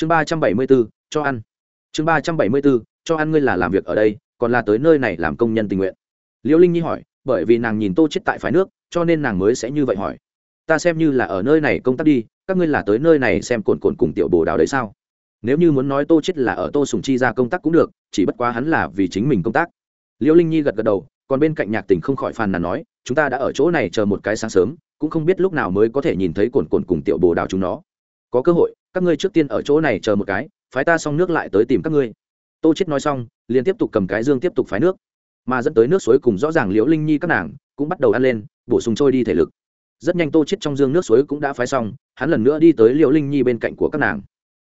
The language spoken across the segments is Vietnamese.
chương ba trăm bảy mươi bốn cho ăn. Chương ba trăm bảy mươi bốn cho ăn ngươi là làm việc ở đây, còn là tới nơi này làm công nhân tình nguyện. Liễu linh nhi hỏi, bởi vì nàng nhìn tô chết tại phái nước, cho nên nàng mới sẽ như vậy hỏi. Ta xem như là ở nơi này công tác đi, các ngươi là tới nơi này xem cồn cồn cùng tiểu bồ đào đấy sao? Nếu như muốn nói tô chết là ở tô sùng chi ra công tác cũng được, chỉ bất quá hắn là vì chính mình công tác. Liễu linh nhi gật gật đầu, còn bên cạnh nhạc tình không khỏi phàn nàn nói, chúng ta đã ở chỗ này chờ một cái sáng sớm, cũng không biết lúc nào mới có thể nhìn thấy cồn cồn cùng tiểu bồ đào chúng nó. Có cơ hội các ngươi trước tiên ở chỗ này chờ một cái, phái ta xong nước lại tới tìm các ngươi. Tô chết nói xong, liền tiếp tục cầm cái dương tiếp tục phái nước, mà dẫn tới nước suối cùng rõ ràng liễu linh nhi các nàng cũng bắt đầu ăn lên, bổ sung trôi đi thể lực. Rất nhanh tô chết trong dương nước suối cũng đã phái xong, hắn lần nữa đi tới liễu linh nhi bên cạnh của các nàng.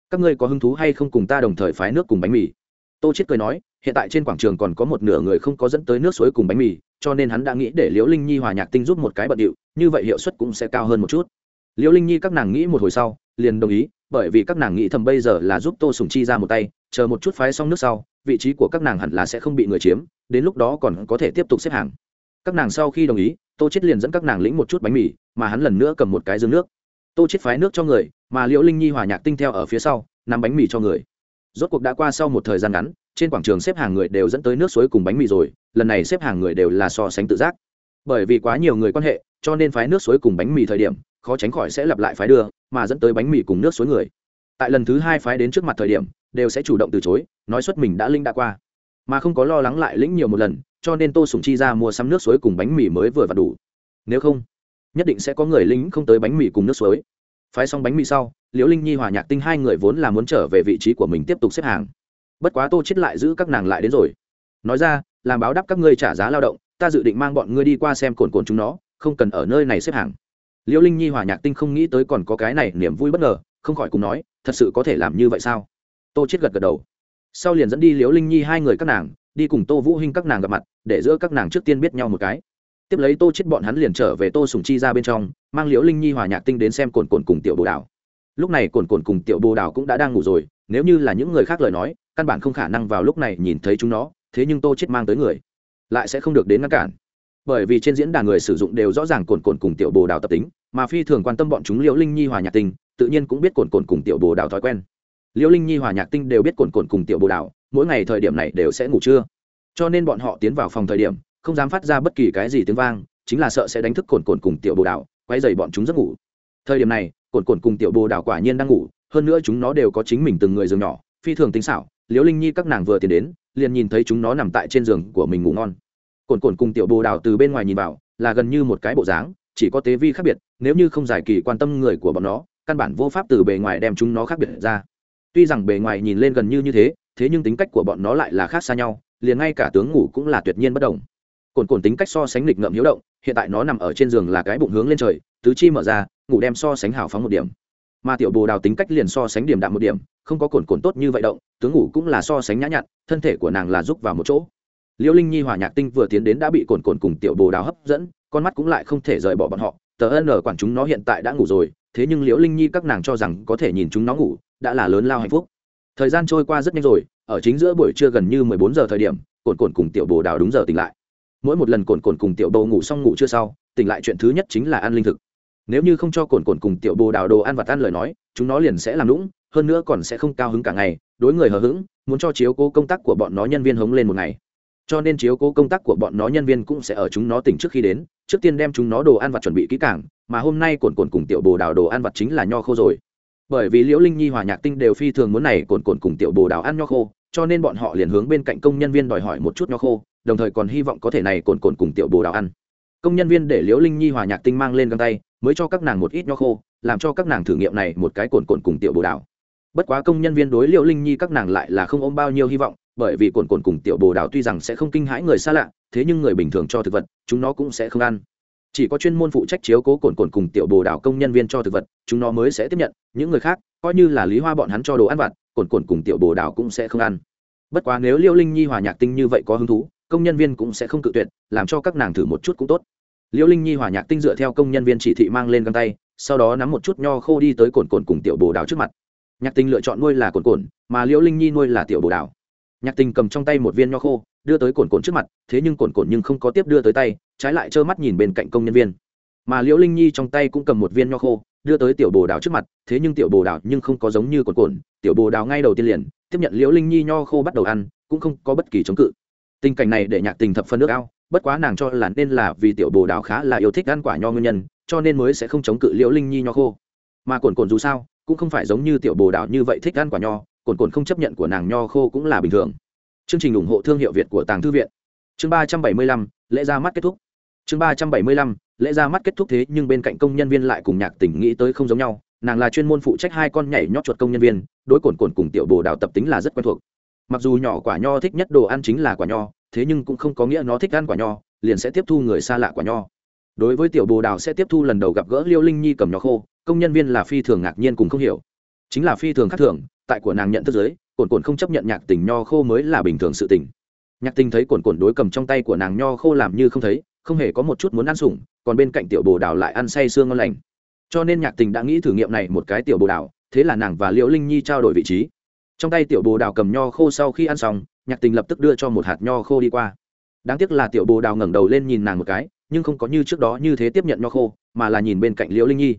Các ngươi có hứng thú hay không cùng ta đồng thời phái nước cùng bánh mì? Tô chết cười nói, hiện tại trên quảng trường còn có một nửa người không có dẫn tới nước suối cùng bánh mì, cho nên hắn đã nghĩ để liễu linh nhi hòa nhạc tinh giúp một cái bận điệu, như vậy hiệu suất cũng sẽ cao hơn một chút. Liễu linh nhi các nàng nghĩ một hồi sau, liền đồng ý bởi vì các nàng nghĩ thầm bây giờ là giúp tô sùng chi ra một tay, chờ một chút phái xong nước sau, vị trí của các nàng hẳn là sẽ không bị người chiếm, đến lúc đó còn có thể tiếp tục xếp hàng. Các nàng sau khi đồng ý, tô chết liền dẫn các nàng lĩnh một chút bánh mì, mà hắn lần nữa cầm một cái dương nước. Tô chết phái nước cho người, mà liễu linh nhi hòa nhạc tinh theo ở phía sau, nắm bánh mì cho người. Rốt cuộc đã qua sau một thời gian ngắn, trên quảng trường xếp hàng người đều dẫn tới nước suối cùng bánh mì rồi, lần này xếp hàng người đều là so sánh tự giác. Bởi vì quá nhiều người quan hệ, cho nên phái nước suối cùng bánh mì thời điểm, khó tránh khỏi sẽ lặp lại phái đưa mà dẫn tới bánh mì cùng nước suối người. Tại lần thứ hai phái đến trước mặt thời điểm, đều sẽ chủ động từ chối, nói xuất mình đã linh đã qua. Mà không có lo lắng lại lĩnh nhiều một lần, cho nên tô sùng chi ra mua sắm nước suối cùng bánh mì mới vừa và đủ. Nếu không, nhất định sẽ có người lính không tới bánh mì cùng nước suối. Phái xong bánh mì sau, liễu linh nhi, hòa nhạc tinh hai người vốn là muốn trở về vị trí của mình tiếp tục xếp hàng. Bất quá tô chết lại giữ các nàng lại đến rồi. Nói ra, làm báo đáp các ngươi trả giá lao động, ta dự định mang bọn ngươi đi qua xem cồn cồn chúng nó, không cần ở nơi này xếp hàng liễu linh nhi hòa nhạc tinh không nghĩ tới còn có cái này, niềm vui bất ngờ, không khỏi cùng nói, thật sự có thể làm như vậy sao? Tô chết gật gật đầu. Sau liền dẫn đi liễu linh nhi hai người các nàng, đi cùng tô vũ hinh các nàng gặp mặt, để giữa các nàng trước tiên biết nhau một cái. Tiếp lấy tô chết bọn hắn liền trở về tô sùng chi ra bên trong, mang liễu linh nhi hòa nhạc tinh đến xem cồn cồn cùng tiểu bồ đào. Lúc này cồn cồn cùng tiểu bồ đào cũng đã đang ngủ rồi, nếu như là những người khác lời nói, căn bản không khả năng vào lúc này nhìn thấy chúng nó, thế nhưng tô chết mang tới người, lại sẽ không được đến ngăn cản bởi vì trên diễn đàn người sử dụng đều rõ ràng cồn cồn cùng tiểu bồ đào tập tính, mà phi thường quan tâm bọn chúng liễu linh nhi hòa nhạc tinh, tự nhiên cũng biết cồn cồn cùng tiểu bồ đào thói quen. Liễu linh nhi hòa nhạc tinh đều biết cồn cồn cùng tiểu bồ đào, mỗi ngày thời điểm này đều sẽ ngủ trưa. Cho nên bọn họ tiến vào phòng thời điểm, không dám phát ra bất kỳ cái gì tiếng vang, chính là sợ sẽ đánh thức cồn cồn cùng tiểu bồ đào quay dày bọn chúng giấc ngủ. Thời điểm này, cồn cồn cùng tiểu bồ đào quả nhiên đang ngủ, hơn nữa chúng nó đều có chính mình từng người giường nhỏ, phi thường tinh xảo, liễu linh nhi các nàng vừa tiến đến, liền nhìn thấy chúng nó nằm tại trên giường của mình ngủ ngon cồn cồn cùng tiểu bồ đào từ bên ngoài nhìn vào, là gần như một cái bộ dáng, chỉ có tế vi khác biệt, nếu như không giải kỳ quan tâm người của bọn nó, căn bản vô pháp từ bề ngoài đem chúng nó khác biệt ra. Tuy rằng bề ngoài nhìn lên gần như như thế thế nhưng tính cách của bọn nó lại là khác xa nhau, liền ngay cả tướng ngủ cũng là tuyệt nhiên bất đồng. Cồn cồn tính cách so sánh lịch ngợm hiếu động, hiện tại nó nằm ở trên giường là cái bụng hướng lên trời, tứ chi mở ra, ngủ đem so sánh hào phóng một điểm. Mà tiểu bồ đào tính cách liền so sánh điểm đạm một điểm, không có cồn cồn tốt như vậy động, tướng ngủ cũng là so sánh nhã nhặn, thân thể của nàng là rúc vào một chỗ liễu linh nhi hòa nhạc tinh vừa tiến đến đã bị cồn cồn cùng tiểu bồ đào hấp dẫn, con mắt cũng lại không thể rời bỏ bọn họ. Tờ ân ở quản chúng nó hiện tại đã ngủ rồi, thế nhưng liễu linh nhi các nàng cho rằng có thể nhìn chúng nó ngủ, đã là lớn lao hạnh phúc. Thời gian trôi qua rất nhanh rồi, ở chính giữa buổi trưa gần như mười bốn giờ thời điểm, cồn cồn cùng tiểu bồ đào đúng giờ tỉnh lại. Mỗi một lần cồn cồn cùng tiểu bồ ngủ xong ngủ chưa sau, tỉnh lại chuyện thứ nhất chính là ăn linh thực. Nếu như không cho cồn cồn cùng tiểu bồ đào đồ ăn và ăn lời nói, chúng nó liền sẽ làm lũng hơn nữa còn sẽ không cao hứng cả ngày, đối người hờ hững, muốn cho chiếu cố công tác của bọn nó nhân viên hống lên một ngày cho nên chiếu cố công tác của bọn nó nhân viên cũng sẽ ở chúng nó tỉnh trước khi đến, trước tiên đem chúng nó đồ ăn vặt chuẩn bị kỹ càng, mà hôm nay cồn cồn cùng tiểu bồ đào đồ ăn vặt chính là nho khô rồi. Bởi vì liễu linh nhi, hòa nhạc tinh đều phi thường muốn này cồn cồn cùng tiểu bồ đào ăn nho khô, cho nên bọn họ liền hướng bên cạnh công nhân viên đòi hỏi một chút nho khô, đồng thời còn hy vọng có thể này cồn cồn cùng tiểu bồ đào ăn. Công nhân viên để liễu linh nhi, hòa nhạc tinh mang lên găng tay, mới cho các nàng một ít nho khô, làm cho các nàng thử nghiệm này một cái cồn cồn cùng tiểu bồ đào. Bất quá công nhân viên đối liễu linh nhi các nàng lại là không ôm bao nhiêu hy vọng bởi vì cồn cồn cùng tiểu bồ đào tuy rằng sẽ không kinh hãi người xa lạ, thế nhưng người bình thường cho thực vật, chúng nó cũng sẽ không ăn. Chỉ có chuyên môn phụ trách chiếu cố cồn cồn cùng tiểu bồ đào công nhân viên cho thực vật, chúng nó mới sẽ tiếp nhận, những người khác coi như là lý hoa bọn hắn cho đồ ăn vặt, cồn cồn cùng tiểu bồ đào cũng sẽ không ăn. Bất quá nếu liễu linh nhi hòa nhạc tinh như vậy có hứng thú, công nhân viên cũng sẽ không cự tuyệt, làm cho các nàng thử một chút cũng tốt. Liễu linh nhi hòa nhạc tinh dựa theo công nhân viên chỉ thị mang lên găng tay, sau đó nắm một chút nho khô đi tới cồn cồn cùng tiểu bồ đào trước mặt. Nhạc tinh lựa chọn nuôi là cồn cồn, mà liễu linh nhi nuôi là tiểu bồ đào nhạc tinh cầm trong tay một viên nho khô, đưa tới cồn cồn trước mặt, thế nhưng cồn cồn nhưng không có tiếp đưa tới tay, trái lại trơ mắt nhìn bên cạnh công nhân viên. Mà liễu linh nhi trong tay cũng cầm một viên nho khô, đưa tới tiểu bồ đào trước mặt, thế nhưng tiểu bồ đào nhưng không có giống như cồn cồn tiểu bồ đào ngay đầu tiên liền, tiếp nhận liễu linh nhi nho khô bắt đầu ăn, cũng không có bất kỳ chống cự. Tình cảnh này để nhạc tình thập phân nước ao, bất quá nàng cho là nên là vì tiểu bồ đào khá là yêu thích ăn quả nho nguyên nhân, cho nên mới sẽ không chống cự liễu linh nhi nho khô. Mà cồn cồn dù sao, cũng không phải giống như tiểu bồ đào như vậy thích ăn quả nho cồn cồn không chấp nhận của nàng nho khô cũng là bình thường. Chương trình ủng hộ thương hiệu việt của tàng thư viện. Chương ba trăm bảy mươi lăm, lễ ra mắt kết thúc. Chương ba trăm bảy mươi lăm, lễ ra mắt kết thúc thế nhưng bên cạnh công nhân viên lại cùng nhạc tỉnh nghĩ tới không giống nhau. Nàng là chuyên môn phụ trách hai con nhảy nhót chuột công nhân viên, đối cồn cồn cùng tiểu bồ đào tập tính là rất quen thuộc. Mặc dù nhỏ quả nho thích nhất đồ ăn chính là quả nho, thế nhưng cũng không có nghĩa nó thích ăn quả nho, liền sẽ tiếp thu người xa lạ quả nho. Đối với tiểu bồ đào sẽ tiếp thu lần đầu gặp gỡ liêu linh nhi cầm nho khô, công nhân viên là phi thường ngạc nhiên cùng không hiểu. Chính là phi thường khác thường tại của nàng nhận thức giới cồn cồn không chấp nhận nhạc tình nho khô mới là bình thường sự tình. Nhạc tình thấy cồn cồn đối cầm trong tay của nàng nho khô làm như không thấy, không hề có một chút muốn ăn sủng, còn bên cạnh tiểu bồ đào lại ăn say sương ngon lành. Cho nên nhạc tình đã nghĩ thử nghiệm này một cái tiểu bồ đào, thế là nàng và liễu linh nhi trao đổi vị trí. Trong tay tiểu bồ đào cầm nho khô sau khi ăn xong, nhạc tình lập tức đưa cho một hạt nho khô đi qua. Đáng tiếc là tiểu bồ đào ngẩng đầu lên nhìn nàng một cái, nhưng không có như trước đó như thế tiếp nhận nho khô, mà là nhìn bên cạnh liễu linh nhi.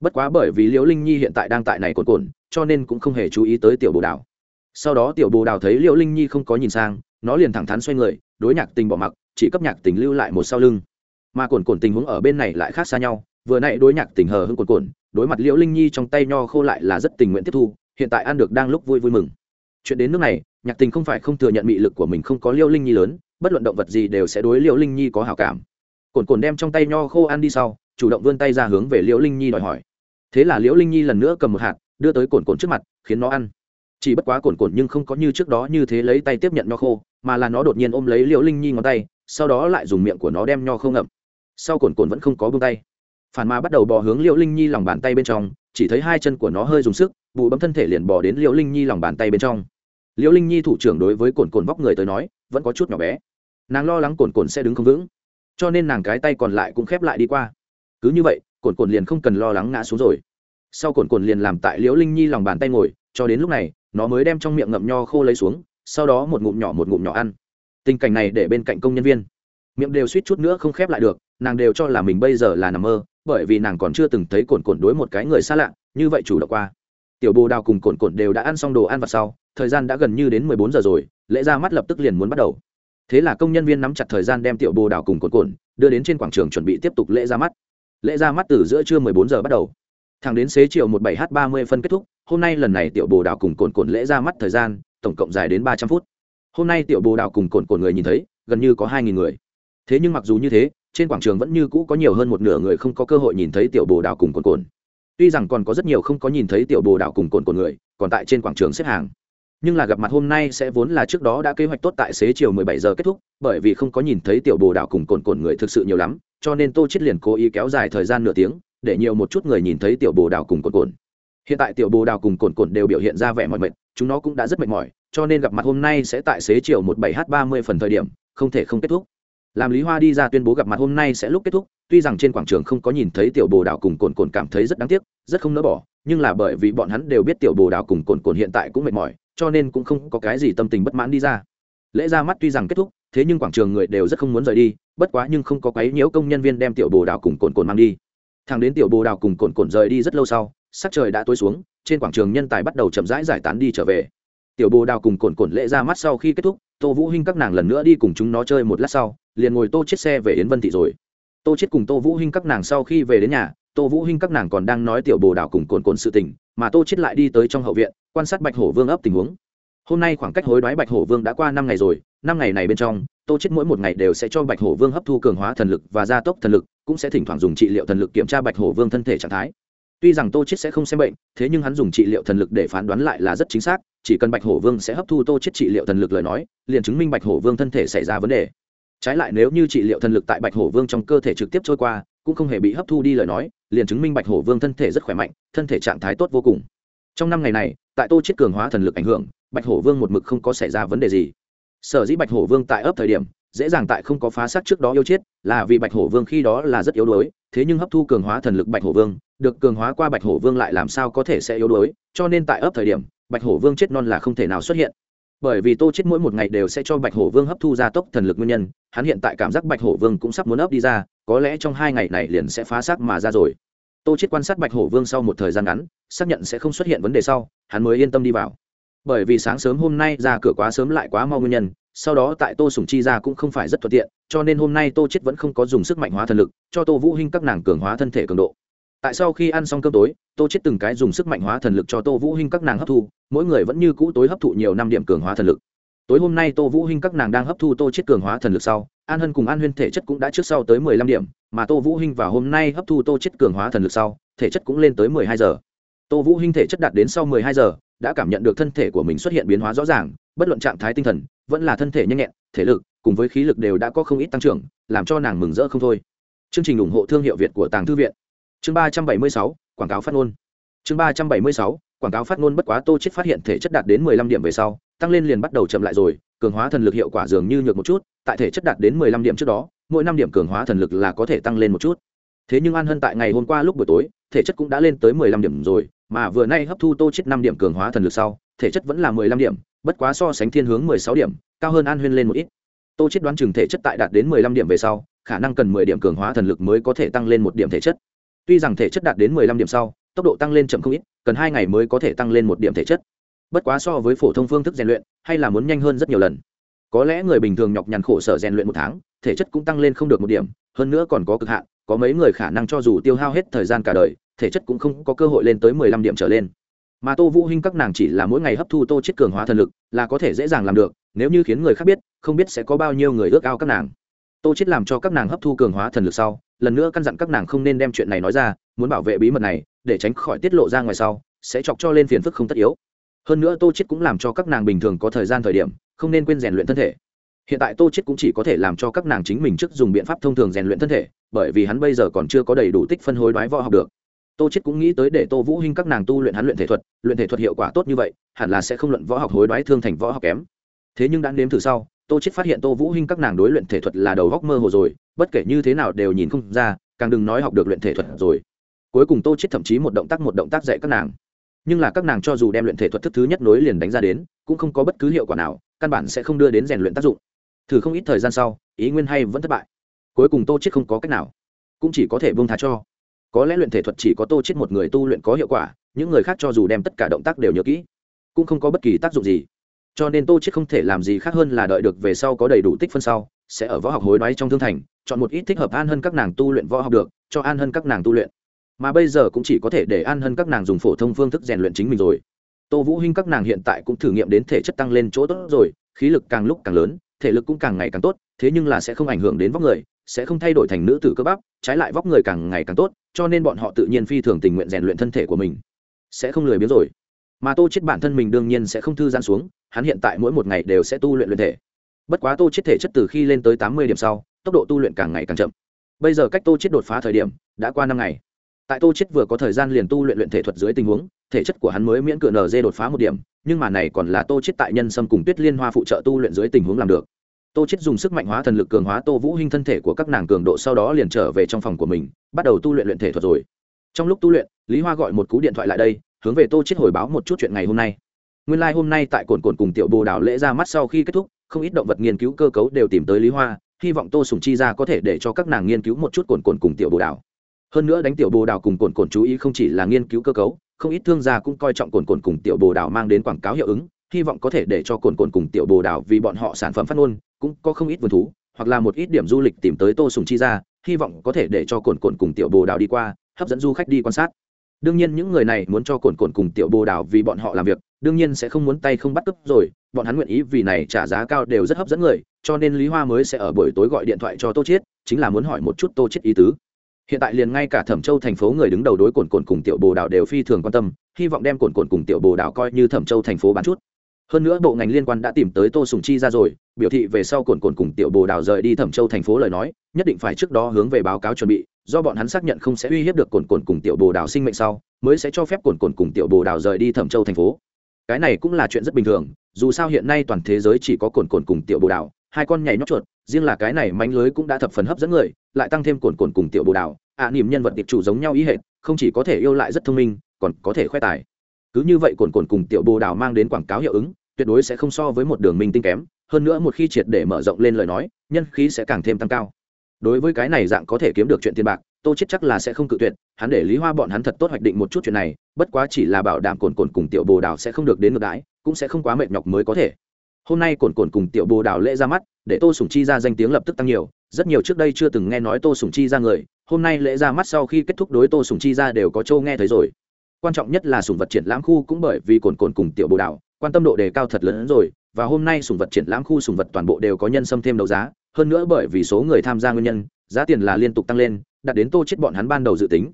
Bất quá bởi vì liễu linh nhi hiện tại đang tại này cồn cồn cho nên cũng không hề chú ý tới tiểu bồ đào. Sau đó tiểu bồ đào thấy liễu linh nhi không có nhìn sang, nó liền thẳng thắn xoay người, đối nhạc tình bỏ mặc, chỉ cấp nhạc tình lưu lại một sau lưng. Mà cồn cồn tình huống ở bên này lại khác xa nhau, vừa nãy đối nhạc tình hờ hững cồn cồn đối mặt liễu linh nhi trong tay nho khô lại là rất tình nguyện tiếp thu, hiện tại ăn được đang lúc vui vui mừng. Chuyện đến nước này, nhạc tình không phải không thừa nhận mị lực của mình không có liễu linh nhi lớn, bất luận động vật gì đều sẽ đối liễu linh nhi có hảo cảm. Cồn cồn đem trong tay nho khô ăn đi sau, chủ động vươn tay ra hướng về liễu linh nhi đòi hỏi. Thế là liễu linh nhi lần nữa cầm một hạt đưa tới cồn cồn trước mặt, khiến nó ăn. Chỉ bất quá cồn cồn nhưng không có như trước đó như thế lấy tay tiếp nhận nho khô, mà là nó đột nhiên ôm lấy liễu linh nhi ngón tay, sau đó lại dùng miệng của nó đem nho khô ngậm. Sau cồn cồn vẫn không có buông tay. Phản mà bắt đầu bò hướng liễu linh nhi lòng bàn tay bên trong, chỉ thấy hai chân của nó hơi dùng sức, bụ bấm thân thể liền bò đến liễu linh nhi lòng bàn tay bên trong. Liễu linh nhi thủ trưởng đối với cồn cồn vóc người tới nói, vẫn có chút nhỏ bé. Nàng lo lắng cồn cồn sẽ đứng không vững, cho nên nàng cái tay còn lại cũng khép lại đi qua. Cứ như vậy, cồn cồn liền không cần lo lắng ngã xuống rồi sau cồn cồn liền làm tại liễu linh nhi lòng bàn tay ngồi, cho đến lúc này, nó mới đem trong miệng ngậm nho khô lấy xuống, sau đó một ngụm nhỏ một ngụm nhỏ ăn. Tình cảnh này để bên cạnh công nhân viên, miệng đều suýt chút nữa không khép lại được, nàng đều cho là mình bây giờ là nằm mơ, bởi vì nàng còn chưa từng thấy cồn cồn đối một cái người xa lạ, như vậy chủ động qua. Tiểu bồ đào cùng cồn cồn đều đã ăn xong đồ ăn vặt sau, thời gian đã gần như đến mười bốn giờ rồi, lễ ra mắt lập tức liền muốn bắt đầu. Thế là công nhân viên nắm chặt thời gian đem tiểu bồ đào cùng cồn cồn đưa đến trên quảng trường chuẩn bị tiếp tục lễ ra mắt. Lễ ra mắt từ giữa trưa mười bốn giờ bắt đầu thẳng đến xế chiều một bảy h ba mươi phân kết thúc, hôm nay lần này tiểu bồ đào cùng cồn cồn lễ ra mắt thời gian, tổng cộng dài đến ba trăm phút. Hôm nay tiểu bồ đào cùng cồn cồn người nhìn thấy, gần như có hai nghìn người. Thế nhưng mặc dù như thế, trên quảng trường vẫn như cũ có nhiều hơn một nửa người không có cơ hội nhìn thấy tiểu bồ đào cùng cồn cồn. Tuy rằng còn có rất nhiều không có nhìn thấy tiểu bồ đào cùng cồn cồn người, còn tại trên quảng trường xếp hàng. Nhưng là gặp mặt hôm nay sẽ vốn là trước đó đã kế hoạch tốt tại xế chiều 17 giờ kết thúc, bởi vì không có nhìn thấy tiểu bồ đào cùng cồn cồn người thực sự nhiều lắm, cho nên tô chiết liền cố ý kéo dài thời gian nửa tiếng để nhiều một chút người nhìn thấy tiểu bồ đào cùng cồn cồn. Hiện tại tiểu bồ đào cùng cồn cồn đều biểu hiện ra vẻ mỏi mệt, chúng nó cũng đã rất mệt mỏi, cho nên gặp mặt hôm nay sẽ tại xế chiều 17 h 30 phần thời điểm, không thể không kết thúc. Làm lý hoa đi ra tuyên bố gặp mặt hôm nay sẽ lúc kết thúc, tuy rằng trên quảng trường không có nhìn thấy tiểu bồ đào cùng cồn cồn cảm thấy rất đáng tiếc, rất không nỡ bỏ, nhưng là bởi vì bọn hắn đều biết tiểu bồ đào cùng cồn cồn hiện tại cũng mệt mỏi, cho nên cũng không có cái gì tâm tình bất mãn đi ra. Lễ ra mắt tuy rằng kết thúc, thế nhưng quảng trường người đều rất không muốn rời đi, bất quá nhưng không có quấy nhiễu công nhân viên đem tiểu bồ đào cùng cồn cồn mang đi thằng đến tiểu bồ đào cùng cồn cồn rời đi rất lâu sau, sắc trời đã tối xuống, trên quảng trường nhân tài bắt đầu chậm rãi giải tán đi trở về. Tiểu bồ đào cùng cồn cồn lễ ra mắt sau khi kết thúc, tô vũ hinh các nàng lần nữa đi cùng chúng nó chơi một lát sau, liền ngồi tô chết xe về yến vân thị rồi. Tô chết cùng tô vũ hinh các nàng sau khi về đến nhà, tô vũ hinh các nàng còn đang nói tiểu bồ đào cùng cồn cồn sự tình, mà tô chết lại đi tới trong hậu viện, quan sát bạch hổ vương ấp tình huống. Hôm nay khoảng cách hối đoái bạch hổ vương đã qua năm ngày rồi, năm ngày này bên trong tô chết mỗi một ngày đều sẽ cho bạch hổ vương hấp thu cường hóa thần lực và gia tốc thần lực, cũng sẽ thỉnh thoảng dùng trị liệu thần lực kiểm tra bạch hổ vương thân thể trạng thái. Tuy rằng tô chết sẽ không xem bệnh, thế nhưng hắn dùng trị liệu thần lực để phán đoán lại là rất chính xác, chỉ cần bạch hổ vương sẽ hấp thu tô chết trị liệu thần lực lời nói, liền chứng minh bạch hổ vương thân thể xảy ra vấn đề. Trái lại nếu như trị liệu thần lực tại bạch hổ vương trong cơ thể trực tiếp trôi qua, cũng không hề bị hấp thu đi lời nói, liền chứng minh bạch hổ vương thân thể rất khỏe mạnh, thân thể trạng thái tốt vô cùng. Trong năm ngày này, tại tô chết cường hóa thần lực ảnh hưởng, bạch hổ vương một mực không có xảy ra vấn đề gì sở dĩ bạch hổ vương tại ấp thời điểm, dễ dàng tại không có phá xác trước đó yêu chết, là vì bạch hổ vương khi đó là rất yếu đuối, thế nhưng hấp thu cường hóa thần lực bạch hổ vương, được cường hóa qua bạch hổ vương lại làm sao có thể sẽ yếu đuối, cho nên tại ấp thời điểm, bạch hổ vương chết non là không thể nào xuất hiện. Bởi vì tô chết mỗi một ngày đều sẽ cho bạch hổ vương hấp thu gia tốc thần lực nguyên nhân, hắn hiện tại cảm giác bạch hổ vương cũng sắp muốn ấp đi ra, có lẽ trong hai ngày này liền sẽ phá xác mà ra rồi. Tô chết quan sát bạch hổ vương sau một thời gian ngắn, xác nhận sẽ không xuất hiện vấn đề sau, hắn mới yên tâm đi vào bởi vì sáng sớm hôm nay ra cửa quá sớm lại quá mau nguyên nhân, sau đó tại tô sùng chi ra cũng không phải rất thuận tiện, cho nên hôm nay tô chết vẫn không có dùng sức mạnh hóa thần lực, cho tô vũ hinh các nàng cường hóa thân thể cường độ. Tại sau khi ăn xong cơm tối, tô chết từng cái dùng sức mạnh hóa thần lực cho tô vũ hinh các nàng hấp thu, mỗi người vẫn như cũ tối hấp thụ nhiều năm điểm cường hóa thần lực. Tối hôm nay tô vũ hinh các nàng đang hấp thu tô chết cường hóa thần lực sau, an hân cùng an huyên thể chất cũng đã trước sau tới mười lăm điểm, mà tô vũ hinh vào hôm nay hấp thu tô chết cường hóa thần lực sau, thể chất cũng lên tới mười hai giờ. Tô vũ hinh thể chất đạt đến sau mười hai giờ đã cảm nhận được thân thể của mình xuất hiện biến hóa rõ ràng, bất luận trạng thái tinh thần, vẫn là thân thể nhanh nhẹn, thể lực, cùng với khí lực đều đã có không ít tăng trưởng, làm cho nàng mừng rỡ không thôi. Chương trình ủng hộ thương hiệu việt của tàng thư viện. Chương ba trăm bảy mươi sáu, quảng cáo phát ngôn. Chương ba trăm bảy mươi sáu, quảng cáo phát ngôn bất quá tô chết phát hiện thể chất đạt đến mười lăm điểm về sau, tăng lên liền bắt đầu chậm lại rồi, cường hóa thần lực hiệu quả dường như nhược một chút, tại thể chất đạt đến mười lăm điểm trước đó, mỗi năm điểm cường hóa thần lực là có thể tăng lên một chút. Thế nhưng an hân tại ngày hôm qua lúc buổi tối, thể chất cũng đã lên tới mười lăm điểm rồi mà vừa nay hấp thu tô chết năm điểm cường hóa thần lực sau, thể chất vẫn là mười lăm điểm, bất quá so sánh thiên hướng mười sáu điểm, cao hơn an huyên lên một ít. Tô chết đoán chừng thể chất tại đạt đến mười lăm điểm về sau, khả năng cần mười điểm cường hóa thần lực mới có thể tăng lên một điểm thể chất. Tuy rằng thể chất đạt đến mười lăm điểm sau, tốc độ tăng lên chậm không ít, cần hai ngày mới có thể tăng lên một điểm thể chất. Bất quá so với phổ thông phương thức rèn luyện, hay là muốn nhanh hơn rất nhiều lần. Có lẽ người bình thường nhọc nhằn khổ sở rèn luyện một tháng, thể chất cũng tăng lên không được một điểm, hơn nữa còn có cực hạn, có mấy người khả năng cho dù tiêu hao hết thời gian cả đời thể chất cũng không có cơ hội lên tới mười lăm điểm trở lên. Mà tô vũ hinh các nàng chỉ là mỗi ngày hấp thu tô chết cường hóa thần lực, là có thể dễ dàng làm được, nếu như khiến người khác biết, không biết sẽ có bao nhiêu người ước ao các nàng. Tô chết làm cho các nàng hấp thu cường hóa thần lực sau, lần nữa căn dặn các nàng không nên đem chuyện này nói ra, muốn bảo vệ bí mật này, để tránh khỏi tiết lộ ra ngoài sau, sẽ chọc cho lên phiền phức không tất yếu. Hơn nữa tô chết cũng làm cho các nàng bình thường có thời gian thời điểm, không nên quên rèn luyện thân thể. Hiện tại tô chết cũng chỉ có thể làm cho các nàng chính mình trước dùng biện pháp thông thường rèn luyện thân thể, bởi vì hắn bây giờ còn chưa có đầy đủ tích phân hối đoái võ học được tô chết cũng nghĩ tới để tô vũ hinh các nàng tu luyện hắn luyện thể thuật, luyện thể thuật hiệu quả tốt như vậy, hẳn là sẽ không luận võ học hối đoái thương thành võ học kém. Thế nhưng đã nếm thử sau, tô chết phát hiện tô vũ hinh các nàng đối luyện thể thuật là đầu góc mơ hồ rồi, bất kể như thế nào đều nhìn không ra, càng đừng nói học được luyện thể thuật rồi. Cuối cùng tô chết thậm chí một động tác một động tác dạy các nàng. Nhưng là các nàng cho dù đem luyện thể thuật thức thứ nhất nối liền đánh ra đến, cũng không có bất cứ hiệu quả nào, căn bản sẽ không đưa đến rèn luyện tác dụng. Thử không ít thời gian sau, ý nguyên hay vẫn thất bại. Cuối cùng tô chết không có cách nào, cũng chỉ có thể buông tha cho có lẽ luyện thể thuật chỉ có tô chết một người tu luyện có hiệu quả, những người khác cho dù đem tất cả động tác đều nhớ kỹ, cũng không có bất kỳ tác dụng gì. Cho nên tô chết không thể làm gì khác hơn là đợi được về sau có đầy đủ tích phân sau, sẽ ở võ học hối đoái trong thương thành, chọn một ít thích hợp an hơn các nàng tu luyện võ học được, cho an hơn các nàng tu luyện. Mà bây giờ cũng chỉ có thể để an hơn các nàng dùng phổ thông phương thức rèn luyện chính mình rồi. Tô vũ hinh các nàng hiện tại cũng thử nghiệm đến thể chất tăng lên chỗ tốt rồi, khí lực càng lúc càng lớn, thể lực cũng càng ngày càng tốt, thế nhưng là sẽ không ảnh hưởng đến vóc người sẽ không thay đổi thành nữ tử cơ bắp, trái lại vóc người càng ngày càng tốt, cho nên bọn họ tự nhiên phi thường tình nguyện rèn luyện thân thể của mình. Sẽ không lười biếng rồi. Mà tô chết bản thân mình đương nhiên sẽ không thư giãn xuống, hắn hiện tại mỗi một ngày đều sẽ tu luyện luyện thể. Bất quá tô chết thể chất từ khi lên tới tám mươi điểm sau, tốc độ tu luyện càng ngày càng chậm. Bây giờ cách tô chết đột phá thời điểm, đã qua năm ngày. Tại tô chết vừa có thời gian liền tu luyện luyện thể thuật dưới tình huống, thể chất của hắn mới miễn cửa nz đột phá một điểm, nhưng mà này còn là tô chết tại nhân sâm cùng tuyết liên hoa phụ trợ tu luyện dưới tình huống làm được tô chết dùng sức mạnh hóa thần lực cường hóa tô vũ hinh thân thể của các nàng cường độ sau đó liền trở về trong phòng của mình, bắt đầu tu luyện luyện thể thuật rồi. Trong lúc tu luyện, lý hoa gọi một cú điện thoại lại đây, hướng về tô chết hồi báo một chút chuyện ngày hôm nay. Nguyên lai like hôm nay tại cồn cồn cùng tiểu bồ đào lễ ra mắt sau khi kết thúc, không ít động vật nghiên cứu cơ cấu đều tìm tới lý hoa, hy vọng tô sùng chi ra có thể để cho các nàng nghiên cứu một chút cồn cồn cùng tiểu bồ đào. Hơn nữa đánh tiểu bồ đào cùng cồn cồn chú ý không chỉ là nghiên cứu cơ cấu, không ít thương gia cũng coi trọng cồn cồn cùng tiểu bồ đào mang đến quảng cáo hiệu ứng hy vọng có thể để cho cồn cồn cùng tiểu bồ đào vì bọn họ sản phẩm phát ngôn cũng có không ít vườn thú, hoặc là một ít điểm du lịch tìm tới tô sùng chi ra, hy vọng có thể để cho cồn cồn cùng tiểu bồ đào đi qua, hấp dẫn du khách đi quan sát. Đương nhiên những người này muốn cho cồn cồn cùng tiểu bồ đào vì bọn họ làm việc, đương nhiên sẽ không muốn tay không bắt cướp rồi, bọn hắn nguyện ý vì này trả giá cao đều rất hấp dẫn người, cho nên lý hoa mới sẽ ở buổi tối gọi điện thoại cho tô chiết, chính là muốn hỏi một chút tô chiết ý tứ. Hiện tại liền ngay cả thẩm châu thành phố người đứng đầu đối cồn cồn cùng tiểu bồ đào đều phi thường quan tâm, hy vọng đem cồn cồn cùng tiểu bồ đào coi như thẩm châu thành phố bán chút hơn nữa bộ ngành liên quan đã tìm tới tô sùng chi ra rồi biểu thị về sau cồn cồn cùng tiểu bồ đào rời đi thẩm châu thành phố lời nói nhất định phải trước đó hướng về báo cáo chuẩn bị do bọn hắn xác nhận không sẽ uy hiếp được cồn cồn cùng tiểu bồ đào sinh mệnh sau mới sẽ cho phép cồn cồn cùng tiểu bồ đào rời đi thẩm châu thành phố. Cái này cũng là chuyện rất bình thường dù sao hiện nay toàn thế giới chỉ có cồn cồn cùng tiểu bồ đào hai con nhảy nhót chuột riêng là cái này mánh lưới cũng đã thập phần hấp dẫn người lại tăng thêm cồn cồn cùng tiểu bồ đào ạ à, niềm nhân vật tiệp chủ giống nhau ý hệ không chỉ có thể yêu lại rất thông minh còn có thể khoe tài cứ như vậy cồn cồn cùng tiểu bồ đào mang đến quảng cáo hiệu ứng, tuyệt đối sẽ không so với một đường minh tinh kém, hơn nữa một khi triệt để mở rộng lên lời nói, nhân khí sẽ càng thêm tăng cao. Đối với cái này dạng có thể kiếm được chuyện tiền bạc, tô chết chắc là sẽ không cự tuyệt, hắn để lý hoa bọn hắn thật tốt hoạch định một chút chuyện này, bất quá chỉ là bảo đảm cồn cồn cùng tiểu bồ đào sẽ không được đến ngược đãi, cũng sẽ không quá mệt nhọc mới có thể. Hôm nay cồn cồn cùng tiểu bồ đào lễ ra mắt, để tô sùng chi ra danh tiếng lập tức tăng nhiều, rất nhiều trước đây chưa từng nghe nói tô sùng chi ra người, hôm nay lễ ra mắt sau khi kết thúc đối tô sùng chi ra đều có châu nghe thấy rồi quan trọng nhất là sùng vật triển lãm khu cũng bởi vì cồn cồn cùng tiểu bồ đào, quan tâm độ đề cao thật lớn hơn rồi, và hôm nay sùng vật triển lãm khu sùng vật toàn bộ đều có nhân xâm thêm đấu giá, hơn nữa bởi vì số người tham gia nguyên nhân, giá tiền là liên tục tăng lên, đạt đến tô chết bọn hắn ban đầu dự tính.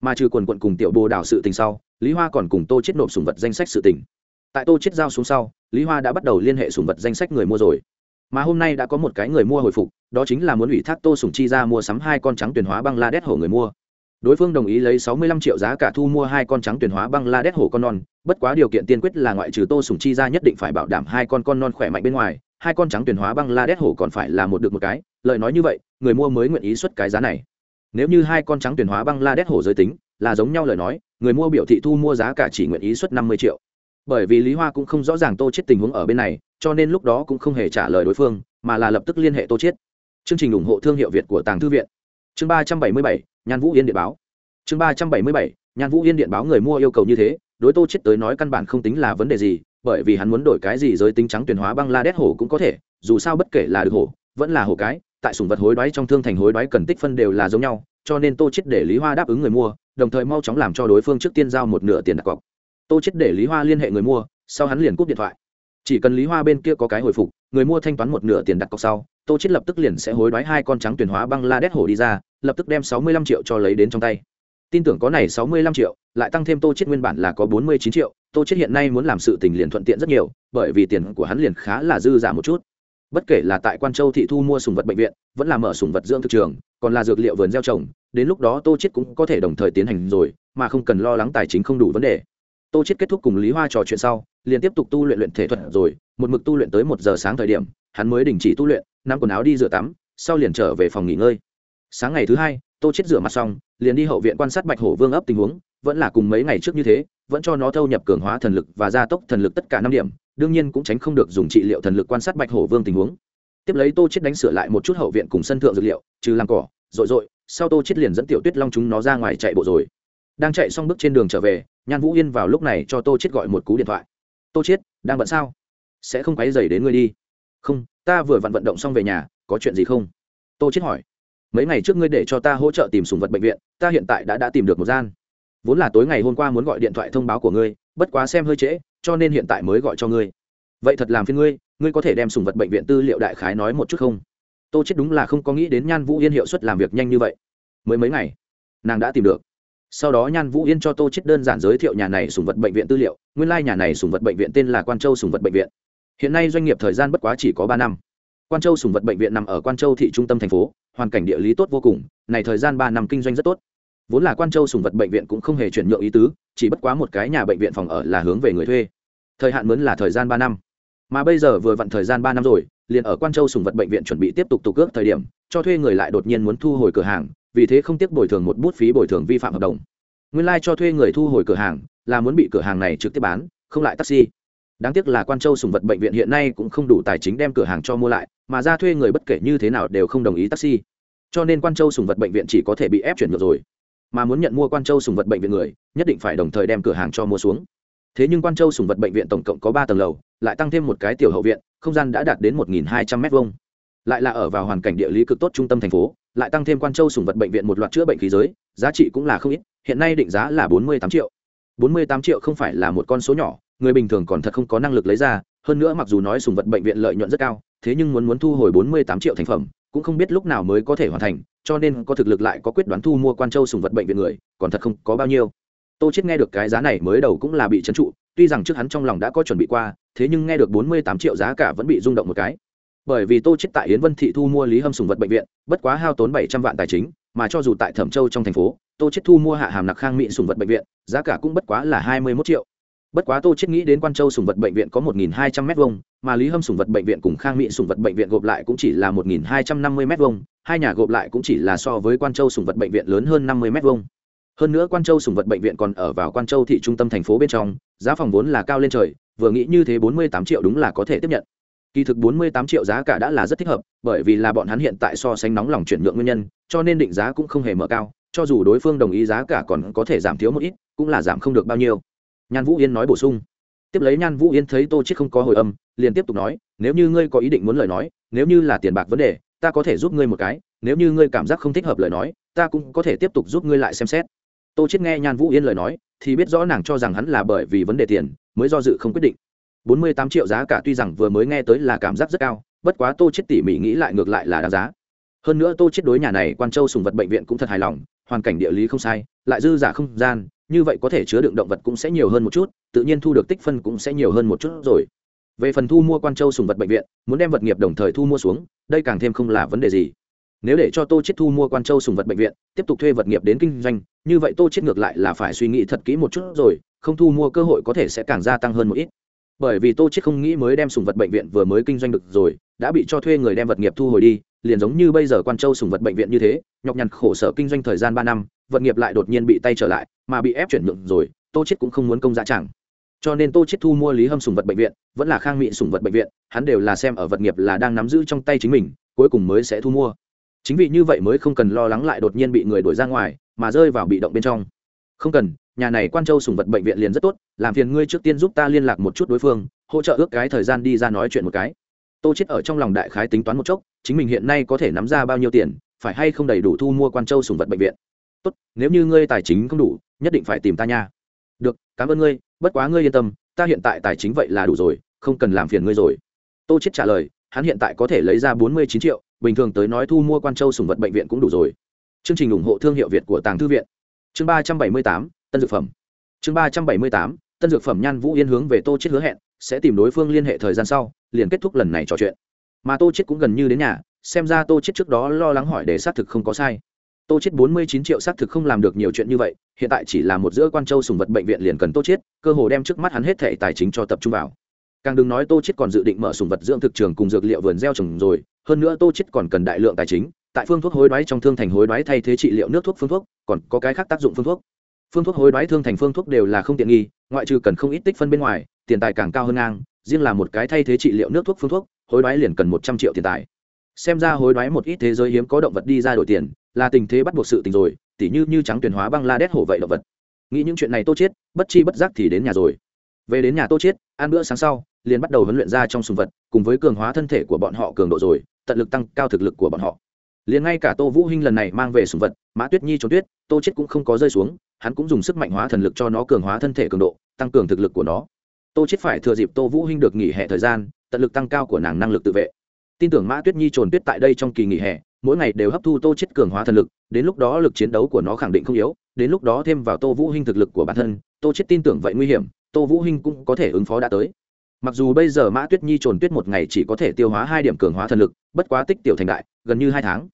Mà trừ quần quận cùng tiểu bồ đào sự tình sau, lý hoa còn cùng tô chết nộp sùng vật danh sách sự tình. Tại tô chết giao xuống sau, lý hoa đã bắt đầu liên hệ sùng vật danh sách người mua rồi. Mà hôm nay đã có một cái người mua hồi phục, đó chính là muốn ủy thác tô sùng chi ra mua sắm hai con trắng tuyển hóa băng la đét hổ người mua đối phương đồng ý lấy sáu mươi lăm triệu giá cả thu mua hai con trắng tuyển hóa băng la đét hổ con non, bất quá điều kiện tiên quyết là ngoại trừ tô sùng chi ra nhất định phải bảo đảm hai con con non khỏe mạnh bên ngoài, hai con trắng tuyển hóa băng la đét hổ còn phải là một được một cái. Lời nói như vậy, người mua mới nguyện ý xuất cái giá này. Nếu như hai con trắng tuyển hóa băng la đét hổ giới tính là giống nhau lời nói, người mua biểu thị thu mua giá cả chỉ nguyện ý xuất năm mươi triệu. Bởi vì lý hoa cũng không rõ ràng tô chết tình huống ở bên này, cho nên lúc đó cũng không hề trả lời đối phương, mà là lập tức liên hệ tô chết chương trình ủng hộ thương hiệu việt của tàng thư viện. Chương ba trăm bảy mươi bảy nhan vũ yên điện báo. Chương ba trăm bảy mươi bảy, nhan vũ yên điện báo người mua yêu cầu như thế, đối tô chết tới nói căn bản không tính là vấn đề gì, bởi vì hắn muốn đổi cái gì giới tính trắng tuyển hóa băng la đét hổ cũng có thể, dù sao bất kể là được hổ, vẫn là hổ cái, tại sùng vật hối đoái trong thương thành hối đoái cần tích phân đều là giống nhau, cho nên tô chết để lý hoa đáp ứng người mua, đồng thời mau chóng làm cho đối phương trước tiên giao một nửa tiền đặt cọc. Tô chết để lý hoa liên hệ người mua, sau hắn liền cúp điện thoại. Chỉ cần lý hoa bên kia có cái hồi phục người mua thanh toán một nửa tiền đặt cọc sau, tô chết lập tức liền sẽ hối đoái hai con trắng tuyển hóa băng la đét hổ đi ra, lập tức đem sáu mươi lăm triệu cho lấy đến trong tay. Tin tưởng có này sáu mươi lăm triệu, lại tăng thêm tô chết nguyên bản là có bốn mươi chín triệu, tô chết hiện nay muốn làm sự tình liền thuận tiện rất nhiều, bởi vì tiền của hắn liền khá là dư giả một chút. Bất kể là tại quan châu thị thu mua sùng vật bệnh viện, vẫn là mở sùng vật dưỡng thực trường, còn là dược liệu vườn gieo trồng, đến lúc đó tô chết cũng có thể đồng thời tiến hành rồi, mà không cần lo lắng tài chính không đủ vấn đề tô chết kết thúc cùng lý hoa trò chuyện sau, liền tiếp tục tu luyện luyện thể thuật rồi, một mực tu luyện tới một giờ sáng thời điểm, hắn mới đình chỉ tu luyện, nắm quần áo đi rửa tắm, sau liền trở về phòng nghỉ ngơi. Sáng ngày thứ hai, tô chết rửa mặt xong, liền đi hậu viện quan sát bạch hổ vương ấp tình huống, vẫn là cùng mấy ngày trước như thế, vẫn cho nó thâu nhập cường hóa thần lực và gia tốc thần lực tất cả năm điểm, đương nhiên cũng tránh không được dùng trị liệu thần lực quan sát bạch hổ vương tình huống. Tiếp lấy tô chết đánh sửa lại một chút hậu viện cùng sân thượng dược liệu, trừ làm cỏ, rội rội, sau tô chết liền dẫn tiểu tuyết long chúng nó ra ngoài chạy bộ rồi. Đang chạy xong bước trên đường trở về nhan vũ yên vào lúc này cho tô chết gọi một cú điện thoại. Tô chết đang bận sao? Sẽ không quấy dày đến ngươi đi. Không, ta vừa vặn vận động xong về nhà, có chuyện gì không? Tô chết hỏi. Mấy ngày trước ngươi để cho ta hỗ trợ tìm sùng vật bệnh viện, ta hiện tại đã đã tìm được một gian. Vốn là tối ngày hôm qua muốn gọi điện thoại thông báo của ngươi, bất quá xem hơi trễ, cho nên hiện tại mới gọi cho ngươi. Vậy thật làm phiền ngươi ngươi có thể đem sùng vật bệnh viện tư liệu đại khái nói một chút không? Tô chết đúng là không có nghĩ đến nhan vũ yên hiệu suất làm việc nhanh như vậy. Mới mấy ngày, nàng đã tìm được sau đó nhan vũ yên cho tô chết đơn giản giới thiệu nhà này sùng vật bệnh viện tư liệu, nguyên lai、like、nhà này sùng vật bệnh viện tên là quan châu sùng vật bệnh viện. Hiện nay doanh nghiệp thời gian bất quá chỉ có ba năm. Quan châu sùng vật bệnh viện nằm ở quan châu thị trung tâm thành phố, hoàn cảnh địa lý tốt vô cùng, này thời gian ba năm kinh doanh rất tốt. Vốn là quan châu sùng vật bệnh viện cũng không hề chuyển nhượng ý tứ, chỉ bất quá một cái nhà bệnh viện phòng ở là hướng về người thuê. Thời hạn mướn là thời gian ba năm. Mà bây giờ vừa vặn thời gian ba năm rồi, liền ở quan châu sùng vật bệnh viện chuẩn bị tiếp tục tục cước thời điểm, cho thuê người lại đột nhiên muốn thu hồi cửa hàng vì thế không tiếc bồi thường một bút phí bồi thường vi phạm hợp đồng. Nguyên lai、like、cho thuê người thu hồi cửa hàng là muốn bị cửa hàng này trực tiếp bán, không lại taxi. Đáng tiếc là quan châu sùng vật bệnh viện hiện nay cũng không đủ tài chính đem cửa hàng cho mua lại, mà ra thuê người bất kể như thế nào đều không đồng ý taxi. Cho nên quan châu sùng vật bệnh viện chỉ có thể bị ép chuyển ngược rồi. Mà muốn nhận mua quan châu sùng vật bệnh viện người, nhất định phải đồng thời đem cửa hàng cho mua xuống. Thế nhưng quan châu sùng vật bệnh viện tổng cộng có ba tầng lầu, lại tăng thêm một cái tiểu hậu viện, không gian đã đạt đến một hai trăm m hai lại là ở vào hoàn cảnh địa lý cực tốt trung tâm thành phố lại tăng thêm quan châu sùng vật bệnh viện một loạt chữa bệnh khí giới, giá trị cũng là không ít, hiện nay định giá là bốn mươi tám triệu. bốn mươi tám triệu không phải là một con số nhỏ, người bình thường còn thật không có năng lực lấy ra, hơn nữa mặc dù nói sùng vật bệnh viện lợi nhuận rất cao, thế nhưng muốn muốn thu hồi bốn mươi tám triệu thành phẩm, cũng không biết lúc nào mới có thể hoàn thành, cho nên có thực lực lại có quyết đoán thu mua quan châu sùng vật bệnh viện người, còn thật không có bao nhiêu. Tô chết nghe được cái giá này mới đầu cũng là bị trấn trụ, tuy rằng trước hắn trong lòng đã có chuẩn bị qua, thế nhưng nghe được bốn mươi tám triệu giá cả vẫn bị rung động một cái bởi vì tô chết tại yến vân thị thu mua lý hâm sùng vật bệnh viện, bất quá hao tốn bảy trăm vạn tài chính, mà cho dù tại thẩm châu trong thành phố, tô chết thu mua hạ hàm nặc khang mỹ sùng vật bệnh viện, giá cả cũng bất quá là hai mươi 21 triệu. Bất quá tô chết nghĩ đến quan châu sùng vật bệnh viện có một nghìn hai trăm m hai mà lý hâm sùng vật bệnh viện cùng khang mỹ sùng vật bệnh viện gộp lại cũng chỉ là một nghìn hai trăm năm mươi m hai hai nhà gộp lại cũng chỉ là so với quan châu sùng vật bệnh viện lớn hơn năm mươi m hai hơn nữa quan châu sùng vật bệnh viện còn ở vào quan châu thị trung tâm thành phố bên trong, giá phòng vốn là cao lên trời, vừa nghĩ như thế bốn mươi tám triệu đúng là có thể tiếp nhận kỳ thực bốn mươi tám triệu giá cả đã là rất thích hợp, bởi vì là bọn hắn hiện tại so sánh nóng lòng chuyển nhượng nguyên nhân, cho nên định giá cũng không hề mở cao, cho dù đối phương đồng ý giá cả còn có thể giảm thiếu một ít, cũng là giảm không được bao nhiêu. Nhan vũ yên nói bổ sung. Tiếp lấy nhan vũ yên thấy tô Chiết không có hồi âm, liền tiếp tục nói, nếu như ngươi có ý định muốn lời nói, nếu như là tiền bạc vấn đề, ta có thể giúp ngươi một cái, nếu như ngươi cảm giác không thích hợp lời nói, ta cũng có thể tiếp tục giúp ngươi lại xem xét. Tô Chiết nghe nhan vũ yên lời nói, thì biết rõ nàng cho rằng hắn là bởi vì vấn đề tiền, mới do dự không quyết định bốn mươi tám triệu giá cả tuy rằng vừa mới nghe tới là cảm giác rất cao, bất quá tô chết tỉ mỉ nghĩ lại ngược lại là đáng giá. Hơn nữa tô chết đối nhà này quan châu sùng vật bệnh viện cũng thật hài lòng, hoàn cảnh địa lý không sai, lại dư giả không gian, như vậy có thể chứa đựng động vật cũng sẽ nhiều hơn một chút, tự nhiên thu được tích phân cũng sẽ nhiều hơn một chút rồi. Về phần thu mua quan châu sùng vật bệnh viện, muốn đem vật nghiệp đồng thời thu mua xuống, đây càng thêm không là vấn đề gì. Nếu để cho tô chết thu mua quan châu sùng vật bệnh viện, tiếp tục thuê vật nghiệp đến kinh doanh, như vậy tô chết ngược lại là phải suy nghĩ thật kỹ một chút rồi, không thu mua cơ hội có thể sẽ càng gia tăng hơn một ít bởi vì tô chết không nghĩ mới đem sùng vật bệnh viện vừa mới kinh doanh được rồi, đã bị cho thuê người đem vật nghiệp thu hồi đi, liền giống như bây giờ quan châu sùng vật bệnh viện như thế, nhọc nhằn khổ sở kinh doanh thời gian ba năm, vật nghiệp lại đột nhiên bị tay trở lại, mà bị ép chuyển nhượng rồi, tô chết cũng không muốn công giá chẳng. Cho nên tô chết thu mua lý hâm sùng vật bệnh viện, vẫn là khang mỹ sùng vật bệnh viện, hắn đều là xem ở vật nghiệp là đang nắm giữ trong tay chính mình, cuối cùng mới sẽ thu mua. Chính vì như vậy mới không cần lo lắng lại đột nhiên bị người đuổi ra ngoài, mà rơi vào bị động bên trong. Không cần nhà này quan châu sùng vật bệnh viện liền rất tốt, làm phiền ngươi trước tiên giúp ta liên lạc một chút đối phương, hỗ trợ ước cái thời gian đi ra nói chuyện một cái. Tô chết ở trong lòng đại khái tính toán một chốc, chính mình hiện nay có thể nắm ra bao nhiêu tiền, phải hay không đầy đủ thu mua quan châu sùng vật bệnh viện. Tốt, nếu như ngươi tài chính không đủ, nhất định phải tìm ta nha. Được, cảm ơn ngươi, bất quá ngươi yên tâm, ta hiện tại tài chính vậy là đủ rồi, không cần làm phiền ngươi rồi. Tô chết trả lời, hắn hiện tại có thể lấy ra bốn mươi chín triệu, bình thường tới nói thu mua quan châu sùng vật bệnh viện cũng đủ rồi. Chương trình ủng hộ thương hiệu việt của tàng thư viện. Chương ba trăm bảy mươi tám tân dược phẩm. Chương ba trăm bảy mươi tám, tân dược phẩm nhan vũ yên hướng về tô chết hứa hẹn, sẽ tìm đối phương liên hệ thời gian sau, liền kết thúc lần này trò chuyện. Mà tô chết cũng gần như đến nhà, xem ra tô chết trước đó lo lắng hỏi để xác thực không có sai. Tô chết bốn mươi chín triệu xác thực không làm được nhiều chuyện như vậy, hiện tại chỉ là một giữa quan châu sùng vật bệnh viện liền cần tô chết cơ hồ đem trước mắt hắn hết thẻ tài chính cho tập trung vào. Càng đừng nói tô chết còn dự định mở sùng vật dưỡng thực trường cùng dược liệu vườn gieo trồng rồi, hơn nữa tô chết còn cần đại lượng tài chính, tại phương thuốc hối đoái trong thương thành hối đoái thay thế trị liệu nước thuốc phương thuốc, còn có cái khác tác dụng phương thuốc phương thuốc hối đoái thương thành phương thuốc đều là không tiện nghi, ngoại trừ cần không ít tích phân bên ngoài, tiền tài càng cao hơn ngang, riêng là một cái thay thế trị liệu nước thuốc phương thuốc, hối đoái liền cần một trăm triệu tiền tài. Xem ra hối đoái một ít thế giới hiếm có động vật đi ra đổi tiền, là tình thế bắt buộc sự tình rồi, tỉ như như trắng tuyển hóa băng la đét hổ vậy động vật. Nghĩ những chuyện này tô chết, bất chi bất giác thì đến nhà rồi. Về đến nhà tô chết, ăn bữa sáng sau, liền bắt đầu huấn luyện ra trong sùng vật, cùng với cường hóa thân thể của bọn họ cường độ rồi, tận lực tăng cao thực lực của bọn họ liền ngay cả tô vũ hinh lần này mang về sùng vật, mã tuyết nhi trốn tuyết, tô chết cũng không có rơi xuống, hắn cũng dùng sức mạnh hóa thần lực cho nó cường hóa thân thể cường độ, tăng cường thực lực của nó. Tô chết phải thừa dịp tô vũ hinh được nghỉ hè thời gian, tận lực tăng cao của nàng năng lực tự vệ. Tin tưởng mã tuyết nhi trồn tuyết tại đây trong kỳ nghỉ hè, mỗi ngày đều hấp thu tô chết cường hóa thần lực, đến lúc đó lực chiến đấu của nó khẳng định không yếu, đến lúc đó thêm vào tô vũ hinh thực lực của bản thân, tô chết tin tưởng vậy nguy hiểm, tô vũ hinh cũng có thể ứng phó đã tới mặc dù bây giờ mã tuyết nhi trồn tuyết một ngày chỉ có thể tiêu hóa hai điểm cường hóa thần lực, bất quá tích tiểu thành đại, gần như hai tháng.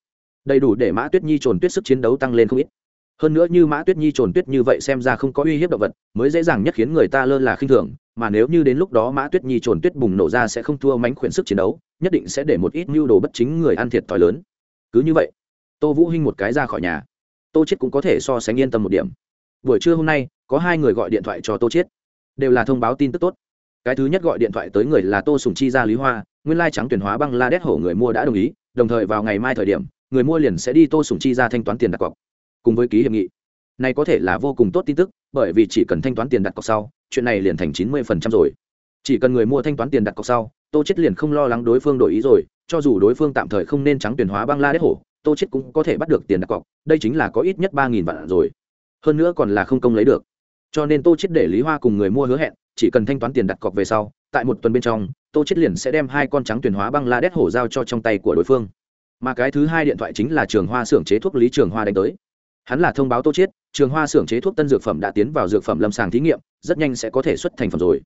Đầy đủ để mã tuyết nhi trồn tuyết sức chiến đấu tăng lên không ít. Hơn nữa như mã tuyết nhi trồn tuyết như vậy xem ra không có uy hiếp động vật, mới dễ dàng nhất khiến người ta lơ là khinh thường, mà nếu như đến lúc đó mã tuyết nhi trồn tuyết bùng nổ ra sẽ không thua mánh khuyển sức chiến đấu, nhất định sẽ để một ít mưu đồ bất chính người ăn thiệt thòi lớn. Cứ như vậy, tô vũ hinh một cái ra khỏi nhà. Tô chết cũng có thể so sánh yên tâm một điểm. Buổi trưa hôm nay, có hai người gọi điện thoại cho tô chết đều là thông báo tin tức tốt cái thứ nhất gọi điện thoại tới người là tô sùng chi gia lý hoa, nguyên lai trắng tuyển hóa băng la đét hổ người mua đã đồng ý, đồng thời vào ngày mai thời điểm, người mua liền sẽ đi tô sùng chi ra thanh toán tiền đặt cọc. Cùng với ký hiệp nghị. Này có thể là vô cùng tốt tin tức, bởi vì chỉ cần thanh toán tiền đặt cọc sau, chuyện này liền thành chín mươi phần trăm rồi. Chỉ cần người mua thanh toán tiền đặt cọc sau, tô chết liền không lo lắng đối phương đổi ý rồi, cho dù đối phương tạm thời không nên trắng tuyển hóa băng la đét hổ, tô chết cũng có thể bắt được tiền đặt cọc, đây chính là có ít nhất ba nghìn vạn rồi. Hơn nữa còn là không công lấy được cho nên tô chết để lý hoa cùng người mua hứa hẹn, chỉ cần thanh toán tiền đặt cọc về sau, tại một tuần bên trong, tô chết liền sẽ đem hai con trắng tuyển hóa băng la đét hổ giao cho trong tay của đối phương. Mà cái thứ hai điện thoại chính là trường hoa xưởng chế thuốc lý trường hoa đánh tới. Hắn là thông báo tô chiết, trường hoa xưởng chế thuốc tân dược phẩm đã tiến vào dược phẩm lâm sàng thí nghiệm, rất nhanh sẽ có thể xuất thành phẩm rồi.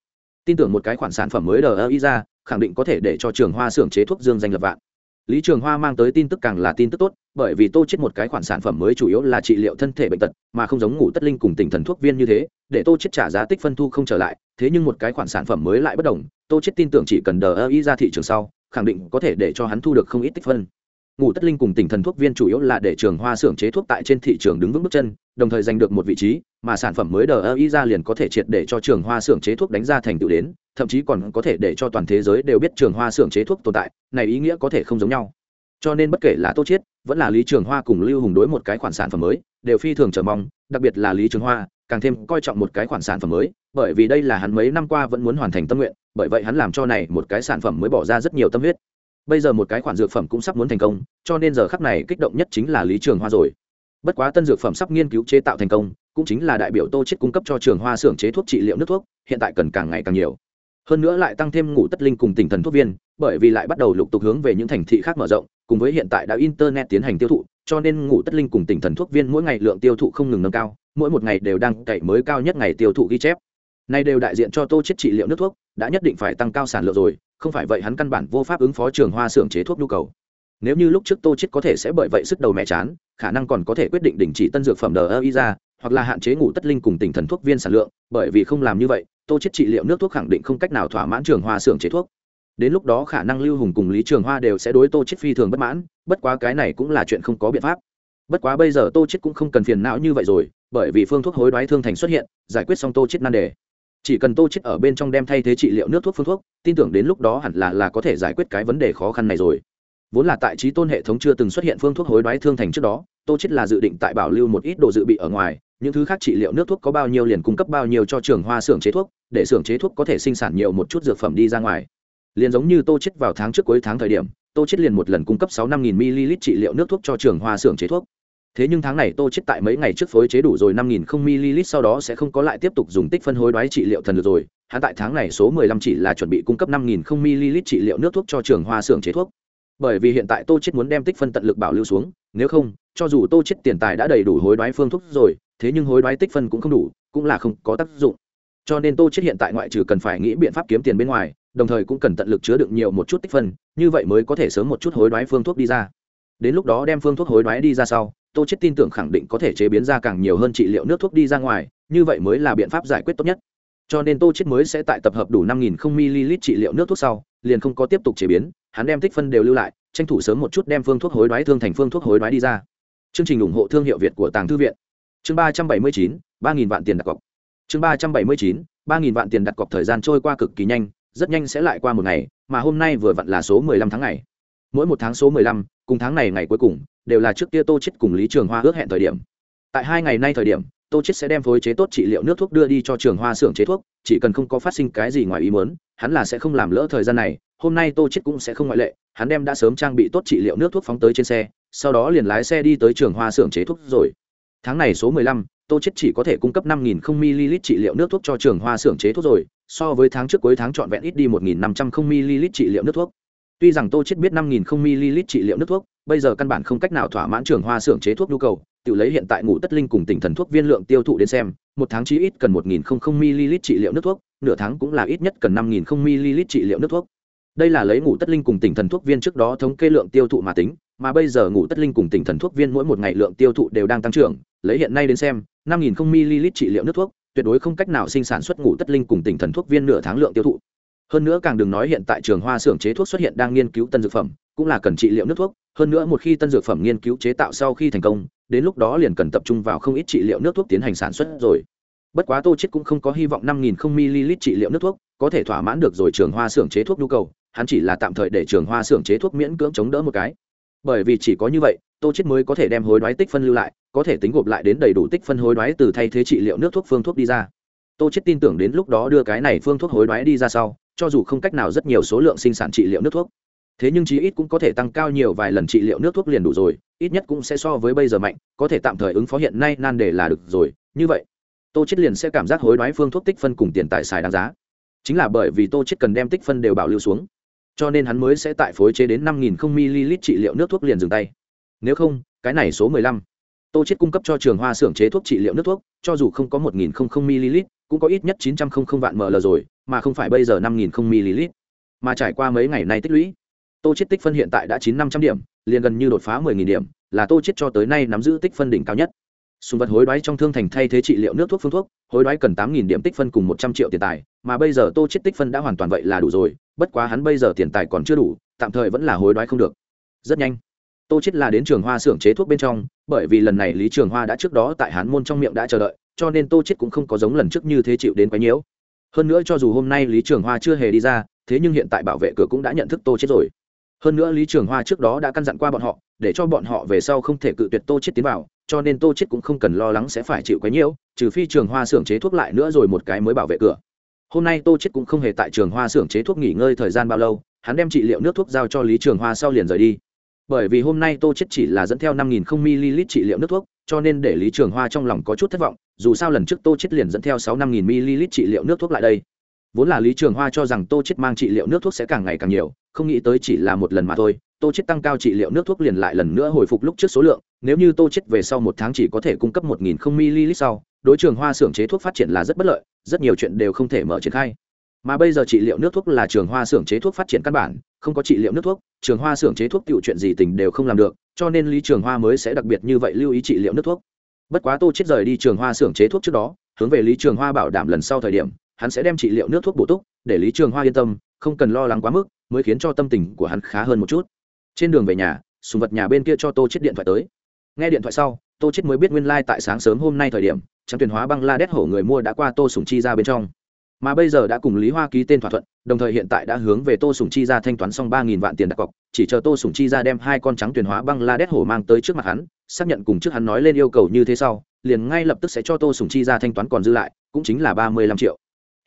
Tin tưởng một cái khoản sản phẩm mới đờ ra, khẳng định có thể để cho trường hoa xưởng chế thuốc dương danh lập vạn lý trường hoa mang tới tin tức càng là tin tức tốt, bởi vì tô chết một cái khoản sản phẩm mới chủ yếu là trị liệu thân thể bệnh tật, mà không giống ngủ tất linh cùng tỉnh thần thuốc viên như thế, để tô chết trả giá tích phân thu không trở lại, thế nhưng một cái khoản sản phẩm mới lại bất đồng, tô chết tin tưởng chỉ cần đờ ra thị trường sau, khẳng định có thể để cho hắn thu được không ít tích phân. Ngủ tất linh cùng tỉnh thần thuốc viên chủ yếu là để trường hoa xưởng chế thuốc tại trên thị trường đứng vững bước chân, đồng thời giành được một vị trí, mà sản phẩm mới đờ ơ ý ra liền có thể triệt để cho trường hoa xưởng chế thuốc đánh ra thành tựu đến thậm chí còn có thể để cho toàn thế giới đều biết trường hoa xưởng chế thuốc tồn tại, này ý nghĩa có thể không giống nhau. Cho nên bất kể là tô chiết, vẫn là lý trường hoa cùng lưu hùng đối một cái khoản sản phẩm mới, đều phi thường chờ mong, đặc biệt là lý trường hoa, càng thêm coi trọng một cái khoản sản phẩm mới, bởi vì đây là hắn mấy năm qua vẫn muốn hoàn thành tâm nguyện, bởi vậy hắn làm cho này một cái sản phẩm mới bỏ ra rất nhiều tâm huyết. Bây giờ một cái khoản dược phẩm cũng sắp muốn thành công, cho nên giờ khắc này kích động nhất chính là lý trường hoa rồi. Bất quá tân dược phẩm sắp nghiên cứu chế tạo thành công, cũng chính là đại biểu tô chết cung cấp cho trường hoa xưởng chế thuốc trị liệu nước thuốc, hiện tại cần càng ngày càng nhiều hơn nữa lại tăng thêm ngủ tất linh cùng tinh thần thuốc viên, bởi vì lại bắt đầu lục tục hướng về những thành thị khác mở rộng, cùng với hiện tại đã internet tiến hành tiêu thụ, cho nên ngủ tất linh cùng tinh thần thuốc viên mỗi ngày lượng tiêu thụ không ngừng nâng cao, mỗi một ngày đều đang cậy mới cao nhất ngày tiêu thụ ghi chép. Nay đều đại diện cho tô chết trị liệu nước thuốc, đã nhất định phải tăng cao sản lượng rồi, không phải vậy hắn căn bản vô pháp ứng phó trường hoa xưởng chế thuốc nhu cầu. Nếu như lúc trước tô chết có thể sẽ bởi vậy sức đầu mẹ chán, khả năng còn có thể quyết định đình chỉ tân dược phẩm đờ ra, hoặc là hạn chế ngủ tất linh cùng tỉnh thần thuốc viên sản lượng, bởi vì không làm như vậy tô chết trị liệu nước thuốc khẳng định không cách nào thỏa mãn trường hoa xưởng chế thuốc. Đến lúc đó khả năng lưu hùng cùng lý trường hoa đều sẽ đối tô chết phi thường bất mãn, bất quá cái này cũng là chuyện không có biện pháp. Bất quá bây giờ tô chết cũng không cần phiền não như vậy rồi, bởi vì phương thuốc hối đoái thương thành xuất hiện, giải quyết xong tô chết nan đề. Chỉ cần tô chết ở bên trong đem thay thế trị liệu nước thuốc phương thuốc, tin tưởng đến lúc đó hẳn là là có thể giải quyết cái vấn đề khó khăn này rồi. Vốn là tại trí tôn hệ thống chưa từng xuất hiện phương thuốc hối đoái thương thành trước đó, tô chết là dự định tại bảo lưu một ít đồ dự bị ở ngoài những thứ khác trị liệu nước thuốc có bao nhiêu liền cung cấp bao nhiêu cho trường hoa xưởng chế thuốc, để xưởng chế thuốc có thể sinh sản nhiều một chút dược phẩm đi ra ngoài. Liền giống như tô chết vào tháng trước cuối tháng thời điểm, tô chết liền một lần cung cấp sáu năm nghìn ml trị liệu nước thuốc cho trường hoa xưởng chế thuốc. Thế nhưng tháng này tô chết tại mấy ngày trước phối chế đủ rồi năm nghìn không ml, sau đó sẽ không có lại tiếp tục dùng tích phân hối đoái trị liệu thần được rồi. Hắn tại tháng này số mười lăm chỉ là chuẩn bị cung cấp năm nghìn không ml trị liệu nước thuốc cho trường hoa xưởng chế thuốc. Bởi vì hiện tại tô chết muốn đem tích phân tận lực bảo lưu xuống, nếu không, cho dù tô chết tiền tài đã đầy đủ hối đoái phương thuốc rồi thế nhưng hối đoái tích phân cũng không đủ, cũng là không có tác dụng. Cho nên tô chết hiện tại ngoại trừ cần phải nghĩ biện pháp kiếm tiền bên ngoài, đồng thời cũng cần tận lực chứa đựng nhiều một chút tích phân, như vậy mới có thể sớm một chút hối đoái phương thuốc đi ra. Đến lúc đó đem phương thuốc hối đoái đi ra sau, tô chết tin tưởng khẳng định có thể chế biến ra càng nhiều hơn trị liệu nước thuốc đi ra ngoài, như vậy mới là biện pháp giải quyết tốt nhất. Cho nên tô chết mới sẽ tại tập hợp đủ năm nghìn không ml trị liệu nước thuốc sau, liền không có tiếp tục chế biến, hắn đem tích phân đều lưu lại, tranh thủ sớm một chút đem phương thuốc hối đoái thương thành phương thuốc hối đoái đi ra. Chương trình ủng hộ thương hiệu việt của tàng thư viện chương ba trăm bảy mươi chín, ba nghìn vạn tiền đặt cọc. Chương ba trăm bảy mươi chín, ba nghìn vạn tiền đặt cọc thời gian trôi qua cực kỳ nhanh, rất nhanh sẽ lại qua một ngày, mà hôm nay vừa vặn là số mười lăm tháng ngày. Mỗi một tháng số mười lăm, cùng tháng này ngày cuối cùng, đều là trước kia tô chết cùng lý trường hoa ước hẹn thời điểm. Tại hai ngày nay thời điểm, tô chết sẽ đem phối chế tốt trị liệu nước thuốc đưa đi cho trường hoa xưởng chế thuốc, chỉ cần không có phát sinh cái gì ngoài ý muốn, hắn là sẽ không làm lỡ thời gian này, hôm nay tô chết cũng sẽ không ngoại lệ, hắn đem đã sớm trang bị tốt trị liệu nước thuốc phóng tới trên xe, sau đó liền lái xe đi tới trường hoa xưởng chế thuốc rồi tháng này số 15, tô chết chỉ có thể cung cấp 5.000 ml trị liệu nước thuốc cho trường hoa xưởng chế thuốc rồi so với tháng trước cuối tháng trọn vẹn ít đi 1.500 ml trị liệu nước thuốc. Tuy rằng tô chết biết 5.000 ml trị liệu nước thuốc bây giờ căn bản không cách nào thỏa mãn trường hoa xưởng chế thuốc nhu cầu tự lấy hiện tại ngủ tất linh cùng tỉnh thần thuốc viên lượng tiêu thụ đến xem một tháng chí ít cần 1.000 ml trị liệu nước thuốc nửa tháng cũng là ít nhất cần 5.000 ml trị liệu nước thuốc. Đây là lấy ngủ tất linh cùng tỉnh thần thuốc viên trước đó thống kê lượng tiêu thụ mà tính mà bây giờ ngủ tất linh cùng tỉnh thần thuốc viên mỗi một ngày lượng tiêu thụ đều đang tăng trưởng, lấy hiện nay đến xem, năm nghìn không ml trị liệu nước thuốc, tuyệt đối không cách nào sinh sản xuất ngủ tất linh cùng tỉnh thần thuốc viên nửa tháng lượng tiêu thụ. Hơn nữa càng đừng nói hiện tại trường hoa xưởng chế thuốc xuất hiện đang nghiên cứu tân dược phẩm, cũng là cần trị liệu nước thuốc, hơn nữa một khi tân dược phẩm nghiên cứu chế tạo sau khi thành công, đến lúc đó liền cần tập trung vào không ít trị liệu nước thuốc tiến hành sản xuất rồi. Bất quá tô chết cũng không có hy vọng năm nghìn không ml trị liệu nước thuốc có thể thỏa mãn được rồi trường hoa xưởng chế thuốc nhu cầu, hắn chỉ là tạm thời để trường hoa xưởng chế thuốc miễn cưỡng chống đỡ một cái bởi vì chỉ có như vậy, tô chết mới có thể đem hối đoái tích phân lưu lại, có thể tính gộp lại đến đầy đủ tích phân hối đoái từ thay thế trị liệu nước thuốc phương thuốc đi ra. Tô chết tin tưởng đến lúc đó đưa cái này phương thuốc hối đoái đi ra sau, cho dù không cách nào rất nhiều số lượng sinh sản trị liệu nước thuốc. Thế nhưng chí ít cũng có thể tăng cao nhiều vài lần trị liệu nước thuốc liền đủ rồi, ít nhất cũng sẽ so với bây giờ mạnh, có thể tạm thời ứng phó hiện nay nan đề là được rồi, như vậy, tô chết liền sẽ cảm giác hối đoái phương thuốc tích phân cùng tiền tài xài đáng giá. Chính là bởi vì tô chết cần đem tích phân đều bảo lưu xuống cho nên hắn mới sẽ tại phối chế đến năm nghìn không ml trị liệu nước thuốc liền dừng tay. Nếu không, cái này số mười lăm, tô chết cung cấp cho trường hoa xưởng chế thuốc trị liệu nước thuốc, cho dù không có một nghìn không không ml, cũng có ít nhất chín trăm không không vạn ml rồi, mà không phải bây giờ năm nghìn không ml. Mà trải qua mấy ngày nay tích lũy, tô chết tích phân hiện tại đã chín năm trăm điểm, liền gần như đột phá mười nghìn điểm, là tô chết cho tới nay nắm giữ tích phân đỉnh cao nhất sùng vật hối đoái trong thương thành thay thế trị liệu nước thuốc phương thuốc, hối đoái cần tám nghìn điểm tích phân cùng một trăm triệu tiền tài, mà bây giờ tô chết tích phân đã hoàn toàn vậy là đủ rồi, bất quá hắn bây giờ tiền tài còn chưa đủ, tạm thời vẫn là hối đoái không được. Rất nhanh, tô chết là đến trường hoa xưởng chế thuốc bên trong, bởi vì lần này lý trường hoa đã trước đó tại hán môn trong miệng đã chờ đợi, cho nên tô chết cũng không có giống lần trước như thế chịu đến quấy nhiễu. Hơn nữa cho dù hôm nay lý trường hoa chưa hề đi ra, thế nhưng hiện tại bảo vệ cửa cũng đã nhận thức tô chết rồi. Hơn nữa lý trường hoa trước đó đã căn dặn qua bọn họ, để cho bọn họ về sau không thể cự tuyệt tô chết tiến vào cho nên tô chết cũng không cần lo lắng sẽ phải chịu quấy nhiễu, trừ phi trường hoa xưởng chế thuốc lại nữa rồi một cái mới bảo vệ cửa. Hôm nay tô chết cũng không hề tại trường hoa xưởng chế thuốc nghỉ ngơi thời gian bao lâu, hắn đem trị liệu nước thuốc giao cho lý trường hoa sau liền rời đi. Bởi vì hôm nay tô chết chỉ là dẫn theo năm nghìn không ml trị liệu nước thuốc, cho nên để lý trường hoa trong lòng có chút thất vọng, dù sao lần trước tô chết liền dẫn theo sáu năm nghìn ml trị liệu nước thuốc lại đây vốn là lý trường hoa cho rằng tô chết mang trị liệu nước thuốc sẽ càng ngày càng nhiều, không nghĩ tới chỉ là một lần mà thôi, tô chết tăng cao trị liệu nước thuốc liền lại lần nữa hồi phục lúc trước số lượng, nếu như tô chết về sau một tháng chỉ có thể cung cấp một nghìn không ml sau, đối trường hoa xưởng chế thuốc phát triển là rất bất lợi, rất nhiều chuyện đều không thể mở triển khai. Mà bây giờ trị liệu nước thuốc là trường hoa xưởng chế thuốc phát triển căn bản, không có trị liệu nước thuốc, trường hoa xưởng chế thuốc tiểu chuyện gì tình đều không làm được, cho nên lý trường hoa mới sẽ đặc biệt như vậy lưu ý trị liệu nước thuốc. Bất quá tô chết rời đi trường hoa xưởng chế thuốc trước đó, hướng về lý trường hoa bảo đảm lần sau thời điểm hắn sẽ đem trị liệu nước thuốc bổ túc, để lý trường hoa yên tâm, không cần lo lắng quá mức, mới khiến cho tâm tình của hắn khá hơn một chút. Trên đường về nhà, sùng vật nhà bên kia cho tô chết điện thoại tới. Nghe điện thoại sau, tô chết mới biết nguyên lai tại sáng sớm hôm nay thời điểm trắng tuyển hóa băng la đét hổ người mua đã qua tô sùng chi ra bên trong. Mà bây giờ đã cùng lý hoa ký tên thỏa thuận, đồng thời hiện tại đã hướng về tô sùng chi ra thanh toán xong ba nghìn vạn tiền đặt cọc, chỉ chờ tô sùng chi ra đem hai con trắng tuyển hóa băng la đét hổ mang tới trước mặt hắn, xác nhận cùng trước hắn nói lên yêu cầu như thế sau, liền ngay lập tức sẽ cho tô sùng chi ra thanh toán còn dư lại, cũng chính là ba mươi lăm triệu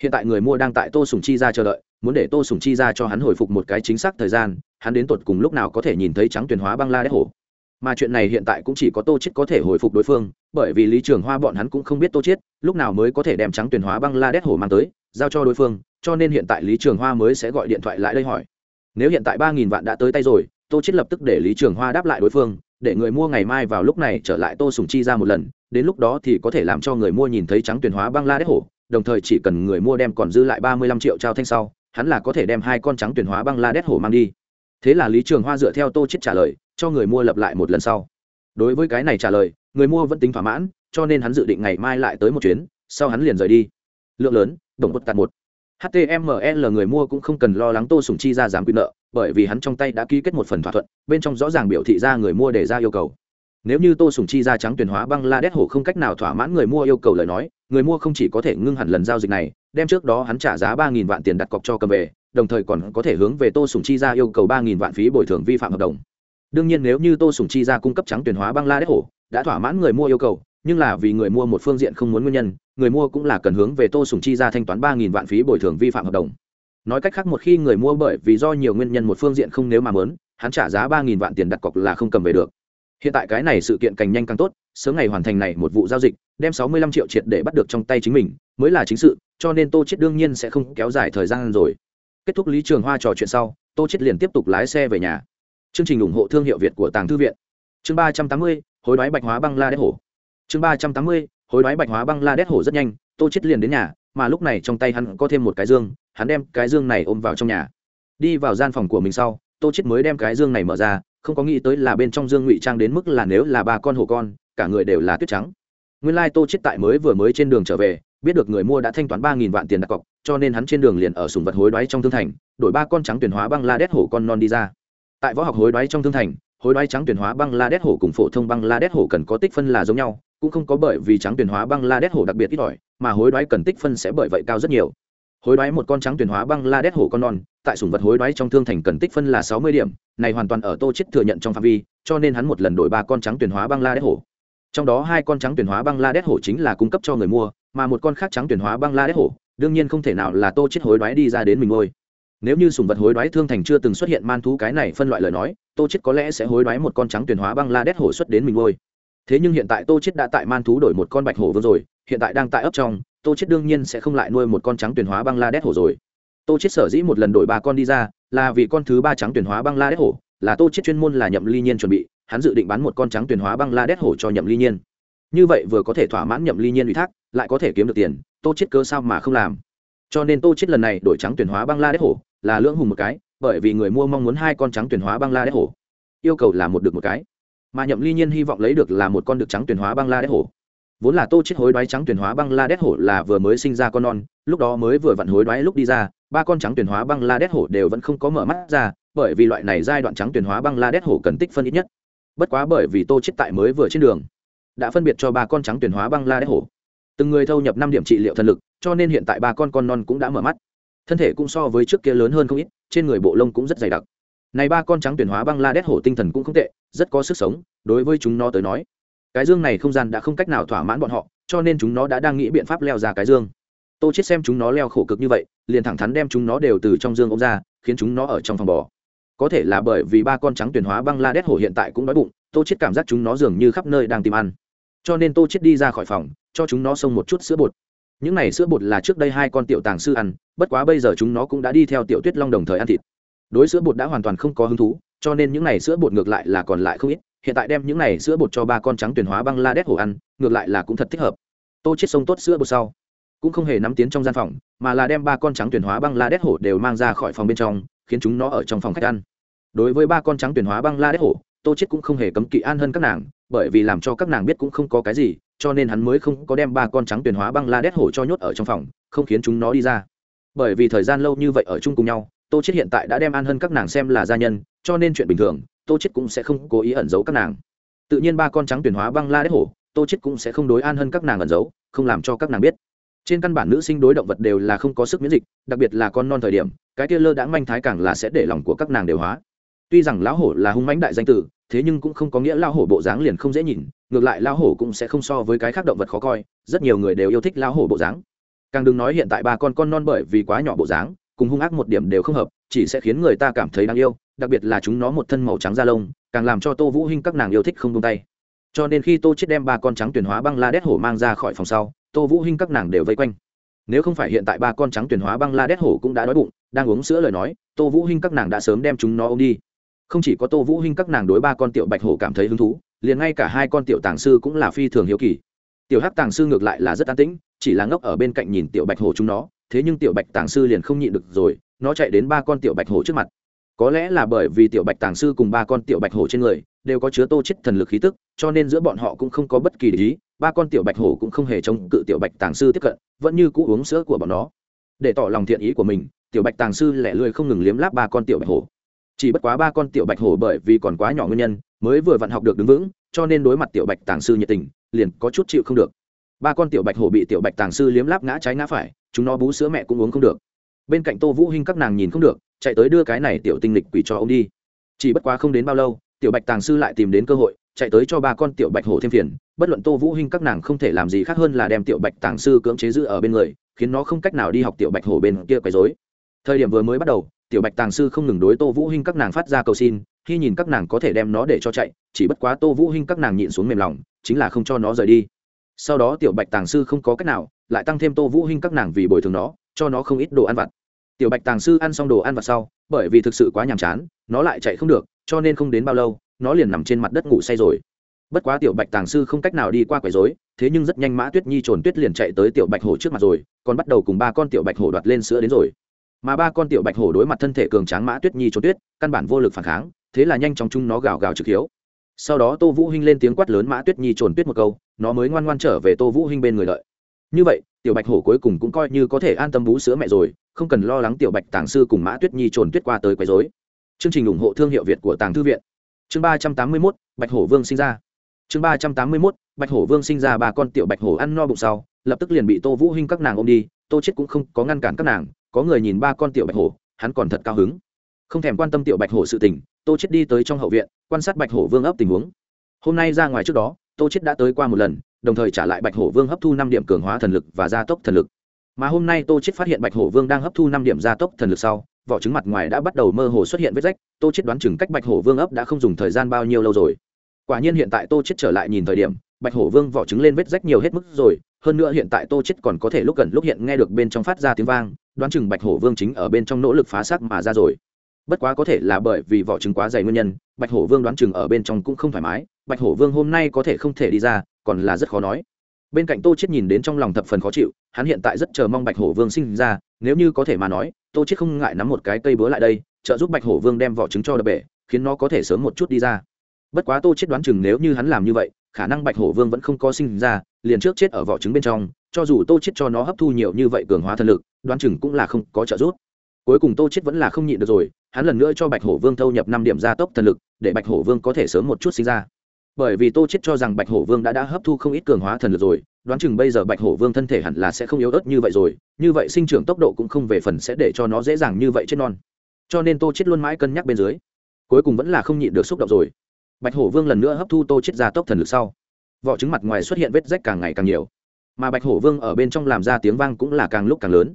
hiện tại người mua đang tại tô sùng chi ra chờ đợi, muốn để tô sùng chi ra cho hắn hồi phục một cái chính xác thời gian, hắn đến tột cùng lúc nào có thể nhìn thấy trắng tuyển hóa băng la đét hổ mà chuyện này hiện tại cũng chỉ có tô chết có thể hồi phục đối phương, bởi vì lý trường hoa bọn hắn cũng không biết tô chết lúc nào mới có thể đem trắng tuyển hóa băng la đét hổ mang tới, giao cho đối phương, cho nên hiện tại lý trường hoa mới sẽ gọi điện thoại lại đây hỏi. Nếu hiện tại ba nghìn vạn đã tới tay rồi, tô chết lập tức để lý trường hoa đáp lại đối phương, để người mua ngày mai vào lúc này trở lại tô sùng chi ra một lần, đến lúc đó thì có thể làm cho người mua nhìn thấy trắng tuyển hóa băng la đét hổ đồng thời chỉ cần người mua đem còn dư lại ba mươi lăm triệu trao thanh sau, hắn là có thể đem hai con trắng tuyển hóa băng la đét hổ mang đi. Thế là lý trường hoa dựa theo tô chết trả lời, cho người mua lập lại một lần sau. Đối với cái này trả lời, người mua vẫn tính thỏa mãn, cho nên hắn dự định ngày mai lại tới một chuyến, sau hắn liền rời đi. Lượng lớn, đồng một tạt một. Html người mua cũng không cần lo lắng tô sùng chi ra dám quy nợ, bởi vì hắn trong tay đã ký kết một phần thỏa thuận, bên trong rõ ràng biểu thị ra người mua để ra yêu cầu nếu như tô sùng chi ra trắng tuyển hóa băng la đét hổ không cách nào thỏa mãn người mua yêu cầu lời nói, người mua không chỉ có thể ngưng hẳn lần giao dịch này, đem trước đó hắn trả giá ba nghìn vạn tiền đặt cọc cho cầm về, đồng thời còn có thể hướng về tô sùng chi ra yêu cầu ba nghìn vạn phí bồi thường vi phạm hợp đồng. Đương nhiên nếu như tô sùng chi ra cung cấp trắng tuyển hóa băng la đét hổ, đã thỏa mãn người mua yêu cầu, nhưng là vì người mua một phương diện không muốn nguyên nhân, người mua cũng là cần hướng về tô sùng chi ra thanh toán ba nghìn vạn phí bồi thường vi phạm hợp đồng. Nói cách khác một khi người mua bởi vì do nhiều nguyên nhân một phương diện không nếu mà mớn hắn trả giá ba nghìn vạn tiền đặt cọc là không cầm về được hiện tại cái này sự kiện càng nhanh càng tốt, sớm ngày hoàn thành này một vụ giao dịch, đem sáu mươi lăm triệu triệt để bắt được trong tay chính mình, mới là chính sự, cho nên tô chết đương nhiên sẽ không kéo dài thời gian rồi. Kết thúc lý trường hoa trò chuyện sau, tô chết liền tiếp tục lái xe về nhà. Chương trình ủng hộ thương hiệu việt của tàng thư viện. Chương ba trăm tám mươi, hối đoái bạch hóa băng la đét hổ chương ba trăm tám mươi, hối đoái bạch hóa băng la đét hổ rất nhanh, tô chết liền đến nhà, mà lúc này trong tay hắn có thêm một cái dương, hắn đem cái dương này ôm vào trong nhà. Đi vào gian phòng của mình sau, tô chết mới đem cái dương này mở ra không có nghĩ tới là bên trong dương ngụy trang đến mức là nếu là ba con hổ con, cả người đều là tuyết trắng. Nguyên lai tô chết tại mới vừa mới trên đường trở về, biết được người mua đã thanh toán ba nghìn vạn tiền đặt cọc, cho nên hắn trên đường liền ở sùng vật hối đoái trong thương thành, đổi ba con trắng tuyển hóa băng la đét hổ con non đi ra. Tại võ học hối đoái trong thương thành, hối đoái trắng tuyển hóa băng la đét hổ cùng phổ thông băng la đét hổ cần có tích phân là giống nhau, cũng không có bởi vì trắng tuyển hóa băng la đét hổ đặc biệt ít ỏi, mà hối đoái cần tích phân sẽ bởi vậy cao rất nhiều hối đoái một con trắng tuyển hóa băng la đét hổ con non, tại sủng vật hối đoái trong thương thành cần tích phân là sáu mươi điểm, này hoàn toàn ở tô chết thừa nhận trong phạm vi, cho nên hắn một lần đổi ba con trắng tuyển hóa băng la đét hổ. Trong đó hai con trắng tuyển hóa băng la đét hổ chính là cung cấp cho người mua, mà một con khác trắng tuyển hóa băng la đét hổ, đương nhiên không thể nào là tô chết hối đoái đi ra đến mình ngôi. Nếu như sùng vật hối đoái thương thành chưa từng xuất hiện man thú cái này phân loại lời nói, tô chết có lẽ sẽ hối đoái một con trắng tuyển hóa băng la đét hổ xuất đến mình ngôi. Thế nhưng hiện tại tô chết đã tại man thú đổi một con bạch hổ vương rồi hiện tại đang tại ấp trong, tô chết đương nhiên sẽ không lại nuôi một con trắng tuyển hóa băng la đét hổ rồi. Tô chết sở dĩ một lần đổi ba con đi ra, là vì con thứ ba trắng tuyển hóa băng la đét hổ, là tô chết chuyên môn là nhậm ly nhiên chuẩn bị, hắn dự định bán một con trắng tuyển hóa băng la đét hổ cho nhậm ly nhiên. Như vậy vừa có thể thỏa mãn nhậm ly nhiên ủy thác, lại có thể kiếm được tiền, tô chết cơ sao mà không làm? Cho nên tô chết lần này đổi trắng tuyển hóa băng la đét hổ, là lưỡng hùng một cái, bởi vì người mua mong muốn hai con trắng tuyển hóa băng la đét hổ. Yêu cầu là một được một cái. Mà nhậm ly nhiên hy vọng lấy được là một con được trắng tuyển hóa băng la đét hổ vốn là tô chết hối đoái trắng tuyển hóa băng la đét hổ là vừa mới sinh ra con non, lúc đó mới vừa vặn hối đoái lúc đi ra, ba con trắng tuyển hóa băng la đét hổ đều vẫn không có mở mắt ra, bởi vì loại này giai đoạn trắng tuyển hóa băng la đét hổ cần tích phân ít nhất. Bất quá bởi vì tô chết tại mới vừa trên đường, đã phân biệt cho ba con trắng tuyển hóa băng la đét hổ. Từng người thâu nhập năm điểm trị liệu thần lực, cho nên hiện tại ba con con non cũng đã mở mắt. Thân thể cũng so với trước kia lớn hơn không ít, trên người bộ lông cũng rất dày đặc. Này ba con trắng tuyển hóa băng la đét hổ tinh thần cũng không tệ, rất có sức sống, đối với chúng nó tới nói cái dương này không gian đã không cách nào thỏa mãn bọn họ, cho nên chúng nó đã đang nghĩ biện pháp leo ra cái dương. Tô chết xem chúng nó leo khổ cực như vậy, liền thẳng thắn đem chúng nó đều từ trong dương ông ra, khiến chúng nó ở trong phòng bò. Có thể là bởi vì ba con trắng tuyển hóa băng la đét hổ hiện tại cũng đói bụng, tô chết cảm giác chúng nó dường như khắp nơi đang tìm ăn. Cho nên tô chết đi ra khỏi phòng, cho chúng nó xông một chút sữa bột. Những này sữa bột là trước đây hai con tiểu tàng sư ăn, bất quá bây giờ chúng nó cũng đã đi theo tiểu tuyết long đồng thời ăn thịt. Đối sữa bột đã hoàn toàn không có hứng thú, cho nên những này sữa bột ngược lại là còn lại không ít hiện tại đem những này sữa bột cho ba con trắng tuyển hóa băng la đét hổ ăn, ngược lại là cũng thật thích hợp. Tô chết sông tốt sữa bột sau, cũng không hề nắm tiến trong gian phòng, mà là đem ba con trắng tuyển hóa băng la đét hổ đều mang ra khỏi phòng bên trong, khiến chúng nó ở trong phòng khách ăn. Đối với ba con trắng tuyển hóa băng la đét hổ tô chết cũng không hề cấm kỵ an hơn các nàng, bởi vì làm cho các nàng biết cũng không có cái gì, cho nên hắn mới không có đem ba con trắng tuyển hóa băng la đét hổ cho nhốt ở trong phòng, không khiến chúng nó đi ra. Bởi vì thời gian lâu như vậy ở chung cùng nhau, tô chết hiện tại đã đem an hơn các nàng xem là gia nhân, cho nên chuyện bình thường tô chết cũng sẽ không cố ý ẩn giấu các nàng. Tự nhiên ba con trắng tuyển hóa băng la đế hổ, tô chết cũng sẽ không đối an hơn các nàng ẩn giấu, không làm cho các nàng biết. Trên căn bản nữ sinh đối động vật đều là không có sức miễn dịch, đặc biệt là con non thời điểm, cái kia lơ đãng manh thái càng là sẽ để lòng của các nàng đều hóa. Tuy rằng lão hổ là hung mãnh đại danh tử, thế nhưng cũng không có nghĩa lão hổ bộ dáng liền không dễ nhìn, ngược lại lão hổ cũng sẽ không so với cái khác động vật khó coi, rất nhiều người đều yêu thích lão hổ bộ dáng. Càng đừng nói hiện tại ba con con non bởi vì quá nhỏ bộ dáng, cùng hung ác một điểm đều không hợp, chỉ sẽ khiến người ta cảm thấy đáng yêu đặc biệt là chúng nó một thân màu trắng da lông, càng làm cho tô vũ hinh các nàng yêu thích không tung tay. Cho nên khi tô chết đem ba con trắng tuyển hóa băng la đét hổ mang ra khỏi phòng sau, tô vũ hinh các nàng đều vây quanh. Nếu không phải hiện tại ba con trắng tuyển hóa băng la đét hổ cũng đã đói bụng, đang uống sữa lời nói, tô vũ hinh các nàng đã sớm đem chúng nó ôm đi. Không chỉ có tô vũ hinh các nàng đối ba con tiểu bạch hổ cảm thấy hứng thú, liền ngay cả hai con tiểu tàng sư cũng là phi thường hiếu kỳ. Tiểu hắc tàng sư ngược lại là rất an tĩnh, chỉ là ngốc ở bên cạnh nhìn tiểu bạch hổ chúng nó, thế nhưng tiểu bạch tàng sư liền không nhịn được rồi, nó chạy đến ba con tiểu bạch hổ trước mặt có lẽ là bởi vì tiểu bạch tàng sư cùng ba con tiểu bạch hổ trên người đều có chứa tô chết thần lực khí tức cho nên giữa bọn họ cũng không có bất kỳ lý ba con tiểu bạch hổ cũng không hề chống cự tiểu bạch tàng sư tiếp cận vẫn như cũ uống sữa của bọn nó để tỏ lòng thiện ý của mình tiểu bạch tàng sư lẻ lười không ngừng liếm láp ba con tiểu bạch hổ chỉ bất quá ba con tiểu bạch hổ bởi vì còn quá nhỏ nguyên nhân mới vừa vặn học được đứng vững cho nên đối mặt tiểu bạch tàng sư nhiệt tình liền có chút chịu không được ba con tiểu bạch hổ bị tiểu bạch tàng sư liếm láp ngã trái ngã phải chúng nó bú sữa mẹ cũng uống không được bên cạnh tô vũ hinh các nàng nhìn không được, chạy tới đưa cái này tiểu tinh lịch quỷ cho ông đi. Chỉ bất quá không đến bao lâu, tiểu bạch tàng sư lại tìm đến cơ hội, chạy tới cho ba con tiểu bạch hổ thêm phiền. Bất luận tô vũ hinh các nàng không thể làm gì khác hơn là đem tiểu bạch tàng sư cưỡng chế giữ ở bên người, khiến nó không cách nào đi học tiểu bạch hổ bên kia quấy rối. Thời điểm vừa mới bắt đầu, tiểu bạch tàng sư không ngừng đối tô vũ hinh các nàng phát ra cầu xin, khi nhìn các nàng có thể đem nó để cho chạy, chỉ bất quá tô vũ hinh các nàng nhịn xuống mềm lòng, chính là không cho nó rời đi. Sau đó tiểu bạch tàng sư không có cách nào, lại tăng thêm tô vũ hinh các nàng vì bồi thường nó cho nó không ít đồ ăn vặt. Tiểu bạch tàng sư ăn xong đồ ăn vặt sau, bởi vì thực sự quá nhàm chán, nó lại chạy không được, cho nên không đến bao lâu, nó liền nằm trên mặt đất ngủ say rồi. Bất quá tiểu bạch tàng sư không cách nào đi qua quấy rối, thế nhưng rất nhanh mã tuyết nhi trồn tuyết liền chạy tới tiểu bạch hổ trước mặt rồi, còn bắt đầu cùng ba con tiểu bạch hổ đoạt lên sữa đến rồi. Mà ba con tiểu bạch hổ đối mặt thân thể cường tráng mã tuyết nhi trốn tuyết, căn bản vô lực phản kháng, thế là nhanh chóng chung nó gào gào trực hiếu. Sau đó tô vũ hinh lên tiếng quát lớn mã tuyết nhi trồn tuyết một câu, nó mới ngoan ngoan trở về tô vũ hinh bên người lợi như vậy tiểu bạch hổ cuối cùng cũng coi như có thể an tâm bú sữa mẹ rồi không cần lo lắng tiểu bạch tàng sư cùng mã tuyết nhi trồn tuyết qua tới quấy rối. Chương trình ủng hộ thương hiệu việt của tàng thư viện. Chương ba trăm tám mươi 381, bạch hổ vương sinh ra. Chương ba trăm tám mươi 381, bạch hổ vương sinh ra ba con tiểu bạch hổ ăn no bụng sau lập tức liền bị tô vũ hinh các nàng ôm đi tô chết cũng không có ngăn cản các nàng có người nhìn ba con tiểu bạch hổ hắn còn thật cao hứng. Không thèm quan tâm tiểu bạch hổ sự tình tô chết đi tới trong hậu viện quan sát bạch hổ vương ấp tình huống. Hôm nay ra ngoài trước đó tô chết đã tới qua một lần, đồng thời trả lại bạch hổ vương hấp thu năm điểm cường hóa thần lực và gia tốc thần lực. Mà hôm nay tô chết phát hiện bạch hổ vương đang hấp thu năm điểm gia tốc thần lực sau, vỏ trứng mặt ngoài đã bắt đầu mơ hồ xuất hiện vết rách tô chết đoán chừng cách bạch hổ vương ấp đã không dùng thời gian bao nhiêu lâu rồi. Quả nhiên hiện tại tô chết trở lại nhìn thời điểm, bạch hổ vương vỏ trứng lên vết rách nhiều hết mức rồi, hơn nữa hiện tại tô chết còn có thể lúc gần lúc hiện nghe được bên trong phát ra tiếng vang, đoán chừng bạch hổ vương chính ở bên trong nỗ lực phá xác mà ra rồi. Bất quá có thể là bởi vì vỏ trứng quá dày nguyên nhân, bạch hổ vương đoán chừng ở bên trong cũng không thoải mái bạch hổ vương hôm nay có thể không thể đi ra, còn là rất khó nói. Bên cạnh tô chết nhìn đến trong lòng thập phần khó chịu, hắn hiện tại rất chờ mong bạch hổ vương sinh ra, nếu như có thể mà nói, tô chết không ngại nắm một cái cây búa lại đây, trợ giúp bạch hổ vương đem vỏ trứng cho đập bể, khiến nó có thể sớm một chút đi ra. Bất quá tô chết đoán chừng nếu như hắn làm như vậy, khả năng bạch hổ vương vẫn không có sinh ra, liền trước chết ở vỏ trứng bên trong, cho dù tô chết cho nó hấp thu nhiều như vậy cường hóa thần lực, đoán chừng cũng là không có trợ giúp. Cuối cùng tô chết vẫn là không nhịn được rồi, hắn lần nữa cho bạch hổ vương thâu nhập năm điểm gia tốc thần lực, để bạch hổ vương có thể sớm một chút sinh ra bởi vì tô chết cho rằng bạch hổ vương đã đã hấp thu không ít cường hóa thần lực rồi, đoán chừng bây giờ bạch hổ vương thân thể hẳn là sẽ không yếu ớt như vậy rồi, như vậy sinh trưởng tốc độ cũng không về phần sẽ để cho nó dễ dàng như vậy chết non. Cho nên tô chết luôn mãi cân nhắc bên dưới, cuối cùng vẫn là không nhịn được xúc động rồi. Bạch hổ vương lần nữa hấp thu tô chết gia tốc thần lực sau, vỏ trứng mặt ngoài xuất hiện vết rách càng ngày càng nhiều. Mà bạch hổ vương ở bên trong làm ra tiếng vang cũng là càng lúc càng lớn.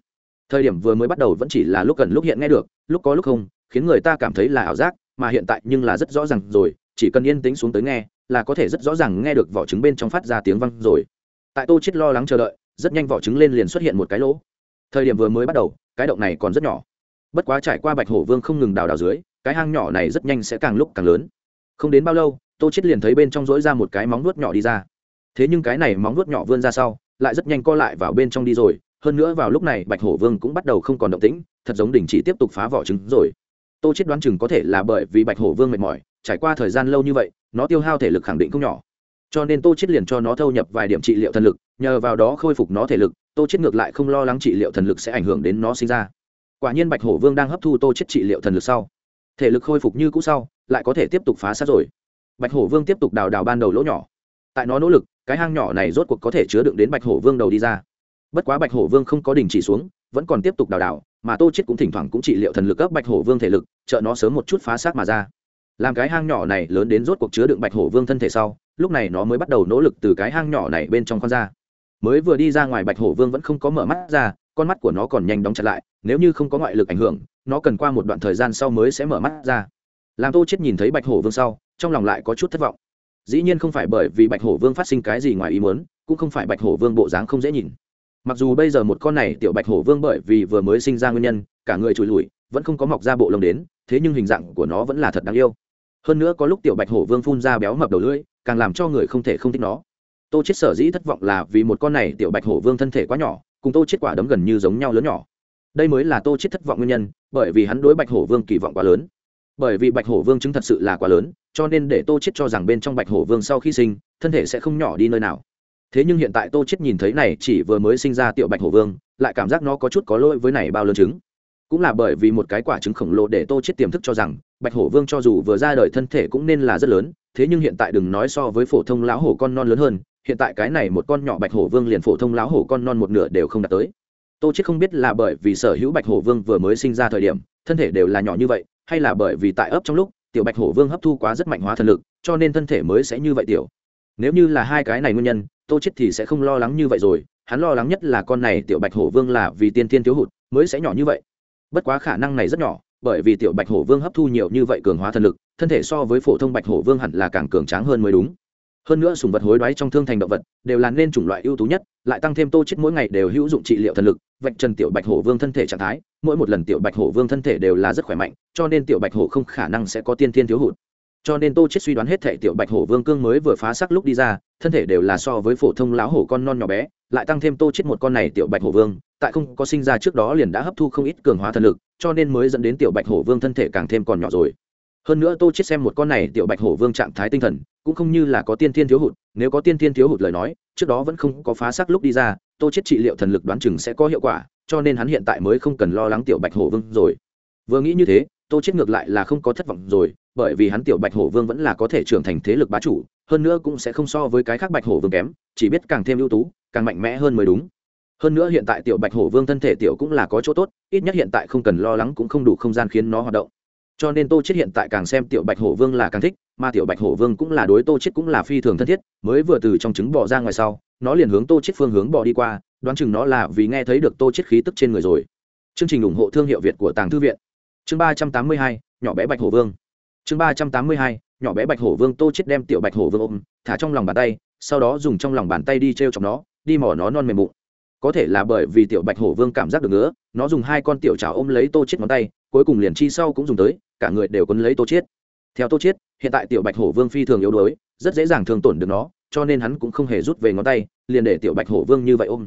Thời điểm vừa mới bắt đầu vẫn chỉ là lúc gần lúc hiện nghe được, lúc có lúc không, khiến người ta cảm thấy là ảo giác, mà hiện tại nhưng là rất rõ ràng rồi, chỉ cần yên tĩnh xuống tới nghe là có thể rất rõ ràng nghe được vỏ trứng bên trong phát ra tiếng vang rồi. Tại tô chết lo lắng chờ đợi, rất nhanh vỏ trứng lên liền xuất hiện một cái lỗ. Thời điểm vừa mới bắt đầu, cái động này còn rất nhỏ. Bất quá trải qua bạch hổ vương không ngừng đào đào dưới, cái hang nhỏ này rất nhanh sẽ càng lúc càng lớn. Không đến bao lâu, tô chết liền thấy bên trong rỗi ra một cái móng nuốt nhỏ đi ra. Thế nhưng cái này móng nuốt nhỏ vươn ra sau, lại rất nhanh co lại vào bên trong đi rồi. Hơn nữa vào lúc này, bạch hổ vương cũng bắt đầu không còn động tĩnh, thật giống đình chỉ tiếp tục phá vỏ trứng rồi tô chết đoán chừng có thể là bởi vì bạch hổ vương mệt mỏi, trải qua thời gian lâu như vậy, nó tiêu hao thể lực khẳng định không nhỏ. Cho nên tô chết liền cho nó thâu nhập vài điểm trị liệu thần lực, nhờ vào đó khôi phục nó thể lực, tô chết ngược lại không lo lắng trị liệu thần lực sẽ ảnh hưởng đến nó sinh ra. Quả nhiên bạch hổ vương đang hấp thu tô chết trị liệu thần lực sau, thể lực khôi phục như cũ sau, lại có thể tiếp tục phá sát rồi. Bạch hổ vương tiếp tục đào đào ban đầu lỗ nhỏ. Tại nó nỗ lực, cái hang nhỏ này rốt cuộc có thể chứa đựng đến bạch hổ vương đầu đi ra. Bất quá bạch hổ vương không có đình chỉ xuống vẫn còn tiếp tục đào đào, mà tô chết cũng thỉnh thoảng cũng trị liệu thần lực cấp bạch hổ vương thể lực, trợ nó sớm một chút phá xác mà ra. Làm cái hang nhỏ này lớn đến rốt cuộc chứa đựng bạch hổ vương thân thể sau, lúc này nó mới bắt đầu nỗ lực từ cái hang nhỏ này bên trong con ra. Mới vừa đi ra ngoài bạch hổ vương vẫn không có mở mắt ra, con mắt của nó còn nhanh đóng chặt lại, nếu như không có ngoại lực ảnh hưởng, nó cần qua một đoạn thời gian sau mới sẽ mở mắt ra. Làm tô chết nhìn thấy bạch hổ vương sau, trong lòng lại có chút thất vọng. Dĩ nhiên không phải bởi vì bạch hổ vương phát sinh cái gì ngoài ý muốn, cũng không phải bạch hổ vương bộ dáng không dễ nhìn mặc dù bây giờ một con này tiểu bạch hổ vương bởi vì vừa mới sinh ra nguyên nhân, cả người trùi lùi vẫn không có mọc ra bộ lông đến, thế nhưng hình dạng của nó vẫn là thật đáng yêu. Hơn nữa có lúc tiểu bạch hổ vương phun ra béo mập đầu lưỡi, càng làm cho người không thể không thích nó. Tô chết sở dĩ thất vọng là vì một con này tiểu bạch hổ vương thân thể quá nhỏ, cùng tô chết quả đấm gần như giống nhau lớn nhỏ. Đây mới là tô chết thất vọng nguyên nhân, bởi vì hắn đối bạch hổ vương kỳ vọng quá lớn. Bởi vì bạch hổ vương chứng thật sự là quá lớn, cho nên để tô chết cho rằng bên trong bạch hổ vương sau khi sinh, thân thể sẽ không nhỏ đi nơi nào thế nhưng hiện tại tô chết nhìn thấy này chỉ vừa mới sinh ra tiểu bạch hổ vương, lại cảm giác nó có chút có lỗi với này bao lớn trứng cũng là bởi vì một cái quả trứng khổng lồ để tô chết tiềm thức cho rằng, bạch hổ vương cho dù vừa ra đời thân thể cũng nên là rất lớn, thế nhưng hiện tại đừng nói so với phổ thông lão hổ con non lớn hơn, hiện tại cái này một con nhỏ bạch hổ vương liền phổ thông lão hổ con non một nửa đều không đạt tới. Tô chết không biết là bởi vì sở hữu bạch hổ vương vừa mới sinh ra thời điểm, thân thể đều là nhỏ như vậy, hay là bởi vì tại ấp trong lúc, tiểu bạch hổ vương hấp thu quá rất mạnh hóa thần lực, cho nên thân thể mới sẽ như vậy tiểu. Nếu như là hai cái này nguyên nhân tô chết thì sẽ không lo lắng như vậy rồi, hắn lo lắng nhất là con này tiểu bạch hổ vương là vì tiên tiên thiếu hụt, mới sẽ nhỏ như vậy. Bất quá khả năng này rất nhỏ, bởi vì tiểu bạch hổ vương hấp thu nhiều như vậy cường hóa thần lực, thân thể so với phổ thông bạch hổ vương hẳn là càng cường tráng hơn mới đúng. Hơn nữa sùng vật hối đoái trong thương thành động vật, đều là nên chủng loại ưu tú nhất, lại tăng thêm tô chết mỗi ngày đều hữu dụng trị liệu thần lực, vạch trần tiểu bạch hổ vương thân thể trạng thái, mỗi một lần tiểu bạch hổ vương thân thể đều là rất khỏe mạnh, cho nên tiểu bạch hổ không khả năng sẽ có tiên thiên thiếu hụt cho nên tô chết suy đoán hết thể tiểu bạch hổ vương cương mới vừa phá xác lúc đi ra, thân thể đều là so với phổ thông lão hổ con non nhỏ bé, lại tăng thêm tô chết một con này tiểu bạch hổ vương, tại không có sinh ra trước đó liền đã hấp thu không ít cường hóa thần lực, cho nên mới dẫn đến tiểu bạch hổ vương thân thể càng thêm còn nhỏ rồi. Hơn nữa tô chết xem một con này tiểu bạch hổ vương trạng thái tinh thần, cũng không như là có tiên thiên thiếu hụt, nếu có tiên thiên thiếu hụt lời nói, trước đó vẫn không có phá xác lúc đi ra, tô chết trị liệu thần lực đoán chừng sẽ có hiệu quả, cho nên hắn hiện tại mới không cần lo lắng tiểu bạch hổ vương rồi. Vừa nghĩ như thế, tô chết ngược lại là không có thất vọng rồi bởi vì hắn tiểu bạch hổ vương vẫn là có thể trưởng thành thế lực bá chủ, hơn nữa cũng sẽ không so với cái khác bạch hổ vương kém, chỉ biết càng thêm ưu tú, càng mạnh mẽ hơn mới đúng. Hơn nữa hiện tại tiểu bạch hổ vương thân thể tiểu cũng là có chỗ tốt, ít nhất hiện tại không cần lo lắng cũng không đủ không gian khiến nó hoạt động. Cho nên tô chết hiện tại càng xem tiểu bạch hổ vương là càng thích, mà tiểu bạch hổ vương cũng là đối tô chết cũng là phi thường thân thiết, mới vừa từ trong trứng bò ra ngoài sau, nó liền hướng tô chết phương hướng bò đi qua, đoán chừng nó là vì nghe thấy được tô chết khí tức trên người rồi. Chương trình ủng hộ thương hiệu việt của tàng thư viện. Chương ba trăm tám mươi hai, nhỏ bé bạch hổ vương chương ba trăm tám mươi hai, nhỏ bé bạch hổ vương tô chết đem tiểu bạch hổ vương ôm, thả trong lòng bàn tay, sau đó dùng trong lòng bàn tay đi t r e o chọc nó, đi mỏ nó non mềm bụng. Có thể là bởi vì tiểu bạch hổ vương cảm giác được nữa nó dùng hai con tiểu trào ôm lấy tô chết ngón tay, cuối cùng liền chi sau cũng dùng tới, cả người đều quấn lấy tô chết. Theo tô chết, hiện tại tiểu bạch hổ vương phi thường yếu đuối, rất dễ dàng thương tổn được nó, cho nên hắn cũng không hề rút về ngón tay, liền để tiểu bạch hổ vương như vậy ôm.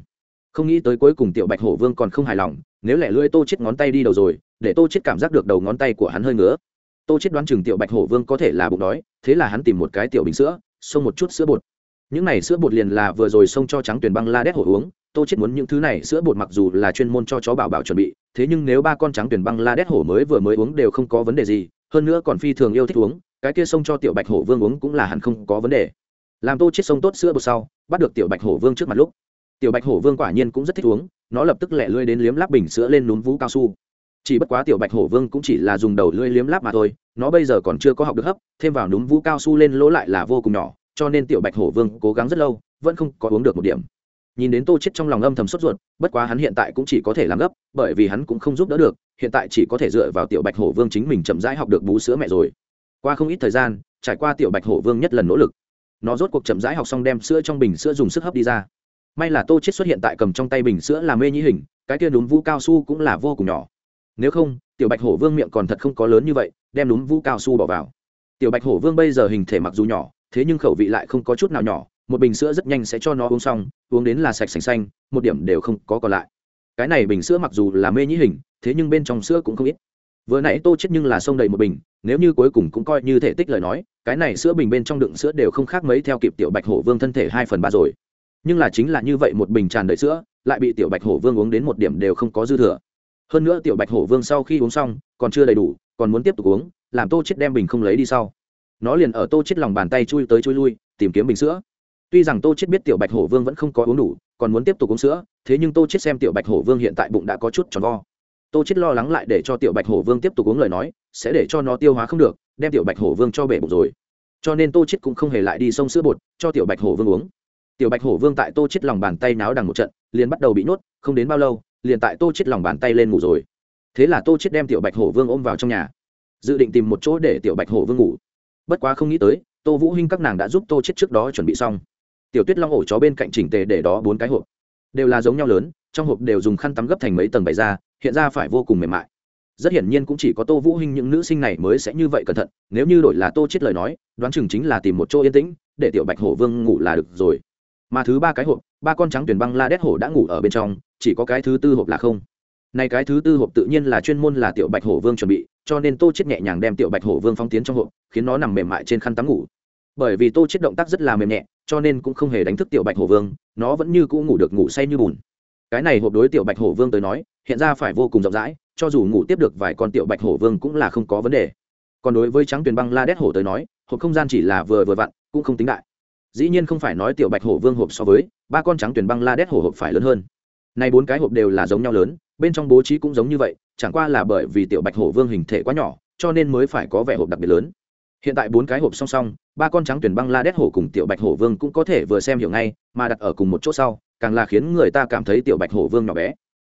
Không nghĩ tới cuối cùng tiểu bạch hổ vương còn không hài lòng, nếu lẻ lưỡi tô chết ngón tay đi đầu rồi, để tô chết cảm giác được đầu ngón tay của hắn hơi ngứa tô chết đoán chừng tiểu bạch hổ vương có thể là bụng đói, thế là hắn tìm một cái tiểu bình sữa, xông một chút sữa bột. Những này sữa bột liền là vừa rồi xông cho trắng tuyển băng la đét hổ uống, tô chết muốn những thứ này sữa bột mặc dù là chuyên môn cho chó bảo bảo chuẩn bị, thế nhưng nếu ba con trắng tuyển băng la đét hổ mới vừa mới uống đều không có vấn đề gì, hơn nữa còn phi thường yêu thích uống, cái kia xông cho tiểu bạch hổ vương uống cũng là hẳn không có vấn đề. Làm tô chết xông tốt sữa bột sau, bắt được tiểu bạch hổ vương trước mặt lúc, tiểu bạch hổ vương quả nhiên cũng rất thích uống, nó lập tức lẹ lưỡi đến liếm láp bình sữa lên núm vú cao su chỉ bất quá tiểu bạch hổ vương cũng chỉ là dùng đầu lưỡi liếm láp mà thôi, nó bây giờ còn chưa có học được hấp, thêm vào núm vú cao su lên lỗ lại là vô cùng nhỏ, cho nên tiểu bạch hổ vương cố gắng rất lâu, vẫn không có uống được một điểm. Nhìn đến tô chết trong lòng âm thầm sốt ruột, bất quá hắn hiện tại cũng chỉ có thể làm gấp, bởi vì hắn cũng không giúp đỡ được, hiện tại chỉ có thể dựa vào tiểu bạch hổ vương chính mình chậm rãi học được bú sữa mẹ rồi. Qua không ít thời gian, trải qua tiểu bạch hổ vương nhất lần nỗ lực, nó rốt cuộc chậm rãi học xong đem sữa trong bình sữa dùng sức hấp đi ra. May là tô chết xuất hiện tại cầm trong tay bình sữa làm mê nhĩ hình, cái kia núm vũ cao su cũng là vô cùng nhỏ nếu không, tiểu bạch hổ vương miệng còn thật không có lớn như vậy, đem núm vũ cao su bỏ vào. Tiểu bạch hổ vương bây giờ hình thể mặc dù nhỏ, thế nhưng khẩu vị lại không có chút nào nhỏ, một bình sữa rất nhanh sẽ cho nó uống xong, uống đến là sạch sành xanh, một điểm đều không có còn lại. Cái này bình sữa mặc dù là mê nhĩ hình, thế nhưng bên trong sữa cũng không ít. Vừa nãy tô chết nhưng là xông đầy một bình, nếu như cuối cùng cũng coi như thể tích lời nói, cái này sữa bình bên trong đựng sữa đều không khác mấy theo kịp tiểu bạch hổ vương thân thể hai phần ba rồi. Nhưng là chính là như vậy một bình tràn đầy sữa, lại bị tiểu bạch hổ vương uống đến một điểm đều không có dư thừa hơn nữa tiểu bạch hổ vương sau khi uống xong, còn chưa đầy đủ, còn muốn tiếp tục uống, làm tô chết đem bình không lấy đi sau. Nó liền ở tô chết lòng bàn tay chui tới chui lui, tìm kiếm bình sữa. Tuy rằng tô chết biết tiểu bạch hổ vương vẫn không có uống đủ, còn muốn tiếp tục uống sữa, thế nhưng tô chết xem tiểu bạch hổ vương hiện tại bụng đã có chút tròn vo. Tô chết lo lắng lại để cho tiểu bạch hổ vương tiếp tục uống lời nói, sẽ để cho nó tiêu hóa không được, đem tiểu bạch hổ vương cho bể bụng rồi. Cho nên tô chết cũng không hề lại đi sông sữa bột, cho tiểu bạch hổ vương uống. Tiểu bạch hổ vương tại tô chết lòng bàn tay náo đằng một trận, liền bắt đầu bị nhốt, không đến bao lâu liền tại tô chết lòng bàn tay lên ngủ rồi. Thế là tô chết đem tiểu bạch hổ vương ôm vào trong nhà, dự định tìm một chỗ để tiểu bạch hổ vương ngủ. Bất quá không nghĩ tới, tô vũ hinh các nàng đã giúp tô chết trước đó chuẩn bị xong. Tiểu tuyết long ổ chó bên cạnh chỉnh tề để đó bốn cái hộp. Đều là giống nhau lớn, trong hộp đều dùng khăn tắm gấp thành mấy tầng bày ra, hiện ra phải vô cùng mềm mại. Rất hiển nhiên cũng chỉ có tô vũ hinh những nữ sinh này mới sẽ như vậy cẩn thận, nếu như đổi là tô chết lời nói, đoán chừng chính là tìm một chỗ yên tĩnh, để tiểu bạch hổ vương ngủ là được rồi. Mà thứ ba cái hộp, ba con trắng tuyển băng la đét hổ đã ngủ ở bên trong chỉ có cái thứ tư hộp là không. Này cái thứ tư hộp tự nhiên là chuyên môn là tiểu bạch hổ vương chuẩn bị, cho nên tô chết nhẹ nhàng đem tiểu bạch hổ vương phóng tiến trong hộp, khiến nó nằm mềm mại trên khăn tắm ngủ. Bởi vì tô chết động tác rất là mềm nhẹ, cho nên cũng không hề đánh thức tiểu bạch hổ vương, nó vẫn như cũ ngủ được ngủ say như bùn. Cái này hộp đối tiểu bạch hổ vương tới nói, hiện ra phải vô cùng rộng rãi, cho dù ngủ tiếp được vài con tiểu bạch hổ vương cũng là không có vấn đề. Còn đối với trắng tuyền băng la đét hổ tới nói, hộp không gian chỉ là vừa vừa vặn, cũng không tính đại. Dĩ nhiên không phải nói tiểu bạch hổ vương hộp so với, ba con trắng tuyền băng la đét hổ hộp phải lớn hơn này bốn cái hộp đều là giống nhau lớn, bên trong bố trí cũng giống như vậy, chẳng qua là bởi vì tiểu bạch hổ vương hình thể quá nhỏ, cho nên mới phải có vẻ hộp đặc biệt lớn. Hiện tại bốn cái hộp song song, ba con trắng tuyển băng la đét hổ cùng tiểu bạch hổ vương cũng có thể vừa xem hiểu ngay, mà đặt ở cùng một chỗ sau, càng là khiến người ta cảm thấy tiểu bạch hổ vương nhỏ bé.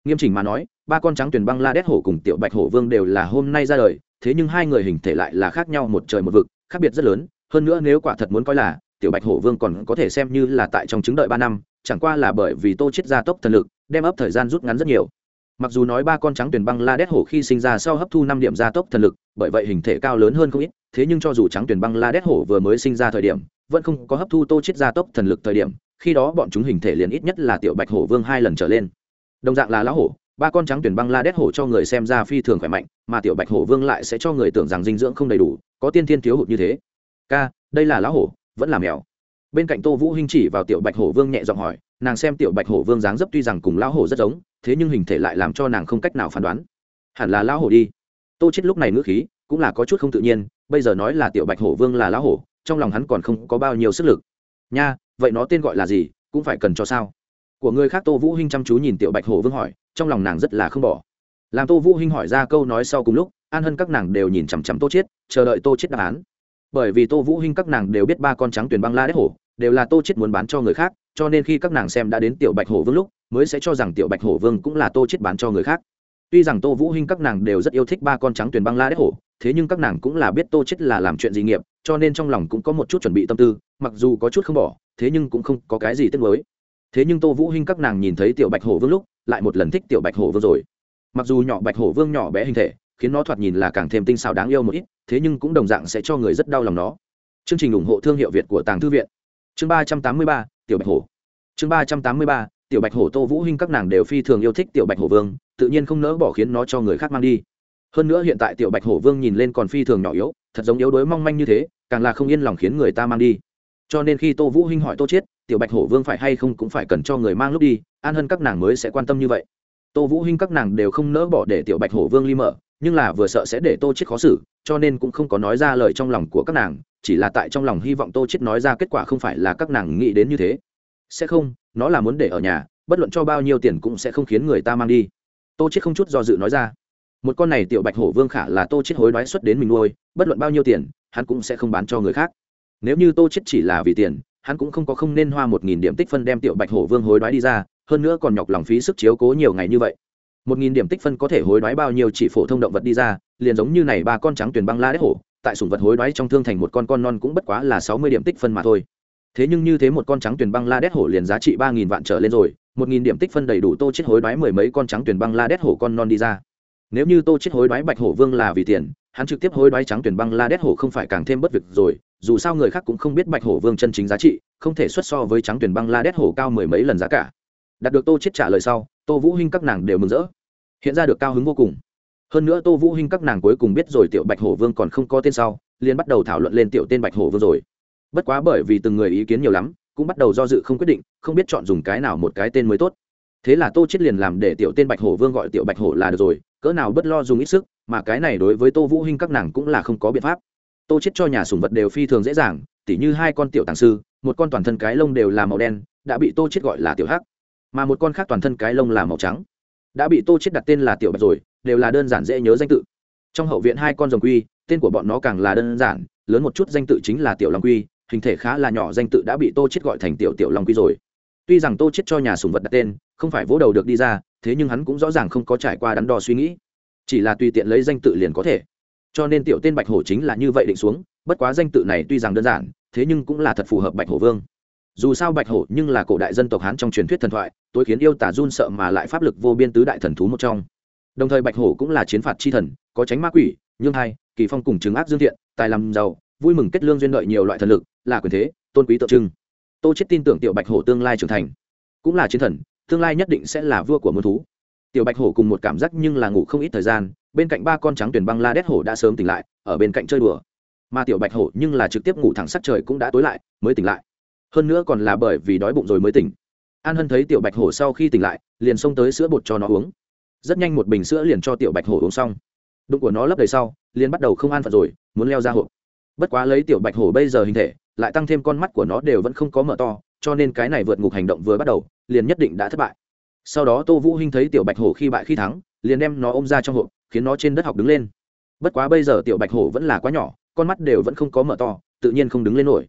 Nghiêm chỉnh mà nói, ba con trắng tuyển băng la đét hổ cùng tiểu bạch hổ vương đều là hôm nay ra đời, thế nhưng hai người hình thể lại là khác nhau một trời một vực, khác biệt rất lớn, hơn nữa nếu quả thật muốn coi là tiểu bạch hổ vương còn có thể xem như là tại trong chứng đợi ba năm, chẳng qua là bởi vì tô chết gia tốc thần lực đem ấp thời gian rút ngắn rất nhiều. Mặc dù nói ba con trắng tuyển băng la đét hổ khi sinh ra sau hấp thu năm điểm gia tốc thần lực bởi vậy hình thể cao lớn hơn không ít thế nhưng cho dù trắng tuyển băng la đét hổ vừa mới sinh ra thời điểm vẫn không có hấp thu tô chết gia tốc thần lực thời điểm khi đó bọn chúng hình thể liền ít nhất là tiểu bạch hổ vương hai lần trở lên. Đồng dạng là lão hổ ba con trắng tuyển băng la đét hổ cho người xem ra phi thường khỏe mạnh mà tiểu bạch hổ vương lại sẽ cho người tưởng rằng dinh dưỡng không đầy đủ có tiên thiên thiếu hụt như thế. K, đây là lão hổ vẫn là mèo bên cạnh tô vũ hinh chỉ vào tiểu bạch hổ vương nhẹ giọng hỏi, nàng xem tiểu bạch hổ vương dáng dấp tuy rằng cùng lão hổ rất giống, thế nhưng hình thể lại làm cho nàng không cách nào phán đoán. Hẳn là lão hổ đi. Tô chết lúc này ngữ khí cũng là có chút không tự nhiên, bây giờ nói là tiểu bạch hổ vương là lão hổ, trong lòng hắn còn không có bao nhiêu sức lực. Nha, vậy nó tên gọi là gì, cũng phải cần cho sao? Của người khác tô vũ hinh chăm chú nhìn tiểu bạch hổ vương hỏi, trong lòng nàng rất là không bỏ. Làm tô vũ hinh hỏi ra câu nói sau cùng lúc, an hân các nàng đều nhìn chằm chằm tô chết, chờ đợi tô chết đáp án. Bởi vì tô vũ hinh các nàng đều biết ba con trắng tuyển băng la đét hổ đều là tô chết muốn bán cho người khác, cho nên khi các nàng xem đã đến tiểu bạch hổ vương lúc, mới sẽ cho rằng tiểu bạch hổ vương cũng là tô chết bán cho người khác. Tuy rằng tô vũ hinh các nàng đều rất yêu thích ba con trắng tuyền băng la đét hổ, thế nhưng các nàng cũng là biết tô chết là làm chuyện gì nghiệp, cho nên trong lòng cũng có một chút chuẩn bị tâm tư, mặc dù có chút không bỏ, thế nhưng cũng không có cái gì tiếc nuối. Thế nhưng tô vũ hinh các nàng nhìn thấy tiểu bạch hổ vương lúc, lại một lần thích tiểu bạch hổ vương rồi. Mặc dù nhỏ bạch hổ vương nhỏ bé hình thể, khiến nó thoạt nhìn là càng thêm tinh xảo đáng yêu một ít, thế nhưng cũng đồng dạng sẽ cho người rất đau lòng nó. Chương trình ủng hộ thương hiệu việt của tàng thư viện chương ba trăm tám mươi ba, tiểu bạch hổ. Chương ba trăm tám mươi ba, tiểu bạch hổ tô vũ hinh các nàng đều phi thường yêu thích tiểu bạch hổ vương, tự nhiên không nỡ bỏ khiến nó cho người khác mang đi. Hơn nữa hiện tại tiểu bạch hổ vương nhìn lên còn phi thường nhỏ yếu, thật giống yếu đuối mong manh như thế, càng là không yên lòng khiến người ta mang đi. Cho nên khi tô vũ hinh hỏi tô chết tiểu bạch hổ vương phải hay không cũng phải cần cho người mang lúc đi, an hơn các nàng mới sẽ quan tâm như vậy. Tô vũ hinh các nàng đều không nỡ bỏ để tiểu bạch hổ vương ly mở nhưng là vừa sợ sẽ để tô chết khó xử, cho nên cũng không có nói ra lời trong lòng của các nàng, chỉ là tại trong lòng hy vọng tô chết nói ra kết quả không phải là các nàng nghĩ đến như thế. Sẽ không, nó là muốn để ở nhà, bất luận cho bao nhiêu tiền cũng sẽ không khiến người ta mang đi. Tô chết không chút do dự nói ra. Một con này tiểu bạch hổ vương khả là tô chết hối đoái xuất đến mình nuôi, bất luận bao nhiêu tiền, hắn cũng sẽ không bán cho người khác. Nếu như tô chết chỉ là vì tiền, hắn cũng không có không nên hoa một nghìn điểm tích phân đem tiểu bạch hổ vương hối đoái đi ra, hơn nữa còn nhọc lòng phí sức chiếu cố nhiều ngày như vậy một nghìn điểm tích phân có thể hối đoái bao nhiêu chỉ phổ thông động vật đi ra, liền giống như này ba con trắng tuyển băng la đét hổ, tại sủng vật hối đoái trong thương thành một con con non cũng bất quá là sáu mươi điểm tích phân mà thôi. Thế nhưng như thế một con trắng tuyển băng la đét hổ liền giá trị ba nghìn vạn trở lên rồi, một nghìn điểm tích phân đầy đủ tô chết hối đoái mười mấy con trắng tuyển băng la đét hổ con non đi ra. Nếu như tô chết hối đoái bạch hổ vương là vì tiền, hắn trực tiếp hối đoái trắng tuyển băng la đét hổ không phải càng thêm bất việc rồi, dù sao người khác cũng không biết bạch hổ vương chân chính giá trị, không thể xuất so với trắng tuyển băng la đét hổ cao mười mấy lần giá cả. Đạt được tô chết trả lời sau tô vũ hinh các nàng đều mừng rỡ. Hiện ra được cao hứng vô cùng. Hơn nữa tô vũ hinh các nàng cuối cùng biết rồi tiểu bạch hổ vương còn không có tên sau, liền bắt đầu thảo luận lên tiểu tên bạch hổ vương rồi. Bất quá bởi vì từng người ý kiến nhiều lắm, cũng bắt đầu do dự không quyết định, không biết chọn dùng cái nào một cái tên mới tốt. Thế là tô chết liền làm để tiểu tên bạch hổ vương gọi tiểu bạch hổ là được rồi, cỡ nào bất lo dùng ít sức, mà cái này đối với tô vũ hinh các nàng cũng là không có biện pháp. Tô chết cho nhà sủng vật đều phi thường dễ dàng, tỉ như hai con tiểu tàng sư, một con toàn thân cái lông đều là màu đen, đã bị tô chết gọi là tiểu hắc mà một con khác toàn thân cái lông là màu trắng. Đã bị tô chết đặt tên là tiểu bạch rồi, đều là đơn giản dễ nhớ danh tự. Trong hậu viện hai con rồng quy, tên của bọn nó càng là đơn giản, lớn một chút danh tự chính là tiểu long quy, hình thể khá là nhỏ danh tự đã bị tô chết gọi thành tiểu tiểu long quy rồi. Tuy rằng tô chết cho nhà sùng vật đặt tên, không phải vỗ đầu được đi ra, thế nhưng hắn cũng rõ ràng không có trải qua đắn đo suy nghĩ. Chỉ là tùy tiện lấy danh tự liền có thể. Cho nên tiểu tên bạch hổ chính là như vậy định xuống, bất quá danh tự này tuy rằng đơn giản, thế nhưng cũng là thật phù hợp bạch hổ vương dù sao bạch hổ nhưng là cổ đại dân tộc hán trong truyền thuyết thần thoại tối khiến yêu tả run sợ mà lại pháp lực vô biên tứ đại thần thú một trong. Đồng thời bạch hổ cũng là chiến phạt chi thần, có tránh ma quỷ, nhương hai, kỳ phong cùng chứng ác dương thiện, tài làm giàu, vui mừng kết lương duyên đợi nhiều loại thần lực, là quyền thế, tôn quý tượng trưng. Tô chết tin tưởng tiểu bạch hổ tương lai trưởng thành, cũng là chiến thần, tương lai nhất định sẽ là vua của muôn thú. Tiểu bạch hổ cùng một cảm giác nhưng là ngủ không ít thời gian, bên cạnh ba con trắng tuyển băng la đét hổ đã sớm tỉnh lại, ở bên cạnh chơi đùa. Mà tiểu bạch hổ nhưng là trực tiếp ngủ thẳng sắc trời cũng đã tối lại, mới tỉnh lại hơn nữa còn là bởi vì đói bụng rồi mới tỉnh. An hân thấy tiểu bạch hổ sau khi tỉnh lại, liền xông tới sữa bột cho nó uống. Rất nhanh một bình sữa liền cho tiểu bạch hổ uống xong. Đụng của nó lấp đầy sau, liền bắt đầu không an phận rồi, muốn leo ra hộp. Bất quá lấy tiểu bạch hổ bây giờ hình thể, lại tăng thêm con mắt của nó đều vẫn không có mở to, cho nên cái này vượt ngục hành động vừa bắt đầu, liền nhất định đã thất bại. Sau đó tô vũ hinh thấy tiểu bạch hổ khi bại khi thắng, liền đem nó ôm ra trong hộp, khiến nó trên đất học đứng lên. Bất quá bây giờ tiểu bạch hổ vẫn là quá nhỏ, con mắt đều vẫn không có mở to, tự nhiên không đứng lên nổi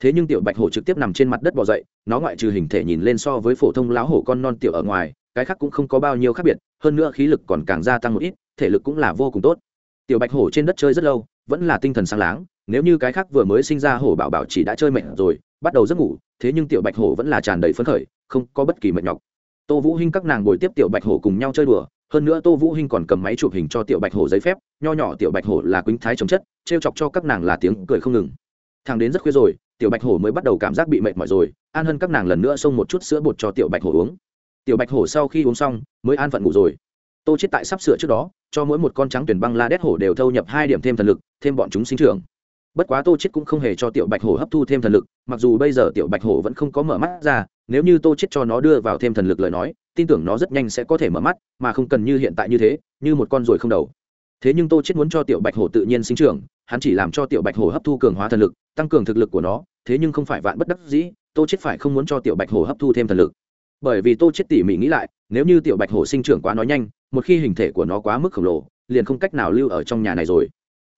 thế nhưng tiểu bạch hổ trực tiếp nằm trên mặt đất bò dậy, nó ngoại trừ hình thể nhìn lên so với phổ thông lão hổ con non tiểu ở ngoài, cái khác cũng không có bao nhiêu khác biệt, hơn nữa khí lực còn càng gia tăng một ít, thể lực cũng là vô cùng tốt. Tiểu bạch hổ trên đất chơi rất lâu, vẫn là tinh thần sáng láng, nếu như cái khác vừa mới sinh ra hổ bảo bảo chỉ đã chơi mệt rồi, bắt đầu giấc ngủ, thế nhưng tiểu bạch hổ vẫn là tràn đầy phấn khởi, không có bất kỳ mệt nhọc. Tô vũ hinh các nàng bồi tiếp tiểu bạch hổ cùng nhau chơi đùa, hơn nữa tô vũ hinh còn cầm máy chụp hình cho tiểu bạch hổ giấy phép, nho nhỏ tiểu bạch hổ là quýnh thái chống chất treo chọc cho các nàng là tiếng cười không ngừng. Thằng đến rất khuya rồi tiểu bạch hổ mới bắt đầu cảm giác bị mệt mỏi rồi, an hơn các nàng lần nữa xông một chút sữa bột cho tiểu bạch hổ uống. Tiểu bạch hổ sau khi uống xong, mới an phận ngủ rồi. Tô chết tại sắp sửa trước đó, cho mỗi một con trắng tuyển băng la đét hổ đều thâu nhập hai điểm thêm thần lực, thêm bọn chúng sinh trưởng. Bất quá tô chết cũng không hề cho tiểu bạch hổ hấp thu thêm thần lực, mặc dù bây giờ tiểu bạch hổ vẫn không có mở mắt ra, nếu như tô chết cho nó đưa vào thêm thần lực lời nói, tin tưởng nó rất nhanh sẽ có thể mở mắt, mà không cần như hiện tại như thế, như một con ruồi không đầu. Thế nhưng tô chết muốn cho tiểu bạch hổ tự nhiên sinh trưởng hắn chỉ làm cho tiểu bạch hổ hấp thu cường hóa thần lực, tăng cường thực lực của nó, thế nhưng không phải vạn bất đắc dĩ, tô chết phải không muốn cho tiểu bạch hổ hấp thu thêm thần lực. Bởi vì tô chết tỉ mỉ nghĩ lại, nếu như tiểu bạch hổ sinh trưởng quá nói nhanh, một khi hình thể của nó quá mức khổng lồ, liền không cách nào lưu ở trong nhà này rồi.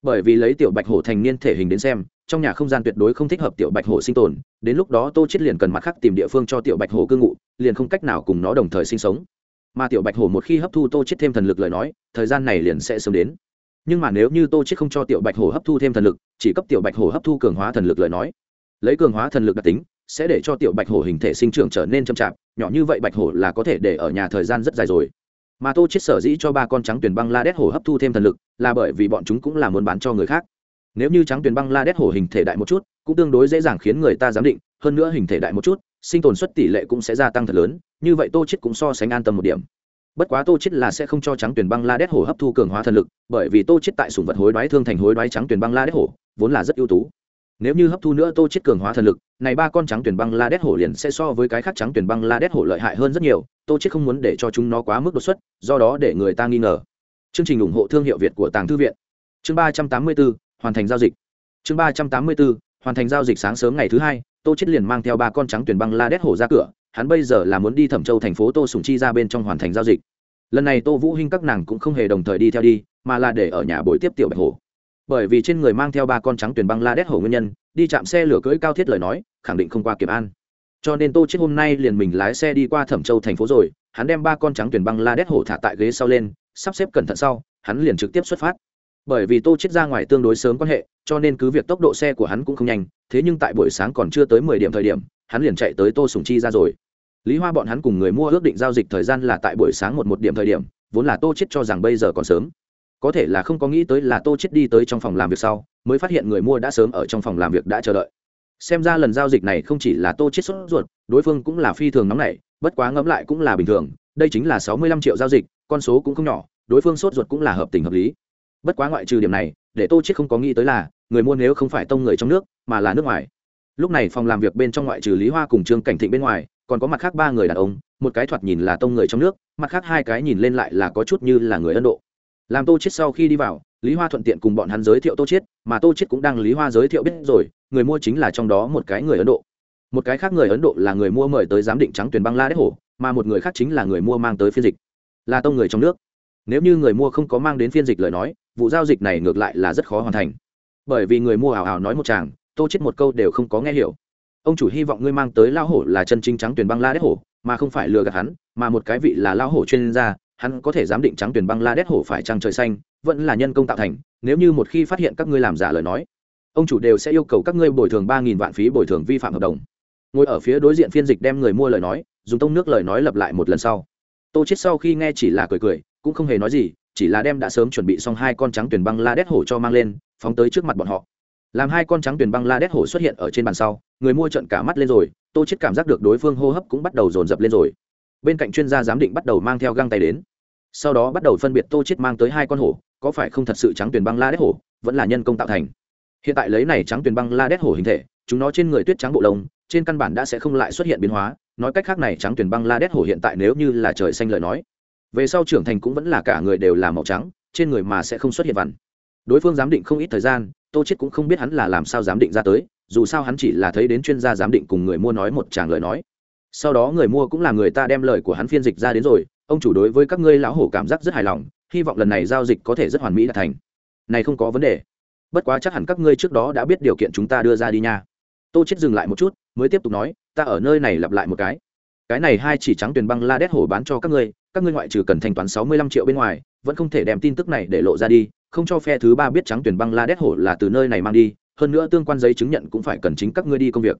Bởi vì lấy tiểu bạch hổ thành niên thể hình đến xem, trong nhà không gian tuyệt đối không thích hợp tiểu bạch hổ sinh tồn, đến lúc đó tô chết liền cần mặt khác tìm địa phương cho tiểu bạch hổ cư ngụ, liền không cách nào cùng nó đồng thời sinh sống. Mà tiểu bạch hổ một khi hấp thu tô chết thêm thần lực lời nói, thời gian này liền sẽ sớm đến nhưng mà nếu như tô chết không cho tiểu bạch hổ hấp thu thêm thần lực, chỉ cấp tiểu bạch hổ hấp thu cường hóa thần lực lời nói. Lấy cường hóa thần lực đặc tính, sẽ để cho tiểu bạch hổ hình thể sinh trưởng trở nên chậm chạp, nhỏ như vậy bạch hổ là có thể để ở nhà thời gian rất dài rồi. Mà tô chết sở dĩ cho ba con trắng tuyển băng la đét hổ hấp thu thêm thần lực, là bởi vì bọn chúng cũng là muốn bán cho người khác. Nếu như trắng tuyển băng la đét hổ hình thể đại một chút, cũng tương đối dễ dàng khiến người ta giám định, hơn nữa hình thể đại một chút, sinh tồn suất tỷ lệ cũng sẽ gia tăng thật lớn, như vậy tô chết cũng so sánh an tâm một điểm bất quá tô chết là sẽ không cho trắng tuyển băng la đét hổ hấp thu cường hóa thần lực bởi vì tô chết tại sủng vật hối đoái thương thành hối đoái trắng tuyển băng la đét hổ vốn là rất ưu tú. Nếu như hấp thu nữa tô chết cường hóa thần lực này ba con trắng tuyển băng la đét hổ liền sẽ so với cái khác trắng tuyển băng la đét hổ lợi hại hơn rất nhiều tô chết không muốn để cho chúng nó quá mức đột xuất do đó để người ta nghi ngờ. Chương trình ủng hộ thương hiệu việt của tàng thư viện. Chương ba trăm tám mươi bốn, hoàn thành giao dịch. Chương ba trăm tám mươi bốn, hoàn thành giao dịch sáng sớm ngày thứ hai tô chết liền mang theo ba con trắng tuyển băng la đét hổ ra cửa hắn bây giờ là muốn đi thẩm châu thành phố tô sùng chi ra bên trong hoàn thành giao dịch. Lần này tô vũ hinh các nàng cũng không hề đồng thời đi theo đi, mà là để ở nhà bồi tiếp tiểu bạch hổ. Bởi vì trên người mang theo ba con trắng tuyển băng la đét hổ nguyên nhân, đi chạm xe lửa cưỡi cao thiết lời nói, khẳng định không qua kiểm an. Cho nên tô chết hôm nay liền mình lái xe đi qua thẩm châu thành phố rồi, hắn đem ba con trắng tuyển băng la đét hổ thả tại ghế sau lên, sắp xếp cẩn thận sau, hắn liền trực tiếp xuất phát. Bởi vì tô chết ra ngoài tương đối sớm quan hệ, cho nên cứ việc tốc độ xe của hắn cũng không nhanh thế nhưng tại buổi sáng còn chưa tới mười điểm thời điểm, hắn liền chạy tới tô sùng chi ra rồi. Lý hoa bọn hắn cùng người mua ước định giao dịch thời gian là tại buổi sáng một một điểm thời điểm, vốn là tô chết cho rằng bây giờ còn sớm. Có thể là không có nghĩ tới là tô chết đi tới trong phòng làm việc sau, mới phát hiện người mua đã sớm ở trong phòng làm việc đã chờ đợi. Xem ra lần giao dịch này không chỉ là tô chết sốt ruột, đối phương cũng là phi thường nóng nảy, bất quá ngẫm lại cũng là bình thường, đây chính là sáu mươi lăm triệu giao dịch, con số cũng không nhỏ, đối phương sốt ruột cũng là hợp tình hợp lý. Bất quá ngoại trừ điểm này, để tô chết không có nghĩ tới là người mua nếu không phải tông người trong nước, mà là nước ngoài. Lúc này phòng làm việc bên trong ngoại trừ lý hoa cùng trương cảnh thịnh bên ngoài, còn có mặt khác ba người đàn ông, một cái thoạt nhìn là tông người trong nước, mặt khác hai cái nhìn lên lại là có chút như là người ấn độ. Làm tô chết sau khi đi vào, lý hoa thuận tiện cùng bọn hắn giới thiệu tô chết mà tô chết cũng đang lý hoa giới thiệu biết rồi, người mua chính là trong đó một cái người ấn độ. Một cái khác người ấn độ là người mua mời tới giám định trắng tuyển băng la đế hổ mà một người khác chính là người mua mang tới phiên dịch. Là tông người trong nước. Nếu như người mua không có mang đến phiên dịch lời nói, vụ giao dịch này ngược lại là rất khó hoàn thành bởi vì người mua ảo ảo nói một chàng, tô chết một câu đều không có nghe hiểu. Ông chủ hy vọng ngươi mang tới lao hổ là chân chính trắng tuyển băng la đét hổ, mà không phải lừa gạt hắn, mà một cái vị là lao hổ chuyên gia, hắn có thể giám định trắng tuyển băng la đét hổ phải trăng trời xanh, vẫn là nhân công tạo thành, nếu như một khi phát hiện các ngươi làm giả lời nói, ông chủ đều sẽ yêu cầu các ngươi bồi thường ba nghìn vạn phí bồi thường vi phạm hợp đồng. Ngồi ở phía đối diện phiên dịch đem người mua lời nói, dùng tông nước lời nói lặp lại một lần sau. Tô chết sau khi nghe chỉ là cười cười, cũng không hề nói gì, chỉ là đem đã sớm chuẩn bị xong hai con trắng tuyển băng la đét hổ cho mang lên phóng tới trước mặt bọn họ. Làm hai con trắng tuyển băng la đét hổ xuất hiện ở trên bàn sau, người mua trận cả mắt lên rồi, tô chết cảm giác được đối phương hô hấp cũng bắt đầu dồn dập lên rồi. Bên cạnh chuyên gia giám định bắt đầu mang theo găng tay đến. Sau đó bắt đầu phân biệt tô chết mang tới hai con hổ, có phải không thật sự trắng tuyển băng la đét hổ, vẫn là nhân công tạo thành. Hiện tại lấy này trắng tuyển băng la đét hổ hình thể, chúng nó trên người tuyết trắng bộ lông, trên căn bản đã sẽ không lại xuất hiện biến hóa, nói cách khác này trắng tuyển băng la đét hổ hiện tại nếu như là trời xanh lời nói, về sau trưởng thành cũng vẫn là cả người đều là màu trắng, trên người mà sẽ không xuất hiện vằn đối phương giám định không ít thời gian, tô chết cũng không biết hắn là làm sao giám định ra tới, dù sao hắn chỉ là thấy đến chuyên gia giám định cùng người mua nói một tràng lời nói. Sau đó người mua cũng là người ta đem lời của hắn phiên dịch ra đến rồi, ông chủ đối với các ngươi lão hổ cảm giác rất hài lòng, hy vọng lần này giao dịch có thể rất hoàn mỹ đạt thành. Này không có vấn đề. Bất quá chắc hẳn các ngươi trước đó đã biết điều kiện chúng ta đưa ra đi nha. Tô chết dừng lại một chút, mới tiếp tục nói, ta ở nơi này lặp lại một cái. Cái này hai chỉ trắng tuyền băng la đét hổ bán cho các ngươi các ngươi ngoại trừ cần thanh toán sáu mươi lăm triệu bên ngoài, vẫn không thể đem tin tức này để lộ ra đi không cho phe thứ ba biết trắng tuyển băng la đét hổ là từ nơi này mang đi, hơn nữa tương quan giấy chứng nhận cũng phải cần chính các ngươi đi công việc.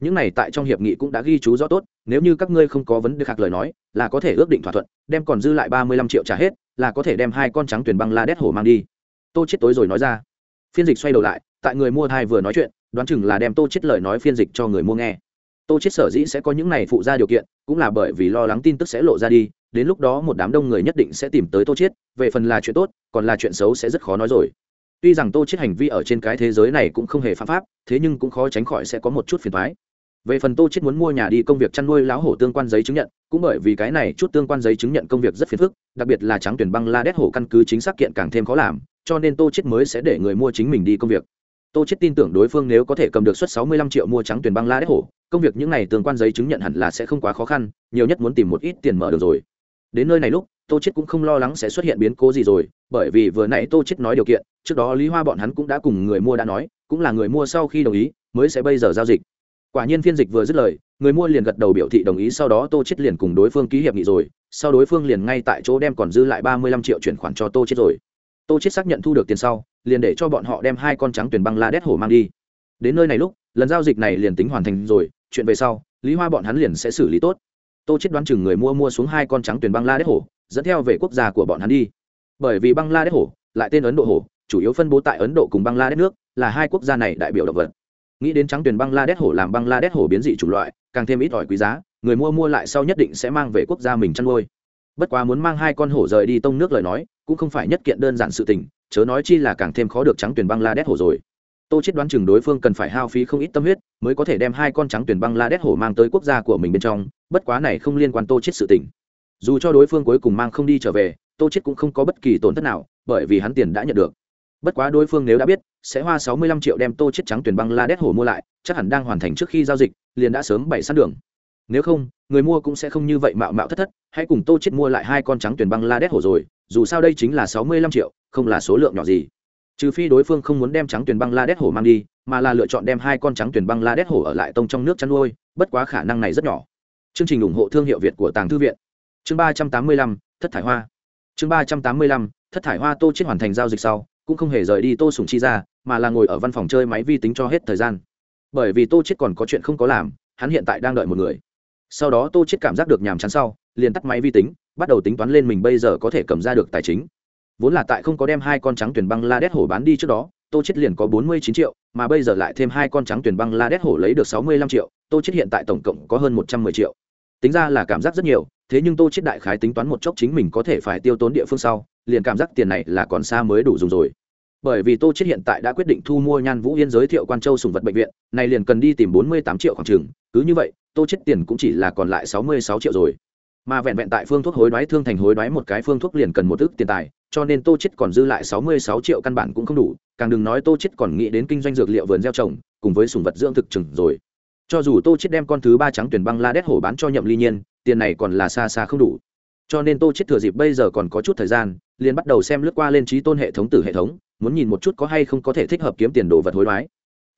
Những này tại trong hiệp nghị cũng đã ghi chú rõ tốt, nếu như các ngươi không có vấn đề khác lời nói, là có thể ước định thỏa thuận, đem còn dư lại ba mươi lăm triệu trả hết, là có thể đem hai con trắng tuyển băng la đét hổ mang đi. Tô chết tối rồi nói ra. Phiên dịch xoay đầu lại, tại người mua thai vừa nói chuyện, đoán chừng là đem tô chết lời nói phiên dịch cho người mua nghe. Tô chết sở dĩ sẽ có những này phụ ra điều kiện, cũng là bởi vì lo lắng tin tức sẽ lộ ra đi, đến lúc đó một đám đông người nhất định sẽ tìm tới tô chết về phần là chuyện tốt còn là chuyện xấu sẽ rất khó nói rồi. Tuy rằng tô chết hành vi ở trên cái thế giới này cũng không hề phạm pháp, thế nhưng cũng khó tránh khỏi sẽ có một chút phiền toái. Về phần tô chết muốn mua nhà đi công việc chăn nuôi lão hổ tương quan giấy chứng nhận, cũng bởi vì cái này chút tương quan giấy chứng nhận công việc rất phiền phức, đặc biệt là trắng tuyển băng la đét hổ căn cứ chính xác kiện càng thêm khó làm, cho nên tô chết mới sẽ để người mua chính mình đi công việc. Tô chết tin tưởng đối phương nếu có thể cầm được suất 65 triệu mua trắng tuyển băng la đét hổ, công việc những này tương quan giấy chứng nhận hẳn là sẽ không quá khó khăn, nhiều nhất muốn tìm một ít tiền mở được rồi. Đến nơi này lúc tô chết cũng không lo lắng sẽ xuất hiện biến cố gì rồi, bởi vì vừa nãy tô chết nói điều kiện, trước đó lý hoa bọn hắn cũng đã cùng người mua đã nói, cũng là người mua sau khi đồng ý, mới sẽ bây giờ giao dịch. Quả nhiên phiên dịch vừa dứt lời, người mua liền gật đầu biểu thị đồng ý, sau đó tô chết liền cùng đối phương ký hiệp nghị rồi, sau đối phương liền ngay tại chỗ đem còn dư lại ba mươi lăm triệu chuyển khoản cho tô chết rồi. Tô chết xác nhận thu được tiền sau, liền để cho bọn họ đem hai con trắng tuyển băng la đét hổ mang đi. Đến nơi này lúc, lần giao dịch này liền tính hoàn thành rồi, chuyện về sau, lý hoa bọn hắn liền sẽ xử lý tốt tô chết đoán chừng người mua mua xuống hai con trắng tuyển băng la đét hổ, dẫn theo về quốc gia của bọn hắn đi. Bởi vì băng la đét hổ, lại tên ấn độ hổ, chủ yếu phân bố tại ấn độ cùng băng la đét nước, là hai quốc gia này đại biểu động vật. Nghĩ đến trắng tuyển băng la đét hổ làm băng la đét hổ biến dị chủng loại, càng thêm ít ỏi quý giá, người mua mua lại sau nhất định sẽ mang về quốc gia mình chăn nuôi. Bất quá muốn mang hai con hổ rời đi tông nước lời nói, cũng không phải nhất kiện đơn giản sự tình, chớ nói chi là càng thêm khó được trắng tuyển băng la đét hổ rồi tô chết đoán chừng đối phương cần phải hao phí không ít tâm huyết, mới có thể đem hai con trắng tuyển băng la đét hổ mang tới quốc gia của mình bên trong, bất quá này không liên quan tô chết sự tình. Dù cho đối phương cuối cùng mang không đi trở về, tô chết cũng không có bất kỳ tổn thất nào, bởi vì hắn tiền đã nhận được. Bất quá đối phương nếu đã biết, sẽ hoa sáu mươi lăm triệu đem tô chết trắng tuyển băng la đét hổ mua lại, chắc hẳn đang hoàn thành trước khi giao dịch, liền đã sớm bày sẵn đường. Nếu không, người mua cũng sẽ không như vậy mạo mạo thất thất, hãy cùng tô chết mua lại hai con trắng tuyển băng la đét hổ rồi, dù sao đây chính là sáu mươi lăm triệu, không là số lượng nhỏ gì trừ phi đối phương không muốn đem trắng tuyển băng la đét hổ mang đi, mà là lựa chọn đem hai con trắng tuyển băng la đét hổ ở lại tông trong nước chăn nuôi, bất quá khả năng này rất nhỏ. Chương trình ủng hộ thương hiệu việt của tàng thư viện. Chương ba trăm tám mươi lăm, thất thải hoa. Chương ba trăm tám mươi lăm, thất thải hoa tô chết hoàn thành giao dịch sau, cũng không hề rời đi tô sùng chi ra, mà là ngồi ở văn phòng chơi máy vi tính cho hết thời gian. Bởi vì tô chết còn có chuyện không có làm, hắn hiện tại đang đợi một người. Sau đó tô chết cảm giác được nhàm chán sau, liền tắt máy vi tính, bắt đầu tính toán lên mình bây giờ có thể cầm ra được tài chính vốn là tại không có đem hai con trắng tuyển băng la đét hổ bán đi trước đó, tô chết liền có bốn mươi chín triệu, mà bây giờ lại thêm hai con trắng tuyển băng la đét hổ lấy được sáu mươi lăm triệu, tô chết hiện tại tổng cộng có hơn một trăm mười triệu. Tính ra là cảm giác rất nhiều, thế nhưng tô chết đại khái tính toán một chốc chính mình có thể phải tiêu tốn địa phương sau, liền cảm giác tiền này là còn xa mới đủ dùng rồi. Bởi vì tô chết hiện tại đã quyết định thu mua nhan vũ yên giới thiệu quan châu sùng vật bệnh viện này liền cần đi tìm bốn mươi tám triệu khoảng trường cứ như vậy, tô chết tiền cũng chỉ là còn lại sáu mươi sáu triệu rồi. Mà vẹn vẹn tại phương thuốc hối đoái thương thành hối đoái một cái phương thuốc liền cần một ước tiền tài cho nên tô chết còn dư lại sáu mươi sáu triệu căn bản cũng không đủ, càng đừng nói tô chết còn nghĩ đến kinh doanh dược liệu vườn gieo trồng, cùng với sùng vật dưỡng thực chừng rồi. Cho dù tô chết đem con thứ ba trắng tuyển băng la đét hổ bán cho nhậm ly nhiên, tiền này còn là xa xa không đủ. Cho nên tô chết thừa dịp bây giờ còn có chút thời gian, liền bắt đầu xem lướt qua lên trí tôn hệ thống tử hệ thống, muốn nhìn một chút có hay không có thể thích hợp kiếm tiền đồ vật hối đoái.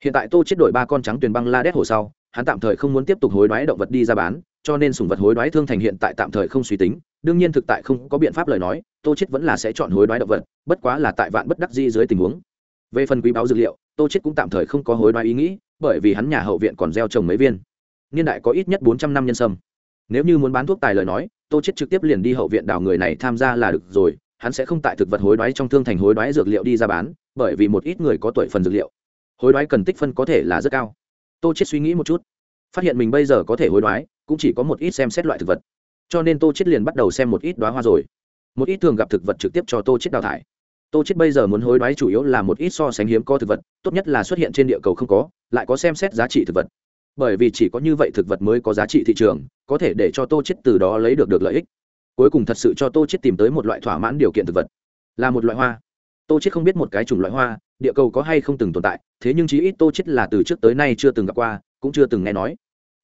Hiện tại tô chết đổi ba con trắng tuyển băng la đét hổ sau, hắn tạm thời không muốn tiếp tục hối đoái động vật đi ra bán cho nên sùng vật hối đoái thương thành hiện tại tạm thời không suy tính, đương nhiên thực tại không có biện pháp lời nói, tô chết vẫn là sẽ chọn hối đoái động vật, bất quá là tại vạn bất đắc di dưới tình huống. Về phần quý báo dược liệu, tô chết cũng tạm thời không có hối đoái ý nghĩ, bởi vì hắn nhà hậu viện còn gieo trồng mấy viên. Niên đại có ít nhất bốn trăm năm nhân sâm. Nếu như muốn bán thuốc tài lời nói, tô chết trực tiếp liền đi hậu viện đào người này tham gia là được rồi, hắn sẽ không tại thực vật hối đoái trong thương thành hối đoái dược liệu đi ra bán, bởi vì một ít người có tuổi phần dược liệu. Hối đoái cần tích phân có thể là rất cao. Tô chết suy nghĩ một chút, phát hiện mình bây giờ có thể hối đoái cũng chỉ có một ít xem xét loại thực vật. Cho nên tô chết liền bắt đầu xem một ít đoá hoa rồi. Một ít thường gặp thực vật trực tiếp cho tô chết đào thải. Tô chết bây giờ muốn hối đoái chủ yếu là một ít so sánh hiếm có thực vật, tốt nhất là xuất hiện trên địa cầu không có, lại có xem xét giá trị thực vật. Bởi vì chỉ có như vậy thực vật mới có giá trị thị trường, có thể để cho tô chết từ đó lấy được được lợi ích. Cuối cùng thật sự cho tô chết tìm tới một loại thỏa mãn điều kiện thực vật, là một loại hoa. Tô chết không biết một cái chủng loại hoa, địa cầu có hay không từng tồn tại, thế nhưng chí ít tô chết là từ trước tới nay chưa từng gặp qua, cũng chưa từng nghe nói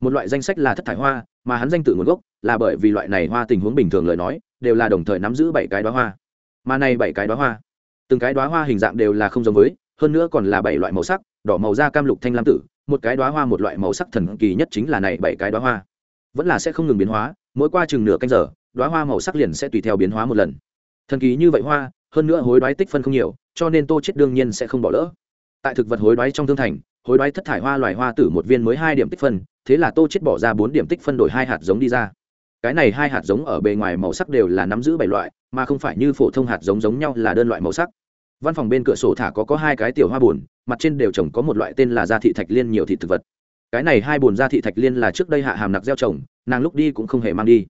một loại danh sách là thất thải hoa, mà hắn danh tự nguồn gốc là bởi vì loại này hoa tình huống bình thường lời nói, đều là đồng thời nắm giữ bảy cái đoá hoa. Mà này bảy cái đoá hoa, từng cái đóa hoa hình dạng đều là không giống với, hơn nữa còn là bảy loại màu sắc, đỏ màu da cam lục thanh lam tử, một cái đóa hoa một loại màu sắc thần kỳ nhất chính là này bảy cái đóa hoa. Vẫn là sẽ không ngừng biến hóa, mỗi qua chừng nửa canh giờ, đóa hoa màu sắc liền sẽ tùy theo biến hóa một lần. Thần kỳ như vậy hoa, hơn nữa hối đoái tích phân không nhiều, cho nên tô chết đương nhiên sẽ không bỏ lỡ. Tại thực vật hối đoái trong thương thành, hối đoái thất thải hoa loài hoa tử một viên mới hai điểm tích phân thế là tô chết bỏ ra bốn điểm tích phân đổi hai hạt giống đi ra. Cái này hai hạt giống ở bề ngoài màu sắc đều là nắm giữ bảy loại, mà không phải như phổ thông hạt giống giống nhau là đơn loại màu sắc. Văn phòng bên cửa sổ thả có có hai cái tiểu hoa buồn mặt trên đều trồng có một loại tên là gia thị thạch liên nhiều thị thực vật. Cái này hai bùn gia thị thạch liên là trước đây hạ hàm nặc gieo trồng, nàng lúc đi cũng không hề mang đi.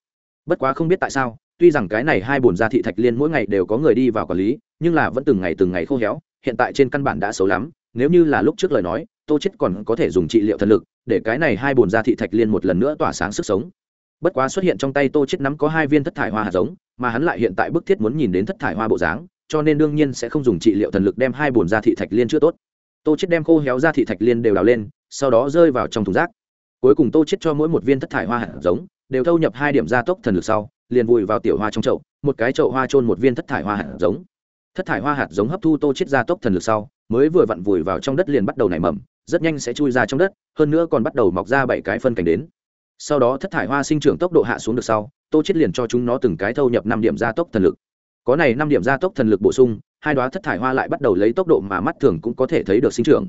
Bất quá không biết tại sao, tuy rằng cái này hai bồn gia thị thạch liên mỗi ngày đều có người đi vào quản lý, nhưng là vẫn từng ngày từng ngày khô héo, hiện tại trên căn bản đã xấu lắm, nếu như là lúc trước lời nói tô chết còn có thể dùng trị liệu thần lực, để cái này hai bồn da thị thạch liên một lần nữa tỏa sáng sức sống. Bất quá xuất hiện trong tay tô chết nắm có hai viên thất thải hoa hạt giống, mà hắn lại hiện tại bức thiết muốn nhìn đến thất thải hoa bộ dáng, cho nên đương nhiên sẽ không dùng trị liệu thần lực đem hai bồn da thị thạch liên chưa tốt. Tô chết đem khô héo da thị thạch liên đều đào lên, sau đó rơi vào trong thùng rác. Cuối cùng tô chết cho mỗi một viên thất thải hoa hạt giống, đều thâu nhập hai điểm gia tốc thần lực sau, liền vùi vào tiểu hoa trong chậu, một cái chậu hoa trôn một viên thất thải hoa hạt giống. Thất thải hoa hạt giống hấp thu tô chết gia tốc thần lực sau, mới vừa vặn vùi vào trong đất liền bắt đầu nảy mầm rất nhanh sẽ chui ra trong đất, hơn nữa còn bắt đầu mọc ra bảy cái phân cảnh đến. Sau đó thất thải hoa sinh trưởng tốc độ hạ xuống được sau, tô chết liền cho chúng nó từng cái thâu nhập năm điểm gia tốc thần lực. Có này năm điểm gia tốc thần lực bổ sung, hai đóa thất thải hoa lại bắt đầu lấy tốc độ mà mắt thường cũng có thể thấy được sinh trưởng.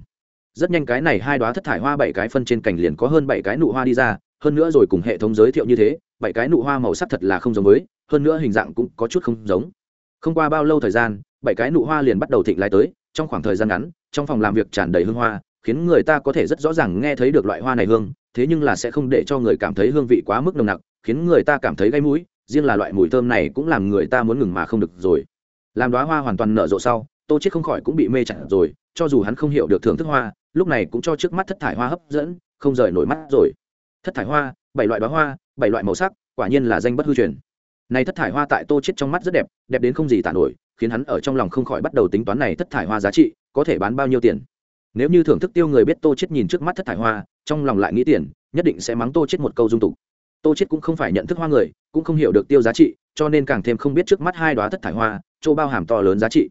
Rất nhanh cái này hai đóa thất thải hoa bảy cái phân trên cành liền có hơn bảy cái nụ hoa đi ra, hơn nữa rồi cùng hệ thống giới thiệu như thế, bảy cái nụ hoa màu sắc thật là không giống với, hơn nữa hình dạng cũng có chút không giống. Không qua bao lâu thời gian, bảy cái nụ hoa liền bắt đầu thịnh lại tới, trong khoảng thời gian ngắn, trong phòng làm việc tràn đầy hương hoa khiến người ta có thể rất rõ ràng nghe thấy được loại hoa này hương, thế nhưng là sẽ không để cho người cảm thấy hương vị quá mức nồng nặc, khiến người ta cảm thấy gây mũi, riêng là loại mùi thơm này cũng làm người ta muốn ngừng mà không được rồi. Làm đoá hoa hoàn toàn nở rộ sau, tô chết không khỏi cũng bị mê chặt rồi, cho dù hắn không hiểu được thưởng thức hoa, lúc này cũng cho trước mắt thất thải hoa hấp dẫn, không rời nổi mắt rồi. Thất thải hoa, bảy loại đoá hoa, bảy loại màu sắc, quả nhiên là danh bất hư truyền. Này thất thải hoa tại tô chết trong mắt rất đẹp đẹp đến không gì tả nổi, khiến hắn ở trong lòng không khỏi bắt đầu tính toán này thất thải hoa giá trị, có thể bán bao nhiêu tiền nếu như thưởng thức tiêu người biết tô chết nhìn trước mắt thất thải hoa, trong lòng lại nghĩ tiền, nhất định sẽ mắng tô chết một câu dung tục. Tô chết cũng không phải nhận thức hoa người, cũng không hiểu được tiêu giá trị, cho nên càng thêm không biết trước mắt hai đóa thất thải hoa, chỗ bao hàm to lớn giá trị.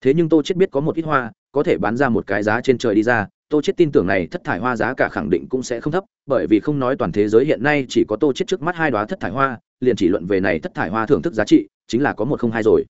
Thế nhưng tô chết biết có một ít hoa, có thể bán ra một cái giá trên trời đi ra, tô chết tin tưởng này thất thải hoa giá cả khẳng định cũng sẽ không thấp, bởi vì không nói toàn thế giới hiện nay chỉ có tô chết trước mắt hai đóa thất thải hoa, liền chỉ luận về này thất thải hoa thưởng thức giá trị, chính là có một không hai rồi.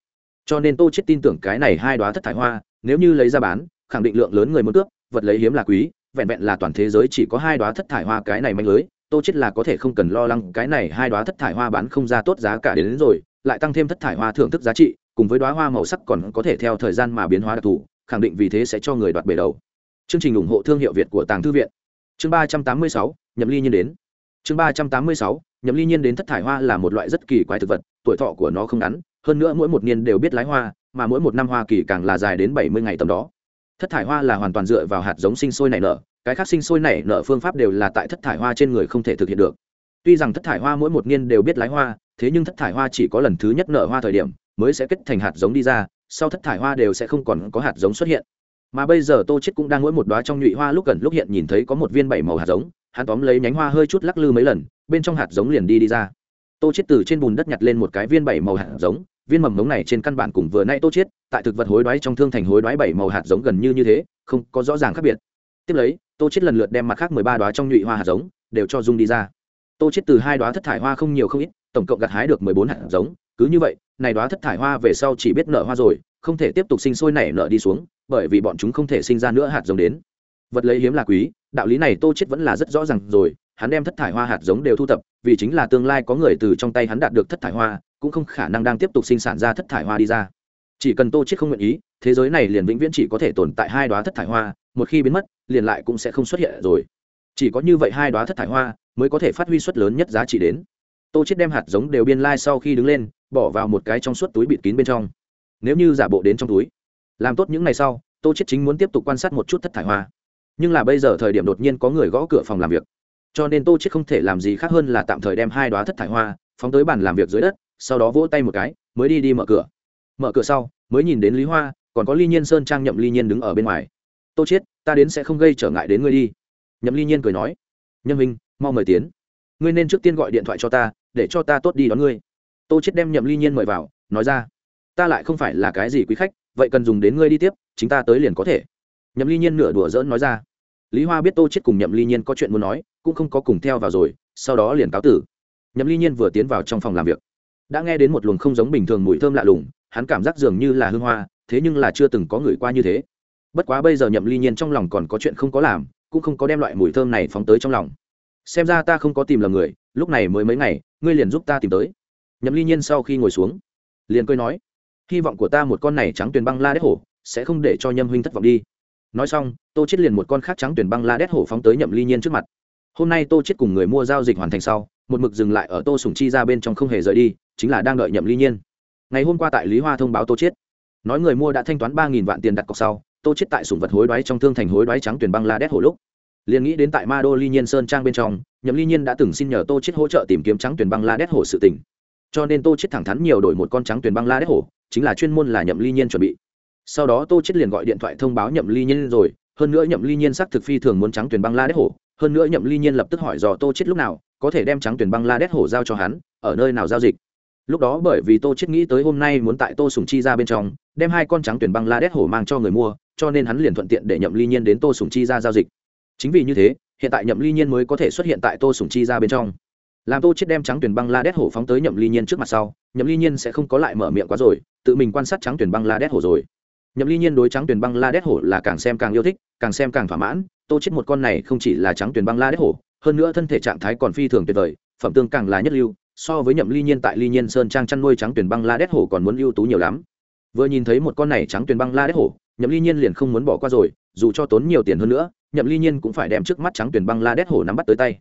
Cho nên tô chết tin tưởng cái này hai đóa thất thải hoa, nếu như lấy ra bán khẳng định lượng lớn người muốn cướp vật lấy hiếm là quý vẹn vẹn là toàn thế giới chỉ có hai đóa thất thải hoa cái này manh lưới tô chết là có thể không cần lo lắng cái này hai đóa thất thải hoa bán không ra tốt giá cả đến, đến rồi lại tăng thêm thất thải hoa thưởng thức giá trị cùng với đóa hoa màu sắc còn có thể theo thời gian mà biến hóa đặc thù khẳng định vì thế sẽ cho người đoạt bể đầu. Chương trình ủng hộ thương hiệu việt của tàng thư viện. Chương ba trăm tám mươi sáu nhậm ly nhiên đến. Chương ba trăm tám mươi sáu nhậm ly nhiên đến thất thải hoa là một loại rất kỳ quái thực vật tuổi thọ của nó không ngắn hơn nữa mỗi một niên đều biết lái hoa mà mỗi một năm hoa kỳ càng là dài đến bảy mươi ngày tầm đó thất thải hoa là hoàn toàn dựa vào hạt giống sinh sôi nảy nở, cái khác sinh sôi nảy nở phương pháp đều là tại thất thải hoa trên người không thể thực hiện được. Tuy rằng thất thải hoa mỗi một niên đều biết lái hoa, thế nhưng thất thải hoa chỉ có lần thứ nhất nở hoa thời điểm mới sẽ kết thành hạt giống đi ra, sau thất thải hoa đều sẽ không còn có hạt giống xuất hiện. Mà bây giờ tô chết cũng đang mỗi một đóa trong nhụy hoa lúc gần lúc hiện nhìn thấy có một viên bảy màu hạt giống, hắn tóm lấy nhánh hoa hơi chút lắc lư mấy lần, bên trong hạt giống liền đi đi ra. Tô chết từ trên bùn đất nhặt lên một cái viên bảy màu hạt giống viên mầm mống này trên căn bản cùng vừa nay tô chết tại thực vật hối đoái trong thương thành hối đoái bảy màu hạt giống gần như như thế, không có rõ ràng khác biệt. Tiếp lấy, tô chết lần lượt đem mặt khác mười ba đóa trong nhụy hoa hạt giống đều cho dung đi ra. Tô chết từ hai đóa thất thải hoa không nhiều không ít, tổng cộng gặt hái được mười bốn hạt giống, cứ như vậy, này đóa thất thải hoa về sau chỉ biết nở hoa rồi, không thể tiếp tục sinh sôi nảy nở đi xuống, bởi vì bọn chúng không thể sinh ra nữa hạt giống đến. Vật lấy hiếm là quý, đạo lý này tô chết vẫn là rất rõ ràng rồi, hắn đem thất thải hoa hạt giống đều thu tập, vì chính là tương lai có người từ trong tay hắn đạt được thất thải hoa cũng không khả năng đang tiếp tục sinh sản ra thất thải hoa đi ra. Chỉ cần tô chết không nguyện ý, thế giới này liền vĩnh viễn chỉ có thể tồn tại hai đóa thất thải hoa, một khi biến mất, liền lại cũng sẽ không xuất hiện rồi. Chỉ có như vậy hai đóa thất thải hoa mới có thể phát huy suất lớn nhất giá trị đến. Tô chết đem hạt giống đều biên lai sau khi đứng lên, bỏ vào một cái trong suốt túi bịt kín bên trong. Nếu như giả bộ đến trong túi, làm tốt những ngày sau, tô chết chính muốn tiếp tục quan sát một chút thất thải hoa. Nhưng là bây giờ thời điểm đột nhiên có người gõ cửa phòng làm việc. Cho nên tô chết không thể làm gì khác hơn là tạm thời đem hai đóa thất thải hoa phóng tới bàn làm việc dưới đất sau đó vỗ tay một cái, mới đi đi mở cửa. Mở cửa sau, mới nhìn đến lý hoa, còn có ly nhiên sơn trang nhậm ly nhiên đứng ở bên ngoài. Tô chết ta đến sẽ không gây trở ngại đến ngươi đi. Nhậm ly nhiên cười nói. Nhâm minh, mau mời tiến. Ngươi nên trước tiên gọi điện thoại cho ta, để cho ta tốt đi đón ngươi. Tô chết đem nhậm ly nhiên mời vào, nói ra. Ta lại không phải là cái gì quý khách, vậy cần dùng đến ngươi đi tiếp, chính ta tới liền có thể. Nhậm ly nhiên nửa đùa dỡn nói ra. Lý hoa biết tô chết cùng nhậm ly nhiên có chuyện muốn nói, cũng không có cùng theo vào rồi, sau đó liền cáo tử. Nhậm ly nhiên vừa tiến vào trong phòng làm việc đã nghe đến một luồng không giống bình thường mùi thơm lạ lùng, hắn cảm giác dường như là hương hoa, thế nhưng là chưa từng có người qua như thế. Bất quá bây giờ nhậm ly nhiên trong lòng còn có chuyện không có làm, cũng không có đem loại mùi thơm này phóng tới trong lòng. Xem ra ta không có tìm lầm người, lúc này mới mấy ngày, ngươi liền giúp ta tìm tới. Nhậm ly nhiên sau khi ngồi xuống, liền cười nói, hy vọng của ta một con này trắng tuyền băng la đét hổ sẽ không để cho nhâm huynh thất vọng đi. Nói xong, tô chết liền một con khác trắng tuyền băng la đét hổ phóng tới nhậm ly nhiên trước mặt. Hôm nay tô chết cùng người mua giao dịch hoàn thành sau, một mực dừng lại ở tô sùng chi ra bên trong không hề rời đi chính là đang đợi nhậm ly nhiên. Ngày hôm qua tại lý hoa thông báo tô chết nói người mua đã thanh toán ba nghìn vạn tiền đặt cọc sau, tô chết tại sủng vật hối đoái trong thương thành hối đoái trắng tuyển băng la đét hồ lúc. Liền nghĩ đến tại ma đô ly nhiên sơn trang bên trong, nhậm ly nhiên đã từng xin nhờ tô chết hỗ trợ tìm kiếm trắng tuyển băng la đét hổ sự tình. Cho nên tô chết thẳng thắn nhiều đổi một con trắng tuyển băng la đét hổ chính là chuyên môn là nhậm ly nhiên chuẩn bị. Sau đó tô chết liền gọi điện thoại thông báo nhậm ly nhiên rồi, hơn nữa nhậm ly nhiên xác thực phi thường muốn trắng tuyển băng la đét hổ hơn nữa nhậm ly nhiên lập tức hỏi dò tô chết lúc nào có thể đem trắng tuyển băng la đét hổ giao cho hắn, ở nơi nào giao dịch lúc đó bởi vì tô chết nghĩ tới hôm nay muốn tại tô sùng chi ra bên trong, đem hai con trắng tuyển băng la đét hổ mang cho người mua, cho nên hắn liền thuận tiện để nhậm ly nhiên đến tô sùng chi ra giao dịch. Chính vì như thế, hiện tại nhậm ly nhiên mới có thể xuất hiện tại tô sùng chi ra bên trong. Làm tô chết đem trắng tuyển băng la đét hổ phóng tới nhậm ly nhiên trước mặt sau, nhậm ly nhiên sẽ không có lại mở miệng quá rồi, tự mình quan sát trắng tuyển băng la đét hổ rồi. Nhậm ly nhiên đối trắng tuyển băng la đét hổ là càng xem càng yêu thích, càng xem càng thỏa mãn, tô chết một con này không chỉ là trắng tuyển băng la đét hổ, hơn nữa thân thể trạng thái còn phi thường tuyệt vời, phẩm tương càng là nhất lưu so với nhậm ly nhiên tại ly nhiên sơn trang chăn nuôi trắng tuyển băng la đét hổ còn muốn ưu tú nhiều lắm. Vừa nhìn thấy một con này trắng tuyển băng la đét hổ, nhậm ly nhiên liền không muốn bỏ qua rồi, dù cho tốn nhiều tiền hơn nữa, nhậm ly nhiên cũng phải đem trước mắt trắng tuyển băng la đét hổ nắm bắt tới tay.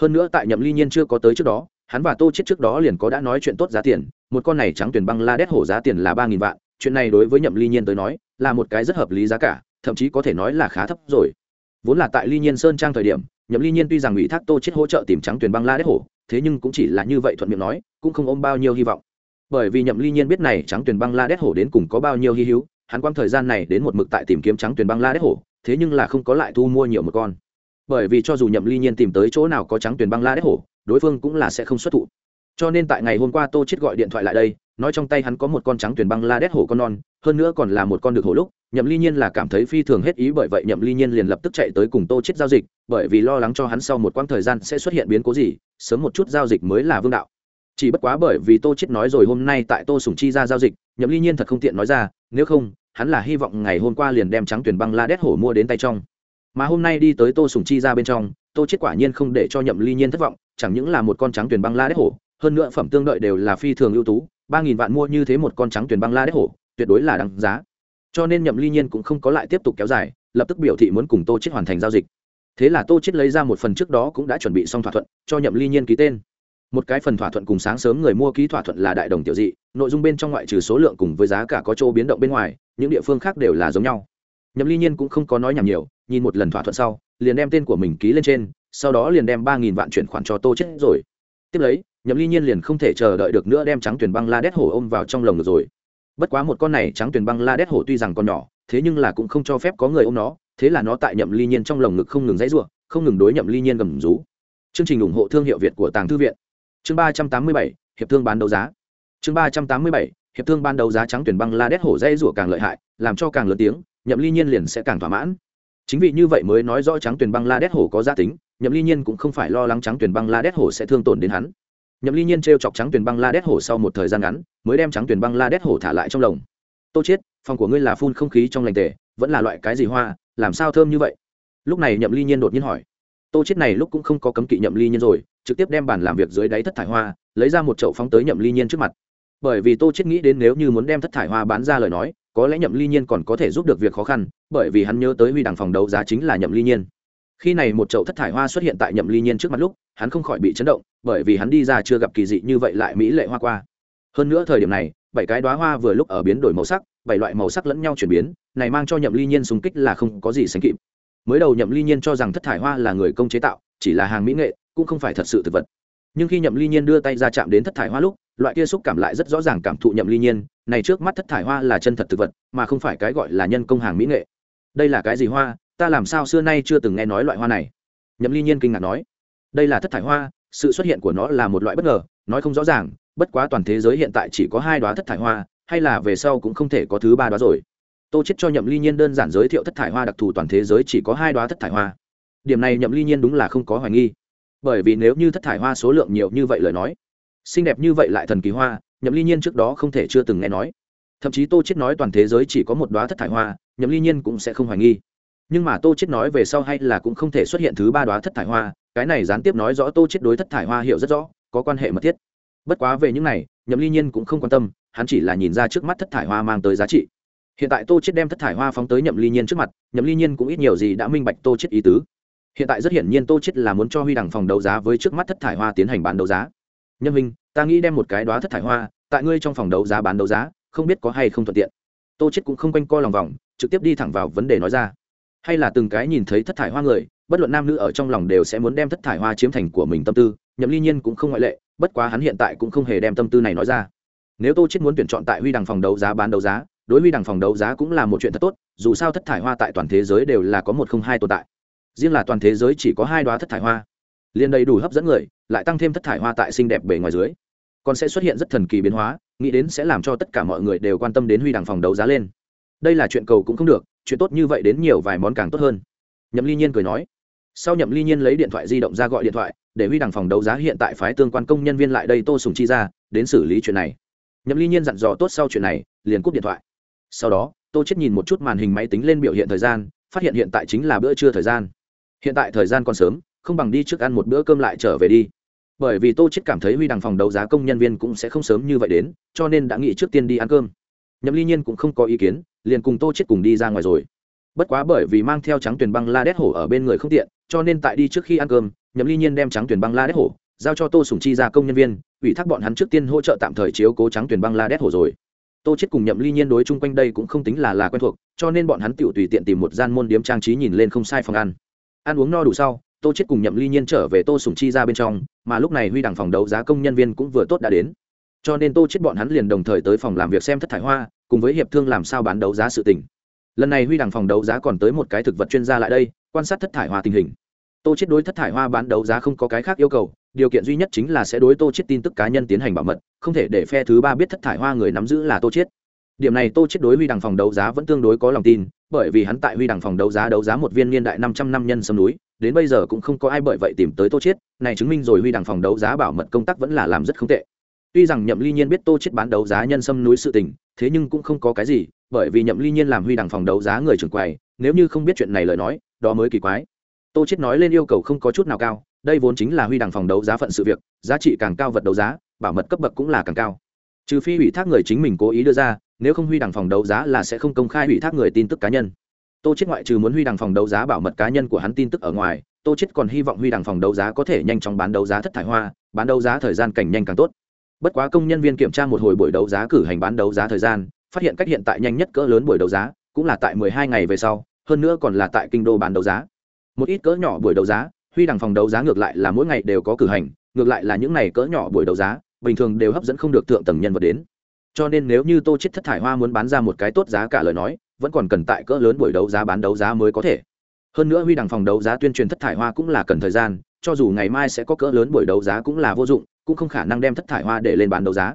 Hơn nữa tại nhậm ly nhiên chưa có tới trước đó, hắn và tô chết trước đó liền có đã nói chuyện tốt giá tiền, một con này trắng tuyển băng la đét hổ giá tiền là ba nghìn vạn, chuyện này đối với nhậm ly nhiên tới nói, là một cái rất hợp lý giá cả, thậm chí có thể nói là khá thấp rồi. Vốn là tại ly nhiên sơn trang thời điểm nhậm ly nhiên tuy rằng ủy thác tô chết hỗ trợ tìm trắng tuyển băng la đét hổ, thế nhưng cũng chỉ là như vậy thuận miệng nói, cũng không ôm bao nhiêu hy vọng. Bởi vì nhậm ly nhiên biết này trắng tuyển băng la đét hổ đến cùng có bao nhiêu hy hữu, hắn quang thời gian này đến một mực tại tìm kiếm trắng tuyển băng la đét hổ, thế nhưng là không có lại thu mua nhiều một con. Bởi vì cho dù nhậm ly nhiên tìm tới chỗ nào có trắng tuyển băng la đét hổ, đối phương cũng là sẽ không xuất thụ cho nên tại ngày hôm qua tô chết gọi điện thoại lại đây, nói trong tay hắn có một con trắng tuyển băng la đét hổ con non hơn nữa còn là một con được hổ lúc, nhậm ly nhiên là cảm thấy phi thường hết ý bởi vậy nhậm ly nhiên liền lập tức chạy tới cùng tô chết giao dịch, bởi vì lo lắng cho hắn sau một quãng thời gian sẽ xuất hiện biến cố gì, sớm một chút giao dịch mới là vương đạo. Chỉ bất quá bởi vì tô chết nói rồi hôm nay tại tô sùng chi ra giao dịch, nhậm ly nhiên thật không tiện nói ra, nếu không, hắn là hy vọng ngày hôm qua liền đem trắng tuyển băng la đét hổ mua đến tay trong. Mà hôm nay đi tới tô sùng chi ra bên trong, tô chết quả nhiên không để cho nhậm ly nhiên thất vọng, chẳng những là một con trắng tuyển băng la đét hổ, hơn nữa phẩm tương đợi đều là phi thường ưu tú, ba nghìn vạn mua như thế một con trắng tuyển băng la đét hổ tuyệt đối là đáng giá. Cho nên nhậm ly nhiên cũng không có lại tiếp tục kéo dài, lập tức biểu thị muốn cùng tô chết hoàn thành giao dịch. Thế là tô chết lấy ra một phần trước đó cũng đã chuẩn bị xong thỏa thuận, cho nhậm ly nhiên ký tên. Một cái phần thỏa thuận cùng sáng sớm người mua ký thỏa thuận là đại đồng tiểu dị, nội dung bên trong ngoại trừ số lượng cùng với giá cả có chỗ biến động bên ngoài, những địa phương khác đều là giống nhau. Nhậm ly nhiên cũng không có nói nhảm nhiều, nhìn một lần thỏa thuận sau, liền đem tên của mình ký lên trên, sau đó liền đem ba nghìn vạn chuyển khoản cho tô chết rồi. Tiếp lấy, nhậm ly nhiên liền không thể chờ đợi được nữa đem trắng tuyển băng la đét hổ ôm vào trong lồng được rồi bất quá một con này trắng Tuyền băng la đét hổ tuy rằng còn nhỏ, thế nhưng là cũng không cho phép có người ôm nó, thế là nó tại nhậm ly nhiên trong lồng ngực không ngừng dãy ruộng không ngừng đối nhậm ly nhiên gầm rú. Chương trình ủng hộ thương hiệu việt của tàng thư viện. Chương ba trăm tám mươi bảy, hiệp thương bán đấu giá. Chương ba trăm tám mươi bảy, hiệp thương ban đấu giá trắng tuyển băng la đét hổ dây rủa càng lợi hại, làm cho càng lớn tiếng, nhậm ly nhiên liền sẽ càng thỏa mãn. Chính vì như vậy mới nói rõ trắng tuyển băng la đét hổ có gia tính, nhậm ly nhiên cũng không phải lo lắng trắng tuyển băng la đét hổ sẽ thương tổn đến hắn. Nhậm ly nhiên t r e o chọc trắng tuyển băng la đét hổ sau một thời gian ngắn mới đem trắng tuyển băng la đét hổ thả lại trong lồng. Tô chết, phòng của ngươi là phun không khí trong lành tề vẫn là loại cái gì hoa làm sao thơm như vậy? Lúc này nhậm ly nhiên đột nhiên hỏi. Tô chết này lúc cũng không có cấm kỵ nhậm ly nhiên rồi trực tiếp đem bàn làm việc dưới đáy thất thải hoa lấy ra một chậu phóng tới nhậm ly nhiên trước mặt. Bởi vì tô chết nghĩ đến nếu như muốn đem thất thải hoa bán ra lời nói có lẽ nhậm ly nhiên còn có thể giúp được việc khó khăn bởi vì hắn nhớ tới huy đằng phòng đấu giá chính là nhậm ly nhiên. Khi này một chậu thất thải hoa xuất hiện tại nhậm ly nhiên trước mặt lúc hắn không khỏi bị chấn động bởi vì hắn đi ra chưa gặp kỳ dị như vậy lại mỹ lệ hoa qua hơn nữa thời điểm này, bảy cái đóa hoa vừa lúc ở biến đổi màu sắc, bảy loại màu sắc lẫn nhau chuyển biến, này mang cho nhậm ly nhiên xung kích là không có gì sánh kịp. Mới đầu nhậm ly nhiên cho rằng thất thải hoa là người công chế tạo, chỉ là hàng mỹ nghệ, cũng không phải thật sự thực vật. Nhưng khi nhậm ly nhiên đưa tay ra chạm đến thất thải hoa lúc, loại kia xúc cảm lại rất rõ ràng cảm thụ nhậm ly nhiên, này trước mắt thất thải hoa là chân thật thực vật, mà không phải cái gọi là nhân công hàng mỹ nghệ. Đây là cái gì hoa? Ta làm sao xưa nay chưa từng nghe nói loại hoa này? Nhậm ly nhiên kinh ngạc nói. Đây là thất thải hoa, sự xuất hiện của nó là một loại bất ngờ, nói không rõ ràng bất quá toàn thế giới hiện tại chỉ có hai đoá thất thải hoa, hay là về sau cũng không thể có thứ ba đoá rồi. Tô chết cho nhậm ly nhiên đơn giản giới thiệu thất thải hoa đặc thù toàn thế giới chỉ có hai đoá thất thải hoa. Điểm này nhậm ly nhiên đúng là không có hoài nghi. Bởi vì nếu như thất thải hoa số lượng nhiều như vậy lời nói, xinh đẹp như vậy lại thần kỳ hoa, nhậm ly nhiên trước đó không thể chưa từng nghe nói. Thậm chí tô chết nói toàn thế giới chỉ có một đoá thất thải hoa, nhậm ly nhiên cũng sẽ không hoài nghi. Nhưng mà tô chết nói về sau hay là cũng không thể xuất hiện thứ ba đoá thất thải hoa, cái này gián tiếp nói rõ tô chết đối thất thải hoa hiểu rất rõ, có quan hệ mật thiết bất quá về những này, nhậm ly nhiên cũng không quan tâm, hắn chỉ là nhìn ra trước mắt thất thải hoa mang tới giá trị. Hiện tại tô chết đem thất thải hoa phóng tới nhậm ly nhiên trước mặt, nhậm ly nhiên cũng ít nhiều gì đã minh bạch tô chết ý tứ. Hiện tại rất hiển nhiên tô chết là muốn cho huy đằng phòng đấu giá với trước mắt thất thải hoa tiến hành bán đấu giá. Nhân minh, ta nghĩ đem một cái đóa thất thải hoa, tại ngươi trong phòng đấu giá bán đấu giá, không biết có hay không thuận tiện. Tô chết cũng không quanh co lòng vòng, trực tiếp đi thẳng vào vấn đề nói ra. Hay là từng cái nhìn thấy thất thải hoa người, bất luận nam nữ ở trong lòng đều sẽ muốn đem thất thải hoa chiếm thành của mình tâm tư, nhậm ly nhiên cũng không ngoại lệ bất quá hắn hiện tại cũng không hề đem tâm tư này nói ra. Nếu tô chết muốn tuyển chọn tại huy đằng phòng đấu giá bán đấu giá, đối huy đằng phòng đấu giá cũng là một chuyện thật tốt, dù sao thất thải hoa tại toàn thế giới đều là có một không hai tồn tại. Riêng là toàn thế giới chỉ có hai đoá thất thải hoa. Liền đầy đủ hấp dẫn người, lại tăng thêm thất thải hoa tại xinh đẹp bề ngoài dưới. Còn sẽ xuất hiện rất thần kỳ biến hóa, nghĩ đến sẽ làm cho tất cả mọi người đều quan tâm đến huy đằng phòng đấu giá lên. Đây là chuyện cầu cũng không được, chuyện tốt như vậy đến nhiều vài món càng tốt hơn. Nhậm ly nhiên cười nói sau nhậm ly nhiên lấy điện thoại di động ra gọi điện thoại, để huy đằng phòng đấu giá hiện tại phái tương quan công nhân viên lại đây tô sùng chi ra, đến xử lý chuyện này. Nhậm ly nhiên dặn dò tốt sau chuyện này, liền cúp điện thoại. Sau đó, tô chết nhìn một chút màn hình máy tính lên biểu hiện thời gian, phát hiện hiện tại chính là bữa trưa thời gian. Hiện tại thời gian còn sớm, không bằng đi trước ăn một bữa cơm lại trở về đi. Bởi vì tô chết cảm thấy huy đằng phòng đấu giá công nhân viên cũng sẽ không sớm như vậy đến, cho nên đã nghĩ trước tiên đi ăn cơm. Nhậm ly nhiên cũng không có ý kiến, liền cùng tô chết cùng đi ra ngoài rồi bất quá bởi vì mang theo trắng tuyển băng la đét hổ ở bên người không tiện, cho nên tại đi trước khi ăn cơm, nhậm ly nhiên đem trắng tuyển băng la đét hổ giao cho tô sùng chi ra công nhân viên, ủy thác bọn hắn trước tiên hỗ trợ tạm thời chiếu cố trắng tuyển băng la đét hổ rồi. Tô chết cùng nhậm ly nhiên đối chung quanh đây cũng không tính là là quen thuộc, cho nên bọn hắn tự tùy tiện tìm một gian môn điếm trang trí nhìn lên không sai phòng ăn. Ăn uống no đủ sau, tô chết cùng nhậm ly nhiên trở về tô sùng chi ra bên trong, mà lúc này huy đằng phòng đấu giá công nhân viên cũng vừa tốt đã đến. Cho nên tô chết bọn hắn liền đồng thời tới phòng làm việc xem thất thải hoa, cùng với hiệp thương làm sao bán đấu giá sự tình lần này huy đằng phòng đấu giá còn tới một cái thực vật chuyên gia lại đây, quan sát thất thải hoa tình hình. Tô chết đối thất thải hoa bán đấu giá không có cái khác yêu cầu, điều kiện duy nhất chính là sẽ đối tô chết tin tức cá nhân tiến hành bảo mật, không thể để phe thứ ba biết thất thải hoa người nắm giữ là tô chết điểm này tô chết đối huy đằng phòng đấu giá vẫn tương đối có lòng tin, bởi vì hắn tại huy đằng phòng đấu giá đấu giá một viên niên đại năm trăm năm nhân sâm núi, đến bây giờ cũng không có ai bởi vậy tìm tới tô chết này chứng minh rồi huy đằng phòng đấu giá bảo mật công tác vẫn là làm rất không tệ. Tuy rằng nhậm ly nhiên biết tô chết bán đấu giá nhân sâm núi sự tình, thế nhưng cũng không có cái gì bởi vì nhậm ly nhiên làm huy đằng phòng đấu giá người trưởng quầy, nếu như không biết chuyện này lời nói, đó mới kỳ quái. Tô chết nói lên yêu cầu không có chút nào cao, đây vốn chính là huy đằng phòng đấu giá phận sự việc, giá trị càng cao vật đấu giá, bảo mật cấp bậc cũng là càng cao. Trừ phi ủy thác người chính mình cố ý đưa ra, nếu không huy đằng phòng đấu giá là sẽ không công khai ủy thác người tin tức cá nhân. Tô chết ngoại trừ muốn huy đằng phòng đấu giá bảo mật cá nhân của hắn tin tức ở ngoài, tô chết còn hy vọng huy đằng phòng đấu giá có thể nhanh chóng bán đấu giá thất thải hoa, bán đấu giá thời gian cảnh nhanh càng tốt. Bất quá công nhân viên kiểm tra một hồi buổi đấu giá cử hành bán đấu giá thời gian phát hiện cách hiện tại nhanh nhất cỡ lớn buổi đấu giá cũng là tại 12 ngày về sau, hơn nữa còn là tại kinh đô bán đấu giá. Một ít cỡ nhỏ buổi đấu giá, huy đằng phòng đấu giá ngược lại là mỗi ngày đều có cử hành, ngược lại là những ngày cỡ nhỏ buổi đấu giá, bình thường đều hấp dẫn không được thượng tầng nhân vật đến. Cho nên nếu như tô chết thất thải hoa muốn bán ra một cái tốt giá cả lời nói, vẫn còn cần tại cỡ lớn buổi đấu giá bán đấu giá mới có thể. Hơn nữa huy đằng phòng đấu giá tuyên truyền thất thải hoa cũng là cần thời gian, cho dù ngày mai sẽ có cỡ lớn buổi đấu giá cũng là vô dụng, cũng không khả năng đem thất thải hoa để lên bán đấu giá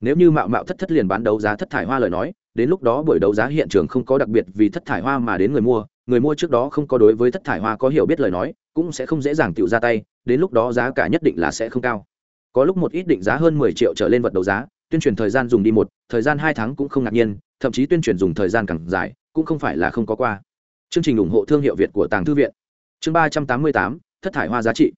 nếu như mạo mạo thất thất liền bán đấu giá thất thải hoa lời nói, đến lúc đó buổi đấu giá hiện trường không có đặc biệt vì thất thải hoa mà đến người mua người mua trước đó không có đối với thất thải hoa có hiểu biết lời nói, cũng sẽ không dễ dàng tự ra tay, đến lúc đó giá cả nhất định là sẽ không cao. Có lúc một ít định giá hơn mười triệu trở lên vật đấu giá, tuyên truyền thời gian dùng đi một, thời gian hai tháng cũng không ngạc nhiên, thậm chí tuyên truyền dùng thời gian càng dài, cũng không phải là không có qua. Chương trình ủng hộ thương hiệu việt của tàng thư viện. Chương ba trăm tám mươi tám, thất thải hoa giá trị.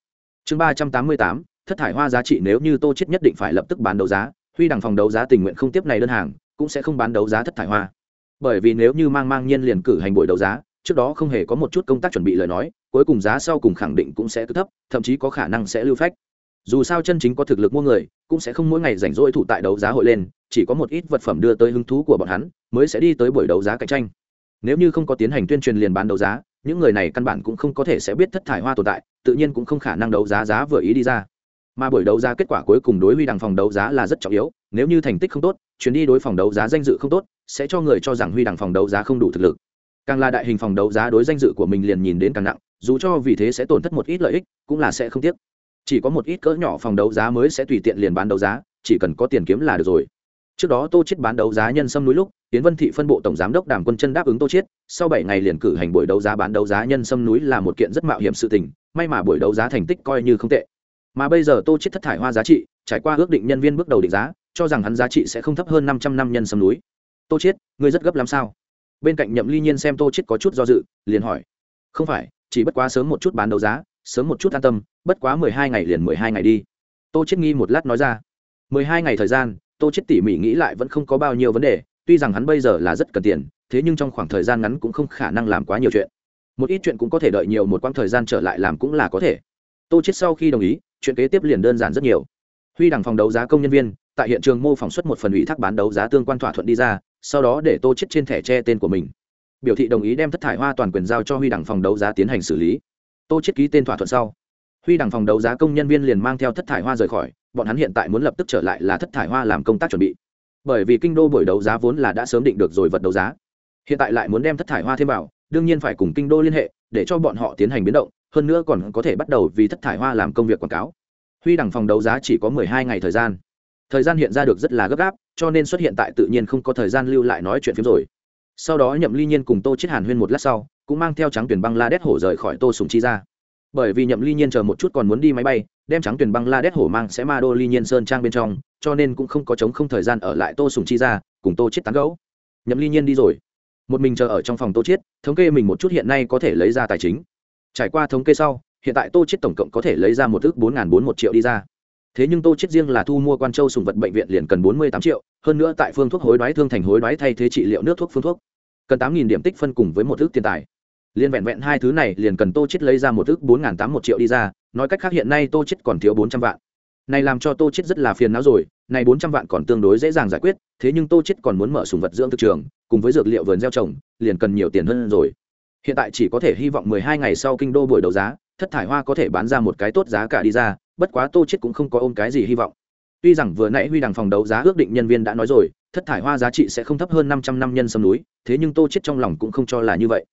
Chương ba trăm tám mươi tám, thất thải hoa giá trị nếu như tô chết nhất định phải lập tức bán đấu giá huy đằng phòng đấu giá tình nguyện không tiếp này đơn hàng, cũng sẽ không bán đấu giá thất thải hoa. Bởi vì nếu như mang mang nhiên liền cử hành buổi đấu giá, trước đó không hề có một chút công tác chuẩn bị lời nói, cuối cùng giá sau cùng khẳng định cũng sẽ cứ thấp, thậm chí có khả năng sẽ lưu phách. Dù sao chân chính có thực lực mua người, cũng sẽ không mỗi ngày rảnh rỗi thủ tại đấu giá hội lên, chỉ có một ít vật phẩm đưa tới hứng thú của bọn hắn, mới sẽ đi tới buổi đấu giá cạnh tranh. Nếu như không có tiến hành tuyên truyền liền bán đấu giá, những người này căn bản cũng không có thể sẽ biết thất thải hoa tồn tại, tự nhiên cũng không khả năng đấu giá giá vừa ý đi ra mà buổi đấu giá kết quả cuối cùng đối huy đằng phòng đấu giá là rất trọng yếu nếu như thành tích không tốt chuyến đi đối phòng đấu giá danh dự không tốt sẽ cho người cho rằng huy đằng phòng đấu giá không đủ thực lực càng là đại hình phòng đấu giá đối danh dự của mình liền nhìn đến càng nặng dù cho vì thế sẽ tổn thất một ít lợi ích cũng là sẽ không tiếc chỉ có một ít cỡ nhỏ phòng đấu giá mới sẽ tùy tiện liền bán đấu giá chỉ cần có tiền kiếm là được rồi trước đó tô chết bán đấu giá nhân sâm núi lúc tiến vân thị phân bộ tổng giám đốc đàm quân chân đáp ứng tô chết sau bảy ngày liền cử hành buổi đấu giá bán đấu giá nhân sâm núi là một kiện rất mạo hiểm sự tình may mà buổi đấu giá thành tích coi như không tệ mà bây giờ tô chết thất thải hoa giá trị, trải qua ước định nhân viên bước đầu định giá, cho rằng hắn giá trị sẽ không thấp hơn năm trăm năm nhân sâm núi. Tô chết, ngươi rất gấp làm sao? Bên cạnh nhậm ly nhiên xem tô chết có chút do dự, liền hỏi. Không phải, chỉ bất quá sớm một chút bán đấu giá, sớm một chút an tâm, bất quá mười hai ngày liền mười hai ngày đi. Tô chết nghi một lát nói ra. Mười hai ngày thời gian, tô chết tỉ mỉ nghĩ lại vẫn không có bao nhiêu vấn đề, tuy rằng hắn bây giờ là rất cần tiền, thế nhưng trong khoảng thời gian ngắn cũng không khả năng làm quá nhiều chuyện. Một ít chuyện cũng có thể đợi nhiều một quãng thời gian trở lại làm cũng là có thể. Tô chết sau khi đồng ý chuyện kế tiếp liền đơn giản rất nhiều. Huy đằng phòng đấu giá công nhân viên, tại hiện trường mô phỏng xuất một phần ủy thác bán đấu giá tương quan thỏa thuận đi ra, sau đó để tô chết trên thẻ che tên của mình. Biểu thị đồng ý đem thất thải hoa toàn quyền giao cho huy đằng phòng đấu giá tiến hành xử lý. Tô chết ký tên thỏa thuận sau. Huy đằng phòng đấu giá công nhân viên liền mang theo thất thải hoa rời khỏi, bọn hắn hiện tại muốn lập tức trở lại là thất thải hoa làm công tác chuẩn bị. Bởi vì kinh đô buổi đấu giá vốn là đã sớm định được rồi vật đấu giá. Hiện tại lại muốn đem thất thải hoa thêm vào, đương nhiên phải cùng kinh đô liên hệ, để cho bọn họ tiến hành biến động hơn nữa còn có thể bắt đầu vì thất thải hoa làm công việc quảng cáo. Huy đằng phòng đấu giá chỉ có mười hai ngày thời gian. Thời gian hiện ra được rất là gấp gáp, cho nên xuất hiện tại tự nhiên không có thời gian lưu lại nói chuyện phim rồi. Sau đó nhậm ly nhiên cùng tô chết hàn huyên một lát sau, cũng mang theo trắng tuyển băng la đét hổ rời khỏi tô sùng chi ra. Bởi vì nhậm ly nhiên chờ một chút còn muốn đi máy bay, đem trắng tuyển băng la đét hổ mang sẽ ma đô ly nhiên sơn trang bên trong, cho nên cũng không có chống không thời gian ở lại tô sùng chi ra, cùng tô chết tán gấu nhậm ly nhiên đi rồi. Một mình chờ ở trong phòng tô chết thống kê mình một chút hiện nay có thể lấy ra tài chính trải qua thống kê sau, hiện tại tô chết tổng cộng có thể lấy ra một ước bốn n bốn một triệu đi ra. Thế nhưng tô chết riêng là thu mua quan châu sùng vật bệnh viện liền cần bốn mươi tám triệu, hơn nữa tại phương thuốc hối đoái thương thành hối đoái thay thế trị liệu nước thuốc phương thuốc. Cần tám nghìn điểm tích phân cùng với một ước tiền tài. Liên vẹn vẹn hai thứ này liền cần tô chết lấy ra một ước bốn n tám một triệu đi ra, nói cách khác hiện nay tô chết còn thiếu bốn trăm vạn. Này làm cho tô chết rất là phiền não rồi, này bốn trăm vạn còn tương đối dễ dàng giải quyết, thế nhưng tô chết còn muốn mở sùng vật dưỡng thực trường, cùng với dược liệu vườn gieo trồng, liền cần nhiều tiền hơn rồi hiện tại chỉ có thể hy vọng mười hai ngày sau kinh đô buổi đấu giá, thất thải hoa có thể bán ra một cái tốt giá cả đi ra, bất quá tô chết cũng không có ôm cái gì hy vọng. Tuy rằng vừa nãy huy đằng phòng đấu giá ước định nhân viên đã nói rồi, thất thải hoa giá trị sẽ không thấp hơn năm trăm năm nhân sâm núi, thế nhưng tô chết trong lòng cũng không cho là như vậy.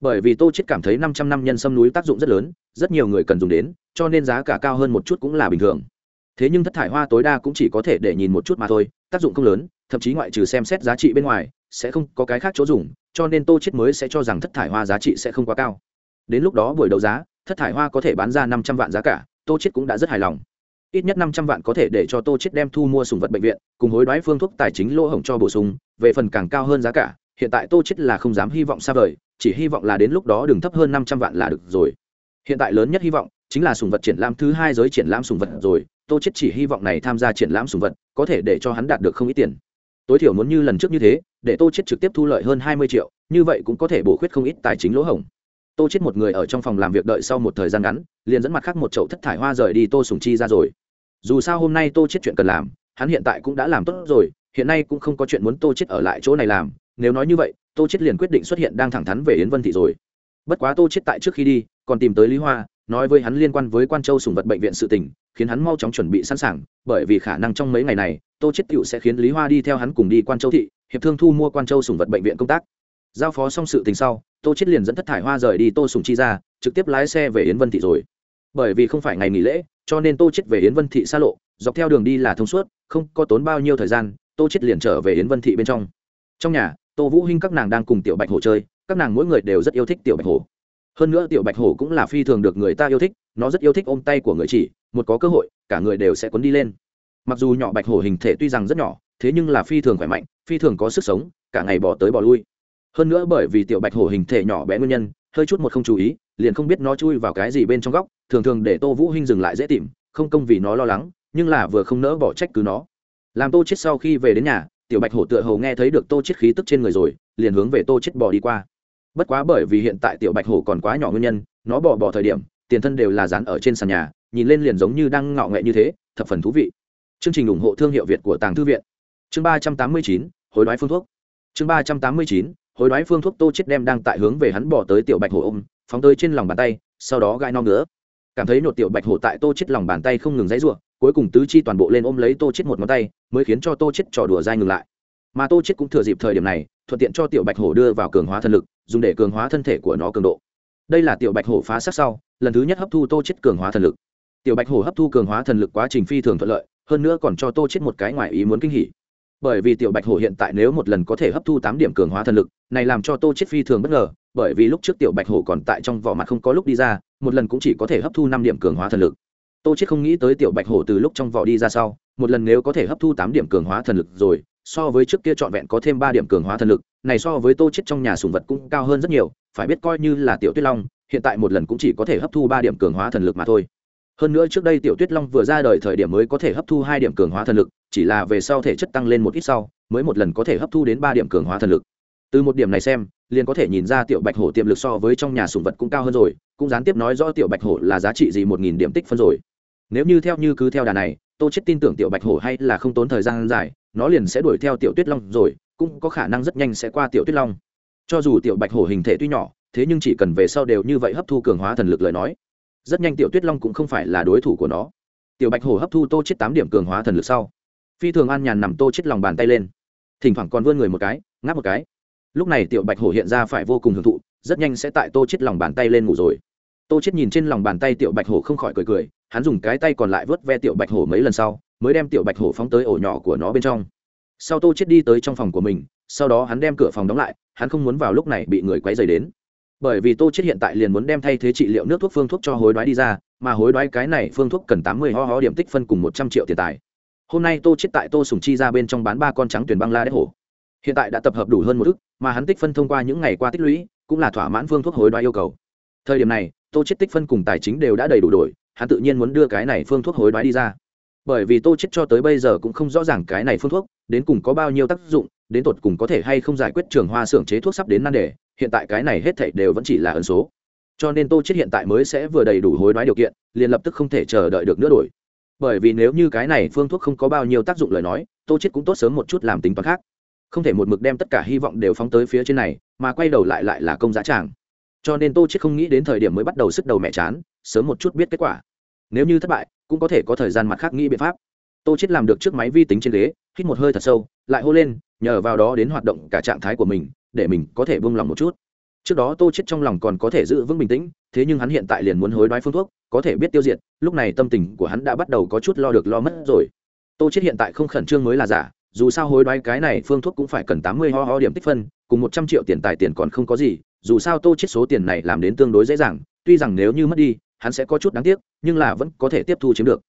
Bởi vì tô chết cảm thấy năm trăm năm nhân sâm núi tác dụng rất lớn, rất nhiều người cần dùng đến, cho nên giá cả cao hơn một chút cũng là bình thường. Thế nhưng thất thải hoa tối đa cũng chỉ có thể để nhìn một chút mà thôi, tác dụng không lớn, thậm chí ngoại trừ xem xét giá trị bên ngoài sẽ không có cái khác chỗ dùng, cho nên tô chết mới sẽ cho rằng thất thải hoa giá trị sẽ không quá cao. Đến lúc đó buổi đấu giá, thất thải hoa có thể bán ra năm trăm vạn giá cả, tô chết cũng đã rất hài lòng. Ít nhất năm trăm vạn có thể để cho tô chết đem thu mua sùng vật bệnh viện, cùng hối đoái phương thuốc tài chính lỗ hổng cho bổ sung, về phần càng cao hơn giá cả, hiện tại tô chết là không dám hy vọng xa vời, chỉ hy vọng là đến lúc đó đừng thấp hơn năm trăm vạn là được rồi. Hiện tại lớn nhất hy vọng chính là sùng vật triển lãm thứ hai giới triển lãm sùng vật rồi, tô chết chỉ hy vọng này tham gia triển lãm sùng vật có thể để cho hắn đạt được không ít tiền tối thiểu muốn như lần trước như thế, để tô chết trực tiếp thu lợi hơn hai mươi triệu, như vậy cũng có thể bổ khuyết không ít tài chính lỗ hổng. Tô chết một người ở trong phòng làm việc đợi sau một thời gian ngắn, liền dẫn mặt khác một chậu thất thải hoa rời đi tô sùng chi ra rồi. Dù sao hôm nay tô chết chuyện cần làm, hắn hiện tại cũng đã làm tốt rồi, hiện nay cũng không có chuyện muốn tô chết ở lại chỗ này làm. Nếu nói như vậy, tô chết liền quyết định xuất hiện đang thẳng thắn về yến vân thị rồi. Bất quá tô chết tại trước khi đi, còn tìm tới lý hoa nói với hắn liên quan với quan châu sùng vật bệnh viện sự tình, khiến hắn mau chóng chuẩn bị sẵn sàng, bởi vì khả năng trong mấy ngày này, tô chết cựu sẽ khiến lý hoa đi theo hắn cùng đi quan châu thị, hiệp thương thu mua quan châu sùng vật bệnh viện công tác. Giao phó xong sự tình sau, tô chết liền dẫn thất thải hoa rời đi tô sùng chi ra, trực tiếp lái xe về yến vân thị rồi. Bởi vì không phải ngày nghỉ lễ, cho nên tô chết về yến vân thị xa lộ, dọc theo đường đi là thông suốt, không có tốn bao nhiêu thời gian, tô chết liền trở về yến vân thị bên trong. Trong nhà, tô vũ hinh các nàng đang cùng tiểu bạch hổ chơi, các nàng mỗi người đều rất yêu thích tiểu bạch hổ hơn nữa tiểu bạch hổ cũng là phi thường được người ta yêu thích, nó rất yêu thích ôm tay của người chỉ, một có cơ hội, cả người đều sẽ cuốn đi lên. Mặc dù nhỏ bạch hổ hình thể tuy rằng rất nhỏ, thế nhưng là phi thường khỏe mạnh, phi thường có sức sống, cả ngày bỏ tới bỏ lui. Hơn nữa bởi vì tiểu bạch hổ hình thể nhỏ bé nguyên nhân, hơi chút một không chú ý, liền không biết nó chui vào cái gì bên trong góc, thường thường để tô vũ hinh dừng lại dễ tìm, không công vì nó lo lắng, nhưng là vừa không nỡ bỏ trách cứ nó. Làm tô chết sau khi về đến nhà, tiểu bạch hổ tựa hồ nghe thấy được tô chết khí tức trên người rồi, liền hướng về tô chết bò đi qua bất quá bởi vì hiện tại tiểu bạch hổ còn quá nhỏ nguyên nhân, nó bỏ bò thời điểm, tiền thân đều là dán ở trên sàn nhà, nhìn lên liền giống như đang ngạo nghệ như thế, thập phần thú vị. Chương trình ủng hộ thương hiệu việt của tàng thư viện. Chương ba trăm tám mươi chín, hối đoái phương thuốc. Chương ba trăm tám mươi chín, hối đoái phương thuốc tô chết đem đang tại hướng về hắn bỏ tới tiểu bạch hổ ôm, phóng tới trên lòng bàn tay, sau đó gai no nữa cảm thấy nhột tiểu bạch hổ tại tô chết lòng bàn tay không ngừng dãy rủa, cuối cùng tứ chi toàn bộ lên ôm lấy tô chết một ngón tay, mới khiến cho tô chết trò đùa dai ngừng lại mà tô chết cũng thừa dịp thời điểm này, thuận tiện cho tiểu bạch hổ đưa vào cường hóa thân lực, dùng để cường hóa thân thể của nó cường độ. Đây là tiểu bạch hổ phá sát sau, lần thứ nhất hấp thu tô chết cường hóa thần lực. Tiểu bạch hổ hấp thu cường hóa thần lực quá trình phi thường thuận lợi, hơn nữa còn cho tô chết một cái ngoài ý muốn kinh hỉ. Bởi vì tiểu bạch hổ hiện tại nếu một lần có thể hấp thu tám điểm cường hóa thần lực, này làm cho tô chết phi thường bất ngờ, bởi vì lúc trước tiểu bạch hổ còn tại trong vỏ mặt không có lúc đi ra, một lần cũng chỉ có thể hấp thu năm điểm cường hóa thần lực. Tô chết không nghĩ tới tiểu bạch hổ từ lúc trong vỏ đi ra sau, một lần nếu có thể hấp thu tám điểm cường hóa thần lực rồi so với trước kia trọn vẹn có thêm ba điểm cường hóa thần lực, này so với tô chết trong nhà sùng vật cũng cao hơn rất nhiều, phải biết coi như là tiểu tuyết long, hiện tại một lần cũng chỉ có thể hấp thu ba điểm cường hóa thần lực mà thôi. Hơn nữa trước đây tiểu tuyết long vừa ra đời thời điểm mới có thể hấp thu hai điểm cường hóa thần lực, chỉ là về sau thể chất tăng lên một ít sau, mới một lần có thể hấp thu đến ba điểm cường hóa thần lực. Từ một điểm này xem, liền có thể nhìn ra tiểu bạch hổ tiềm lực so với trong nhà sùng vật cũng cao hơn rồi, cũng gián tiếp nói rõ tiểu bạch hổ là giá trị gì một nghìn điểm tích phân rồi. Nếu như theo như cứ theo đà này, tô chết tin tưởng tiểu bạch hổ hay là không tốn thời gian dài nó liền sẽ đuổi theo tiểu tuyết long rồi, cũng có khả năng rất nhanh sẽ qua tiểu tuyết long. Cho dù tiểu bạch hổ hình thể tuy nhỏ, thế nhưng chỉ cần về sau đều như vậy hấp thu cường hóa thần lực lời nói. Rất nhanh tiểu tuyết long cũng không phải là đối thủ của nó. Tiểu bạch hổ hấp thu tô chết tám điểm cường hóa thần lực sau, phi thường an nhàn nằm tô chết lòng bàn tay lên. Thỉnh thoảng còn vươn người một cái, ngáp một cái. Lúc này tiểu bạch hổ hiện ra phải vô cùng hưởng thụ, rất nhanh sẽ tại tô chết lòng bàn tay lên ngủ rồi. Tô chết nhìn trên lòng bàn tay tiểu bạch hổ không khỏi cười cười, hắn dùng cái tay còn lại vớt ve tiểu bạch hổ mấy lần sau mới đem tiểu bạch hổ phóng tới ổ nhỏ của nó bên trong. Sau tô chết đi tới trong phòng của mình, sau đó hắn đem cửa phòng đóng lại, hắn không muốn vào lúc này bị người quấy rầy đến. Bởi vì tô chết hiện tại liền muốn đem thay thế trị liệu nước thuốc phương thuốc cho hối đoái đi ra, mà hối đoái cái này phương thuốc cần tám mươi ho ho điểm tích phân cùng một trăm triệu tiền tài. Hôm nay tô chết tại tô sùng chi ra bên trong bán ba con trắng tuyển băng la đế hổ. Hiện tại đã tập hợp đủ hơn một ức, mà hắn tích phân thông qua những ngày qua tích lũy, cũng là thỏa mãn phương thuốc hối đoái yêu cầu. Thời điểm này, tô chết tích phân cùng tài chính đều đã đầy đủ đổi, hắn tự nhiên muốn đưa cái này phương thuốc hối đoái đi ra bởi vì tô chết cho tới bây giờ cũng không rõ ràng cái này phương thuốc, đến cùng có bao nhiêu tác dụng, đến tột cùng có thể hay không giải quyết trường hoa xưởng chế thuốc sắp đến nan đề, hiện tại cái này hết thảy đều vẫn chỉ là ẩn số. Cho nên tô chết hiện tại mới sẽ vừa đầy đủ hối đoái điều kiện, liền lập tức không thể chờ đợi được nữa đổi. Bởi vì nếu như cái này phương thuốc không có bao nhiêu tác dụng lời nói, tô chết cũng tốt sớm một chút làm tính toán khác. Không thể một mực đem tất cả hy vọng đều phóng tới phía trên này, mà quay đầu lại lại là công giá tràng. Cho nên tô chết không nghĩ đến thời điểm mới bắt đầu sức đầu mẹ chán, sớm một chút biết kết quả. Nếu như thất bại cũng có thể có thời gian mặt khác nghĩ biện pháp. Tô chết làm được trước máy vi tính trên ghế, hít một hơi thật sâu, lại hô lên, nhờ vào đó đến hoạt động cả trạng thái của mình, để mình có thể buông lòng một chút. Trước đó tô chết trong lòng còn có thể giữ vững bình tĩnh, thế nhưng hắn hiện tại liền muốn hối đoái phương thuốc, có thể biết tiêu diệt, lúc này tâm tình của hắn đã bắt đầu có chút lo được lo mất rồi. Tô chết hiện tại không khẩn trương mới là giả, dù sao hối đoái cái này phương thuốc cũng phải cần tám mươi ho ho điểm tích phân, cùng một trăm triệu tiền tài tiền còn không có gì, dù sao tô chết số tiền này làm đến tương đối dễ dàng, tuy rằng nếu như mất đi hắn sẽ có chút đáng tiếc, nhưng là vẫn có thể tiếp thu chiếm được.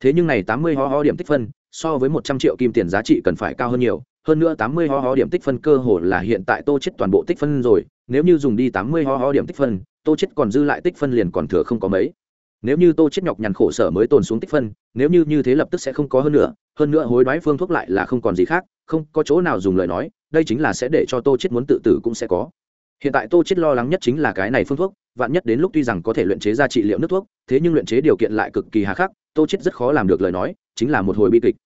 Thế nhưng này tám mươi ho ho điểm tích phân, so với một trăm triệu kim tiền giá trị cần phải cao hơn nhiều. Hơn nữa tám mươi ho ho điểm tích phân cơ hồ là hiện tại tô chết toàn bộ tích phân rồi. Nếu như dùng đi tám mươi ho ho điểm tích phân, tô chết còn dư lại tích phân liền còn thừa không có mấy. Nếu như tô chết nhọc nhằn khổ sở mới tồn xuống tích phân, nếu như như thế lập tức sẽ không có hơn nữa. Hơn nữa hối đoái phương thuốc lại là không còn gì khác, không có chỗ nào dùng lời nói, đây chính là sẽ để cho tô chết muốn tự tử cũng sẽ có hiện tại tô chết lo lắng nhất chính là cái này phương thuốc, vạn nhất đến lúc tuy rằng có thể luyện chế ra trị liệu nước thuốc, thế nhưng luyện chế điều kiện lại cực kỳ hà khắc, tô chết rất khó làm được lời nói, chính là một hồi bi kịch.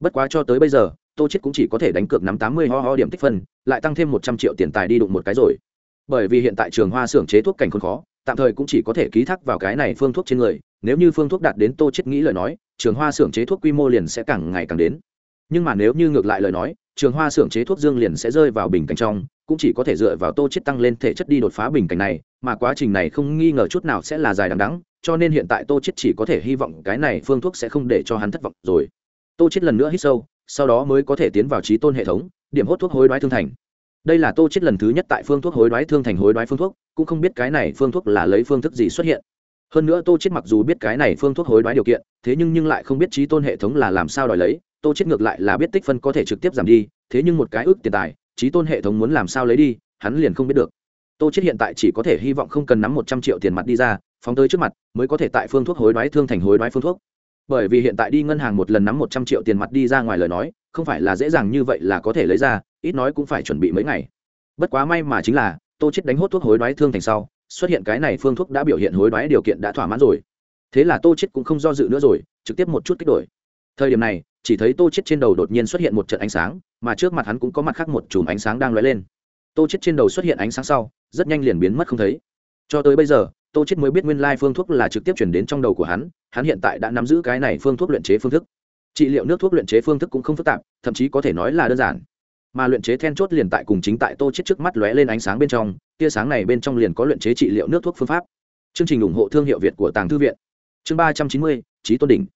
Bất quá cho tới bây giờ, tô chết cũng chỉ có thể đánh cược nắm tám mươi ho ho điểm tích phân, lại tăng thêm một trăm triệu tiền tài đi đụng một cái rồi. Bởi vì hiện tại trường hoa xưởng chế thuốc cảnh khốn khó, tạm thời cũng chỉ có thể ký thác vào cái này phương thuốc trên người, nếu như phương thuốc đạt đến tô chết nghĩ lời nói, trường hoa xưởng chế thuốc quy mô liền sẽ càng ngày càng đến. Nhưng mà nếu như ngược lại lời nói, trường hoa xưởng chế thuốc dương liền sẽ rơi vào bình cảnh trong cũng chỉ có thể dựa vào tô chết tăng lên thể chất đi đột phá bình cảnh này, mà quá trình này không nghi ngờ chút nào sẽ là dài đằng đẵng, cho nên hiện tại tô chết chỉ có thể hy vọng cái này phương thuốc sẽ không để cho hắn thất vọng rồi. Tô chết lần nữa hít sâu, sau đó mới có thể tiến vào trí tôn hệ thống, điểm hốt thuốc hối đoái thương thành. Đây là tô chết lần thứ nhất tại phương thuốc hối đoái thương thành hối đoái phương thuốc, cũng không biết cái này phương thuốc là lấy phương thức gì xuất hiện. Hơn nữa tô chết mặc dù biết cái này phương thuốc hối đoái điều kiện, thế nhưng nhưng lại không biết trí tôn hệ thống là làm sao đòi lấy, tô chết ngược lại là biết tích phân có thể trực tiếp giảm đi, thế nhưng một cái ước tiền tài trí tôn hệ thống muốn làm sao lấy đi, hắn liền không biết được. Tô chết hiện tại chỉ có thể hy vọng không cần nắm một trăm triệu tiền mặt đi ra, phóng tới trước mặt, mới có thể tại phương thuốc hối đoái thương thành hối đoái phương thuốc. Bởi vì hiện tại đi ngân hàng một lần nắm một trăm triệu tiền mặt đi ra ngoài lời nói, không phải là dễ dàng như vậy là có thể lấy ra, ít nói cũng phải chuẩn bị mấy ngày. Bất quá may mà chính là, tô chết đánh hốt thuốc hối đoái thương thành sau, xuất hiện cái này phương thuốc đã biểu hiện hối đoái điều kiện đã thỏa mãn rồi. Thế là tô chết cũng không do dự nữa rồi, trực tiếp một chút kích đổi. Thời điểm này, chỉ thấy tô chết trên đầu đột nhiên xuất hiện một trận ánh sáng mà trước mặt hắn cũng có mặt khác một chùm ánh sáng đang lóe lên. Tô chết trên đầu xuất hiện ánh sáng sau, rất nhanh liền biến mất không thấy. Cho tới bây giờ, tô chết mới biết nguyên lai phương thuốc là trực tiếp chuyển đến trong đầu của hắn hắn hiện tại đã nắm giữ cái này phương thuốc luyện chế phương thức. Trị liệu nước thuốc luyện chế phương thức cũng không phức tạp, thậm chí có thể nói là đơn giản. Mà luyện chế then chốt liền tại cùng chính tại tô chết trước mắt lóe lên ánh sáng bên trong, tia sáng này bên trong liền có luyện chế trị liệu nước thuốc phương pháp. Chương trình ủng hộ thương hiệu việt của tàng thư viện. Chương ba trăm chín mươi trí tôn đỉnh.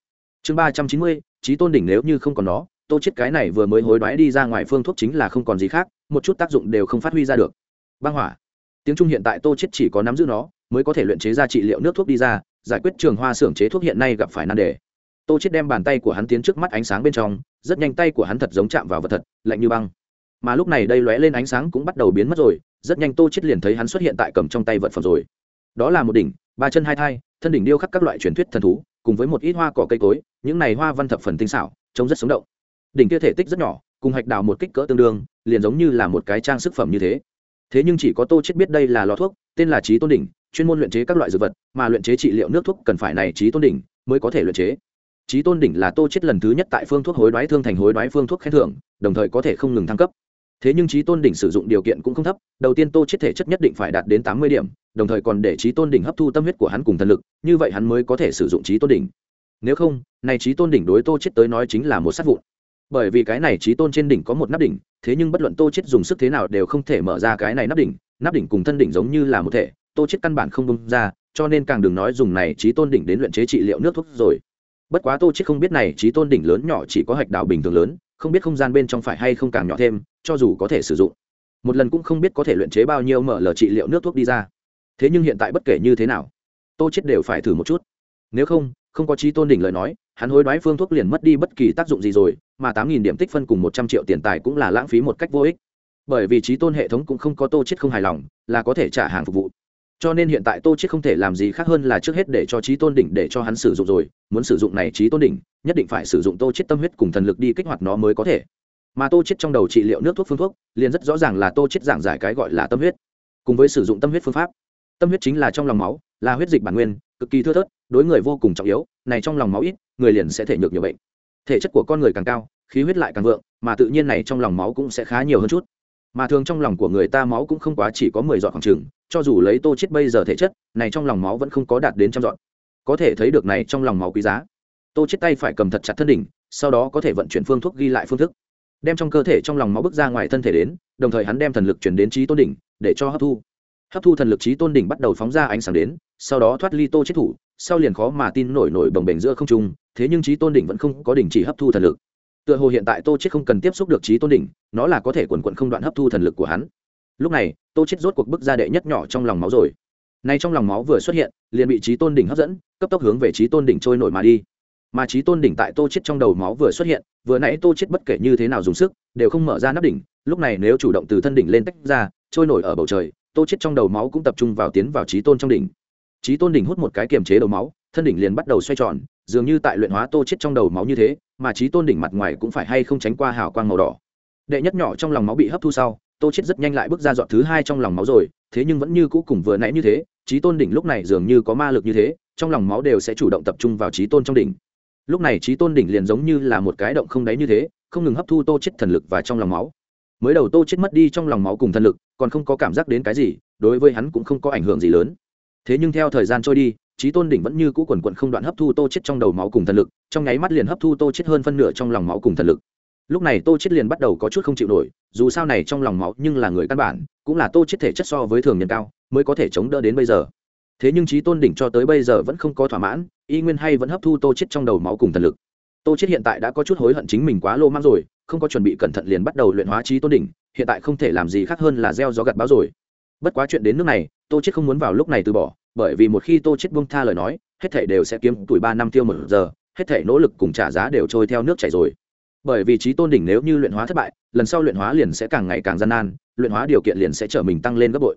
Chương ba trăm chín mươi trí tôn đỉnh nếu như không còn nó tô chết cái này vừa mới hối đoái đi ra ngoài phương thuốc chính là không còn gì khác, một chút tác dụng đều không phát huy ra được. Băng hỏa. Tiếng trung hiện tại tô chết chỉ có nắm giữ nó, mới có thể luyện chế ra trị liệu nước thuốc đi ra, giải quyết trường hoa xưởng chế thuốc hiện nay gặp phải nan đề. Tô chết đem bàn tay của hắn tiến trước mắt ánh sáng bên trong, rất nhanh tay của hắn thật giống chạm vào vật thật, lạnh như băng. Mà lúc này đây lóe lên ánh sáng cũng bắt đầu biến mất rồi, rất nhanh tô chết liền thấy hắn xuất hiện tại cầm trong tay vật phẩm rồi. Đó là một đỉnh, ba chân hai thai, thân đỉnh điêu khắc các loại truyền thuyết thần thú, cùng với một ít hoa cỏ cây cối, những này hoa văn thập phần tinh xảo, trông rất sống động đỉnh kia thể tích rất nhỏ, cùng hạch đào một kích cỡ tương đương, liền giống như là một cái trang sức phẩm như thế. Thế nhưng chỉ có tô chết biết đây là lò thuốc, tên là trí tôn đỉnh, chuyên môn luyện chế các loại dược vật, mà luyện chế trị liệu nước thuốc cần phải này trí tôn đỉnh mới có thể luyện chế. Trí tôn đỉnh là tô chết lần thứ nhất tại phương thuốc hối đoái thương thành hối đoái phương thuốc khen thưởng, đồng thời có thể không ngừng thăng cấp. Thế nhưng trí tôn đỉnh sử dụng điều kiện cũng không thấp, đầu tiên tô chết thể chất nhất định phải đạt đến tám mươi điểm, đồng thời còn để trí tôn đỉnh hấp thu tâm huyết của hắn cùng thần lực, như vậy hắn mới có thể sử dụng trí tôn đỉnh. Nếu không, này trí tôn đỉnh đối tô chết tới nói chính là một sát vụn bởi vì cái này trí tôn trên đỉnh có một nắp đỉnh, thế nhưng bất luận tô chết dùng sức thế nào đều không thể mở ra cái này nắp đỉnh nắp đỉnh cùng thân đỉnh giống như là một thể, tô chết căn bản không bung ra, cho nên càng đừng nói dùng này trí tôn đỉnh đến luyện chế trị liệu nước thuốc rồi. Bất quá tô chết không biết này trí tôn đỉnh lớn nhỏ chỉ có hạch đảo bình thường lớn, không biết không gian bên trong phải hay không càng nhỏ thêm, cho dù có thể sử dụng. Một lần cũng không biết có thể luyện chế bao nhiêu mở lờ trị liệu nước thuốc đi ra. Thế nhưng hiện tại bất kể như thế nào, tô chết đều phải thử một chút. Nếu không không có trí tôn đỉnh lời nói, hắn hối đoái phương thuốc liền mất đi bất kỳ tác dụng gì rồi, mà tám nghìn điểm tích phân cùng một trăm triệu tiền tài cũng là lãng phí một cách vô ích. Bởi vì trí tôn hệ thống cũng không có tô chết không hài lòng, là có thể trả hàng phục vụ. Cho nên hiện tại tô chết không thể làm gì khác hơn là trước hết để cho trí tôn đỉnh để cho hắn sử dụng rồi, muốn sử dụng này trí tôn đỉnh, nhất định phải sử dụng tô chết tâm huyết cùng thần lực đi kích hoạt nó mới có thể. Mà tô chết trong đầu trị liệu nước thuốc phương thuốc, liền rất rõ ràng là tô chết giảng giải cái gọi là tâm huyết. Cùng với sử dụng tâm huyết phương pháp tâm huyết chính là trong lòng máu, là huyết dịch bản nguyên, cực kỳ thưa thớt, đối người vô cùng trọng yếu, này trong lòng máu ít, người liền sẽ thể nhược nhiều bệnh. Thể chất của con người càng cao, khí huyết lại càng vượng, mà tự nhiên này trong lòng máu cũng sẽ khá nhiều hơn chút. Mà thường trong lòng của người ta máu cũng không quá chỉ có mười giọt khoảng chừng, cho dù lấy tô chết bây giờ thể chất, này trong lòng máu vẫn không có đạt đến trăm giọt có thể thấy được này trong lòng máu quý giá. Tô chết tay phải cầm thật chặt thân đỉnh, sau đó có thể vận chuyển phương thuốc ghi lại phương thức. Đem trong cơ thể trong lòng máu bước ra ngoài thân thể đến, đồng thời hắn đem thần lực chuyển đến trí tôn đỉnh, để cho hấp thu hấp thu thần lực trí tôn đỉnh bắt đầu phóng ra ánh sáng đến, sau đó thoát ly tô chết thủ, sau liền khó mà tin nổi nổi bồng bềnh giữa không trung, thế nhưng trí tôn đỉnh vẫn không có đỉnh chỉ hấp thu thần lực. Tựa hồ hiện tại tô chết không cần tiếp xúc được trí tôn đỉnh, nó là có thể quần quận không đoạn hấp thu thần lực của hắn. Lúc này, tô chết rốt cuộc bức ra đệ nhất nhỏ trong lòng máu rồi. Nay trong lòng máu vừa xuất hiện, liền bị trí tôn đỉnh hấp dẫn, cấp tốc hướng về trí tôn đỉnh trôi nổi mà đi. Mà trí tôn đỉnh tại tô chết trong đầu máu vừa xuất hiện, vừa nãy tô chết bất kể như thế nào dùng sức, đều không mở ra nắp đỉnh, lúc này nếu chủ động từ thân đỉnh lên tách ra, trôi nổi ở bầu trời tô chết trong đầu máu cũng tập trung vào tiến vào trí tôn trong đỉnh. Trí tôn đỉnh hút một cái kiềm chế đầu máu, thân đỉnh liền bắt đầu xoay tròn, dường như tại luyện hóa tô chết trong đầu máu như thế, mà trí tôn đỉnh mặt ngoài cũng phải hay không tránh qua hào quang màu đỏ. Đệ nhất nhỏ trong lòng máu bị hấp thu sau, tô chết rất nhanh lại bước ra dọn thứ hai trong lòng máu rồi, thế nhưng vẫn như cũ cùng vừa nãy như thế, trí tôn đỉnh lúc này dường như có ma lực như thế, trong lòng máu đều sẽ chủ động tập trung vào trí tôn trong đỉnh. Lúc này trí tôn đỉnh liền giống như là một cái động không đáy như thế, không ngừng hấp thu tô chết thần lực và trong lòng máu mới đầu tô chết mất đi trong lòng máu cùng thần lực, còn không có cảm giác đến cái gì, đối với hắn cũng không có ảnh hưởng gì lớn. Thế nhưng theo thời gian trôi đi, trí tôn đỉnh vẫn như cũ quần quận không đoạn hấp thu tô chết trong đầu máu cùng thần lực, trong nháy mắt liền hấp thu tô chết hơn phân nửa trong lòng máu cùng thần lực. Lúc này tô chết liền bắt đầu có chút không chịu nổi, dù sao này trong lòng máu nhưng là người căn bản, cũng là tô chết thể chất so với thường nhân cao, mới có thể chống đỡ đến bây giờ. Thế nhưng trí tôn đỉnh cho tới bây giờ vẫn không có thỏa mãn, y nguyên hay vẫn hấp thu tô chết trong đầu máu cùng thần lực. Tô chết hiện tại đã có chút hối hận chính mình quá lô mang rồi không có chuẩn bị cẩn thận liền bắt đầu luyện hóa trí tôn đỉnh, hiện tại không thể làm gì khác hơn là gieo gió gặt báo rồi. Bất quá chuyện đến nước này, tô chết không muốn vào lúc này từ bỏ, bởi vì một khi tô chết buông tha lời nói, hết thảy đều sẽ kiếm tuổi ba năm tiêu một giờ, hết thảy nỗ lực cùng trả giá đều trôi theo nước chảy rồi. Bởi vì trí tôn đỉnh nếu như luyện hóa thất bại, lần sau luyện hóa liền sẽ càng ngày càng gian nan, luyện hóa điều kiện liền sẽ trở mình tăng lên gấp bội.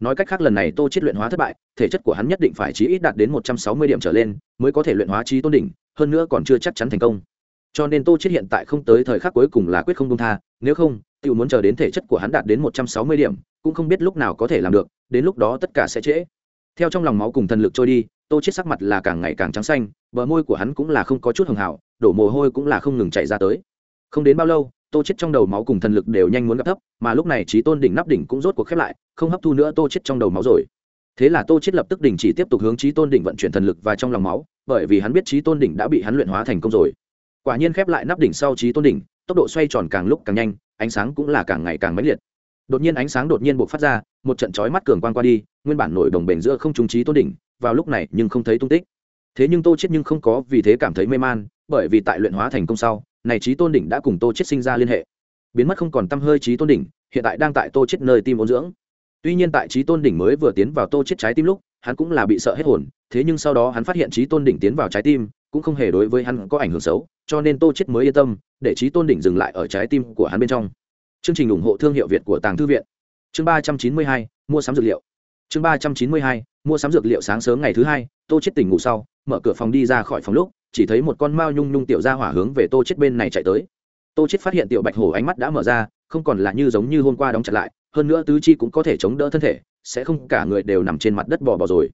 Nói cách khác lần này tô chết luyện hóa thất bại, thể chất của hắn nhất định phải chí ít đạt đến một trăm sáu mươi điểm trở lên, mới có thể luyện hóa trí tôn đỉnh, hơn nữa còn chưa chắc chắn thành công cho nên tô chết hiện tại không tới thời khắc cuối cùng là quyết không công tha, nếu không tự muốn chờ đến thể chất của hắn đạt đến một trăm sáu mươi điểm, cũng không biết lúc nào có thể làm được, đến lúc đó tất cả sẽ trễ. Theo trong lòng máu cùng thần lực trôi đi, tô chết sắc mặt là càng ngày càng trắng xanh, bờ môi của hắn cũng là không có chút hường hảo, đổ mồ hôi cũng là không ngừng chảy ra tới. Không đến bao lâu, tô chết trong đầu máu cùng thần lực đều nhanh muốn gặp thấp, mà lúc này trí tôn đỉnh nắp đỉnh cũng rốt cuộc khép lại, không hấp thu nữa tô chết trong đầu máu rồi. Thế là tô chết lập tức đình chỉ tiếp tục hướng trí tôn đỉnh vận chuyển thần lực và trong lòng máu, bởi vì hắn biết trí tôn đỉnh đã bị hắn luyện hóa thành công rồi quả nhiên khép lại nắp đỉnh sau trí tôn đỉnh, tốc độ xoay tròn càng lúc càng nhanh, ánh sáng cũng là càng ngày càng mãnh liệt. Đột nhiên ánh sáng đột nhiên buộc phát ra, một trận chói mắt cường quang qua đi, nguyên bản nổi đồng bền giữa không trung trí tôn đỉnh, vào lúc này nhưng không thấy tung tích. Thế nhưng tô chết nhưng không có vì thế cảm thấy mê man, bởi vì tại luyện hóa thành công sau, này trí tôn đỉnh đã cùng tô chết sinh ra liên hệ. Biến mất không còn tâm hơi trí tôn đỉnh, hiện tại đang tại tô chết nơi tim ôn dưỡng. Tuy nhiên tại trí tôn đỉnh mới vừa tiến vào tô chết trái tim lúc, hắn cũng là bị sợ hết hồn, thế nhưng sau đó hắn phát hiện trí tôn đỉnh tiến vào trái tim, cũng không hề đối với hắn có ảnh hưởng xấu cho nên tô chết mới yên tâm, để trí tôn đỉnh dừng lại ở trái tim của hắn bên trong. Chương trình ủng hộ thương hiệu việt của tàng thư viện. Chương ba trăm chín mươi hai, mua sắm dược liệu. Chương ba trăm chín mươi hai, mua sắm dược liệu sáng sớm ngày thứ hai, tô chết tỉnh ngủ sau, mở cửa phòng đi ra khỏi phòng lúc, chỉ thấy một con mao nhung nhung tiểu ra hỏa hướng về tô chết bên này chạy tới. Tô chết phát hiện tiểu bạch hổ ánh mắt đã mở ra, không còn là như giống như hôm qua đóng chặt lại, hơn nữa tứ chi cũng có thể chống đỡ thân thể, sẽ không cả người đều nằm trên mặt đất bò bò rồi.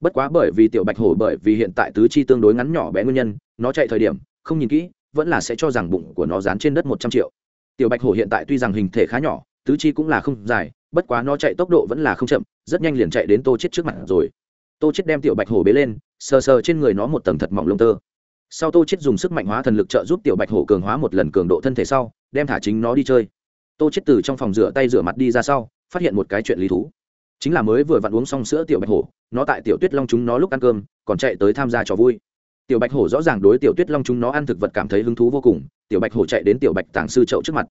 Bất quá bởi vì tiểu bạch hổ bởi vì hiện tại tứ chi tương đối ngắn nhỏ bé nguyên nhân, nó chạy thời điểm không nhìn kỹ, vẫn là sẽ cho rằng bụng của nó dán trên đất một trăm triệu. Tiểu bạch hổ hiện tại tuy rằng hình thể khá nhỏ, tứ chi cũng là không dài, bất quá nó chạy tốc độ vẫn là không chậm, rất nhanh liền chạy đến tô chết trước mặt rồi. Tô chết đem tiểu bạch hổ bế lên, sờ sờ trên người nó một tầng thật mỏng lông tơ. Sau tô chết dùng sức mạnh hóa thần lực trợ giúp tiểu bạch hổ cường hóa một lần cường độ thân thể sau, đem thả chính nó đi chơi. Tô chết từ trong phòng rửa tay rửa mặt đi ra sau, phát hiện một cái chuyện lý thú. Chính là mới vừa vặn uống xong sữa tiểu bạch hổ, nó tại tiểu tuyết long chúng nó lúc ăn cơm, còn chạy tới tham gia trò vui tiểu bạch hổ rõ ràng đối tiểu tuyết long chúng nó ăn thực vật cảm thấy hứng thú vô cùng tiểu bạch hổ chạy đến tiểu bạch tàng sư chậu trước mặt.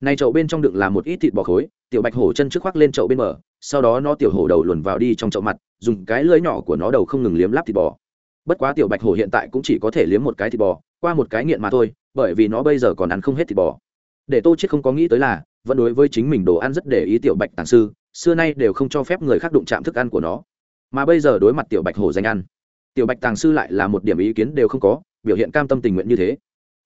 Nay chậu bên trong đựng là một ít thịt bò khối tiểu bạch hổ chân trước khoác lên chậu bên mở, sau đó nó tiểu hổ đầu luồn vào đi trong chậu mặt dùng cái lưỡi nhỏ của nó đầu không ngừng liếm láp thịt bò. Bất quá tiểu bạch hổ hiện tại cũng chỉ có thể liếm một cái thịt bò qua một cái nghiện mà thôi bởi vì nó bây giờ còn ăn không hết thịt bò. Để tô chết không có nghĩ tới là vẫn đối với chính mình đồ ăn rất để ý tiểu bạch tàng sư xưa nay đều không cho phép người khác đụng chạm thức ăn của nó. Mà bây giờ đối mặt tiểu bạch hổ danh ăn tiểu bạch tàng sư lại là một điểm ý kiến đều không có, biểu hiện cam tâm tình nguyện như thế.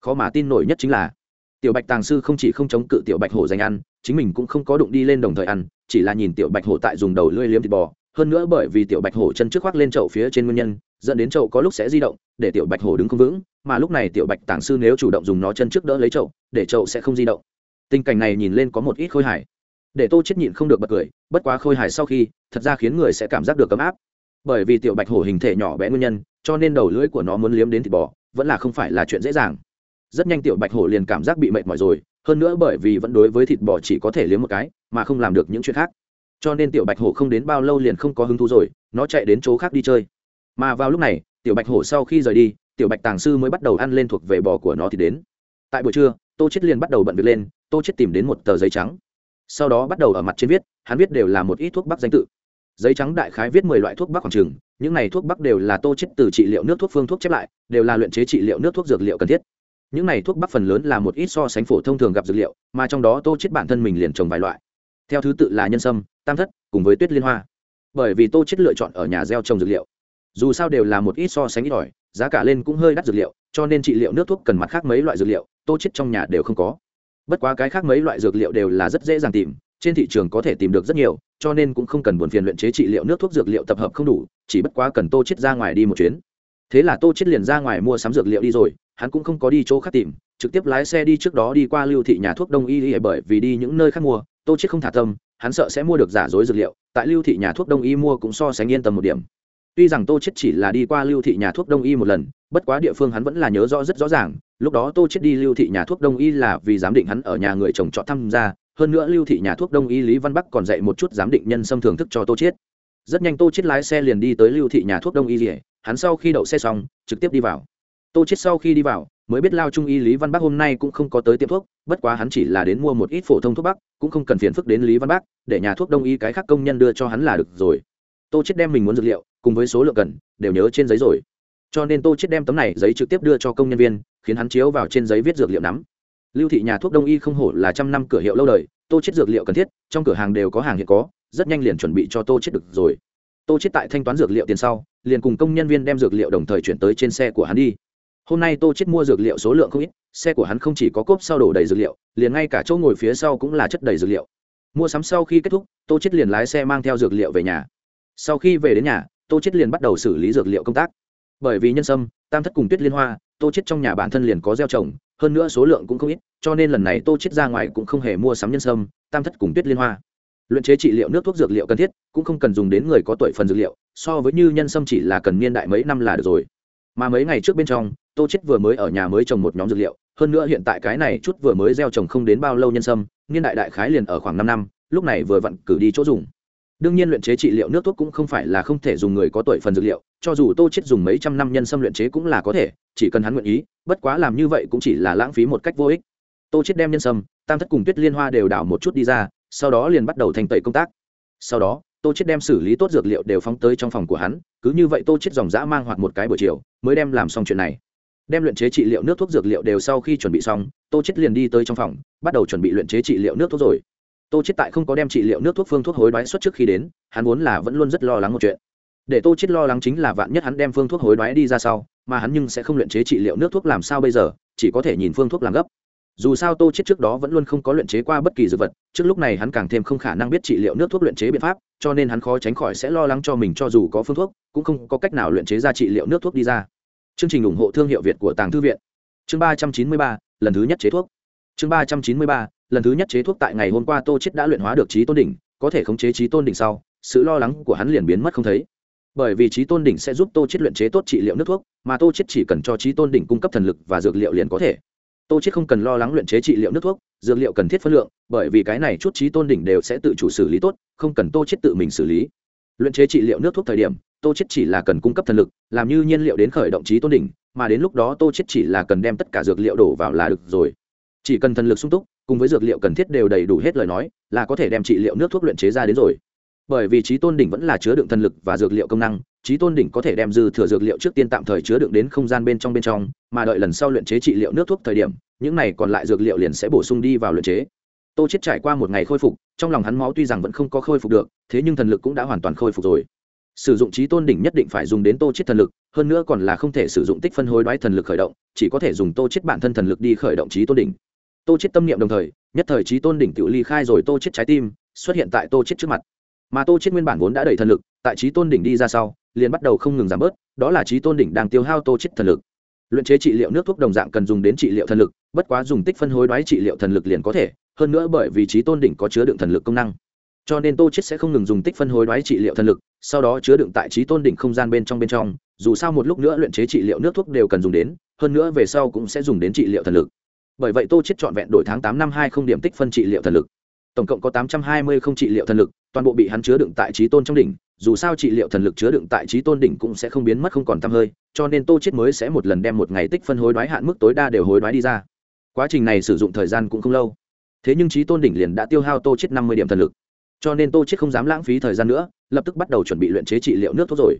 Khó mà tin nổi nhất chính là, tiểu bạch tàng sư không chỉ không chống cự tiểu bạch hổ dành ăn, chính mình cũng không có đụng đi lên đồng thời ăn, chỉ là nhìn tiểu bạch hổ tại dùng đầu lưỡi liếm thịt bò. Hơn nữa bởi vì tiểu bạch hổ chân trước khoác lên chậu phía trên nguyên nhân, dẫn đến chậu có lúc sẽ di động, để tiểu bạch hổ đứng không vững, mà lúc này tiểu bạch tàng sư nếu chủ động dùng nó chân trước đỡ lấy chậu, để chậu sẽ không di động. Tình cảnh này nhìn lên có một ít khôi hài. Để tô chết nhịn không được bật cười, bất quá khôi hài sau khi, thật ra khiến người sẽ cảm giác được ấm áp bởi vì tiểu bạch hổ hình thể nhỏ bé nguyên nhân, cho nên đầu lưỡi của nó muốn liếm đến thịt bò, vẫn là không phải là chuyện dễ dàng. Rất nhanh tiểu bạch hổ liền cảm giác bị mệt mỏi rồi, hơn nữa bởi vì vẫn đối với thịt bò chỉ có thể liếm một cái, mà không làm được những chuyện khác. Cho nên tiểu bạch hổ không đến bao lâu liền không có hứng thú rồi, nó chạy đến chỗ khác đi chơi. Mà vào lúc này, tiểu bạch hổ sau khi rời đi, tiểu bạch tàng sư mới bắt đầu ăn lên thuộc về bò của nó thì đến. Tại buổi trưa, tô chết liền bắt đầu bận việc lên, tô chết tìm đến một tờ giấy trắng. Sau đó bắt đầu ở mặt trên viết, hắn viết đều là một ít thuốc bắc danh tự giấy trắng đại khái viết mười loại thuốc bắc khoảng trừng những này thuốc bắc đều là tô chết từ trị liệu nước thuốc phương thuốc chép lại, đều là luyện chế trị liệu nước thuốc dược liệu cần thiết. Những này thuốc bắc phần lớn là một ít so sánh phổ thông thường gặp dược liệu, mà trong đó tô chết bản thân mình liền trồng vài loại. Theo thứ tự là nhân sâm, tam thất, cùng với tuyết liên hoa. Bởi vì tô chết lựa chọn ở nhà gieo trồng dược liệu. Dù sao đều là một ít so sánh ít ỏi, giá cả lên cũng hơi đắt dược liệu, cho nên trị liệu nước thuốc cần mặt khác mấy loại dược liệu, tô chết trong nhà đều không có. Bất quá cái khác mấy loại dược liệu đều là rất dễ dàng tìm, trên thị trường có thể tìm được rất nhiều cho nên cũng không cần buồn phiền luyện chế trị liệu nước thuốc dược liệu tập hợp không đủ, chỉ bất quá cần tô chết ra ngoài đi một chuyến. Thế là tô chết liền ra ngoài mua sắm dược liệu đi rồi, hắn cũng không có đi chỗ khác tìm, trực tiếp lái xe đi trước đó đi qua lưu thị nhà thuốc đông y bởi vì đi những nơi khác mua, tô chết không thả tâm, hắn sợ sẽ mua được giả dối dược liệu, tại lưu thị nhà thuốc đông y mua cũng so sánh yên tâm một điểm. Tuy rằng tô chết chỉ là đi qua lưu thị nhà thuốc đông y một lần, bất quá địa phương hắn vẫn là nhớ rõ rất rõ ràng, lúc đó tô chết đi lưu thị nhà thuốc đông y là vì giám định hắn ở nhà người chồng trọ tham gia hơn nữa lưu thị nhà thuốc đông y lý văn bắc còn dạy một chút giám định nhân xâm thưởng thức cho tô Chiết. Rất nhanh tô Chiết lái xe liền đi tới lưu thị nhà thuốc đông y rỉa hắn sau khi đậu xe xong, trực tiếp đi vào. Tô Chiết sau khi đi vào, mới biết lao trung y lý văn bắc hôm nay cũng không có tới tiệm thuốc, bất quá hắn chỉ là đến mua một ít phổ thông thuốc bắc, cũng không cần phiền phức đến lý văn bắc, để nhà thuốc đông y cái khác công nhân đưa cho hắn là được rồi. Tô Chiết đem mình muốn dược liệu, cùng với số lượng cần, đều nhớ trên giấy rồi. Cho nên tô Chiết đem tấm này giấy trực tiếp đưa cho công nhân viên, khiến hắn chiếu vào trên giấy viết dược liệu nắm lưu thị nhà thuốc đông y không hổ là trăm năm cửa hiệu lâu đời, tô chết dược liệu cần thiết, trong cửa hàng đều có hàng hiện có, rất nhanh liền chuẩn bị cho tô chết được rồi. Tô chết tại thanh toán dược liệu tiền sau, liền cùng công nhân viên đem dược liệu đồng thời chuyển tới trên xe của hắn đi. Hôm nay tô chết mua dược liệu số lượng không ít, xe của hắn không chỉ có cốp sau đổ đầy dược liệu, liền ngay cả chỗ ngồi phía sau cũng là chất đầy dược liệu. Mua sắm sau khi kết thúc, tô chết liền lái xe mang theo dược liệu về nhà. Sau khi về đến nhà, tô chết liền bắt đầu xử lý dược liệu công tác. Bởi vì nhân sâm, tam thất cùng tuyết liên hoa tô chết trong nhà bản thân liền có gieo trồng, hơn nữa số lượng cũng không ít, cho nên lần này tô chết ra ngoài cũng không hề mua sắm nhân sâm, tam thất cùng tuyết liên hoa. Luyện chế trị liệu nước thuốc dược liệu cần thiết, cũng không cần dùng đến người có tuổi phần dược liệu, so với như nhân sâm chỉ là cần niên đại mấy năm là được rồi. Mà mấy ngày trước bên trong, tô chết vừa mới ở nhà mới trồng một nhóm dược liệu, hơn nữa hiện tại cái này chút vừa mới gieo trồng không đến bao lâu nhân sâm, niên đại đại khái liền ở khoảng năm năm, lúc này vừa vặn cử đi chỗ dùng. Đương nhiên luyện chế trị liệu nước thuốc cũng không phải là không thể dùng người có tuổi phần dược liệu, cho dù tô chết dùng mấy trăm năm nhân sâm luyện chế cũng là có thể chỉ cần hắn nguyện ý, bất quá làm như vậy cũng chỉ là lãng phí một cách vô ích. Tô chết đem nhân sâm, tam thất cùng tuyết liên hoa đều đảo một chút đi ra, sau đó liền bắt đầu thành tẩy công tác. Sau đó, tô chết đem xử lý tốt dược liệu đều phóng tới trong phòng của hắn, cứ như vậy tô chết dòng dã mang hoạt một cái buổi chiều, mới đem làm xong chuyện này. Đem luyện chế trị liệu nước thuốc dược liệu đều sau khi chuẩn bị xong, tô chết liền đi tới trong phòng, bắt đầu chuẩn bị luyện chế trị liệu nước thuốc rồi. Tô chết tại không có đem trị liệu nước thuốc phương thuốc hối đoái xuất trước khi đến, hắn vốn là vẫn luôn rất lo lắng một chuyện để tô chết lo lắng chính là vạn nhất hắn đem phương thuốc hối đoái đi ra sau, mà hắn nhưng sẽ không luyện chế trị liệu nước thuốc làm sao bây giờ, chỉ có thể nhìn phương thuốc làm gấp. Dù sao tô chết trước đó vẫn luôn không có luyện chế qua bất kỳ dược vật, trước lúc này hắn càng thêm không khả năng biết trị liệu nước thuốc luyện chế biện pháp, cho nên hắn khó tránh khỏi sẽ lo lắng cho mình cho dù có phương thuốc, cũng không có cách nào luyện chế ra trị liệu nước thuốc đi ra. Chương trình ủng hộ thương hiệu việt của tàng thư viện. Chương ba trăm chín mươi ba, lần thứ nhất chế thuốc. Chương ba trăm chín mươi ba, lần thứ nhất chế thuốc tại ngày hôm qua tô chết đã luyện hóa được trí tôn đỉnh, có thể khống chế trí tôn đỉnh sau, sự lo lắng của hắn liền biến mất không thấy bởi vì trí tôn đỉnh sẽ giúp tô chết luyện chế tốt trị liệu nước thuốc, mà tô chết chỉ cần cho trí tôn đỉnh cung cấp thần lực và dược liệu liền có thể. Tô chết không cần lo lắng luyện chế trị liệu nước thuốc, dược liệu cần thiết phân lượng, bởi vì cái này chút trí tôn đỉnh đều sẽ tự chủ xử lý tốt, không cần tô chết tự mình xử lý. Luyện chế trị liệu nước thuốc thời điểm, tô chết chỉ là cần cung cấp thần lực, làm như nhiên liệu đến khởi động trí tôn đỉnh, mà đến lúc đó tô chết chỉ là cần đem tất cả dược liệu đổ vào là được rồi. Chỉ cần thần lực sung túc, cùng với dược liệu cần thiết đều đầy đủ hết lời nói, là có thể đem trị liệu nước thuốc luyện chế ra đến rồi bởi vì trí tôn đỉnh vẫn là chứa đựng thần lực và dược liệu công năng, trí tôn đỉnh có thể đem dư thừa dược liệu trước tiên tạm thời chứa đựng đến không gian bên trong bên trong, mà đợi lần sau luyện chế trị liệu nước thuốc thời điểm, những này còn lại dược liệu liền sẽ bổ sung đi vào luyện chế. Tô chết trải qua một ngày khôi phục, trong lòng hắn máu tuy rằng vẫn không có khôi phục được, thế nhưng thần lực cũng đã hoàn toàn khôi phục rồi. Sử dụng trí tôn đỉnh nhất định phải dùng đến tô chết thần lực, hơn nữa còn là không thể sử dụng tích phân hối đoái thần lực khởi động, chỉ có thể dùng tô chết bản thân thần lực đi khởi động trí tôn đỉnh. Tô chết tâm niệm đồng thời, nhất thời trí tôn đỉnh tự ly khai rồi tô chết trái tim, xuất hiện tại tô chết trước mặt mà tô chết nguyên bản vốn đã đầy thần lực, tại trí tôn đỉnh đi ra sau, liền bắt đầu không ngừng giảm bớt, đó là trí tôn đỉnh đang tiêu hao tô chết thần lực. Luyện chế trị liệu nước thuốc đồng dạng cần dùng đến trị liệu thần lực, bất quá dùng tích phân hối đoái trị liệu thần lực liền có thể, hơn nữa bởi vì trí tôn đỉnh có chứa đựng thần lực công năng. Cho nên tô chết sẽ không ngừng dùng tích phân hối đoái trị liệu thần lực, sau đó chứa đựng tại trí tôn đỉnh không gian bên trong bên trong, dù sao một lúc nữa luyện chế trị liệu nước thuốc đều cần dùng đến, hơn nữa về sau cũng sẽ dùng đến trị liệu thần lực. Bởi vậy tô chết chọn vẹn đổi tháng tám năm hai không điểm tích phân trị liệu thần lực. Tổng cộng có tám trăm hai mươi không trị liệu thần lực toàn bộ bị hắn chứa đựng tại trí tôn trong đỉnh, dù sao trị liệu thần lực chứa đựng tại trí tôn đỉnh cũng sẽ không biến mất không còn t hơi, cho nên tô chết mới sẽ một lần đem một ngày tích phân hối đoái hạn mức tối đa đều hối đoái đi ra. Quá trình này sử dụng thời gian cũng không lâu. Thế nhưng trí tôn đỉnh liền đã tiêu hao tô chết năm mươi điểm thần lực. Cho nên tô chết không dám lãng phí thời gian nữa, lập tức bắt đầu chuẩn bị luyện chế trị liệu nước thuốc rồi.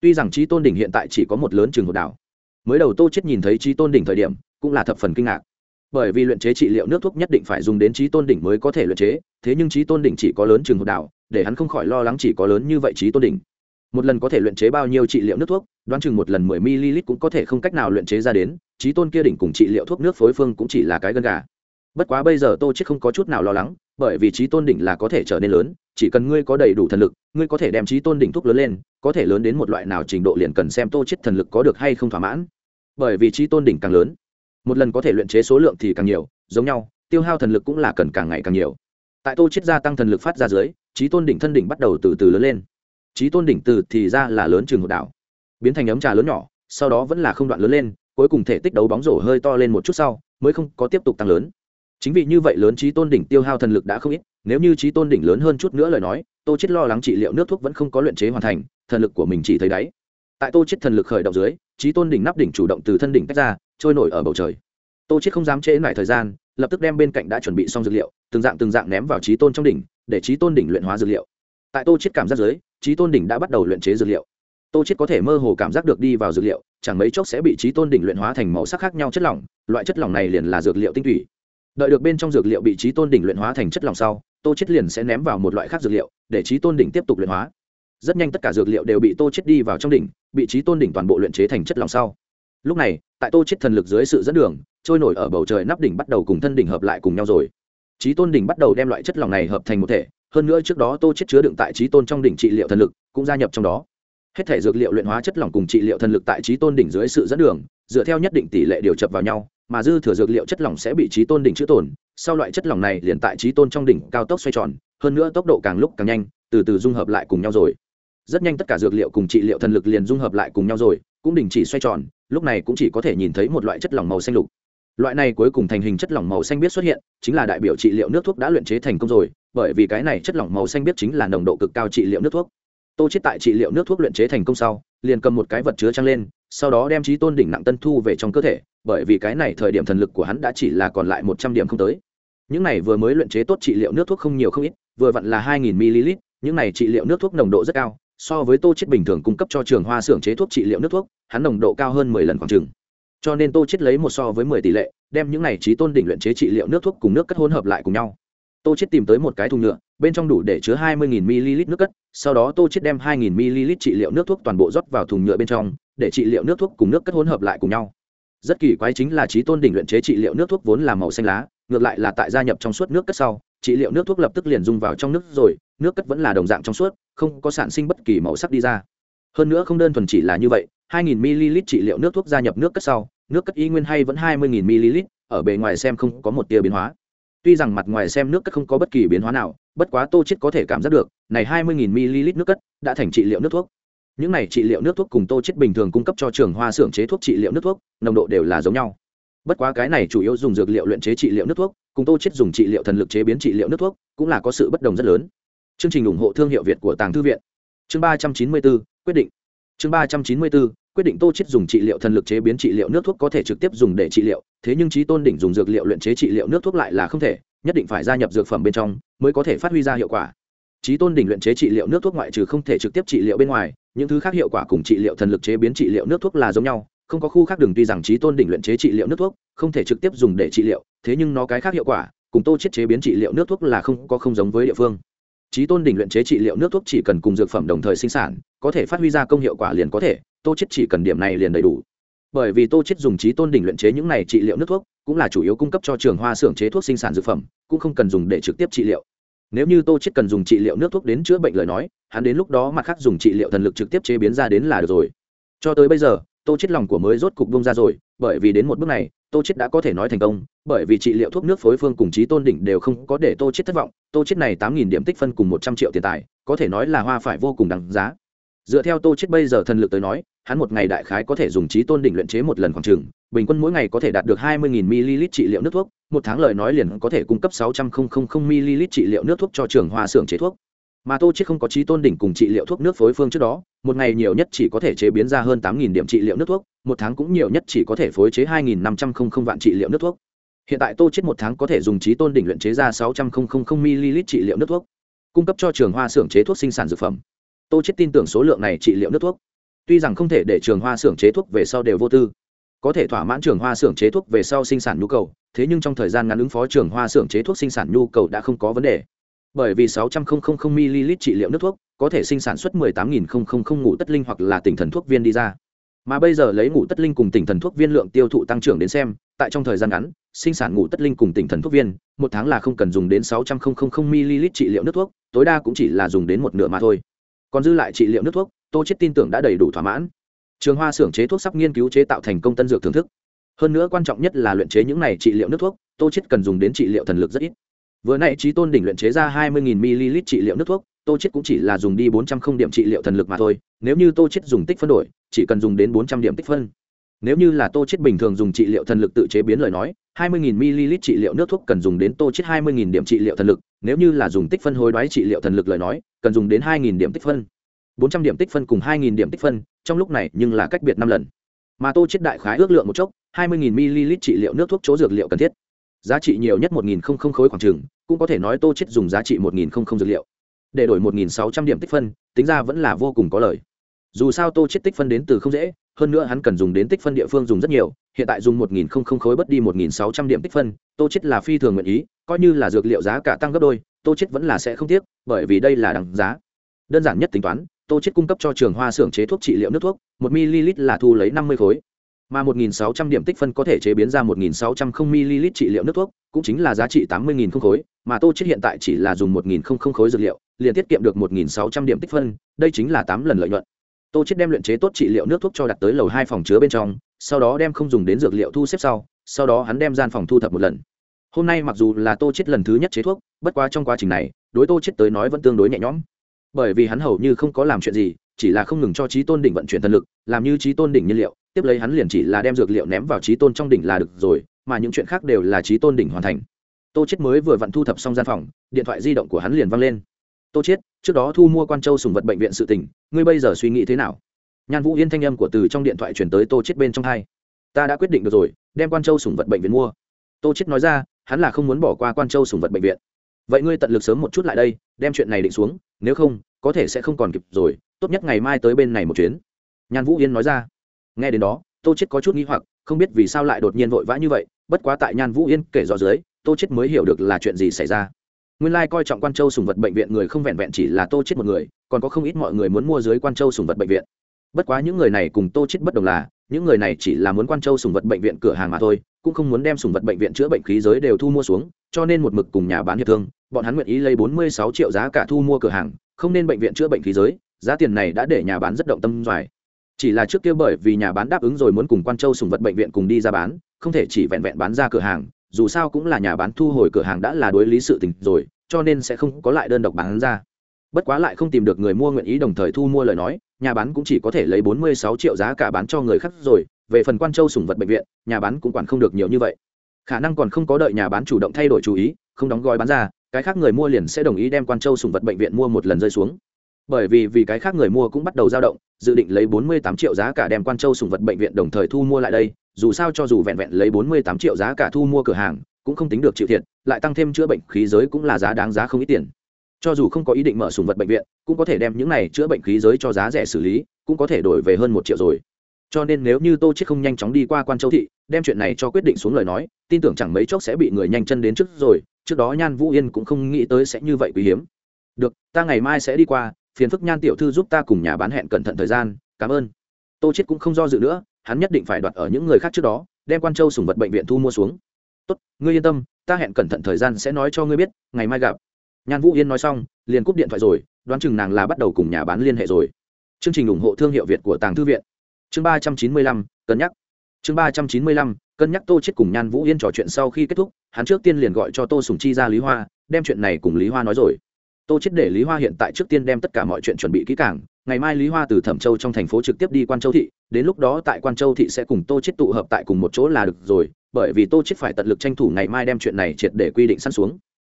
Tuy rằng trí tôn đỉnh hiện tại chỉ có một lớn trường hột đảo, mới đầu tô chết nhìn thấy trí tôn đỉnh thời điểm, cũng là thập phần kinh ngạc. Bởi vì luyện chế trị liệu nước thuốc nhất định phải dùng đến trí tôn đỉnh mới có thể luyện chế, thế nhưng trí tôn đỉnh chỉ có lớn trường hột đảo để hắn không khỏi lo lắng chỉ có lớn như vậy trí tôn đỉnh. Một lần có thể luyện chế bao nhiêu trị liệu nước thuốc, đoán chừng một lần mười ml cũng có thể không cách nào luyện chế ra đến, trí tôn kia đỉnh cùng trị liệu thuốc nước phối phương cũng chỉ là cái gân gà. Bất quá bây giờ tô chết không có chút nào lo lắng, bởi vì trí tôn đỉnh là có thể trở nên lớn, chỉ cần ngươi có đầy đủ thần lực, ngươi có thể đem trí tôn đỉnh thuốc lớn lên, có thể lớn đến một loại nào trình độ liền cần xem tô chết thần lực có được hay không thỏa mãn. Bởi vì trí tôn đỉnh càng lớn, một lần có thể luyện chế số lượng thì càng nhiều, giống nhau, tiêu hao thần lực cũng là cần càng ngày càng nhiều tại tô chết gia tăng thần lực phát ra dưới, trí tôn đỉnh thân đỉnh bắt đầu từ từ lớn lên. Trí tôn đỉnh từ thì ra là lớn trường hột đảo. Biến thành ấm trà lớn nhỏ, sau đó vẫn là không đoạn lớn lên, cuối cùng thể tích đấu bóng rổ hơi to lên một chút sau, mới không có tiếp tục tăng lớn. Chính vì như vậy lớn trí tôn đỉnh tiêu hao thần lực đã không ít, nếu như trí tôn đỉnh lớn hơn chút nữa lời nói, tô chết lo lắng trị liệu nước thuốc vẫn không có luyện chế hoàn thành, thần lực của mình chỉ thấy đáy. Tại tô chết thần lực khởi động dưới, trí tôn đỉnh nắp đỉnh chủ động từ thân đỉnh tách ra, trôi nổi ở bầu trời. Tô chết không dám trễ lại thời gian lập tức đem bên cạnh đã chuẩn bị xong dược liệu, từng dạng từng dạng ném vào trí tôn trong đỉnh, để trí tôn đỉnh luyện hóa dược liệu. Tại tô chết cảm giác dưới, trí tôn đỉnh đã bắt đầu luyện chế dược liệu. Tô chết có thể mơ hồ cảm giác được đi vào dược liệu, chẳng mấy chốc sẽ bị trí tôn đỉnh luyện hóa thành màu sắc khác nhau chất lỏng, loại chất lỏng này liền là dược liệu tinh thủy đợi được bên trong dược liệu bị trí tôn đỉnh luyện hóa thành chất lỏng sau, tô chết liền sẽ ném vào một loại khác dược liệu, để trí tôn đỉnh tiếp tục luyện hóa. Rất nhanh tất cả dược liệu đều bị tô chết đi vào trong đỉnh, bị trí tôn đỉnh toàn bộ luyện chế thành chất lỏng sau lúc này, tại tô chết thần lực dưới sự dẫn đường, trôi nổi ở bầu trời nắp đỉnh bắt đầu cùng thân đỉnh hợp lại cùng nhau rồi. Trí tôn đỉnh bắt đầu đem loại chất lỏng này hợp thành một thể, hơn nữa trước đó tô chết chứa đựng tại trí tôn trong đỉnh trị liệu thần lực cũng gia nhập trong đó. Hết thể dược liệu luyện hóa chất lỏng cùng trị liệu thần lực tại trí tôn đỉnh dưới sự dẫn đường, dựa theo nhất định tỷ lệ điều chập vào nhau, mà dư thừa dược liệu chất lỏng sẽ bị trí tôn đỉnh chữ tồn sau loại chất lỏng này liền tại trí tôn trong đỉnh cao tốc xoay tròn, hơn nữa tốc độ càng lúc càng nhanh, từ từ dung hợp lại cùng nhau rồi. Rất nhanh tất cả dược liệu cùng trị liệu thần lực liền dung hợp lại cùng nhau rồi cũng đình chỉ xoay tròn, lúc này cũng chỉ có thể nhìn thấy một loại chất lỏng màu xanh lục. Loại này cuối cùng thành hình chất lỏng màu xanh biết xuất hiện, chính là đại biểu trị liệu nước thuốc đã luyện chế thành công rồi, bởi vì cái này chất lỏng màu xanh biết chính là nồng độ cực cao trị liệu nước thuốc. Tô chết tại trị liệu nước thuốc luyện chế thành công sau, liền cầm một cái vật chứa trăng lên, sau đó đem trí tôn đỉnh nặng tân thu về trong cơ thể, bởi vì cái này thời điểm thần lực của hắn đã chỉ là còn lại một trăm điểm không tới. Những này vừa mới luyện chế tốt trị liệu nước thuốc không nhiều không ít, vừa vặn là hai nghìn ml, những này trị liệu nước thuốc nồng độ rất cao, so với tô chết bình thường cung cấp cho trường hoa xưởng chế thuốc trị liệu nước thuốc hắn nồng độ cao hơn mười lần khoảng chừng. Cho nên tô chết lấy một so với mười tỷ lệ, đem những này trí tôn đỉnh luyện chế trị liệu nước thuốc cùng nước cất hỗn hợp lại cùng nhau. Tô chết tìm tới một cái thùng nhựa, bên trong đủ để chứa hai mươi ml nước cất, sau đó tô chết đem hai ml trị liệu nước thuốc toàn bộ rót vào thùng nhựa bên trong, để trị liệu nước thuốc cùng nước cất hỗn hợp lại cùng nhau. Rất kỳ quái chính là trí tôn đỉnh luyện chế trị liệu nước thuốc vốn là màu xanh lá, ngược lại là tại gia nhập trong suốt nước cất sau, trị liệu nước thuốc lập tức liền dung vào trong nước rồi, nước cất vẫn là đồng dạng trong suốt, không có sản sinh bất kỳ màu sắc đi ra. Hơn nữa không đơn thuần chỉ là như vậy 2000 ml trị liệu nước thuốc gia nhập nước cất sau, nước cất y nguyên hay vẫn 20.000 ml, ở bề ngoài xem không có một tia biến hóa. Tuy rằng mặt ngoài xem nước cất không có bất kỳ biến hóa nào, bất quá tô chết có thể cảm giác được, này 20.000 ml nước cất đã thành trị liệu nước thuốc. Những này trị liệu nước thuốc cùng tô chết bình thường cung cấp cho trường hoa xưởng chế thuốc trị liệu nước thuốc, nồng độ đều là giống nhau. Bất quá cái này chủ yếu dùng dược liệu luyện chế trị liệu nước thuốc, cùng tô chết dùng trị liệu thần lực chế biến trị liệu nước thuốc cũng là có sự bất đồng rất lớn. Chương trình ủng hộ thương hiệu việt của tàng thư viện. Chương ba trăm chín mươi bốn, quyết định chương ba trăm chín mươi bốn, quyết định tô chết dùng trị liệu thần lực chế biến trị liệu nước thuốc có thể trực tiếp dùng để trị liệu, thế nhưng trí tôn đỉnh dùng dược liệu luyện chế trị liệu nước thuốc lại là không thể, nhất định phải gia nhập dược phẩm bên trong mới có thể phát huy ra hiệu quả. Trí tôn đỉnh luyện chế trị liệu nước thuốc ngoại trừ không thể trực tiếp trị liệu bên ngoài, những thứ khác hiệu quả cùng trị liệu thần lực chế biến trị liệu nước thuốc là giống nhau, không có khu khác đường tuy rằng trí tôn đỉnh luyện chế trị liệu nước thuốc, không thể trực tiếp dùng để trị liệu, thế nhưng nó cái khác hiệu quả, cùng tô chết chế biến trị liệu nước thuốc là không có không giống với địa phương trí tôn đỉnh luyện chế trị liệu nước thuốc chỉ cần cùng dược phẩm đồng thời sinh sản, có thể phát huy ra công hiệu quả liền có thể, tô chết chỉ cần điểm này liền đầy đủ. Bởi vì tô chết dùng trí tôn đỉnh luyện chế những này trị liệu nước thuốc, cũng là chủ yếu cung cấp cho trường hoa xưởng chế thuốc sinh sản dược phẩm, cũng không cần dùng để trực tiếp trị liệu. Nếu như tô chết cần dùng trị liệu nước thuốc đến chữa bệnh lời nói, hắn đến lúc đó mặt khác dùng trị liệu thần lực trực tiếp chế biến ra đến là được rồi. Cho tới bây giờ, tô chết lòng của mới rốt cục bông ra rồi bởi vì đến một bước này, tô chết đã có thể nói thành công, bởi vì trị liệu thuốc nước phối phương cùng trí tôn đỉnh đều không có để tô chết thất vọng, tô chết này tám nghìn điểm tích phân cùng một trăm triệu tiền tài, có thể nói là hoa phải vô cùng đáng giá. Dựa theo tô chết bây giờ thần lực tới nói, hắn một ngày đại khái có thể dùng trí tôn đỉnh luyện chế một lần khoảng trường bình quân mỗi ngày có thể đạt được hai mươi ml trị liệu nước thuốc, một tháng lời nói liền có thể cung cấp sáu trăm linh ml trị liệu nước thuốc cho trường hoa xưởng chế thuốc mà tô chết không có trí tôn đỉnh cùng trị liệu thuốc nước phối phương trước đó, một ngày nhiều nhất chỉ có thể chế biến ra hơn tám nghìn điểm trị liệu nước thuốc, một tháng cũng nhiều nhất chỉ có thể phối chế hai nghìn năm trăm linh vạn trị liệu nước thuốc. Hiện tại tô chết một tháng có thể dùng trí tôn đỉnh luyện chế ra sáu trăm linh ml trị liệu nước thuốc, cung cấp cho trường hoa xưởng chế thuốc sinh sản dược phẩm. Tô chết tin tưởng số lượng này trị liệu nước thuốc. Tuy rằng không thể để trường hoa xưởng chế thuốc về sau đều vô tư, có thể thỏa mãn trường hoa xưởng chế thuốc về sau sinh sản nhu cầu, thế nhưng trong thời gian ngắn ứng phó trường hoa xưởng chế thuốc sinh sản nhu cầu đã không có vấn đề bởi vì 600 ml trị liệu nước thuốc, có thể sinh sản xuất 18.000 ngủ tất linh hoặc là tỉnh thần thuốc viên đi ra. Mà bây giờ lấy ngủ tất linh cùng tỉnh thần thuốc viên lượng tiêu thụ tăng trưởng đến xem, tại trong thời gian ngắn, sinh sản ngủ tất linh cùng tỉnh thần thuốc viên, một tháng là không cần dùng đến 600 ml trị liệu nước thuốc, tối đa cũng chỉ là dùng đến một nửa mà thôi. Còn dư lại trị liệu nước thuốc, tô chết tin tưởng đã đầy đủ thỏa mãn. Trường hoa xưởng chế thuốc sắp nghiên cứu chế tạo thành công tân dược thưởng thức. Hơn nữa quan trọng nhất là luyện chế những này trị liệu nước thuốc, tô chết cần dùng đến trị liệu thần lực rất ít vừa nãy trí tôn đỉnh luyện chế ra 20.000 ml trị liệu nước thuốc, tô chết cũng chỉ là dùng đi 400 không điểm trị liệu thần lực mà thôi. Nếu như tô chết dùng tích phân đổi, chỉ cần dùng đến 400 điểm tích phân. Nếu như là tô chết bình thường dùng trị liệu thần lực tự chế biến lời nói 20.000 ml trị liệu nước thuốc cần dùng đến tô chết 20.000 điểm trị liệu thần lực. Nếu như là dùng tích phân hối đoái trị liệu thần lực lời nói, cần dùng đến 2.000 điểm tích phân. 400 điểm tích phân cùng 2.000 điểm tích phân, trong lúc này nhưng là cách biệt năm lần. Mà tô chết đại khái ước lượng một chốc 20.000 ml trị liệu nước thuốc chỗ dược liệu cần thiết giá trị nhiều nhất 1.000 khối khoảng trường cũng có thể nói tô chết dùng giá trị 1.000 dược liệu. Để đổi 1.600 điểm tích phân, tính ra vẫn là vô cùng có lợi dù sao tô chết tích phân đến từ không dễ, hơn nữa hắn cần dùng đến tích phân địa phương dùng rất nhiều, hiện tại dùng 1.000 khối bất đi 1.600 điểm tích phân, tô chết là phi thường nguyện ý, coi như là dược liệu giá cả tăng gấp đôi, tô chết vẫn là sẽ không tiếc, bởi vì đây là đằng giá. Đơn giản nhất tính toán, tô chết cung cấp cho trường hoa xưởng chế thuốc trị liệu nước thuốc, một ml là thu lấy năm mươi khối mà 1.600 điểm tích phân có thể chế biến ra 1.600 không ml trị liệu nước thuốc, cũng chính là giá trị 80.000 không khối, mà tô chết hiện tại chỉ là dùng 1.000 không khối dược liệu, liền tiết kiệm được 1.600 điểm tích phân, đây chính là tám lần lợi nhuận. Tô chết đem luyện chế tốt trị liệu nước thuốc cho đặt tới lầu hai phòng chứa bên trong, sau đó đem không dùng đến dược liệu thu xếp sau sau đó hắn đem gian phòng thu thập một lần. Hôm nay mặc dù là tô chết lần thứ nhất chế thuốc, bất quá trong quá trình này, đối tô chết tới nói vẫn tương đối nhẹ nhõm. Bởi vì hắn hầu như không có làm chuyện gì, chỉ là không ngừng cho trí tôn đỉnh vận chuyển thần lực, làm như trí tôn đỉnh nhiên liệu tiếp lấy hắn liền chỉ là đem dược liệu ném vào trí tôn trong đỉnh là được rồi, mà những chuyện khác đều là trí tôn đỉnh hoàn thành. Tô chết mới vừa vặn thu thập xong gian phòng, điện thoại di động của hắn liền văng lên. Tô chết trước đó thu mua quan châu sùng vật bệnh viện sự tình, ngươi bây giờ suy nghĩ thế nào? Nhan vũ yên thanh âm của từ trong điện thoại chuyển tới tô chết bên trong hai. Ta đã quyết định được rồi, đem quan châu sùng vật bệnh viện mua. Tô chết nói ra, hắn là không muốn bỏ qua quan châu sùng vật bệnh viện. Vậy ngươi tận lực sớm một chút lại đây, đem chuyện này định xuống, nếu không, có thể sẽ không còn kịp rồi, tốt nhất ngày mai tới bên này một chuyến. Nhan vũ yên nói ra nghe đến đó, tô chết có chút nghi hoặc, không biết vì sao lại đột nhiên vội vã như vậy, bất quá tại nhan vũ yên kể rõ dưới, tô chết mới hiểu được là chuyện gì xảy ra. Nguyên lai coi trọng quan châu sùng vật bệnh viện người không vẹn vẹn chỉ là tô chết một người, còn có không ít mọi người muốn mua dưới quan châu sùng vật bệnh viện. Bất quá những người này cùng tô chết bất đồng là, những người này chỉ là muốn quan châu sùng vật bệnh viện cửa hàng mà thôi, cũng không muốn đem sùng vật bệnh viện chữa bệnh khí giới đều thu mua xuống, cho nên một mực cùng nhà bán hiệp thương, bọn hắn nguyện ý lấy bốn mươi sáu triệu giá cả thu mua cửa hàng, không nên bệnh viện chữa bệnh khí giới, giá tiền này đã để nhà bán rất động tâm doài chỉ là trước kia bởi vì nhà bán đáp ứng rồi muốn cùng quan châu sùng vật bệnh viện cùng đi ra bán, không thể chỉ vẹn vẹn bán ra cửa hàng, dù sao cũng là nhà bán thu hồi cửa hàng đã là đối lý sự tình rồi, cho nên sẽ không có lại đơn độc bán ra. Bất quá lại không tìm được người mua nguyện ý đồng thời thu mua lời nói, nhà bán cũng chỉ có thể lấy bốn mươi sáu triệu giá cả bán cho người khác rồi, về phần quan châu sùng vật bệnh viện, nhà bán cũng quản không được nhiều như vậy. Khả năng còn không có đợi nhà bán chủ động thay đổi chú ý, không đóng gói bán ra, cái khác người mua liền sẽ đồng ý đem quan châu sùng vật bệnh viện mua một lần rơi xuống bởi vì vì cái khác người mua cũng bắt đầu dao động, dự định lấy bốn mươi tám triệu giá cả đem quan châu sùng vật bệnh viện đồng thời thu mua lại đây, dù sao cho dù vẹn vẹn lấy bốn mươi tám triệu giá cả thu mua cửa hàng, cũng không tính được chịu thiệt, lại tăng thêm chữa bệnh khí giới cũng là giá đáng giá không ít tiền. Cho dù không có ý định mở sùng vật bệnh viện, cũng có thể đem những này chữa bệnh khí giới cho giá rẻ xử lý, cũng có thể đổi về hơn một triệu rồi. Cho nên nếu như tô chết không nhanh chóng đi qua quan châu thị, đem chuyện này cho quyết định xuống lời nói, tin tưởng chẳng mấy chốc sẽ bị người nhanh chân đến trước rồi, trước đó nhan vũ yên cũng không nghĩ tới sẽ như vậy quý hiếm. Được, ta ngày mai sẽ đi qua phiền phức nhan tiểu thư giúp ta cùng nhà bán hẹn cẩn thận thời gian, cảm ơn. Tô chết cũng không do dự nữa, hắn nhất định phải đoạt ở những người khác trước đó, đem quan châu sùng vật bệnh viện thu mua xuống. Tốt, ngươi yên tâm, ta hẹn cẩn thận thời gian sẽ nói cho ngươi biết, ngày mai gặp. Nhan vũ yên nói xong, liền cúp điện thoại rồi, đoán chừng nàng là bắt đầu cùng nhà bán liên hệ rồi. Chương trình ủng hộ thương hiệu việt của tàng thư viện. Chương ba trăm chín mươi lăm, cân nhắc. Chương ba trăm chín mươi lăm, cân nhắc tô chết cùng nhan vũ yên trò chuyện sau khi kết thúc, hắn trước tiên liền gọi cho tô sùng chi ra lý hoa, đem chuyện này cùng lý hoa nói rồi tô chết để lý hoa hiện tại trước tiên đem tất cả mọi chuyện chuẩn bị kỹ càng, ngày mai lý hoa từ thẩm châu trong thành phố trực tiếp đi quan châu thị, đến lúc đó tại quan châu thị sẽ cùng tô chết tụ hợp tại cùng một chỗ là được rồi, bởi vì tô chết phải tận lực tranh thủ ngày mai đem chuyện này triệt để quy định sẵn xuống.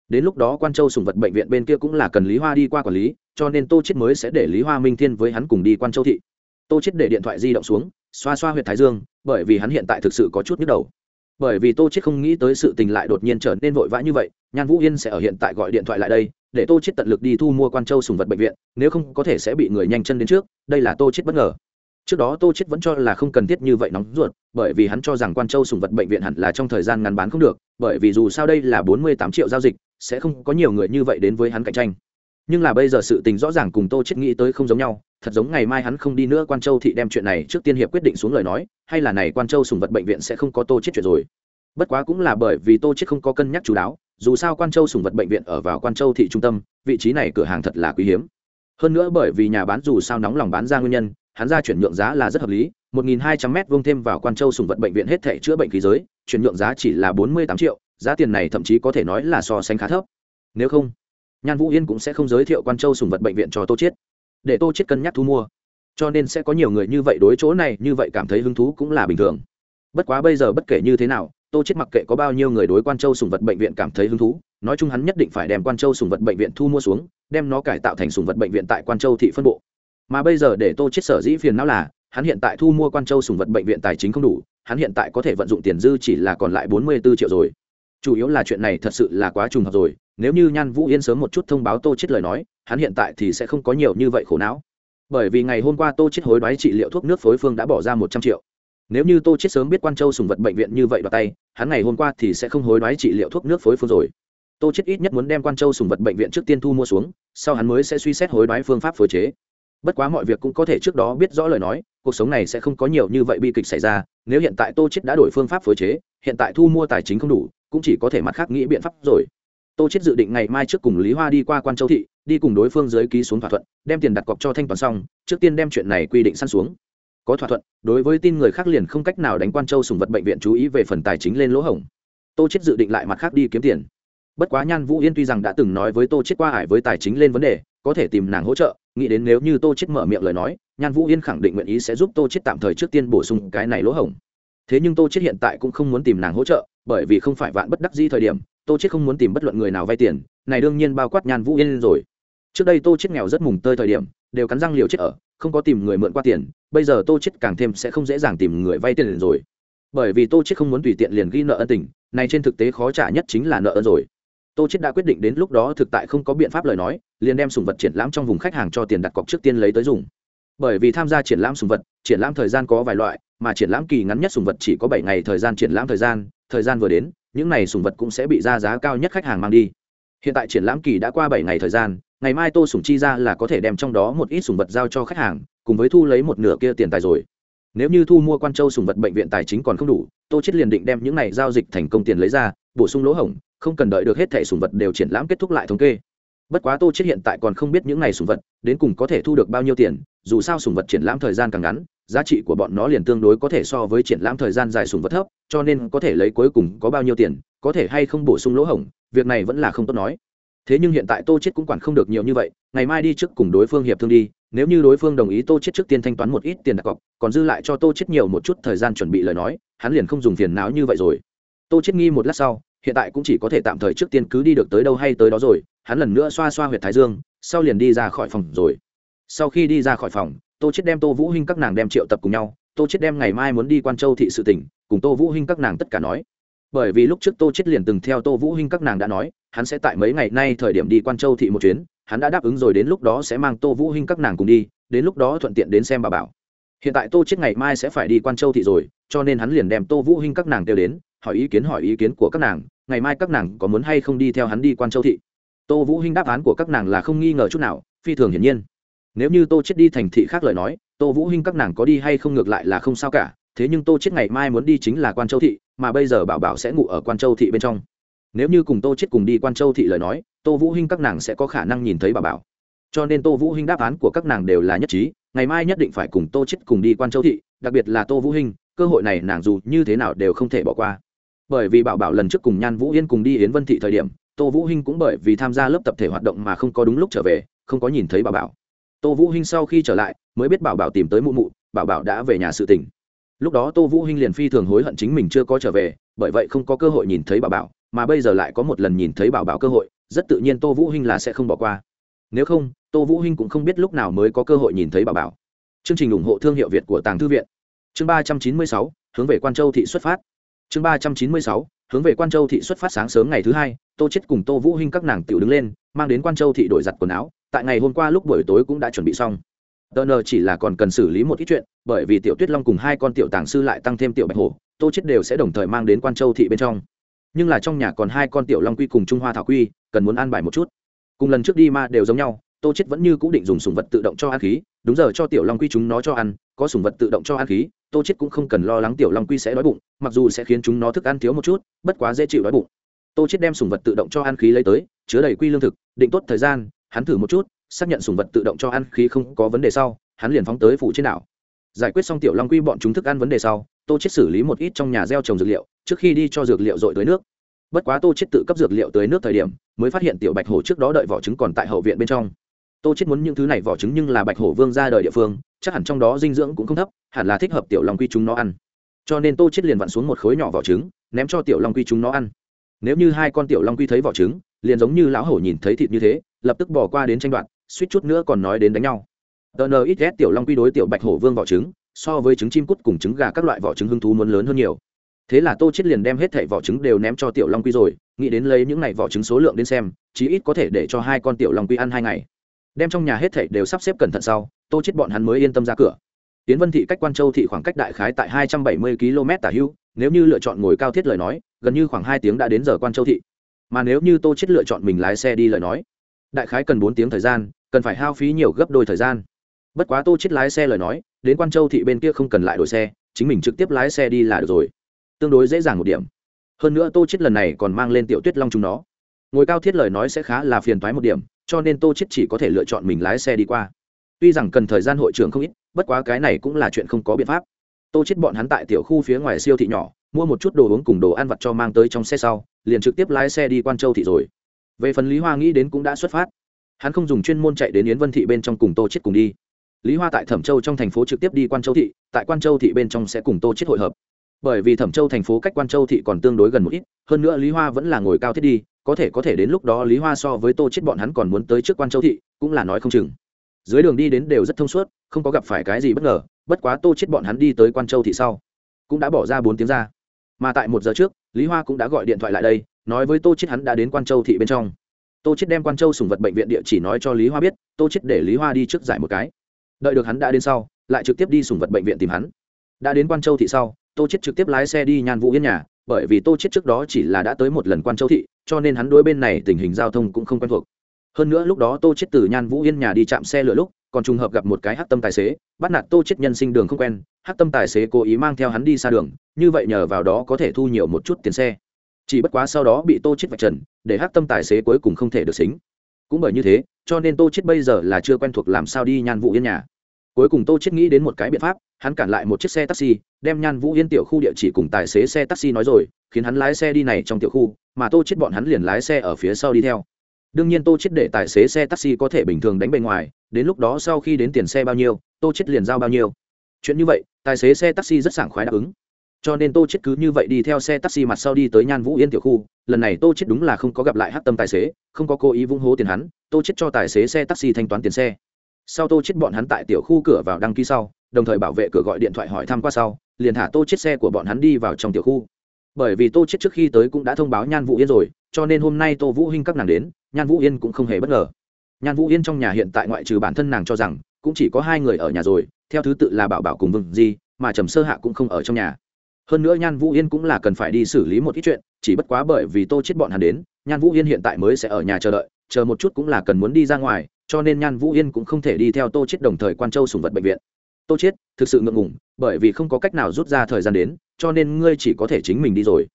Đến lúc đó quan châu sùng vật bệnh viện bên kia cũng là cần lý hoa đi qua quản lý, cho nên tô chết mới sẽ để lý hoa minh thiên với hắn cùng đi quan châu thị. Tô chết để điện thoại di động xuống, xoa xoa huyệt thái dương, bởi vì hắn hiện tại thực sự có chút nhức đầu. Bởi vì tô chết không nghĩ tới sự tình lại đột nhiên trở nên vội vã như vậy nhan vũ yên sẽ ở hiện tại gọi điện thoại lại đây, để tô chết tận lực đi thu mua quan châu sùng vật bệnh viện, nếu không có thể sẽ bị người nhanh chân đến trước, đây là tô chết bất ngờ. Trước đó tô chết vẫn cho là không cần thiết như vậy nóng ruột, bởi vì hắn cho rằng quan châu sùng vật bệnh viện hẳn là trong thời gian ngắn bán không được, bởi vì dù sao đây là bốn mươi tám triệu giao dịch, sẽ không có nhiều người như vậy đến với hắn cạnh tranh. Nhưng là bây giờ sự tình rõ ràng cùng tô chết nghĩ tới không giống nhau, thật giống ngày mai hắn không đi nữa quan châu thị đem chuyện này trước tiên hiệp quyết định xuống lời nói, hay là này quan châu sùng vật bệnh viện sẽ không có tô chết chuyện rồi bất quá cũng là bởi vì tô chết không có cân nhắc chú đáo, dù sao quan châu sùng vật bệnh viện ở vào quan châu thị trung tâm, vị trí này cửa hàng thật là quý hiếm. Hơn nữa bởi vì nhà bán dù sao nóng lòng bán ra nguyên nhân, hắn ra chuyển nhượng giá là rất hợp lý 1.200 m vuông thêm vào quan châu sùng vật bệnh viện hết thể chữa bệnh khí giới, chuyển nhượng giá chỉ là 48 triệu, giá tiền này thậm chí có thể nói là so sánh khá thấp. Nếu không, nhan vũ yên cũng sẽ không giới thiệu quan châu sùng vật bệnh viện cho tô chiết để tô chiết cân nhắc thu mua. Cho nên sẽ có nhiều người như vậy đối chỗ này, như vậy cảm thấy hứng thú cũng là bình thường. Bất quá bây giờ bất kể như thế nào tô chết mặc kệ có bao nhiêu người đối quan châu sùng vật bệnh viện cảm thấy hứng thú, nói chung hắn nhất định phải đem quan châu sùng vật bệnh viện thu mua xuống, đem nó cải tạo thành sùng vật bệnh viện tại quan châu thị phân bộ. Mà bây giờ để tô chết sở dĩ phiền não là, hắn hiện tại thu mua quan châu sùng vật bệnh viện tài chính không đủ, hắn hiện tại có thể vận dụng tiền dư chỉ là còn lại bốn mươi 44 triệu rồi. Chủ yếu là chuyện này thật sự là quá trùng hợp rồi, nếu như nhan vũ yên sớm một chút thông báo tô chết lời nói, hắn hiện tại thì sẽ không có nhiều như vậy khổ não. Bởi vì ngày hôm qua tô chết hối đoái trị liệu thuốc nước phối phương đã bỏ ra một trăm triệu nếu như tô chết sớm biết quan châu sùng vật bệnh viện như vậy vào tay, hắn ngày hôm qua thì sẽ không hối đoái trị liệu thuốc nước phối phương rồi. Tô chết ít nhất muốn đem quan châu sùng vật bệnh viện trước tiên thu mua xuống, sau hắn mới sẽ suy xét hối đoái phương pháp phối chế. Bất quá mọi việc cũng có thể trước đó biết rõ lời nói, cuộc sống này sẽ không có nhiều như vậy bi kịch xảy ra, nếu hiện tại tô chết đã đổi phương pháp phối chế, hiện tại thu mua tài chính không đủ, cũng chỉ có thể mặt khác nghĩ biện pháp rồi. Tô chết dự định ngày mai trước cùng lý hoa đi qua quan châu thị, đi cùng đối phương dưới ký xuống thỏa thuận, đem tiền đặt cọc cho thanh toán xong, trước tiên đem chuyện này quy định săn xuống có thỏa thuận, đối với tin người khác liền không cách nào đánh quan châu sùng vật bệnh viện chú ý về phần tài chính lên lỗ hổng. Tô chết dự định lại mặt khác đi kiếm tiền. Bất quá nhan vũ yên tuy rằng đã từng nói với tô chết qua hải với tài chính lên vấn đề, có thể tìm nàng hỗ trợ, nghĩ đến nếu như tô chết mở miệng lời nói, nhan vũ yên khẳng định nguyện ý sẽ giúp tô chết tạm thời trước tiên bổ sung cái này lỗ hổng. Thế nhưng tô chết hiện tại cũng không muốn tìm nàng hỗ trợ, bởi vì không phải vạn bất đắc dĩ thời điểm, tô chết không muốn tìm bất luận người nào vay tiền, này đương nhiên bao quát nhan vũ yên rồi. Trước đây tô chết nghèo rất mùng tơi thời điểm, đều cắn răng liều chết ở không có tìm người mượn qua tiền, bây giờ tô chết càng thêm sẽ không dễ dàng tìm người vay tiền rồi. Bởi vì tô chết không muốn tùy tiện liền ghi nợ ân tình, này trên thực tế khó trả nhất chính là nợ ân rồi. Tô chết đã quyết định đến lúc đó thực tại không có biện pháp lời nói, liền đem sùng vật triển lãm trong vùng khách hàng cho tiền đặt cọc trước tiên lấy tới dùng. Bởi vì tham gia triển lãm sùng vật, triển lãm thời gian có vài loại, mà triển lãm kỳ ngắn nhất sùng vật chỉ có bảy ngày thời gian triển lãm thời gian thời gian vừa đến, những này sùng vật cũng sẽ bị ra giá cao nhất khách hàng mang đi. Hiện tại triển lãm kỳ đã qua bảy ngày thời gian ngày mai tô sủng chi ra là có thể đem trong đó một ít sủng vật giao cho khách hàng, cùng với thu lấy một nửa kia tiền tài rồi. Nếu như thu mua quan châu sủng vật bệnh viện tài chính còn không đủ, tô chết liền định đem những này giao dịch thành công tiền lấy ra, bổ sung lỗ hổng, không cần đợi được hết thẻ sủng vật đều triển lãm kết thúc lại thống kê. Bất quá tô chết hiện tại còn không biết những này sủng vật đến cùng có thể thu được bao nhiêu tiền, dù sao sủng vật triển lãm thời gian càng ngắn, giá trị của bọn nó liền tương đối có thể so với triển lãm thời gian dài sủng vật thấp, cho nên có thể lấy cuối cùng có bao nhiêu tiền, có thể hay không bổ sung lỗ hổng, việc này vẫn là không tốt nói thế nhưng hiện tại tô chết cũng quản không được nhiều như vậy, ngày mai đi trước cùng đối phương hiệp thương đi, nếu như đối phương đồng ý tô chết trước tiên thanh toán một ít tiền đặt cọc, còn dư lại cho tô chết nhiều một chút thời gian chuẩn bị lời nói, hắn liền không dùng phiền não như vậy rồi. Tô chết nghi một lát sau, hiện tại cũng chỉ có thể tạm thời trước tiên cứ đi được tới đâu hay tới đó rồi, hắn lần nữa xoa xoa huyệt thái dương, sau liền đi ra khỏi phòng rồi. Sau khi đi ra khỏi phòng, tô chết đem tô vũ hinh các nàng đem triệu tập cùng nhau, tô chết đem ngày mai muốn đi quan châu thị sự tỉnh, cùng tô vũ hinh các nàng tất cả nói. Bởi vì lúc trước tô chết liền từng theo tô vũ hinh các nàng đã nói hắn sẽ tại mấy ngày nay thời điểm đi quan châu thị một chuyến, hắn đã đáp ứng rồi đến lúc đó sẽ mang tô vũ hinh các nàng cùng đi, đến lúc đó thuận tiện đến xem bà bảo. Hiện tại tô chết ngày mai sẽ phải đi quan châu thị rồi, cho nên hắn liền đem tô vũ hinh các nàng kêu đến, hỏi ý kiến hỏi ý kiến của các nàng, ngày mai các nàng có muốn hay không đi theo hắn đi quan châu thị. Tô vũ hinh đáp án của các nàng là không nghi ngờ chút nào, phi thường hiển nhiên. Nếu như tô chết đi thành thị khác lời nói, tô vũ hinh các nàng có đi hay không ngược lại là không sao cả, thế nhưng tô chết ngày mai muốn đi chính là quan châu thị, mà bây giờ bảo bảo sẽ ngủ ở quan châu thị bên trong nếu như cùng tô chết cùng đi quan châu thị lời nói, tô vũ hinh các nàng sẽ có khả năng nhìn thấy bà bảo. Cho nên tô vũ hinh đáp án của các nàng đều là nhất trí, ngày mai nhất định phải cùng tô chết cùng đi quan châu thị, đặc biệt là tô vũ hinh, cơ hội này nàng dù như thế nào đều không thể bỏ qua. Bởi vì bảo bảo lần trước cùng nhan vũ yên cùng đi yến vân thị thời điểm, tô vũ hinh cũng bởi vì tham gia lớp tập thể hoạt động mà không có đúng lúc trở về, không có nhìn thấy bảo bảo. Tô vũ hinh sau khi trở lại, mới biết bảo bảo tìm tới mụ mụ, bảo bảo đã về nhà sự tình. Lúc đó tô vũ hinh liền phi thường hối hận chính mình chưa có trở về, bởi vậy không có cơ hội nhìn thấy bảo bảo mà bây giờ lại có một lần nhìn thấy bảo bảo cơ hội, rất tự nhiên tô vũ hinh là sẽ không bỏ qua. Nếu không, tô vũ hinh cũng không biết lúc nào mới có cơ hội nhìn thấy bảo bảo. Chương trình ủng hộ thương hiệu việt của tàng thư viện. Chương ba trăm chín mươi sáu, hướng về quan châu thị xuất phát. Chương ba trăm chín mươi sáu, hướng về quan châu thị xuất phát sáng sớm ngày thứ hai, tô chết cùng tô vũ hinh các nàng tiểu đứng lên, mang đến quan châu thị đổi giặt quần áo. Tại ngày hôm qua lúc buổi tối cũng đã chuẩn bị xong. Tờ nờ chỉ là còn cần xử lý một ít chuyện, bởi vì tiểu tuyết long cùng hai con tiểu tàng sư lại tăng thêm tiểu bạch hổ, tô chết đều sẽ đồng thời mang đến quan châu thị bên trong nhưng là trong nhà còn hai con tiểu long quy cùng trung hoa thảo quy, cần muốn an bài một chút. Cùng lần trước đi ma đều giống nhau, tô chết vẫn như cũ định dùng sùng vật tự động cho ăn khí, đúng giờ cho tiểu long quy chúng nó cho ăn, có sùng vật tự động cho ăn khí, tô chết cũng không cần lo lắng tiểu long quy sẽ đói bụng, mặc dù sẽ khiến chúng nó thức ăn thiếu một chút, bất quá dễ chịu đói bụng. Tô chết đem sùng vật tự động cho ăn khí lấy tới, chứa đầy quy lương thực, định tốt thời gian, hắn thử một chút, xác nhận sùng vật tự động cho ăn khí không có vấn đề sau, hắn liền phóng tới phủ trên đảo. Giải quyết xong tiểu long quy bọn chúng thức ăn vấn đề sau tô chết xử lý một ít trong nhà gieo trồng dược liệu, trước khi đi cho dược liệu dội tới nước. Bất quá tô chết tự cấp dược liệu tới nước thời điểm, mới phát hiện tiểu bạch hổ trước đó đợi vỏ trứng còn tại hậu viện bên trong. Tô chết muốn những thứ này vỏ trứng nhưng là bạch hổ vương ra đời địa phương, chắc hẳn trong đó dinh dưỡng cũng không thấp, hẳn là thích hợp tiểu long quy chúng nó ăn. Cho nên tô chết liền vặn xuống một khối nhỏ vỏ trứng, ném cho tiểu long quy chúng nó ăn. Nếu như hai con tiểu long quy thấy vỏ trứng, liền giống như lão hổ nhìn thấy thịt như thế, lập tức bỏ qua đến tranh đoạt, suýt chút nữa còn nói đến đánh nhau. Tờ nờ ít ghét tiểu long quy đối tiểu bạch hổ vương vỏ trứng so với trứng chim cút cùng trứng gà các loại vỏ trứng hưng thú muốn lớn hơn nhiều. Thế là tô chết liền đem hết thảy vỏ trứng đều ném cho tiểu long quy rồi, nghĩ đến lấy những này vỏ trứng số lượng đến xem, chí ít có thể để cho hai con tiểu long quy ăn hai ngày. Đem trong nhà hết thảy đều sắp xếp cẩn thận sau, tô chết bọn hắn mới yên tâm ra cửa. Tiến vân thị cách quan châu thị khoảng cách đại khái tại hai trăm bảy mươi km tả hưu, nếu như lựa chọn ngồi cao thiết lời nói, gần như khoảng hai tiếng đã đến giờ quan châu thị. Mà nếu như tô chết lựa chọn mình lái xe đi lời nói, đại khái cần bốn tiếng thời gian, cần phải hao phí nhiều gấp đôi thời gian. Bất quá tô chết lái xe lời nói đến quan châu thị bên kia không cần lại đổi xe, chính mình trực tiếp lái xe đi là được rồi. Tương đối dễ dàng một điểm. Hơn nữa tô chết lần này còn mang lên tiểu tuyết long chúng nó. Ngồi cao thiết lời nói sẽ khá là phiền toái một điểm, cho nên tô chết chỉ có thể lựa chọn mình lái xe đi qua. Tuy rằng cần thời gian hội trưởng không ít, bất quá cái này cũng là chuyện không có biện pháp. Tô chết bọn hắn tại tiểu khu phía ngoài siêu thị nhỏ, mua một chút đồ uống cùng đồ ăn vặt cho mang tới trong xe sau, liền trực tiếp lái xe đi quan châu thị rồi. Về phần lý hoa nghĩ đến cũng đã xuất phát. Hắn không dùng chuyên môn chạy đến yến vân thị bên trong cùng tô chết cùng đi lý hoa tại thẩm châu trong thành phố trực tiếp đi quan châu thị, tại quan châu thị bên trong sẽ cùng tô chết hội hợp. Bởi vì thẩm châu thành phố cách quan châu thị còn tương đối gần một ít, hơn nữa lý hoa vẫn là ngồi cao thiết đi, có thể có thể đến lúc đó lý hoa so với tô chết bọn hắn còn muốn tới trước quan châu thị, cũng là nói không chừng. Dưới đường đi đến đều rất thông suốt, không có gặp phải cái gì bất ngờ, bất quá tô chết bọn hắn đi tới quan châu thị sau, cũng đã bỏ ra bốn tiếng ra. Mà tại một giờ trước, lý hoa cũng đã gọi điện thoại lại đây, nói với tô chết hắn đã đến quan châu thị bên trong. Tô chết đem quan châu sùng vật bệnh viện địa chỉ nói cho lý hoa biết, tô chết để lý hoa đi trước giải một cái đợi được hắn đã đến sau, lại trực tiếp đi sùng vật bệnh viện tìm hắn. Đã đến quan châu thị sau, tô chết trực tiếp lái xe đi nhan vũ yên nhà, bởi vì tô chết trước đó chỉ là đã tới một lần quan châu thị, cho nên hắn đối bên này tình hình giao thông cũng không quen thuộc. Hơn nữa lúc đó tô chết từ nhan vũ yên nhà đi chạm xe lửa lúc, còn trùng hợp gặp một cái hắc tâm tài xế, bắt nạt tô chết nhân sinh đường không quen, hắc tâm tài xế cố ý mang theo hắn đi xa đường, như vậy nhờ vào đó có thể thu nhiều một chút tiền xe. Chỉ bất quá sau đó bị tô chết vạch trần, để hắc tâm tài xế cuối cùng không thể được xính cũng bởi như thế, cho nên tô chết bây giờ là chưa quen thuộc làm sao đi nhan vũ yên nhà. Cuối cùng tô chết nghĩ đến một cái biện pháp, hắn cản lại một chiếc xe taxi, đem nhan vũ yên tiểu khu địa chỉ cùng tài xế xe taxi nói rồi, khiến hắn lái xe đi này trong tiểu khu, mà tô chết bọn hắn liền lái xe ở phía sau đi theo. Đương nhiên tô chết để tài xế xe taxi có thể bình thường đánh bề ngoài, đến lúc đó sau khi đến tiền xe bao nhiêu, tô chết liền giao bao nhiêu. Chuyện như vậy, tài xế xe taxi rất sảng khoái đáp ứng cho nên tô chết cứ như vậy đi theo xe taxi mặt sau đi tới nhan vũ yên tiểu khu. Lần này tô chết đúng là không có gặp lại hát tâm tài xế, không có cố ý vung hố tiền hắn, tô chết cho tài xế xe taxi thanh toán tiền xe. Sau tô chết bọn hắn tại tiểu khu cửa vào đăng ký sau, đồng thời bảo vệ cửa gọi điện thoại hỏi thăm qua sau, liền thả tô chết xe của bọn hắn đi vào trong tiểu khu. Bởi vì tô chết trước khi tới cũng đã thông báo nhan vũ yên rồi, cho nên hôm nay tô vũ hinh các nàng đến, nhan vũ yên cũng không hề bất ngờ. Nhan vũ yên trong nhà hiện tại ngoại trừ bản thân nàng cho rằng, cũng chỉ có hai người ở nhà rồi, theo thứ tự là bảo bảo cùng vừng di, mà trầm sơ hạ cũng không ở trong nhà hơn nữa nhan vũ yên cũng là cần phải đi xử lý một ít chuyện, chỉ bất quá bởi vì tô chết bọn hắn đến, nhan vũ yên hiện tại mới sẽ ở nhà chờ đợi, chờ một chút cũng là cần muốn đi ra ngoài, cho nên nhan vũ yên cũng không thể đi theo tô chết đồng thời quan châu sùng vật bệnh viện. Tô chết, thực sự ngượng ngùng, bởi vì không có cách nào rút ra thời gian đến, cho nên ngươi chỉ có thể chính mình đi rồi.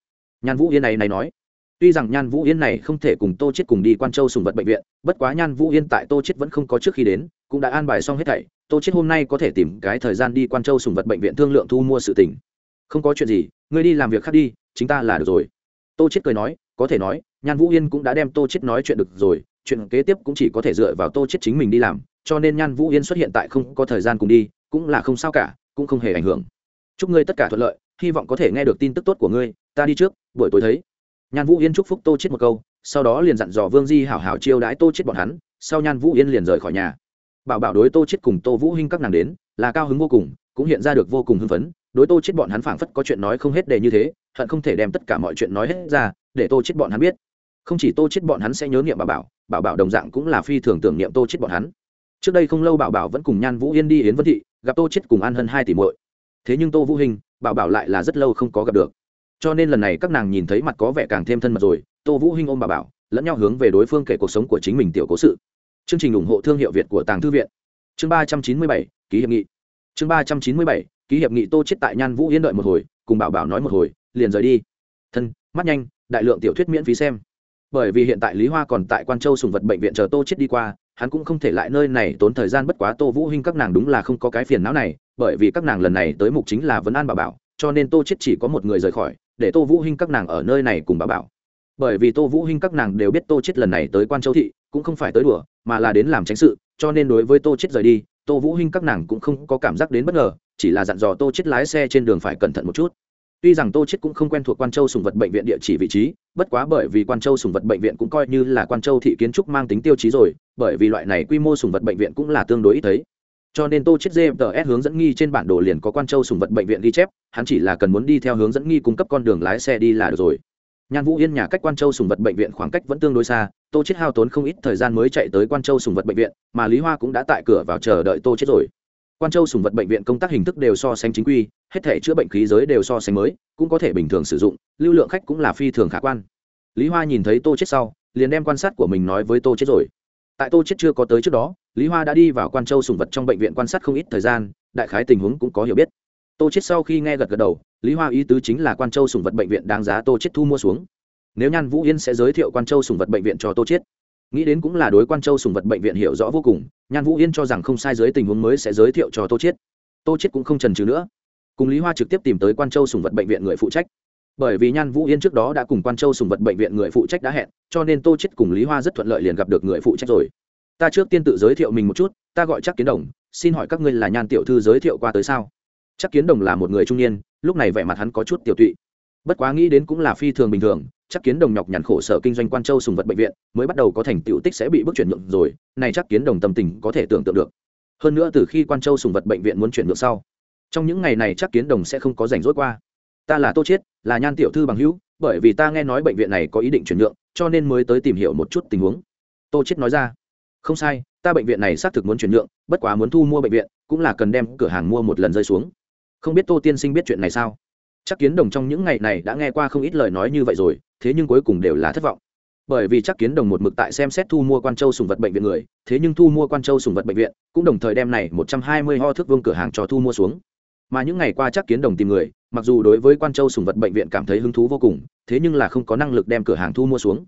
Nhan vũ yên này này nói. Tuy rằng nhan vũ yên này không thể cùng tô chết cùng đi quan châu sùng vật bệnh viện, bất quá nhan vũ yên tại tô chết vẫn không có trước khi đến, cũng đã an bài xong hết thảy. Tô chết hôm nay có thể tìm cái thời gian đi quan châu sùng vật bệnh viện thương lượng thu mua sự tình không có chuyện gì, ngươi đi làm việc khác đi, chính ta là được rồi. Tô chết cười nói, có thể nói, nhan vũ yên cũng đã đem tô chết nói chuyện được rồi, chuyện kế tiếp cũng chỉ có thể dựa vào tô chết chính mình đi làm, cho nên nhan vũ yên xuất hiện tại không có thời gian cùng đi, cũng là không sao cả, cũng không hề ảnh hưởng. Chúc ngươi tất cả thuận lợi, hy vọng có thể nghe được tin tức tốt của ngươi, ta đi trước, buổi tối thấy. Nhan vũ yên chúc phúc tô chết một câu, sau đó liền dặn dò vương di hảo hảo chiêu đãi tô chết bọn hắn, sau nhan vũ yên liền rời khỏi nhà. Bảo bảo đối tô chết cùng tô vũ hinh các nàng đến, là cao hứng vô cùng, cũng hiện ra được vô cùng hưng phấn đối tô chết bọn hắn phảng phất có chuyện nói không hết đề như thế, hận không thể đem tất cả mọi chuyện nói hết ra, để tô chết bọn hắn biết. Không chỉ tô chết bọn hắn sẽ nhớ niệm bảo bảo bảo bảo đồng dạng cũng là phi thường tưởng niệm tô chết bọn hắn. Trước đây không lâu bảo bảo vẫn cùng nhan vũ yên đi yến vân thị, gặp tô chết cùng an hơn hai tỷ muội. Thế nhưng tô vũ hình, bảo bảo lại là rất lâu không có gặp được. Cho nên lần này các nàng nhìn thấy mặt có vẻ càng thêm thân mật rồi, tô vũ hình ôm bảo bảo, lẫn nhau hướng về đối phương kể cuộc sống của chính mình tiểu cố sự. Chương trình ủng hộ thương hiệu việt của tàng thư viện. Chương ba trăm chín mươi bảy, ký hiệp nghị. Chương ba trăm chín mươi bảy ký hiệp nghị tô chết tại nhan vũ yên đợi một hồi, cùng bảo bảo nói một hồi, liền rời đi. Thân, mắt nhanh, đại lượng tiểu thuyết miễn phí xem. Bởi vì hiện tại lý hoa còn tại quan châu sùng vật bệnh viện chờ tô chết đi qua, hắn cũng không thể lại nơi này, tốn thời gian bất quá tô vũ hinh các nàng đúng là không có cái phiền não này, bởi vì các nàng lần này tới mục chính là vấn an bảo bảo, cho nên tô chết chỉ có một người rời khỏi, để tô vũ hinh các nàng ở nơi này cùng bảo bảo. Bởi vì tô vũ hinh các nàng đều biết tô chết lần này tới quan châu thị, cũng không phải tới đùa, mà là đến làm tránh sự, cho nên đối với tô chết rời đi, tô vũ hinh các nàng cũng không có cảm giác đến bất ngờ chỉ là dặn dò tô chết lái xe trên đường phải cẩn thận một chút. Tuy rằng tô chết cũng không quen thuộc quan châu sùng vật bệnh viện địa chỉ vị trí, bất quá bởi vì quan châu sùng vật bệnh viện cũng coi như là quan châu thị kiến trúc mang tính tiêu chí rồi, bởi vì loại này quy mô sùng vật bệnh viện cũng là tương đối ít thấy. Cho nên tô chết gps hướng dẫn nghi trên bản đồ liền có quan châu sùng vật bệnh viện ghi chép, hắn chỉ là cần muốn đi theo hướng dẫn nghi cung cấp con đường lái xe đi là được rồi. Nhan vũ yên nhà cách quan châu sùng vật bệnh viện khoảng cách vẫn tương đối xa, tô chết hao tốn không ít thời gian mới chạy tới quan châu sùng vật bệnh viện, mà lý hoa cũng đã tại cửa vào chờ đợi tô chết rồi quan châu sùng vật bệnh viện công tác hình thức đều so sánh chính quy, hết thể chữa bệnh khí giới đều so sánh mới, cũng có thể bình thường sử dụng, lưu lượng khách cũng là phi thường khả quan. Lý hoa nhìn thấy tô chết sau, liền đem quan sát của mình nói với tô chết rồi. Tại tô chết chưa có tới trước đó, lý hoa đã đi vào quan châu sùng vật trong bệnh viện quan sát không ít thời gian, đại khái tình huống cũng có hiểu biết. Tô chết sau khi nghe gật gật đầu, lý hoa ý tứ chính là quan châu sùng vật bệnh viện đáng giá tô chết thu mua xuống. Nếu nhan vũ yên sẽ giới thiệu quan châu sùng vật bệnh viện cho tô chết nghĩ đến cũng là đối quan châu sùng vật bệnh viện hiểu rõ vô cùng, nhan vũ yên cho rằng không sai dưới tình huống mới sẽ giới thiệu cho tô chiết. Tô chiết cũng không trần trừ nữa. Cùng lý hoa trực tiếp tìm tới quan châu sùng vật bệnh viện người phụ trách. Bởi vì nhan vũ yên trước đó đã cùng quan châu sùng vật bệnh viện người phụ trách đã hẹn, cho nên tô chiết cùng lý hoa rất thuận lợi liền gặp được người phụ trách rồi. Ta trước tiên tự giới thiệu mình một chút, ta gọi chắc kiến đồng, xin hỏi các ngươi là nhan tiểu thư giới thiệu qua tới sao? Chắc kiến đồng là một người trung niên, lúc này vẻ mặt hắn có chút tiểu tụy bất quá nghĩ đến cũng là phi thường bình thường, chắc kiến đồng nhọc nhằn khổ sở kinh doanh quan châu sùng vật bệnh viện, mới bắt đầu có thành tựu tích sẽ bị bước chuyển nhượng rồi, này chắc kiến đồng tâm tình có thể tưởng tượng được. Hơn nữa từ khi quan châu sùng vật bệnh viện muốn chuyển nhượng sau, trong những ngày này chắc kiến đồng sẽ không có rảnh rỗi qua. Ta là tô chiết, là nhan tiểu thư bằng hữu, bởi vì ta nghe nói bệnh viện này có ý định chuyển nhượng, cho nên mới tới tìm hiểu một chút tình huống. Tô chiết nói ra, không sai, ta bệnh viện này xác thực muốn chuyển nhượng, bất quá muốn thu mua bệnh viện, cũng là cần đem cửa hàng mua một lần rơi xuống. Không biết tô tiên sinh biết chuyện này sao? Chắc kiến đồng trong những ngày này đã nghe qua không ít lời nói như vậy rồi, thế nhưng cuối cùng đều là thất vọng. Bởi vì chắc kiến đồng một mực tại xem xét thu mua quan châu sùng vật bệnh viện người, thế nhưng thu mua quan châu sùng vật bệnh viện, cũng đồng thời đem này một trăm hai mươi ho thước vương cửa hàng cho thu mua xuống. Mà những ngày qua chắc kiến đồng tìm người, mặc dù đối với quan châu sùng vật bệnh viện cảm thấy hứng thú vô cùng, thế nhưng là không có năng lực đem cửa hàng thu mua xuống.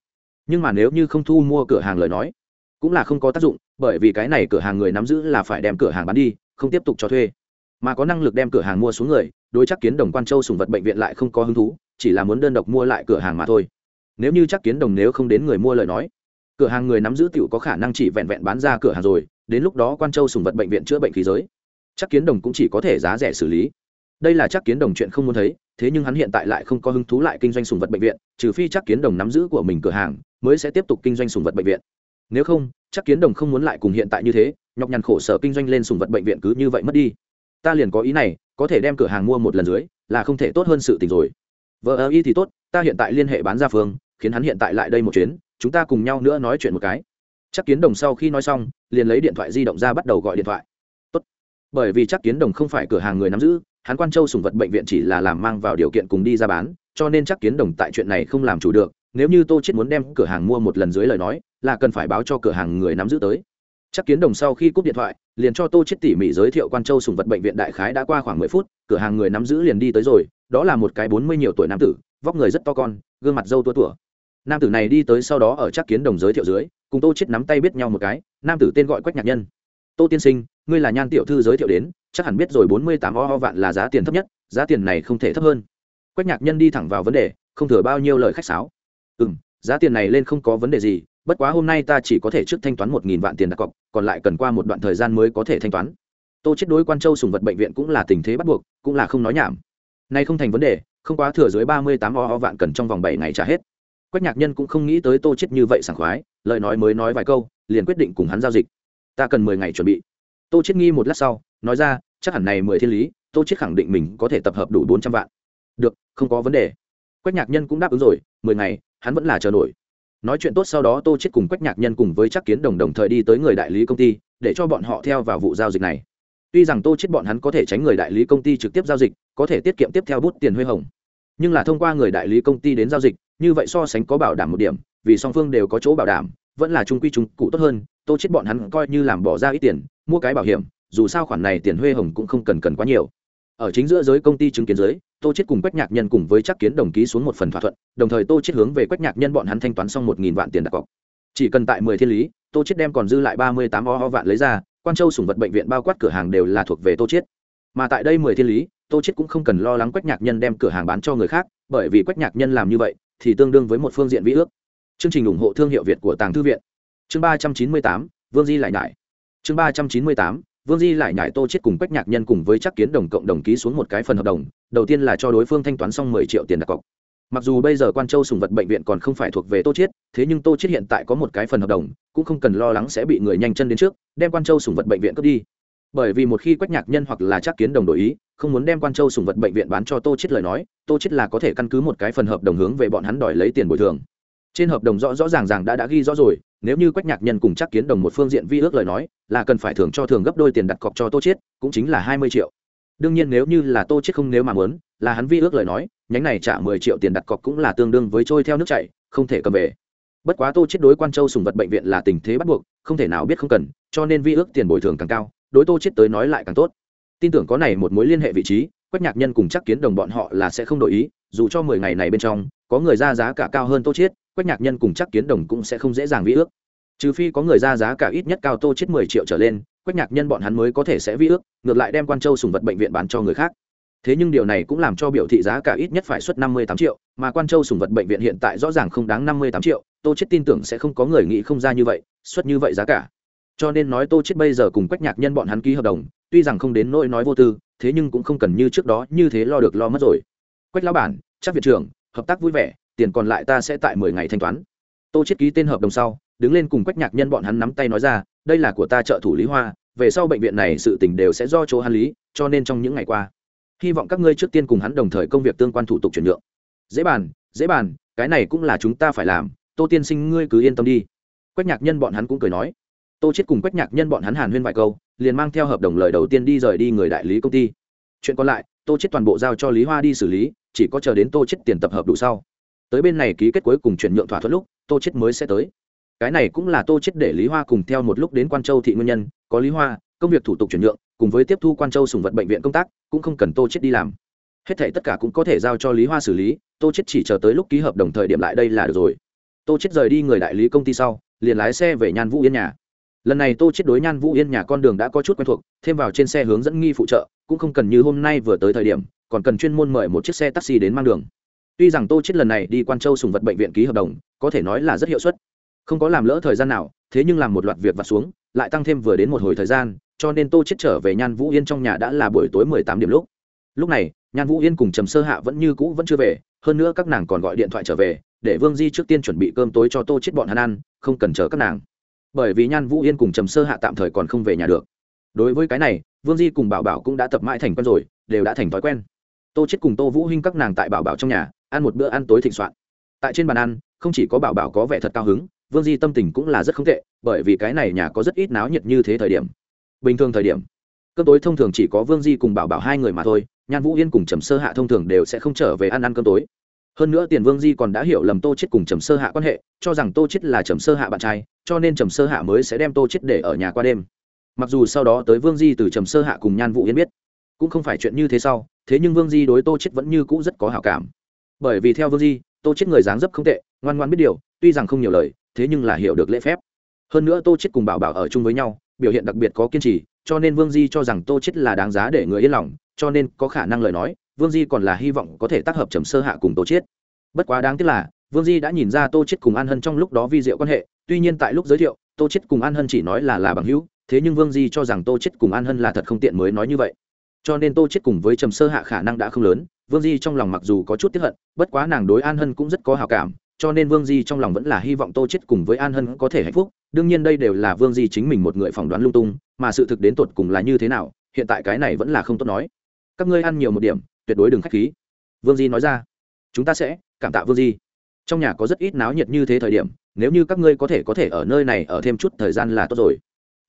Nhưng mà nếu như không thu mua cửa hàng lời nói, cũng là không có tác dụng, bởi vì cái này cửa hàng người nắm giữ là phải đem cửa hàng bán đi, không tiếp tục cho thuê. Mà có năng lực đem cửa hàng mua xuống người đối chắc kiến đồng quan châu sùng vật bệnh viện lại không có hứng thú, chỉ là muốn đơn độc mua lại cửa hàng mà thôi. Nếu như chắc kiến đồng nếu không đến người mua lời nói, cửa hàng người nắm giữ t i ể u có khả năng chỉ vẹn vẹn bán ra cửa hàng rồi, đến lúc đó quan châu sùng vật bệnh viện chữa bệnh khí giới, chắc kiến đồng cũng chỉ có thể giá rẻ xử lý. Đây là chắc kiến đồng chuyện không muốn thấy, thế nhưng hắn hiện tại lại không có hứng thú lại kinh doanh sùng vật bệnh viện, trừ phi chắc kiến đồng nắm giữ của mình cửa hàng, mới sẽ tiếp tục kinh doanh sùng vật bệnh viện. Nếu không, chắc kiến đồng không muốn lại cùng hiện tại như thế, nhọc nhằn khổ sở kinh doanh lên sùng vật bệnh viện cứ như vậy mất đi. Ta liền có ý này có thể đem cửa hàng mua một lần dưới, là không thể tốt hơn sự tình rồi. Vợ ơ y thì tốt, ta hiện tại liên hệ bán ra phương, khiến hắn hiện tại lại đây một chuyến, chúng ta cùng nhau nữa nói chuyện một cái. Chắc kiến đồng sau khi nói xong, liền lấy điện thoại di động ra bắt đầu gọi điện thoại. Tốt. Bởi vì chắc kiến đồng không phải cửa hàng người nắm giữ, hắn quan châu sùng vật bệnh viện chỉ là làm mang vào điều kiện cùng đi ra bán, cho nên chắc kiến đồng tại chuyện này không làm chủ được, nếu như tô chết muốn đem cửa hàng mua một lần dưới lời nói, là cần phải báo cho cửa hàng người nắm giữ tới chắc kiến đồng sau khi cúp điện thoại, liền cho tô chết tỉ mỉ giới thiệu quan châu sùng vật bệnh viện đại khái đã qua khoảng mười phút, cửa hàng người nắm giữ liền đi tới rồi, đó là một cái bốn mươi nhiều tuổi nam tử, vóc người rất to con, gương mặt dâu tua tủa. Nam tử này đi tới sau đó ở chắc kiến đồng giới thiệu dưới, cùng tô chết nắm tay biết nhau một cái, nam tử tên gọi quách nhạc nhân. Tô tiên sinh, ngươi là nhan tiểu thư giới thiệu đến, chắc hẳn biết rồi bốn mươi tám o ho vạn là giá tiền thấp nhất, giá tiền này không thể thấp hơn. Quách nhạc nhân đi thẳng vào vấn đề, không thừa bao nhiêu lời khách sáo. Ừ m giá tiền này lên không có vấn đề gì bất quá hôm nay ta chỉ có thể trước thanh toán một nghìn vạn tiền đặt cọc, còn lại cần qua một đoạn thời gian mới có thể thanh toán. Tô chết đối quan châu sùng vật bệnh viện cũng là tình thế bắt buộc, cũng là không nói nhảm. Nay không thành vấn đề, không quá thừa dưới ba mươi tám o vạn cần trong vòng bảy ngày trả hết. Quách nhạc nhân cũng không nghĩ tới tô chết như vậy sảng khoái, lời nói mới nói vài câu, liền quyết định cùng hắn giao dịch. Ta cần mười ngày chuẩn bị. Tô chết nghi một lát sau, nói ra, chắc hẳn này mười thiên lý, tô chết khẳng định mình có thể tập hợp đủ bốn trăm vạn. Được, không có vấn đề. Quách nhạc nhân cũng đáp ứng rồi, mười ngày, hắn vẫn là chờ nổi nói chuyện tốt sau đó tô chết cùng quách nhạc nhân cùng với chắc kiến đồng đồng thời đi tới người đại lý công ty, để cho bọn họ theo vào vụ giao dịch này. Tuy rằng tô chết bọn hắn có thể tránh người đại lý công ty trực tiếp giao dịch, có thể tiết kiệm tiếp theo bút tiền huê hồng. Nhưng là thông qua người đại lý công ty đến giao dịch, như vậy so sánh có bảo đảm một điểm, vì song phương đều có chỗ bảo đảm, vẫn là trung quy trung cụ tốt hơn, tô chết bọn hắn coi như làm bỏ ra ít tiền, mua cái bảo hiểm, dù sao khoản này tiền huê hồng cũng không cần cần quá nhiều. Ở chính giữa giới công ty chứng kiến giới tô chết cùng quách nhạc nhân cùng với chắc kiến đồng ký xuống một phần thỏa thuận, đồng thời tô chết hướng về quách nhạc nhân bọn hắn thanh toán xong một nghìn vạn tiền đặt cọc. Chỉ cần tại mười thiên lý, tô chết đem còn dư lại ba mươi tám o vạn lấy ra, quan châu sủng vật bệnh viện bao quát cửa hàng đều là thuộc về tô chết mà tại đây mười thiên lý, tô chết cũng không cần lo lắng quách nhạc nhân đem cửa hàng bán cho người khác, bởi vì quách nhạc nhân làm như vậy, thì tương đương với một phương diện vĩ ước. Chương trình ủng hộ thương hiệu việt của tàng thư viện. Chương ba trăm chín mươi tám, vương di lại nhải. Chương ba trăm chín mươi tám vương di lại nhải tô chết cùng quách nhạc nhân cùng với chắc kiến đồng cộng đồng ký xuống một cái phần hợp đồng, đầu tiên là cho đối phương thanh toán xong mười triệu tiền đặt cọc. Mặc dù bây giờ quan châu sùng vật bệnh viện còn không phải thuộc về tô chiết thế nhưng tô chiết hiện tại có một cái phần hợp đồng, cũng không cần lo lắng sẽ bị người nhanh chân đến trước, đem quan châu sùng vật bệnh viện cướp đi. Bởi vì một khi quách nhạc nhân hoặc là chắc kiến đồng đổi ý, không muốn đem quan châu sùng vật bệnh viện bán cho tô chiết lời nói, tô chiết là có thể căn cứ một cái phần hợp đồng hướng về bọn hắn đòi lấy tiền bồi thường. Trên hợp đồng rõ rõ ràng ràng đã đã ghi rõ rồi nếu như quách nhạc nhân cùng chắc kiến đồng một phương diện vi ước lời nói, là cần phải thưởng cho thường gấp đôi tiền đặt cọc cho tô chiết, cũng chính là hai mươi triệu. Đương nhiên nếu như là tô chiết không nếu mà muốn, là hắn vi ước lời nói, nhánh này trả mười triệu tiền đặt cọc cũng là tương đương với trôi theo nước chảy, không thể cầm về. Bất quá tô chiết đối quan châu sùng vật bệnh viện là tình thế bắt buộc, không thể nào biết không cần, cho nên vi ước tiền bồi thường càng cao, đối tô chiết tới nói lại càng tốt. Tin tưởng có này một mối liên hệ vị trí, quách nhạc nhân cùng chắc kiến đồng bọn họ là sẽ không đổi ý, dù cho mười ngày này bên trong, có người ra giá cả cao hơn tô chiết quách nhạc nhân cùng chắc kiến đồng cũng sẽ không dễ dàng vi ước. Trừ phi có người ra giá cả ít nhất cao tô chết mười triệu trở lên, quách nhạc nhân bọn hắn mới có thể sẽ vi ước, ngược lại đem quan châu sùng vật bệnh viện bán cho người khác. Thế nhưng điều này cũng làm cho biểu thị giá cả ít nhất phải xuất năm mươi tám triệu, mà quan châu sùng vật bệnh viện hiện tại rõ ràng không đáng năm mươi tám triệu, tô chết tin tưởng sẽ không có người nghĩ không ra như vậy xuất như vậy giá cả. Cho nên nói tô chết bây giờ cùng quách nhạc nhân bọn hắn ký hợp đồng, tuy rằng không đến nỗi nói vô tư, thế nhưng cũng không cần như trước đó như thế lo được lo mất rồi. Quách lão bản, chắc viện trưởng, hợp tác vui vẻ tiền còn lại ta sẽ tại mười ngày thanh toán. Tô chết ký tên hợp đồng sau, đứng lên cùng quách nhạc nhân bọn hắn nắm tay nói ra, đây là của ta trợ thủ lý hoa, về sau bệnh viện này sự tình đều sẽ do chỗ hắn lý, cho nên trong những ngày qua, hy vọng các ngươi trước tiên cùng hắn đồng thời công việc tương quan thủ tục chuyển nhượng. Dễ bàn dễ bàn, cái này cũng là chúng ta phải làm, tô tiên sinh ngươi cứ yên tâm đi. Quách nhạc nhân bọn hắn cũng cười nói. Tô chết cùng quách nhạc nhân bọn hắn hàn huyên vài câu, liền mang theo hợp đồng lời đầu tiên đi rời đi người đại lý công ty. Chuyện còn lại, tô chết toàn bộ giao cho lý hoa đi xử lý, chỉ có chờ đến tô chết tiền tập hợp đủ sau tới bên này ký kết cuối cùng chuyển nhượng thỏa thuận lúc, tô chết mới sẽ tới. Cái này cũng là tô chết để lý hoa cùng theo một lúc đến quan châu thị nguyên nhân, có lý hoa, công việc thủ tục chuyển nhượng, cùng với tiếp thu quan châu sùng vật bệnh viện công tác, cũng không cần tô chết đi làm. Hết thảy tất cả cũng có thể giao cho lý hoa xử lý, tô chết chỉ chờ tới lúc ký hợp đồng thời điểm lại đây là được rồi. Tô chết rời đi người đại lý công ty sau, liền lái xe về nhan vũ yên nhà. Lần này tô chết đối nhan vũ yên nhà con đường đã có chút quen thuộc, thêm vào trên xe hướng dẫn nghi phụ trợ, cũng không cần như hôm nay vừa tới thời điểm, còn cần chuyên môn mời một chiếc xe taxi đến mang đường tuy rằng tô chết lần này đi quan châu sùng vật bệnh viện ký hợp đồng, có thể nói là rất hiệu suất. Không có làm lỡ thời gian nào, thế nhưng làm một loạt việc vặt xuống, lại tăng thêm vừa đến một hồi thời gian, cho nên tô chết trở về nhan vũ yên trong nhà đã là buổi tối mười tám điểm lúc. Lúc này, nhan vũ yên cùng trầm sơ hạ vẫn như cũ vẫn chưa về, hơn nữa các nàng còn gọi điện thoại trở về, để vương di trước tiên chuẩn bị cơm tối cho tô chết bọn hắn ăn, không cần chờ các nàng. Bởi vì nhan vũ yên cùng trầm sơ hạ tạm thời còn không về nhà được. Đối với cái này, vương di cùng bảo bảo cũng đã tập mãi thành quen rồi, đều đã thành thói quen. Tô chết cùng tô vũ hinh các nàng tại bảo bảo trong nhà ăn một bữa ăn tối thịnh soạn. Tại trên bàn ăn, không chỉ có bảo bảo có vẻ thật cao hứng, vương di tâm tình cũng là rất không tệ, bởi vì cái này nhà có rất ít náo nhiệt như thế thời điểm. Bình thường thời điểm, cơm tối thông thường chỉ có vương di cùng bảo bảo hai người mà thôi, nhan vũ yên cùng trầm sơ hạ thông thường đều sẽ không trở về ăn ăn cơm tối. Hơn nữa tiền vương di còn đã hiểu lầm tô chết cùng trầm sơ hạ quan hệ, cho rằng tô chết là trầm sơ hạ bạn trai, cho nên trầm sơ hạ mới sẽ đem tô chết để ở nhà qua đêm. Mặc dù sau đó tới vương di từ trầm sơ hạ cùng nhan vũ yên biết, cũng không phải chuyện như thế sau, thế nhưng vương di đối tô chết vẫn như cũ rất có hảo cảm bởi vì theo vương di, tô chết người dáng dấp không tệ, ngoan ngoan biết điều, tuy rằng không nhiều lời, thế nhưng là hiểu được lễ phép. Hơn nữa tô chết cùng bảo bảo ở chung với nhau, biểu hiện đặc biệt có kiên trì, cho nên vương di cho rằng tô chết là đáng giá để người yên lòng, cho nên có khả năng lời nói, vương di còn là hy vọng có thể tác hợp trầm sơ hạ cùng tô chết. Bất quá đáng tiếc là, vương di đã nhìn ra tô chết cùng an hân trong lúc đó vi diệu quan hệ, tuy nhiên tại lúc giới thiệu, tô chết cùng an hân chỉ nói là là bằng hữu, thế nhưng vương di cho rằng tô chết cùng an hân là thật không tiện mới nói như vậy. Cho nên tô chết cùng với trầm sơ hạ khả năng đã không lớn vương di trong lòng mặc dù có chút tiếc hận, bất quá nàng đối an hân cũng rất có hào cảm, cho nên vương di trong lòng vẫn là hy vọng tô chết cùng với an hân có thể hạnh phúc. Đương nhiên đây đều là vương di chính mình một người phỏng đoán lung tung, mà sự thực đến tột cùng là như thế nào, hiện tại cái này vẫn là không tốt nói. Các ngươi ăn nhiều một điểm, tuyệt đối đừng khách khí. Vương di nói ra. Chúng ta sẽ cảm tạ vương di. Trong nhà có rất ít náo nhiệt như thế thời điểm, nếu như các ngươi có thể có thể ở nơi này ở thêm chút thời gian là tốt rồi.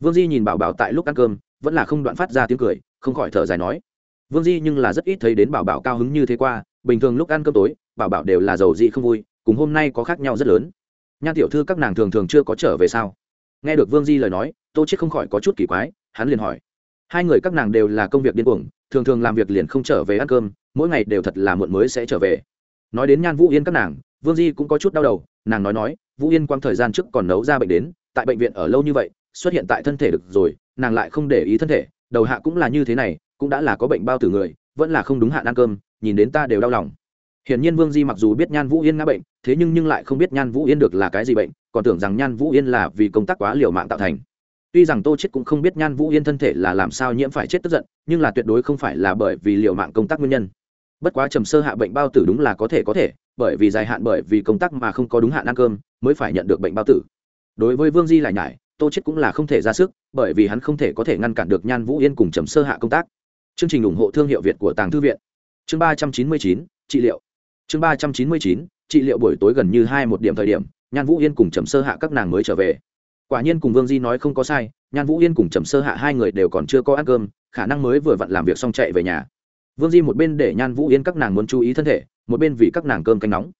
Vương di nhìn bảo bảo tại lúc ăn cơm, vẫn là không đoạn phát ra tiếng cười, không khỏi thở dài nói vương di nhưng là rất ít thấy đến bảo bảo cao hứng như thế qua, bình thường lúc ăn cơm tối, bảo bảo đều là giàu dị không vui, cùng hôm nay có khác nhau rất lớn. Nhan tiểu thư các nàng thường thường chưa có trở về sao? Nghe được vương di lời nói, tô chết không khỏi có chút kỳ quái, hắn liền hỏi. Hai người các nàng đều là công việc điên cuồng, thường thường làm việc liền không trở về ăn cơm, mỗi ngày đều thật là muộn mới sẽ trở về. Nói đến nhan vũ yên các nàng, vương di cũng có chút đau đầu, nàng nói nói, vũ yên quang thời gian trước còn nấu ra bệnh đến, tại bệnh viện ở lâu như vậy, xuất hiện tại thân thể được rồi, nàng lại không để ý thân thể, đầu hạ cũng là như thế này cũng đã là có bệnh bao tử người, vẫn là không đúng hạn ăn cơm, nhìn đến ta đều đau lòng. Hiển nhiên vương di mặc dù biết nhan vũ yên ngã bệnh, thế nhưng nhưng lại không biết nhan vũ yên được là cái gì bệnh, còn tưởng rằng nhan vũ yên là vì công tác quá liều mạng tạo thành. Tuy rằng tô chết cũng không biết nhan vũ yên thân thể là làm sao nhiễm phải chết tức giận, nhưng là tuyệt đối không phải là bởi vì liều mạng công tác nguyên nhân. Bất quá trầm sơ hạ bệnh bao tử đúng là có thể có thể, bởi vì dài hạn bởi vì công tác mà không có đúng hạn ăn cơm, mới phải nhận được bệnh bao tử. Đối với vương di lại nhải, tô chết cũng là không thể ra sức, bởi vì hắn không thể có thể ngăn cản được nhan vũ yên cùng trầm sơ hạ công tác chương trình ủng hộ thương hiệu việt của tàng thư viện. Chương ba trăm chín mươi chín, trị liệu. Chương ba trăm chín mươi chín, trị liệu buổi tối gần như hai một điểm thời điểm, nhan vũ yên cùng trầm sơ hạ các nàng mới trở về. Quả nhiên cùng vương di nói không có sai, nhan vũ yên cùng trầm sơ hạ hai người đều còn chưa có ăn cơm, khả năng mới vừa vặn làm việc xong chạy về nhà. Vương di một bên để nhan vũ yên các nàng muốn chú ý thân thể, một bên vì các nàng cơm canh nóng.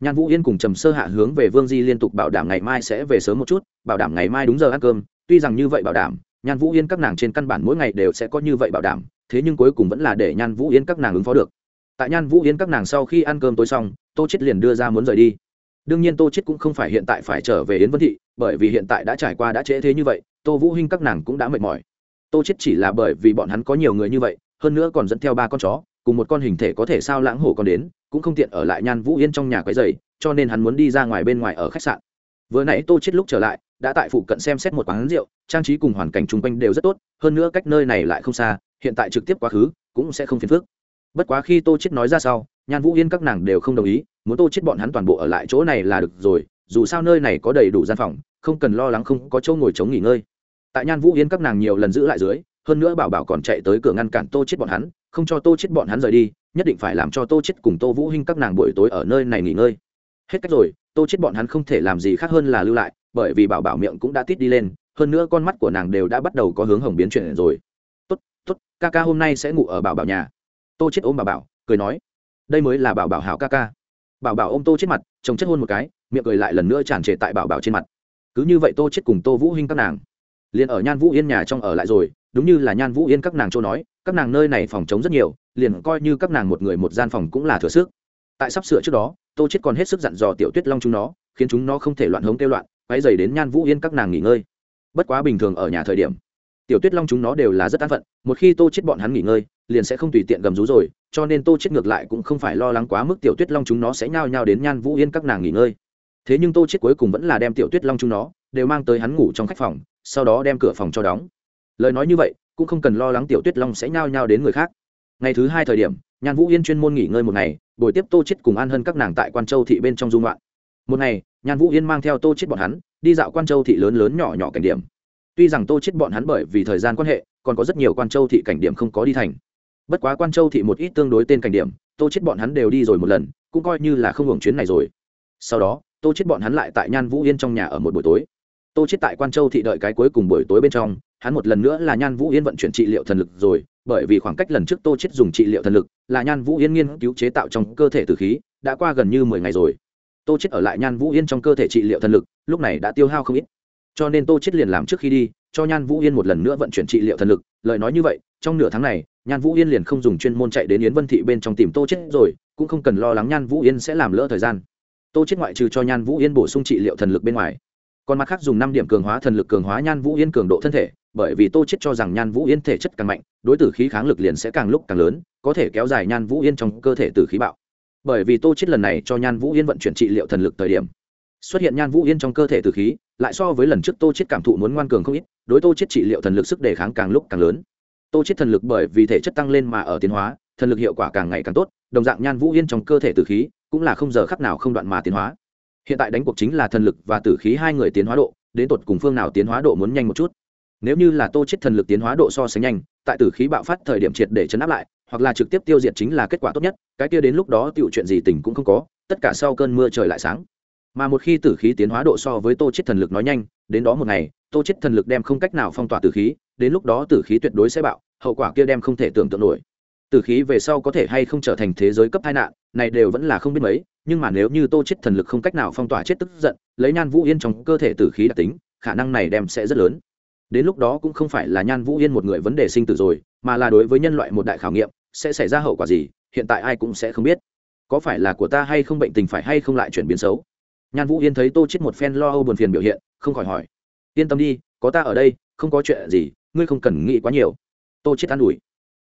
Nhan vũ yên cùng trầm sơ hạ hướng về vương di liên tục bảo đảm ngày mai sẽ về sớm một chút, bảo đảm ngày mai đúng giờ ăn cơm. Tuy rằng như vậy bảo đảm, nhan vũ yên các nàng trên căn bản mỗi ngày đều sẽ có như vậy bảo đảm thế nhưng cuối cùng vẫn là để nhan vũ yến các nàng ứng phó được. Tại nhan vũ yến các nàng sau khi ăn cơm tối xong tô chết liền đưa ra muốn rời đi. Đương nhiên tô chết cũng không phải hiện tại phải trở về yến vân thị bởi vì hiện tại đã trải qua đã trễ thế như vậy tô vũ hinh các nàng cũng đã mệt mỏi. Tô chết chỉ là bởi vì bọn hắn có nhiều người như vậy hơn nữa còn dẫn theo ba con chó cùng một con hình thể có thể sao lãng hổ còn đến cũng không tiện ở lại nhan vũ yên trong nhà quấy rầy, cho nên hắn muốn đi ra ngoài bên ngoài ở khách sạn. Vừa nãy tô chết lúc trở lại đã tại phụ cận xem xét một quán rượu trang trí cùng hoàn cảnh chung quanh đều rất tốt hơn nữa cách nơi này lại không xa hiện tại trực tiếp quá khứ, cũng sẽ không phiền phức. Bất quá khi tô chết nói ra sau, nhan vũ yên các nàng đều không đồng ý, muốn tô chết bọn hắn toàn bộ ở lại chỗ này là được rồi, dù sao nơi này có đầy đủ gian phòng, không cần lo lắng không có chỗ ngồi chống nghỉ ngơi. Tại nhan vũ yên các nàng nhiều lần giữ lại dưới, hơn nữa bảo bảo còn chạy tới cửa ngăn cản tô chết bọn hắn, không cho tô chết bọn hắn rời đi, nhất định phải làm cho tô chết cùng tô vũ hinh các nàng buổi tối ở nơi này nghỉ ngơi. Hết cách rồi, tô chết bọn hắn không thể làm gì khác hơn là lưu lại, bởi vì bảo bảo miệng cũng đã tít đi lên, hơn nữa con mắt của nàng đều đã bắt đầu có hướng hồng biến chuyển rồi ca ca hôm nay sẽ ngủ ở bảo bảo nhà. Tô chết ôm bảo bảo, cười nói, đây mới là bảo bảo hảo ca ca. Bảo bảo ôm tô chết mặt, chồng chất hôn một cái, miệng cười lại lần nữa tràn trề tại bảo bảo trên mặt. Cứ như vậy tô chết cùng tô vũ hinh các nàng, liền ở nhan vũ yên nhà trong ở lại rồi, đúng như là nhan vũ yên các nàng châu nói, các nàng nơi này phòng chống rất nhiều, liền coi như các nàng một người một gian phòng cũng là thừa sức. Tại sắp sửa trước đó, tô chết còn hết sức dặn dò tiểu tuyết long chúng nó, khiến chúng nó không thể loạn hống kêu loạn quay dày đến nhan vũ yên các nàng nghỉ ngơi. Bất quá bình thường ở nhà thời điểm tiểu tuyết long chúng nó đều là rất an phận, một khi tô chết bọn hắn nghỉ ngơi, liền sẽ không tùy tiện gầm rú rồi, cho nên tô chết ngược lại cũng không phải lo lắng quá mức tiểu tuyết long chúng nó sẽ nhao nhao đến nhan vũ yên các nàng nghỉ ngơi. Thế nhưng tô chết cuối cùng vẫn là đem tiểu tuyết long chúng nó đều mang tới hắn ngủ trong khách phòng, sau đó đem cửa phòng cho đóng. Lời nói như vậy, cũng không cần lo lắng tiểu tuyết long sẽ nhao nhao đến người khác. Ngày thứ hai thời điểm, nhan vũ yên chuyên môn nghỉ ngơi một ngày, buổi tiếp tô chết cùng an hơn các nàng tại quan châu thị bên trong dung loạn. Một ngày, nhan vũ yên mang theo tô chết bọn hắn, đi dạo quan châu thị lớn lớn nhỏ nhỏ cảnh điểm tuy rằng tô chết bọn hắn bởi vì thời gian quan hệ, còn có rất nhiều quan châu thị cảnh điểm không có đi thành. Bất quá quan châu thị một ít tương đối tên cảnh điểm, tô chết bọn hắn đều đi rồi một lần, cũng coi như là không hưởng chuyến này rồi. Sau đó, tô chết bọn hắn lại tại nhan vũ yên trong nhà ở một buổi tối. Tô chết tại quan châu thị đợi cái cuối cùng buổi tối bên trong, hắn một lần nữa là nhan vũ yên vận chuyển trị liệu thần lực rồi, bởi vì khoảng cách lần trước tô chết dùng trị liệu thần lực là nhan vũ yên nghiên cứu chế tạo trong cơ thể tử khí, đã qua gần như mười ngày rồi. Tô chết ở lại nhan vũ yên trong cơ thể trị liệu thần lực, lúc này đã tiêu hao không ít cho nên tô chết liền làm trước khi đi, cho nhan vũ yên một lần nữa vận chuyển trị liệu thần lực. Lời nói như vậy, trong nửa tháng này, nhan vũ yên liền không dùng chuyên môn chạy đến yến vân thị bên trong tìm tô chết rồi, cũng không cần lo lắng nhan vũ yên sẽ làm lỡ thời gian. Tô chết ngoại trừ cho nhan vũ yên bổ sung trị liệu thần lực bên ngoài, còn mặt khác dùng năm điểm cường hóa thần lực cường hóa nhan vũ yên cường độ thân thể, bởi vì tô chết cho rằng nhan vũ yên thể chất càng mạnh, đối tử khí kháng lực liền sẽ càng lúc càng lớn, có thể kéo dài nhan vũ yên trong cơ thể tử khí bạo. Bởi vì tô chết lần này cho nhan vũ yên vận chuyển trị liệu thần lực thời điểm, xuất hiện nhan vũ yên trong cơ thể tử khí lại so với lần trước tô chết cảm thụ muốn ngoan cường không ít, đối tô chết trị liệu thần lực sức đề kháng càng lúc càng lớn. Tô chết thần lực bởi vì thể chất tăng lên mà ở tiến hóa, thần lực hiệu quả càng ngày càng tốt, đồng dạng nhan vũ yên trong cơ thể tử khí, cũng là không giờ khắc nào không đoạn mà tiến hóa. Hiện tại đánh cuộc chính là thần lực và tử khí hai người tiến hóa độ, đến tột cùng phương nào tiến hóa độ muốn nhanh một chút. Nếu như là tô chết thần lực tiến hóa độ so sánh nhanh, tại tử khí bạo phát thời điểm triệt để chấn áp lại, hoặc là trực tiếp tiêu diệt chính là kết quả tốt nhất, cái kia đến lúc đó tiểu chuyện gì tình cũng không có, tất cả sau cơn mưa trời lại sáng mà một khi tử khí tiến hóa độ so với tô chết thần lực nói nhanh, đến đó một ngày, tô chết thần lực đem không cách nào phong tỏa tử khí, đến lúc đó tử khí tuyệt đối sẽ bạo, hậu quả kia đem không thể tưởng tượng nổi. Tử khí về sau có thể hay không trở thành thế giới cấp tai nạn, này đều vẫn là không biết mấy, nhưng mà nếu như tô chết thần lực không cách nào phong tỏa chết tức giận, lấy nhan vũ yên trong cơ thể tử khí đặc tính, khả năng này đem sẽ rất lớn. Đến lúc đó cũng không phải là nhan vũ yên một người vấn đề sinh tử rồi, mà là đối với nhân loại một đại khảo nghiệm, sẽ xảy ra hậu quả gì, hiện tại ai cũng sẽ không biết. Có phải là của ta hay không, bệnh tình phải hay không lại chuyển biến xấu? Nhan vũ yên thấy tô chết một phen lo âu buồn phiền biểu hiện, không khỏi hỏi. Yên tâm đi, có ta ở đây, không có chuyện gì, ngươi không cần nghĩ quá nhiều. Tô chết an ủi.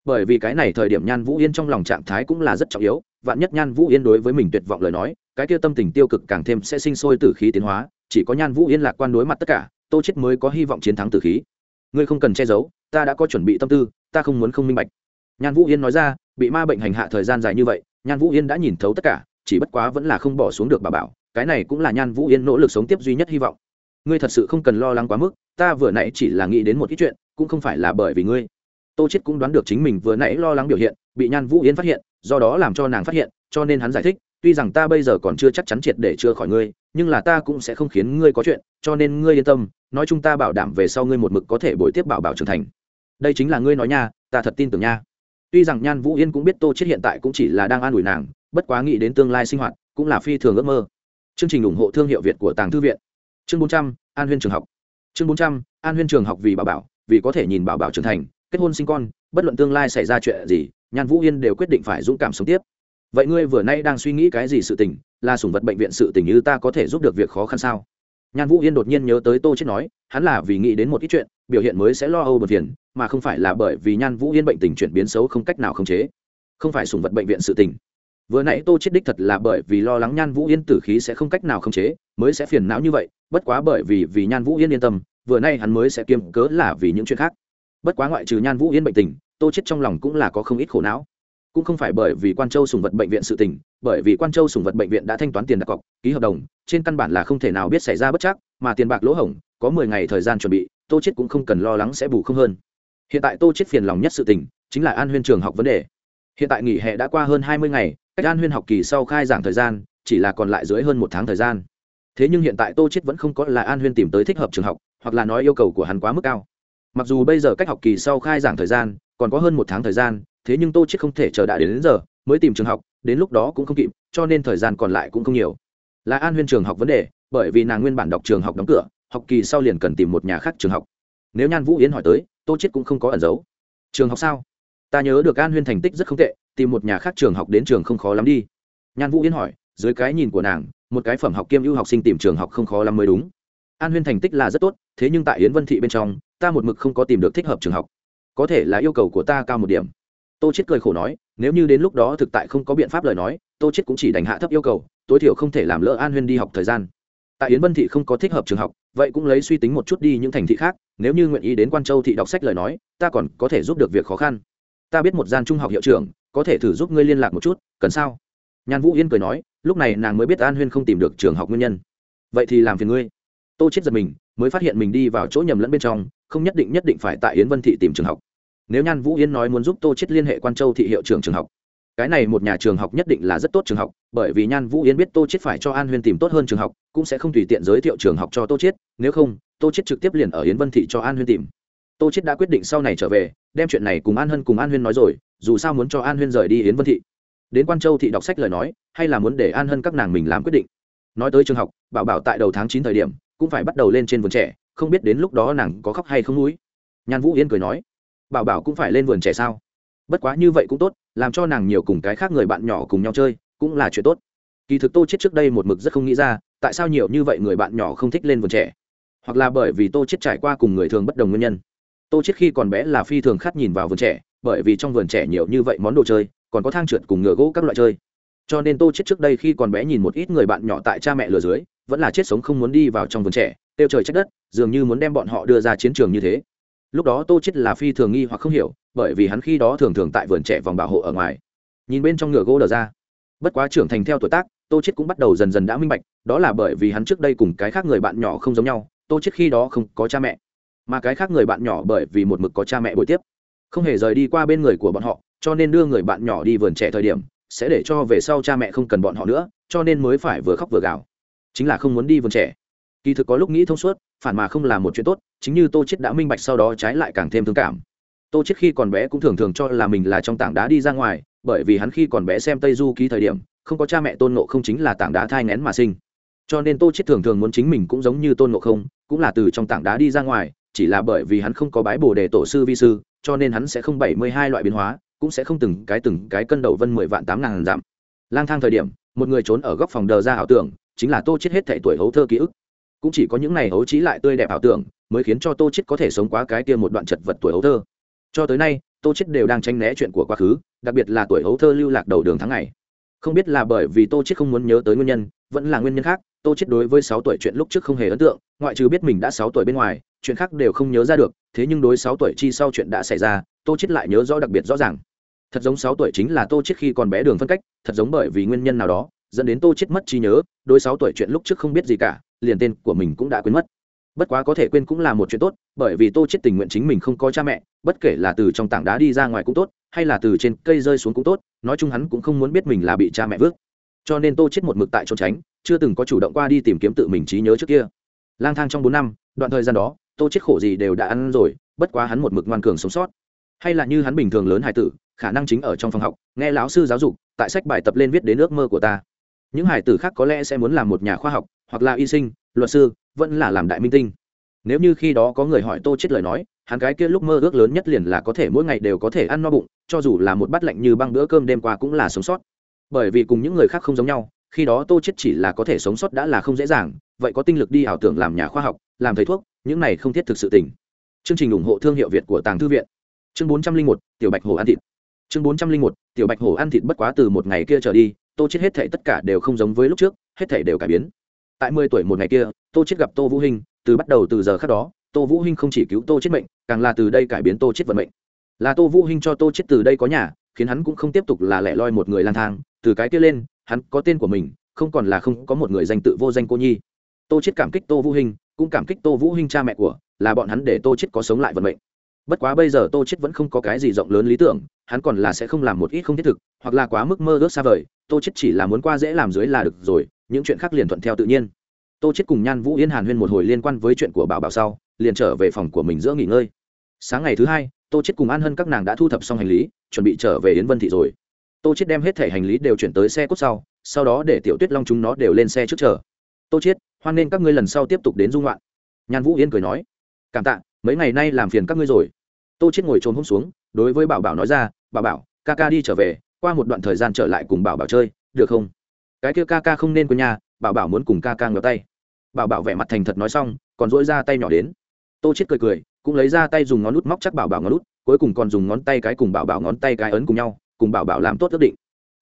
Bởi vì cái này thời điểm nhan vũ yên trong lòng trạng thái cũng là rất trọng yếu, vạn nhất nhan vũ yên đối với mình tuyệt vọng lời nói, cái kia tâm tình tiêu cực càng thêm sẽ sinh sôi từ khí tiến hóa, chỉ có nhan vũ yên lạc quan đối mặt tất cả, tô chết mới có hy vọng chiến thắng từ khí. Ngươi không cần che giấu, ta đã có chuẩn bị tâm tư, ta không muốn không minh bạch. Nhan vũ yên nói ra, bị ma bệnh hành hạ thời gian dài như vậy, nhan vũ yên đã nhìn thấu tất cả, chỉ bất quá vẫn là không bỏ xuống được bà bảo cái này cũng là nhan vũ yên nỗ lực sống tiếp duy nhất hy vọng. Ngươi thật sự không cần lo lắng quá mức, ta vừa nãy chỉ là nghĩ đến một ít chuyện, cũng không phải là bởi vì ngươi. Tô chết cũng đoán được chính mình vừa nãy lo lắng biểu hiện, bị nhan vũ yên phát hiện, do đó làm cho nàng phát hiện, cho nên hắn giải thích, tuy rằng ta bây giờ còn chưa chắc chắn triệt để chưa khỏi ngươi, nhưng là ta cũng sẽ không khiến ngươi có chuyện, cho nên ngươi yên tâm, nói chúng ta bảo đảm về sau ngươi một mực có thể bồi tiếp bảo bảo trưởng thành. Đây chính là ngươi nói nha, ta thật tin tưởng nha. Tuy rằng nhan vũ yên cũng biết tô chết hiện tại cũng chỉ là đang an ủi nàng, bất quá nghĩ đến tương lai sinh hoạt, cũng là phi thường ước mơ chương trình ủng hộ thương hiệu việt của tàng thư viện. Chương 400, an huyên trường học. Chương 400, an huyên trường học vì bảo bảo vì có thể nhìn bảo bảo trưởng thành kết hôn sinh con bất luận tương lai xảy ra chuyện gì nhan vũ yên đều quyết định phải dũng cảm sống tiếp. Vậy ngươi vừa nay đang suy nghĩ cái gì sự tình là sủng vật bệnh viện sự tình như ta có thể giúp được việc khó khăn sao? Nhan vũ yên đột nhiên nhớ tới tô chết nói hắn là vì nghĩ đến một ít chuyện biểu hiện mới sẽ lo âu bật phiền mà không phải là bởi vì nhan vũ yên bệnh tình chuyển biến xấu không cách nào khống chế. Không phải sủng vật bệnh viện sự tình vừa nãy tô chết đích thật là bởi vì lo lắng nhan vũ yên tử khí sẽ không cách nào khống chế, mới sẽ phiền não như vậy, bất quá bởi vì vì nhan vũ yên yên tâm, vừa nay hắn mới sẽ kiêm cớ là vì những chuyện khác. Bất quá ngoại trừ nhan vũ yên bệnh tình, tô chết trong lòng cũng là có không ít khổ não. Cũng không phải bởi vì quan châu sùng vật bệnh viện sự tình, bởi vì quan châu sùng vật bệnh viện đã thanh toán tiền đặt cọc, ký hợp đồng, trên căn bản là không thể nào biết xảy ra bất chắc, mà tiền bạc lỗ hổng, có mười ngày thời gian chuẩn bị, tô chết cũng không cần lo lắng sẽ bù không hơn. Hiện tại tô chết phiền lòng nhất sự tình, chính là an huyên trường học vấn đề. Hiện tại nghỉ hè đã qua hơn hai mươi ngày cách an huyên học kỳ sau khai giảng thời gian chỉ là còn lại dưới hơn một tháng thời gian. Thế nhưng hiện tại tô chết vẫn không có là an huyên tìm tới thích hợp trường học hoặc là nói yêu cầu của hắn quá mức cao. Mặc dù bây giờ cách học kỳ sau khai giảng thời gian còn có hơn một tháng thời gian thế nhưng tô chết không thể chờ đã đến, đến giờ mới tìm trường học đến lúc đó cũng không kịp cho nên thời gian còn lại cũng không nhiều. Là an huyên trường học vấn đề bởi vì nàng nguyên bản đọc trường học đóng cửa học kỳ sau liền cần tìm một nhà khác trường học. Nếu nhan vũ yến hỏi tới tô chết cũng không có ẩn giấu. Trường học sao? Ta nhớ được an huyên thành tích rất không tệ tìm một nhà khác trường học đến trường không khó lắm đi. Nhan vũ yến hỏi, dưới cái nhìn của nàng, một cái phẩm học kiêm ưu học sinh tìm trường học không khó lắm mới đúng. An huyên thành tích là rất tốt, thế nhưng tại yến vân thị bên trong, ta một mực không có tìm được thích hợp trường học. Có thể là yêu cầu của ta cao một điểm. Tô chết cười khổ nói, nếu như đến lúc đó thực tại không có biện pháp lời nói, tô chết cũng chỉ đành hạ thấp yêu cầu, tối thiểu không thể làm lỡ an huyên đi học thời gian. Tại yến vân thị không có thích hợp trường học, vậy cũng lấy suy tính một chút đi những thành thị khác, nếu như nguyện ý đến quan châu thị đọc sách lời nói, ta còn có thể giúp được việc khó khăn. Ta biết một gian trung học hiệu trưởng có thể thử giúp ngươi liên lạc một chút, cần sao? Nhan vũ yên cười nói, lúc này nàng mới biết an huyên không tìm được trường học nguyên nhân. Vậy thì làm phiền ngươi. Tô chết giật mình, mới phát hiện mình đi vào chỗ nhầm lẫn bên trong, không nhất định nhất định phải tại yến vân thị tìm trường học. Nếu nhan vũ yên nói muốn giúp tô chết liên hệ quan châu thị hiệu trưởng trường học, cái này một nhà trường học nhất định là rất tốt trường học, bởi vì nhan vũ yên biết tô chết phải cho an huyên tìm tốt hơn trường học, cũng sẽ không tùy tiện giới thiệu trường học cho tô chết, nếu không, tô chết trực tiếp liền ở yến vân thị cho an huyên tìm. Tô chết đã quyết định sau này trở về, đem chuyện này cùng an hân cùng an huyên nói rồi dù sao muốn cho an huyên rời đi yến vân thị đến quan châu thị đọc sách lời nói hay là muốn để an hân các nàng mình làm quyết định nói tới trường học bảo bảo tại đầu tháng chín thời điểm cũng phải bắt đầu lên trên vườn trẻ không biết đến lúc đó nàng có khóc hay không núi nhan vũ yên cười nói bảo bảo cũng phải lên vườn trẻ sao bất quá như vậy cũng tốt làm cho nàng nhiều cùng cái khác người bạn nhỏ cùng nhau chơi cũng là chuyện tốt kỳ thực tô chết trước đây một mực rất không nghĩ ra tại sao nhiều như vậy người bạn nhỏ không thích lên vườn trẻ hoặc là bởi vì tô chết trải qua cùng người thường bất đồng nguyên nhân tô chết khi còn bé là phi thường khát nhìn vào vườn trẻ bởi vì trong vườn trẻ nhiều như vậy món đồ chơi, còn có thang trượt cùng ngựa gỗ các loại chơi. Cho nên tô chết trước đây khi còn bé nhìn một ít người bạn nhỏ tại cha mẹ lừa dưới, vẫn là chết sống không muốn đi vào trong vườn trẻ tiêu trời trách đất, dường như muốn đem bọn họ đưa ra chiến trường như thế. Lúc đó tô chết là phi thường nghi hoặc không hiểu, bởi vì hắn khi đó thường thường tại vườn trẻ vòng bảo hộ ở ngoài. Nhìn bên trong ngựa gỗ đờ ra. Bất quá trưởng thành theo tuổi tác, tô chết cũng bắt đầu dần dần đã minh bạch, đó là bởi vì hắn trước đây cùng cái khác người bạn nhỏ không giống nhau, tô chết khi đó không có cha mẹ, mà cái khác người bạn nhỏ bởi vì một mực có cha mẹ bồi tiếp không hề rời đi qua bên người của bọn họ, cho nên đưa người bạn nhỏ đi vườn trẻ thời điểm, sẽ để cho về sau cha mẹ không cần bọn họ nữa, cho nên mới phải vừa khóc vừa gào. Chính là không muốn đi vườn trẻ. Kỳ thực có lúc nghĩ thông suốt, phản mà không là một chuyện tốt, chính như tô chết đã minh bạch sau đó trái lại càng thêm thương cảm. Tô chết khi còn bé cũng thường thường cho là mình là trong tảng đá đi ra ngoài, bởi vì hắn khi còn bé xem tây du ký thời điểm, không có cha mẹ tôn ngộ không chính là tảng đá thai ngén mà sinh. Cho nên tô chết thường thường muốn chính mình cũng giống như tôn ngộ không, cũng là từ trong tảng đá đi ra ngoài, chỉ là bởi vì hắn không có bái bồ đề tổ sư vi sư cho nên hắn sẽ không bảy mươi hai loại biến hóa, cũng sẽ không từng cái từng cái cân đầu vân mười vạn tám ngàn giảm. Lang thang thời điểm, một người trốn ở góc phòng đờ ra ảo tưởng, chính là tô chết hết thảy tuổi hấu thơ ký ức. Cũng chỉ có những này hấu trí lại tươi đẹp ảo tưởng, mới khiến cho tô chết có thể sống quá cái kia một đoạn chật vật tuổi hấu thơ. Cho tới nay, tô chết đều đang tranh né chuyện của quá khứ, đặc biệt là tuổi hấu thơ lưu lạc đầu đường tháng ngày. Không biết là bởi vì tô chết không muốn nhớ tới nguyên nhân, vẫn là nguyên nhân khác tô chết đối với sáu tuổi chuyện lúc trước không hề ấn tượng, ngoại trừ biết mình đã sáu tuổi bên ngoài, chuyện khác đều không nhớ ra được, thế nhưng đối sáu tuổi chi sau chuyện đã xảy ra, tô chết lại nhớ rõ đặc biệt rõ ràng. Thật giống sáu tuổi chính là tô chết khi còn bé đường phân cách, thật giống bởi vì nguyên nhân nào đó, dẫn đến tô chết mất trí nhớ, đối sáu tuổi chuyện lúc trước không biết gì cả, liền tên của mình cũng đã quên mất. Bất quá có thể quên cũng là một chuyện tốt, bởi vì tô chết tình nguyện chính mình không có cha mẹ, bất kể là từ trong tảng đá đi ra ngoài cũng tốt, hay là từ trên cây rơi xuống cũng tốt, nói chung hắn cũng không muốn biết mình là bị cha mẹ vước cho nên tô chết một mực tại trốn tránh, chưa từng có chủ động qua đi tìm kiếm tự mình trí nhớ trước kia. Lang thang trong bốn năm, đoạn thời gian đó, tô chết khổ gì đều đã ăn rồi, bất quá hắn một mực ngoan cường sống sót. Hay là như hắn bình thường lớn hải tử, khả năng chính ở trong phòng học, nghe lão sư giáo dục, tại sách bài tập lên viết đến ước mơ của ta. Những hải tử khác có lẽ sẽ muốn làm một nhà khoa học, hoặc là y sinh, luật sư, vẫn là làm đại minh tinh. Nếu như khi đó có người hỏi tô chết lời nói, hắn cái kia lúc mơ ước lớn nhất liền là có thể mỗi ngày đều có thể ăn no bụng, cho dù là một bát lạnh như băng bữa cơm đêm qua cũng là sống sót bởi vì cùng những người khác không giống nhau, khi đó tô chết chỉ là có thể sống sót đã là không dễ dàng, vậy có tinh lực đi ảo tưởng làm nhà khoa học, làm thầy thuốc, những này không thiết thực sự tình. chương trình ủng hộ thương hiệu việt của tàng thư viện. Chương bốn trăm linh một, tiểu bạch hổ ăn thịt. Chương bốn trăm linh một, tiểu bạch hổ ăn thịt bất quá từ một ngày kia trở đi, tô chết hết thể tất cả đều không giống với lúc trước, hết thể đều cải biến. Tại mười tuổi một ngày kia, tô chết gặp tô vũ hinh, từ bắt đầu từ giờ khác đó, tô vũ hinh không chỉ cứu tô chết mệnh, càng là từ đây cải biến tô chết vận mệnh. Là tô vũ hinh cho tô chết từ đây có nhà, khiến hắn cũng không tiếp tục là lẻ loi một người lang thang từ cái kia lên, hắn có tên của mình, không còn là không có một người danh tự vô danh cô nhi. Tô chết cảm kích tô vũ hình cũng cảm kích tô vũ hình cha mẹ của, là bọn hắn để tô chết có sống lại vận mệnh. Bất quá bây giờ tô chết vẫn không có cái gì rộng lớn lý tưởng, hắn còn là sẽ không làm một ít không thiết thực, hoặc là quá mức mơ ước xa vời, tô chết chỉ là muốn qua dễ làm dưới là được rồi, những chuyện khác liền thuận theo tự nhiên. Tô chết cùng nhan vũ yên hàn huyên một hồi liên quan với chuyện của bảo bảo sau, liền trở về phòng của mình giữa nghỉ ngơi. Sáng ngày thứ hai, tô chết cùng an hân các nàng đã thu thập xong hành lý, chuẩn bị trở về yến vân thị rồi tô chết đem hết thẻ hành lý đều chuyển tới xe cốt sau sau đó để tiểu tuyết long chúng nó đều lên xe trước chờ. Tô chết hoan nên các ngươi lần sau tiếp tục đến dung loạn. Nhan vũ yên cười nói. Cảm tạ, mấy ngày nay làm phiền các ngươi rồi. Tô chết ngồi trồn hôm xuống, đối với bảo bảo nói ra, bảo bảo, ca ca đi trở về, qua một đoạn thời gian trở lại cùng bảo bảo chơi, được không? Cái kia ca ca không nên quên nhà bảo bảo muốn cùng ca ca ngửa tay. Bảo bảo vẻ mặt thành thật nói xong, còn dỗi ra tay nhỏ đến. Tô chết cười cười, cũng lấy ra tay dùng ngón nút móc chắc bảo bảo ngón nút cuối cùng còn dùng ngón tay cái cùng bảo bảo ngón tay cái ấn cùng nhau cùng bảo bảo làm tốt ước định.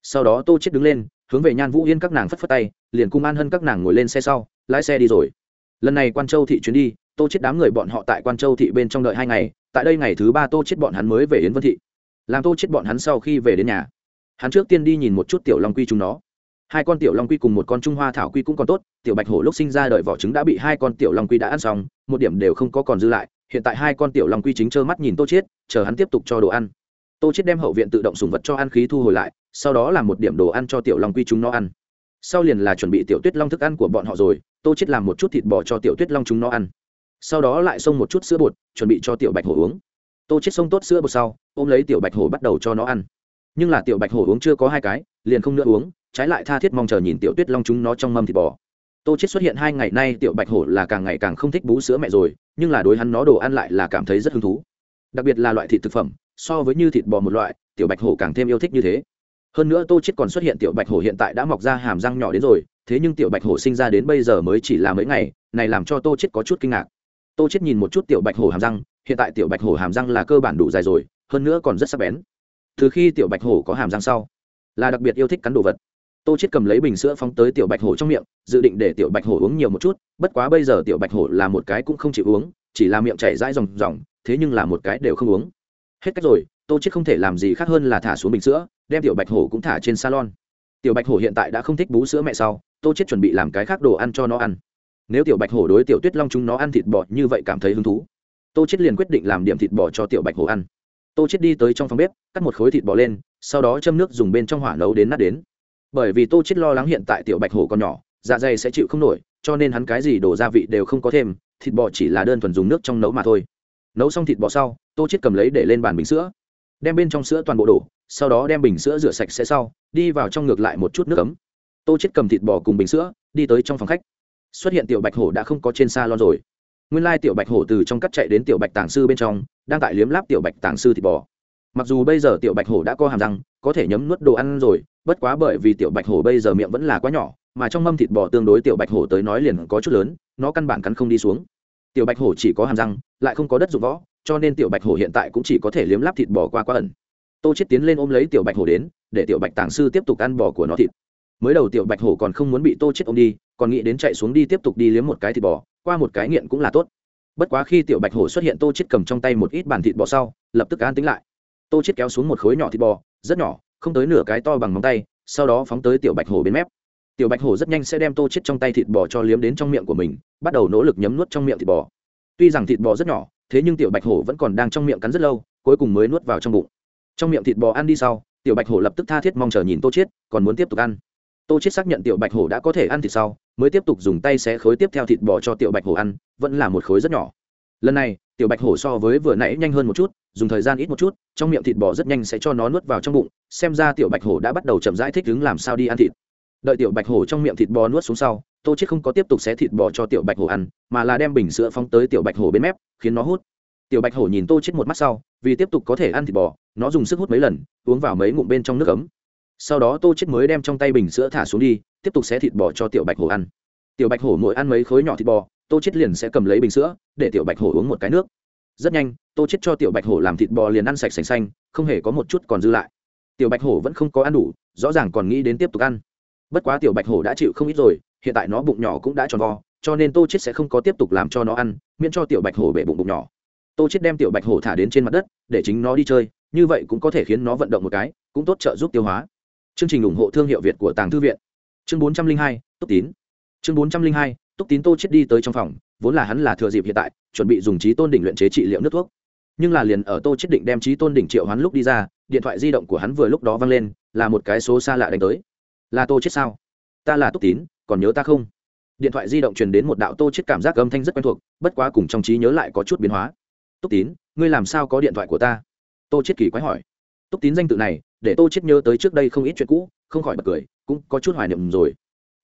Sau đó tô chết đứng lên, hướng về nhan vũ yên các nàng phất phất tay, liền cùng an hân các nàng ngồi lên xe sau, lái xe đi rồi. Lần này quan châu thị chuyến đi, tô chết đám người bọn họ tại quan châu thị bên trong đợi hai ngày, tại đây ngày thứ ba tô chết bọn hắn mới về yến vân thị. Làm tô chết bọn hắn sau khi về đến nhà, hắn trước tiên đi nhìn một chút tiểu long quy chúng nó. Hai con tiểu long quy cùng một con trung hoa thảo quy cũng còn tốt, tiểu bạch hổ lúc sinh ra đợi vỏ trứng đã bị hai con tiểu long quy đã ăn xong, một điểm đều không có còn dư lại, hiện tại hai con tiểu long quy chính trơ mắt nhìn tô chết chờ hắn tiếp tục cho đồ ăn tô chết đem hậu viện tự động sùng vật cho ăn khí thu hồi lại, sau đó làm một điểm đồ ăn cho tiểu long quy chúng nó ăn. Sau liền là chuẩn bị tiểu tuyết long thức ăn của bọn họ rồi, tô chết làm một chút thịt bò cho tiểu tuyết long chúng nó ăn. Sau đó lại xông một chút sữa bột, chuẩn bị cho tiểu bạch hổ uống. Tô chết xông tốt sữa bột sau, ôm lấy tiểu bạch hổ bắt đầu cho nó ăn. Nhưng là tiểu bạch hổ uống chưa có hai cái, liền không nữa uống, trái lại tha thiết mong chờ nhìn tiểu tuyết long chúng nó trong mâm thịt bò. Tô chết xuất hiện hai ngày nay tiểu bạch hổ là càng ngày càng không thích bú sữa mẹ rồi, nhưng là đối hắn nó đồ ăn lại là cảm thấy rất hứng thú đặc biệt là loại thịt thực phẩm, so với như thịt bò một loại, tiểu bạch hổ càng thêm yêu thích như thế. Hơn nữa tô chết còn xuất hiện tiểu bạch hổ hiện tại đã mọc ra hàm răng nhỏ đến rồi, thế nhưng tiểu bạch hổ sinh ra đến bây giờ mới chỉ là mấy ngày, này làm cho tô chết có chút kinh ngạc. Tô chết nhìn một chút tiểu bạch hổ hàm răng, hiện tại tiểu bạch hổ hàm răng là cơ bản đủ dài rồi, hơn nữa còn rất sắc bén. Từ khi tiểu bạch hổ có hàm răng sau, là đặc biệt yêu thích cắn đồ vật. Tô chết cầm lấy bình sữa phóng tới tiểu bạch hổ trong miệng, dự định để tiểu bạch hổ uống nhiều một chút, bất quá bây giờ tiểu bạch hổ là một cái cũng không chịu uống chỉ là miệng chảy rãi ròng ròng, thế nhưng là một cái đều không uống. Hết cách rồi, tô chết không thể làm gì khác hơn là thả xuống bình sữa, đem tiểu bạch hổ cũng thả trên salon. Tiểu bạch hổ hiện tại đã không thích bú sữa mẹ sau, tô chết chuẩn bị làm cái khác đồ ăn cho nó ăn. Nếu tiểu bạch hổ đối tiểu tuyết long chúng nó ăn thịt bò như vậy cảm thấy hứng thú, tô chết liền quyết định làm điểm thịt bò cho tiểu bạch hổ ăn. Tô chết đi tới trong phòng bếp, cắt một khối thịt bò lên, sau đó châm nước dùng bên trong hỏa nấu đến nát đến. Bởi vì tô chết lo lắng hiện tại tiểu bạch hổ còn nhỏ dạ dày sẽ chịu không nổi, cho nên hắn cái gì đổ gia vị đều không có thêm thịt bò chỉ là đơn thuần dùng nước trong nấu mà thôi. Nấu xong thịt bò sau, tô chết cầm lấy để lên bàn bình sữa. Đem bên trong sữa toàn bộ đổ, sau đó đem bình sữa rửa sạch sẽ sau, đi vào trong ngược lại một chút nước ấm. Tô chết cầm thịt bò cùng bình sữa, đi tới trong phòng khách. Xuất hiện tiểu bạch hổ đã không có trên salon rồi. Nguyên lai tiểu bạch hổ từ trong cắt chạy đến tiểu bạch tàng sư bên trong, đang tại liếm láp tiểu bạch tàng sư thịt bò. Mặc dù bây giờ tiểu bạch hổ đã có hàm răng, có thể nhấm nuốt đồ ăn rồi, bất quá bởi vì tiểu bạch hổ bây giờ miệng vẫn là quá nhỏ mà trong mâm thịt bò tương đối tiểu bạch hổ tới nói liền có chút lớn, nó căn bản cắn không đi xuống. Tiểu bạch hổ chỉ có hàm răng, lại không có đất dụng võ, cho nên tiểu bạch hổ hiện tại cũng chỉ có thể liếm láp thịt bò qua qua ẩn. Tô chết tiến lên ôm lấy tiểu bạch hổ đến, để tiểu bạch tàng sư tiếp tục ăn bò của nó thịt. Mới đầu tiểu bạch hổ còn không muốn bị tô chết ôm đi, còn nghĩ đến chạy xuống đi tiếp tục đi liếm một cái thịt bò, qua một cái nghiện cũng là tốt. Bất quá khi tiểu bạch hổ xuất hiện tô chết cầm trong tay một ít bàn thịt bò sau, lập tức an tính lại. Tô chết kéo xuống một khối nhỏ thịt bò, rất nhỏ, không tới nửa cái to bằng móng tay, sau đó phóng tới tiểu bạch hổ bên mép tiểu bạch hổ rất nhanh sẽ đem tô chết trong tay thịt bò cho liếm đến trong miệng của mình, bắt đầu nỗ lực nhấm nuốt trong miệng thịt bò. Tuy rằng thịt bò rất nhỏ, thế nhưng tiểu bạch hổ vẫn còn đang trong miệng cắn rất lâu, cuối cùng mới nuốt vào trong bụng. Trong miệng thịt bò ăn đi sau, tiểu bạch hổ lập tức tha thiết mong chờ nhìn tô chết, còn muốn tiếp tục ăn. Tô chết xác nhận tiểu bạch hổ đã có thể ăn thịt sau, mới tiếp tục dùng tay xé khối tiếp theo thịt bò cho tiểu bạch hổ ăn, vẫn là một khối rất nhỏ. Lần này, tiểu bạch hổ so với vừa nãy nhanh hơn một chút, dùng thời gian ít một chút, trong miệng thịt bò rất nhanh sẽ cho nó nuốt vào trong bụng, xem ra tiểu bạch hổ đã bắt đầu chậm rãi thích ứng làm sao đi ăn thịt đợi tiểu bạch hổ trong miệng thịt bò nuốt xuống sau, tô chết không có tiếp tục xé thịt bò cho tiểu bạch hổ ăn, mà là đem bình sữa phóng tới tiểu bạch hổ bên mép, khiến nó hút. Tiểu bạch hổ nhìn tô chết một mắt sau, vì tiếp tục có thể ăn thịt bò, nó dùng sức hút mấy lần, uống vào mấy ngụm bên trong nước ấm. Sau đó tô chết mới đem trong tay bình sữa thả xuống đi, tiếp tục xé thịt bò cho tiểu bạch hổ ăn. Tiểu bạch hổ mỗi ăn mấy khối nhỏ thịt bò, tô chết liền sẽ cầm lấy bình sữa, để tiểu bạch hổ uống một cái nước. Rất nhanh, tô chết cho tiểu bạch hổ làm thịt bò liền ăn sạch sành xanh, không hề có một chút còn dư lại. Tiểu bạch hổ vẫn không có ăn đủ, rõ ràng còn nghĩ đến tiếp tục ăn bất quá tiểu bạch hổ đã chịu không ít rồi, hiện tại nó bụng nhỏ cũng đã tròn vo, cho nên tô chết sẽ không có tiếp tục làm cho nó ăn, miễn cho tiểu bạch hổ bể bụng bụng nhỏ. Tô chết đem tiểu bạch hổ thả đến trên mặt đất, để chính nó đi chơi, như vậy cũng có thể khiến nó vận động một cái, cũng tốt trợ giúp tiêu hóa. Chương trình ủng hộ thương hiệu việt của tàng thư viện. Chương bốn trăm linh hai, túc tín. Chương bốn trăm linh hai, túc tín tô chết đi tới trong phòng, vốn là hắn là thừa dịp hiện tại, chuẩn bị dùng trí tôn đỉnh luyện chế trị liệu nước thuốc. Nhưng là liền ở tô chết định đem trí tôn đỉnh triệu hoán lúc đi ra, điện thoại di động của hắn vừa lúc đó vang lên, là một cái số xa lạ đánh tới là tô chết sao? Ta là túc tín, còn nhớ ta không? Điện thoại di động truyền đến một đạo tô chết cảm giác âm thanh rất quen thuộc, bất quá cùng trong trí nhớ lại có chút biến hóa. Túc tín, ngươi làm sao có điện thoại của ta? Tô chết kỳ quái hỏi. Túc tín danh tự này, để tô chết nhớ tới trước đây không ít chuyện cũ, không khỏi bật cười, cũng có chút hoài niệm rồi.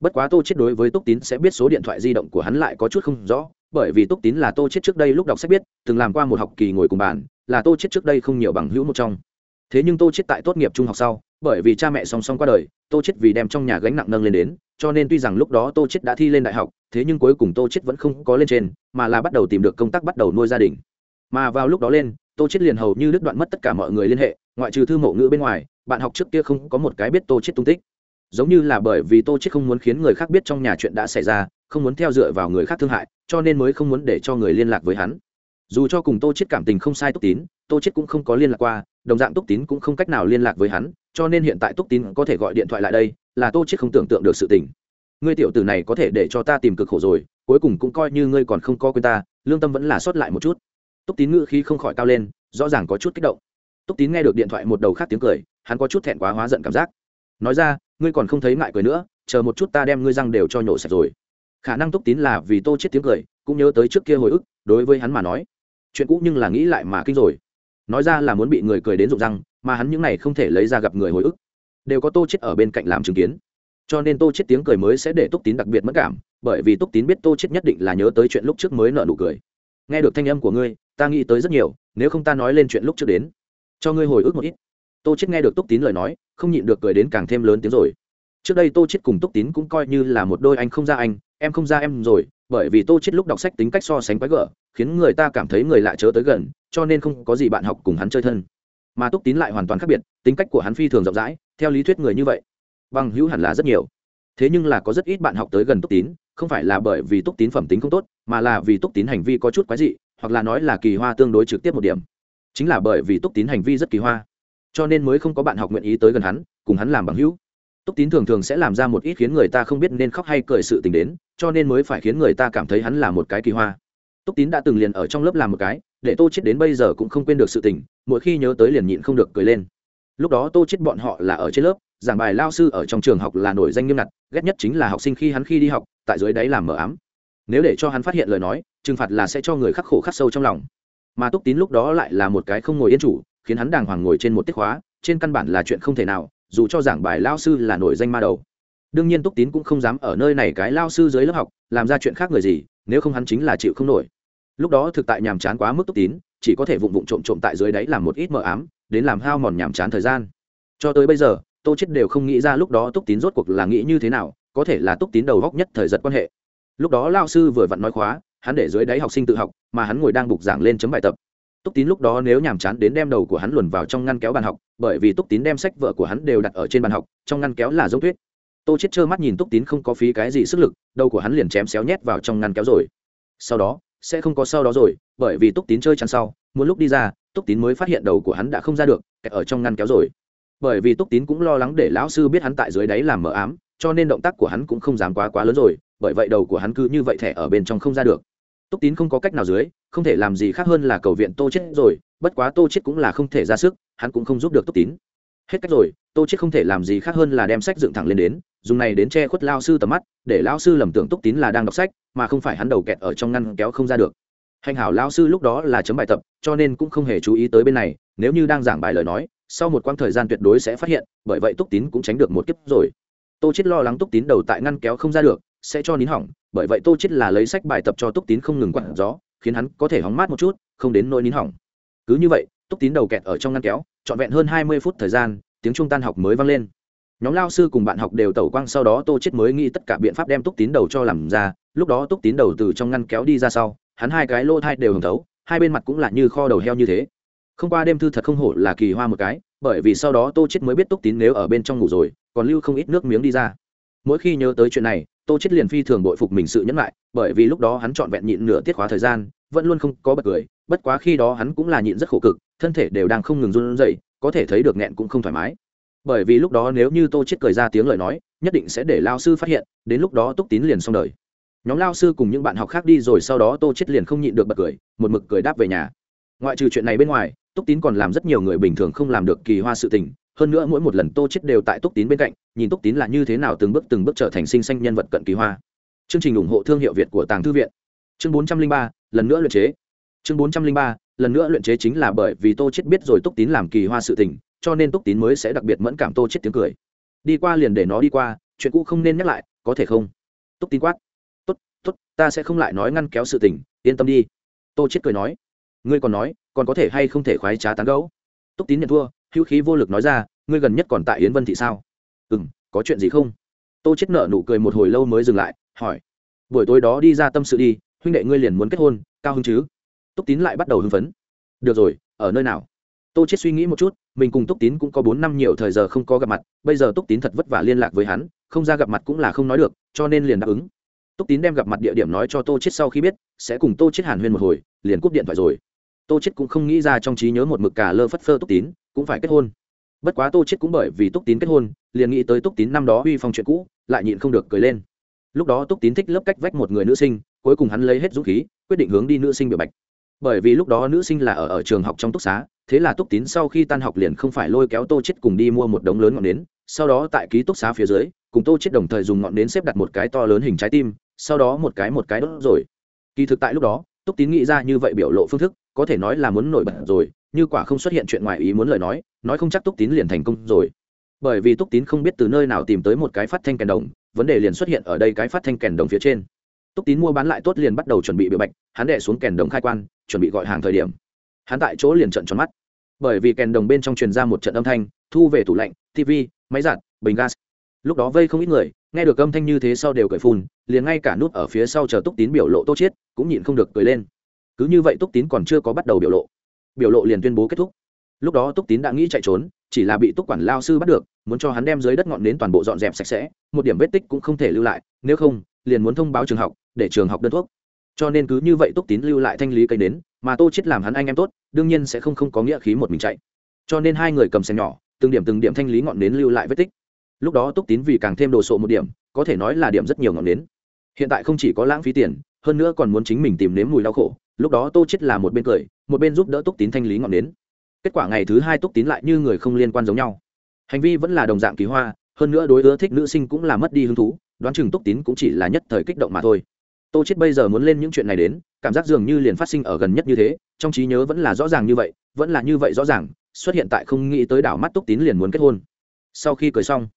Bất quá tô chết đối với túc tín sẽ biết số điện thoại di động của hắn lại có chút không rõ, bởi vì túc tín là tô chết trước đây lúc đọc sách biết, từng làm qua một học kỳ ngồi cùng bàn, là tô chết trước đây không nhiều bằng hữu một trong. Thế nhưng tô chết tại tốt nghiệp trung học sau bởi vì cha mẹ song song qua đời, tô chết vì đem trong nhà gánh nặng nâng lên đến, cho nên tuy rằng lúc đó tô chết đã thi lên đại học, thế nhưng cuối cùng tô chết vẫn không có lên trên, mà là bắt đầu tìm được công tác bắt đầu nuôi gia đình. Mà vào lúc đó lên, tô chết liền hầu như đứt đoạn mất tất cả mọi người liên hệ, ngoại trừ thư mộ ngữ bên ngoài, bạn học trước kia không có một cái biết tô chết tung tích. Giống như là bởi vì tô chết không muốn khiến người khác biết trong nhà chuyện đã xảy ra, không muốn theo dựa vào người khác thương hại, cho nên mới không muốn để cho người liên lạc với hắn. Dù cho cùng tô chết cảm tình không sai tốt tín, tô chết cũng không có liên lạc qua đồng dạng túc tín cũng không cách nào liên lạc với hắn, cho nên hiện tại túc tín có thể gọi điện thoại lại đây, là tô chết không tưởng tượng được sự tình. Ngươi tiểu tử này có thể để cho ta tìm cực khổ rồi, cuối cùng cũng coi như ngươi còn không có quên ta, lương tâm vẫn là sót lại một chút. Túc tín ngữ khí không khỏi cao lên, rõ ràng có chút kích động. Túc tín nghe được điện thoại một đầu khác tiếng cười, hắn có chút thẹn quá hóa giận cảm giác. Nói ra, ngươi còn không thấy ngại cười nữa, chờ một chút ta đem ngươi răng đều cho nhổ sạch rồi. Khả năng túc tín là vì tô chết tiếng cười, cũng nhớ tới trước kia hồi ức, đối với hắn mà nói. Chuyện cũ nhưng là nghĩ lại mà kinh rồi nói ra là muốn bị người cười đến rụng răng, mà hắn những này không thể lấy ra gặp người hồi ức, đều có tô chết ở bên cạnh làm chứng kiến. Cho nên tô chết tiếng cười mới sẽ để túc tín đặc biệt mất cảm, bởi vì túc tín biết tô chết nhất định là nhớ tới chuyện lúc trước mới nợ nụ cười. Nghe được thanh âm của ngươi, ta nghĩ tới rất nhiều, nếu không ta nói lên chuyện lúc trước đến, cho ngươi hồi ức một ít. Tô chết nghe được túc tín lời nói, không nhịn được cười đến càng thêm lớn tiếng rồi. Trước đây tô chết cùng túc tín cũng coi như là một đôi anh không ra anh, em không ra em rồi bởi vì tô chết lúc đọc sách tính cách so sánh quái gở, khiến người ta cảm thấy người lạ chớ tới gần, cho nên không có gì bạn học cùng hắn chơi thân. Mà túc tín lại hoàn toàn khác biệt, tính cách của hắn phi thường rộng rãi, theo lý thuyết người như vậy, bằng hữu hẳn là rất nhiều. Thế nhưng là có rất ít bạn học tới gần túc tín, không phải là bởi vì túc tín phẩm tính không tốt, mà là vì túc tín hành vi có chút quái dị, hoặc là nói là kỳ hoa tương đối trực tiếp một điểm. Chính là bởi vì túc tín hành vi rất kỳ hoa, cho nên mới không có bạn học nguyện ý tới gần hắn, cùng hắn làm bằng hữu. Túc tín thường thường sẽ làm ra một ít khiến người ta không biết nên khóc hay cười sự tình đến cho nên mới phải khiến người ta cảm thấy hắn là một cái kỳ hoa. Túc tín đã từng liền ở trong lớp làm một cái, để tô chết đến bây giờ cũng không quên được sự tình, mỗi khi nhớ tới liền nhịn không được cười lên. Lúc đó tô chết bọn họ là ở trên lớp, giảng bài lao sư ở trong trường học là nổi danh nghiêm ngặt, ghét nhất chính là học sinh khi hắn khi đi học, tại dưới đáy làm mờ ám. Nếu để cho hắn phát hiện lời nói, trừng phạt là sẽ cho người khắc khổ khắc sâu trong lòng. Mà túc tín lúc đó lại là một cái không ngồi yên chủ, khiến hắn đàng hoàng ngồi trên một tiết khóa, trên căn bản là chuyện không thể nào, dù cho giảng bài lao sư là nổi danh ma đầu đương nhiên túc tín cũng không dám ở nơi này cái lao sư dưới lớp học, làm ra chuyện khác người gì, nếu không hắn chính là chịu không nổi. Lúc đó thực tại nhàm chán quá mức túc tín, chỉ có thể vụng vụng trộm trộm tại dưới đấy làm một ít mờ ám, đến làm hao mòn nhàm chán thời gian. Cho tới bây giờ, tô chết đều không nghĩ ra lúc đó túc tín rốt cuộc là nghĩ như thế nào, có thể là túc tín đầu góc nhất thời giật quan hệ. Lúc đó lao sư vừa vặn nói khóa, hắn để dưới đáy học sinh tự học, mà hắn ngồi đang bục giảng lên chấm bài tập. Túc tín lúc đó nếu nhàm chán đến đem đầu của hắn luồn vào trong ngăn kéo bàn học, bởi vì túc tín đem sách vợ của hắn đều đặt ở trên bàn học, trong ngăn kéo là dấu thuyết tô chết trơ mắt nhìn túc tín không có phí cái gì sức lực, đầu của hắn liền chém xéo nhét vào trong ngăn kéo rồi. Sau đó, sẽ không có sau đó rồi, bởi vì túc tín chơi chắn sau muốn lúc đi ra, túc tín mới phát hiện đầu của hắn đã không ra được, kẹt ở trong ngăn kéo rồi. Bởi vì túc tín cũng lo lắng để lão sư biết hắn tại dưới đáy làm mờ ám, cho nên động tác của hắn cũng không dám quá quá lớn rồi, bởi vậy đầu của hắn cứ như vậy thẻ ở bên trong không ra được. Túc tín không có cách nào dưới, không thể làm gì khác hơn là cầu viện tô chết rồi, bất quá tô chết cũng là không thể ra sức, hắn cũng không giúp được túc tín hết cách rồi, tô chết không thể làm gì khác hơn là đem sách dựng thẳng lên đến, dùng này đến che khuất lao sư tầm mắt, để lao sư lầm tưởng túc tín là đang đọc sách, mà không phải hắn đầu kẹt ở trong ngăn kéo không ra được. Hành hảo lao sư lúc đó là chấm bài tập, cho nên cũng không hề chú ý tới bên này, nếu như đang giảng bài lời nói, sau một quãng thời gian tuyệt đối sẽ phát hiện, bởi vậy túc tín cũng tránh được một kiếp rồi. Tô chết lo lắng túc tín đầu tại ngăn kéo không ra được, sẽ cho nín hỏng, bởi vậy tô chết là lấy sách bài tập cho túc tín không ngừng quặn gió, khiến hắn có thể hóng mát một chút, không đến nỗi nín hỏng. Cứ như vậy túc tín đầu kẹt ở trong ngăn kéo, trọn vẹn hơn hai mươi phút thời gian, tiếng trung tan học mới vang lên. Nhóm lao sư cùng bạn học đều tẩu quang sau đó tô chết mới nghĩ tất cả biện pháp đem túc tín đầu cho làm ra, lúc đó túc tín đầu từ trong ngăn kéo đi ra sau, hắn hai cái lô thai đều hồng thấu, hai bên mặt cũng là như kho đầu heo như thế. Không qua đêm thư thật không hổ là kỳ hoa một cái, bởi vì sau đó tô chết mới biết túc tín nếu ở bên trong ngủ rồi, còn lưu không ít nước miếng đi ra. Mỗi khi nhớ tới chuyện này, tô chết liền phi thường bội phục mình sự nhẫn lại, bởi vì lúc đó hắn trọn vẹn nhịn nửa tiết khóa thời gian, vẫn luôn không có bật cười bất quá khi đó hắn cũng là nhịn rất khổ cực thân thể đều đang không ngừng run rẩy có thể thấy được nghẹn cũng không thoải mái. Bởi vì lúc đó nếu như tô chết cười ra tiếng lời nói nhất định sẽ để lao sư phát hiện đến lúc đó túc tín liền xong đời. Nhóm lao sư cùng những bạn học khác đi rồi sau đó tô chết liền không nhịn được bật cười một mực cười đáp về nhà. Ngoại trừ chuyện này bên ngoài túc tín còn làm rất nhiều người bình thường không làm được kỳ hoa sự tình hơn nữa mỗi một lần tô chết đều tại túc tín bên cạnh nhìn túc tín là như thế nào từng bước từng bước trở thành sinh xanh nhân vật cận kỳ hoa. Chương trình ủng hộ thương hiệu việt của tàng thư viện. Chương 403, lần nữa luyện chế chương 403, lần nữa luyện chế chính là bởi vì tô chết biết rồi túc tín làm kỳ hoa sự tình cho nên túc tín mới sẽ đặc biệt mẫn cảm tô chết tiếng cười. Đi qua liền để nó đi qua chuyện cũ không nên nhắc lại có thể không? Túc tín quát. Tốt tốt ta sẽ không lại nói ngăn kéo sự tình yên tâm đi. Tô chết cười nói. Ngươi còn nói còn có thể hay không thể khoái trá tán gẫu? túc tín nhận thua hữu khí vô lực nói ra ngươi gần nhất còn tại yến vân thị sao? Ừ m có chuyện gì không? Tô chết nợ nụ cười một hồi lâu mới dừng lại hỏi. Buổi tối đó đi ra tâm sự đi huynh đệ ngươi liền muốn kết hôn cao hứng chứ? Túc tín lại bắt đầu hưng phấn. Được rồi, ở nơi nào? Tô chết suy nghĩ một chút, mình cùng túc tín cũng có bốn năm nhiều thời giờ không có gặp mặt, bây giờ túc tín thật vất vả liên lạc với hắn, không ra gặp mặt cũng là không nói được, cho nên liền đáp ứng. Túc tín đem gặp mặt địa điểm nói cho tô chết sau khi biết, sẽ cùng tô chết hàn huyên một hồi, liền cúp điện thoại rồi. Tô chết cũng không nghĩ ra trong trí nhớ một mực cả lơ phất phơ túc tín, cũng phải kết hôn. Bất quá tô chết cũng bởi vì túc tín kết hôn, liền nghĩ tới túc tín năm đó uy phong chuyện cũ, lại nhịn không được cười lên. Lúc đó túc tín thích lớp cách vách một người nữ sinh, cuối cùng hắn lấy hết dũng khí, quyết định hướng đi nữ sinh biểu bạch bởi vì lúc đó nữ sinh là ở ở trường học trong túc xá, thế là túc tín sau khi tan học liền không phải lôi kéo tô chết cùng đi mua một đống lớn ngọn nến, sau đó tại ký túc xá phía dưới, cùng tô chết đồng thời dùng ngọn nến xếp đặt một cái to lớn hình trái tim, sau đó một cái một cái đốt rồi. Kỳ thực tại lúc đó, túc tín nghĩ ra như vậy biểu lộ phương thức, có thể nói là muốn nổi bật rồi, như quả không xuất hiện chuyện ngoài ý muốn lời nói nói không chắc túc tín liền thành công rồi. Bởi vì túc tín không biết từ nơi nào tìm tới một cái phát thanh kèn đồng, vấn đề liền xuất hiện ở đây cái phát thanh kèn đồng phía trên. Túc tín mua bán lại tốt liền bắt đầu chuẩn bị biểu bạch, hắn đệ xuống kèn đồng khai quan chuẩn bị gọi hàng thời điểm. Hắn tại chỗ liền trận tròn mắt. Bởi vì kèn đồng bên trong truyền ra một trận âm thanh, thu về tủ lạnh tv máy giặt, bình gas. Lúc đó vây không ít người, nghe được âm thanh như thế sau đều cởi phun, liền ngay cả nút ở phía sau chờ túc tín biểu lộ tốt chiết, cũng nhịn không được cười lên. Cứ như vậy túc tín còn chưa có bắt đầu biểu lộ. Biểu lộ liền tuyên bố kết thúc. Lúc đó túc tín đã nghĩ chạy trốn, chỉ là bị túc quản lao sư bắt được, muốn cho hắn đem dưới đất ngọn nến toàn bộ dọn dẹp sạch sẽ, một điểm vết tích cũng không thể lưu lại, nếu không, liền muốn thông báo trường học, để trường học đơn thuốc cho nên cứ như vậy túc tín lưu lại thanh lý cây nến, mà tô chết làm hắn anh em tốt, đương nhiên sẽ không không có nghĩa khí một mình chạy. Cho nên hai người cầm xe nhỏ, từng điểm từng điểm thanh lý ngọn nến lưu lại vết tích. Lúc đó túc tín vì càng thêm đồ sộ một điểm, có thể nói là điểm rất nhiều ngọn nến. Hiện tại không chỉ có lãng phí tiền, hơn nữa còn muốn chính mình tìm nếm mùi đau khổ, lúc đó tô chết là một bên cười, một bên giúp đỡ túc tín thanh lý ngọn nến. Kết quả ngày thứ hai túc tín lại như người không liên quan giống nhau. Hành vi vẫn là đồng dạng kỳ hoa, hơn nữa đối ưa thích nữ sinh cũng là mất đi hứng thú, đoán chừng túc tín cũng chỉ là nhất thời kích động mà thôi tô chết bây giờ muốn lên những chuyện này đến, cảm giác dường như liền phát sinh ở gần nhất như thế, trong trí nhớ vẫn là rõ ràng như vậy, vẫn là như vậy rõ ràng, xuất hiện tại không nghĩ tới đảo mắt túc tín liền muốn kết hôn. Sau khi cười xong,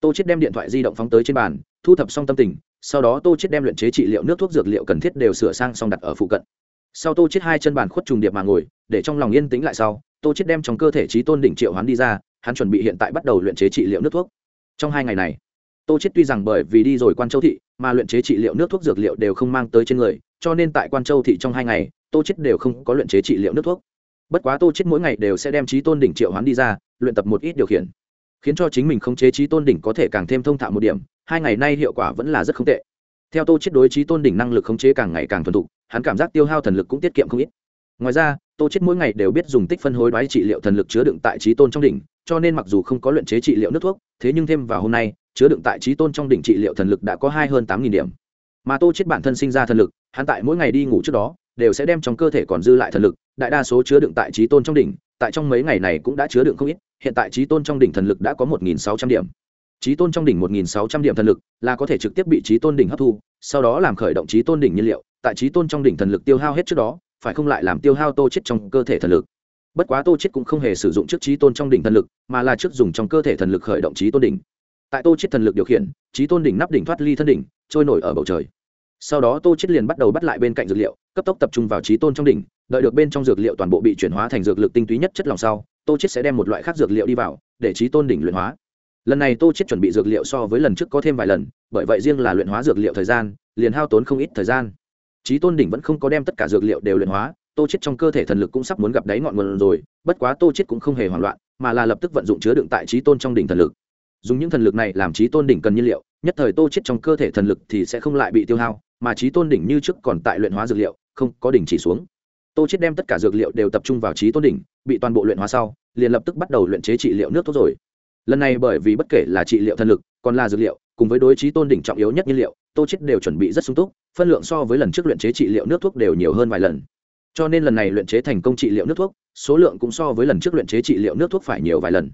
tô chết đem điện thoại di động phóng tới trên bàn, thu thập xong tâm tình, sau đó tô chết đem luyện chế trị liệu nước thuốc dược liệu cần thiết đều sửa sang xong đặt ở phụ cận. Sau tô chết hai chân bàn khuất trùng điệp mà ngồi, để trong lòng yên tĩnh lại sau, tô chết đem trong cơ thể trí tôn đỉnh triệu hoán đi ra, hắn chuẩn bị hiện tại bắt đầu luyện chế trị liệu nước thuốc. Trong hai ngày này, tô chết tuy rằng bởi vì đi rồi quan châu thị mà luyện chế trị liệu nước thuốc dược liệu đều không mang tới trên người, cho nên tại quan châu thị trong hai ngày, tô chết đều không có luyện chế trị liệu nước thuốc. Bất quá tô chết mỗi ngày đều sẽ đem trí tôn đỉnh triệu hoán đi ra, luyện tập một ít điều khiển. Khiến cho chính mình không chế trí tôn đỉnh có thể càng thêm thông thạo một điểm, hai ngày nay hiệu quả vẫn là rất không tệ. Theo tô chết đối trí tôn đỉnh năng lực khống chế càng ngày càng thuần thục, hắn cảm giác tiêu hao thần lực cũng tiết kiệm không ít. Ngoài ra, tô chết mỗi ngày đều biết dùng tích phân hối đoái trị liệu thần lực chứa đựng tại trí tôn trong đỉnh, cho nên mặc dù không có luyện chế trị liệu nước thuốc, thế nhưng thêm vào hôm nay chứa đựng tại trí tôn trong đỉnh trị liệu thần lực đã có hai hơn tám nghìn điểm. Mà tô chết bản thân sinh ra thần lực, hắn tại mỗi ngày đi ngủ trước đó, đều sẽ đem trong cơ thể còn dư lại thần lực, đại đa số chứa đựng tại trí tôn trong đỉnh, tại trong mấy ngày này cũng đã chứa đựng không ít, hiện tại trí tôn trong đỉnh thần lực đã có một nghìn sáu trăm điểm. Trí tôn trong đỉnh một nghìn sáu trăm điểm thần lực là có thể trực tiếp bị trí tôn đỉnh hấp thu, sau đó làm khởi động trí tôn đỉnh nhiên liệu, tại trí tôn trong đỉnh thần lực tiêu hao hết trước đó, phải không lại làm tiêu hao tô chết trong cơ thể thần lực. Bất quá tô chết cũng không hề sử dụng trước trí tôn trong đỉnh thần lực, mà là trước dùng trong cơ thể thần lực khởi động trí tôn đỉnh tại tô chết thần lực điều khiển, trí tôn đỉnh nắp đỉnh thoát ly thân đỉnh, trôi nổi ở bầu trời. Sau đó tô chết liền bắt đầu bắt lại bên cạnh dược liệu, cấp tốc tập trung vào trí tôn trong đỉnh, đợi được bên trong dược liệu toàn bộ bị chuyển hóa thành dược lực tinh túy nhất chất lòng sau, tô chết sẽ đem một loại khác dược liệu đi vào, để trí tôn đỉnh luyện hóa. Lần này tô chết chuẩn bị dược liệu so với lần trước có thêm vài lần, bởi vậy riêng là luyện hóa dược liệu thời gian, liền hao tốn không ít thời gian. Trí tôn đỉnh vẫn không có đem tất cả dược liệu đều luyện hóa, tô chết trong cơ thể thần lực cũng sắp muốn gặp đáy ngọn nguồn rồi, bất quá tô chết cũng không hề hoảng loạn, mà là lập tức vận dụng chứa đựng tại trí tôn trong đỉnh thần lực dùng những thần lực này làm trí tôn đỉnh cần nhiên liệu, nhất thời tô chết trong cơ thể thần lực thì sẽ không lại bị tiêu hao, mà trí tôn đỉnh như trước còn tại luyện hóa dược liệu, không có đỉnh chỉ xuống. Tô chết đem tất cả dược liệu đều tập trung vào trí tôn đỉnh, bị toàn bộ luyện hóa sau, liền lập tức bắt đầu luyện chế trị liệu nước thuốc rồi. Lần này bởi vì bất kể là trị liệu thần lực, còn là dược liệu, cùng với đối trí tôn đỉnh trọng yếu nhất nhiên liệu, tô chết đều chuẩn bị rất sung túc, phân lượng so với lần trước luyện chế trị liệu nước thuốc đều nhiều hơn vài lần. Cho nên lần này luyện chế thành công trị liệu nước thuốc, số lượng cũng so với lần trước luyện chế trị liệu nước thuốc phải nhiều vài lần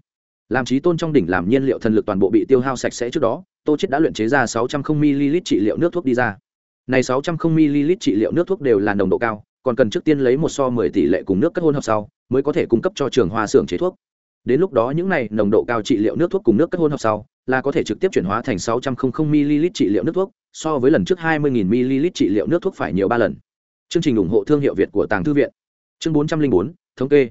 làm trí tôn trong đỉnh làm nhiên liệu thần lực toàn bộ bị tiêu hao sạch sẽ trước đó, tô chết đã luyện chế ra sáu trăm linh ml trị liệu nước thuốc đi ra. Này sáu trăm linh ml trị liệu nước thuốc đều là nồng độ cao, còn cần trước tiên lấy một so mười tỷ lệ cùng nước cất hôn hợp sau, mới có thể cung cấp cho trường hoa xưởng chế thuốc. Đến lúc đó những này nồng độ cao trị liệu nước thuốc cùng nước cất hôn hợp sau, là có thể trực tiếp chuyển hóa thành sáu trăm linh ml trị liệu nước thuốc, so với lần trước hai mươi ml trị liệu nước thuốc phải nhiều ba lần. Chương trình ủng hộ thương hiệu việt của tàng thư viện. Chương bốn trăm linh bốn, thống kê.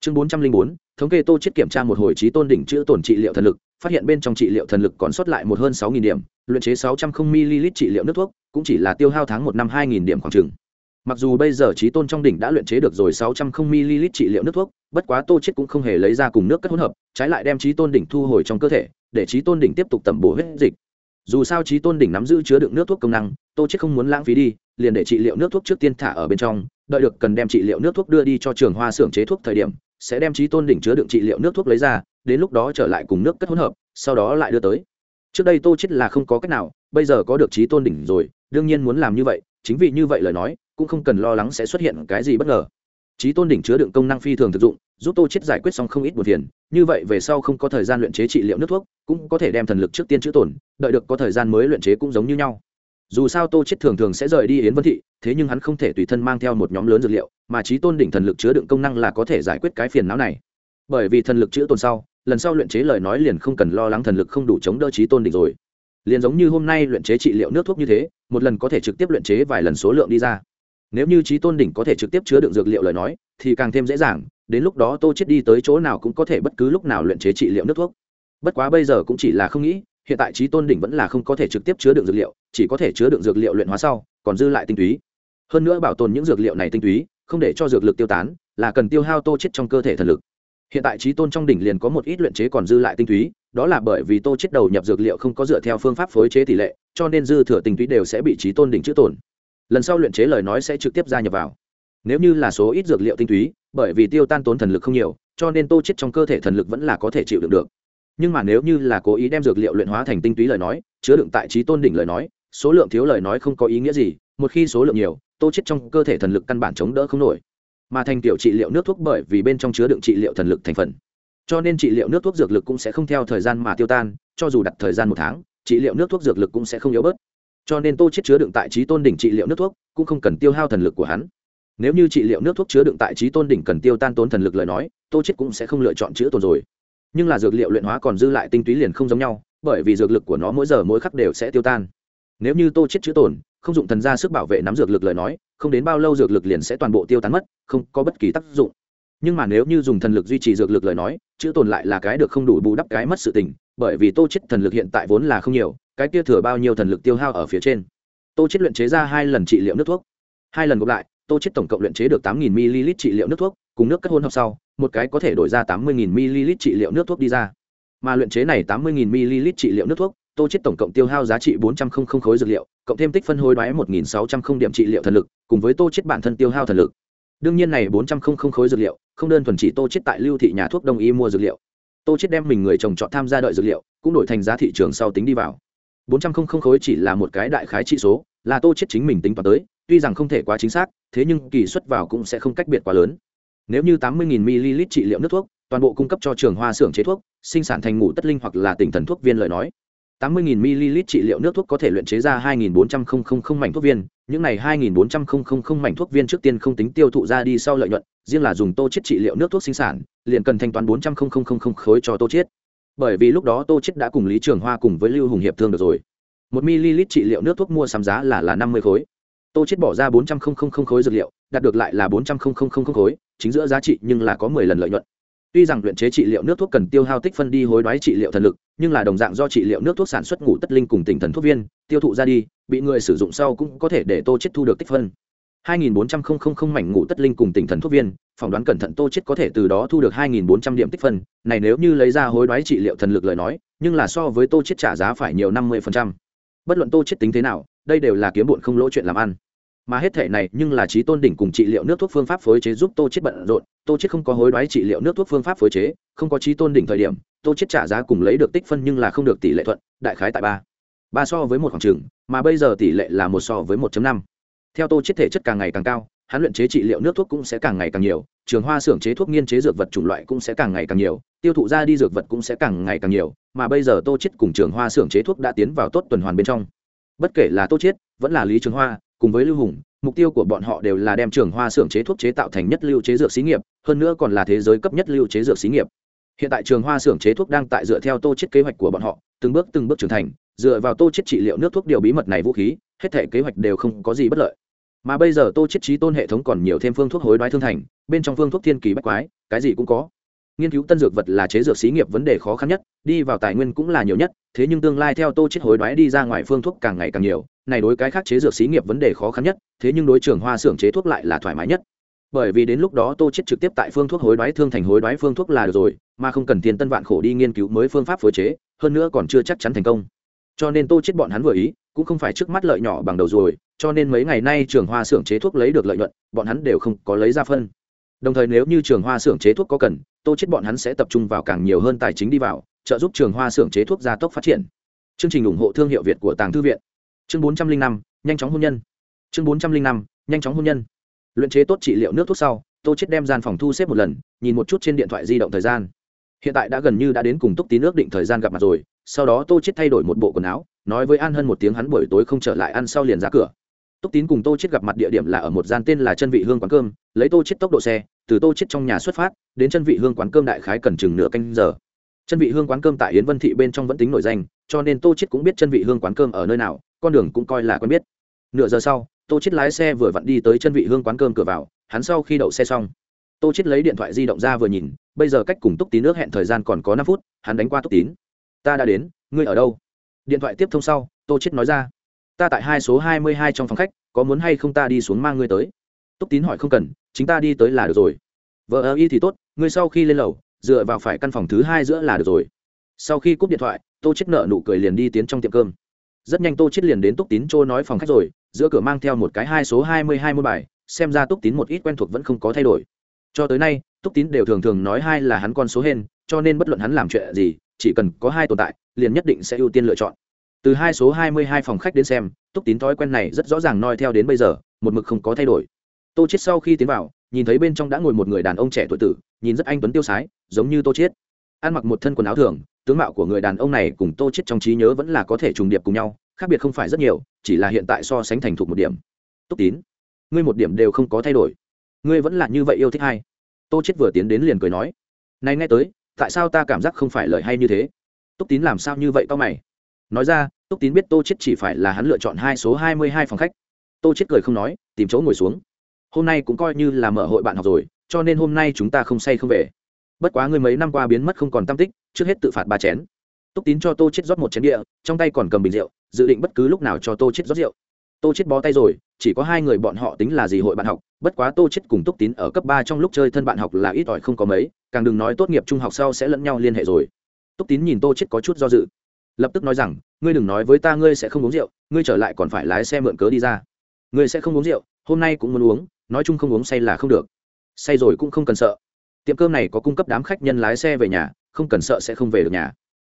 Chương bốn trăm linh bốn thống kê tô chết kiểm tra một hồi trí tôn đỉnh chữ tổn trị liệu thần lực, phát hiện bên trong trị liệu thần lực còn sót lại một hơn sáu điểm, luyện chế sáu trăm linh ml trị liệu nước thuốc, cũng chỉ là tiêu hao tháng một năm hai điểm khoảng chừng. Mặc dù bây giờ trí tôn trong đỉnh đã luyện chế được rồi sáu trăm linh ml trị liệu nước thuốc, bất quá tô chết cũng không hề lấy ra cùng nước cất hỗn hợp, trái lại đem trí tôn đỉnh thu hồi trong cơ thể, để trí tôn đỉnh tiếp tục tẩm bổ huyết dịch. Dù sao trí tôn đỉnh nắm giữ chứa đựng nước thuốc công năng, tô chết không muốn lãng phí đi, liền để trị liệu nước thuốc trước tiên thả ở bên trong, đợi được cần đem trị liệu nước thuốc đưa đi cho trường hoa xưởng chế thuốc thời điểm sẽ đem trí tôn đỉnh chứa đựng trị liệu nước thuốc lấy ra, đến lúc đó trở lại cùng nước cất hỗn hợp, sau đó lại đưa tới. Trước đây tô chết là không có cách nào, bây giờ có được trí tôn đỉnh rồi, đương nhiên muốn làm như vậy, chính vì như vậy lời nói, cũng không cần lo lắng sẽ xuất hiện cái gì bất ngờ. Trí tôn đỉnh chứa đựng công năng phi thường thực dụng, giúp tô chết giải quyết xong không ít buồn phiền, như vậy về sau không có thời gian luyện chế trị liệu nước thuốc, cũng có thể đem thần lực trước tiên chữa tổn, đợi được có thời gian mới luyện chế cũng giống như nhau dù sao tô chết thường thường sẽ rời đi yến vân thị, thế nhưng hắn không thể tùy thân mang theo một nhóm lớn dược liệu, mà trí tôn đỉnh thần lực chứa đựng công năng là có thể giải quyết cái phiền não này. Bởi vì thần lực chữa tồn sau, lần sau luyện chế lời nói liền không cần lo lắng thần lực không đủ chống đỡ trí tôn đỉnh rồi. Liền giống như hôm nay luyện chế trị liệu nước thuốc như thế, một lần có thể trực tiếp luyện chế vài lần số lượng đi ra. Nếu như trí tôn đỉnh có thể trực tiếp chứa đựng dược liệu lời nói, thì càng thêm dễ dàng, đến lúc đó tô chết đi tới chỗ nào cũng có thể bất cứ lúc nào luyện chế trị liệu nước thuốc. Bất quá bây giờ cũng chỉ là không nghĩ hiện tại trí tôn đỉnh vẫn là không có thể trực tiếp chứa đựng dược liệu, chỉ có thể chứa đựng dược liệu luyện hóa sau, còn dư lại tinh túy. Hơn nữa bảo tồn những dược liệu này tinh túy, không để cho dược lực tiêu tán, là cần tiêu hao tô chết trong cơ thể thần lực. Hiện tại trí tôn trong đỉnh liền có một ít luyện chế còn dư lại tinh túy, đó là bởi vì tô chết đầu nhập dược liệu không có dựa theo phương pháp phối chế tỷ lệ, cho nên dư thừa tinh túy đều sẽ bị trí tôn đỉnh chữ tổn lần sau luyện chế lời nói sẽ trực tiếp gia nhập vào. Nếu như là số ít dược liệu tinh túy, bởi vì tiêu tan tốn thần lực không nhiều, cho nên tô chết trong cơ thể thần lực vẫn là có thể chịu đựng được nhưng mà nếu như là cố ý đem dược liệu luyện hóa thành tinh túy lời nói, chứa đựng tại trí tôn đỉnh lời nói, số lượng thiếu lời nói không có ý nghĩa gì, một khi số lượng nhiều, tô chết trong cơ thể thần lực căn bản chống đỡ không nổi. Mà thành tiểu trị liệu nước thuốc bởi vì bên trong chứa đựng trị liệu thần lực thành phần. Cho nên trị liệu nước thuốc dược lực cũng sẽ không theo thời gian mà tiêu tan, cho dù đặt thời gian một tháng, trị liệu nước thuốc dược lực cũng sẽ không yếu bớt. Cho nên tô chết chứa đựng tại trí tôn đỉnh trị liệu nước thuốc, cũng không cần tiêu hao thần lực của hắn. Nếu như trị liệu nước thuốc chứa đựng tại trí tôn đỉnh cần tiêu tan tốn thần lực lời nói, tô chết cũng sẽ không lựa chọn chữa tồn rồi nhưng là dược liệu luyện hóa còn dư lại tinh túy liền không giống nhau, bởi vì dược lực của nó mỗi giờ mỗi khắc đều sẽ tiêu tan. Nếu như tô chết chữ tồn, không dụng thần ra sức bảo vệ nắm dược lực lời nói, không đến bao lâu dược lực liền sẽ toàn bộ tiêu tán mất, không có bất kỳ tác dụng. Nhưng mà nếu như dùng thần lực duy trì dược lực lời nói, chữ tồn lại là cái được không đủ bù đắp cái mất sự tình, bởi vì tô chết thần lực hiện tại vốn là không nhiều, cái kia thừa bao nhiêu thần lực tiêu hao ở phía trên. Tô chết luyện chế ra hai lần trị liệu nước thuốc. Hai lần gộp lại tô chết tổng cộng luyện chế được tám nghìn ml trị liệu nước thuốc, cùng nước cất hôn hợp sau, một cái có thể đổi ra tám mươi nghìn ml trị liệu nước thuốc đi ra. Mà luyện chế này tám mươi nghìn ml trị liệu nước thuốc, tô chết tổng cộng tiêu hao giá trị bốn trăm linh khối dược liệu, cộng thêm tích phân hối đoái một nghìn sáu trăm linh điểm trị liệu thần lực, cùng với tô chết bản thân tiêu hao thần lực. Đương nhiên này bốn trăm linh khối dược liệu, không đơn thuần chỉ tô chết tại lưu thị nhà thuốc đông y mua dược liệu. Tô chết đem mình người trồng trọt tham gia đợi dược liệu, cũng đổi thành giá thị trường sau tính đi vào. Bốn trăm linh khối chỉ là một cái đại khái trị số, là tô chết chính mình tính toán tới tuy rằng không thể quá chính xác, thế nhưng kỳ suất vào cũng sẽ không cách biệt quá lớn. Nếu như tám mươi ml trị liệu nước thuốc, toàn bộ cung cấp cho trường hoa xưởng chế thuốc, sinh sản thành ngủ tất linh hoặc là tỉnh thần thuốc viên lời nói. 80.000 ml trị liệu nước thuốc có thể luyện chế ra hai bốn trăm linh mảnh thuốc viên, những này hai bốn trăm linh mảnh thuốc viên trước tiên không tính tiêu thụ ra đi sau lợi nhuận, riêng là dùng tô chết trị liệu nước thuốc sinh sản, liền cần thanh toán 400.000 khối cho tô chết bởi vì lúc đó tô chết đã cùng lý trường hoa cùng với lưu hùng hiệp thương được rồi. một ml trị liệu nước thuốc mua sắm giá là là năm mươi khối tô chết bỏ ra bốn trăm linh khối dược liệu, đạt được lại là bốn trăm linh khối, chính giữa giá trị nhưng là có mười lần lợi nhuận tuy rằng luyện chế trị liệu nước thuốc cần tiêu hao tích phân đi hối đoái trị liệu thần lực, nhưng là đồng dạng do trị liệu nước thuốc sản xuất ngủ tất linh cùng tỉnh thần thuốc viên, tiêu thụ ra đi, bị người sử dụng sau cũng có thể để tô chết thu được tích phân 2.400 mảnh ngủ tất linh cùng tỉnh thần thuốc viên, phỏng đoán cẩn thận tô chết có thể từ đó thu được 2.400 điểm tích phân, này nếu như lấy ra hối đoái trị liệu thần lực lời nói, nhưng là so với tô chết trả giá phải nhiều 50%. bất luận tô chết tính thế nào đây đều là kiếm bộn không lỗ chuyện làm ăn. Mà hết thể này nhưng là trí tôn đỉnh cùng trị liệu nước thuốc phương pháp phối chế giúp tô chết bận rộn. Tô chết không có hối đoái trị liệu nước thuốc phương pháp phối chế, không có trí tôn đỉnh thời điểm, tô chết trả giá cùng lấy được tích phân nhưng là không được tỷ lệ thuận, đại khái tại ba. Ba so với một khoảng trường mà bây giờ tỷ lệ là một so với 1 năm. Theo tô chết thể chất càng ngày càng cao, hắn luyện chế trị liệu nước thuốc cũng sẽ càng ngày càng nhiều, trường hoa xưởng chế thuốc nghiên chế dược vật chủng loại cũng sẽ càng ngày càng nhiều, tiêu thụ ra đi dược vật cũng sẽ càng ngày càng nhiều, mà bây giờ tô chết cùng trường hoa xưởng chế thuốc đã tiến vào tốt tuần hoàn bên trong bất kể là tô chết vẫn là lý trường hoa, cùng với lưu hùng, mục tiêu của bọn họ đều là đem trường hoa xưởng chế thuốc chế tạo thành nhất lưu chế dược xí nghiệp, hơn nữa còn là thế giới cấp nhất lưu chế dược xí nghiệp. Hiện tại trường hoa xưởng chế thuốc đang tại dựa theo tô chết kế hoạch của bọn họ, từng bước từng bước trưởng thành, dựa vào tô chết trị liệu nước thuốc điều bí mật này vũ khí, hết thể kế hoạch đều không có gì bất lợi. Mà bây giờ tô chết trí tôn hệ thống còn nhiều thêm phương thuốc hối đoái thương thành, bên trong phương thuốc thiên kỳ bách quái, cái gì cũng có nghiên cứu tân dược vật là chế dược xí nghiệp vấn đề khó khăn nhất, đi vào tài nguyên cũng là nhiều nhất, thế nhưng tương lai theo tô chết hối đoái đi ra ngoài phương thuốc càng ngày càng nhiều, này đối cái khác chế dược xí nghiệp vấn đề khó khăn nhất, thế nhưng đối trường hoa xưởng chế thuốc lại là thoải mái nhất. Bởi vì đến lúc đó tô chết trực tiếp tại phương thuốc hối đoái thương thành hối đoái phương thuốc là được rồi, mà không cần tiền tân vạn khổ đi nghiên cứu mới phương pháp phối chế, hơn nữa còn chưa chắc chắn thành công. Cho nên tô chết bọn hắn vừa ý, cũng không phải trước mắt lợi nhỏ bằng đầu rồi, cho nên mấy ngày nay trường hoa xưởng chế thuốc lấy được lợi nhuận, bọn hắn đều không có lấy ra phân đồng thời nếu như trường hoa xưởng chế thuốc có cần, tô chết bọn hắn sẽ tập trung vào càng nhiều hơn tài chính đi vào, trợ giúp trường hoa xưởng chế thuốc gia tốc phát triển. Chương trình ủng hộ thương hiệu việt của tàng thư viện. Chương bốn trăm linh năm, nhanh chóng hôn nhân. Chương bốn trăm linh năm, nhanh chóng hôn nhân. Luyện chế tốt trị liệu nước thuốc sau, tô chết đem gian phòng thu xếp một lần, nhìn một chút trên điện thoại di động thời gian. Hiện tại đã gần như đã đến cùng túc tí nước định thời gian gặp mặt rồi, sau đó tô chết thay đổi một bộ quần áo, nói với an hân một tiếng hắn buổi tối không trở lại ăn sau liền ra cửa túc tín cùng tô chết gặp mặt địa điểm là ở một gian tên là chân vị hương quán cơm, lấy tô chết tốc độ xe, từ tô chết trong nhà xuất phát, đến chân vị hương quán cơm đại khái cần chừng nửa canh giờ. Chân vị hương quán cơm tại yến vân thị bên trong vẫn tính nổi danh, cho nên tô chết cũng biết chân vị hương quán cơm ở nơi nào, con đường cũng coi là quen biết. Nửa giờ sau, tô chết lái xe vừa vặn đi tới chân vị hương quán cơm cửa vào, hắn sau khi đậu xe xong, tô chết lấy điện thoại di động ra vừa nhìn, bây giờ cách cùng túc tín nước hẹn thời gian còn có năm phút, hắn đánh qua túc tín. Ta đã đến, ngươi ở đâu? Điện thoại tiếp thông sau, tô chết nói ra ta tại hai số hai mươi hai trong phòng khách, có muốn hay không ta đi xuống mang ngươi tới? Túc tín hỏi không cần, chính ta đi tới là được rồi. Vợ ơ y thì tốt, ngươi sau khi lên lầu, dựa vào phải căn phòng thứ hai giữa là được rồi. Sau khi cúp điện thoại, tô chết nợ nụ cười liền đi tiến trong tiệm cơm. Rất nhanh tô chết liền đến túc tín chỗ nói phòng khách rồi, giữa cửa mang theo một cái hai số hai mươi hai môn bài, xem ra túc tín một ít quen thuộc vẫn không có thay đổi. Cho tới nay, túc tín đều thường thường nói hai là hắn con số hên, cho nên bất luận hắn làm chuyện gì, chỉ cần có hai tồn tại, liền nhất định sẽ ưu tiên lựa chọn từ hai số hai mươi hai phòng khách đến xem, túc tín thói quen này rất rõ ràng noi theo đến bây giờ, một mực không có thay đổi. Tô chết sau khi tiến vào, nhìn thấy bên trong đã ngồi một người đàn ông trẻ tuổi tử, nhìn rất anh tuấn tiêu sái, giống như tô chết ăn mặc một thân quần áo thường, tướng mạo của người đàn ông này cùng tô chết trong trí nhớ vẫn là có thể trùng điệp cùng nhau, khác biệt không phải rất nhiều, chỉ là hiện tại so sánh thành thục một điểm. Túc tín, ngươi một điểm đều không có thay đổi. Ngươi vẫn là như vậy yêu thích hay tô chết vừa tiến đến liền cười nói, này, nghe tới, tại sao ta cảm giác không phải lời hay như thế? Túc tín làm sao như vậy tao mày? Nói ra, túc tín biết tô chết chỉ phải là hắn lựa chọn hai số hai mươi hai phòng khách. Tô chết cười không nói, tìm chỗ ngồi xuống. Hôm nay cũng coi như là mở hội bạn học rồi, cho nên hôm nay chúng ta không say không về. Bất quá ngươi mấy năm qua biến mất không còn tâm tích, trước hết tự phạt ba chén. Túc tín cho tô chết rót một chén địa trong tay còn cầm bình rượu, dự định bất cứ lúc nào cho tô chết rót rượu. Tô chết bó tay rồi, chỉ có hai người bọn họ tính là gì hội bạn học, bất quá tô chết cùng túc tín ở cấp ba trong lúc chơi thân bạn học là ít ỏi không có mấy, càng đừng nói tốt nghiệp trung học sau sẽ lẫn nhau liên hệ rồi. Túc tín nhìn tô chết có chút do dự lập tức nói rằng, ngươi đừng nói với ta ngươi sẽ không uống rượu, ngươi trở lại còn phải lái xe mượn cớ đi ra. Ngươi sẽ không uống rượu, hôm nay cũng muốn uống, nói chung không uống say là không được. Say rồi cũng không cần sợ. Tiệm cơm này có cung cấp đám khách nhân lái xe về nhà, không cần sợ sẽ không về được nhà.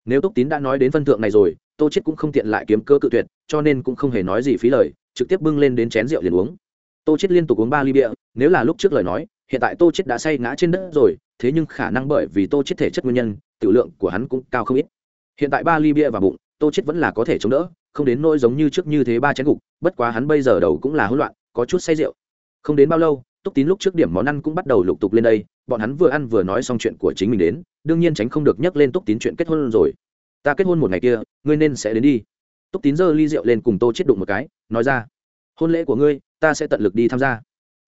Nếu túc tín đã nói đến phân thượng này rồi, tô chết cũng không tiện lại kiếm cơ cự tuyệt, cho nên cũng không hề nói gì phí lời, trực tiếp bưng lên đến chén rượu liền uống. Tô chết liên tục uống ba ly bia, nếu là lúc trước lời nói, hiện tại tô chết đã say ngã trên đất rồi, thế nhưng khả năng bởi vì tô chết thể chất nguyên nhân, tiểu lượng của hắn cũng cao không ít hiện tại ba ly bia và bụng, tô chết vẫn là có thể chống đỡ, không đến nỗi giống như trước như thế ba chén gục bất quá hắn bây giờ đầu cũng là hỗn loạn, có chút say rượu. Không đến bao lâu, túc tín lúc trước điểm món ăn cũng bắt đầu lục tục lên đây, bọn hắn vừa ăn vừa nói xong chuyện của chính mình đến, đương nhiên tránh không được nhắc lên túc tín chuyện kết hôn rồi. Ta kết hôn một ngày kia, ngươi nên sẽ đến đi. Túc tín giơ ly rượu lên cùng tô chết đụng một cái, nói ra, hôn lễ của ngươi, ta sẽ tận lực đi tham gia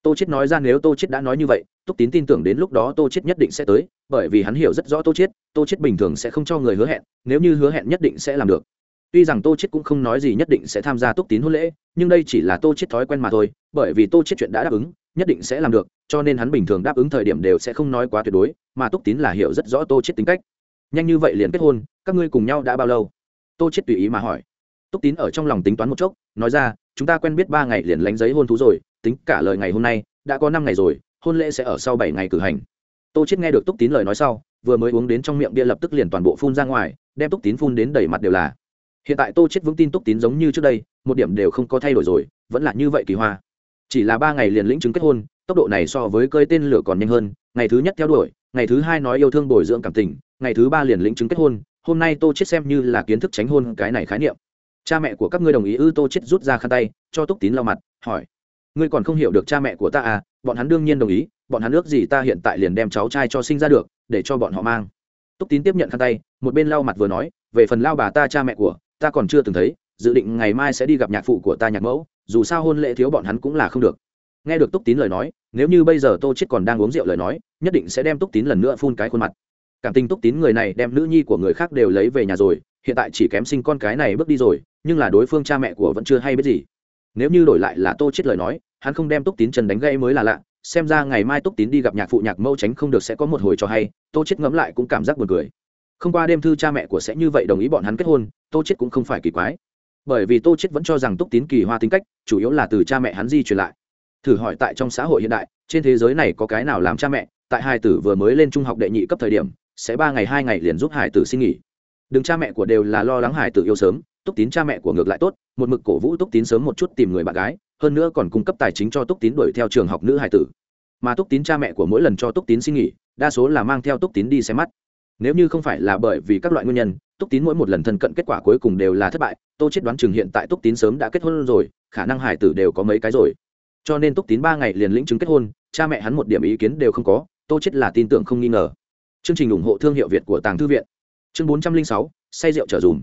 tô chết nói ra nếu tô chết đã nói như vậy, túc tín tin tưởng đến lúc đó tô chết nhất định sẽ tới, bởi vì hắn hiểu rất rõ tô chết tô chết bình thường sẽ không cho người hứa hẹn, nếu như hứa hẹn nhất định sẽ làm được. Tuy rằng tô chết cũng không nói gì nhất định sẽ tham gia túc tín hôn lễ, nhưng đây chỉ là tô chết thói quen mà thôi, bởi vì tô chết chuyện đã đáp ứng, nhất định sẽ làm được, cho nên hắn bình thường đáp ứng thời điểm đều sẽ không nói quá tuyệt đối, mà túc tín là hiểu rất rõ tô chết tính cách. Nhanh như vậy liền kết hôn, các ngươi cùng nhau đã bao lâu? Tô chết tùy ý mà hỏi. Túc tín ở trong lòng tính toán một chốc, nói ra, chúng ta quen biết ba ngày liền lánh giấy hôn thú rồi tính cả lời ngày hôm nay, đã có năm ngày rồi, hôn lễ sẽ ở sau bảy ngày cử hành. Tô chết nghe được túc tín lời nói sau, vừa mới uống đến trong miệng bia lập tức liền toàn bộ phun ra ngoài, đem túc tín phun đến đầy mặt đều là. Hiện tại tô chết vững tin túc tín giống như trước đây, một điểm đều không có thay đổi rồi, vẫn là như vậy kỳ hoa. Chỉ là ba ngày liền lĩnh chứng kết hôn, tốc độ này so với cơi tên lửa còn nhanh hơn, ngày thứ nhất theo đuổi, ngày thứ hai nói yêu thương bồi dưỡng cảm tình, ngày thứ ba liền lĩnh chứng kết hôn, hôm nay tô chết xem như là kiến thức tránh hôn cái này khái niệm. Cha mẹ của các ngươi đồng ý ư? Tô chết rút ra khăn tay, cho túc tín lau mặt, hỏi ngươi còn không hiểu được cha mẹ của ta à bọn hắn đương nhiên đồng ý, bọn hắn ước gì ta hiện tại liền đem cháu trai cho sinh ra được, để cho bọn họ mang. Túc tín tiếp nhận khăn tay, một bên lau mặt vừa nói, về phần lao bà ta cha mẹ của, ta còn chưa từng thấy, dự định ngày mai sẽ đi gặp nhạc phụ của ta nhạc mẫu, dù sao hôn lễ thiếu bọn hắn cũng là không được. Nghe được túc tín lời nói, nếu như bây giờ tô chết còn đang uống rượu lời nói, nhất định sẽ đem túc tín lần nữa phun cái khuôn mặt. Cảm tình túc tín người này đem nữ nhi của người khác đều lấy về nhà rồi, hiện tại chỉ kém sinh con cái này bước đi rồi, nhưng là đối phương cha mẹ của vẫn chưa hay biết gì nếu như đổi lại là tô chết lời nói, hắn không đem túc tín trần đánh gây mới là lạ, xem ra ngày mai túc tín đi gặp nhạc phụ nhạc mẫu tránh không được sẽ có một hồi cho hay, tô chết ngẫm lại cũng cảm giác buồn cười. Không qua đêm thư cha mẹ của sẽ như vậy đồng ý bọn hắn kết hôn, tô chết cũng không phải kỳ quái. Bởi vì tô chết vẫn cho rằng túc tín kỳ hoa tính cách, chủ yếu là từ cha mẹ hắn di truyền lại. Thử hỏi tại trong xã hội hiện đại, trên thế giới này có cái nào làm cha mẹ, tại hai tử vừa mới lên trung học đệ nhị cấp thời điểm, sẽ ba ngày hai ngày liền giúp hải tử xin nghỉ. Đừng cha mẹ của đều là lo lắng hải tử yêu sớm túc tín cha mẹ của ngược lại tốt, một mực cổ vũ túc tín sớm một chút tìm người bạn gái, hơn nữa còn cung cấp tài chính cho túc tín đuổi theo trường học nữ hải tử. Mà túc tín cha mẹ của mỗi lần cho túc tín xin nghỉ, đa số là mang theo túc tín đi xem mắt. Nếu như không phải là bởi vì các loại nguyên nhân, túc tín mỗi một lần thân cận kết quả cuối cùng đều là thất bại, tô chết đoán chừng hiện tại túc tín sớm đã kết hôn rồi, khả năng hải tử đều có mấy cái rồi. Cho nên túc tín ba ngày liền lĩnh chứng kết hôn, cha mẹ hắn một điểm ý kiến đều không có, tô chết là tin tưởng không nghi ngờ. Chương trình ủng hộ thương hiệu việt của tàng thư viện. Chương bốn trăm linh sáu, say rượu trở dùm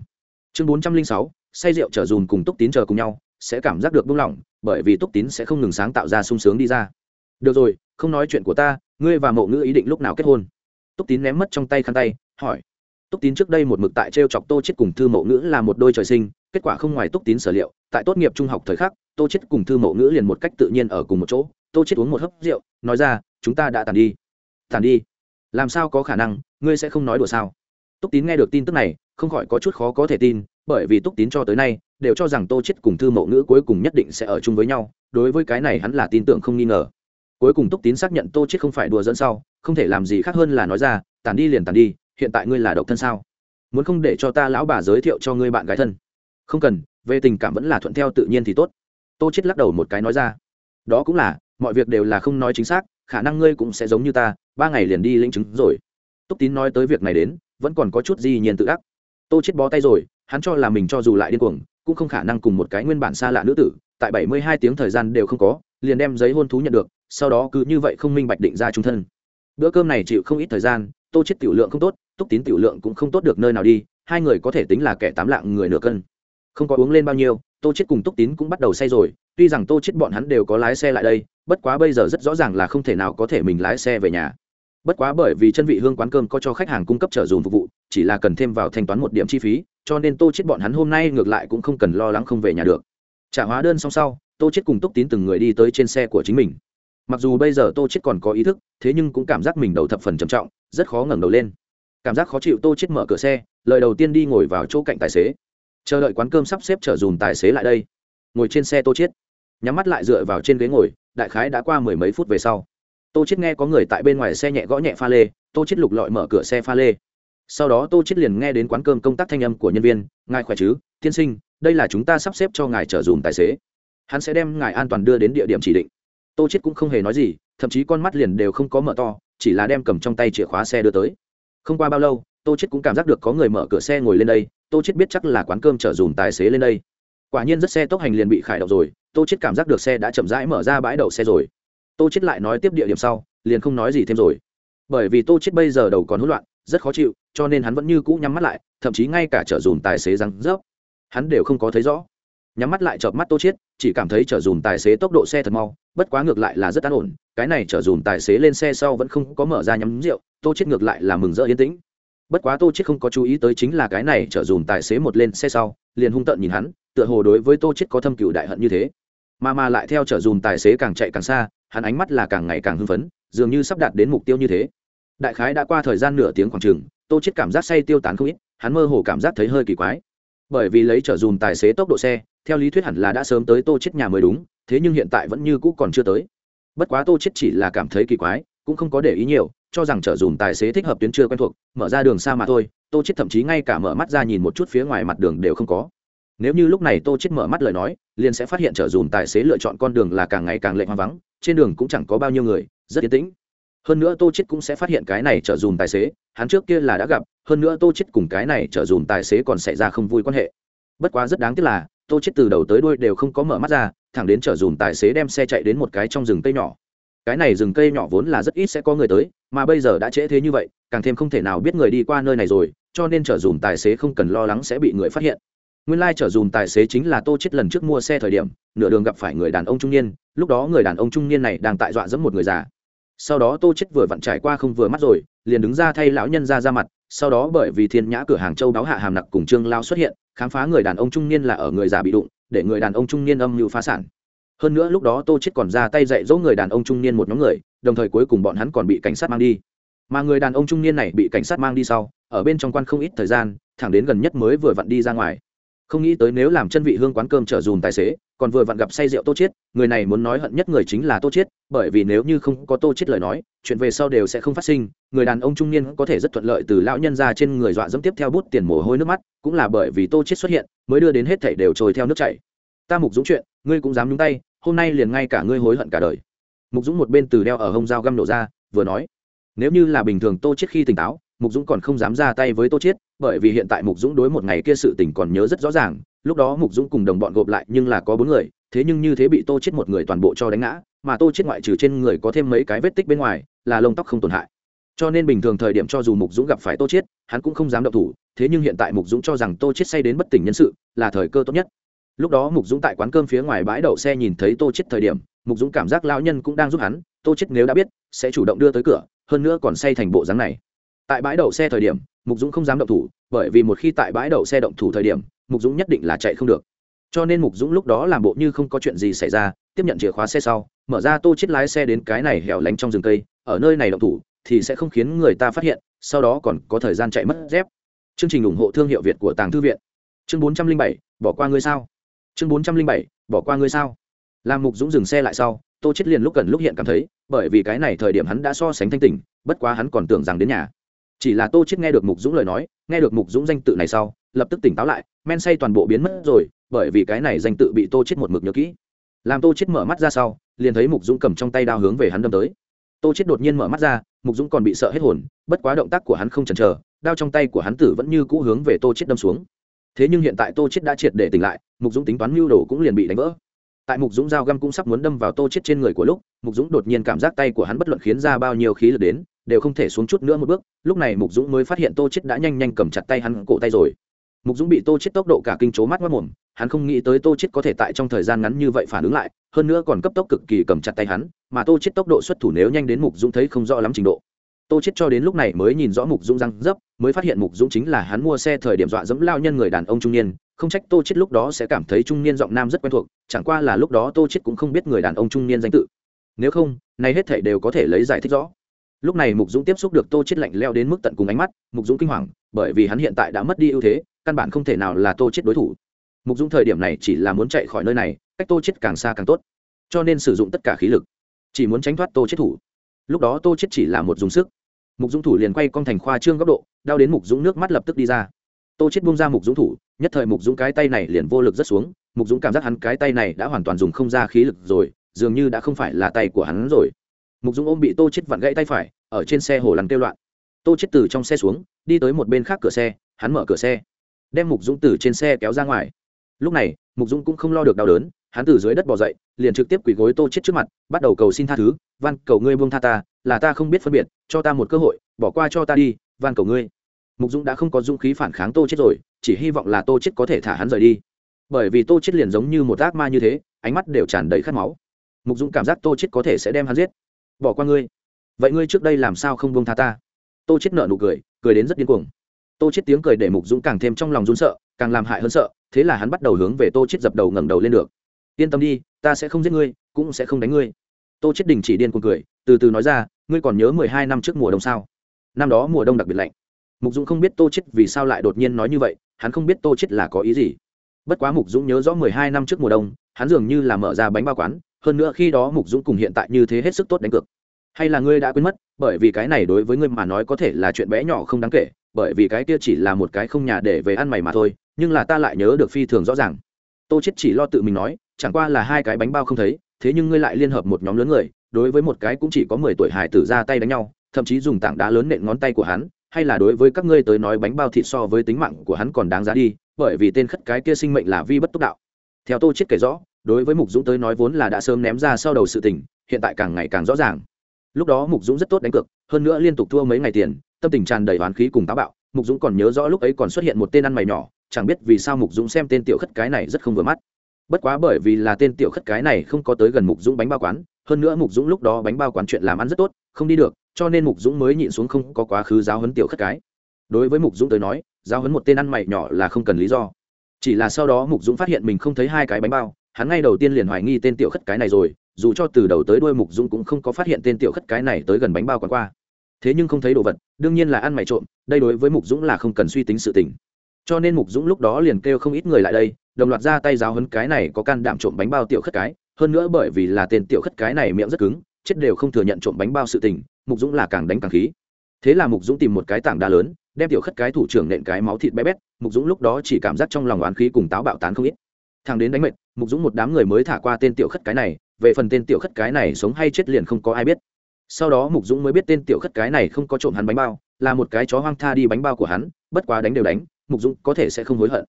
chương bốn trăm linh sáu, say rượu trở dùm cùng túc tín chờ cùng nhau, sẽ cảm giác được buông lỏng, bởi vì túc tín sẽ không ngừng sáng tạo ra sung sướng đi ra. Được rồi, không nói chuyện của ta, ngươi và mộ ngữ ý định lúc nào kết hôn? Túc tín ném mất trong tay khăn tay, hỏi. Túc tín trước đây một mực tại t r e o chọc tô chết cùng thư mộ ngữ là một đôi trời sinh, kết quả không ngoài túc tín sở liệu, tại tốt nghiệp trung học thời khắc, tô chết cùng thư mộ ngữ liền một cách tự nhiên ở cùng một chỗ, tô chết uống một hớp rượu, nói ra, chúng ta đã tàn đi. Tàn đi? Làm sao có khả năng? Ngươi sẽ không nói đùa sao? Túc tín nghe được tin tức này không khỏi có chút khó có thể tin, bởi vì túc tín cho tới nay đều cho rằng tô chết cùng thư mẫu ngữ cuối cùng nhất định sẽ ở chung với nhau, đối với cái này hắn là tin tưởng không nghi ngờ. Cuối cùng túc tín xác nhận tô chết không phải đùa dẫn sau, không thể làm gì khác hơn là nói ra tàn đi liền tàn đi, hiện tại ngươi là độc thân sao? Muốn không để cho ta lão bà giới thiệu cho ngươi bạn gái thân? Không cần, về tình cảm vẫn là thuận theo tự nhiên thì tốt. Tô chết lắc đầu một cái nói ra. Đó cũng là, mọi việc đều là không nói chính xác, khả năng ngươi cũng sẽ giống như ta, ba ngày liền đi lĩnh chứng rồi. Túc tín nói tới việc này đến, vẫn còn có chút gì nhiên tự ác tô chết bó tay rồi, hắn cho là mình cho dù lại điên cuồng, cũng không khả năng cùng một cái nguyên bản xa lạ nữ tử, tại bảy mươi hai tiếng thời gian đều không có, liền đem giấy hôn thú nhận được, sau đó cứ như vậy không minh bạch định ra trung thân. Bữa cơm này chịu không ít thời gian, tô chết tiểu lượng không tốt, túc tín tiểu lượng cũng không tốt được nơi nào đi, hai người có thể tính là kẻ tám lạng người nửa cân. Không có uống lên bao nhiêu, tô chết cùng túc tín cũng bắt đầu say rồi, tuy rằng tô chết bọn hắn đều có lái xe lại đây, bất quá bây giờ rất rõ ràng là không thể nào có thể mình lái xe về nhà bất quá bởi vì chân vị hương quán cơm có cho khách hàng cung cấp trợ dùm phục vụ, chỉ là cần thêm vào thanh toán một điểm chi phí, cho nên tô chết bọn hắn hôm nay ngược lại cũng không cần lo lắng không về nhà được. Trả hóa đơn xong sau, tô chết cùng túc tín từng người đi tới trên xe của chính mình. Mặc dù bây giờ tô chết còn có ý thức, thế nhưng cũng cảm giác mình đầu thập phần trầm trọng, rất khó ngẩng đầu lên. Cảm giác khó chịu tô chết mở cửa xe, lời đầu tiên đi ngồi vào chỗ cạnh tài xế. Chờ đợi quán cơm sắp xếp chở dùm tài xế lại đây. Ngồi trên xe tô chết nhắm mắt lại dựa vào trên ghế ngồi, đại khái đã qua mười mấy phút về sau tô chết nghe có người tại bên ngoài xe nhẹ gõ nhẹ pha lê, tô chết lục lọi mở cửa xe pha lê. Sau đó tô chết liền nghe đến quán cơm công tác thanh âm của nhân viên, ngài khỏe chứ? Tiên sinh, đây là chúng ta sắp xếp cho ngài trở dùm tài xế. Hắn sẽ đem ngài an toàn đưa đến địa điểm chỉ định. Tô chết cũng không hề nói gì, thậm chí con mắt liền đều không có mở to, chỉ là đem cầm trong tay chìa khóa xe đưa tới. Không qua bao lâu, tô chết cũng cảm giác được có người mở cửa xe ngồi lên đây, tô chết biết chắc là quán cơm trở dùm tài xế lên đây. Quả nhiên rất xe tốc hành liền bị khải động rồi, tô chết cảm giác được xe đã chậm rãi mở ra bãi đậu xe rồi tô chết lại nói tiếp địa điểm sau, liền không nói gì thêm rồi. Bởi vì tô chết bây giờ đầu còn hỗn loạn, rất khó chịu, cho nên hắn vẫn như cũ nhắm mắt lại, thậm chí ngay cả chở dùm tài xế răng rớp, hắn đều không có thấy rõ. Nhắm mắt lại chợp mắt tô chết chỉ cảm thấy chở dùm tài xế tốc độ xe thật mau, bất quá ngược lại là rất an ổn, cái này chở dùm tài xế lên xe sau vẫn không có mở ra nhắm rượu, tô chết ngược lại là mừng rỡ yên tĩnh. Bất quá tô chết không có chú ý tới chính là cái này chở dùm tài xế một lên xe sau, liền hung tợn nhìn hắn, tựa hồ đối với tô chết có thâm cựu đại hận như thế. Mà mà lại theo chở dùm tài xế càng chạy càng xa hắn ánh mắt là càng ngày càng hưng phấn, dường như sắp đạt đến mục tiêu như thế. Đại khái đã qua thời gian nửa tiếng khoảng chừng, tô chết cảm giác say tiêu tán không ít, hắn mơ hồ cảm giác thấy hơi kỳ quái. Bởi vì lấy trở dùm tài xế tốc độ xe, theo lý thuyết hẳn là đã sớm tới tô chết nhà mới đúng, thế nhưng hiện tại vẫn như cũ còn chưa tới. Bất quá tô chết chỉ là cảm thấy kỳ quái, cũng không có để ý nhiều, cho rằng trở dùm tài xế thích hợp tuyến chưa quen thuộc, mở ra đường xa mà thôi, tô chết thậm chí ngay cả mở mắt ra nhìn một chút phía ngoài mặt đường đều không có nếu như lúc này tô chết mở mắt lời nói, liền sẽ phát hiện trở dùm tài xế lựa chọn con đường là càng ngày càng lệch hoang vắng, trên đường cũng chẳng có bao nhiêu người, rất yên tĩnh. Hơn nữa tô chết cũng sẽ phát hiện cái này trở dùm tài xế, hắn trước kia là đã gặp, hơn nữa tô chết cùng cái này trở dùm tài xế còn xảy ra không vui quan hệ. Bất quá rất đáng tiếc là, tô chết từ đầu tới đuôi đều không có mở mắt ra, thẳng đến trở dùm tài xế đem xe chạy đến một cái trong rừng cây nhỏ. Cái này rừng cây nhỏ vốn là rất ít sẽ có người tới, mà bây giờ đã trễ thế như vậy, càng thêm không thể nào biết người đi qua nơi này rồi, cho nên trở dùm tài xế không cần lo lắng sẽ bị người phát hiện nguyên lai trở dùm tài xế chính là tô chết lần trước mua xe thời điểm, nửa đường gặp phải người đàn ông trung niên, lúc đó người đàn ông trung niên này đang tại dọa dẫm một người già. Sau đó tô chết vừa vặn trải qua không vừa mắt rồi, liền đứng ra thay lão nhân ra ra mặt, sau đó bởi vì thiên nhã cửa hàng châu đáo hạ hàm nặc cùng trương lao xuất hiện, khám phá người đàn ông trung niên là ở người già bị đụng, để người đàn ông trung niên âm mưu phá sản. Hơn nữa lúc đó tô chết còn ra tay dạy dỗ người đàn ông trung niên một nhóm người, đồng thời cuối cùng bọn hắn còn bị cảnh sát mang đi. Mà người đàn ông trung niên này bị cảnh sát mang đi sau, ở bên trong quan không ít thời gian, thẳng đến gần nhất mới vừa vặn đi ra ngoài không nghĩ tới nếu làm chân vị hương quán cơm trở dùm tài xế, còn vừa vặn gặp say rượu tô chết người này muốn nói hận nhất người chính là tô chết bởi vì nếu như không có tô chết lời nói, chuyện về sau đều sẽ không phát sinh, người đàn ông trung niên có thể rất thuận lợi từ lão nhân ra trên người dọa dẫm tiếp theo bút tiền mồ hôi nước mắt, cũng là bởi vì tô chết xuất hiện, mới đưa đến hết thảy đều trôi theo nước chảy. Ta mục dũng chuyện, ngươi cũng dám nhúng tay, hôm nay liền ngay cả ngươi hối hận cả đời. Mục dũng một bên từ đeo ở hông dao găm nổ ra, vừa nói, nếu như là bình thường tô chết khi tỉnh táo mục dũng còn không dám ra tay với tô Chiết, bởi vì hiện tại mục dũng đối một ngày kia sự tình còn nhớ rất rõ ràng lúc đó mục dũng cùng đồng bọn gộp lại nhưng là có bốn người thế nhưng như thế bị tô chết một người toàn bộ cho đánh ngã mà tô chết ngoại trừ trên người có thêm mấy cái vết tích bên ngoài là lông tóc không tổn hại. Cho nên bình thường thời điểm cho dù mục dũng gặp phải tô chết hắn cũng không dám động thủ thế nhưng hiện tại mục dũng cho rằng tô chết say đến bất tỉnh nhân sự là thời cơ tốt nhất. Lúc đó mục dũng tại quán cơm phía ngoài bãi đậu xe nhìn thấy tô chết thời điểm mục dũng cảm giác lão nhân cũng đang giúp hắn tô chết nếu đã biết sẽ chủ động đưa tới cửa hơn nữa còn say thành bộ dáng này tại bãi đậu xe thời điểm, mục dũng không dám động thủ, bởi vì một khi tại bãi đậu xe động thủ thời điểm, mục dũng nhất định là chạy không được. Cho nên mục dũng lúc đó làm bộ như không có chuyện gì xảy ra, tiếp nhận chìa khóa xe sau, mở ra tô chết lái xe đến cái này hẻo lánh trong rừng cây, ở nơi này động thủ, thì sẽ không khiến người ta phát hiện, sau đó còn có thời gian chạy mất dép. Chương trình ủng hộ thương hiệu việt của tàng thư viện. Chương bốn trăm linh bảy, bỏ qua ngươi sao? Chương bốn trăm linh bảy, bỏ qua ngươi sao? Làm mục dũng dừng xe lại sau, tô chết liền lúc gần lúc hiện cảm thấy, bởi vì cái này thời điểm hắn đã so sánh thanh tỉnh, bất quá hắn còn tưởng rằng đến nhà chỉ là tô chết nghe được mục dũng lời nói, nghe được mục dũng danh tự này sau, lập tức tỉnh táo lại, men say toàn bộ biến mất rồi, bởi vì cái này danh tự bị tô chết một mực nhớ kỹ. Làm tô chết mở mắt ra sau, liền thấy mục dũng cầm trong tay đao hướng về hắn đâm tới. Tô chết đột nhiên mở mắt ra, mục dũng còn bị sợ hết hồn, bất quá động tác của hắn không chần chờ, đao trong tay của hắn tử vẫn như cũ hướng về tô chết đâm xuống. Thế nhưng hiện tại tô chết đã triệt để tỉnh lại, mục dũng tính toán mưu đồ cũng liền bị đánh vỡ. Tại mục dũng dao găm cũng sắp muốn đâm vào tô chết trên người của lúc, mục dũng đột nhiên cảm giác tay của hắn bất luận khiến ra bao nhiêu khí lực đến đều không thể xuống chút nữa một bước. Lúc này mục dũng mới phát hiện tô chết đã nhanh nhanh cầm chặt tay hắn cổ tay rồi. Mục dũng bị tô chết tốc độ cả kinh chố mắt mất mồm, hắn không nghĩ tới tô chết có thể tại trong thời gian ngắn như vậy phản ứng lại, hơn nữa còn cấp tốc cực kỳ cầm chặt tay hắn, mà tô chết tốc độ xuất thủ nếu nhanh đến mục dũng thấy không rõ lắm trình độ. Tô chết cho đến lúc này mới nhìn rõ mục dũng răng dấp, mới phát hiện mục dũng chính là hắn mua xe thời điểm dọa dẫm lao nhân người đàn ông trung niên, không trách tô chết lúc đó sẽ cảm thấy trung niên giọng nam rất quen thuộc, chẳng qua là lúc đó tô chết cũng không biết người đàn ông trung niên danh tự. Nếu không, nay hết thảy đều có thể lấy giải thích rõ lúc này mục dũng tiếp xúc được tô chết lạnh leo đến mức tận cùng ánh mắt, mục dũng kinh hoàng, bởi vì hắn hiện tại đã mất đi ưu thế, căn bản không thể nào là tô chết đối thủ. Mục dũng thời điểm này chỉ là muốn chạy khỏi nơi này, cách tô chết càng xa càng tốt, cho nên sử dụng tất cả khí lực, chỉ muốn tránh thoát tô chết thủ. Lúc đó tô chết chỉ là một dùng sức. Mục dũng thủ liền quay con thành khoa trương góc độ, đau đến mục dũng nước mắt lập tức đi ra. Tô chết buông ra mục dũng thủ, nhất thời mục dũng cái tay này liền vô lực rất xuống, mục dũng cảm giác hắn cái tay này đã hoàn toàn dùng không ra khí lực rồi, dường như đã không phải là tay của hắn rồi mục dũng ôm bị tô chết vặn gãy tay phải, ở trên xe hồ lằn kêu loạn. Tô chết từ trong xe xuống, đi tới một bên khác cửa xe, hắn mở cửa xe, đem mục dũng từ trên xe kéo ra ngoài. Lúc này, mục dũng cũng không lo được đau đớn, hắn từ dưới đất bỏ dậy, liền trực tiếp quỳ gối tô chết trước mặt, bắt đầu cầu xin tha thứ, van, cầu ngươi buông tha ta, là ta không biết phân biệt, cho ta một cơ hội, bỏ qua cho ta đi, van, cầu ngươi. Mục dũng đã không có dũng khí phản kháng tô chết rồi, chỉ hy vọng là tô chết có thể thả hắn rời đi. Bởi vì tô chết liền giống như một ác ma như thế, ánh mắt đều tràn đầy khát máu. Mục dũng cảm giác tô chết có thể sẽ đem hắn giết bỏ qua ngươi. Vậy ngươi trước đây làm sao không buông tha ta? Tô chết nợ nụ cười cười đến rất điên cuồng. Tô chết tiếng cười để mục dũng càng thêm trong lòng run sợ, càng làm hại hơn sợ, thế là hắn bắt đầu hướng về tô chết dập đầu ngẩng đầu lên được. Yên tâm đi, ta sẽ không giết ngươi, cũng sẽ không đánh ngươi. Tô chết đình chỉ điên cuồng cười, từ từ nói ra, ngươi còn nhớ mười hai năm trước mùa đông sao? Năm đó mùa đông đặc biệt lạnh. Mục dũng không biết tô chết vì sao lại đột nhiên nói như vậy, hắn không biết tô chết là có ý gì. Bất quá mục dũng nhớ rõ mười hai năm trước mùa đông, hắn dường như là mở ra bánh bao quán hơn nữa khi đó mục dũng cùng hiện tại như thế hết sức tốt đánh cược. Hay là ngươi đã quên mất, bởi vì cái này đối với ngươi mà nói có thể là chuyện bé nhỏ không đáng kể, bởi vì cái kia chỉ là một cái không nhà để về ăn mày mà thôi, nhưng là ta lại nhớ được phi thường rõ ràng. Tô chết chỉ lo tự mình nói, chẳng qua là hai cái bánh bao không thấy, thế nhưng ngươi lại liên hợp một nhóm lớn người, đối với một cái cũng chỉ có mười tuổi hải tử ra tay đánh nhau, thậm chí dùng tảng đá lớn nện ngón tay của hắn, hay là đối với các ngươi tới nói bánh bao thịt so với tính mạng của hắn còn đáng giá đi, bởi vì tên khất cái kia sinh mệnh là vi bất túc đạo. Theo tô chết kể rõ đối với mục dũng tới nói vốn là đã sớm ném ra sau đầu sự tình, hiện tại càng ngày càng rõ ràng. Lúc đó mục dũng rất tốt đánh cược, hơn nữa liên tục thua mấy ngày tiền, tâm tình tràn đầy oán khí cùng táo bạo. Mục dũng còn nhớ rõ lúc ấy còn xuất hiện một tên ăn mày nhỏ, chẳng biết vì sao mục dũng xem tên tiểu khất cái này rất không vừa mắt. Bất quá bởi vì là tên tiểu khất cái này không có tới gần mục dũng bánh bao quán, hơn nữa mục dũng lúc đó bánh bao quán chuyện làm ăn rất tốt, không đi được, cho nên mục dũng mới nhịn xuống không có quá khứ giáo huấn tiểu khất cái. Đối với mục dũng tới nói, giáo huấn một tên ăn mày nhỏ là không cần lý do. Chỉ là sau đó mục dũng phát hiện mình không thấy hai cái bánh bao hắn ngay đầu tiên liền hoài nghi tên tiểu khất cái này rồi, dù cho từ đầu tới đuôi mục dũng cũng không có phát hiện tên tiểu khất cái này tới gần bánh bao quán qua. Thế nhưng không thấy đồ vật, đương nhiên là ăn mày trộm, đây đối với mục dũng là không cần suy tính sự tình. Cho nên mục dũng lúc đó liền kêu không ít người lại đây, đồng loạt ra tay giáo hấn cái này có can đảm trộm bánh bao tiểu khất cái, hơn nữa bởi vì là tên tiểu khất cái này miệng rất cứng, chết đều không thừa nhận trộm bánh bao sự tình, mục dũng là càng đánh càng khí. Thế là mục dũng tìm một cái tảng đá lớn, đem tiểu khất cái thủ trưởng nện cái máu thịt bé bét, mục dũng lúc đó chỉ cảm giác trong lòng oán khí cùng táo bạo tán không ít. Thằng đến đánh mệt mục dũng một đám người mới thả qua tên tiểu khất cái này, về phần tên tiểu khất cái này sống hay chết liền không có ai biết. Sau đó mục dũng mới biết tên tiểu khất cái này không có trộm hắn bánh bao, là một cái chó hoang tha đi bánh bao của hắn, bất quá đánh đều đánh, mục dũng có thể sẽ không hối hận.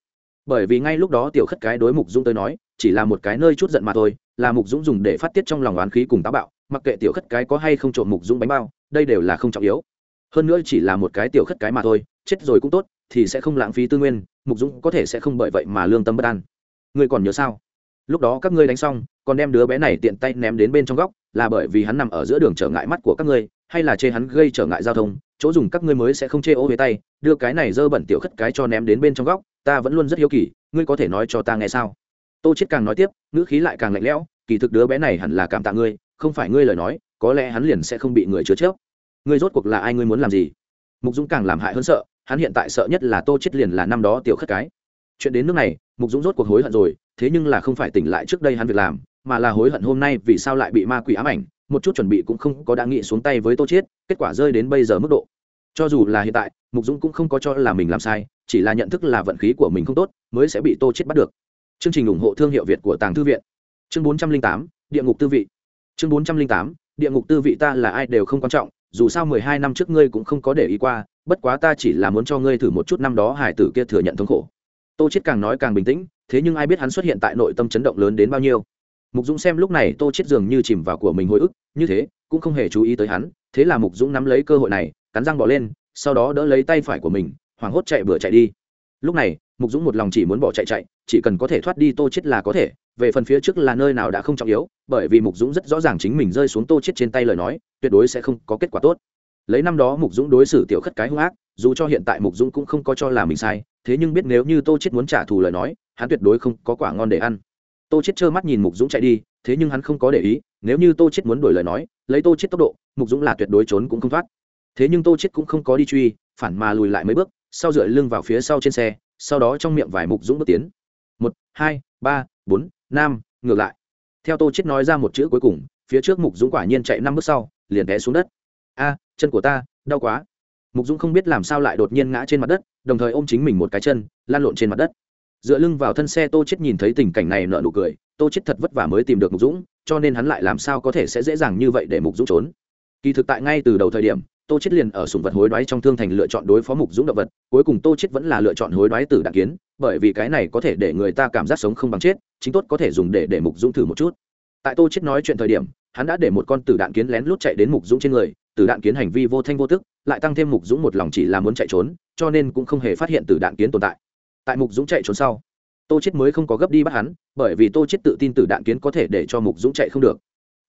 Bởi vì ngay lúc đó tiểu khất cái đối mục dũng tới nói, chỉ là một cái nơi chút giận mà thôi, là mục dũng dùng để phát tiết trong lòng oán khí cùng táo bạo, mặc kệ tiểu khất cái có hay không trộm mục dũng bánh bao, đây đều là không trọng yếu. Hơn nữa chỉ là một cái tiểu khất cái mà thôi, chết rồi cũng tốt, thì sẽ không lãng phí tư nguyên, mục dũng có thể sẽ không bởi vậy mà lương tâm bất an. Ngươi còn nhớ sao? Lúc đó các ngươi đánh xong, còn đem đứa bé này tiện tay ném đến bên trong góc, là bởi vì hắn nằm ở giữa đường trở ngại mắt của các ngươi, hay là chê hắn gây trở ngại giao thông, chỗ dùng các ngươi mới sẽ không chê ô về tay, đưa cái này dơ bẩn tiểu khất cái cho ném đến bên trong góc, ta vẫn luôn rất hiếu kỳ, ngươi có thể nói cho ta nghe sao? Tô chết càng nói tiếp, ngữ khí lại càng lạnh lẽo, kỳ thực đứa bé này hẳn là cảm tạ ngươi, không phải ngươi lời nói, có lẽ hắn liền sẽ không bị người chứa chớp. Ngươi rốt cuộc là ai, ngươi muốn làm gì? Mục dũng càng làm hại hơn sợ, hắn hiện tại sợ nhất là tô chết liền là năm đó tiểu khất cái. Chuyện đến nước này, mục dũng rốt cuộc hối hận rồi thế nhưng là không phải tỉnh lại trước đây hắn việc làm, mà là hối hận hôm nay vì sao lại bị ma quỷ ám ảnh, một chút chuẩn bị cũng không có đã nghĩ xuống tay với tô chiết, kết quả rơi đến bây giờ mức độ. Cho dù là hiện tại, mục dũng cũng không có cho là mình làm sai, chỉ là nhận thức là vận khí của mình không tốt, mới sẽ bị tô chết bắt được. Chương trình ủng hộ thương hiệu việt của tàng thư viện. Chương bốn trăm linh tám, địa ngục tư vị. Chương bốn trăm linh tám, địa ngục tư vị ta là ai đều không quan trọng, dù sao mười hai năm trước ngươi cũng không có để ý qua, bất quá ta chỉ là muốn cho ngươi thử một chút năm đó hải tử kia thừa nhận thống khổ. Tô chết càng nói càng bình tĩnh thế nhưng ai biết hắn xuất hiện tại nội tâm chấn động lớn đến bao nhiêu. Mục dũng xem lúc này tô chết dường như chìm vào của mình hồi ức, như thế, cũng không hề chú ý tới hắn, thế là mục dũng nắm lấy cơ hội này, cắn răng bỏ lên, sau đó đỡ lấy tay phải của mình, hoảng hốt chạy bừa chạy đi. Lúc này, mục dũng một lòng chỉ muốn bỏ chạy chạy, chỉ cần có thể thoát đi tô chết là có thể, về phần phía trước là nơi nào đã không trọng yếu, bởi vì mục dũng rất rõ ràng chính mình rơi xuống tô chết trên tay lời nói, tuyệt đối sẽ không có kết quả tốt. Lấy năm đó mục dũng đối xử tiểu khất cái hung ác dù cho hiện tại mục dũng cũng không có cho là mình sai, thế nhưng biết nếu như tô chết muốn trả thù lời nói, hắn tuyệt đối không có quả ngon để ăn. Tô chết trơ mắt nhìn mục dũng chạy đi, thế nhưng hắn không có để ý, nếu như tô chết muốn đổi lời nói, lấy tô chết tốc độ, mục dũng là tuyệt đối trốn cũng không thoát. Thế nhưng tô chết cũng không có đi truy, phản mà lùi lại mấy bước, sau dựa lưng vào phía sau trên xe, sau đó trong miệng vài mục dũng bước tiến. Một, hai, ba, bốn, năm, ngược lại. Theo tô chết nói ra một chữ cuối cùng, phía trước mục dũng quả nhiên chạy năm bước sau, liền té xuống đất. A, chân của ta, đau quá mục dũng không biết làm sao lại đột nhiên ngã trên mặt đất, đồng thời ôm chính mình một cái chân lan lộn trên mặt đất. Dựa lưng vào thân xe, tô chết nhìn thấy tình cảnh này nở nụ cười, tô chết thật vất vả mới tìm được mục dũng, cho nên hắn lại làm sao có thể sẽ dễ dàng như vậy để mục dũng trốn. Kỳ thực tại ngay từ đầu thời điểm, tô chết liền ở sùng vật hối đoái trong thương thành lựa chọn đối phó mục dũng động vật, cuối cùng tô chết vẫn là lựa chọn hối đoái tử đạn kiến, bởi vì cái này có thể để người ta cảm giác sống không bằng chết, chính tốt có thể dùng để để mục dũng thử một chút. Tại tô chết nói chuyện thời điểm, hắn đã để một con tử đạn kiến lén lút chạy đến mục dũng trên người tử đạn kiến hành vi vô thanh vô tức, lại tăng thêm mục dũng một lòng chỉ là muốn chạy trốn, cho nên cũng không hề phát hiện tử đạn kiến tồn tại. Tại mục dũng chạy trốn sau, tô chết mới không có gấp đi bắt hắn, bởi vì tô chết tự tin tử đạn kiến có thể để cho mục dũng chạy không được.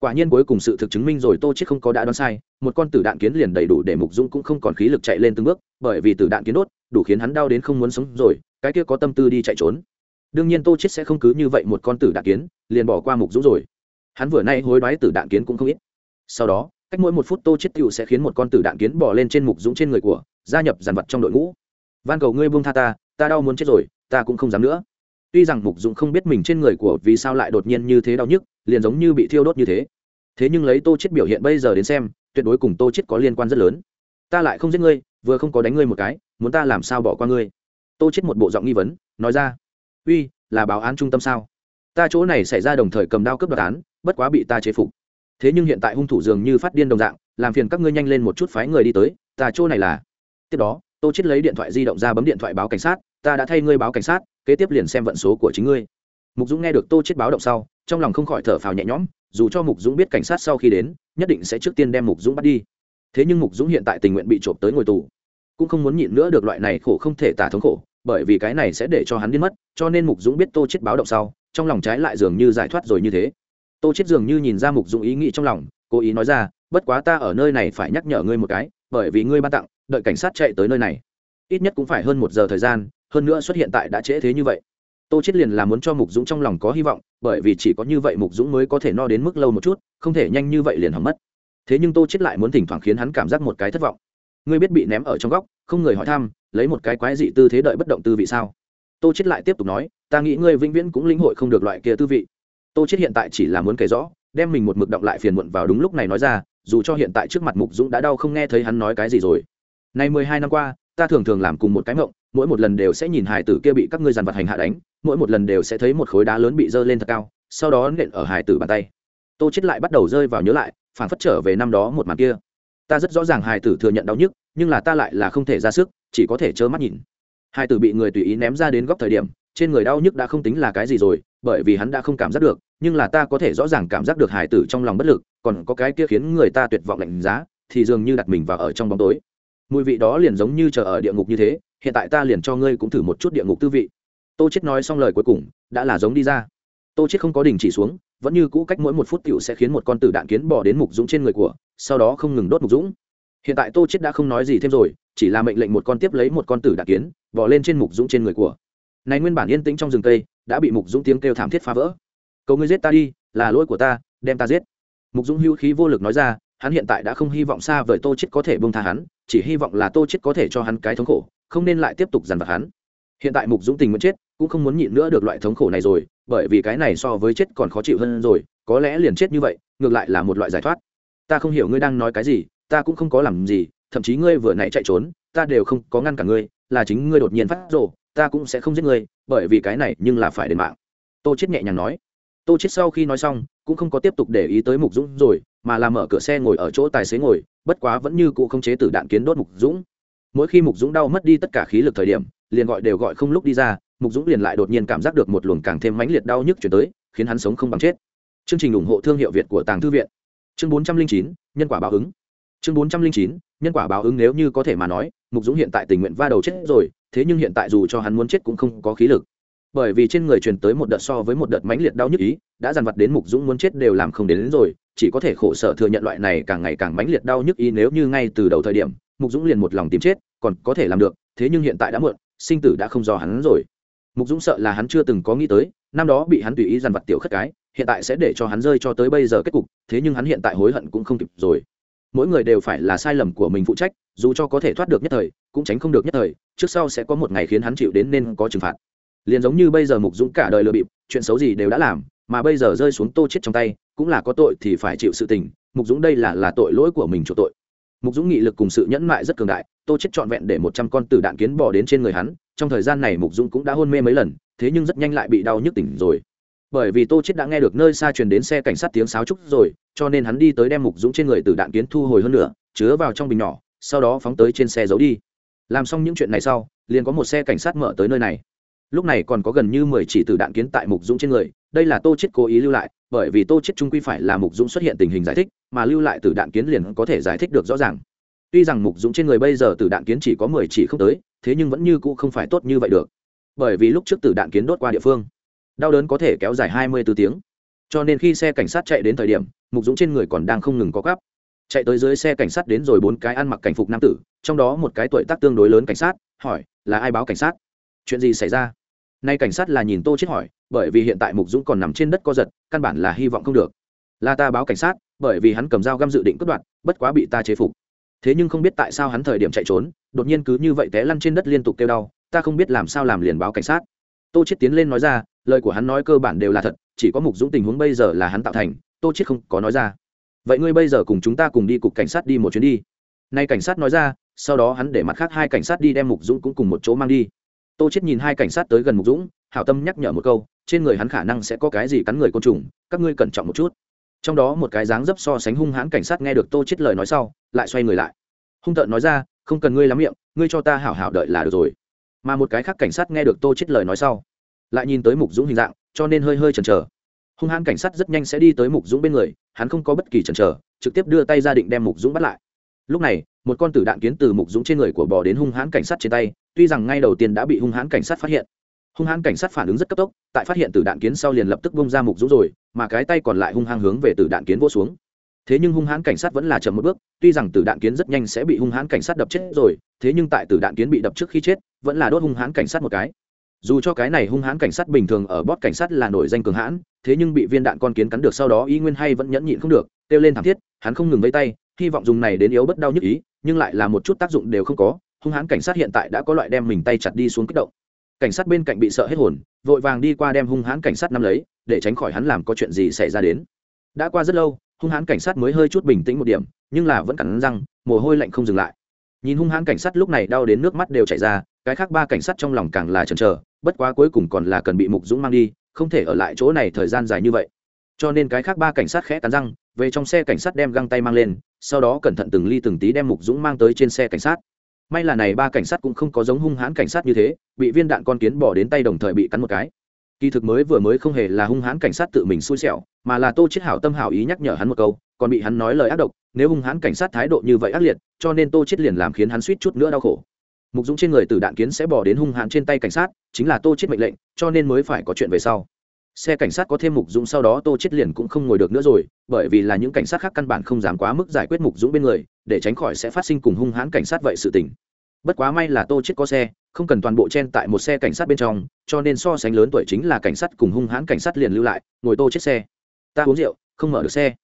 Quả nhiên cuối cùng sự thực chứng minh rồi tô chết không có đã đoán sai, một con tử đạn kiến liền đầy đủ để mục dũng cũng không còn khí lực chạy lên từng bước, bởi vì tử đạn kiến đốt, đủ khiến hắn đau đến không muốn sống rồi, cái kia có tâm tư đi chạy trốn. Đương nhiên tô chết sẽ không cứ như vậy một con tử đạn kiến, liền bỏ qua mục dũng rồi. Hắn vừa nay hối đoái tử đạn kiến cũng không ít. Sau đó cách mỗi một phút tô chết tiểu sẽ khiến một con tử đạn kiến bỏ lên trên mục dũng trên người của, gia nhập dàn vật trong đội ngũ. Van cầu ngươi buông tha ta ta đau muốn chết rồi, ta cũng không dám nữa. Tuy rằng mục dũng không biết mình trên người của vì sao lại đột nhiên như thế đau nhức, liền giống như bị thiêu đốt như thế. Thế nhưng lấy tô chết biểu hiện bây giờ đến xem, tuyệt đối cùng tô chết có liên quan rất lớn. Ta lại không giết ngươi, vừa không có đánh ngươi một cái, muốn ta làm sao bỏ qua ngươi? Tô chết một bộ giọng nghi vấn, nói ra. Uy, là báo án trung tâm sao? Ta chỗ này xảy ra đồng thời cầm đao cướp đoạt án, bất quá bị ta chế phục thế nhưng hiện tại hung thủ dường như phát điên đồng dạng, làm phiền các ngươi nhanh lên một chút phái người đi tới, ta chỗ này là. Tiếp đó, tô chết lấy điện thoại di động ra bấm điện thoại báo cảnh sát, ta đã thay ngươi báo cảnh sát, kế tiếp liền xem vận số của chính ngươi. Mục dũng nghe được tô chết báo động sau, trong lòng không khỏi thở phào nhẹ nhõm, dù cho mục dũng biết cảnh sát sau khi đến, nhất định sẽ trước tiên đem mục dũng bắt đi. Thế nhưng mục dũng hiện tại tình nguyện bị trộm tới ngồi tù, cũng không muốn nhịn nữa được loại này khổ không thể tả thống khổ, bởi vì cái này sẽ để cho hắn điên mất, cho nên mục dũng biết tô chết báo động sau, trong lòng trái lại dường như giải thoát rồi như thế tô chết dường như nhìn ra mục dụng ý nghĩ trong lòng, cố ý nói ra, bất quá ta ở nơi này phải nhắc nhở ngươi một cái, bởi vì ngươi ban tặng, đợi cảnh sát chạy tới nơi này. Ít nhất cũng phải hơn một giờ thời gian, hơn nữa xuất hiện tại đã trễ thế như vậy. Tô chết liền là muốn cho mục dũng trong lòng có hy vọng, bởi vì chỉ có như vậy mục dũng mới có thể no đến mức lâu một chút, không thể nhanh như vậy liền hỏng mất. Thế nhưng tô chết lại muốn thỉnh thoảng khiến hắn cảm giác một cái thất vọng. Ngươi biết bị ném ở trong góc, không người hỏi thăm, lấy một cái quái dị tư thế đợi bất động tư vị sao? Tô chết lại tiếp tục nói, ta nghĩ ngươi vĩnh viễn cũng lĩnh hội không được loại kia tư vị tô chết hiện tại chỉ là muốn kể rõ, đem mình một mực động lại phiền muộn vào đúng lúc này nói ra, dù cho hiện tại trước mặt mục dũng đã đau không nghe thấy hắn nói cái gì rồi. Nay mười hai năm qua, ta thường thường làm cùng một cái mộng, mỗi một lần đều sẽ nhìn hải tử kia bị các ngươi dàn vật hành hạ đánh, mỗi một lần đều sẽ thấy một khối đá lớn bị dơ lên thật cao, sau đó nện ở hải tử bàn tay. Tô chết lại bắt đầu rơi vào nhớ lại phản phất trở về năm đó một màn kia. Ta rất rõ ràng hải tử thừa nhận đau nhức, nhưng là ta lại là không thể ra sức, chỉ có thể trơ mắt nhìn. Hải tử bị người tùy ý ném ra đến góc thời điểm, trên người đau nhức đã không tính là cái gì rồi, bởi vì hắn đã không cảm giác được nhưng là ta có thể rõ ràng cảm giác được hải tử trong lòng bất lực, còn có cái kia khiến người ta tuyệt vọng lạnh giá, thì dường như đặt mình vào ở trong bóng tối. Mùi vị đó liền giống như chờ ở địa ngục như thế, hiện tại ta liền cho ngươi cũng thử một chút địa ngục tư vị. Tô chết nói xong lời cuối cùng, đã là giống đi ra. Tô chết không có đình chỉ xuống, vẫn như cũ cách mỗi một phút tiểu sẽ khiến một con tử đạn kiến bỏ đến mục dũng trên người của, sau đó không ngừng đốt mục dũng. Hiện tại tô chết đã không nói gì thêm rồi, chỉ là mệnh lệnh một con tiếp lấy một con tử đạn kiến, bỏ lên trên mục dũng trên người của. Này nguyên bản yên tĩnh trong rừng cây, đã bị mục dũng tiếng kêu thảm thiết phá vỡ cầu ngươi giết ta đi, là lỗi của ta, đem ta giết. Mục dũng hữu khí vô lực nói ra, hắn hiện tại đã không hy vọng xa vời tô chết có thể bông tha hắn, chỉ hy vọng là tô chết có thể cho hắn cái thống khổ, không nên lại tiếp tục dằn vặt hắn. Hiện tại mục dũng tình muốn chết, cũng không muốn nhịn nữa được loại thống khổ này rồi, bởi vì cái này so với chết còn khó chịu hơn rồi, có lẽ liền chết như vậy, ngược lại là một loại giải thoát. Ta không hiểu ngươi đang nói cái gì, ta cũng không có làm gì, thậm chí ngươi vừa nãy chạy trốn, ta đều không có ngăn cả ngươi, là chính ngươi đột nhiên phát rồ, ta cũng sẽ không giết ngươi, bởi vì cái này nhưng là phải đền mạng. Tô chết nhẹ nhàng nói tô chết sau khi nói xong, cũng không có tiếp tục để ý tới mục dũng rồi, mà là mở cửa xe ngồi ở chỗ tài xế ngồi, bất quá vẫn như cụ không chế tử đạn kiến đốt mục dũng. Mỗi khi mục dũng đau mất đi tất cả khí lực thời điểm, liền gọi đều gọi không lúc đi ra, mục dũng liền lại đột nhiên cảm giác được một luồng càng thêm mãnh liệt đau nhức chuyển tới, khiến hắn sống không bằng chết. Chương trình ủng hộ thương hiệu việt của tàng thư viện. Chương bốn trăm linh chín, nhân quả báo ứng. Chương bốn trăm linh chín, nhân quả báo ứng nếu như có thể mà nói, mục dũng hiện tại tình nguyện va đầu chết rồi, thế nhưng hiện tại dù cho hắn muốn chết cũng không có khí lực bởi vì trên người truyền tới một đợt so với một đợt mãnh liệt đau nhức ý đã dằn vặt đến mục dũng muốn chết đều làm không đến, đến rồi chỉ có thể khổ sở thừa nhận loại này càng ngày càng mãnh liệt đau nhức ý nếu như ngay từ đầu thời điểm mục dũng liền một lòng tìm chết còn có thể làm được thế nhưng hiện tại đã muộn sinh tử đã không do hắn rồi. Mục dũng sợ là hắn chưa từng có nghĩ tới năm đó bị hắn tùy ý dằn vặt tiểu khất cái hiện tại sẽ để cho hắn rơi cho tới bây giờ kết cục thế nhưng hắn hiện tại hối hận cũng không kịp rồi. Mỗi người đều phải là sai lầm của mình phụ trách dù cho có thể thoát được nhất thời cũng tránh không được nhất thời trước sau sẽ có một ngày khiến hắn chịu đến nên có trừng phạt liền giống như bây giờ mục dũng cả đời lừa bịp, chuyện xấu gì đều đã làm, mà bây giờ rơi xuống tô chết trong tay, cũng là có tội thì phải chịu sự tình, mục dũng đây là là tội lỗi của mình chỗ tội. Mục dũng nghị lực cùng sự nhẫn mại rất cường đại, tô chết trọn vẹn để một trăm con tử đạn kiến bỏ đến trên người hắn, trong thời gian này mục dũng cũng đã hôn mê mấy lần, thế nhưng rất nhanh lại bị đau nhức tỉnh rồi. Bởi vì tô chết đã nghe được nơi xa truyền đến xe cảnh sát tiếng sáo trúc rồi, cho nên hắn đi tới đem mục dũng trên người tử đạn kiến thu hồi hơn nữa chứa vào trong bình nhỏ, sau đó phóng tới trên xe giấu đi. Làm xong những chuyện này sau, liền có một xe cảnh sát mở tới nơi này lúc này còn có gần như mười chỉ tử đạn kiến tại mục dũng trên người, đây là tô chết cố ý lưu lại, bởi vì tô chết trung quy phải là mục dũng xuất hiện tình hình giải thích, mà lưu lại tử đạn kiến liền có thể giải thích được rõ ràng. Tuy rằng mục dũng trên người bây giờ tử đạn kiến chỉ có mười chỉ không tới, thế nhưng vẫn như cũ không phải tốt như vậy được. Bởi vì lúc trước tử đạn kiến đốt qua địa phương, đau đớn có thể kéo dài hai mươi 24 tiếng. Cho nên khi xe cảnh sát chạy đến thời điểm, mục dũng trên người còn đang không ngừng có gắp chạy tới dưới xe cảnh sát đến rồi bốn cái ăn mặc cảnh phục nam tử, trong đó một cái tuổi tác tương đối lớn cảnh sát, hỏi, là ai báo cảnh sát? Chuyện gì xảy ra? Nay cảnh sát là nhìn tô chết hỏi, bởi vì hiện tại mục dũng còn nằm trên đất co giật, căn bản là hy vọng không được. Là ta báo cảnh sát, bởi vì hắn cầm dao găm dự định cướp đoạt, bất quá bị ta chế phục. Thế nhưng không biết tại sao hắn thời điểm chạy trốn, đột nhiên cứ như vậy té lăn trên đất liên tục kêu đau, ta không biết làm sao làm liền báo cảnh sát. Tô chết tiến lên nói ra, lời của hắn nói cơ bản đều là thật, chỉ có mục dũng tình huống bây giờ là hắn tạo thành, tô chết không có nói ra. Vậy ngươi bây giờ cùng chúng ta cùng đi cục cảnh sát đi một chuyến đi. Nay cảnh sát nói ra, sau đó hắn để mặt khác hai cảnh sát đi đem mục dũng cũng cùng một chỗ mang đi tô chết nhìn hai cảnh sát tới gần mục dũng, hảo tâm nhắc nhở một câu, trên người hắn khả năng sẽ có cái gì cắn người côn trùng, các ngươi cẩn trọng một chút. Trong đó một cái dáng dấp so sánh hung hãn cảnh sát nghe được tô chết lời nói sau, lại xoay người lại. Hung tợn nói ra, không cần ngươi lắm miệng, ngươi cho ta hảo hảo đợi là được rồi. Mà một cái khác cảnh sát nghe được tô chết lời nói sau, lại nhìn tới mục dũng hình dạng, cho nên hơi hơi chần chờ. Hung hãn cảnh sát rất nhanh sẽ đi tới mục dũng bên người, hắn không có bất kỳ chần chờ, trực tiếp đưa tay ra định đem mục dũng bắt lại. Lúc này, một con tử đạn kiến từ mục dũng trên người của bò đến hung hãn cảnh sát trên tay tuy rằng ngay đầu tiên đã bị hung hãn cảnh sát phát hiện. Hung hãn cảnh sát phản ứng rất cấp tốc, tại phát hiện tử đạn kiến sau liền lập tức bông ra mục dũng rồi, mà cái tay còn lại hung hăng hướng về tử đạn kiến vỗ xuống. Thế nhưng hung hãn cảnh sát vẫn là chậm một bước, tuy rằng tử đạn kiến rất nhanh sẽ bị hung hãn cảnh sát đập chết rồi, thế nhưng tại tử đạn kiến bị đập trước khi chết, vẫn là đốt hung hãn cảnh sát một cái. Dù cho cái này hung hãn cảnh sát bình thường ở bót cảnh sát là nổi danh cường hãn, thế nhưng bị viên đạn con kiến cắn được sau đó y nguyên hay vẫn nhẫn nhịn không được, kêu lên thảm thiết, hắn không ngừng vây tay, hy vọng dùng này đến yếu bất đau nhức ý, nhưng lại là một chút tác dụng đều không có hung hãn cảnh sát hiện tại đã có loại đem mình tay chặt đi xuống kích động. Cảnh sát bên cạnh bị sợ hết hồn, vội vàng đi qua đem hung hãn cảnh sát nắm lấy, để tránh khỏi hắn làm có chuyện gì xảy ra đến. Đã qua rất lâu, hung hãn cảnh sát mới hơi chút bình tĩnh một điểm, nhưng là vẫn cắn răng, mồ hôi lạnh không dừng lại. Nhìn hung hãn cảnh sát lúc này đau đến nước mắt đều chảy ra, cái khác ba cảnh sát trong lòng càng là chần chờ, bất quá cuối cùng còn là cần bị mục dũng mang đi, không thể ở lại chỗ này thời gian dài như vậy. Cho nên cái khác ba cảnh sát khẽ cắn răng, về trong xe cảnh sát đem găng tay mang lên, sau đó cẩn thận từng ly từng tí đem mục dũng mang tới trên xe cảnh sát may là này ba cảnh sát cũng không có giống hung hãn cảnh sát như thế, bị viên đạn con kiến bỏ đến tay đồng thời bị cắn một cái. Kỳ thực mới vừa mới không hề là hung hãn cảnh sát tự mình xui xẻo, mà là tô chết hảo tâm hảo ý nhắc nhở hắn một câu, còn bị hắn nói lời ác độc, nếu hung hãn cảnh sát thái độ như vậy ác liệt, cho nên tô chết liền làm khiến hắn suýt chút nữa đau khổ. Mục dũng trên người từ đạn kiến sẽ bỏ đến hung hãn trên tay cảnh sát, chính là tô chết mệnh lệnh, cho nên mới phải có chuyện về sau xe cảnh sát có thêm mục dũng sau đó tô chết liền cũng không ngồi được nữa rồi, bởi vì là những cảnh sát khác căn bản không dám quá mức giải quyết mục dũng bên người, để tránh khỏi sẽ phát sinh cùng hung hãn cảnh sát vậy sự tình. Bất quá may là tô chết có xe, không cần toàn bộ chen tại một xe cảnh sát bên trong, cho nên so sánh lớn tuổi chính là cảnh sát cùng hung hãn cảnh sát liền lưu lại, ngồi tô chết xe. Ta uống rượu, không mở được xe.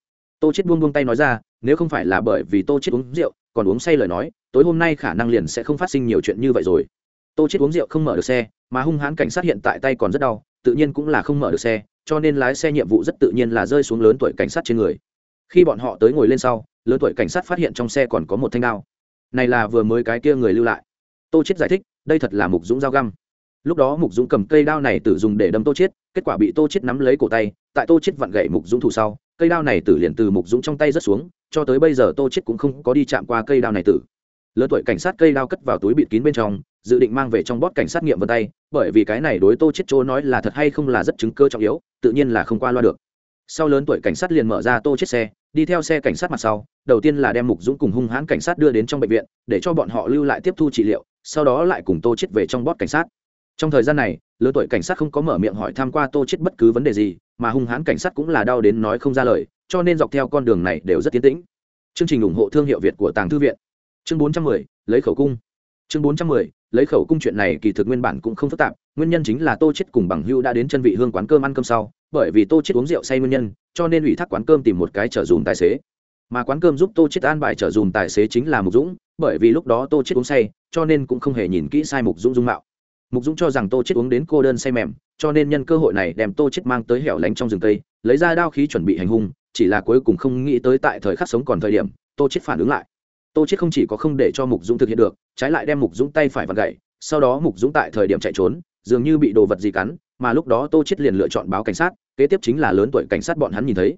Tô chết buông buông tay nói ra, nếu không phải là bởi vì tô chết uống rượu, còn uống say lời nói, tối hôm nay khả năng liền sẽ không phát sinh nhiều chuyện như vậy rồi. Tô chết uống rượu không mở được xe, mà hung hãn cảnh sát hiện tại tay còn rất đau tự nhiên cũng là không mở được xe, cho nên lái xe nhiệm vụ rất tự nhiên là rơi xuống lớn tuổi cảnh sát trên người. Khi bọn họ tới ngồi lên sau, lớn tuổi cảnh sát phát hiện trong xe còn có một thanh đao. Này là vừa mới cái kia người lưu lại. Tô chết giải thích, đây thật là mục dũng dao găm. Lúc đó mục dũng cầm cây đao này tử dùng để đâm tô chết kết quả bị tô chết nắm lấy cổ tay, tại tô chết vặn gậy mục dũng thủ sau, cây đao này tử liền từ mục dũng trong tay rớt xuống, cho tới bây giờ tô chết cũng không có đi chạm qua cây đao này tử. Lớn tuổi cảnh sát cây đao cất vào túi bịt kín bên trong dự định mang về trong bót cảnh sát nghiệm vân tay bởi vì cái này đối tô chết chỗ nói là thật hay không là rất chứng cơ trọng yếu tự nhiên là không qua loa được. Sau lớn tuổi cảnh sát liền mở ra tô chết xe đi theo xe cảnh sát mặt sau đầu tiên là đem mục dũng cùng hung hãn cảnh sát đưa đến trong bệnh viện để cho bọn họ lưu lại tiếp thu trị liệu sau đó lại cùng tô chết về trong bót cảnh sát. Trong thời gian này lớn tuổi cảnh sát không có mở miệng hỏi tham q u a tô chết bất cứ vấn đề gì mà hung hãn cảnh sát cũng là đau đến nói không ra lời cho nên dọc theo con đường này đều rất tiến tĩnh. Chương trình ủng hộ thương hiệu việt của tàng thư viện. Chương 410, lấy khẩu cung chương 410, lấy khẩu cung chuyện này kỳ thực nguyên bản cũng không phức tạp nguyên nhân chính là tô chết cùng bằng hưu đã đến chân vị hương quán cơm ăn cơm sau bởi vì tô chết uống rượu say nguyên nhân cho nên ủy thác quán cơm tìm một cái trở dùm tài xế. Mà quán cơm giúp tô chết an bài trở dùm tài xế chính là mục dũng bởi vì lúc đó tô chết uống say cho nên cũng không hề nhìn kỹ sai mục dũng dung mạo. Mục dũng cho rằng tô chết uống đến cô đơn say mềm cho nên nhân cơ hội này đem tô chết mang tới hẻo lánh trong rừng cây lấy ra đao khí chuẩn bị hành hung chỉ là cuối cùng không nghĩ tới tại thời khắc sống còn thời điểm tô chết phản ứng lại tô chết không chỉ có không để cho mục dũng thực hiện được, trái lại đem mục dũng tay phải vặn gậy, sau đó mục dũng tại thời điểm chạy trốn, dường như bị đồ vật gì cắn, mà lúc đó tô chết liền lựa chọn báo cảnh sát, kế tiếp chính là lớn tuổi cảnh sát bọn hắn nhìn thấy.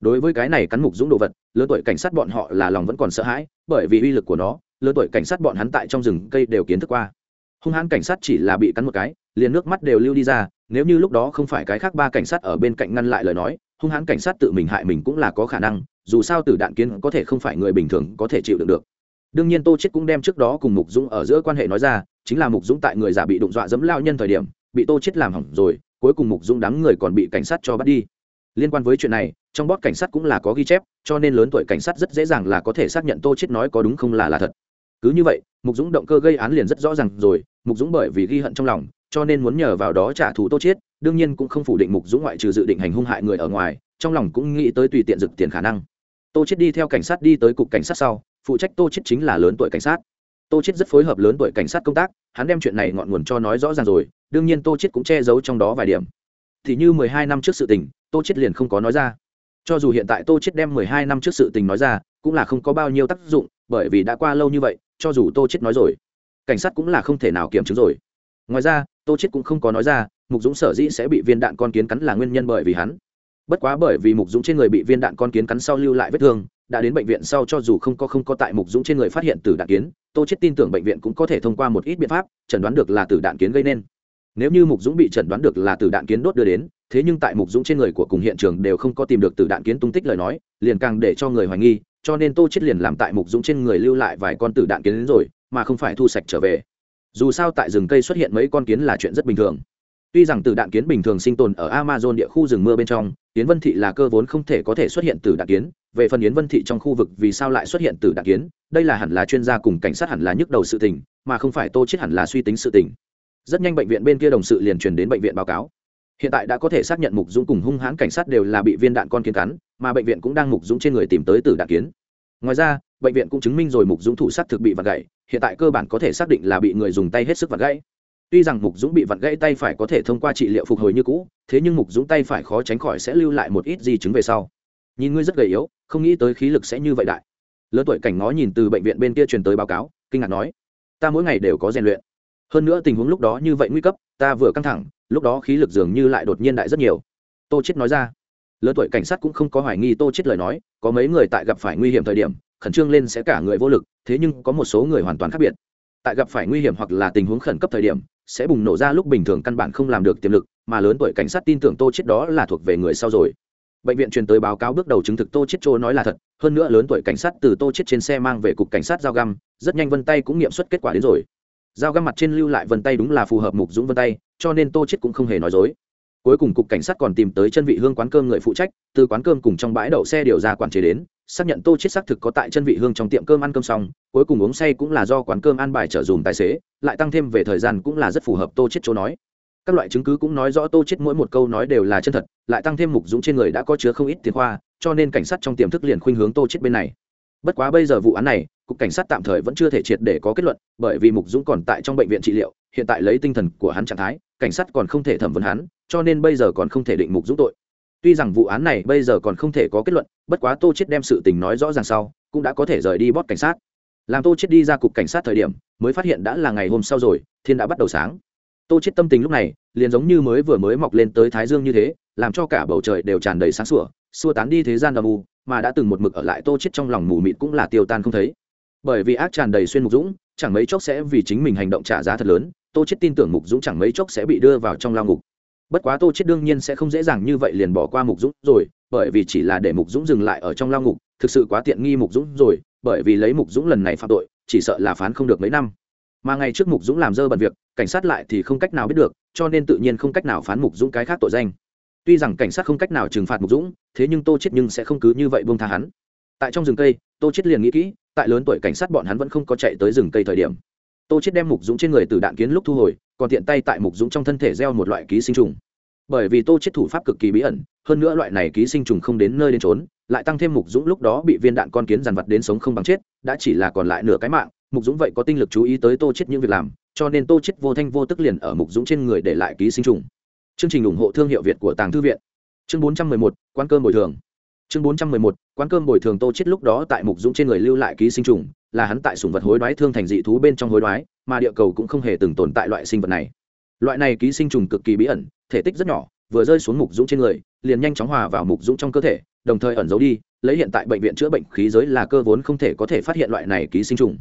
Đối với cái này cắn mục dũng đồ vật, lớn tuổi cảnh sát bọn họ là lòng vẫn còn sợ hãi, bởi vì uy lực của nó, lớn tuổi cảnh sát bọn hắn tại trong rừng cây đều kiến thức qua. Hung hãn cảnh sát chỉ là bị cắn một cái, liền nước mắt đều lưu đi ra, nếu như lúc đó không phải cái khác ba cảnh sát ở bên cạnh ngăn lại lời nói, hung hãn cảnh sát tự mình hại mình cũng là có khả năng dù sao từ đạn kiến có thể không phải người bình thường có thể chịu đựng được. Đương nhiên tô chết cũng đem trước đó cùng mục dũng ở giữa quan hệ nói ra, chính là mục dũng tại người già bị đụng dọa dẫm lao nhân thời điểm, bị tô chết làm hỏng rồi, cuối cùng mục dũng đắng người còn bị cảnh sát cho bắt đi. Liên quan với chuyện này, trong bót cảnh sát cũng là có ghi chép, cho nên lớn tuổi cảnh sát rất dễ dàng là có thể xác nhận tô chết nói có đúng không là là thật. Cứ như vậy, mục dũng động cơ gây án liền rất rõ ràng rồi, mục dũng bởi vì ghi hận trong lòng, cho nên muốn nhờ vào đó trả thù tô chết đương nhiên cũng không phủ định mục dũng ngoại trừ dự định hành hung hại người ở ngoài, trong lòng cũng nghĩ tới tùy tiện dực tiền khả năng tô chết đi theo cảnh sát đi tới cục cảnh sát sau, phụ trách tô chết chính là lớn tuổi cảnh sát. Tô chết rất phối hợp lớn tuổi cảnh sát công tác, hắn đem chuyện này ngọn nguồn cho nói rõ ràng rồi, đương nhiên tô chết cũng che giấu trong đó vài điểm. Thì như mười hai năm trước sự tình, tô chết liền không có nói ra. Cho dù hiện tại tô chết đem mười hai năm trước sự tình nói ra, cũng là không có bao nhiêu tác dụng, bởi vì đã qua lâu như vậy, cho dù tô chết nói rồi, cảnh sát cũng là không thể nào kiểm chứng rồi. Ngoài ra, tô chết cũng không có nói ra, mục dũng sở dĩ sẽ bị viên đạn con kiến cắn là nguyên nhân bởi vì hắn bất quá bởi vì mục dũng trên người bị viên đạn con kiến cắn sau lưu lại vết thương, đã đến bệnh viện sau cho dù không có không có tại mục dũng trên người phát hiện từ đạn kiến, tô chết tin tưởng bệnh viện cũng có thể thông qua một ít biện pháp, chẩn đoán được là từ đạn kiến gây nên. Nếu như mục dũng bị chẩn đoán được là từ đạn kiến đốt đưa đến, thế nhưng tại mục dũng trên người của cùng hiện trường đều không có tìm được từ đạn kiến tung tích lời nói, liền càng để cho người hoài nghi, cho nên tô chết liền làm tại mục dũng trên người lưu lại vài con tử đạn kiến đến rồi, mà không phải thu sạch trở về. Dù sao tại rừng cây xuất hiện mấy con kiến là chuyện rất bình thường tuy rằng từ đạn kiến bình thường sinh tồn ở amazon địa khu rừng mưa bên trong, yến vân thị là cơ vốn không thể có thể xuất hiện từ đạn kiến. Về phần yến vân thị trong khu vực vì sao lại xuất hiện từ đạn kiến, đây là hẳn là chuyên gia cùng cảnh sát hẳn là nhức đầu sự tình, mà không phải tô chết hẳn là suy tính sự tình. Rất nhanh bệnh viện bên kia đồng sự liền truyền đến bệnh viện báo cáo. Hiện tại đã có thể xác nhận mục dũng cùng hung hãn cảnh sát đều là bị viên đạn con kiến cắn, mà bệnh viện cũng đang mục dũng trên người tìm tới từ đạn kiến. Ngoài ra, bệnh viện cũng chứng minh rồi mục dũng thủ sát thực bị vặt gãy, hiện tại cơ bản có thể xác định là bị người dùng tay hết sức vặt gãy tuy rằng mục dũng bị vặn gãy tay phải có thể thông qua trị liệu phục hồi như cũ, thế nhưng mục dũng tay phải khó tránh khỏi sẽ lưu lại một ít di chứng về sau. Nhìn ngươi rất gầy yếu, không nghĩ tới khí lực sẽ như vậy đại. Lớn tuổi cảnh ngó nhìn từ bệnh viện bên kia truyền tới báo cáo, kinh ngạc nói, ta mỗi ngày đều có rèn luyện. Hơn nữa tình huống lúc đó như vậy nguy cấp, ta vừa căng thẳng, lúc đó khí lực dường như lại đột nhiên đại rất nhiều. Tô chết nói ra. Lớn tuổi cảnh sát cũng không có hoài nghi tô chết lời nói, có mấy người tại gặp phải nguy hiểm thời điểm, khẩn trương lên sẽ cả người vô lực, thế nhưng có một số người hoàn toàn khác biệt. Tại gặp phải nguy hiểm hoặc là tình huống khẩn cấp thời điểm sẽ bùng nổ ra lúc bình thường căn bản không làm được tiềm lực, mà lớn tuổi cảnh sát tin tưởng tô chết đó là thuộc về người sau rồi. Bệnh viện truyền tới báo cáo bước đầu chứng thực tô chết trôi nói là thật, hơn nữa lớn tuổi cảnh sát từ tô chết trên xe mang về cục cảnh sát giao găm, rất nhanh vân tay cũng nghiệm xuất kết quả đến rồi. Giao găm mặt trên lưu lại vân tay đúng là phù hợp mục dũng vân tay, cho nên tô chết cũng không hề nói dối. Cuối cùng cục cảnh sát còn tìm tới chân vị hương quán cơm người phụ trách, từ quán cơm cùng trong bãi đậu xe điều ra quản chế đến, xác nhận tô chết xác thực có tại chân vị hương trong tiệm cơm ăn cơm xong, cuối cùng uống say cũng là do quán cơm ăn bài trở dùm tài xế lại tăng thêm về thời gian cũng là rất phù hợp tô chết chỗ nói. Các loại chứng cứ cũng nói rõ tô chết mỗi một câu nói đều là chân thật, lại tăng thêm mục dũng trên người đã có chứa không ít tiền khoa, cho nên cảnh sát trong tiềm thức liền khuynh hướng tô chết bên này. Bất quá bây giờ vụ án này, cục cảnh sát tạm thời vẫn chưa thể triệt để có kết luận, bởi vì mục dũng còn tại trong bệnh viện trị liệu, hiện tại lấy tinh thần của hắn trạng thái, cảnh sát còn không thể thẩm vấn hắn, cho nên bây giờ còn không thể định mục dũng tội. Tuy rằng vụ án này bây giờ còn không thể có kết luận, bất quá tô chết đem sự tình nói rõ ràng sau, cũng đã có thể rời đi bót cảnh sát làm tô chết đi ra cục cảnh sát thời điểm, mới phát hiện đã là ngày hôm sau rồi, thiên đã bắt đầu sáng. Tô chết tâm tình lúc này, liền giống như mới vừa mới mọc lên tới thái dương như thế, làm cho cả bầu trời đều tràn đầy sáng sủa, xua tán đi thế gian âm u, mà đã từng một mực ở lại tô chết trong lòng mù mịt cũng là tiêu tan không thấy. Bởi vì ác tràn đầy xuyên mục dũng, chẳng mấy chốc sẽ vì chính mình hành động trả giá thật lớn, tô chết tin tưởng mục dũng chẳng mấy chốc sẽ bị đưa vào trong lao ngục. Bất quá tô chết đương nhiên sẽ không dễ dàng như vậy liền bỏ qua mục dũng rồi, bởi vì chỉ là để mục dũng dừng lại ở trong lao ngục, thực sự quá tiện nghi mục dũng rồi bởi vì lấy mục dũng lần này phạm tội, chỉ sợ là phán không được mấy năm. Mà ngày trước mục dũng làm dơ bẩn việc, cảnh sát lại thì không cách nào biết được, cho nên tự nhiên không cách nào phán mục dũng cái khác tội danh. Tuy rằng cảnh sát không cách nào trừng phạt mục dũng, thế nhưng tô chết nhưng sẽ không cứ như vậy buông tha hắn. Tại trong rừng cây, tô chết liền nghĩ kỹ, tại lớn tuổi cảnh sát bọn hắn vẫn không có chạy tới rừng cây thời điểm. Tô chết đem mục dũng trên người từ đạn kiến lúc thu hồi, còn tiện tay tại mục dũng trong thân thể gieo một loại ký sinh trùng. Bởi vì tô chết thủ pháp cực kỳ bí ẩn, hơn nữa loại này ký sinh trùng không đến nơi đến trốn lại tăng thêm mục dũng lúc đó bị viên đạn con kiến dàn vật đến sống không bằng chết đã chỉ là còn lại nửa cái mạng mục dũng vậy có tinh lực chú ý tới tô chết những việc làm cho nên tô chết vô thanh vô tức liền ở mục dũng trên người để lại ký sinh trùng. Chương trình ủng hộ thương hiệu việt của tàng thư viện. Chương 411, quán cơm bồi thường. Chương 411, quán cơm bồi thường tô chết lúc đó tại mục dũng trên người lưu lại ký sinh trùng là hắn tại sủng vật hối đoái thương thành dị thú bên trong hối đoái mà địa cầu cũng không hề từng tồn tại loại sinh vật này. Loại này ký sinh trùng cực kỳ bí ẩn thể tích rất nhỏ vừa rơi xuống mục dũng trên người, liền nhanh chóng hòa vào mục dũng trong cơ thể, đồng thời ẩn giấu đi, lấy hiện tại bệnh viện chữa bệnh khí giới là cơ vốn không thể có thể phát hiện loại này ký sinh trùng.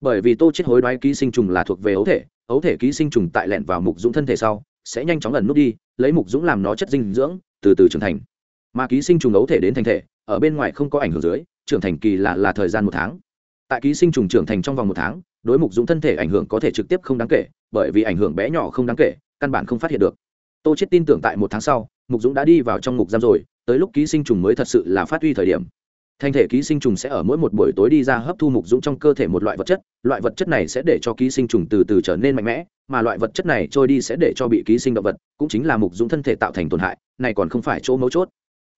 Bởi vì tô chết hối đoái ký sinh trùng là thuộc về ấu thể ấu thể ký sinh trùng tại lẹn vào mục dũng thân thể sau, sẽ nhanh chóng ẩn nút đi, lấy mục dũng làm nó chất dinh dưỡng, từ từ trưởng thành. Mà ký sinh trùng ấu thể đến thành thể, ở bên ngoài không có ảnh hưởng dưới, trưởng thành kỳ là là thời gian một tháng. Tại ký sinh trùng trưởng thành trong vòng một tháng, đối mục dũng thân thể ảnh hưởng có thể trực tiếp không đáng kể, bởi vì ảnh hưởng bé nhỏ không đáng kể, căn bản không phát hiện được tô chết tin tưởng tại một tháng sau, mục dũng đã đi vào trong ngục giam rồi, tới lúc ký sinh trùng mới thật sự là phát huy thời điểm. Thành thể ký sinh trùng sẽ ở mỗi một buổi tối đi ra hấp thu mục dũng trong cơ thể một loại vật chất, loại vật chất này sẽ để cho ký sinh trùng từ từ trở nên mạnh mẽ, mà loại vật chất này trôi đi sẽ để cho bị ký sinh động vật, cũng chính là mục dũng thân thể tạo thành tổn hại, này còn không phải chỗ mấu chốt.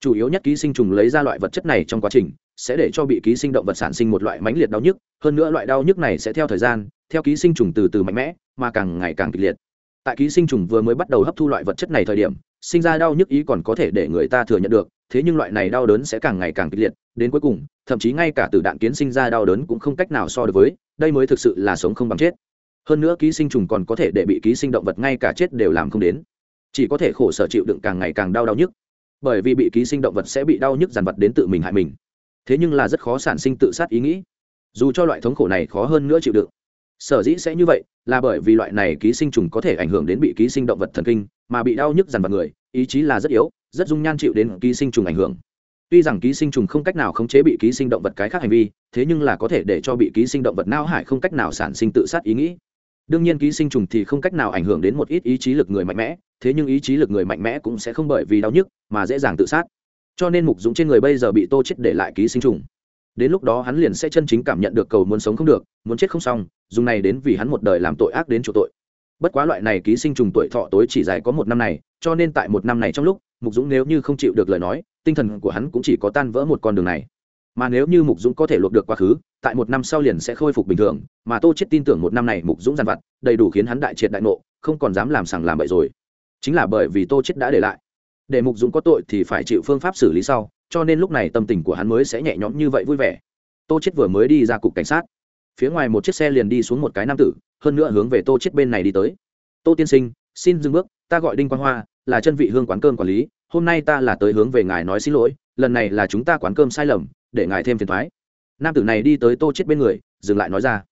Chủ yếu nhất ký sinh trùng lấy ra loại vật chất này trong quá trình, sẽ để cho bị ký sinh động vật sản sinh một loại mãnh liệt đau nhức, hơn nữa loại đau nhức này sẽ theo thời gian, theo ký sinh trùng từ từ mạnh mẽ, mà càng ngày càng kịch liệt tại ký sinh trùng vừa mới bắt đầu hấp thu loại vật chất này thời điểm, sinh ra đau nhức ý còn có thể để người ta thừa nhận được, thế nhưng loại này đau đớn sẽ càng ngày càng kịch liệt, đến cuối cùng, thậm chí ngay cả từ đạn kiến sinh ra đau đớn cũng không cách nào so được với, đây mới thực sự là sống không bằng chết. Hơn nữa ký sinh trùng còn có thể để bị ký sinh động vật ngay cả chết đều làm không đến. Chỉ có thể khổ sở chịu đựng càng ngày càng đau đau nhức. Bởi vì bị ký sinh động vật sẽ bị đau nhức dằn vật đến tự mình hại mình. Thế nhưng là rất khó sản sinh tự sát ý nghĩ. Dù cho loại thống khổ này khó hơn nữa chịu đựng sở dĩ sẽ như vậy là bởi vì loại này ký sinh trùng có thể ảnh hưởng đến bị ký sinh động vật thần kinh, mà bị đau nhức dằn vặt người, ý chí là rất yếu, rất dung nhan chịu đến ký sinh trùng ảnh hưởng. Tuy rằng ký sinh trùng không cách nào khống chế bị ký sinh động vật cái khác hành vi, thế nhưng là có thể để cho bị ký sinh động vật não hải không cách nào sản sinh tự sát ý nghĩ. Đương nhiên ký sinh trùng thì không cách nào ảnh hưởng đến một ít ý chí lực người mạnh mẽ, thế nhưng ý chí lực người mạnh mẽ cũng sẽ không bởi vì đau nhức mà dễ dàng tự sát. Cho nên mục dũng trên người bây giờ bị tô chết để lại ký sinh trùng. Đến lúc đó hắn liền sẽ chân chính cảm nhận được cầu muốn sống không được, muốn chết không xong dùng này đến vì hắn một đời làm tội ác đến chỗ tội. Bất quá loại này ký sinh trùng tuổi thọ tối chỉ dài có một năm này, cho nên tại một năm này trong lúc, mục dũng nếu như không chịu được lời nói, tinh thần của hắn cũng chỉ có tan vỡ một con đường này. Mà nếu như mục dũng có thể luộc được quá khứ, tại một năm sau liền sẽ khôi phục bình thường, mà tô chết tin tưởng một năm này mục dũng giàn vặt, đầy đủ khiến hắn đại triệt đại nộ không còn dám làm sằng làm bậy rồi. Chính là bởi vì tô chết đã để lại. Để mục dũng có tội thì phải chịu phương pháp xử lý sau, cho nên lúc này tâm tình của hắn mới sẽ nhẹ nhõm như vậy vui vẻ. Tô chết vừa mới đi ra cục cảnh sát phía ngoài một chiếc xe liền đi xuống một cái nam tử, hơn nữa hướng về tô chết bên này đi tới. Tô tiên sinh, xin dừng bước, ta gọi đinh quang hoa, là chân vị hương quán cơm quản lý, hôm nay ta là tới hướng về ngài nói xin lỗi, lần này là chúng ta quán cơm sai lầm, để ngài thêm phiền thoái. Nam tử này đi tới tô chết bên người, dừng lại nói ra.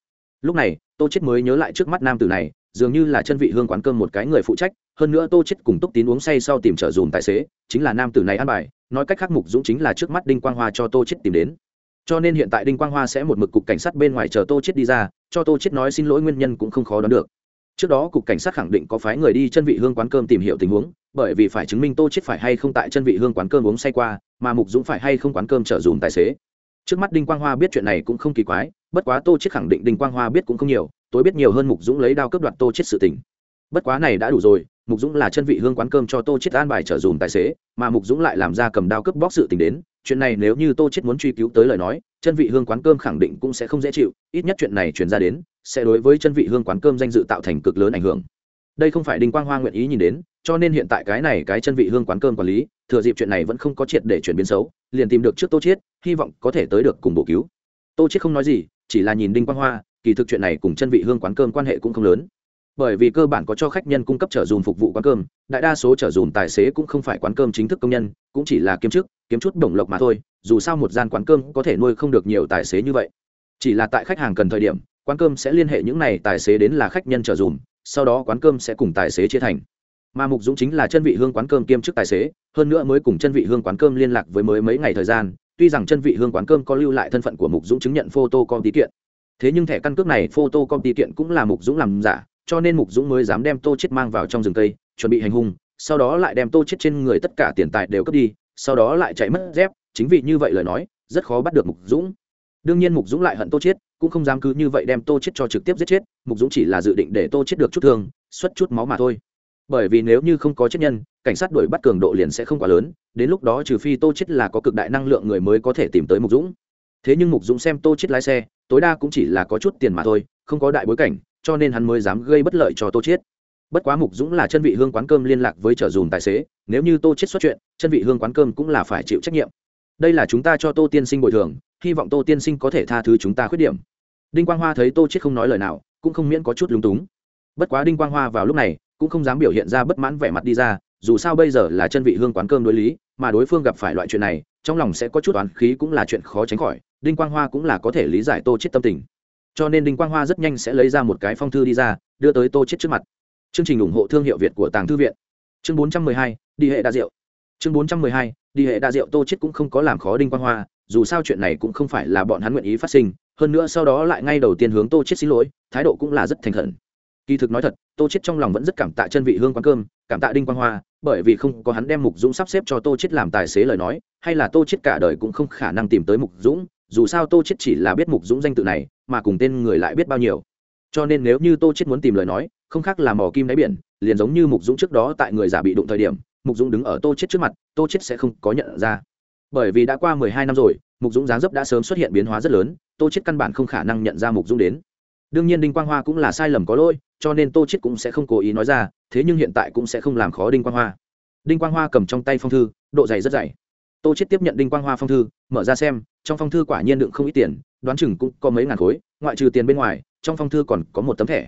Lúc này, tô chết mới nhớ lại trước mắt nam tử này, dường như là chân vị hương quán cơm một cái người phụ trách, hơn nữa tô chết cùng túc tín uống say sau tìm trợ dùm tài xế, chính là nam tử này ăn bài, nói cách khác mục dũng chính là trước mắt đinh quang hoa cho tô chết tìm đến cho nên hiện tại đinh quang hoa sẽ một mực cục cảnh sát bên ngoài chờ tô chết đi ra, cho tô chết nói xin lỗi nguyên nhân cũng không khó đoán được. Trước đó cục cảnh sát khẳng định có phái người đi chân vị hương quán cơm tìm hiểu tình huống, bởi vì phải chứng minh tô chết phải hay không tại chân vị hương quán cơm uống say qua, mà mục dũng phải hay không quán cơm trở dùm tài xế. Trước mắt đinh quang hoa biết chuyện này cũng không kỳ quái, bất quá tô chết khẳng định đinh quang hoa biết cũng không nhiều, tối biết nhiều hơn mục dũng lấy đao cướp đoạt tô chết sự tình. Bất quá này đã đủ rồi, mục dũng là chân vị hương quán cơm cho tô chết an bài trở dùm tài xế, mà mục dũng lại làm ra cầm đao cướp bóc sự tình đến chuyện này nếu như tô chết muốn truy cứu tới lời nói, chân vị hương quán cơm khẳng định cũng sẽ không dễ chịu, ít nhất chuyện này truyền ra đến, sẽ đối với chân vị hương quán cơm danh dự tạo thành cực lớn ảnh hưởng. Đây không phải đinh quang hoa nguyện ý nhìn đến, cho nên hiện tại cái này cái chân vị hương quán cơm quản lý, thừa dịp chuyện này vẫn không có triệt để chuyển biến xấu, liền tìm được trước tô chết hy vọng có thể tới được cùng bổ cứu. Tô chết không nói gì, chỉ là nhìn đinh quang hoa, kỳ thực chuyện này cùng chân vị hương quán cơm quan hệ cũng không lớn bởi vì cơ bản có cho khách nhân cung cấp trở dùm phục vụ quán cơm, đại đa số trở dùm tài xế cũng không phải quán cơm chính thức công nhân, cũng chỉ là kiếm chức, kiếm chút bổng lộc mà thôi, dù sao một gian quán cơm có thể nuôi không được nhiều tài xế như vậy. Chỉ là tại khách hàng cần thời điểm, quán cơm sẽ liên hệ những này tài xế đến là khách nhân trở dùm, sau đó quán cơm sẽ cùng tài xế chia thành. Mà mục dũng chính là chân vị hương quán cơm kiêm chức tài xế, hơn nữa mới cùng chân vị hương quán cơm liên lạc với mới mấy ngày thời gian, tuy rằng chân vị hương quán cơm có lưu lại thân phận của mục dũng chứng nhận photo con tí kiện. Thế nhưng thẻ căn cước này photo con tí kiện cũng là mục dũng làm giả cho nên mục dũng mới dám đem tô chết mang vào trong rừng cây, chuẩn bị hành hung, sau đó lại đem tô chết trên người tất cả tiền tài đều cướp đi, sau đó lại chạy mất dép, chính vì như vậy lời nói, rất khó bắt được mục dũng. Đương nhiên mục dũng lại hận tô chết, cũng không dám cứ như vậy đem tô chết cho trực tiếp giết chết, mục dũng chỉ là dự định để tô chết được chút thương, xuất chút máu mà thôi. Bởi vì nếu như không có chết nhân, cảnh sát đuổi bắt cường độ liền sẽ không quá lớn, đến lúc đó trừ phi tô chết là có cực đại năng lượng người mới có thể tìm tới mục dũng. Thế nhưng mục dũng xem tô chết lái xe, tối đa cũng chỉ là có chút tiền mà thôi, không có đại bối cảnh cho nên hắn mới dám gây bất lợi cho tô chiết. bất quá mục dũng là chân vị hương quán cơm liên lạc với trở dùm tài xế, nếu như tô chết xuất chuyện, chân vị hương quán cơm cũng là phải chịu trách nhiệm. Đây là chúng ta cho tô tiên sinh bồi thường, hy vọng tô tiên sinh có thể tha thứ chúng ta khuyết điểm. Đinh quang hoa thấy tô chết không nói lời nào, cũng không miễn có chút lúng túng. Bất quá đinh quang hoa vào lúc này, cũng không dám biểu hiện ra bất mãn vẻ mặt đi ra, dù sao bây giờ là chân vị hương quán cơm đối lý, mà đối phương gặp phải loại chuyện này, trong lòng sẽ có chút oán khí cũng là chuyện khó tránh khỏi, đinh quang hoa cũng là có thể lý giải tô chết tâm tình cho nên đinh quang hoa rất nhanh sẽ lấy ra một cái phong thư đi ra đưa tới tô chết trước mặt. Chương trình ủng hộ thương hiệu việt của tàng thư viện. Chương 412, đi hệ đa rượu chương 412, đi hệ đa rượu tô chết cũng không có làm khó đinh quang hoa dù sao chuyện này cũng không phải là bọn hắn nguyện ý phát sinh hơn nữa sau đó lại ngay đầu tiên hướng tô chết xin lỗi thái độ cũng là rất thành khẩn. Kỳ thực nói thật tô chết trong lòng vẫn rất cảm tạ chân vị hương quán cơm cảm tạ đinh quang hoa bởi vì không có hắn đem mục dũng sắp xếp cho tô chết làm tài xế lời nói hay là tô chết cả đời cũng không khả năng tìm tới mục dũng dù sao tô chết chỉ là biết mục dũng danh tự này, mà cùng tên người lại biết bao nhiêu. Cho nên nếu như tô chết muốn tìm lời nói, không khác là mò kim đáy biển, liền giống như mục dũng trước đó tại người giả bị đụng thời điểm, mục dũng đứng ở tô chết trước mặt, tô chết sẽ không có nhận ra. Bởi vì đã qua mười hai năm rồi, mục dũng dáng dấp đã sớm xuất hiện biến hóa rất lớn, tô chết căn bản không khả năng nhận ra mục dũng đến. Đương nhiên đinh quang hoa cũng là sai lầm có lỗi, cho nên tô chết cũng sẽ không cố ý nói ra, thế nhưng hiện tại cũng sẽ không làm khó đinh quang hoa. Đinh quang hoa cầm trong tay phong thư, độ dày rất dày tô chết tiếp nhận đinh quang hoa phong thư, mở ra xem, trong phong thư quả nhiên đựng không ít tiền, đoán chừng cũng có mấy ngàn khối, ngoại trừ tiền bên ngoài, trong phong thư còn có một tấm thẻ.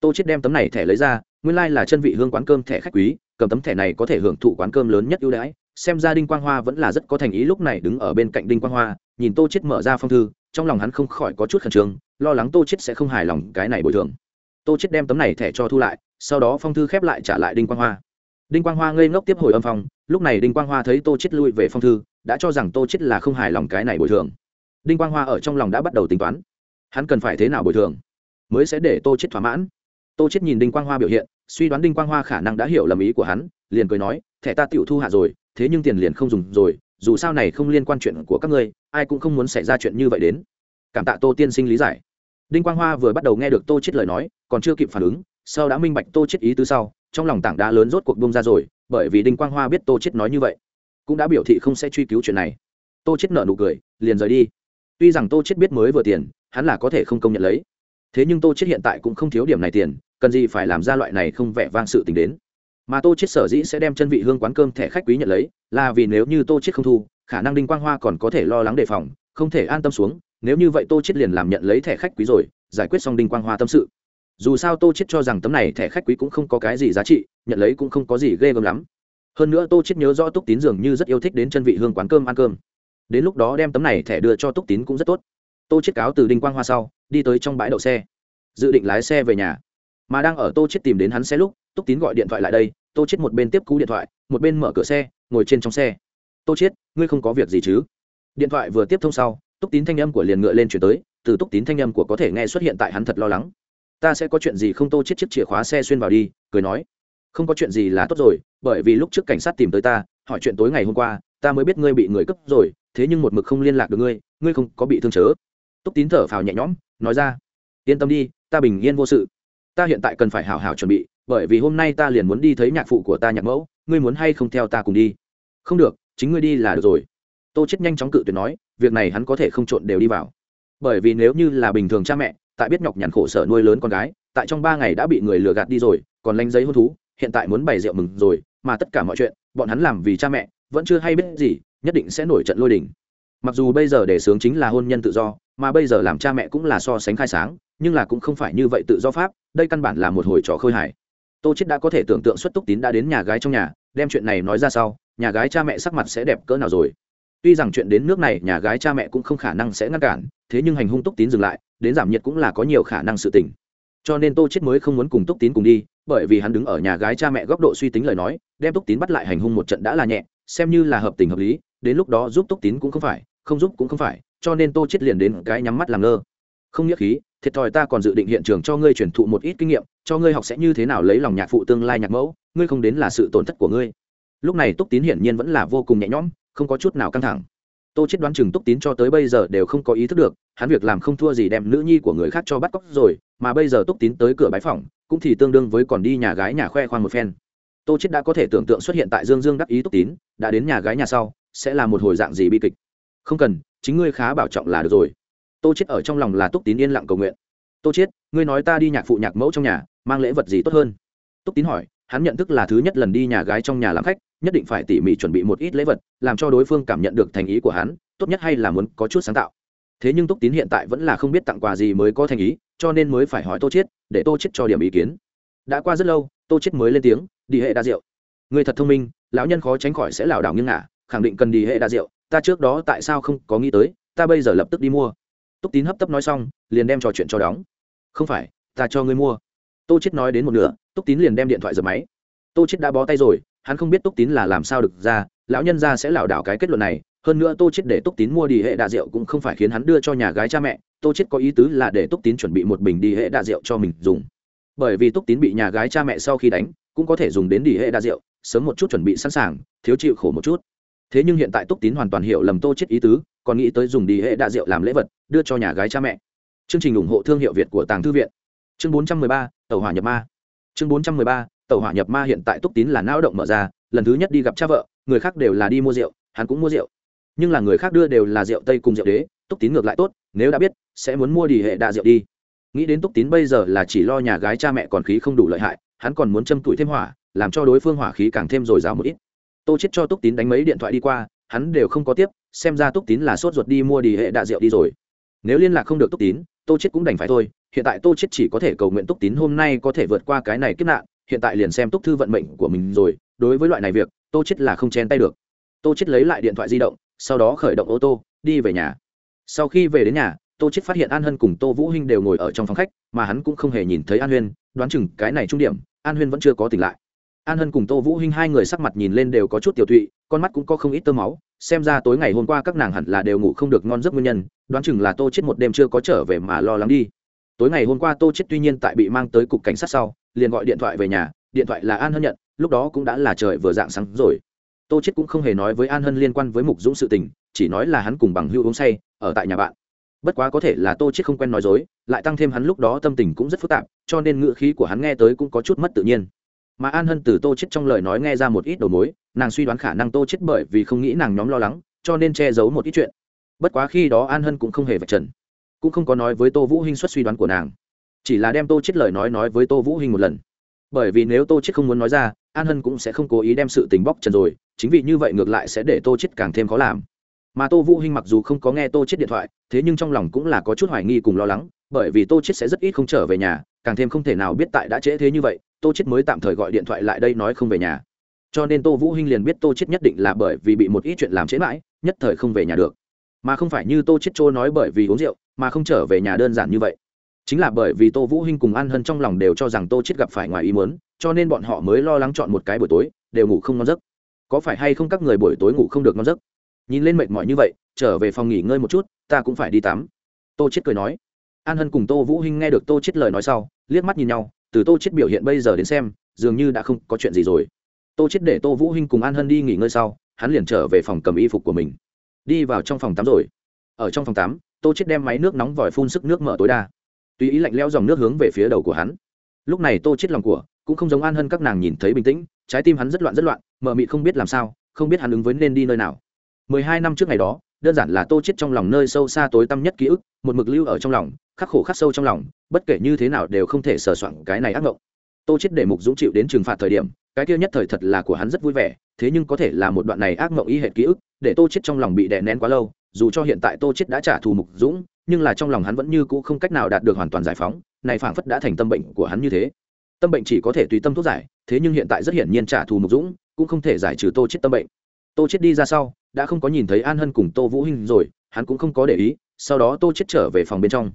Tô chết đem tấm này thẻ lấy ra, nguyên lai là chân vị hương quán cơm thẻ khách quý, cầm tấm thẻ này có thể hưởng thụ quán cơm lớn nhất ưu đãi, xem ra đinh quang hoa vẫn là rất có thành ý lúc này đứng ở bên cạnh đinh quang hoa, nhìn tô chết mở ra phong thư, trong lòng hắn không khỏi có chút khẩn trương, lo lắng tô chết sẽ không hài lòng cái này bồi thường. Tô chết đem tấm này thẻ cho thu lại, sau đó phong thư khép lại trả lại đinh quang hoa. Đinh quang hoa ngây ngốc tiếp hồi âm phong lúc này đinh quang hoa thấy tô chết lui về phong thư, đã cho rằng tô chết là không hài lòng cái này bồi thường. Đinh quang hoa ở trong lòng đã bắt đầu tính toán. Hắn cần phải thế nào bồi thường? Mới sẽ để tô chết thỏa mãn? Tô chết nhìn đinh quang hoa biểu hiện, suy đoán đinh quang hoa khả năng đã hiểu lầm ý của hắn, liền cười nói, thẻ ta tiểu thu hạ rồi, thế nhưng tiền liền không dùng rồi, dù sao này không liên quan chuyện của các ngươi, ai cũng không muốn xảy ra chuyện như vậy đến. Cảm tạ tô tiên sinh lý giải. Đinh quang hoa vừa bắt đầu nghe được tô chết lời nói, còn chưa kịp phản ứng, sau đã minh bạch tô chết ý tứ sau trong lòng tảng đá lớn rốt cuộc bung ra rồi, bởi vì đinh quang hoa biết tô chết nói như vậy, cũng đã biểu thị không sẽ truy cứu chuyện này. Tô chết nở nụ cười, liền rời đi. Tuy rằng tô chết biết mới vừa tiền, hắn là có thể không công nhận lấy. Thế nhưng tô chết hiện tại cũng không thiếu điểm này tiền, cần gì phải làm ra loại này không vẻ vang sự tình đến. Mà tô chết sở dĩ sẽ đem chân vị hương quán cơm thẻ khách quý nhận lấy, là vì nếu như tô chết không thu, khả năng đinh quang hoa còn có thể lo lắng đề phòng, không thể an tâm xuống. Nếu như vậy tô chết liền làm nhận lấy thẻ khách quý rồi, giải quyết xong đinh quang hoa tâm sự dù sao tô chết cho rằng tấm này thẻ khách quý cũng không có cái gì giá trị, nhận lấy cũng không có gì ghê gớm lắm. Hơn nữa tô chết nhớ rõ túc tín dường như rất yêu thích đến chân vị hương quán cơm ăn cơm. Đến lúc đó đem tấm này thẻ đưa cho túc tín cũng rất tốt. Tô chết cáo từ đinh quang hoa sau, đi tới trong bãi đậu xe. Dự định lái xe về nhà. Mà đang ở tô chết tìm đến hắn xe lúc, túc tín gọi điện thoại lại đây, tô chết một bên tiếp cú điện thoại, một bên mở cửa xe, ngồi trên trong xe. Tô chết, ngươi không có việc gì chứ? Điện thoại vừa tiếp thông sau, túc tín thanh âm của liền ngựa lên chuyển tới, từ túc tín thanh âm của có thể nghe xuất hiện tại hắn thật lo lắng ta sẽ có chuyện gì không tô chết chiếc chìa khóa xe xuyên vào đi, cười nói. Không có chuyện gì là tốt rồi, bởi vì lúc trước cảnh sát tìm tới ta, hỏi chuyện tối ngày hôm qua, ta mới biết ngươi bị người cấp rồi, thế nhưng một mực không liên lạc được ngươi ngươi không có bị thương chớ. Túc tín thở phào nhẹ nhõm, nói ra. Yên tâm đi, ta bình yên vô sự. Ta hiện tại cần phải hảo hảo chuẩn bị, bởi vì hôm nay ta liền muốn đi thấy nhạc phụ của ta nhạc mẫu, ngươi muốn hay không theo ta cùng đi? Không được, chính ngươi đi là được rồi. Tô chết nhanh chóng cự tuyệt nói, việc này hắn có thể không trộn đều đi vào. Bởi vì nếu như là bình thường cha mẹ tại biết nhọc nhằn khổ sở nuôi lớn con gái, tại trong ba ngày đã bị người lừa gạt đi rồi, còn lanh giấy hôn thú, hiện tại muốn bày rượu mừng rồi, mà tất cả mọi chuyện, bọn hắn làm vì cha mẹ, vẫn chưa hay biết gì, nhất định sẽ nổi trận lôi đình mặc dù bây giờ đề sướng chính là hôn nhân tự do, mà bây giờ làm cha mẹ cũng là so sánh khai sáng, nhưng là cũng không phải như vậy tự do pháp, đây căn bản là một hồi trò khơi hại. tô chết đã có thể tưởng tượng xuất túc tín đã đến nhà gái trong nhà, đem chuyện này nói ra sau, nhà gái cha mẹ sắc mặt sẽ đẹp cỡ nào rồi tuy rằng chuyện đến nước này, nhà gái cha mẹ cũng không khả năng sẽ ngăn cản, thế nhưng hành hung túc tín dừng lại đến giảm nhiệt cũng là có nhiều khả năng sự tình. Cho nên tô chết mới không muốn cùng túc tín cùng đi, bởi vì hắn đứng ở nhà gái cha mẹ góc độ suy tính lời nói, đem túc tín bắt lại hành hung một trận đã là nhẹ, xem như là hợp tình hợp lý, đến lúc đó giúp túc tín cũng không phải, không giúp cũng không phải, cho nên tô chết liền đến cái nhắm mắt làm ngơ. Không nghĩa khí, thiệt thòi ta còn dự định hiện trường cho ngươi truyền thụ một ít kinh nghiệm, cho ngươi học sẽ như thế nào lấy lòng nhạc phụ tương lai nhạc mẫu, ngươi không đến là sự tổn thất của ngươi. Lúc này túc tín hiển nhiên vẫn là vô cùng nhẹ nhõm, không có chút nào căng thẳng tô chết đoán chừng túc tín cho tới bây giờ đều không có ý thức được, hắn việc làm không thua gì đem nữ nhi của người khác cho bắt cóc rồi, mà bây giờ túc tín tới cửa bái phòng cũng thì tương đương với còn đi nhà gái nhà khoe khoang một phen. Tô chết đã có thể tưởng tượng xuất hiện tại dương dương đắc ý túc tín, đã đến nhà gái nhà sau, sẽ là một hồi dạng gì bi kịch. Không cần, chính ngươi khá bảo trọng là được rồi. Tô chết ở trong lòng là túc tín yên lặng cầu nguyện. Tô chết ngươi nói ta đi nhạc phụ nhạc mẫu trong nhà, mang lễ vật gì tốt hơn? Túc tín hỏi hắn nhận thức là thứ nhất lần đi nhà gái trong nhà làm khách, nhất định phải tỉ mỉ chuẩn bị một ít lễ vật, làm cho đối phương cảm nhận được thành ý của hắn, tốt nhất hay là muốn có chút sáng tạo. Thế nhưng túc tín hiện tại vẫn là không biết tặng quà gì mới có thành ý, cho nên mới phải hỏi tô chết để tô chết cho điểm ý kiến. Đã qua rất lâu, tô chết mới lên tiếng, đi hệ đa rượu. Người thật thông minh, lão nhân khó tránh khỏi sẽ lảo đảo nghiêng ngả, khẳng định cần đi hệ đa rượu, ta trước đó tại sao không có nghĩ tới, ta bây giờ lập tức đi mua. Túc tín hấp tấp nói xong, liền đem trò chuyện cho đóng. Không phải, ta cho ngươi mua tô chết nói đến một nửa, túc tín liền đem điện thoại giật máy. Tô chết đã bó tay rồi, hắn không biết túc tín là làm sao được ra, lão nhân ra sẽ lảo đảo cái kết luận này. Hơn nữa tô chết để túc tín mua đi hệ đạ rượu cũng không phải khiến hắn đưa cho nhà gái cha mẹ, tô chết có ý tứ là để túc tín chuẩn bị một bình đi hệ đạ rượu cho mình dùng. Bởi vì túc tín bị nhà gái cha mẹ sau khi đánh, cũng có thể dùng đến đi hệ đạ rượu, sớm một chút chuẩn bị sẵn sàng, thiếu chịu khổ một chút. Thế nhưng hiện tại túc tín hoàn toàn hiểu lầm tô chết ý tứ, còn nghĩ tới dùng đi hệ đạ rượu làm lễ vật, đưa cho nhà gái cha mẹ. Chương trình ủng hộ thương hiệu việt của tàng thư viện chương 413, tàu hỏa nhập ma. Chương 413, tàu hỏa nhập ma hiện tại túc tín là não động mở ra lần thứ nhất đi gặp cha vợ người khác đều là đi mua rượu hắn cũng mua rượu. Nhưng là người khác đưa đều là rượu tây cùng rượu đế túc tín ngược lại tốt nếu đã biết sẽ muốn mua đi hệ đạ rượu đi. Nghĩ đến túc tín bây giờ là chỉ lo nhà gái cha mẹ còn khí không đủ lợi hại hắn còn muốn châm tuổi thêm hỏa làm cho đối phương hỏa khí càng thêm dồi dào một ít. Tô chết cho túc tín đánh mấy điện thoại đi qua hắn đều không có tiếp xem ra túc tín là sốt ruột đi mua đi hệ đạ rượu đi rồi nếu liên lạc không được túc tín, tô chết cũng đành phải thôi. Hiện tại tô chết chỉ có thể cầu nguyện túc tín hôm nay có thể vượt qua cái này kiếp nạn. Hiện tại liền xem túc thư vận mệnh của mình rồi. Đối với loại này việc, tô chết là không chen tay được. Tô chết lấy lại điện thoại di động, sau đó khởi động ô tô, đi về nhà. Sau khi về đến nhà, tô chết phát hiện an hân cùng tô vũ hinh đều ngồi ở trong phòng khách, mà hắn cũng không hề nhìn thấy an huyên. Đoán chừng cái này trung điểm, an huyên vẫn chưa có tỉnh lại. An hân cùng tô vũ hinh hai người sắc mặt nhìn lên đều có chút tiểu thụy con mắt cũng có không ít tơ máu xem ra tối ngày hôm qua các nàng hẳn là đều ngủ không được ngon giấc nguyên nhân, đoán chừng là tô chết một đêm chưa có trở về mà lo lắng đi. Tối ngày hôm qua tô chết tuy nhiên tại bị mang tới cục cảnh sát sau, liền gọi điện thoại về nhà, điện thoại là an hân nhận, lúc đó cũng đã là trời vừa dạng sáng rồi. Tô chết cũng không hề nói với an hân liên quan với mục dũng sự tình, chỉ nói là hắn cùng bằng hưu uống say, ở tại nhà bạn. Bất quá có thể là tô chết không quen nói dối, lại tăng thêm hắn lúc đó tâm tình cũng rất phức tạp, cho nên ngựa khí của hắn nghe tới cũng có chút mất tự nhiên mà an hân từ tô chết trong lời nói nghe ra một ít đầu mối, nàng suy đoán khả năng tô chết bởi vì không nghĩ nàng nhóm lo lắng, cho nên che giấu một ít chuyện. Bất quá khi đó an hân cũng không hề vạch trần, cũng không có nói với tô vũ hinh xuất suy đoán của nàng, chỉ là đem tô chết lời nói nói với tô vũ hinh một lần. Bởi vì nếu tô chết không muốn nói ra, an hân cũng sẽ không cố ý đem sự tình bóc trần rồi, chính vì như vậy ngược lại sẽ để tô chết càng thêm khó làm. Mà tô vũ hinh mặc dù không có nghe tô chết điện thoại, thế nhưng trong lòng cũng là có chút hoài nghi cùng lo lắng, bởi vì tô chết sẽ rất ít không trở về nhà, càng thêm không thể nào biết tại đã trễ thế như vậy tô chết mới tạm thời gọi điện thoại lại đây nói không về nhà. Cho nên tô vũ hinh liền biết tô chết nhất định là bởi vì bị một ít chuyện làm chế mãi, nhất thời không về nhà được. Mà không phải như tô chết trôi nói bởi vì uống rượu, mà không trở về nhà đơn giản như vậy. Chính là bởi vì tô vũ hinh cùng an hân trong lòng đều cho rằng tô chết gặp phải ngoài ý muốn, cho nên bọn họ mới lo lắng chọn một cái buổi tối, đều ngủ không ngon giấc. Có phải hay không các người buổi tối ngủ không được ngon giấc? Nhìn lên mệt mỏi như vậy, trở về phòng nghỉ ngơi một chút, ta cũng phải đi tắm. Tô chết cười nói. An hân cùng tô vũ hinh nghe được tô chết lời nói sau, liếc mắt nhìn nhau từ tô chết biểu hiện bây giờ đến xem, dường như đã không có chuyện gì rồi. Tô chết để tô vũ hinh cùng an hân đi nghỉ ngơi sau, hắn liền trở về phòng cầm y phục của mình. Đi vào trong phòng tắm rồi. Ở trong phòng tắm, tô chết đem máy nước nóng vòi phun sức nước mở tối đa. Tùy ý lạnh lẽo dòng nước hướng về phía đầu của hắn. Lúc này tô chết lòng của, cũng không giống an hân các nàng nhìn thấy bình tĩnh, trái tim hắn rất loạn rất loạn, mờ mịt không biết làm sao, không biết hắn ứng với nên đi nơi nào. Mười hai năm trước ngày đó đơn giản là tô chết trong lòng nơi sâu xa tối tăm nhất ký ức, một mực lưu ở trong lòng, khắc khổ khắc sâu trong lòng, bất kể như thế nào đều không thể sờ soạn cái này ác mộng tô chết để mục dũng chịu đến trừng phạt thời điểm, cái kia nhất thời thật là của hắn rất vui vẻ, thế nhưng có thể là một đoạn này ác mộng y hệ ký ức, để tô chết trong lòng bị đè nén quá lâu, dù cho hiện tại tô chết đã trả thù mục dũng, nhưng là trong lòng hắn vẫn như cũ không cách nào đạt được hoàn toàn giải phóng, này phảng phất đã thành tâm bệnh của hắn như thế. Tâm bệnh chỉ có thể tùy tâm thuốc giải, thế nhưng hiện tại rất hiển nhiên trả thù mục dũng, cũng không thể giải trừ tô chết tâm bệnh. Tô chết đi ra sau đã không có nhìn thấy an hân cùng tô vũ hinh rồi, hắn cũng không có để ý, sau đó tô chết trở về phòng bên trong.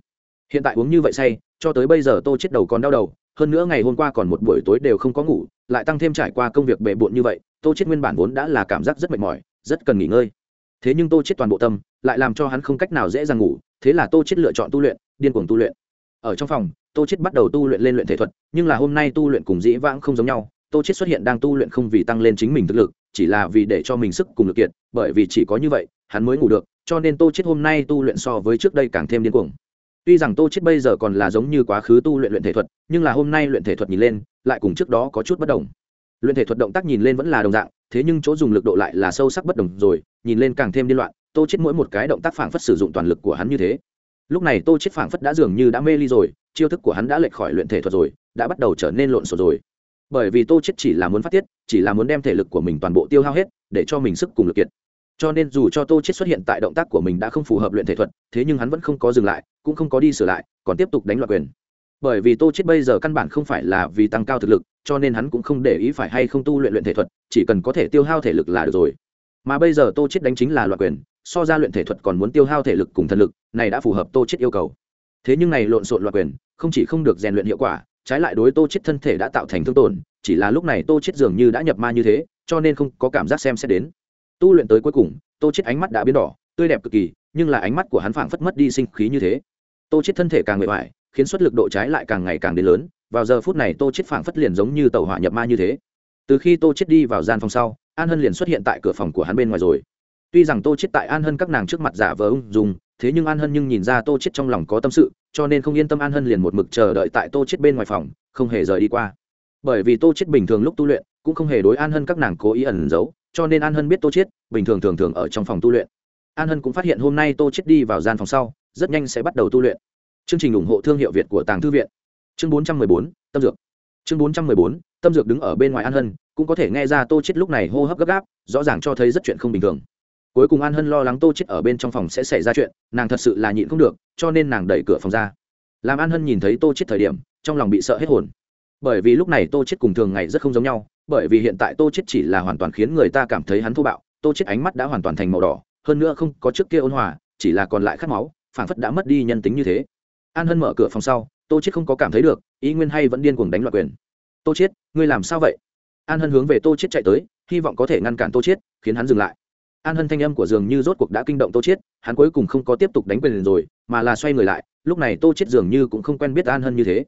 Hiện tại uống như vậy say, cho tới bây giờ tô chết đầu còn đau đầu, hơn nữa ngày hôm qua còn một buổi tối đều không có ngủ, lại tăng thêm trải qua công việc bề bộn như vậy, tô chết nguyên bản vốn đã là cảm giác rất mệt mỏi, rất cần nghỉ ngơi. Thế nhưng tô chết toàn bộ tâm, lại làm cho hắn không cách nào dễ dàng ngủ, thế là tô chết lựa chọn tu luyện, điên cuồng tu luyện. Ở trong phòng, tô chết bắt đầu tu luyện lên luyện thể thuật, nhưng là hôm nay tu luyện cùng dĩ vãng không giống nhau tô chết xuất hiện đang tu luyện không vì tăng lên chính mình thực lực, chỉ là vì để cho mình sức cùng lực kiện bởi vì chỉ có như vậy, hắn mới ngủ được, cho nên tô chết hôm nay tu luyện so với trước đây càng thêm điên cuồng. Tuy rằng tô chết bây giờ còn là giống như quá khứ tu luyện luyện thể thuật, nhưng là hôm nay luyện thể thuật nhìn lên, lại cùng trước đó có chút bất đồng. Luyện thể thuật động tác nhìn lên vẫn là đồng dạng, thế nhưng chỗ dùng lực độ lại là sâu sắc bất đồng rồi, nhìn lên càng thêm điên loạn, tô chết mỗi một cái động tác phảng phất sử dụng toàn lực của hắn như thế. Lúc này tô chết phảng phất đã dường như đã mê ly rồi, chiêu thức của hắn đã lệch khỏi luyện thể thuật rồi, đã bắt đầu trở nên lộn xộn rồi bởi vì tô chết chỉ là muốn phát tiết, chỉ là muốn đem thể lực của mình toàn bộ tiêu hao hết, để cho mình sức cùng lực kiệt. Cho nên dù cho tô chết xuất hiện tại động tác của mình đã không phù hợp luyện thể thuật, thế nhưng hắn vẫn không có dừng lại, cũng không có đi sửa lại, còn tiếp tục đánh loạn quyền. Bởi vì tô chết bây giờ căn bản không phải là vì tăng cao thực lực, cho nên hắn cũng không để ý phải hay không tu luyện luyện thể thuật, chỉ cần có thể tiêu hao thể lực là được rồi. Mà bây giờ tô chết đánh chính là loạn quyền, so ra luyện thể thuật còn muốn tiêu hao thể lực cùng thần lực, này đã phù hợp tô chết yêu cầu. Thế nhưng này lộn xộn loạn quyền, không chỉ không được rèn luyện hiệu quả trái lại đối tô chết thân thể đã tạo thành thương tổn, chỉ là lúc này tô chết dường như đã nhập ma như thế, cho nên không có cảm giác xem xét đến. Tu luyện tới cuối cùng, tô chết ánh mắt đã biến đỏ, tươi đẹp cực kỳ, nhưng là ánh mắt của hắn phảng phất mất đi sinh khí như thế. Tô chết thân thể càng mệt bại khiến suất lực độ trái lại càng ngày càng đến lớn, vào giờ phút này tô chết phảng phất liền giống như tàu hỏa nhập ma như thế. Từ khi tô chết đi vào gian phòng sau, an hân liền xuất hiện tại cửa phòng của hắn bên ngoài rồi. Tuy rằng tô chết tại an hân các nàng trước mặt giả vờ ung dung thế nhưng an hân nhưng nhìn ra tô chết trong lòng có tâm sự cho nên không yên tâm an hân liền một mực chờ đợi tại tô chết bên ngoài phòng không hề rời đi qua. Bởi vì tô chết bình thường lúc tu luyện cũng không hề đối an hân các nàng cố ý ẩn giấu cho nên an hân biết tô chết bình thường thường thường ở trong phòng tu luyện. An hân cũng phát hiện hôm nay tô chết đi vào gian phòng sau rất nhanh sẽ bắt đầu tu luyện. Chương trình ủng hộ thương hiệu việt của tàng thư viện. Chương 414, tâm dược. Chương 414, tâm dược đứng ở bên ngoài an hân cũng có thể nghe ra tô chết lúc này hô hấp gấp gáp rõ ràng cho thấy rất chuyện không bình thường cuối cùng an hân lo lắng tô chết ở bên trong phòng sẽ xảy ra chuyện, nàng thật sự là nhịn không được, cho nên nàng đẩy cửa phòng ra. Làm an hân nhìn thấy tô chết thời điểm, trong lòng bị sợ hết hồn. Bởi vì lúc này tô chết cùng thường ngày rất không giống nhau, bởi vì hiện tại tô chết chỉ là hoàn toàn khiến người ta cảm thấy hắn thô bạo, tô chết ánh mắt đã hoàn toàn thành màu đỏ, hơn nữa không có trước kia ôn hòa, chỉ là còn lại khát máu, phảng phất đã mất đi nhân tính như thế. An hân mở cửa phòng sau, tô chết không có cảm thấy được, ý nguyên hay vẫn điên cuồng đánh loạn quyền. Tô chết, ngươi làm sao vậy? An hân hướng về tô chết chạy tới, hy vọng có thể ngăn cản tô chết, khiến hắn dừng lại an hân thanh âm của dường như rốt cuộc đã kinh động tô chết hắn cuối cùng không có tiếp tục đánh quyền rồi, mà là xoay người lại, lúc này tô chết dường như cũng không quen biết an hân như thế.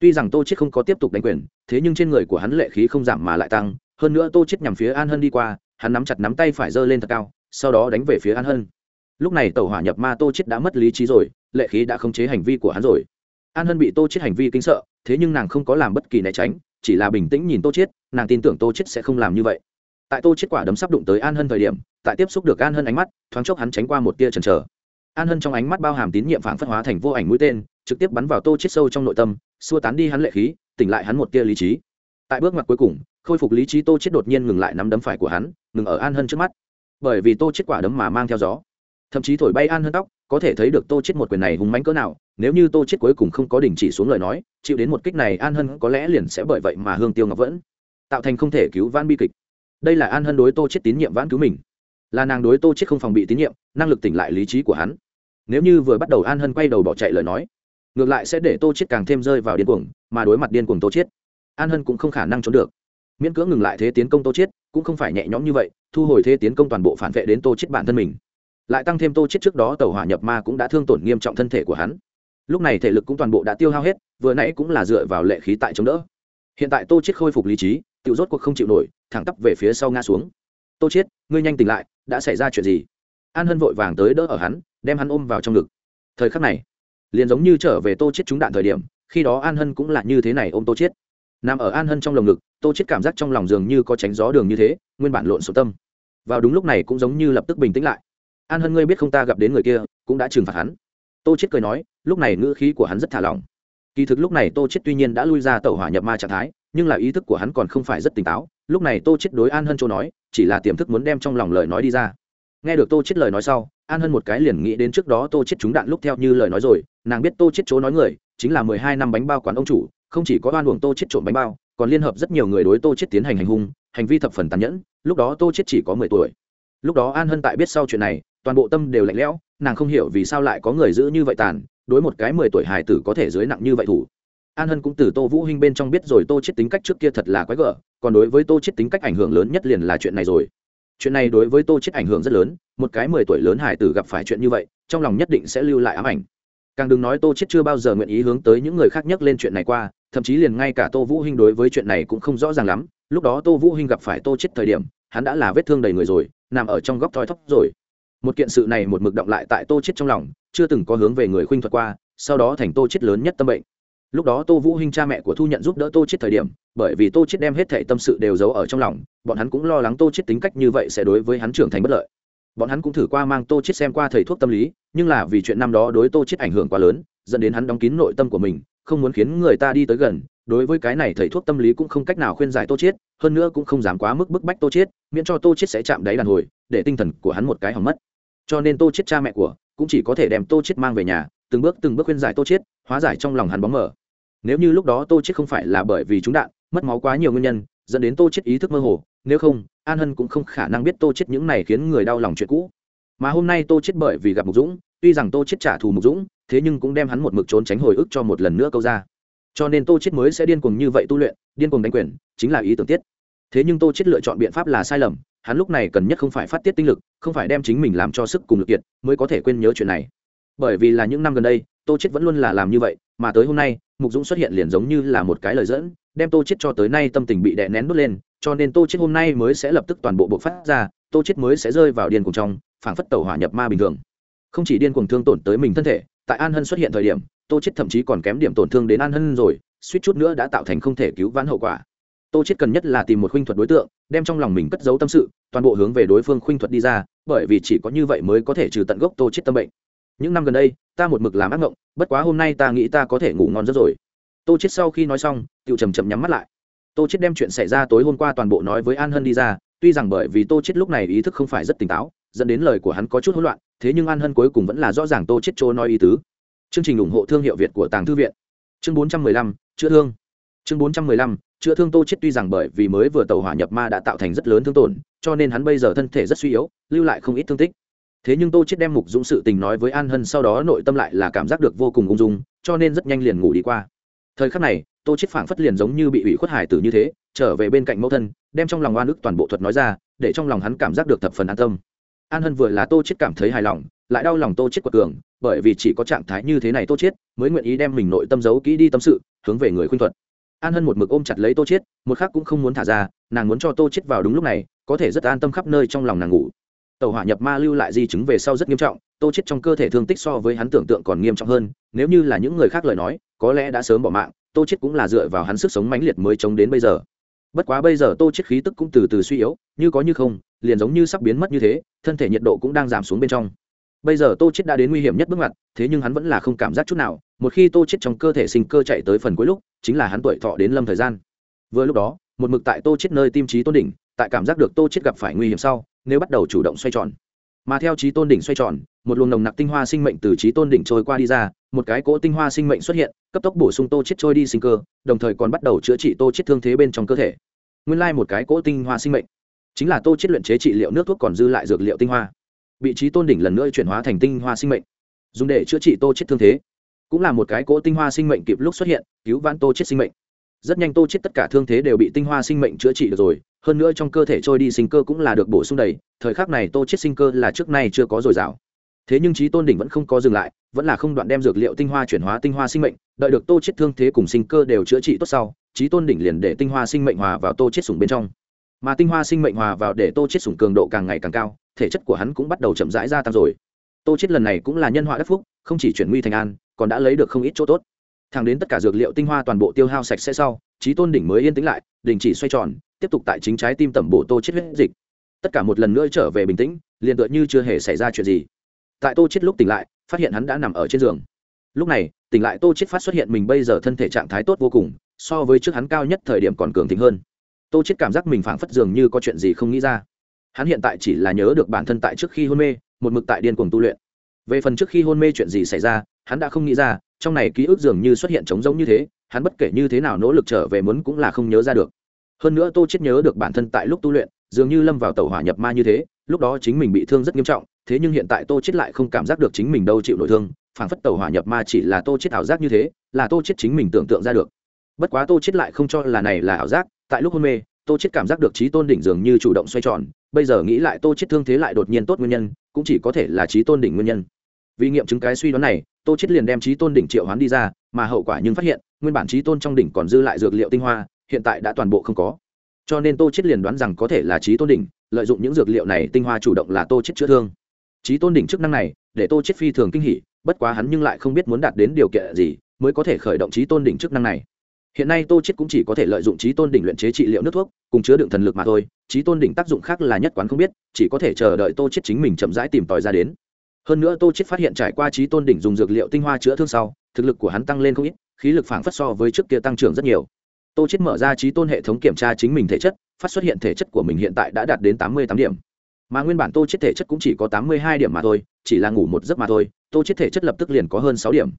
Tuy rằng tô chết không có tiếp tục đánh quyền, thế nhưng trên người của hắn lệ khí không giảm mà lại tăng, hơn nữa tô chết nhằm phía an hân đi qua, hắn nắm chặt nắm tay phải giơ lên thật cao, sau đó đánh về phía an hân. Lúc này tàu hỏa nhập ma tô chết đã mất lý trí rồi, lệ khí đã khống chế hành vi của hắn rồi. An hân bị tô chết hành vi kinh sợ, thế nhưng nàng không có làm bất kỳ né tránh, chỉ là bình tĩnh nhìn tô chết nàng tin tưởng tô chết sẽ không làm như vậy tại tô chết quả đấm sắp đụng tới an hân thời điểm, tại tiếp xúc được an hân ánh mắt, thoáng chốc hắn tránh qua một tia chần chờ. An hân trong ánh mắt bao hàm tín nhiệm phản phất hóa thành vô ảnh mũi tên, trực tiếp bắn vào tô chết sâu trong nội tâm, xua tán đi hắn lệ khí, tỉnh lại hắn một tia lý trí. Tại bước ngoặt cuối cùng, khôi phục lý trí tô chết đột nhiên ngừng lại nắm đấm phải của hắn, ngừng ở an hân trước mắt. Bởi vì tô chết quả đấm mà mang theo gió. Thậm chí thổi bay an hân tóc, có thể thấy được tô chết một quyền này hùng mãnh cỡ nào, nếu như tô chết cuối cùng không có đình chỉ xuống lời nói, chịu đến một kích này an hân có lẽ liền sẽ bởi vậy mà hương tiêu ngọc vẫn tạo thành không thể cứu Van bi kịch đây là an hân đối tô chết tín nhiệm vãn cứu mình. Là nàng đối tô chết không phòng bị tín nhiệm, năng lực tỉnh lại lý trí của hắn. Nếu như vừa bắt đầu an hân quay đầu bỏ chạy lời nói, ngược lại sẽ để tô chết càng thêm rơi vào điên cuồng, mà đối mặt điên cuồng tô chết an hân cũng không khả năng trốn được. Miễn cưỡng ngừng lại thế tiến công tô chết cũng không phải nhẹ nhõm như vậy, thu hồi thế tiến công toàn bộ phản vệ đến tô chết bản thân mình. Lại tăng thêm tô chết trước đó tàu hỏa nhập ma cũng đã thương tổn nghiêm trọng thân thể của hắn. Lúc này thể lực cũng toàn bộ đã tiêu hao hết, vừa nãy cũng là dựa vào lệ khí tại chống đỡ. Hiện tại tô chết khôi phục lý trí tự rốt cuộc không chịu nổi, thẳng tắp về phía sau ngã xuống. Tô chết ngươi nhanh tỉnh lại, đã xảy ra chuyện gì? An hân vội vàng tới đỡ ở hắn, đem hắn ôm vào trong ngực. Thời khắc này, liền giống như trở về tô chết trúng đạn thời điểm, khi đó an hân cũng là như thế này ôm tô chết nằm ở an hân trong lồng ngực, tô chết cảm giác trong lòng dường như có tránh gió đường như thế, nguyên bản lộn xộn tâm. Vào đúng lúc này cũng giống như lập tức bình tĩnh lại. An hân ngươi biết không ta gặp đến người kia, cũng đã trừng phạt hắn. Tô chết cười nói, lúc này ngữ khí của hắn rất thả lỏng. Kỳ thực lúc này tô chết tuy nhiên đã lui ra tẩu hỏa nhập ma trạng thái nhưng là ý thức của hắn còn không phải rất tỉnh táo, lúc này tô chết đối an hân châu nói, chỉ là tiềm thức muốn đem trong lòng lời nói đi ra. Nghe được tô chết lời nói sau, an hân một cái liền nghĩ đến trước đó tô chết trúng đạn lúc theo như lời nói rồi, nàng biết tô chết chỗ nói người, chính là mười hai năm bánh bao quán ông chủ, không chỉ có oan uổng tô chết trộm bánh bao, còn liên hợp rất nhiều người đối tô chết tiến hành hành hung, hành vi thập phần tàn nhẫn, lúc đó tô chết chỉ có mười tuổi. Lúc đó an hân tại biết sau chuyện này, toàn bộ tâm đều lạnh lẽo, nàng không hiểu vì sao lại có người giữ như vậy tàn, đối một cái mười tuổi hài tử có thể dưới nặng như vậy thủ an hân cũng từ tô vũ hinh bên trong biết rồi tô chết tính cách trước kia thật là quái gở, còn đối với tô chết tính cách ảnh hưởng lớn nhất liền là chuyện này rồi. Chuyện này đối với tô chết ảnh hưởng rất lớn, một cái mười tuổi lớn hải tử gặp phải chuyện như vậy, trong lòng nhất định sẽ lưu lại ám ảnh. Càng đừng nói tô chết chưa bao giờ nguyện ý hướng tới những người khác nhắc lên chuyện này qua, thậm chí liền ngay cả tô vũ hinh đối với chuyện này cũng không rõ ràng lắm. Lúc đó tô vũ hinh gặp phải tô chết thời điểm, hắn đã là vết thương đầy người rồi, nằm ở trong góc thoi thóp rồi. Một kiện sự này một mực động lại tại tô chết trong lòng, chưa từng có hướng về người khuynh thuật qua, sau đó thành tô chết lớn nhất tâm bệnh lúc đó tô vũ hinh cha mẹ của thu nhận giúp đỡ tô chết thời điểm, bởi vì tô chết đem hết thảy tâm sự đều giấu ở trong lòng, bọn hắn cũng lo lắng tô chết tính cách như vậy sẽ đối với hắn trưởng thành bất lợi. Bọn hắn cũng thử qua mang tô chết xem qua thầy thuốc tâm lý, nhưng là vì chuyện năm đó đối tô chết ảnh hưởng quá lớn, dẫn đến hắn đóng kín nội tâm của mình, không muốn khiến người ta đi tới gần, đối với cái này thầy thuốc tâm lý cũng không cách nào khuyên giải tô chết hơn nữa cũng không dám quá mức bức bách tô chết miễn cho tô chết sẽ chạm đáy đàn hồi, để tinh thần của hắn một cái hỏng mất. Cho nên tô chết cha mẹ của cũng chỉ có thể đem tô chết mang về nhà, từng bước từng bước khuyên giải tô chết hóa giải trong lòng hắn bóng mờ nếu như lúc đó tô chết không phải là bởi vì chúng đạn, mất máu quá nhiều nguyên nhân, dẫn đến tô chết ý thức mơ hồ, nếu không, an hân cũng không khả năng biết tô chết những này khiến người đau lòng chuyện cũ. Mà hôm nay tô chết bởi vì gặp mục dũng, tuy rằng tô chết trả thù mục dũng, thế nhưng cũng đem hắn một mực trốn tránh hồi ức cho một lần nữa câu ra. Cho nên tô chết mới sẽ điên cuồng như vậy tu luyện, điên cuồng đánh quyền, chính là ý tưởng tiết. Thế nhưng tô chết lựa chọn biện pháp là sai lầm, hắn lúc này cần nhất không phải phát tiết tinh lực, không phải đem chính mình làm cho sức cùng lực kiệt, mới có thể quên nhớ chuyện này bởi vì là những năm gần đây, tô chết vẫn luôn là làm như vậy, mà tới hôm nay, mục dũng xuất hiện liền giống như là một cái lời dẫn, đem tô chết cho tới nay tâm tình bị đè nén đốt lên, cho nên tô chết hôm nay mới sẽ lập tức toàn bộ bộc phát ra, tô chết mới sẽ rơi vào điên cuồng trong, phảng phất tẩu hỏa nhập ma bình thường. Không chỉ điên cuồng thương tổn tới mình thân thể, tại an hân xuất hiện thời điểm, tô chết thậm chí còn kém điểm tổn thương đến an hân rồi, suýt chút nữa đã tạo thành không thể cứu vãn hậu quả. Tô chết cần nhất là tìm một khuynh thuật đối tượng, đem trong lòng mình cất giấu tâm sự, toàn bộ hướng về đối phương khuynh thuật đi ra, bởi vì chỉ có như vậy mới có thể trừ tận gốc tô chết tâm bệnh những năm gần đây ta một mực làm ác mộng bất quá hôm nay ta nghĩ ta có thể ngủ ngon rất rồi. Tô chết sau khi nói xong tự chầm chậm nhắm mắt lại. Tô chết đem chuyện xảy ra tối hôm qua toàn bộ nói với an hân đi ra tuy rằng bởi vì tô chết lúc này ý thức không phải rất tỉnh táo dẫn đến lời của hắn có chút hỗn loạn thế nhưng an hân cuối cùng vẫn là rõ ràng tô chết chỗ nói ý tứ. Chương trình ủng hộ thương hiệu việt của tàng thư viện. Chương 415, chữa thương. Chương 415, chữa thương tô chết tuy rằng bởi vì mới vừa tàu hỏa nhập ma đã tạo thành rất lớn thương tổn cho nên hắn bây giờ thân thể rất suy yếu lưu lại không ít thương tích thế nhưng tô chết đem mục dũng sự tình nói với an hân, sau đó nội tâm lại là cảm giác được vô cùng ung dung, cho nên rất nhanh liền ngủ đi qua. Thời khắc này, tô chết phảng phất liền giống như bị ủy khuất hải tử như thế, trở về bên cạnh mẫu thân, đem trong lòng oan ức toàn bộ thuật nói ra, để trong lòng hắn cảm giác được thập phần an tâm. An hân vừa là tô chết cảm thấy hài lòng, lại đau lòng tô chết quật cường, bởi vì chỉ có trạng thái như thế này tô chết mới nguyện ý đem mình nội tâm giấu kỹ đi tâm sự, hướng về người khuyên thuật. An hân một mực ôm chặt lấy tô chết một khắc cũng không muốn thả ra, nàng muốn cho tô chết vào đúng lúc này, có thể rất an tâm khắp nơi trong lòng nàng ngủ tàu hỏa nhập ma lưu lại di chứng về sau rất nghiêm trọng, tô chết trong cơ thể thương tích so với hắn tưởng tượng còn nghiêm trọng hơn, nếu như là những người khác lời nói, có lẽ đã sớm bỏ mạng, tô chết cũng là dựa vào hắn sức sống mãnh liệt mới chống đến bây giờ. Bất quá bây giờ tô chết khí tức cũng từ từ suy yếu, như có như không, liền giống như sắp biến mất như thế, thân thể nhiệt độ cũng đang giảm xuống bên trong. Bây giờ tô chết đã đến nguy hiểm nhất bước ngoặt, thế nhưng hắn vẫn là không cảm giác chút nào, một khi tô chết trong cơ thể sinh cơ chạy tới phần cuối lúc, chính là hắn tuổi thọ đến lâm thời gian. Vừa lúc đó, một mực tại tô chết nơi tim trí tôn đỉnh, tại cảm giác được tô chết gặp phải nguy hiểm sau nếu bắt đầu chủ động xoay tròn. Mà theo trí tôn đỉnh xoay tròn, một luồng nồng nặc tinh hoa sinh mệnh từ trí tôn đỉnh trôi qua đi ra, một cái cỗ tinh hoa sinh mệnh xuất hiện, cấp tốc bổ sung tô chết trôi đi sinh cơ, đồng thời còn bắt đầu chữa trị tô chết thương thế bên trong cơ thể. Nguyên lai một cái cỗ tinh hoa sinh mệnh, chính là tô chết luyện chế trị liệu nước thuốc còn dư lại dược liệu tinh hoa vị trí tôn đỉnh lần nữa chuyển hóa thành tinh hoa sinh mệnh, dùng để chữa trị tô chết thương thế. Cũng là một cái cỗ tinh hoa sinh mệnh kịp lúc xuất hiện, cứu vãn tô chết sinh mệnh rất nhanh tô chết tất cả thương thế đều bị tinh hoa sinh mệnh chữa trị được rồi, hơn nữa trong cơ thể trôi đi sinh cơ cũng là được bổ sung đầy, thời khắc này tô chết sinh cơ là trước nay chưa có dồi dào. Thế nhưng trí tôn đỉnh vẫn không có dừng lại, vẫn là không đoạn đem dược liệu tinh hoa chuyển hóa tinh hoa sinh mệnh, đợi được tô chết thương thế cùng sinh cơ đều chữa trị tốt sau, trí tôn đỉnh liền để tinh hoa sinh mệnh hòa vào tô chết sủng bên trong. Mà tinh hoa sinh mệnh hòa vào để tô chết sủng cường độ càng ngày càng cao, thể chất của hắn cũng bắt đầu chậm rãi gia tăng rồi. Tô chết lần này cũng là nhân họa đắc phúc, không chỉ chuyển nguy thành an, còn đã lấy được không ít chỗ tốt thẳng đến tất cả dược liệu tinh hoa toàn bộ tiêu hao sạch sẽ sau trí tôn đỉnh mới yên tĩnh lại, đình chỉ xoay tròn, tiếp tục tại chính trái tim tẩm bổ tô chết huyết dịch. Tất cả một lần nữa trở về bình tĩnh, liền tựa như chưa hề xảy ra chuyện gì. Tại tô chết lúc tỉnh lại, phát hiện hắn đã nằm ở trên giường. Lúc này, tỉnh lại tô chết phát xuất hiện mình bây giờ thân thể trạng thái tốt vô cùng, so với trước hắn cao nhất thời điểm còn cường thịnh hơn. Tô chết cảm giác mình phảng phất dường như có chuyện gì không nghĩ ra. Hắn hiện tại chỉ là nhớ được bản thân tại trước khi hôn mê, một mực tại điên cuồng tu luyện. Về phần trước khi hôn mê chuyện gì xảy ra, hắn đã không nghĩ ra trong này ký ức dường như xuất hiện trống rỗng như thế, hắn bất kể như thế nào nỗ lực trở về muốn cũng là không nhớ ra được. Hơn nữa tô chết nhớ được bản thân tại lúc tu luyện, dường như lâm vào tàu hỏa nhập ma như thế, lúc đó chính mình bị thương rất nghiêm trọng, thế nhưng hiện tại tô chết lại không cảm giác được chính mình đâu chịu nội thương, phảng phất tàu hỏa nhập ma chỉ là tô chết ảo giác như thế, là tô chết chính mình tưởng tượng ra được. Bất quá tô chết lại không cho là này là ảo giác, tại lúc hôn mê, tô chết cảm giác được trí tôn đỉnh dường như chủ động xoay tròn, bây giờ nghĩ lại tô chết thương thế lại đột nhiên tốt nguyên nhân, cũng chỉ có thể là trí tôn đỉnh nguyên nhân vì nghiệm chứng cái suy đoán này, tô chết liền đem trí tôn đỉnh triệu hoán đi ra, mà hậu quả nhưng phát hiện, nguyên bản trí tôn trong đỉnh còn dư lại dược liệu tinh hoa, hiện tại đã toàn bộ không có. Cho nên tô chết liền đoán rằng có thể là trí tôn đỉnh, lợi dụng những dược liệu này tinh hoa chủ động là tô chết chữa thương. Trí tôn đỉnh chức năng này, để tô chết phi thường kinh hỉ, bất quá hắn nhưng lại không biết muốn đạt đến điều kiện gì, mới có thể khởi động trí tôn đỉnh chức năng này. Hiện nay tô chết cũng chỉ có thể lợi dụng trí tôn đỉnh luyện chế trị liệu nước thuốc, cùng chứa đựng thần lực mà thôi, trí tôn đỉnh tác dụng khác là nhất quán không biết, chỉ có thể chờ đợi tô chết chính mình chậm rãi tìm tòi ra đến hơn nữa tô chết phát hiện trải qua trí tôn đỉnh dùng dược liệu tinh hoa chữa thương sau, thực lực của hắn tăng lên không ít, khí lực phảng phất so với trước kia tăng trưởng rất nhiều. Tô chết mở ra trí tôn hệ thống kiểm tra chính mình thể chất, phát xuất hiện thể chất của mình hiện tại đã đạt đến tám mươi tám điểm. Mà nguyên bản tô chết thể chất cũng chỉ có tám mươi hai điểm mà thôi, chỉ là ngủ một giấc mà thôi, tô chết thể chất lập tức liền có hơn sáu điểm.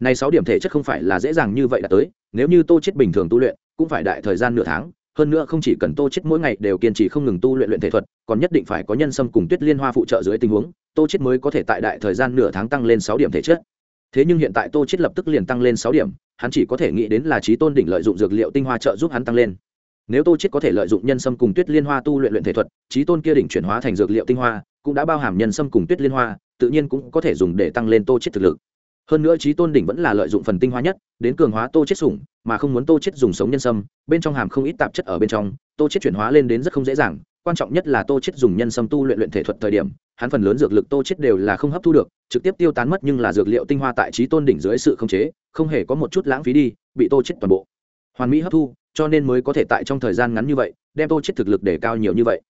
Này sáu điểm thể chất không phải là dễ dàng như vậy đã tới, nếu như tô chết bình thường tu luyện, cũng phải đại thời gian nửa tháng hơn nữa không chỉ cần tô chết mỗi ngày đều kiên trì không ngừng tu luyện luyện thể thuật, còn nhất định phải có nhân sâm cùng tuyết liên hoa phụ trợ dưới tình huống, tô chết mới có thể tại đại thời gian nửa tháng tăng lên sáu điểm thể chất. Thế nhưng hiện tại tô chết lập tức liền tăng lên sáu điểm, hắn chỉ có thể nghĩ đến là trí tôn đỉnh lợi dụng dược liệu tinh hoa trợ giúp hắn tăng lên. Nếu tô chết có thể lợi dụng nhân sâm cùng tuyết liên hoa tu luyện luyện thể thuật, trí tôn kia đỉnh chuyển hóa thành dược liệu tinh hoa, cũng đã bao hàm nhân sâm cùng tuyết liên hoa, tự nhiên cũng có thể dùng để tăng lên tô chết thực lực hơn nữa trí tôn đỉnh vẫn là lợi dụng phần tinh hoa nhất, đến cường hóa tô chết sủng, mà không muốn tô chết dùng sống nhân sâm, bên trong hàm không ít tạp chất ở bên trong, tô chết chuyển hóa lên đến rất không dễ dàng. Quan trọng nhất là tô chết dùng nhân sâm tu luyện luyện thể thuật thời điểm, hắn phần lớn dược lực tô chết đều là không hấp thu được, trực tiếp tiêu tán mất nhưng là dược liệu tinh hoa tại trí tôn đỉnh dưới sự không chế, không hề có một chút lãng phí đi, bị tô chết toàn bộ. Hoàn mỹ hấp thu, cho nên mới có thể tại trong thời gian ngắn như vậy, đem tô chết thực lực để cao nhiều như vậy.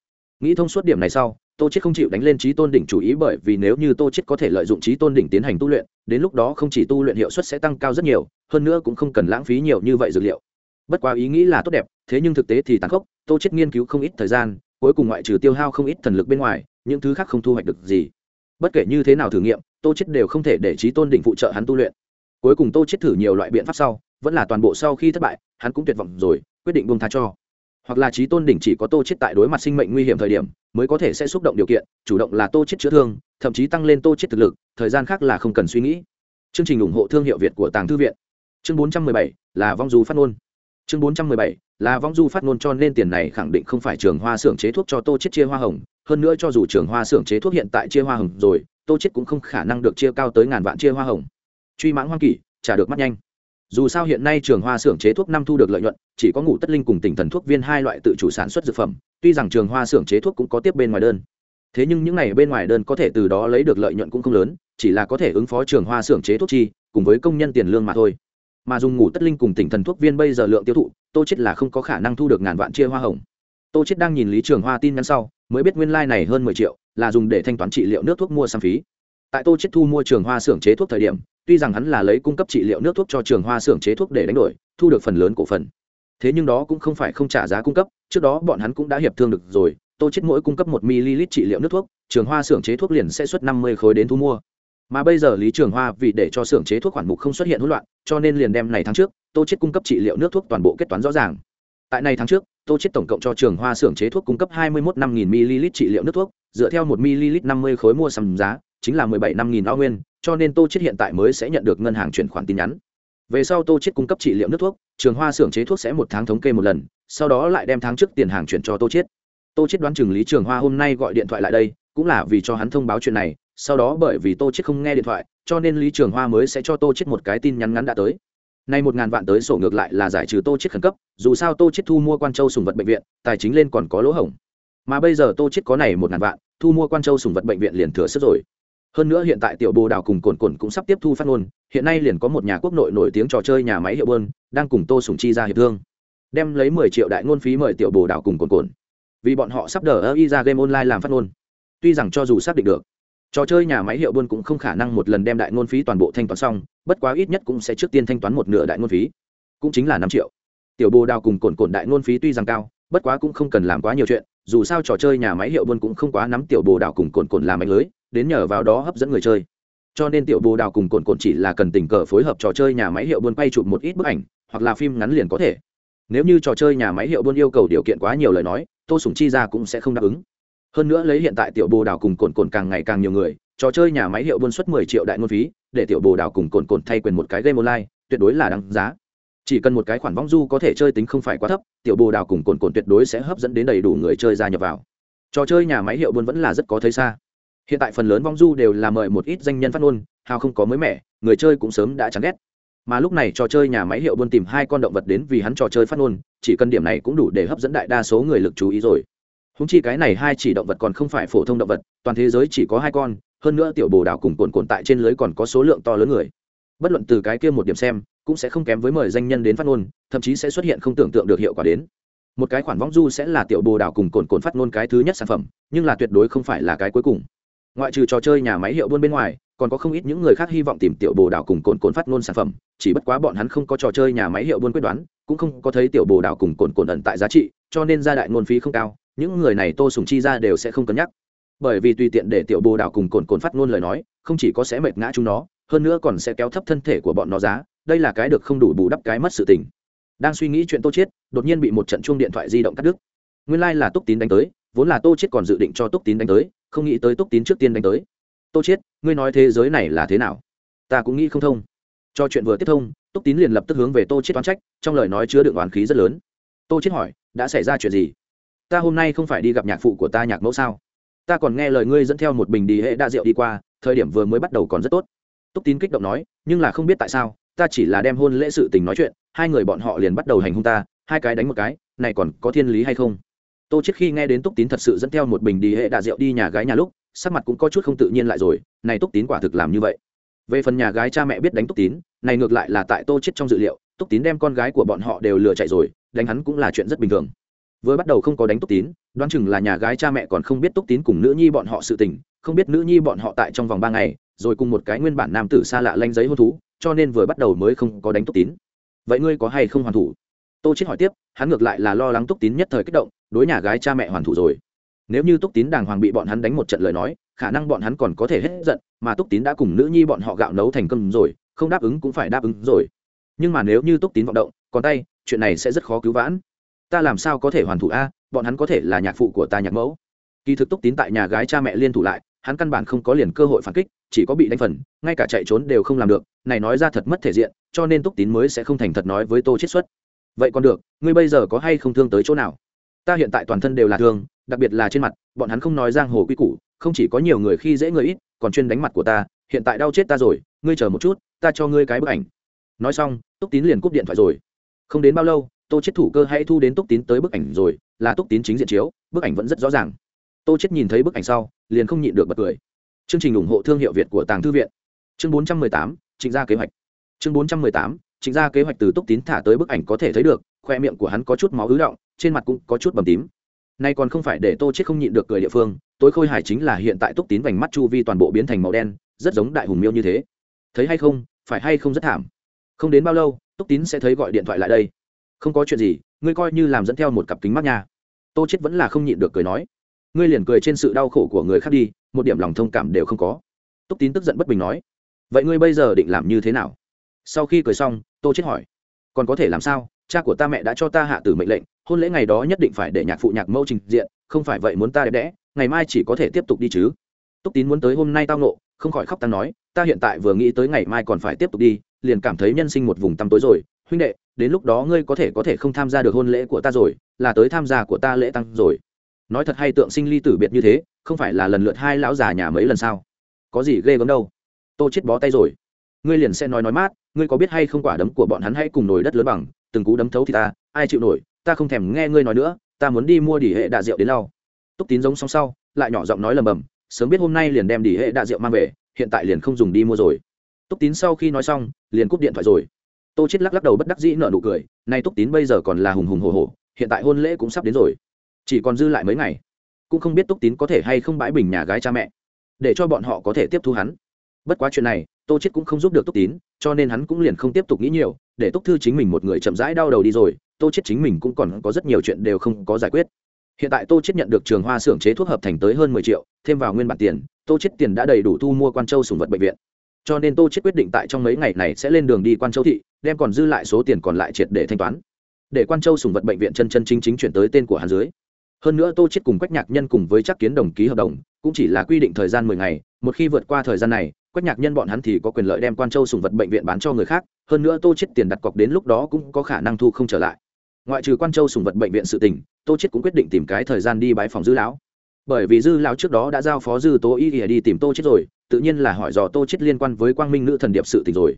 Nghĩ thông suốt điểm này sau tô chết không chịu đánh lên trí tôn đỉnh chủ ý bởi vì nếu như tô chết có thể lợi dụng trí tôn đỉnh tiến hành tu luyện, đến lúc đó không chỉ tu luyện hiệu suất sẽ tăng cao rất nhiều, hơn nữa cũng không cần lãng phí nhiều như vậy dược liệu. Bất quá ý nghĩ là tốt đẹp, thế nhưng thực tế thì tàn khốc, tô chết nghiên cứu không ít thời gian, cuối cùng ngoại trừ tiêu hao không ít thần lực bên ngoài, những thứ khác không thu hoạch được gì. Bất kể như thế nào thử nghiệm, tô chết đều không thể để trí tôn đỉnh phụ trợ hắn tu luyện. Cuối cùng tô chết thử nhiều loại biện pháp sau, vẫn là toàn bộ sau khi thất bại, hắn cũng tuyệt vọng rồi, quyết định buông tha cho hoặc là trí tôn đỉnh chỉ có tô chết tại đối mặt sinh mệnh nguy hiểm thời điểm, mới có thể sẽ xúc động điều kiện, chủ động là tô chết chữa thương, thậm chí tăng lên tô chết thực lực, thời gian khác là không cần suy nghĩ. Chương trình ủng hộ thương hiệu việt của tàng thư viện. Chương 417 là vong du phát ngôn. Chương 417 là vong du phát ngôn cho nên tiền này khẳng định không phải trường hoa xưởng chế thuốc cho tô chết chia hoa hồng, hơn nữa cho dù trường hoa xưởng chế thuốc hiện tại chia hoa hồng rồi, tô chết cũng không khả năng được chia cao tới ngàn vạn chia hoa hồng. Truy mãng hoang kỷ, trả được mắt nhanh dù sao hiện nay trường hoa xưởng chế thuốc năm thu được lợi nhuận, chỉ có ngủ tất linh cùng tỉnh thần thuốc viên hai loại tự chủ sản xuất dược phẩm, tuy rằng trường hoa xưởng chế thuốc cũng có tiếp bên ngoài đơn. Thế nhưng những này bên ngoài đơn có thể từ đó lấy được lợi nhuận cũng không lớn, chỉ là có thể ứng phó trường hoa xưởng chế thuốc chi, cùng với công nhân tiền lương mà thôi. Mà dùng ngủ tất linh cùng tỉnh thần thuốc viên bây giờ lượng tiêu thụ, tô chết là không có khả năng thu được ngàn vạn chia hoa hồng. Tô chết đang nhìn lý trường hoa tin nhắn sau, mới biết nguyên lai like này hơn mười triệu là dùng để thanh toán trị liệu nước thuốc mua xăm phí. Tại tô chết thu mua trường hoa xưởng chế thuốc thời điểm tuy rằng hắn là lấy cung cấp trị liệu nước thuốc cho trường hoa xưởng chế thuốc để đánh đổi, thu được phần lớn cổ phần. Thế nhưng đó cũng không phải không trả giá cung cấp, trước đó bọn hắn cũng đã hiệp thương được rồi, tô chết mỗi cung cấp một ml trị liệu nước thuốc, trường hoa xưởng chế thuốc liền sẽ xuất năm mươi khối đến thu mua. Mà bây giờ lý trường hoa vì để cho xưởng chế thuốc khoản mục không xuất hiện hỗn loạn, cho nên liền đem này tháng trước, tô chết cung cấp trị liệu nước thuốc toàn bộ kết toán rõ ràng. Tại này tháng trước, tô chết tổng cộng cho trường hoa xưởng chế thuốc cung cấp hai mươi một năm nghìn ml trị liệu nước thuốc, dựa theo một ml năm mươi khối mua sắm giá, chính là mười bảy năm nghìn ao nguyên cho nên tô chết hiện tại mới sẽ nhận được ngân hàng chuyển khoản tin nhắn. Về sau tô chết cung cấp trị liệu nước thuốc, trường hoa xưởng chế thuốc sẽ một tháng thống kê một lần, sau đó lại đem tháng trước tiền hàng chuyển cho tô chết. Tô chết đoán chừng lý trường hoa hôm nay gọi điện thoại lại đây, cũng là vì cho hắn thông báo chuyện này, sau đó bởi vì tô chết không nghe điện thoại, cho nên lý trường hoa mới sẽ cho tô chết một cái tin nhắn ngắn đã tới. Nay một ngàn vạn tới sổ ngược lại là giải trừ tô chết khẩn cấp, dù sao tô chết thu mua quan châu sùng vật bệnh viện, tài chính lên còn có lỗ hổng. Mà bây giờ tô chết có này một ngàn vạn, thu mua quan châu sùng vật bệnh viện liền thừa sức rồi hơn nữa hiện tại tiểu bồ đào cùng cồn cồn cũng sắp tiếp thu phát ngôn, hiện nay liền có một nhà quốc nội nổi tiếng trò chơi nhà máy hiệu bơn, đang cùng tô sùng chi ra hiệp thương. Đem lấy mười triệu đại ngôn phí mời tiểu bồ đào cùng cồn cồn. Vì bọn họ sắp đờ ơ y ra game online làm phát ngôn. Tuy rằng cho dù xác định được, trò chơi nhà máy hiệu buôn cũng không khả năng một lần đem đại ngôn phí toàn bộ thanh toán xong, bất quá ít nhất cũng sẽ trước tiên thanh toán một nửa đại ngôn phí. Cũng chính là năm triệu. Tiểu bồ đào cùng cồn cồn đại ngôn phí tuy rằng cao, bất quá cũng không cần làm quá nhiều chuyện, dù sao trò chơi nhà máy hiệu buôn cũng không quá nắm tiểu bồ đào cùng cồn cồn làm mạnh lưới đến nhờ vào đó hấp dẫn người chơi. Cho nên tiểu bồ đào cùng cồn cồn chỉ là cần tình cờ phối hợp trò chơi nhà máy hiệu buôn quay chụp một ít bức ảnh, hoặc là phim ngắn liền có thể. Nếu như trò chơi nhà máy hiệu buôn yêu cầu điều kiện quá nhiều lời nói, tô sùng chi ra cũng sẽ không đáp ứng. Hơn nữa lấy hiện tại tiểu bồ đào cùng cồn cồn càng ngày càng nhiều người, trò chơi nhà máy hiệu buôn xuất mười triệu đại ngôn phí, để tiểu bồ đào cùng cồn cồn thay quyền một cái game online, tuyệt đối là đáng giá. Chỉ cần một cái khoản vong du có thể chơi tính không phải quá thấp, tiểu bồ đào cùng cồn cồn tuyệt đối sẽ hấp dẫn đến đầy đủ người chơi gia nhập vào. Trò chơi nhà máy hiệu buôn vẫn là rất có thấy xa hiện tại phần lớn vong du đều là mời một ít danh nhân phát ngôn, hào không có mới mẻ, người chơi cũng sớm đã chán ghét. Mà lúc này trò chơi nhà máy hiệu buôn tìm hai con động vật đến vì hắn trò chơi phát ngôn, chỉ cần điểm này cũng đủ để hấp dẫn đại đa số người lực chú ý rồi. Húng chi cái này hai chỉ động vật còn không phải phổ thông động vật, toàn thế giới chỉ có hai con, hơn nữa tiểu bồ đào cùng cồn cồn tại trên lưới còn có số lượng to lớn người. Bất luận từ cái kia một điểm xem, cũng sẽ không kém với mời danh nhân đến phát ngôn, thậm chí sẽ xuất hiện không tưởng tượng được hiệu quả đến. Một cái khoản võng du sẽ là tiểu bồ đào cùng cồn cồn phát ngôn cái thứ nhất sản phẩm, nhưng là tuyệt đối không phải là cái cuối cùng ngoại trừ trò chơi nhà máy hiệu buôn bên ngoài, còn có không ít những người khác hy vọng tìm tiểu bồ đào cùng cồn cồn phát ngôn sản phẩm, chỉ bất quá bọn hắn không có trò chơi nhà máy hiệu buôn quyết đoán, cũng không có thấy tiểu bồ đào cùng cồn cồn ẩn tại giá trị, cho nên gia đại ngôn phí không cao, những người này tô sùng chi ra đều sẽ không cân nhắc. Bởi vì tùy tiện để tiểu bồ đào cùng cồn cồn phát ngôn lời nói, không chỉ có sẽ mệt ngã chúng nó, hơn nữa còn sẽ kéo thấp thân thể của bọn nó giá, đây là cái được không đủ bù đắp cái mất sự tình. Đang suy nghĩ chuyện tô chết đột nhiên bị một trận chuông điện thoại di động cắt đứt. Nguyên lai là túc tín đánh tới, vốn là tô chết còn dự định cho túc tín đánh tới không nghĩ tới túc tín trước tiên đánh tới. Tô chết ngươi nói thế giới này là thế nào? Ta cũng nghĩ không thông. Cho chuyện vừa tiếp thông, túc tín liền lập tức hướng về tô chết toán trách, trong lời nói chứa đựng oán khí rất lớn. Tô chết hỏi, đã xảy ra chuyện gì? Ta hôm nay không phải đi gặp nhạc phụ của ta nhạc mẫu sao? Ta còn nghe lời ngươi dẫn theo một bình đi hệ đa rượu đi qua, thời điểm vừa mới bắt đầu còn rất tốt. Túc tín kích động nói, nhưng là không biết tại sao, ta chỉ là đem hôn lễ sự tình nói chuyện, hai người bọn họ liền bắt đầu hành hung ta, hai cái đánh một cái, này còn có thiên lý hay không? Tô chết khi nghe đến túc tín thật sự dẫn theo một bình đi hệ đạ rượu đi nhà gái nhà lúc, sắc mặt cũng có chút không tự nhiên lại rồi, này túc tín quả thực làm như vậy. Về phần nhà gái cha mẹ biết đánh túc tín, này ngược lại là tại tô chết trong dự liệu, túc tín đem con gái của bọn họ đều lừa chạy rồi, đánh hắn cũng là chuyện rất bình thường. Vừa bắt đầu không có đánh túc tín, đoán chừng là nhà gái cha mẹ còn không biết túc tín cùng nữ nhi bọn họ sự tình, không biết nữ nhi bọn họ tại trong vòng ba ngày, rồi cùng một cái nguyên bản nam tử xa lạ lanh giấy hôn thú, cho nên vừa bắt đầu mới không có đánh túc tín. Vậy ngươi có hay không hoàn thủ? Tô chết hỏi tiếp, hắn ngược lại là lo lắng túc tín nhất thời kích động, đối nhà gái cha mẹ hoàn thủ rồi. Nếu như túc tín đàng hoàng bị bọn hắn đánh một trận lời nói, khả năng bọn hắn còn có thể hết giận, mà túc tín đã cùng nữ nhi bọn họ gạo nấu thành cơm rồi, không đáp ứng cũng phải đáp ứng rồi. Nhưng mà nếu như túc tín vọng động, còn tay, chuyện này sẽ rất khó cứu vãn. Ta làm sao có thể hoàn thủ a? Bọn hắn có thể là nhạc phụ của ta nhạc mẫu. Kỳ thực túc tín tại nhà gái cha mẹ liên thủ lại, hắn căn bản không có liền cơ hội phản kích, chỉ có bị đánh phần, ngay cả chạy trốn đều không làm được. Này nói ra thật mất thể diện, cho nên túc tín mới sẽ không thành thật nói với tô chiết xuất vậy còn được ngươi bây giờ có hay không thương tới chỗ nào? Ta hiện tại toàn thân đều là thương đặc biệt là trên mặt bọn hắn không nói giang hồ quy củ không chỉ có nhiều người khi dễ người ít còn chuyên đánh mặt của ta hiện tại đau chết ta rồi ngươi chờ một chút ta cho ngươi cái bức ảnh. Nói xong túc tín liền cúp điện thoại rồi. Không đến bao lâu tô chết thủ cơ hãy thu đến túc tín tới bức ảnh rồi là túc tín chính diện chiếu bức ảnh vẫn rất rõ ràng. Tô chết nhìn thấy bức ảnh sau liền không nhịn được bật cười. Chương trình ủng hộ thương hiệu việt của tàng thư viện. Chương 418, trịnh gia kế hoạch. Chương 418, chính ra kế hoạch từ túc tín thả tới bức ảnh có thể thấy được, khoe miệng của hắn có chút máu ứ động, trên mặt cũng có chút bầm tím. Nay còn không phải để tô chết không nhịn được cười địa phương, tối khôi hài chính là hiện tại túc tín vành mắt chu vi toàn bộ biến thành màu đen, rất giống đại hùng miêu như thế. Thấy hay không, phải hay không rất thảm. Không đến bao lâu, túc tín sẽ thấy gọi điện thoại lại đây. Không có chuyện gì, ngươi coi như làm dẫn theo một cặp kính mắt nha. Tô chết vẫn là không nhịn được cười nói. Ngươi liền cười trên sự đau khổ của người khác đi, một điểm lòng thông cảm đều không có. Túc tín tức giận bất bình nói. Vậy ngươi bây giờ định làm như thế nào? Sau khi cười xong, tô chết hỏi, còn có thể làm sao? Cha của ta mẹ đã cho ta hạ tử mệnh lệnh, hôn lễ ngày đó nhất định phải để nhạc phụ nhạc mẫu trình diện, không phải vậy muốn ta đẹp đẽ, ngày mai chỉ có thể tiếp tục đi chứ. Túc tín muốn tới hôm nay tao nộ không khỏi khóc ta nói, ta hiện tại vừa nghĩ tới ngày mai còn phải tiếp tục đi, liền cảm thấy nhân sinh một vùng tăm tối rồi. Huynh đệ, đến lúc đó ngươi có thể có thể không tham gia được hôn lễ của ta rồi, là tới tham gia của ta lễ tăng rồi. Nói thật hay tượng sinh ly tử biệt như thế, không phải là lần lượt hai lão già nhà mấy lần sao? Có gì ghê gớm đâu. Tô chết bó tay rồi ngươi liền sẽ nói nói mát, ngươi có biết hay không quả đấm của bọn hắn hay cùng nồi đất lớn bằng, từng cú đấm thấu thì ta, ai chịu nổi, ta không thèm nghe ngươi nói nữa, ta muốn đi mua đỉ hệ đạ rượu đến lau. Túc tín giống song sau, lại nhỏ giọng nói lầm bầm, sớm biết hôm nay liền đem đỉ hệ đạ rượu mang về, hiện tại liền không dùng đi mua rồi. Túc tín sau khi nói xong, liền cúp điện thoại rồi. Tô chết lắc lắc đầu bất đắc dĩ nở nụ cười, nay túc tín bây giờ còn là hùng hùng hồ hồ hiện tại hôn lễ cũng sắp đến rồi. Chỉ còn dư lại mấy ngày, cũng không biết túc tín có thể hay không bãi bình nhà gái cha mẹ, để cho bọn họ có thể tiếp thu hắn. Bất quá chuyện này tô chết cũng không giúp được túc tín, cho nên hắn cũng liền không tiếp tục nghĩ nhiều, để túc thư chính mình một người chậm rãi đau đầu đi rồi, tô chết chính mình cũng còn có rất nhiều chuyện đều không có giải quyết. Hiện tại tô chết nhận được trường hoa xưởng chế thuốc hợp thành tới hơn mười triệu, thêm vào nguyên bản tiền, tô chết tiền đã đầy đủ thu mua quan châu sùng vật bệnh viện. Cho nên tô chết quyết định tại trong mấy ngày này sẽ lên đường đi quan châu thị, đem còn dư lại số tiền còn lại triệt để thanh toán. Để quan châu sùng vật bệnh viện chân chân chính chính chuyển tới tên của hắn dưới. Hơn nữa tô chết cùng quách nhạc nhân cùng với chắc kiến đồng ký hợp đồng, cũng chỉ là quy định thời gian mười ngày, một khi vượt qua thời gian này quách nhạc nhân bọn hắn thì có quyền lợi đem quan châu sùng vật bệnh viện bán cho người khác, hơn nữa tô chết tiền đặt cọc đến lúc đó cũng có khả năng thu không trở lại. Ngoại trừ quan châu sùng vật bệnh viện sự tình, tô chết cũng quyết định tìm cái thời gian đi bãi phòng dư lão. Bởi vì dư lão trước đó đã giao phó dư tố y ỉa đi tìm tô chết rồi, tự nhiên là hỏi dò tô chết liên quan với quang minh nữ thần điệp sự tình rồi.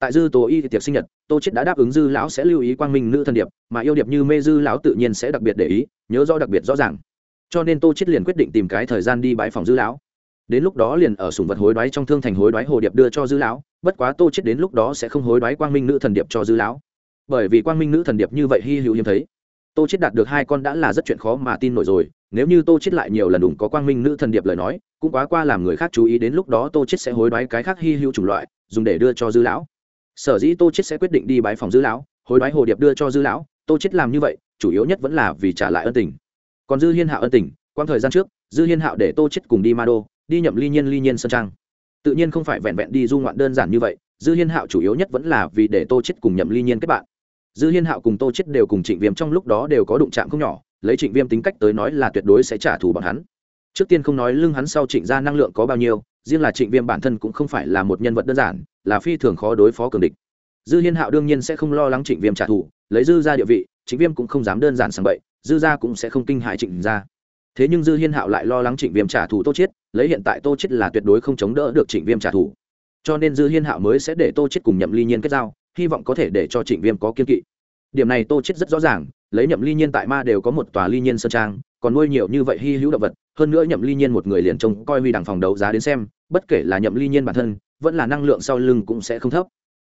Tại dư tố y tiệc sinh nhật, tô chết đã đáp ứng dư lão sẽ lưu ý quang minh nữ thần điệp, mà yêu điệp như mê dư lão tự nhiên sẽ đặc biệt để ý, nhớ rõ đặc biệt rõ ràng. Cho nên tô chết liền quyết định tìm cái thời gian đi bãi phòng dư lão đến lúc đó liền ở sùng vật hối đoái trong thương thành hối đoái hồ điệp đưa cho dư lão, bất quá tô chết đến lúc đó sẽ không hối đoái quang minh nữ thần điệp cho dư lão. Bởi vì quang minh nữ thần điệp như vậy hy hữu hiếm thấy, tô chết đạt được hai con đã là rất chuyện khó mà tin nổi rồi, nếu như tô chết lại nhiều lần đủ có quang minh nữ thần điệp lời nói, cũng quá qua làm người khác chú ý đến lúc đó tô chết sẽ hối đoái cái khác hy hữu chủng loại, dùng để đưa cho dư lão. Sở dĩ tô chết sẽ quyết định đi bái phòng dư lão, hối đoái hồ điệp đưa cho dư lão, tô chết làm như vậy, chủ yếu nhất vẫn là vì trả lại ân tình. Còn dư hiên hạo ân tình, quang thời gian trước, dư hiên hạo để tô chết cùng đi ma đô đi nhậm ly nhiên ly nhiên sơn trang. Tự nhiên không phải vẹn vẹn đi du ngoạn đơn giản như vậy, dư hiên hạo chủ yếu nhất vẫn là vì để tô chết cùng nhậm ly nhiên kết bạn. Dư hiên hạo cùng tô chết đều cùng trịnh viêm trong lúc đó đều có đụng chạm không nhỏ, lấy trịnh viêm tính cách tới nói là tuyệt đối sẽ trả thù bọn hắn. Trước tiên không nói lưng hắn sau trịnh ra năng lượng có bao nhiêu, riêng là trịnh viêm bản thân cũng không phải là một nhân vật đơn giản, là phi thường khó đối phó cường địch. Dư hiên hạo đương nhiên sẽ không lo lắng trịnh viêm trả thù, lấy dư ra địa vị, trịnh viêm cũng không dám đơn giản sang bậy, dư ra cũng sẽ không kinh hại trịnh ra thế nhưng dư hiên hạo lại lo lắng trịnh viêm trả thù tô chết, lấy hiện tại tô chết là tuyệt đối không chống đỡ được trịnh viêm trả thù. cho nên dư hiên hạo mới sẽ để tô chết cùng nhậm ly nhiên kết giao, hy vọng có thể để cho trịnh viêm có kiên kỵ. điểm này tô chết rất rõ ràng, lấy nhậm ly nhiên tại ma đều có một tòa ly nhiên sơn trang, còn nuôi nhiều như vậy hy hữu động vật, hơn nữa nhậm ly nhiên một người liền trông coi huy đằng phòng đấu giá đến xem, bất kể là nhậm ly nhiên bản thân, vẫn là năng lượng sau lưng cũng sẽ không thấp.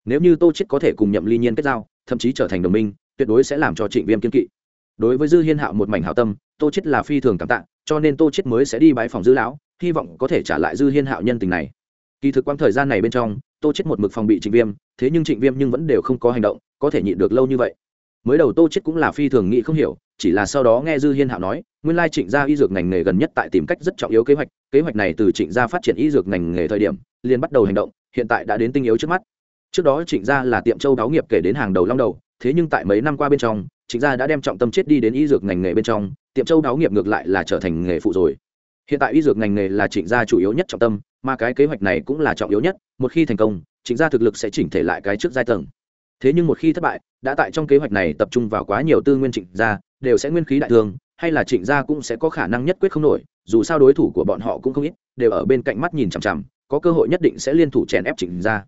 nếu như tô chết có thể cùng nhậm ly nhiên kết giao, thậm chí trở thành đồng minh, tuyệt đối sẽ làm cho trịnh viêm kiên kỵ. đối với dư hiên hạo một mảnh hảo tâm tô chết là phi thường cảm tạ, cho nên tô chết mới sẽ đi bái phòng dư lão, hy vọng có thể trả lại dư hiên hạo nhân tình này. Kỳ thực quãng thời gian này bên trong, tô chết một mực phòng bị trịnh viêm, thế nhưng trịnh viêm nhưng vẫn đều không có hành động, có thể nhịn được lâu như vậy. Mới đầu tô chết cũng là phi thường nghĩ không hiểu, chỉ là sau đó nghe dư hiên hạo nói, nguyên lai trịnh gia y dược ngành nghề gần nhất tại tìm cách rất trọng yếu kế hoạch kế hoạch này từ trịnh gia phát triển y dược ngành nghề thời điểm, liền bắt đầu hành động, hiện tại đã đến tinh yếu trước mắt. Trước đó trịnh gia là tiệm châu đáo nghiệp kể đến hàng đầu long đầu, thế nhưng tại mấy năm qua bên trong, trịnh gia đã đem trọng tâm chết đi đến y dược ngành nghề bên trong tiệm châu đáo nghiệp ngược lại là trở thành nghề phụ rồi. Hiện tại y dược ngành nghề là trịnh gia chủ yếu nhất trọng tâm, mà cái kế hoạch này cũng là trọng yếu nhất, một khi thành công, trịnh gia thực lực sẽ chỉnh thể lại cái trước giai tầng. Thế nhưng một khi thất bại, đã tại trong kế hoạch này tập trung vào quá nhiều tư nguyên trịnh gia, đều sẽ nguyên khí đại thương, hay là trịnh gia cũng sẽ có khả năng nhất quyết không nổi, dù sao đối thủ của bọn họ cũng không ít, đều ở bên cạnh mắt nhìn chằm chằm, có cơ hội nhất định sẽ liên thủ chèn ép trịnh gia.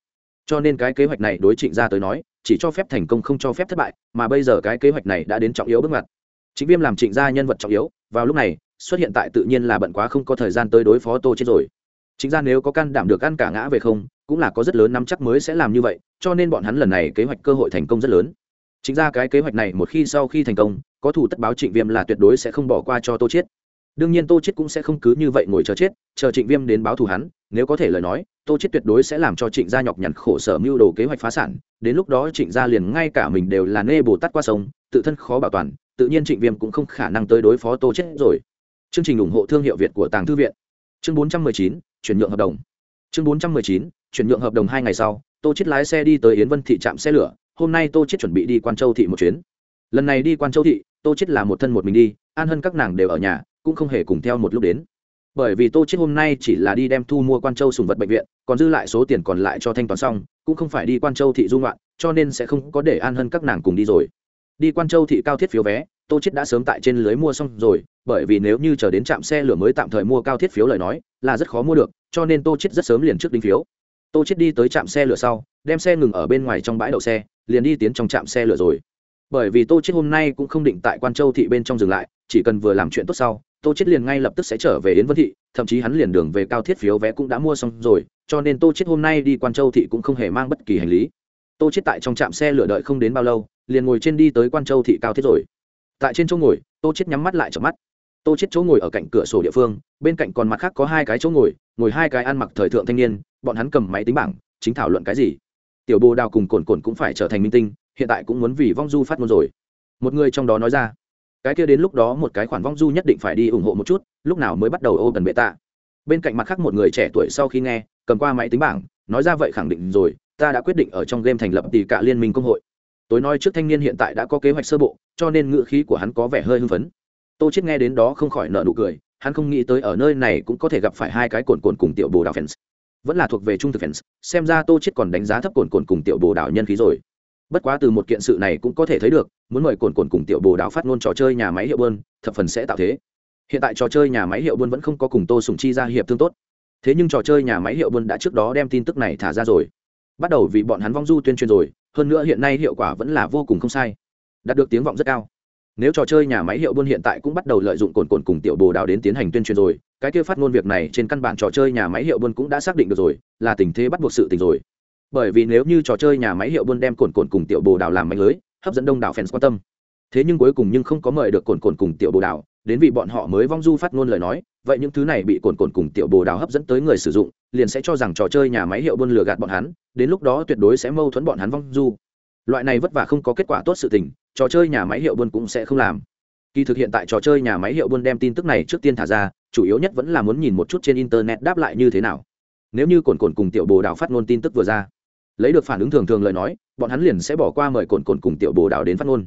Cho nên cái kế hoạch này đối trịnh gia tới nói, chỉ cho phép thành công không cho phép thất bại, mà bây giờ cái kế hoạch này đã đến trọng yếu bước ngoặt chính viêm làm trịnh gia nhân vật trọng yếu, vào lúc này, xuất hiện tại tự nhiên là bận quá không có thời gian tới đối phó tô chết rồi. Chính ra nếu có can đảm được ăn cả ngã về không, cũng là có rất lớn nắm chắc mới sẽ làm như vậy, cho nên bọn hắn lần này kế hoạch cơ hội thành công rất lớn. Chính ra cái kế hoạch này một khi sau khi thành công, có thủ tất báo trịnh viêm là tuyệt đối sẽ không bỏ qua cho tô chết. Đương nhiên tô chết cũng sẽ không cứ như vậy ngồi chờ chết, chờ trịnh viêm đến báo thù hắn, nếu có thể lời nói, tô chết tuyệt đối sẽ làm cho trịnh gia nhọc nhằn khổ sở mưu đồ kế hoạch phá sản, đến lúc đó trịnh gia liền ngay cả mình đều là nê bồ tát qua sông, tự thân khó bảo toàn tự nhiên trịnh viêm cũng không khả năng tới đối phó tô chết rồi. Chương trình ủng hộ thương hiệu việt của tàng thư viện. Chương 419, chuyển nhượng hợp đồng. Chương 419, chuyển nhượng hợp đồng hai ngày sau tô chết lái xe đi tới yến vân thị trạm xe lửa. Hôm nay tô chết chuẩn bị đi quan châu thị một chuyến. Lần này đi quan châu thị tô chết là một thân một mình đi an hân các nàng đều ở nhà cũng không hề cùng theo một lúc đến. Bởi vì tô chết hôm nay chỉ là đi đem thu mua quan châu sùng vật bệnh viện còn dư lại số tiền còn lại cho thanh toán xong cũng không phải đi quan châu thị dung loạn cho nên sẽ không có để an hân các nàng cùng đi rồi đi quan châu thị cao thiết phiếu vé, tô chết đã sớm tại trên lưới mua xong rồi, bởi vì nếu như chờ đến trạm xe lửa mới tạm thời mua cao thiết phiếu lời nói, là rất khó mua được, cho nên tô chết rất sớm liền trước đính phiếu. Tô chết đi tới trạm xe lửa sau, đem xe ngừng ở bên ngoài trong bãi đậu xe, liền đi tiến trong trạm xe lửa rồi. Bởi vì tô chết hôm nay cũng không định tại quan châu thị bên trong dừng lại, chỉ cần vừa làm chuyện tốt sau, tô chết liền ngay lập tức sẽ trở về yến vân thị, thậm chí hắn liền đường về cao thiết phiếu vé cũng đã mua xong rồi, cho nên tô chết hôm nay đi quan châu thị cũng không hề mang bất kỳ hành lý. Tô chết tại trong trạm xe lửa đợi không đến bao lâu liền ngồi trên đi tới quan châu thị cao thiết rồi. Tại trên chỗ ngồi, tô chết nhắm mắt lại chợp mắt. Tô chết chỗ ngồi ở cạnh cửa sổ địa phương, bên cạnh còn mặt khác có hai cái chỗ ngồi ngồi hai cái ăn mặc thời thượng thanh niên, bọn hắn cầm máy tính bảng, chính thảo luận cái gì. Tiểu bồ đào cùng cồn cồn cũng phải trở thành minh tinh, hiện tại cũng muốn vì vong du phát ngôn rồi. Một người trong đó nói ra, cái kia đến lúc đó một cái khoản vong du nhất định phải đi ủng hộ một chút, lúc nào mới bắt đầu ô cần bệ tạ. Bên cạnh mặt khác một người trẻ tuổi sau khi nghe, cầm qua máy tính bảng, nói ra, vậy khẳng định rồi, ta đã quyết định ở trong game thành lập tỷ cả liên minh công hội tối nói trước thanh niên hiện tại đã có kế hoạch sơ bộ cho nên ngựa khí của hắn có vẻ hơi hưng phấn. Tô chết nghe đến đó không khỏi nở nụ cười hắn không nghĩ tới ở nơi này cũng có thể gặp phải hai cái cồn cồn cùng tiểu bồ đào fans. Vẫn là thuộc về trung thực fans xem ra tô chết còn đánh giá thấp cồn cồn cùng tiểu bồ đào nhân khí rồi. Bất quá từ một kiện sự này cũng có thể thấy được muốn mời cồn cồn cùng tiểu bồ đào phát ngôn trò chơi nhà máy hiệu buôn, thập phần sẽ tạo thế. Hiện tại trò chơi nhà máy hiệu buôn vẫn không có cùng tô sùng chi ra hiệp thương tốt. Thế nhưng trò chơi nhà máy hiệu buôn đã trước đó đem tin tức này thả ra rồi. Bắt đầu vì bọn hắn vong du tuyên truyền rồi hơn nữa hiện nay hiệu quả vẫn là vô cùng không sai. Đạt được tiếng vọng rất cao. Nếu trò chơi nhà máy hiệu buôn hiện tại cũng bắt đầu lợi dụng cồn cồn cùng tiểu bồ đào đến tiến hành tuyên truyền rồi, cái kia phát ngôn việc này trên căn bản trò chơi nhà máy hiệu buôn cũng đã xác định được rồi, là tình thế bắt buộc sự tình rồi. Bởi vì nếu như trò chơi nhà máy hiệu buôn đem cồn cồn cùng tiểu bồ đào làm mạnh lưới, hấp dẫn đông đảo fans quan tâm. Thế nhưng cuối cùng nhưng không có mời được cồn cồn cùng tiểu bồ đào đến vì bọn họ mới vong du phát ngôn lời nói, vậy những thứ này bị cồn cồn cùng tiểu bồ đào hấp dẫn tới người sử dụng, liền sẽ cho rằng trò chơi nhà máy hiệu buôn lừa gạt bọn hắn, đến lúc đó tuyệt đối sẽ mâu thuẫn bọn hắn vong du. Loại này vất vả không có kết quả tốt sự tình, trò chơi nhà máy hiệu buôn cũng sẽ không làm. Kỳ thực hiện tại trò chơi nhà máy hiệu buôn đem tin tức này trước tiên thả ra, chủ yếu nhất vẫn là muốn nhìn một chút trên internet đáp lại như thế nào. Nếu như cồn cồn cùng tiểu bồ đào phát ngôn tin tức vừa ra, lấy được phản ứng thường thường lời nói, bọn hắn liền sẽ bỏ qua mời cồn cồn cùng tiểu bồ đào đến phát ngôn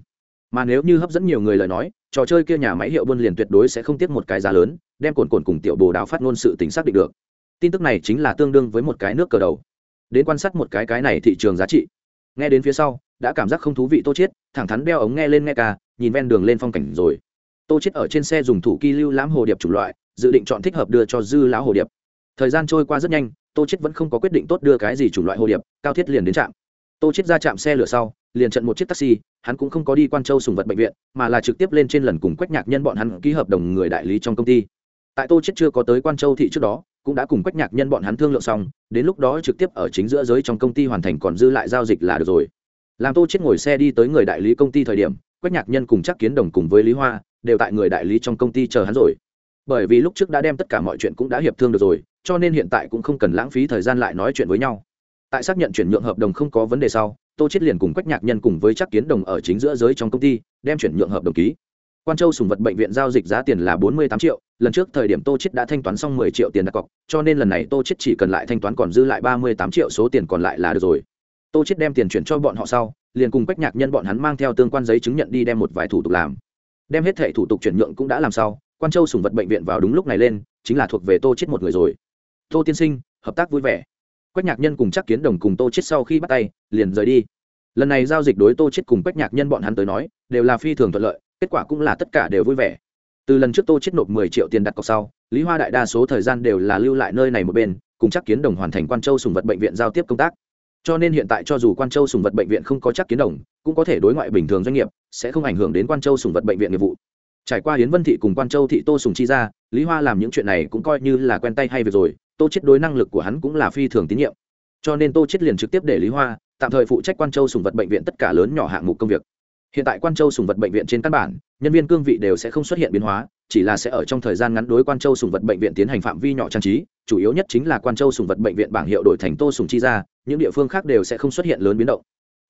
mà nếu như hấp dẫn nhiều người lời nói, trò chơi kia nhà máy hiệu buôn liền tuyệt đối sẽ không tiếc một cái giá lớn, đem cồn cồn cùng tiểu bồ đào phát ngôn sự tính xác định được. Tin tức này chính là tương đương với một cái nước cờ đầu. Đến quan sát một cái cái này thị trường giá trị. Nghe đến phía sau, đã cảm giác không thú vị tô chết thẳng thắn đeo ống nghe lên nghe ca, nhìn ven đường lên phong cảnh rồi. Tô chết ở trên xe dùng thủ kỳ lưu lãm hồ điệp chủng loại, dự định chọn thích hợp đưa cho dư lão hồ điệp. Thời gian trôi qua rất nhanh, tô chết vẫn không có quyết định tốt đưa cái gì chủng loại hồ điệp, cao thiết liền đến trạm tô chết ra chạm xe lửa sau, liền trận một chiếc taxi, hắn cũng không có đi quan châu sùng vật bệnh viện, mà là trực tiếp lên trên lần cùng quách nhạc nhân bọn hắn ký hợp đồng người đại lý trong công ty. Tại tô chết chưa có tới quan châu thị trước đó, cũng đã cùng quách nhạc nhân bọn hắn thương lượng xong, đến lúc đó trực tiếp ở chính giữa giới trong công ty hoàn thành còn dư lại giao dịch là được rồi. Làm tô chết ngồi xe đi tới người đại lý công ty thời điểm, quách nhạc nhân cùng chắc kiến đồng cùng với lý hoa, đều tại người đại lý trong công ty chờ hắn rồi. Bởi vì lúc trước đã đem tất cả mọi chuyện cũng đã hiệp thương được rồi, cho nên hiện tại cũng không cần lãng phí thời gian lại nói chuyện với nhau tại xác nhận chuyển nhượng hợp đồng không có vấn đề sau, tô chết liền cùng quách nhạc nhân cùng với chắc kiến đồng ở chính giữa giới trong công ty, đem chuyển nhượng hợp đồng ký. Quan châu sùng vật bệnh viện giao dịch giá tiền là bốn mươi tám triệu, lần trước thời điểm tô chết đã thanh toán xong mười triệu tiền đặt cọc, cho nên lần này tô chết chỉ cần lại thanh toán còn dư lại ba mươi tám triệu số tiền còn lại là được rồi. Tô chết đem tiền chuyển cho bọn họ sau, liền cùng quách nhạc nhân bọn hắn mang theo tương quan giấy chứng nhận đi đem một vài thủ tục làm. Đem hết thẻ thủ tục chuyển nhượng cũng đã làm sau, quan châu sùng vật bệnh viện vào đúng lúc này lên, chính là thuộc về tô chết một người rồi. Tô tiên sinh, hợp tác vui vẻ quách nhạc nhân cùng chắc kiến đồng cùng tô chết sau khi bắt tay, liền rời đi. Lần này giao dịch đối tô chết cùng quách nhạc nhân bọn hắn tới nói, đều là phi thường thuận lợi, kết quả cũng là tất cả đều vui vẻ. Từ lần trước tô chết nộp mười triệu tiền đặt cọc sau, lý hoa đại đa số thời gian đều là lưu lại nơi này một bên, cùng chắc kiến đồng hoàn thành quan châu sùng vật bệnh viện giao tiếp công tác. Cho nên hiện tại cho dù quan châu sùng vật bệnh viện không có chắc kiến đồng, cũng có thể đối ngoại bình thường doanh nghiệp, sẽ không ảnh hưởng đến quan châu sùng vật bệnh viện nghiệp vụ. Trải qua hiến vân thị cùng quan châu thị tô sùng chi ra, lý hoa làm những chuyện này cũng coi như là quen tay hay việc rồi tô chết đối năng lực của hắn cũng là phi thường tín nhiệm. Cho nên tô chết liền trực tiếp để lý hoa, tạm thời phụ trách quan châu sùng vật bệnh viện tất cả lớn nhỏ hạng mục công việc. Hiện tại quan châu sùng vật bệnh viện trên căn bản, nhân viên cương vị đều sẽ không xuất hiện biến hóa, chỉ là sẽ ở trong thời gian ngắn đối quan châu sùng vật bệnh viện tiến hành phạm vi nhỏ trang trí, chủ yếu nhất chính là quan châu sùng vật bệnh viện bảng hiệu đổi thành tô sùng chi ra những địa phương khác đều sẽ không xuất hiện lớn biến động.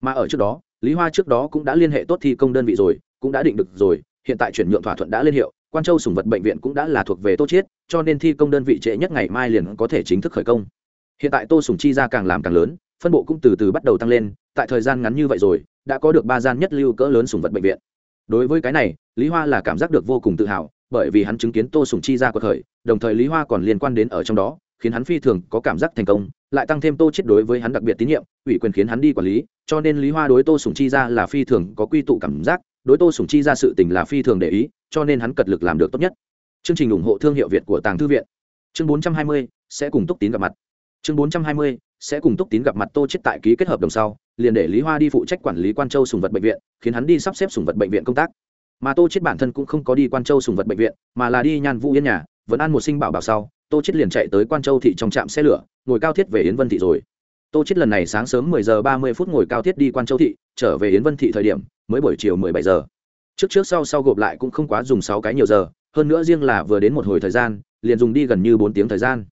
Mà ở trước đó, lý hoa trước đó cũng đã liên hệ tốt thi công đơn vị rồi, cũng đã định được rồi, hiện tại chuyển nhượng thỏa thuận đã liên hiệu quan châu sùng vật bệnh viện cũng đã là thuộc về tô chiết, cho nên thi công đơn vị trễ nhất ngày mai liền có thể chính thức khởi công. Hiện tại tô sùng chi ra càng làm càng lớn, phân bộ cũng từ từ bắt đầu tăng lên, tại thời gian ngắn như vậy rồi, đã có được ba gian nhất lưu cỡ lớn sùng vật bệnh viện. Đối với cái này, lý hoa là cảm giác được vô cùng tự hào, bởi vì hắn chứng kiến tô sùng chi ra cuộc khởi, đồng thời lý hoa còn liên quan đến ở trong đó, khiến hắn phi thường có cảm giác thành công, lại tăng thêm tô chết đối với hắn đặc biệt tín nhiệm, ủy quyền khiến hắn đi quản lý, cho nên lý hoa đối tô sùng chi ra là phi thường có quy tụ cảm giác đối tô sùng chi ra sự tình là phi thường để ý cho nên hắn cật lực làm được tốt nhất. Chương trình ủng hộ thương hiệu việt của tàng thư viện. Chương 420, sẽ cùng túc tín gặp mặt. Chương 420, sẽ cùng túc tín gặp mặt tô chết tại ký kết hợp đồng sau liền để lý hoa đi phụ trách quản lý quan châu sùng vật bệnh viện khiến hắn đi sắp xếp sùng vật bệnh viện công tác. Mà tô chết bản thân cũng không có đi quan châu sùng vật bệnh viện mà là đi nhan vũ yên nhà vẫn ăn một sinh bảo bảo sau tô chết liền chạy tới quan châu thị trong trạm xe lửa ngồi cao thiết về yến vân thị rồi tô chết lần này sáng sớm 10 giờ 30 phút ngồi cao thiết đi quan châu thị, trở về yến vân thị thời điểm, mới buổi chiều 17 giờ. Trước trước sau sau gộp lại cũng không quá dùng 6 cái nhiều giờ, hơn nữa riêng là vừa đến một hồi thời gian, liền dùng đi gần như 4 tiếng thời gian.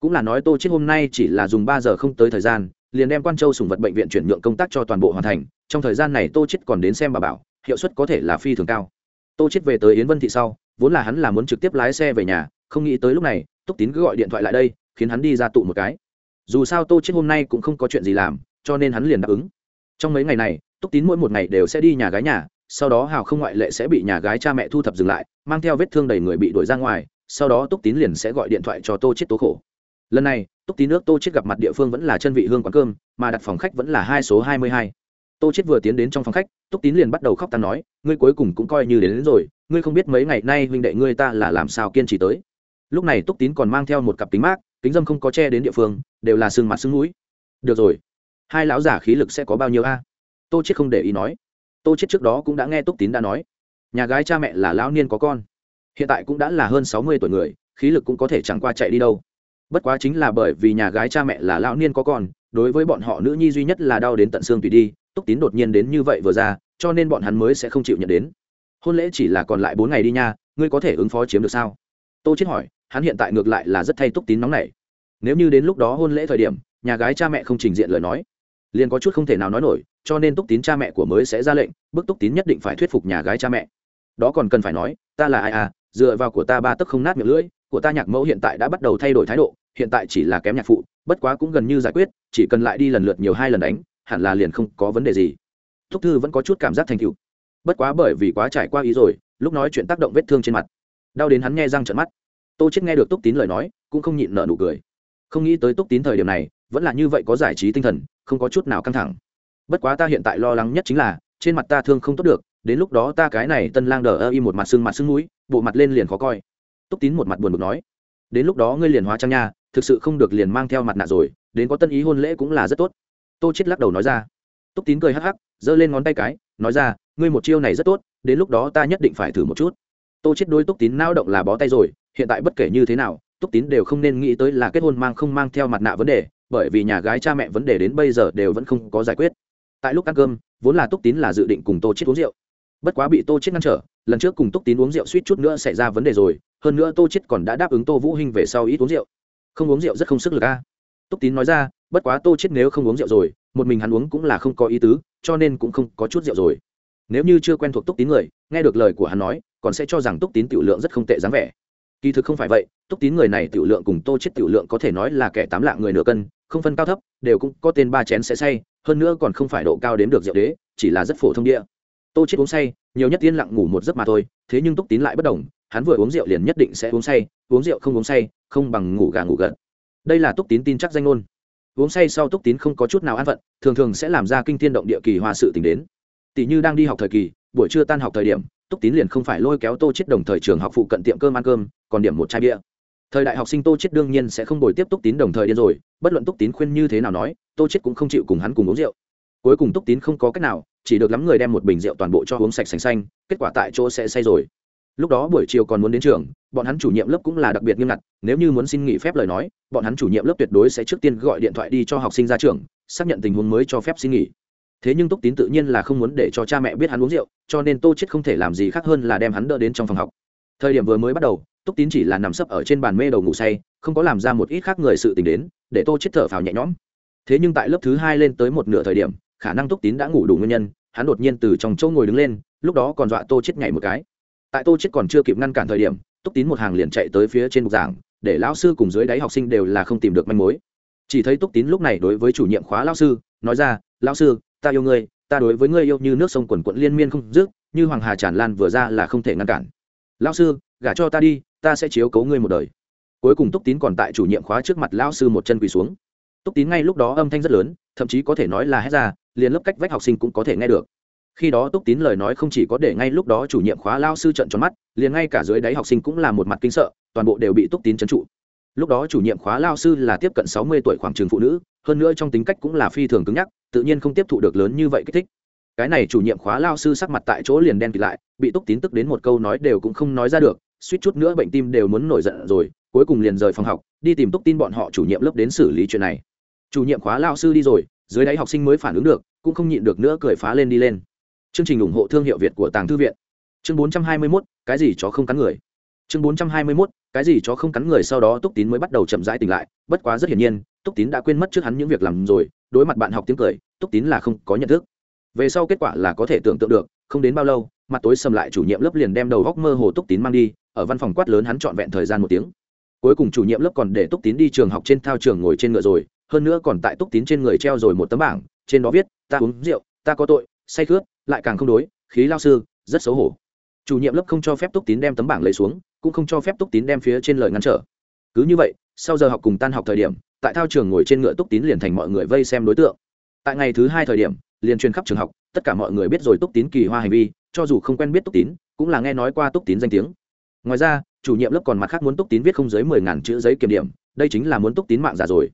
Cũng là nói tô chết hôm nay chỉ là dùng 3 giờ không tới thời gian, liền đem quan châu sủng vật bệnh viện chuyển nhượng công tác cho toàn bộ hoàn thành, trong thời gian này tô chết còn đến xem bà bảo, hiệu suất có thể là phi thường cao. Tô chết về tới yến vân thị sau, vốn là hắn là muốn trực tiếp lái xe về nhà, không nghĩ tới lúc này, túc tín cứ gọi điện thoại lại đây, khiến hắn đi ra tụ một cái dù sao tô chết hôm nay cũng không có chuyện gì làm cho nên hắn liền đáp ứng. Trong mấy ngày này túc tín mỗi một ngày đều sẽ đi nhà gái nhà sau đó hào không ngoại lệ sẽ bị nhà gái cha mẹ thu thập dừng lại mang theo vết thương đầy người bị đuổi ra ngoài sau đó túc tín liền sẽ gọi điện thoại cho tô chết tố khổ. Lần này túc tín nước tô chết gặp mặt địa phương vẫn là chân vị hương quán cơm mà đặt phòng khách vẫn là hai số hai mươi hai. Tô chết vừa tiến đến trong phòng khách túc tín liền bắt đầu khóc ta nói ngươi cuối cùng cũng coi như đến, đến rồi ngươi không biết mấy ngày nay huynh đệ ngươi ta là làm sao kiên trì tới. Lúc này túc tín còn mang theo một cặp kính mát kính dâm không có che đến địa phương, đều là xương mặt xương mũi được rồi. Hai lão giả khí lực sẽ có bao nhiêu a? Tô chết không để ý nói. Tô chết trước đó cũng đã nghe túc tín đã nói. Nhà gái cha mẹ là lão niên có con. Hiện tại cũng đã là hơn sáu mươi tuổi người, khí lực cũng có thể chẳng qua chạy đi đâu. Bất quá chính là bởi vì nhà gái cha mẹ là lão niên có con, đối với bọn họ nữ nhi duy nhất là đau đến tận xương tùy đi, túc tín đột nhiên đến như vậy vừa ra, cho nên bọn hắn mới sẽ không chịu nhận đến. Hôn lễ chỉ là còn lại bốn ngày đi nha, ngươi có thể ứng phó chiếm được sao? Tô chết hỏi hắn hiện tại ngược lại là rất thay túc tín nóng này nếu như đến lúc đó hôn lễ thời điểm, nhà gái cha mẹ không trình diện lời nói, liền có chút không thể nào nói nổi, cho nên túc tín cha mẹ của mới sẽ ra lệnh, bức túc tín nhất định phải thuyết phục nhà gái cha mẹ. Đó còn cần phải nói, ta là ai à dựa vào của ta ba tấc không nát miệng lưỡi, của ta nhạc mẫu hiện tại đã bắt đầu thay đổi thái độ, hiện tại chỉ là kém nhạc phụ, bất quá cũng gần như giải quyết, chỉ cần lại đi lần lượt nhiều hai lần đánh, hẳn là liền không có vấn đề gì. Thúc thư vẫn có chút cảm giác thành cựu bất quá bởi vì quá trải qua ý rồi, lúc nói chuyện tác động vết thương trên mặt, đau đến hắn nghe răng trận mắt tô chết nghe được túc tín lời nói, cũng không nhịn nở nụ cười. Không nghĩ tới túc tín thời điểm này, vẫn là như vậy có giải trí tinh thần, không có chút nào căng thẳng. Bất quá ta hiện tại lo lắng nhất chính là, trên mặt ta thương không tốt được, đến lúc đó ta cái này tân lang đờ ơ y một mặt xương mặt xương mũi, bộ mặt lên liền khó coi. Túc tín một mặt buồn bực nói, đến lúc đó ngươi liền hóa trang nha, thực sự không được liền mang theo mặt nạ rồi, đến có tân ý hôn lễ cũng là rất tốt. Tô chết lắc đầu nói ra. Túc tín cười hắc hắc, giơ lên ngón tay cái, nói ra, ngươi một chiêu này rất tốt, đến lúc đó ta nhất định phải thử một chút tô chết đối túc tín nao động là bó tay rồi, hiện tại bất kể như thế nào, túc tín đều không nên nghĩ tới là kết hôn mang không mang theo mặt nạ vấn đề, bởi vì nhà gái cha mẹ vấn đề đến bây giờ đều vẫn không có giải quyết. Tại lúc ăn cơm, vốn là túc tín là dự định cùng tô chết uống rượu. Bất quá bị tô chết ngăn trở, lần trước cùng túc tín uống rượu suýt chút nữa xảy ra vấn đề rồi, hơn nữa tô chết còn đã đáp ứng tô vũ hinh về sau ít uống rượu. Không uống rượu rất không sức lực a. Túc tín nói ra, bất quá tô chết nếu không uống rượu rồi, một mình hắn uống cũng là không có ý tứ, cho nên cũng không có chút rượu rồi. Nếu như chưa quen thuộc túc tín người, nghe được lời của hắn nói còn sẽ cho rằng túc tín tiểu lượng rất không tệ dáng vẻ. Kỳ thực không phải vậy, túc tín người này tiểu lượng cùng tô chết tiểu lượng có thể nói là kẻ tám lạng người nửa cân, không phân cao thấp, đều cũng có tên ba chén sẽ say, hơn nữa còn không phải độ cao đến được rượu đế, chỉ là rất phổ thông địa. Tô chết uống say, nhiều nhất tiên lặng ngủ một giấc mà thôi, thế nhưng túc tín lại bất đồng, hắn vừa uống rượu liền nhất định sẽ uống say, uống rượu không uống say, không bằng ngủ gà ngủ gật. Đây là túc tín tin chắc danh ngôn. Uống say sau túc tín không có chút nào an phận, thường thường sẽ làm ra kinh thiên động địa kỳ hoa sự tình đến. Tỷ như đang đi học thời kỳ, buổi trưa tan học thời điểm túc tín liền không phải lôi kéo tô chết đồng thời trường học phụ cận tiệm cơm ăn cơm, còn điểm một chai bia. Thời đại học sinh tô chết đương nhiên sẽ không bồi tiếp túc tín đồng thời điên rồi, bất luận túc tín khuyên như thế nào nói, tô chết cũng không chịu cùng hắn cùng uống rượu. Cuối cùng túc tín không có cách nào, chỉ được lắm người đem một bình rượu toàn bộ cho uống sạch sành xanh, kết quả tại chỗ sẽ say rồi. Lúc đó buổi chiều còn muốn đến trường, bọn hắn chủ nhiệm lớp cũng là đặc biệt nghiêm ngặt, nếu như muốn xin nghỉ phép lời nói, bọn hắn chủ nhiệm lớp tuyệt đối sẽ trước tiên gọi điện thoại đi cho học sinh ra trường, xác nhận tình huống mới cho phép xin nghỉ thế nhưng túc tín tự nhiên là không muốn để cho cha mẹ biết hắn uống rượu, cho nên tô chết không thể làm gì khác hơn là đem hắn đỡ đến trong phòng học. Thời điểm vừa mới bắt đầu, túc tín chỉ là nằm sấp ở trên bàn mê đầu ngủ say, không có làm ra một ít khác người sự tình đến, để tô chết thở phào nhẹ nhõm. Thế nhưng tại lớp thứ hai lên tới một nửa thời điểm, khả năng túc tín đã ngủ đủ nguyên nhân, hắn đột nhiên từ trong chỗ ngồi đứng lên, lúc đó còn dọa tô chết nhảy một cái. Tại tô chết còn chưa kịp ngăn cản thời điểm, túc tín một hàng liền chạy tới phía trên bục giảng, để lão sư cùng dưới đáy học sinh đều là không tìm được manh mối. Chỉ thấy túc tín lúc này đối với chủ nhiệm khóa lão sư, nói ra, lão sư ta yêu ngươi, ta đối với ngươi yêu như nước sông quần quận liên miên không dứt, như hoàng hà tràn lan vừa ra là không thể ngăn cản. Lão sư, gả cho ta đi, ta sẽ chiếu cố ngươi một đời. Cuối cùng túc tín còn tại chủ nhiệm khóa trước mặt lão sư một chân quỳ xuống. Túc tín ngay lúc đó âm thanh rất lớn, thậm chí có thể nói là hét ra, liền lớp cách vách học sinh cũng có thể nghe được. Khi đó túc tín lời nói không chỉ có để ngay lúc đó chủ nhiệm khóa lao sư trận tròn mắt, liền ngay cả dưới đáy học sinh cũng là một mặt kinh sợ, toàn bộ đều bị túc tín trấn trụ. Lúc đó chủ nhiệm khóa lao sư là tiếp cận sáu mươi tuổi khoảng trường phụ nữ, hơn nữa trong tính cách cũng là phi thường cứng nhắc tự nhiên không tiếp thụ được lớn như vậy kích thích. Cái này chủ nhiệm khóa lao sư sắc mặt tại chỗ liền đen kịt lại bị túc tín tức đến một câu nói đều cũng không nói ra được suýt chút nữa bệnh tim đều muốn nổi giận rồi cuối cùng liền rời phòng học đi tìm túc tin bọn họ chủ nhiệm lớp đến xử lý chuyện này. Chủ nhiệm khóa lao sư đi rồi dưới đáy học sinh mới phản ứng được cũng không nhịn được nữa cười phá lên đi lên. Chương trình ủng hộ thương hiệu việt của tàng thư viện. Chương 421, cái gì chó không cắn người? Chương 421, cái gì chó không cắn người? Sau đó túc tín mới bắt đầu chậm rãi tỉnh lại bất quá rất hiển nhiên túc tín đã quên mất trước hắn những việc làm rồi đối mặt bạn học tiếng cười, túc tín là không có nhận thức. Về sau kết quả là có thể tưởng tượng được, không đến bao lâu, mặt tối sầm lại chủ nhiệm lớp liền đem đầu góc mơ hồ túc tín mang đi, ở văn phòng quát lớn hắn trọn vẹn thời gian một tiếng. Cuối cùng chủ nhiệm lớp còn để túc tín đi trường học trên thao trường ngồi trên ngựa rồi, hơn nữa còn tại túc tín trên người treo rồi một tấm bảng, trên đó viết, ta uống rượu, ta có tội, say khướt, lại càng không đối, khí lao sư, rất xấu hổ. Chủ nhiệm lớp không cho phép túc tín đem tấm bảng lấy xuống, cũng không cho phép túc tín đem phía trên lời ngăn trở. Cứ như vậy sau giờ học cùng tan học thời điểm, tại thao trường ngồi trên ngựa túc tín liền thành mọi người vây xem đối tượng. Tại ngày thứ hai thời điểm, liền truyền khắp trường học, tất cả mọi người biết rồi túc tín kỳ hoa hành vi, cho dù không quen biết túc tín, cũng là nghe nói qua túc tín danh tiếng. Ngoài ra, chủ nhiệm lớp còn mặt khác muốn túc tín viết không dưới mười ngàn chữ giấy kiểm điểm, đây chính là muốn túc tín mạng giả rồi.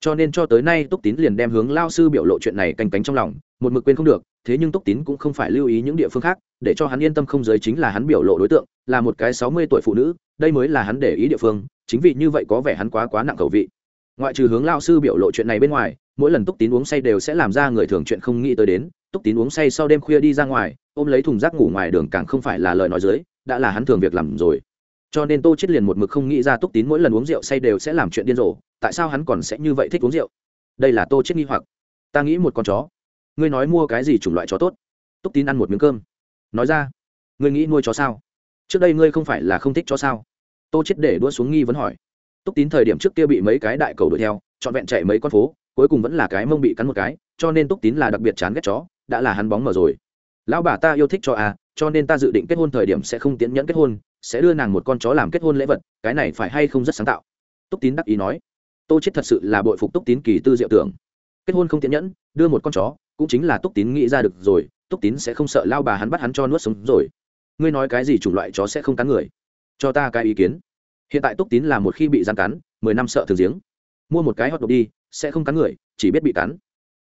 Cho nên cho tới nay túc tín liền đem hướng lao sư biểu lộ chuyện này canh cánh trong lòng, một mực quên không được, thế nhưng túc tín cũng không phải lưu ý những địa phương khác, để cho hắn yên tâm không giới chính là hắn biểu lộ đối tượng, là một cái sáu mươi tuổi phụ nữ, đây mới là hắn để ý địa phương chính vì như vậy có vẻ hắn quá quá nặng cầu vị. Ngoại trừ hướng lao sư biểu lộ chuyện này bên ngoài, mỗi lần túc tín uống say đều sẽ làm ra người thường chuyện không nghĩ tới đến. Túc tín uống say sau đêm khuya đi ra ngoài, ôm lấy thùng rác ngủ ngoài đường càng không phải là lời nói dưới, đã là hắn thường việc làm rồi. Cho nên tô chết liền một mực không nghĩ ra túc tín mỗi lần uống rượu say đều sẽ làm chuyện điên rồ, tại sao hắn còn sẽ như vậy thích uống rượu? Đây là tô chết nghi hoặc. Ta nghĩ một con chó. Ngươi nói mua cái gì chủng loại chó tốt? Túc tín ăn một miếng cơm. Nói ra. Ngươi nghĩ nuôi chó sao? Trước đây ngươi không phải là không thích chó sao? Tô chết để đua xuống nghi vấn hỏi. Túc tín thời điểm trước kia bị mấy cái đại cầu đuổi theo, trọn vẹn chạy mấy con phố, cuối cùng vẫn là cái mông bị cắn một cái, cho nên túc tín là đặc biệt chán ghét chó, đã là hắn bóng mở rồi. Lão bà ta yêu thích cho à cho nên ta dự định kết hôn thời điểm sẽ không tiến nhẫn kết hôn, sẽ đưa nàng một con chó làm kết hôn lễ vật, cái này phải hay không rất sáng tạo? Túc tín đắc ý nói. Tô chết thật sự là bội phục túc tín kỳ tư diệu tưởng. Kết hôn không tiến nhẫn, đưa một con chó, cũng chính là túc tín nghĩ ra được rồi, túc tín sẽ không sợ lao bà hắn bắt hắn cho nuốt sống rồi. Ngươi nói cái gì chủng loại chó sẽ không cắn người? Cho ta cái ý kiến. Hiện tại túc tín là một khi bị gian cắn, mười năm sợ thường giếng. Mua một cái hot độc đi, sẽ không cắn người, chỉ biết bị cắn.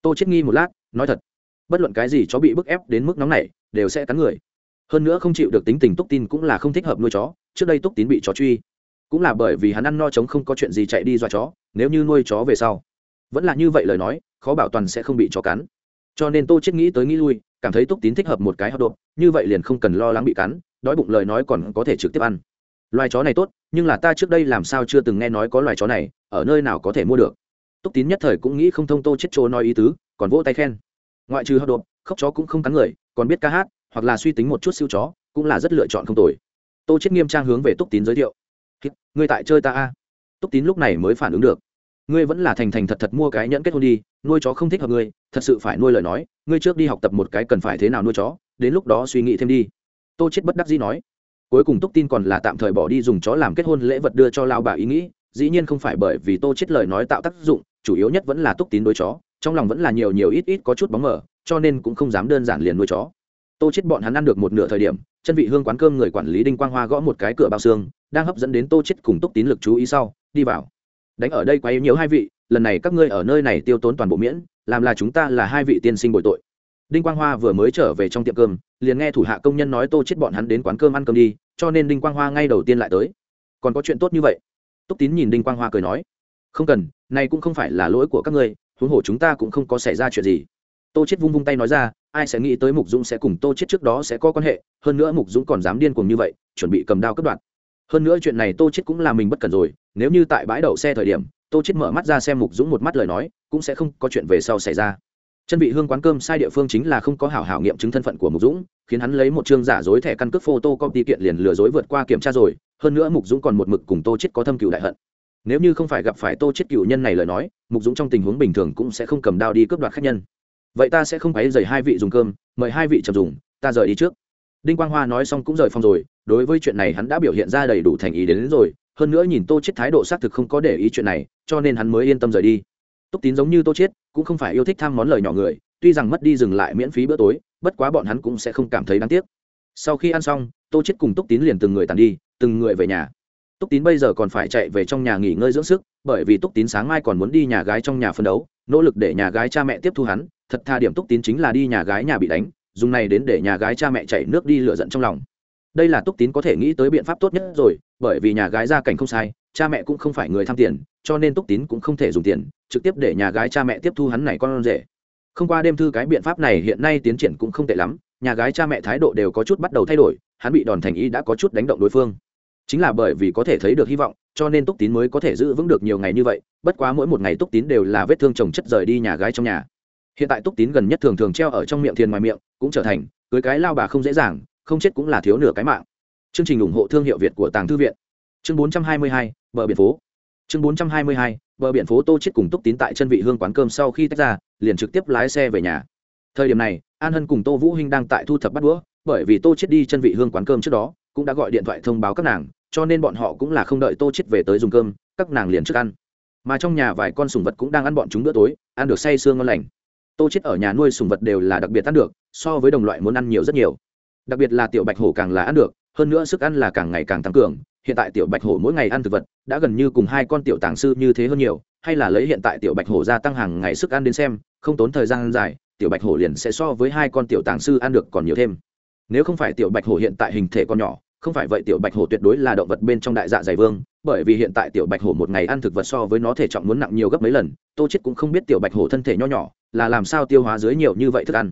Tô chết nghi một lát, nói thật, bất luận cái gì chó bị bức ép đến mức nóng này, đều sẽ cắn người. Hơn nữa không chịu được tính tình túc tin cũng là không thích hợp nuôi chó, trước đây túc tín bị chó truy. Cũng là bởi vì hắn ăn no chống không có chuyện gì chạy đi dọa chó, nếu như nuôi chó về sau. Vẫn là như vậy lời nói, khó bảo toàn sẽ không bị chó cắn. Cho nên tô chết nghĩ tới nghĩ lui, cảm thấy túc tín thích hợp một cái hot độp như vậy liền không cần lo lắng bị cắn, đói bụng lời nói còn có thể trực tiếp ăn loài chó này tốt, nhưng là ta trước đây làm sao chưa từng nghe nói có loài chó này, ở nơi nào có thể mua được. Túc tín nhất thời cũng nghĩ không thông tô chết chỗ nói ý tứ, còn vỗ tay khen. Ngoại trừ hot đột khóc chó cũng không cắn người, còn biết ca hát, hoặc là suy tính một chút siêu chó, cũng là rất lựa chọn không tồi. Tô chết nghiêm trang hướng về túc tín giới thiệu. Ngươi tại chơi ta a. Túc tín lúc này mới phản ứng được. Ngươi vẫn là thành thành thật thật mua cái nhẫn kết hôn đi, nuôi chó không thích hợp ngươi, thật sự phải nuôi lời nói, ngươi trước đi học tập một cái cần phải thế nào nuôi chó, đến lúc đó suy nghĩ thêm đi. Tô chết bất đắc dĩ nói cuối cùng túc tin còn là tạm thời bỏ đi dùng chó làm kết hôn lễ vật đưa cho lao bà ý nghĩ, dĩ nhiên không phải bởi vì tô chết lời nói tạo tác dụng, chủ yếu nhất vẫn là túc tín đối chó, trong lòng vẫn là nhiều nhiều ít ít có chút bóng mờ, cho nên cũng không dám đơn giản liền nuôi chó. Tô chết bọn hắn ăn được một nửa thời điểm, chân vị hương quán cơm người quản lý đinh quang hoa gõ một cái cửa bao xương, đang hấp dẫn đến tô chết cùng túc tín lực chú ý sau, đi vào. Đánh ở đây quá yếu nhiều hai vị, lần này các ngươi ở nơi này tiêu tốn toàn bộ miễn, làm là chúng ta là hai vị tiên sinh bồi tội đinh quang hoa vừa mới trở về trong tiệm cơm, liền nghe thủ hạ công nhân nói tô chết bọn hắn đến quán cơm ăn cơm đi, cho nên đinh quang hoa ngay đầu tiên lại tới. Còn có chuyện tốt như vậy? Túc tín nhìn đinh quang hoa cười nói. Không cần, này cũng không phải là lỗi của các ngươi, huống hồ chúng ta cũng không có xảy ra chuyện gì. Tô chết vung vung tay nói ra, ai sẽ nghĩ tới mục dũng sẽ cùng tô chết trước đó sẽ có quan hệ, hơn nữa mục dũng còn dám điên cuồng như vậy, chuẩn bị cầm đao cướp đoạt. Hơn nữa chuyện này tô chết cũng là mình bất cần rồi, nếu như tại bãi đậu xe thời điểm, tô chết mở mắt ra xem mục dũng một mắt lời nói, cũng sẽ không có chuyện về sau xảy ra chân vị hương quán cơm sai địa phương chính là không có hảo hảo nghiệm chứng thân phận của mục dũng khiến hắn lấy một chương giả dối thẻ căn cước photo copy kiện liền lừa dối vượt qua kiểm tra rồi hơn nữa mục dũng còn một mực cùng tô chết có thâm cựu đại hận. Nếu như không phải gặp phải tô chết cựu nhân này lời nói mục dũng trong tình huống bình thường cũng sẽ không cầm đao đi cướp đoạt khách nhân. Vậy ta sẽ không phải dày hai vị dùng cơm mời hai vị chậm dùng ta rời đi trước. Đinh quang hoa nói xong cũng rời phòng rồi đối với chuyện này hắn đã biểu hiện ra đầy đủ thành ý đến, đến rồi hơn nữa nhìn tô chết thái độ xác thực không có để ý chuyện này cho nên hắn mới yên tâm rời đi. Túc tín giống như tô chết cũng không phải yêu thích tham món lời nhỏ người, tuy rằng mất đi dừng lại miễn phí bữa tối, bất quá bọn hắn cũng sẽ không cảm thấy đáng tiếc. Sau khi ăn xong, tô chết cùng túc tín liền từng người tàn đi, từng người về nhà. Túc tín bây giờ còn phải chạy về trong nhà nghỉ ngơi dưỡng sức, bởi vì túc tín sáng mai còn muốn đi nhà gái trong nhà phân đấu, nỗ lực để nhà gái cha mẹ tiếp thu hắn, thật tha điểm túc tín chính là đi nhà gái nhà bị đánh, dùng này đến để nhà gái cha mẹ chảy nước đi lửa giận trong lòng. Đây là túc tín có thể nghĩ tới biện pháp tốt nhất rồi, bởi vì nhà gái gia cảnh không sai, cha mẹ cũng không phải người tham tiền cho nên túc tín cũng không thể dùng tiền trực tiếp để nhà gái cha mẹ tiếp thu hắn này con rể. Không qua đêm thư cái biện pháp này hiện nay tiến triển cũng không tệ lắm nhà gái cha mẹ thái độ đều có chút bắt đầu thay đổi hắn bị đòn thành ý đã có chút đánh động đối phương. Chính là bởi vì có thể thấy được hy vọng cho nên túc tín mới có thể giữ vững được nhiều ngày như vậy bất quá mỗi một ngày túc tín đều là vết thương chồng chất rời đi nhà gái trong nhà. Hiện tại túc tín gần nhất thường thường treo ở trong miệng thiền ngoài miệng cũng trở thành cưới cái lao bà không dễ dàng không chết cũng là thiếu nửa cái mạng. Chương trình ủng hộ thương hiệu việt của tàng thư viện. Chương 422, bờ biển phố chương 422, bờ biển phố tô chết cùng túc tín tại chân vị hương quán cơm sau khi tách ra liền trực tiếp lái xe về nhà. Thời điểm này an hân cùng tô vũ hinh đang tại thu thập bắt đũa bởi vì tô chết đi chân vị hương quán cơm trước đó cũng đã gọi điện thoại thông báo các nàng cho nên bọn họ cũng là không đợi tô chết về tới dùng cơm các nàng liền trước ăn. Mà trong nhà vài con sùng vật cũng đang ăn bọn chúng bữa tối ăn được say sương ngon lành. Tô chết ở nhà nuôi sùng vật đều là đặc biệt ăn được so với đồng loại muốn ăn nhiều rất nhiều. Đặc biệt là tiểu bạch hổ càng là ăn được hơn nữa sức ăn là càng ngày càng tăng cường hiện tại tiểu bạch hổ mỗi ngày ăn thực vật, đã gần như cùng hai con tiểu tàng sư như thế hơn nhiều, hay là lấy hiện tại tiểu bạch hổ gia tăng hàng ngày sức ăn đến xem, không tốn thời gian dài, tiểu bạch hổ liền sẽ so với hai con tiểu tàng sư ăn được còn nhiều thêm. Nếu không phải tiểu bạch hổ hiện tại hình thể con nhỏ, không phải vậy tiểu bạch hổ tuyệt đối là động vật bên trong đại dạ dày vương, bởi vì hiện tại tiểu bạch hổ một ngày ăn thực vật so với nó thể trọng muốn nặng nhiều gấp mấy lần, tô chết cũng không biết tiểu bạch hổ thân thể nho nhỏ, là làm sao tiêu hóa dưới nhiều như vậy thức ăn.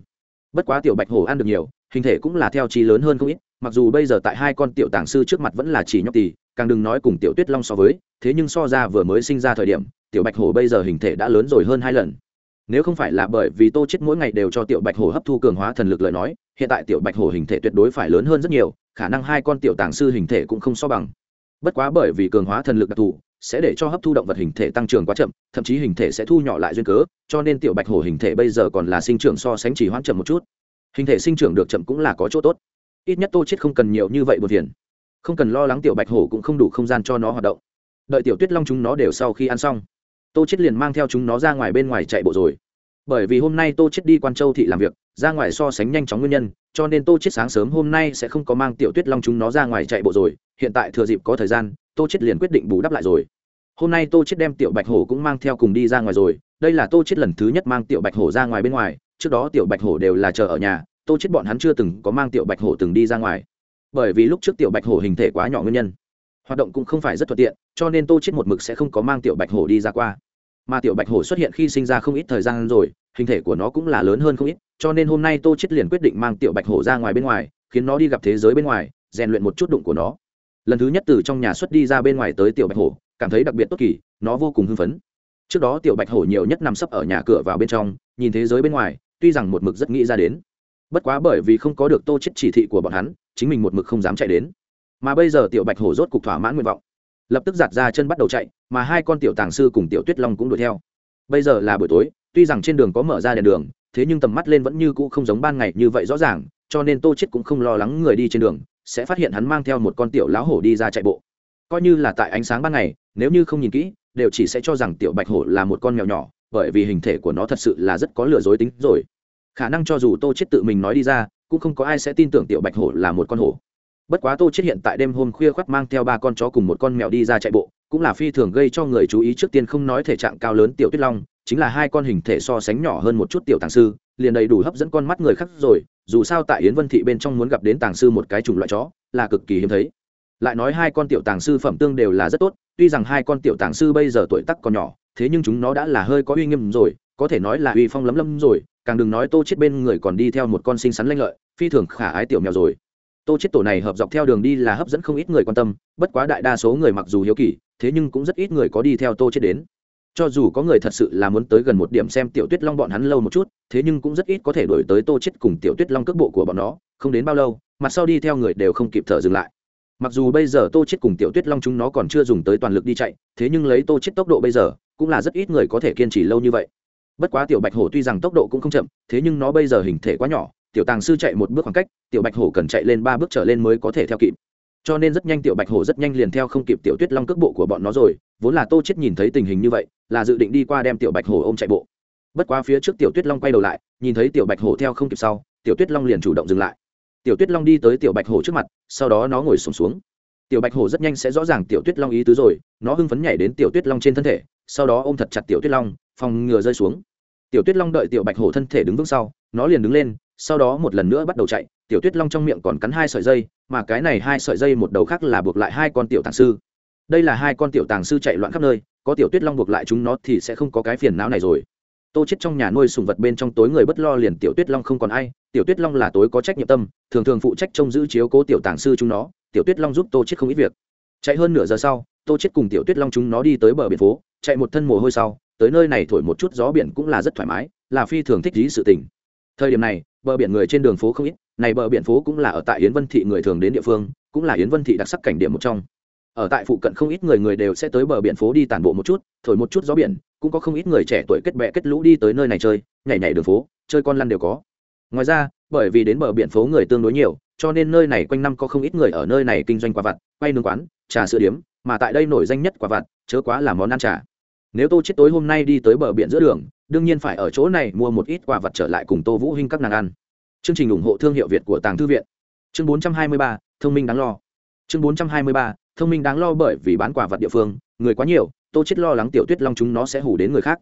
Bất quá tiểu bạch hổ ăn được nhiều, hình thể cũng là theo trí lớn hơn không ít mặc dù bây giờ tại hai con tiểu tàng sư trước mặt vẫn là chỉ nhóc tỳ, càng đừng nói cùng tiểu tuyết long so với, thế nhưng so ra vừa mới sinh ra thời điểm, tiểu bạch hổ bây giờ hình thể đã lớn rồi hơn hai lần. Nếu không phải là bởi vì tô chết mỗi ngày đều cho tiểu bạch hổ hấp thu cường hóa thần lực lời nói, hiện tại tiểu bạch hổ hình thể tuyệt đối phải lớn hơn rất nhiều, khả năng hai con tiểu tàng sư hình thể cũng không so bằng. Bất quá bởi vì cường hóa thần lực đặc thù, sẽ để cho hấp thu động vật hình thể tăng trưởng quá chậm, thậm chí hình thể sẽ thu nhỏ lại duyên cớ, cho nên tiểu bạch hổ hình thể bây giờ còn là sinh trưởng so sánh chỉ hoãn chậm một chút. Hình thể sinh trưởng được chậm cũng là có chỗ tốt ít nhất tô chết không cần nhiều như vậy buồn phiền. Không cần lo lắng tiểu bạch hổ cũng không đủ không gian cho nó hoạt động. Đợi tiểu tuyết long chúng nó đều sau khi ăn xong, tô chết liền mang theo chúng nó ra ngoài bên ngoài chạy bộ rồi. Bởi vì hôm nay tô chết đi quan châu thị làm việc, ra ngoài so sánh nhanh chóng nguyên nhân, cho nên tô chết sáng sớm hôm nay sẽ không có mang tiểu tuyết long chúng nó ra ngoài chạy bộ rồi. Hiện tại thừa dịp có thời gian, tô chết liền quyết định bù đắp lại rồi. Hôm nay tô chết đem tiểu bạch hổ cũng mang theo cùng đi ra ngoài rồi. Đây là tô chết lần thứ nhất mang tiểu bạch hổ ra ngoài bên ngoài, trước đó tiểu bạch hổ đều là chờ ở nhà tô chết bọn hắn chưa từng có mang tiểu bạch hổ từng đi ra ngoài. Bởi vì lúc trước tiểu bạch hổ hình thể quá nhỏ nguyên nhân, hoạt động cũng không phải rất thuận tiện, cho nên tô chết một mực sẽ không có mang tiểu bạch hổ đi ra qua. Mà tiểu bạch hổ xuất hiện khi sinh ra không ít thời gian rồi, hình thể của nó cũng là lớn hơn không ít, cho nên hôm nay tô chết liền quyết định mang tiểu bạch hổ ra ngoài bên ngoài, khiến nó đi gặp thế giới bên ngoài, rèn luyện một chút đụng của nó. Lần thứ nhất từ trong nhà xuất đi ra bên ngoài tới tiểu bạch hổ, cảm thấy đặc biệt tốt kỳ, nó vô cùng hưng phấn. Trước đó tiểu bạch hổ nhiều nhất nằm sấp ở nhà cửa vào bên trong, nhìn thế giới bên ngoài, tuy rằng một mực rất nghĩ ra đến bất quá bởi vì không có được tô chết chỉ thị của bọn hắn, chính mình một mực không dám chạy đến. Mà bây giờ tiểu bạch hổ rốt cục thỏa mãn nguyện vọng. Lập tức giặt ra chân bắt đầu chạy, mà hai con tiểu tàng sư cùng tiểu tuyết long cũng đuổi theo. Bây giờ là buổi tối, tuy rằng trên đường có mở ra đèn đường, thế nhưng tầm mắt lên vẫn như cũ không giống ban ngày như vậy rõ ràng, cho nên tô chết cũng không lo lắng người đi trên đường, sẽ phát hiện hắn mang theo một con tiểu lão hổ đi ra chạy bộ. Coi như là tại ánh sáng ban ngày, nếu như không nhìn kỹ, đều chỉ sẽ cho rằng tiểu bạch hổ là một con mèo nhỏ, bởi vì hình thể của nó thật sự là rất có lừa dối tính rồi khả năng cho dù tô chết tự mình nói đi ra, cũng không có ai sẽ tin tưởng tiểu bạch hổ là một con hổ. Bất quá tô chết hiện tại đêm hôm khuya khoác mang theo ba con chó cùng một con mèo đi ra chạy bộ, cũng là phi thường gây cho người chú ý trước tiên không nói thể trạng cao lớn tiểu tuyết long, chính là hai con hình thể so sánh nhỏ hơn một chút tiểu tàng sư, liền đầy đủ hấp dẫn con mắt người khác rồi, dù sao tại yến vân thị bên trong muốn gặp đến tàng sư một cái chủng loại chó, là cực kỳ hiếm thấy. Lại nói hai con tiểu tàng sư phẩm tương đều là rất tốt, tuy rằng hai con tiểu tàng sư bây giờ tuổi tắc còn nhỏ, thế nhưng chúng nó đã là hơi có uy nghiêm rồi, có thể nói là uy phong lấm lấm rồi càng đừng nói tô chết bên người còn đi theo một con xinh xắn lanh lợi, phi thường khả ái tiểu mèo rồi. Tô chết tổ này hợp dọc theo đường đi là hấp dẫn không ít người quan tâm, bất quá đại đa số người mặc dù hiếu kỳ, thế nhưng cũng rất ít người có đi theo tô chết đến. Cho dù có người thật sự là muốn tới gần một điểm xem tiểu tuyết long bọn hắn lâu một chút, thế nhưng cũng rất ít có thể đổi tới tô chết cùng tiểu tuyết long cước bộ của bọn nó, không đến bao lâu, mặt sau đi theo người đều không kịp thở dừng lại. Mặc dù bây giờ tô chết cùng tiểu tuyết long chúng nó còn chưa dùng tới toàn lực đi chạy, thế nhưng lấy tô chết tốc độ bây giờ, cũng là rất ít người có thể kiên trì lâu như vậy bất quá tiểu bạch hổ tuy rằng tốc độ cũng không chậm thế nhưng nó bây giờ hình thể quá nhỏ tiểu tàng sư chạy một bước khoảng cách tiểu bạch hổ cần chạy lên ba bước trở lên mới có thể theo kịp. Cho nên rất nhanh tiểu bạch hổ rất nhanh liền theo không kịp tiểu tuyết long cước bộ của bọn nó rồi vốn là tô chết nhìn thấy tình hình như vậy là dự định đi qua đem tiểu bạch hổ ôm chạy bộ. Bất quá phía trước tiểu tuyết long quay đầu lại nhìn thấy tiểu bạch hổ theo không kịp sau tiểu tuyết long liền chủ động dừng lại. Tiểu tuyết long đi tới tiểu bạch hổ trước mặt sau đó nó ngồi sùng xuống, xuống. Tiểu bạch hổ rất nhanh sẽ rõ ràng tiểu tuyết long ý tứ rồi nó hưng phấn nhảy đến tiểu tuyết long trên thân thể sau đó ôm thật chặt tiểu tuyết long phòng ngừa rơi xuống tiểu tuyết long đợi tiểu bạch hổ thân thể đứng vững sau, nó liền đứng lên, sau đó một lần nữa bắt đầu chạy. Tiểu tuyết long trong miệng còn cắn hai sợi dây, mà cái này hai sợi dây một đầu khác là buộc lại hai con tiểu tàng sư. Đây là hai con tiểu tàng sư chạy loạn khắp nơi, có tiểu tuyết long buộc lại chúng nó thì sẽ không có cái phiền não này rồi. Tô chết trong nhà nuôi sùng vật bên trong tối người bất lo liền tiểu tuyết long không còn ai, tiểu tuyết long là tối có trách nhiệm tâm, thường thường phụ trách trông giữ chiếu cố tiểu tàng sư chúng nó, tiểu tuyết long giúp tô chết không ít việc. Chạy hơn nửa giờ sau, tô chết cùng tiểu tuyết long chúng nó đi tới bờ biển phố, chạy một thân mồ hôi sau tới nơi này thổi một chút gió biển cũng là rất thoải mái, là phi thường thích lý sự tình. Thời điểm này, bờ biển người trên đường phố không ít, này bờ biển phố cũng là ở tại yến vân thị người thường đến địa phương, cũng là yến vân thị đặc sắc cảnh điểm một trong. Ở tại phụ cận không ít người người đều sẽ tới bờ biển phố đi tản bộ một chút, thổi một chút gió biển, cũng có không ít người trẻ tuổi kết bè kết lũ đi tới nơi này chơi, nhảy nhảy đường phố, chơi con lăn đều có. Ngoài ra, bởi vì đến bờ biển phố người tương đối nhiều, cho nên nơi này quanh năm có không ít người ở nơi này kinh doanh quả vặt, quay nướng quán, trà sữa điếm, mà tại đây nổi danh nhất quả vặt, chớ quá là món ăn trà nếu tô chết tối hôm nay đi tới bờ biển giữa đường đương nhiên phải ở chỗ này mua một ít quà vật trở lại cùng tô vũ hinh các nàng ăn. Chương trình ủng hộ thương hiệu việt của tàng thư viện. Chương 423, thông minh đáng lo. Chương 423, thông minh đáng lo bởi vì bán quà vật địa phương người quá nhiều tô chết lo lắng tiểu tuyết long chúng nó sẽ hủ đến người khác.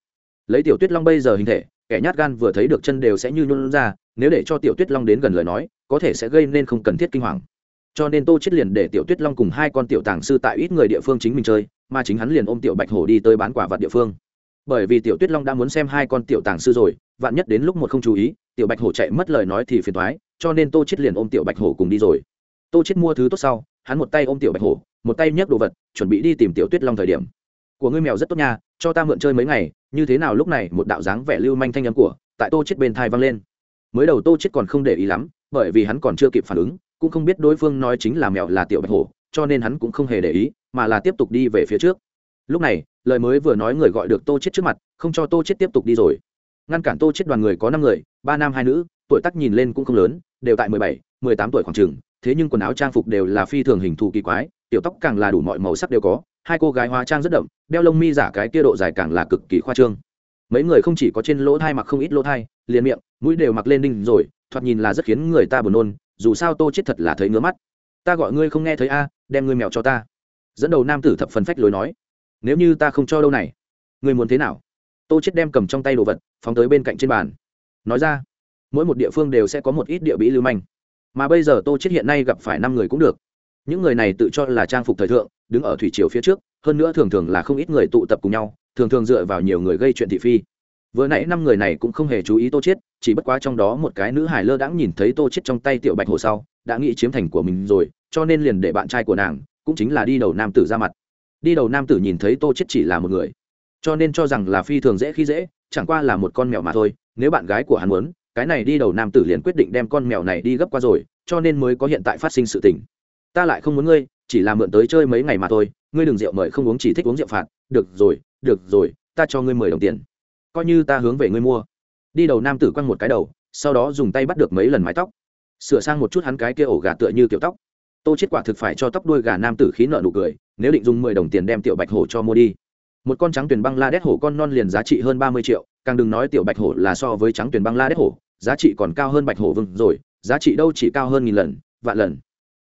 Lấy tiểu tuyết long bây giờ hình thể kẻ nhát gan vừa thấy được chân đều sẽ như nhún ra nếu để cho tiểu tuyết long đến gần lời nói có thể sẽ gây nên không cần thiết kinh hoàng cho nên tô chết liền để tiểu tuyết long cùng hai con tiểu tàng sư tại ít người địa phương chính mình chơi, mà chính hắn liền ôm tiểu bạch hổ đi tới bán quả vật địa phương. Bởi vì tiểu tuyết long đã muốn xem hai con tiểu tàng sư rồi, vạn nhất đến lúc một không chú ý, tiểu bạch hổ chạy mất lời nói thì phiền thoái cho nên tô chết liền ôm tiểu bạch hổ cùng đi rồi. Tô chết mua thứ tốt sau, hắn một tay ôm tiểu bạch hổ, một tay nhấc đồ vật, chuẩn bị đi tìm tiểu tuyết long thời điểm. Của ngươi mèo rất tốt nha, cho ta mượn chơi mấy ngày, như thế nào lúc này? Một đạo dáng vẻ lưu manh thanh âm của, tại tô chết bên thai vang lên. Mới đầu tô chết còn không để ý lắm, bởi vì hắn còn chưa kịp phản ứng cũng không biết đối phương nói chính là mèo là tiểu bạch hổ, cho nên hắn cũng không hề để ý, mà là tiếp tục đi về phía trước lúc này, lời mới vừa nói người gọi được tô chết trước mặt, không cho tô chết tiếp tục đi rồi ngăn cản tô chết đoàn người có năm người, ba nam hai nữ, tuổi tác nhìn lên cũng không lớn, đều tại mười bảy, mười tám tuổi khoảng trường. thế nhưng quần áo trang phục đều là phi thường hình thù kỳ quái, tiểu tóc càng là đủ mọi màu sắc đều có, hai cô gái hóa trang rất đậm, đeo lông mi giả cái kia độ dài càng là cực kỳ khoa trương mấy người không chỉ có trên lỗ thai mặc không ít lỗ thai, liền miệng, mũi đều mặc lên đinh rồi, thoạt nhìn là rất khiến người ta buồn nôn dù sao tô chết thật là thấy ngứa mắt. Ta gọi ngươi không nghe thấy a, đem ngươi mèo cho ta. Dẫn đầu nam tử thập phần phách lối nói, nếu như ta không cho đâu này, ngươi muốn thế nào? Tô chết đem cầm trong tay đồ vật, phóng tới bên cạnh trên bàn. Nói ra, mỗi một địa phương đều sẽ có một ít địa bí lưu manh. Mà bây giờ tô chết hiện nay gặp phải năm người cũng được. Những người này tự cho là trang phục thời thượng, đứng ở thủy triều phía trước, hơn nữa thường thường là không ít người tụ tập cùng nhau, thường thường dựa vào nhiều người gây chuyện thị phi vừa nãy năm người này cũng không hề chú ý tô chết chỉ bất quá trong đó một cái nữ hải lơ đãng nhìn thấy tô chết trong tay tiểu bạch hồ sau, đã nghĩ chiếm thành của mình rồi, cho nên liền để bạn trai của nàng, cũng chính là đi đầu nam tử ra mặt. Đi đầu nam tử nhìn thấy tô chết chỉ là một người, cho nên cho rằng là phi thường dễ khi dễ, chẳng qua là một con mèo mà thôi, nếu bạn gái của hắn muốn, cái này đi đầu nam tử liền quyết định đem con mèo này đi gấp qua rồi, cho nên mới có hiện tại phát sinh sự tình. Ta lại không muốn ngươi, chỉ là mượn tới chơi mấy ngày mà thôi, ngươi đừng rượu mời không uống chỉ thích uống rượu phạt. Được rồi được rồi, ta cho ngươi mười đồng tiền coi như ta hướng về ngươi mua. Đi đầu nam tử quăng một cái đầu, sau đó dùng tay bắt được mấy lần mái tóc. Sửa sang một chút hắn cái kia ổ gà tựa như kiểu tóc. Tô chết quả thực phải cho tóc đuôi gà nam tử khí nợ nụ cười, nếu định dùng mười đồng tiền đem tiểu bạch hổ cho mua đi. Một con trắng tuyển băng la đét hổ con non liền giá trị hơn ba mươi triệu, càng đừng nói tiểu bạch hổ là so với trắng tuyển băng la đét hổ, giá trị còn cao hơn bạch hổ vừng rồi, giá trị đâu chỉ cao hơn nghìn lần, vạn lần.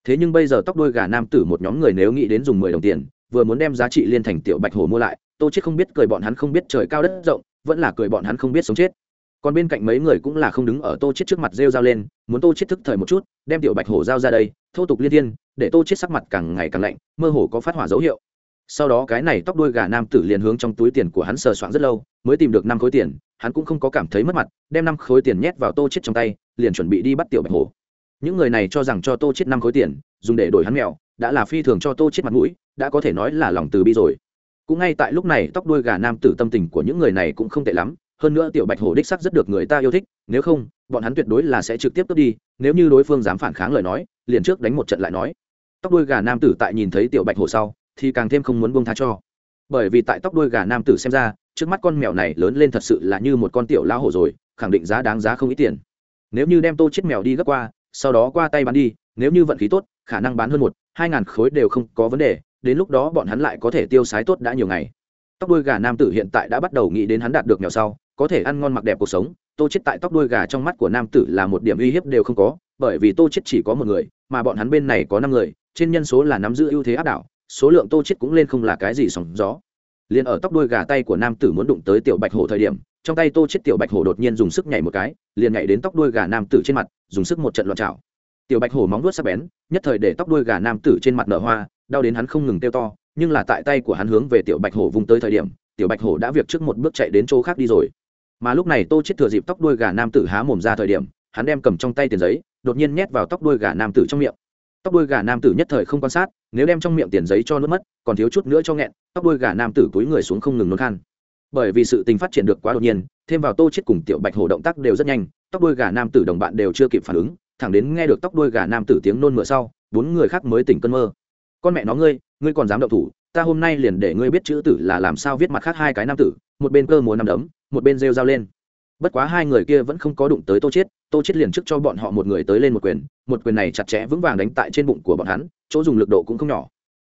Thế nhưng bây giờ tóc đuôi gà nam tử một nhóm người nếu nghĩ đến dùng mười đồng tiền, vừa muốn đem giá trị liên thành tiểu bạch hổ mua lại, tô chết không biết cười bọn hắn không biết trời cao đất rộng vẫn là cười bọn hắn không biết sống chết. Còn bên cạnh mấy người cũng là không đứng ở tô chết trước mặt rêu dao lên, muốn tô chết thức thời một chút, đem tiểu bạch hổ giao ra đây, thô tục liên thiên, để tô chết sắc mặt càng ngày càng lạnh, mơ hồ có phát hỏa dấu hiệu. Sau đó cái này tóc đuôi gà nam tử liền hướng trong túi tiền của hắn sờ soạn rất lâu, mới tìm được năm khối tiền, hắn cũng không có cảm thấy mất mặt, đem năm khối tiền nhét vào tô chết trong tay, liền chuẩn bị đi bắt tiểu bạch hổ. Những người này cho rằng cho tô chết năm khối tiền, dùng để đổi hắn mèo, đã là phi thường cho tô chết mặt mũi, đã có thể nói là lòng từ bi rồi cũng ngay tại lúc này, tóc đuôi gà nam tử tâm tình của những người này cũng không tệ lắm. Hơn nữa tiểu bạch hổ đích sắc rất được người ta yêu thích, nếu không, bọn hắn tuyệt đối là sẽ trực tiếp cướp đi, nếu như đối phương dám phản kháng lời nói, liền trước đánh một trận lại nói. Tóc đuôi gà nam tử tại nhìn thấy tiểu bạch hổ sau, thì càng thêm không muốn buông tha cho. Bởi vì tại tóc đuôi gà nam tử xem ra, trước mắt con mèo này lớn lên thật sự là như một con tiểu lao hổ rồi, khẳng định giá đáng giá không ít tiền. Nếu như đem tô chết mèo đi gấp qua, sau đó qua tay bán đi, nếu như vận khí tốt, khả năng bán hơn một, hai ngàn khối đều không có vấn đề đến lúc đó bọn hắn lại có thể tiêu sái tốt đã nhiều ngày. Tóc đuôi gà nam tử hiện tại đã bắt đầu nghĩ đến hắn đạt được nghèo sau, có thể ăn ngon mặc đẹp cuộc sống, tô chết tại tóc đuôi gà trong mắt của nam tử là một điểm uy hiếp đều không có, bởi vì tô chết chỉ có một người, mà bọn hắn bên này có năm người, trên nhân số là nắm giữ ưu thế áp đảo, số lượng tô chết cũng lên không là cái gì sóng gió. Liền ở tóc đuôi gà tay của nam tử muốn đụng tới tiểu bạch hổ thời điểm, trong tay tô chết tiểu bạch hổ đột nhiên dùng sức nhảy một cái, liền nhảy đến tóc đuôi gà nam tử trên mặt, dùng sức một trận loạn trào tiểu bạch hổ móng vuốt sắc bén, nhất thời để tóc đuôi gà nam tử trên mặt nở hoa đau đến hắn không ngừng kêu to, nhưng là tại tay của hắn hướng về tiểu bạch hổ vùng tới thời điểm, tiểu bạch hổ đã việc trước một bước chạy đến chỗ khác đi rồi. Mà lúc này tô chết thừa dịp tóc đuôi gà nam tử há mồm ra thời điểm, hắn đem cầm trong tay tiền giấy, đột nhiên nhét vào tóc đuôi gà nam tử trong miệng. Tóc đuôi gà nam tử nhất thời không quan sát, nếu đem trong miệng tiền giấy cho nuốt mất, còn thiếu chút nữa cho nghẹn, tóc đuôi gà nam tử túi người xuống không ngừng nôn khan. Bởi vì sự tình phát triển được quá đột nhiên, thêm vào tô chết cùng tiểu bạch hổ động tác đều rất nhanh, tóc đuôi gà nam tử đồng bạn đều chưa kịp phản ứng, thẳng đến nghe được tóc đuôi gà nam tử tiếng nôn mửa sau, bốn người khác mới tỉnh cơn mơ con mẹ nó ngươi ngươi còn dám động thủ, ta hôm nay liền để ngươi biết chữ tử là làm sao viết mặt khác hai cái nam tử, một bên cơ múa nằm đấm, một bên rêu dao lên. Bất quá hai người kia vẫn không có đụng tới tô chết tô chết liền trước cho bọn họ một người tới lên một quyền một quyền này chặt chẽ vững vàng đánh tại trên bụng của bọn hắn, chỗ dùng lực độ cũng không nhỏ.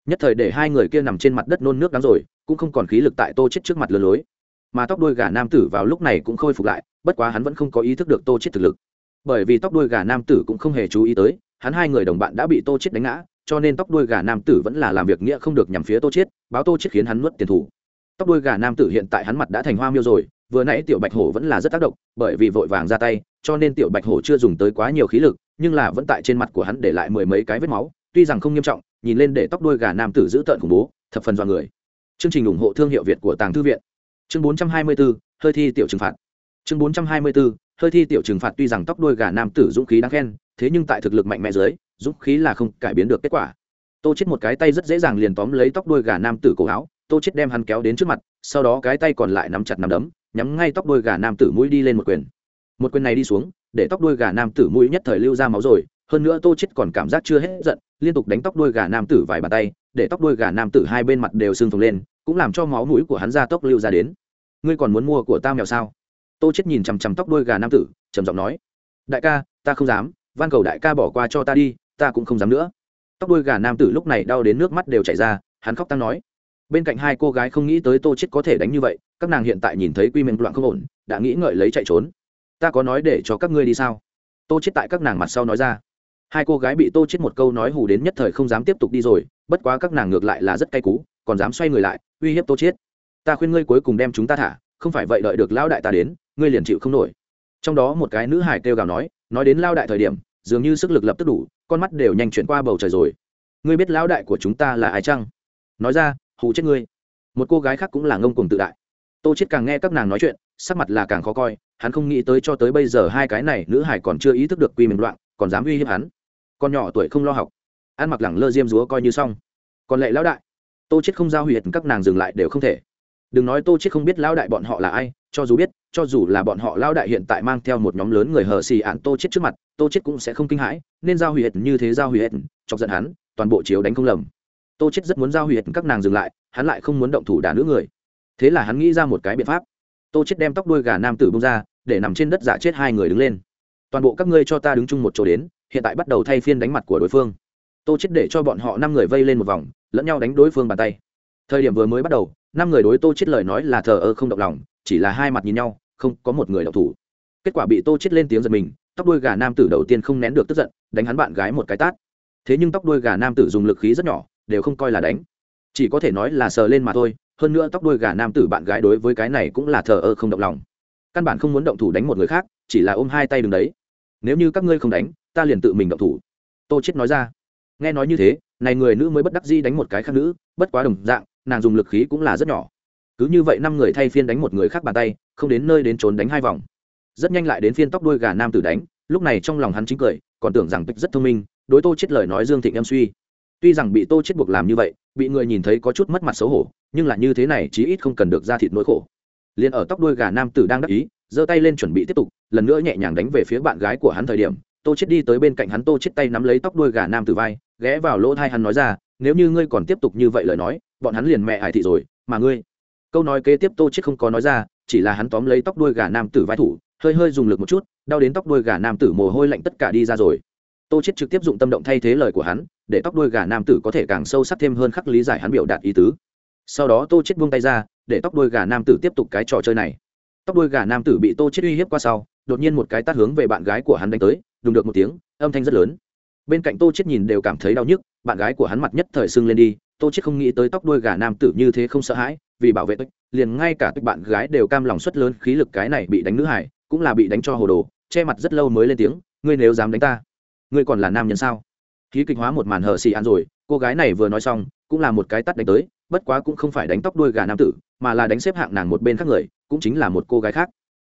Nhất thời để hai người kia nằm trên mặt đất nôn nước đáng rồi, cũng không còn khí lực tại tô chết trước mặt lừa lối. Mà tóc đuôi gà nam tử vào lúc này cũng khôi phục lại, bất quá hắn vẫn không có ý thức được tô chết thực lực. Bởi vì tóc đuôi gà nam tử cũng không hề chú ý tới, hắn hai người đồng bạn đã bị tô chết đánh ngã cho nên tóc đuôi gà nam tử vẫn là làm việc nghĩa không được nhằm phía tô chết báo tô chết khiến hắn nuốt tiền thủ. Tóc đuôi gà nam tử hiện tại hắn mặt đã thành hoa miêu rồi vừa nãy tiểu bạch hổ vẫn là rất tác động bởi vì vội vàng ra tay cho nên tiểu bạch hổ chưa dùng tới quá nhiều khí lực nhưng là vẫn tại trên mặt của hắn để lại mười mấy cái vết máu tuy rằng không nghiêm trọng nhìn lên để tóc đuôi gà nam tử giữ tợn khủng bố thập phần do người. Chương trình ủng hộ thương hiệu việt của tàng thư viện. Chương 424, hơi thi tiểu trừng phạt. Chương 424, hơi thi tiểu trừng phạt tuy rằng tóc đuôi gà nam tử dũng khí đáng khen thế nhưng tại thực lực mạnh mẽ dưới dũng khí là không cải biến được kết quả. Tô chết một cái tay rất dễ dàng liền tóm lấy tóc đuôi gà nam tử cổ áo, tô chết đem hắn kéo đến trước mặt, sau đó cái tay còn lại nắm chặt nắm đấm, nhắm ngay tóc đuôi gà nam tử mũi đi lên một quyền. Một quyền này đi xuống, để tóc đuôi gà nam tử mũi nhất thời lưu ra máu rồi, hơn nữa tô chết còn cảm giác chưa hết giận, liên tục đánh tóc đuôi gà nam tử vài bàn tay, để tóc đuôi gà nam tử hai bên mặt đều sưng phồng lên, cũng làm cho máu mũi của hắn ra tốc lưu ra đến. Ngươi còn muốn mua của ta mèo sao? Tô chết nhìn chằm chằm tóc đuôi gà nam tử, trầm giọng nói. Đại ca, ta không dám, van cầu đại ca bỏ qua cho ta đi ta cũng không dám nữa. Tóc đuôi gà nam tử lúc này đau đến nước mắt đều chảy ra, hắn khóc tăng nói. Bên cạnh hai cô gái không nghĩ tới tô chết có thể đánh như vậy, các nàng hiện tại nhìn thấy quy mệnh loạn không ổn, đã nghĩ ngợi lấy chạy trốn. Ta có nói để cho các ngươi đi sao? Tô chết tại các nàng mặt sau nói ra. Hai cô gái bị tô chết một câu nói hù đến nhất thời không dám tiếp tục đi rồi, bất quá các nàng ngược lại là rất cay cú, còn dám xoay người lại, uy hiếp tô chết ta khuyên ngươi cuối cùng đem chúng ta thả, không phải vậy đợi được lão đại ta đến, ngươi liền chịu không nổi. Trong đó một cái nữ hải kêu gào nói nói đến lao đại thời điểm, dường như sức lực lập tức đủ con mắt đều nhanh chuyển qua bầu trời rồi. Ngươi biết lão đại của chúng ta là ai chăng? Nói ra, hù chết ngươi. Một cô gái khác cũng là ngông cuồng tự đại. Tô chết càng nghe các nàng nói chuyện, sắc mặt là càng khó coi, hắn không nghĩ tới cho tới bây giờ hai cái này nữ hải còn chưa ý thức được quy mình loạn, còn dám uy hiếp hắn. Con nhỏ tuổi không lo học. Ăn mặc lẳng lơ diêm dúa coi như xong. Còn lại lão đại. Tô chết không giao huyệt các nàng dừng lại đều không thể. Đừng nói tô chết không biết lão đại bọn họ là ai cho dù biết, cho dù là bọn họ lao đại hiện tại mang theo một nhóm lớn người hờ xì ạn tô chết trước mặt, tô chết cũng sẽ không kinh hãi, nên giao huyệt như thế giao huyệt chọc giận hắn, toàn bộ chiếu đánh không lầm. Tô chết rất muốn giao huyệt các nàng dừng lại, hắn lại không muốn động thủ đả nữ người. Thế là hắn nghĩ ra một cái biện pháp. Tô chết đem tóc đuôi gà nam tử bung ra, để nằm trên đất giả chết hai người đứng lên. Toàn bộ các ngươi cho ta đứng chung một chỗ đến, hiện tại bắt đầu thay phiên đánh mặt của đối phương. Tô chết để cho bọn họ năm người vây lên một vòng, lẫn nhau đánh đối phương bàn tay. Thời điểm vừa mới bắt đầu năm người đối tô chết lời nói là thờ ơ không động lòng, chỉ là hai mặt nhìn nhau, không có một người động thủ. Kết quả bị tô chết lên tiếng giật mình, tóc đuôi gà nam tử đầu tiên không nén được tức giận, đánh hắn bạn gái một cái tát. Thế nhưng tóc đuôi gà nam tử dùng lực khí rất nhỏ, đều không coi là đánh. Chỉ có thể nói là sờ lên mà thôi, hơn nữa tóc đuôi gà nam tử bạn gái đối với cái này cũng là thờ ơ không động lòng. Căn bản không muốn động thủ đánh một người khác, chỉ là ôm hai tay đứng đấy. Nếu như các ngươi không đánh, ta liền tự mình động thủ. Tô chết nói ra. Nghe nói như thế, này người nữ mới bất đắc dĩ đánh một cái khác nữ, bất quá đồng dạng nàng dùng lực khí cũng là rất nhỏ. Cứ như vậy năm người thay phiên đánh một người khác bàn tay, không đến nơi đến trốn đánh hai vòng. Rất nhanh lại đến phiên tóc đuôi gà nam tử đánh, lúc này trong lòng hắn chính cười, còn tưởng rằng tịch rất thông minh, đối tô chết lời nói dương thịnh em suy. Tuy rằng bị tô chết buộc làm như vậy, bị người nhìn thấy có chút mất mặt xấu hổ, nhưng là như thế này chí ít không cần được ra thịt nỗi khổ. Liền ở tóc đuôi gà nam tử đang đắc ý, giơ tay lên chuẩn bị tiếp tục, lần nữa nhẹ nhàng đánh về phía bạn gái của hắn thời điểm, tô chết đi tới bên cạnh hắn, tô chết tay nắm lấy tóc đuôi gà nam tử vai, ghé vào lỗ thai hắn nói ra, nếu như ngươi còn tiếp tục như vậy lời nói bọn hắn liền mẹ hải thị rồi, mà ngươi. Câu nói kế tiếp tô chết không có nói ra, chỉ là hắn tóm lấy tóc đuôi gà nam tử vai thủ, hơi hơi dùng lực một chút, đau đến tóc đuôi gà nam tử mồ hôi lạnh tất cả đi ra rồi. Tô chết trực tiếp dụng tâm động thay thế lời của hắn, để tóc đuôi gà nam tử có thể càng sâu sắc thêm hơn khắc lý giải hắn biểu đạt ý tứ. Sau đó tô chết buông tay ra, để tóc đuôi gà nam tử tiếp tục cái trò chơi này. Tóc đuôi gà nam tử bị tô chết uy hiếp qua sau, đột nhiên một cái tát hướng về bạn gái của hắn đánh tới, đùng được một tiếng, âm thanh rất lớn. Bên cạnh tô chết nhìn đều cảm thấy đau nhức, bạn gái của hắn mặt nhất thời sưng lên đi tô chết không nghĩ tới tóc đuôi gà nam tử như thế không sợ hãi, vì bảo vệ tôi liền ngay cả tôi bạn gái đều cam lòng suất lớn khí lực cái này bị đánh nữ hải cũng là bị đánh cho hồ đồ, che mặt rất lâu mới lên tiếng, ngươi nếu dám đánh ta, ngươi còn là nam nhân sao? Khí kịch hóa một màn hờ xì ăn rồi, cô gái này vừa nói xong, cũng là một cái tắt đánh tới, bất quá cũng không phải đánh tóc đuôi gà nam tử, mà là đánh xếp hạng nàng một bên khác người, cũng chính là một cô gái khác.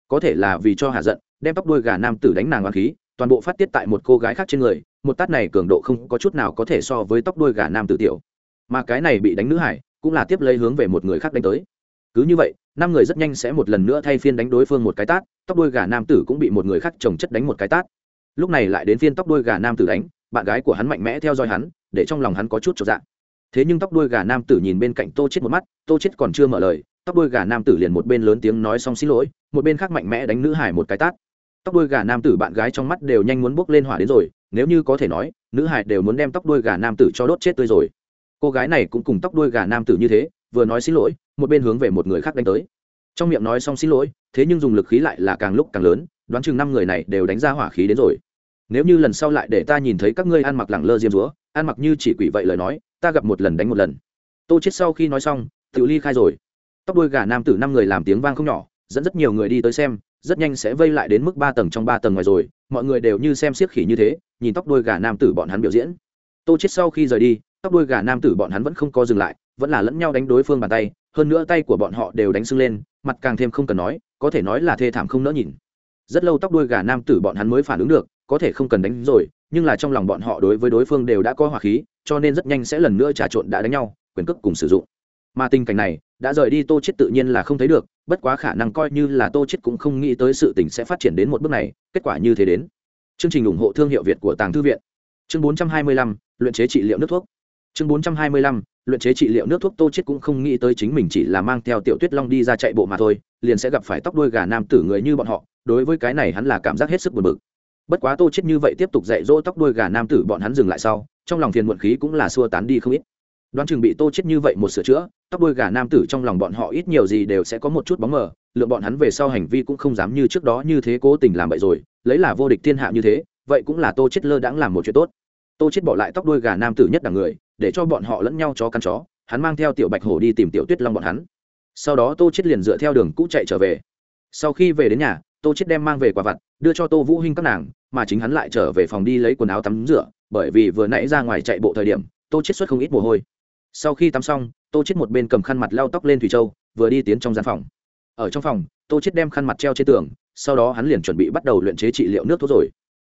Có thể là vì cho hạ giận, đem tóc đuôi gà nam tử đánh nàng oan khí, toàn bộ phát tiết tại một cô gái khác trên người, một tát này cường độ không có chút nào có thể so với tóc đuôi gà nam tử tiểu mà cái này bị đánh nữ hải cũng là tiếp lấy hướng về một người khác đánh tới. Cứ như vậy, năm người rất nhanh sẽ một lần nữa thay phiên đánh đối phương một cái tát, tóc đuôi gà nam tử cũng bị một người khác chồng chất đánh một cái tát. Lúc này lại đến phiên tóc đuôi gà nam tử đánh, bạn gái của hắn mạnh mẽ theo dõi hắn, để trong lòng hắn có chút trọn dạng thế nhưng tóc đuôi gà nam tử nhìn bên cạnh tô chết một mắt, tô chết còn chưa mở lời, tóc đuôi gà nam tử liền một bên lớn tiếng nói xong xin lỗi, một bên khác mạnh mẽ đánh nữ hải một cái tát. Tóc đuôi gà nam tử bạn gái trong mắt đều nhanh muốn bốc lên hỏa đến rồi, nếu như có thể nói, nữ hải đều muốn đem tóc đuôi gà nam tử cho đốt chết tươi rồi cô gái này cũng cùng tóc đuôi gà nam tử như thế, vừa nói xin lỗi, một bên hướng về một người khác đánh tới. Trong miệng nói xong xin lỗi, thế nhưng dùng lực khí lại là càng lúc càng lớn, đoán chừng năm người này đều đánh ra hỏa khí đến rồi. Nếu như lần sau lại để ta nhìn thấy các ngươi ăn mặc lẳng lơ diêm dúa, ăn mặc như chỉ quỷ vậy lời nói, ta gặp một lần đánh một lần. Tô chết sau khi nói xong, tự ly khai rồi. Tóc đuôi gà nam tử năm người làm tiếng vang không nhỏ, dẫn rất nhiều người đi tới xem, rất nhanh sẽ vây lại đến mức ba tầng trong ba tầng ngoài rồi, mọi người đều như xem siếc khỉ như thế, nhìn tóc đuôi gà nam tử bọn hắn biểu diễn. Tô chết sau khi rời đi tóc đuôi gà nam tử bọn hắn vẫn không co dừng lại vẫn là lẫn nhau đánh đối phương bàn tay hơn nữa tay của bọn họ đều đánh sưng lên mặt càng thêm không cần nói có thể nói là thê thảm không nỡ nhìn. Rất lâu tóc đuôi gà nam tử bọn hắn mới phản ứng được có thể không cần đánh rồi nhưng là trong lòng bọn họ đối với đối phương đều đã có hỏa khí cho nên rất nhanh sẽ lần nữa trà trộn đã đánh nhau quyền cước cùng sử dụng. Mà tình cảnh này đã rời đi tô chết tự nhiên là không thấy được bất quá khả năng coi như là tô chết cũng không nghĩ tới sự tình sẽ phát triển đến một bước này kết quả như thế đến. Chương trình ủng hộ thương hiệu việt của tàng thư viện. Chương 425, luyện chế trị liệu nước thuốc chương 425, luyện chế trị liệu nước thuốc tô chết cũng không nghĩ tới chính mình chỉ là mang theo tiểu tuyết long đi ra chạy bộ mà thôi liền sẽ gặp phải tóc đuôi gà nam tử người như bọn họ đối với cái này hắn là cảm giác hết sức buồn bực. Bất quá tô chết như vậy tiếp tục dạy dỗ tóc đuôi gà nam tử bọn hắn dừng lại sau trong lòng phiền muộn khí cũng là xua tán đi không ít. Đoán chừng bị tô chết như vậy một sửa chữa tóc đuôi gà nam tử trong lòng bọn họ ít nhiều gì đều sẽ có một chút bóng mờ lượng bọn hắn về sau hành vi cũng không dám như trước đó như thế cố tình làm vậy rồi lấy là vô địch thiên hạ như thế vậy cũng là tô chết lơ đãng làm một chuyện tốt. Tô chết bỏ lại tóc đuôi gà nam tử nhất đẳng người để cho bọn họ lẫn nhau chó căn chó, hắn mang theo tiểu bạch hổ đi tìm tiểu tuyết long bọn hắn. Sau đó tô chết liền dựa theo đường cũ chạy trở về. Sau khi về đến nhà, tô chết đem mang về quả vặt, đưa cho tô vũ hinh các nàng, mà chính hắn lại trở về phòng đi lấy quần áo tắm rửa, bởi vì vừa nãy ra ngoài chạy bộ thời điểm, tô chết xuất không ít mồ hôi. Sau khi tắm xong, tô chết một bên cầm khăn mặt lau tóc lên thủy châu, vừa đi tiến trong gian phòng. Ở trong phòng, tô chết đem khăn mặt treo trên tường, sau đó hắn liền chuẩn bị bắt đầu luyện chế trị liệu nước thuốc rồi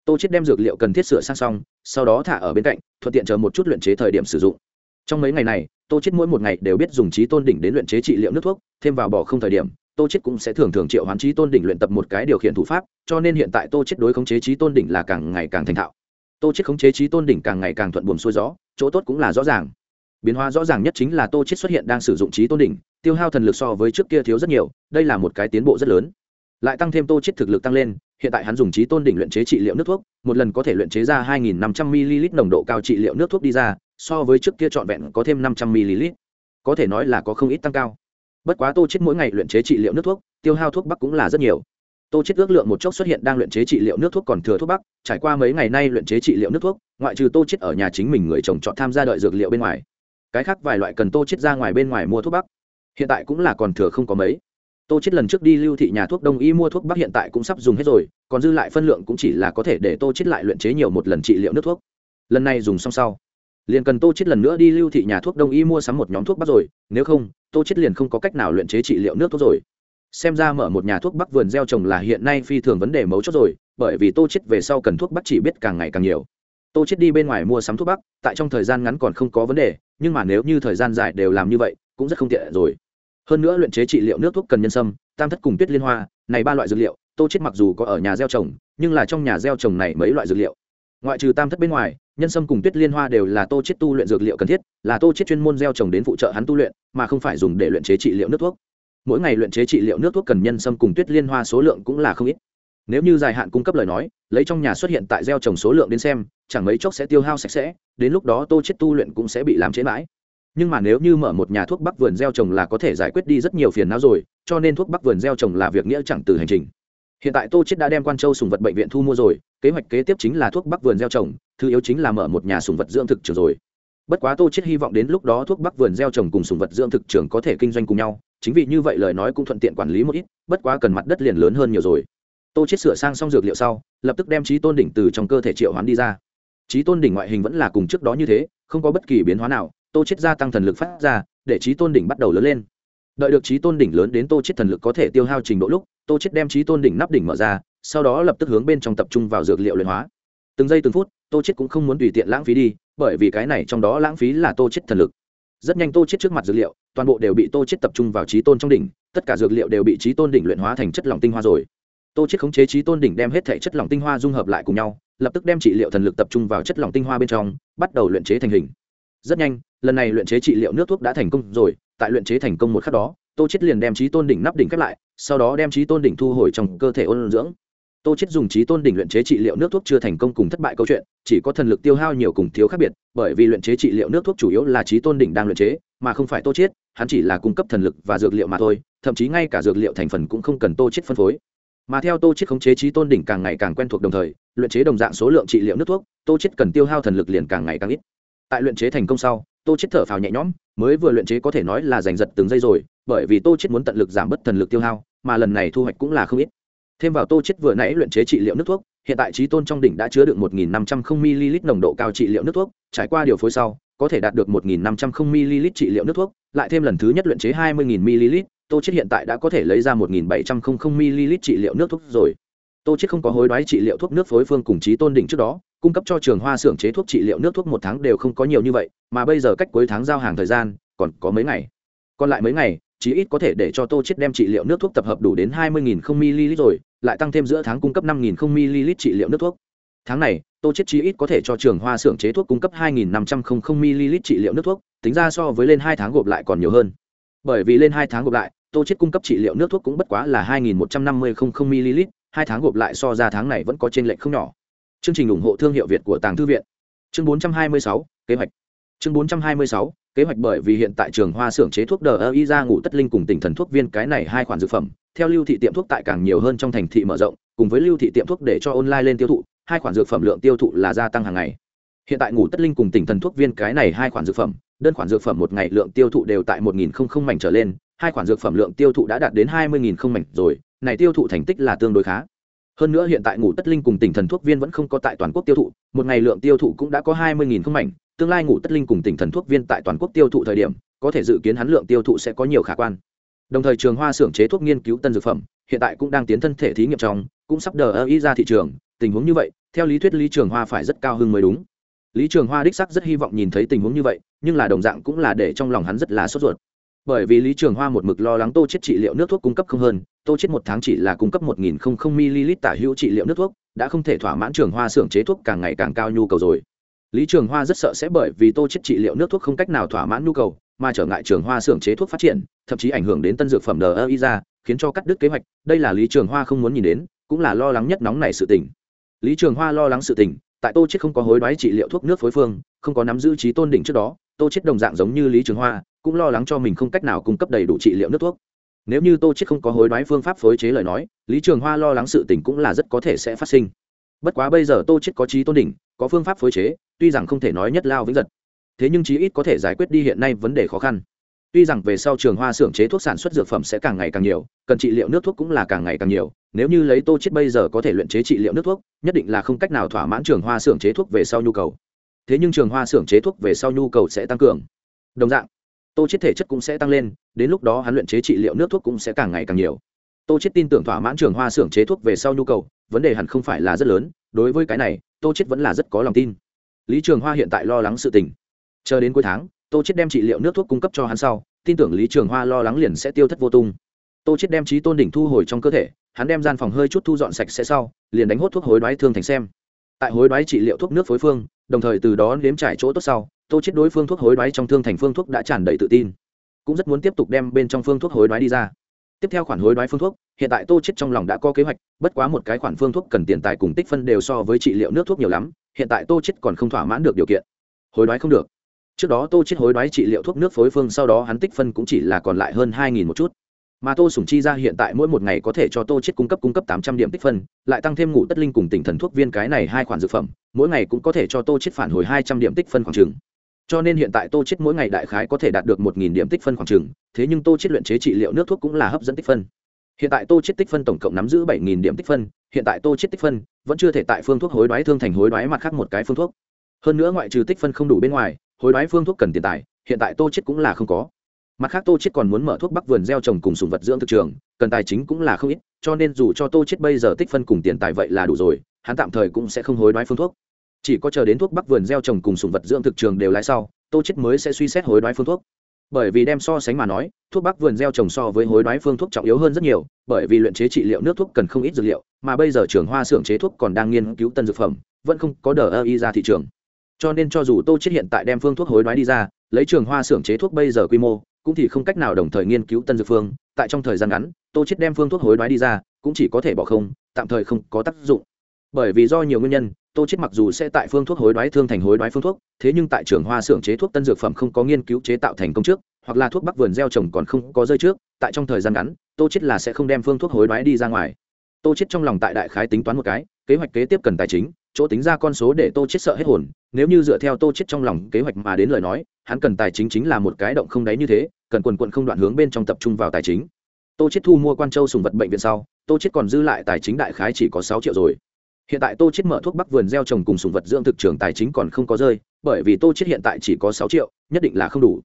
tô chết đem dược liệu cần thiết sửa sang xong, sau đó thả ở bên cạnh, thuận tiện chờ một chút luyện chế thời điểm sử dụng. Trong mấy ngày này, tô chết mỗi một ngày đều biết dùng trí tôn đỉnh đến luyện chế trị liệu nước thuốc, thêm vào bỏ không thời điểm, tô chết cũng sẽ thường thường triệu hoán trí tôn đỉnh luyện tập một cái điều khiển thủ pháp, cho nên hiện tại tô chết đối khống chế trí tôn đỉnh là càng ngày càng thành thạo. Tô chết khống chế trí tôn đỉnh càng ngày càng thuận buồm xuôi gió, chỗ tốt cũng là rõ ràng. Biến hóa rõ ràng nhất chính là tô chết xuất hiện đang sử dụng trí tôn đỉnh, tiêu hao thần lực so với trước kia thiếu rất nhiều, đây là một cái tiến bộ rất lớn. Lại tăng thêm tô chết thực lực tăng lên hiện tại hắn dùng trí tôn đỉnh luyện chế trị liệu nước thuốc, một lần có thể luyện chế ra 2.500 ml nồng độ cao trị liệu nước thuốc đi ra, so với trước kia trọn vẹn có thêm 500 ml. Có thể nói là có không ít tăng cao. Bất quá tô chết mỗi ngày luyện chế trị liệu nước thuốc, tiêu hao thuốc bắc cũng là rất nhiều. Tô chết ước lượng một chốc xuất hiện đang luyện chế trị liệu nước thuốc còn thừa thuốc bắc, trải qua mấy ngày nay luyện chế trị liệu nước thuốc, ngoại trừ tô chết ở nhà chính mình người chồng chọn tham gia đợi dược liệu bên ngoài. Cái khác vài loại cần tô chết ra ngoài bên ngoài mua thuốc bắc. Hiện tại cũng là còn thừa không có mấy tô chết lần trước đi lưu thị nhà thuốc đông y mua thuốc bắc hiện tại cũng sắp dùng hết rồi, còn dư lại phân lượng cũng chỉ là có thể để tô chết lại luyện chế nhiều một lần trị liệu nước thuốc. Lần này dùng xong sau, liền cần tô chết lần nữa đi lưu thị nhà thuốc đông y mua sắm một nhóm thuốc bắc rồi, nếu không, tô chết liền không có cách nào luyện chế trị liệu nước thuốc rồi. Xem ra mở một nhà thuốc bắc vườn gieo trồng là hiện nay phi thường vấn đề mấu chốt rồi, bởi vì tô chết về sau cần thuốc bắc chỉ biết càng ngày càng nhiều. Tô chết đi bên ngoài mua sắm thuốc bắc, tại trong thời gian ngắn còn không có vấn đề, nhưng mà nếu như thời gian dài đều làm như vậy, cũng rất không tiện rồi hơn nữa luyện chế trị liệu nước thuốc cần nhân sâm, tam thất cùng tuyết liên hoa, này ba loại dược liệu, tô chết mặc dù có ở nhà gieo trồng, nhưng là trong nhà gieo trồng này mấy loại dược liệu. Ngoại trừ tam thất bên ngoài, nhân sâm cùng tuyết liên hoa đều là tô chết tu luyện dược liệu cần thiết, là tô chết chuyên môn gieo trồng đến phụ trợ hắn tu luyện, mà không phải dùng để luyện chế trị liệu nước thuốc. Mỗi ngày luyện chế trị liệu nước thuốc cần nhân sâm cùng tuyết liên hoa số lượng cũng là không ít. Nếu như dài hạn cung cấp lời nói, lấy trong nhà xuất hiện tại gieo trồng số lượng đến xem, chẳng mấy chốc sẽ tiêu hao sạch sẽ, đến lúc đó tô chết tu luyện cũng sẽ bị làm chế mãi nhưng mà nếu như mở một nhà thuốc bắc vườn gieo trồng là có thể giải quyết đi rất nhiều phiền não rồi, cho nên thuốc bắc vườn gieo trồng là việc nghĩa chẳng từ hành trình. Hiện tại tô chết đã đem quan châu sùng vật bệnh viện thu mua rồi, kế hoạch kế tiếp chính là thuốc bắc vườn gieo trồng, thứ yếu chính là mở một nhà sùng vật dưỡng thực trường rồi. Bất quá tô chết hy vọng đến lúc đó thuốc bắc vườn gieo trồng cùng sùng vật dưỡng thực trường có thể kinh doanh cùng nhau, chính vì như vậy lời nói cũng thuận tiện quản lý một ít, bất quá cần mặt đất liền lớn hơn nhiều rồi. Tô chết sửa sang xong dược liệu sau, lập tức đem trí tôn đỉnh từ trong cơ thể triệu hoán đi ra. Trí tôn đỉnh ngoại hình vẫn là cùng trước đó như thế, không có bất kỳ biến hóa nào tô chết gia tăng thần lực phát ra, để trí tôn đỉnh bắt đầu lớn lên. Đợi được trí tôn đỉnh lớn đến tô chết thần lực có thể tiêu hao trình độ lúc, tô chết đem trí tôn đỉnh nắp đỉnh mở ra, sau đó lập tức hướng bên trong tập trung vào dược liệu luyện hóa. Từng giây từng phút, tô chết cũng không muốn tùy tiện lãng phí đi, bởi vì cái này trong đó lãng phí là tô chết thần lực. Rất nhanh tô chết trước mặt dược liệu, toàn bộ đều bị tô chết tập trung vào trí tôn trong đỉnh, tất cả dược liệu đều bị trí tôn đỉnh luyện hóa thành chất lỏng tinh hoa rồi. Tô chết khống chế trí tôn đỉnh đem hết thể chất lỏng tinh hoa dung hợp lại cùng nhau, lập tức đem trị liệu thần lực tập trung vào chất lỏng tinh hoa bên trong, bắt đầu luyện chế thành hình rất nhanh, lần này luyện chế trị liệu nước thuốc đã thành công rồi, tại luyện chế thành công một khắc đó, tô chết liền đem trí tôn đỉnh nắp đỉnh khép lại, sau đó đem trí tôn đỉnh thu hồi trong cơ thể ôn dưỡng. Tô chết dùng trí tôn đỉnh luyện chế trị liệu nước thuốc chưa thành công cùng thất bại câu chuyện, chỉ có thần lực tiêu hao nhiều cùng thiếu khác biệt, bởi vì luyện chế trị liệu nước thuốc chủ yếu là trí tôn đỉnh đang luyện chế, mà không phải tô chết hắn chỉ là cung cấp thần lực và dược liệu mà thôi, thậm chí ngay cả dược liệu thành phần cũng không cần tô chết phân phối. Mà theo tô chết khống chế trí tôn đỉnh càng ngày càng quen thuộc đồng thời, luyện chế đồng dạng số lượng trị liệu nước thuốc, tô chết cần tiêu hao thần lực liền càng ngày càng ít tại luyện chế thành công sau, tô chết thở phào nhẹ nhõm, mới vừa luyện chế có thể nói là giành giật từng giây rồi, bởi vì tô chết muốn tận lực giảm bớt thần lực tiêu hao, mà lần này thu hoạch cũng là không ít. Thêm vào tô chết vừa nãy luyện chế trị liệu nước thuốc, hiện tại trí tôn trong đỉnh đã chứa được 1.500 ml nồng độ cao trị liệu nước thuốc, trải qua điều phối sau, có thể đạt được 1.500 ml trị liệu nước thuốc, lại thêm lần thứ nhất luyện chế 20.000 ml tô chết hiện tại đã có thể lấy ra 1.700 ml trị liệu nước thuốc rồi. Tô chết không có hối đoái trị liệu thuốc nước phối phương cùng trí tôn đỉnh trước đó cung cấp cho trường hoa xưởng chế thuốc trị liệu nước thuốc một tháng đều không có nhiều như vậy, mà bây giờ cách cuối tháng giao hàng thời gian còn có mấy ngày. Còn lại mấy ngày, chí ít có thể để cho tô chết đem trị liệu nước thuốc tập hợp đủ đến hai mươi nghìn không ml rồi, lại tăng thêm giữa tháng cung cấp năm nghìn không ml trị liệu nước thuốc. Tháng này, tô chết chí ít có thể cho trường hoa xưởng chế thuốc cung cấp hai nghìn năm trăm không không ml trị liệu nước thuốc, tính ra so với lên hai tháng gộp lại còn nhiều hơn. Bởi vì lên hai tháng gộp lại, tô chết cung cấp trị liệu nước thuốc cũng bất quá là hai nghìn một trăm năm mươi không không ml, hai tháng gộp lại so ra tháng này vẫn có trên lệch không nhỏ chương trình ủng hộ thương hiệu việt của tàng thư viện. Chương 426, kế hoạch. Chương 426, kế hoạch bởi vì hiện tại trường hoa xưởng chế thuốc đờ y ra ngủ tất linh cùng tỉnh thần thuốc viên cái này hai khoản dược phẩm. Theo lưu thị tiệm thuốc tại càng nhiều hơn trong thành thị mở rộng cùng với lưu thị tiệm thuốc để cho online lên tiêu thụ hai khoản dược phẩm lượng tiêu thụ là gia tăng hàng ngày. Hiện tại ngủ tất linh cùng tỉnh thần thuốc viên cái này hai khoản dược phẩm đơn khoản dược phẩm một ngày lượng tiêu thụ đều tại một nghìn không không mảnh trở lên hai khoản dược phẩm lượng tiêu thụ đã đạt đến hai mươi nghìn không mảnh rồi này tiêu thụ thành tích là tương đối khá hơn nữa hiện tại ngủ tất linh cùng tỉnh thần thuốc viên vẫn không có tại toàn quốc tiêu thụ, một ngày lượng tiêu thụ cũng đã có hai mươi không mảnh, tương lai ngủ tất linh cùng tỉnh thần thuốc viên tại toàn quốc tiêu thụ thời điểm, có thể dự kiến hắn lượng tiêu thụ sẽ có nhiều khả quan. Đồng thời trường hoa xưởng chế thuốc nghiên cứu tân dược phẩm, hiện tại cũng đang tiến thân thể thí nghiệm trong, cũng sắp đờ ơ ý ra thị trường, tình huống như vậy, theo lý thuyết lý trường hoa phải rất cao hơn mới đúng. Lý trường hoa đích sắc rất hy vọng nhìn thấy tình huống như vậy, nhưng là đồng dạng cũng là để trong lòng hắn rất là sốt ruột bởi vì lý trường hoa một mực lo lắng tô chết trị liệu nước thuốc cung cấp không hơn, tô chết một tháng chỉ là cung cấp một nghìn không không ml tả hữu trị liệu nước thuốc, đã không thể thỏa mãn trường hoa xưởng chế thuốc càng ngày càng cao nhu cầu rồi. Lý trường hoa rất sợ sẽ bởi vì tô chết trị liệu nước thuốc không cách nào thỏa mãn nhu cầu, mà trở ngại trường hoa xưởng chế thuốc phát triển, thậm chí ảnh hưởng đến tân dược phẩm đờ y ra khiến cho cắt đứt kế hoạch. Đây là lý trường hoa không muốn nhìn đến, cũng là lo lắng nhất nóng này sự tình. Lý trường hoa lo lắng sự tình, tại tô chết không có hối đoái trị liệu thuốc nước phối phương, không có nắm giữ trí tôn đỉnh trước đó, tô chết đồng dạng giống như lý trường hoa cũng lo lắng cho mình không cách nào cung cấp đầy đủ trị liệu nước thuốc. Nếu như tô chết không có hối đoái phương pháp phối chế lời nói, lý trường hoa lo lắng sự tình cũng là rất có thể sẽ phát sinh. Bất quá bây giờ tô chết có trí tôn đỉnh, có phương pháp phối chế, tuy rằng không thể nói nhất lao vĩnh giật thế nhưng chí ít có thể giải quyết đi hiện nay vấn đề khó khăn. Tuy rằng về sau trường hoa xưởng chế thuốc sản xuất dược phẩm sẽ càng ngày càng nhiều, cần trị liệu nước thuốc cũng là càng ngày càng nhiều, nếu như lấy tô chết bây giờ có thể luyện chế trị liệu nước thuốc, nhất định là không cách nào thỏa mãn trường hoa xưởng chế thuốc về sau nhu cầu. Thế nhưng trường hoa xưởng chế thuốc về sau nhu cầu sẽ tăng cường. Đồng dạng tô chết thể chất cũng sẽ tăng lên, đến lúc đó hắn luyện chế trị liệu nước thuốc cũng sẽ càng ngày càng nhiều. Tô chết tin tưởng thỏa mãn trường hoa xưởng chế thuốc về sau nhu cầu, vấn đề hẳn không phải là rất lớn, đối với cái này, tô chết vẫn là rất có lòng tin. Lý trường hoa hiện tại lo lắng sự tình. Chờ đến cuối tháng, tô chết đem trị liệu nước thuốc cung cấp cho hắn sau, tin tưởng lý trường hoa lo lắng liền sẽ tiêu thất vô tung. Tô chết đem trí tôn đỉnh thu hồi trong cơ thể, hắn đem gian phòng hơi chút thu dọn sạch sẽ sau, liền đánh hốt thuốc hối đoái thương thành xem. Tại hối đoái trị liệu thuốc nước phối phương, đồng thời từ đó nếm trải chỗ tốt sau tô chết đối phương thuốc hối đoái trong thương thành phương thuốc đã tràn đầy tự tin. Cũng rất muốn tiếp tục đem bên trong phương thuốc hối đoái đi ra. Tiếp theo khoản hối đoái phương thuốc, hiện tại tô chết trong lòng đã có kế hoạch, bất quá một cái khoản phương thuốc cần tiền tài cùng tích phân đều so với trị liệu nước thuốc nhiều lắm, hiện tại tô chết còn không thỏa mãn được điều kiện. Hối đoái không được. Trước đó tô chết hối đoái trị liệu thuốc nước phối phương, sau đó hắn tích phân cũng chỉ là còn lại hơn hai nghìn một chút. Mà tô sủng chi ra hiện tại mỗi một ngày có thể cho tô chết cung cấp cung cấp tám trăm điểm tích phân, lại tăng thêm ngủ tất linh cùng tỉnh thần thuốc viên cái này hai khoản dược phẩm, mỗi ngày cũng có thể cho tô chết phản hồi hai trăm điểm tích phân khoảng trường cho nên hiện tại tô chết mỗi ngày đại khái có thể đạt được một nghìn điểm tích phân khoảng trường. thế nhưng tô chết luyện chế trị liệu nước thuốc cũng là hấp dẫn tích phân. Hiện tại tô chết tích phân tổng cộng nắm giữ bảy nghìn điểm tích phân, hiện tại tô chết tích phân vẫn chưa thể tại phương thuốc hối đoái thương thành hối đoái mặt khác một cái phương thuốc. Hơn nữa ngoại trừ tích phân không đủ bên ngoài, hối đoái phương thuốc cần tiền tài, hiện tại tô chết cũng là không có. Mặt khác tô chết còn muốn mở thuốc bắc vườn gieo trồng cùng sùng vật dưỡng thực trường, cần tài chính cũng là không ít, cho nên dù cho tô chết bây giờ tích phân cùng tiền tài vậy là đủ rồi, hắn tạm thời cũng sẽ không hối đoái phương thuốc chỉ có chờ đến thuốc bắc vườn gieo trồng cùng sùng vật dưỡng thực trường đều lái sau, tô chết mới sẽ suy xét hối đoái phương thuốc. Bởi vì đem so sánh mà nói, thuốc bắc vườn gieo trồng so với hối đoái phương thuốc trọng yếu hơn rất nhiều, bởi vì luyện chế trị liệu nước thuốc cần không ít dược liệu, mà bây giờ trường hoa xưởng chế thuốc còn đang nghiên cứu tân dược phẩm, vẫn không có đờ ơ y ra thị trường. Cho nên cho dù tô chết hiện tại đem phương thuốc hối đoái đi ra, lấy trường hoa xưởng chế thuốc bây giờ quy mô, cũng thì không cách nào đồng thời nghiên cứu tân dược phương, tại trong thời gian ngắn, tô chết đem phương thuốc hối đoái đi ra, cũng chỉ có thể bỏ không, tạm thời không có tác dụng. Bởi vì do nhiều nguyên nhân tô chết mặc dù sẽ tại phương thuốc hối đoái thương thành hối đoái phương thuốc, thế nhưng tại trường hoa xưởng chế thuốc tân dược phẩm không có nghiên cứu chế tạo thành công trước, hoặc là thuốc bắc vườn gieo trồng còn không có rơi trước, tại trong thời gian ngắn, tô chết là sẽ không đem phương thuốc hối đoái đi ra ngoài. Tô chết trong lòng tại đại khái tính toán một cái, kế hoạch kế tiếp cần tài chính, chỗ tính ra con số để tô chết sợ hết hồn, nếu như dựa theo tô chết trong lòng kế hoạch mà đến lời nói, hắn cần tài chính chính là một cái động không đáy như thế, cần quần quận không đoạn hướng bên trong tập trung vào tài chính. Tô chết thu mua quan châu sùng vật bệnh viện sau, tô chết còn dư lại tài chính đại khái chỉ có sáu triệu rồi hiện tại tô chết mở thuốc bắc vườn gieo trồng cùng sùng vật dưỡng thực trường tài chính còn không có rơi, bởi vì tô chết hiện tại chỉ có sáu triệu, nhất định là không đủ.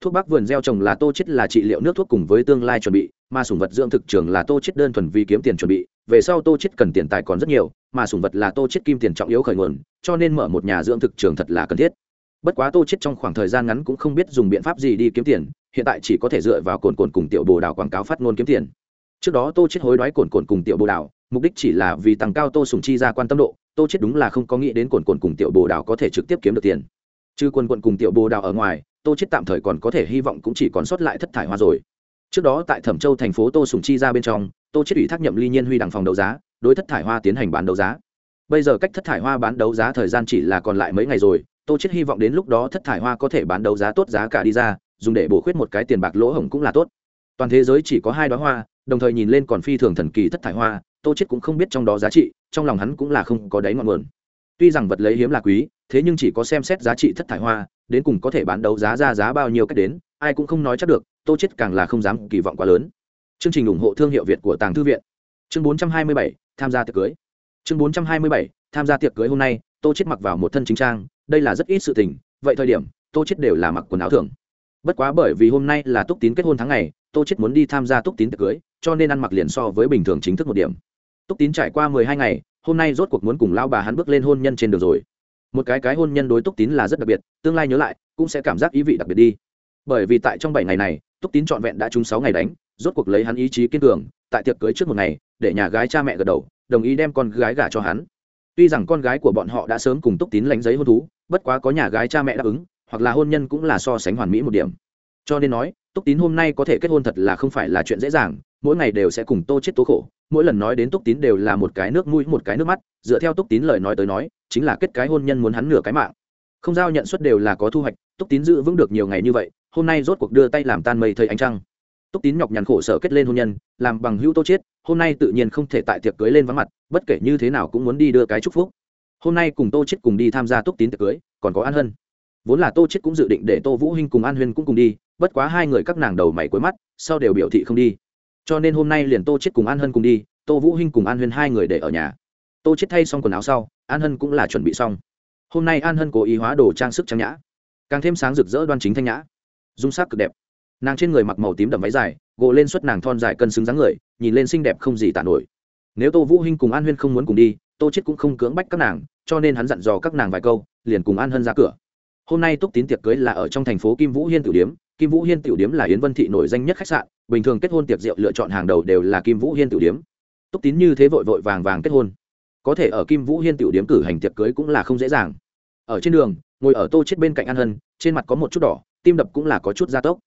Thuốc bắc vườn gieo trồng là tô chết là trị liệu nước thuốc cùng với tương lai chuẩn bị, mà sùng vật dưỡng thực trường là tô chết đơn thuần vì kiếm tiền chuẩn bị, về sau tô chết cần tiền tài còn rất nhiều, mà sùng vật là tô chết kim tiền trọng yếu khởi nguồn, cho nên mở một nhà dưỡng thực trường thật là cần thiết. Bất quá tô chết trong khoảng thời gian ngắn cũng không biết dùng biện pháp gì đi kiếm tiền, hiện tại chỉ có thể dựa vào cồn cồn cùng tiểu bồ đào quảng cáo phát ngôn kiếm tiền. Trước đó tô chết hối đoái cồn cồn cùng tiểu bồ đào mục đích chỉ là vì tăng cao tô sùng chi ra quan tâm độ, tô chết đúng là không có nghĩ đến cồn cồn cùng tiểu bồ đào có thể trực tiếp kiếm được tiền. Chứ quần quận cùng tiểu bồ đào ở ngoài, tô chết tạm thời còn có thể hy vọng cũng chỉ còn sót lại thất thải hoa rồi. Trước đó tại thẩm châu thành phố tô sùng chi ra bên trong, tô chết ủy thác nhậm ly nhiên huy đằng phòng đấu giá, đối thất thải hoa tiến hành bán đấu giá. Bây giờ cách thất thải hoa bán đấu giá thời gian chỉ là còn lại mấy ngày rồi, tô chết hy vọng đến lúc đó thất thải hoa có thể bán đấu giá tốt giá cả đi ra, dùng để bổ khuyết một cái tiền bạc lỗ hổng cũng là tốt. Toàn thế giới chỉ có hai đoá hoa, đồng thời nhìn lên còn phi thường thần kỳ thất thải hoa tô chết cũng không biết trong đó giá trị trong lòng hắn cũng là không có đáy ngọn nguồn. Tuy rằng vật lấy hiếm là quý thế nhưng chỉ có xem xét giá trị thất thải hoa đến cùng có thể bán đấu giá ra giá bao nhiêu cách đến ai cũng không nói chắc được tô chết càng là không dám kỳ vọng quá lớn. Chương trình ủng hộ thương hiệu việt của tàng thư viện. Chương 427, tham gia tiệc cưới. Chương 427, tham gia tiệc cưới hôm nay tô chết mặc vào một thân chính trang đây là rất ít sự tình vậy thời điểm tô chết đều là mặc quần áo thường. Bất quá bởi vì hôm nay là túc tín kết hôn tháng ngày tô chết muốn đi tham gia túc tín tiệc cưới cho nên ăn mặc liền so với bình thường chính thức một điểm túc tín trải qua mười hai ngày, hôm nay rốt cuộc muốn cùng lao bà hắn bước lên hôn nhân trên đường rồi. Một cái cái hôn nhân đối túc tín là rất đặc biệt, tương lai nhớ lại, cũng sẽ cảm giác ý vị đặc biệt đi. Bởi vì tại trong bảy ngày này, túc tín trọn vẹn đã trúng sáu ngày đánh, rốt cuộc lấy hắn ý chí kiên cường, tại tiệc cưới trước một ngày, để nhà gái cha mẹ gật đầu, đồng ý đem con gái gả cho hắn. Tuy rằng con gái của bọn họ đã sớm cùng túc tín lánh giấy hôn thú, bất quá có nhà gái cha mẹ đáp ứng, hoặc là hôn nhân cũng là so sánh hoàn mỹ một điểm. Cho nên nói, túc tín hôm nay có thể kết hôn thật là không phải là chuyện dễ dàng, mỗi ngày đều sẽ cùng tô chết tố khổ mỗi lần nói đến túc tín đều là một cái nước mũi, một cái nước mắt, dựa theo túc tín lời nói tới nói, chính là kết cái hôn nhân muốn hắn nửa cái mạng. Không giao nhận suất đều là có thu hoạch, túc tín giữ vững được nhiều ngày như vậy, hôm nay rốt cuộc đưa tay làm tan mây thầy ánh trăng. Túc tín nhọc nhằn khổ sở kết lên hôn nhân, làm bằng hữu tô chết, hôm nay tự nhiên không thể tại tiệc cưới lên vắng mặt, bất kể như thế nào cũng muốn đi đưa cái chúc phúc. Hôm nay cùng tô chết cùng đi tham gia túc tín tiệc cưới, còn có an hân. Vốn là tô chết cũng dự định để tô vũ hinh cùng an huyên cũng cùng đi, bất quá hai người các nàng đầu mày cuối mắt, sau đều biểu thị không đi cho nên hôm nay liền tô chết cùng an hân cùng đi, tô vũ hinh cùng an huyên hai người để ở nhà. Tô chết thay xong quần áo sau, an hân cũng là chuẩn bị xong. Hôm nay an hân cố ý hóa đồ trang sức trang nhã, càng thêm sáng rực rỡ đoan chính thanh nhã. Dung sắc cực đẹp. Nàng trên người mặc màu tím đậm váy dài gộ lên suất nàng thon dài cân xứng dáng người, nhìn lên xinh đẹp không gì tả nổi. Nếu tô vũ hinh cùng an huyên không muốn cùng đi, tô chết cũng không cưỡng bách các nàng, cho nên hắn dặn dò các nàng vài câu, liền cùng an hân ra cửa. Hôm nay túc tín tiệc cưới là ở trong thành phố kim vũ hiên tiểu điếm. Kim vũ hiên tiểu điếm là yến vân thị nổi danh nhất khách sạn bình thường kết hôn tiệc rượu lựa chọn hàng đầu đều là kim vũ hiên tiểu điếm. Túc tín như thế vội vội vàng vàng kết hôn. Có thể ở kim vũ hiên tiểu điếm cử hành tiệc cưới cũng là không dễ dàng. Ở trên đường, ngồi ở tô chết bên cạnh an hân, trên mặt có một chút đỏ, tim đập cũng là có chút gia tốc.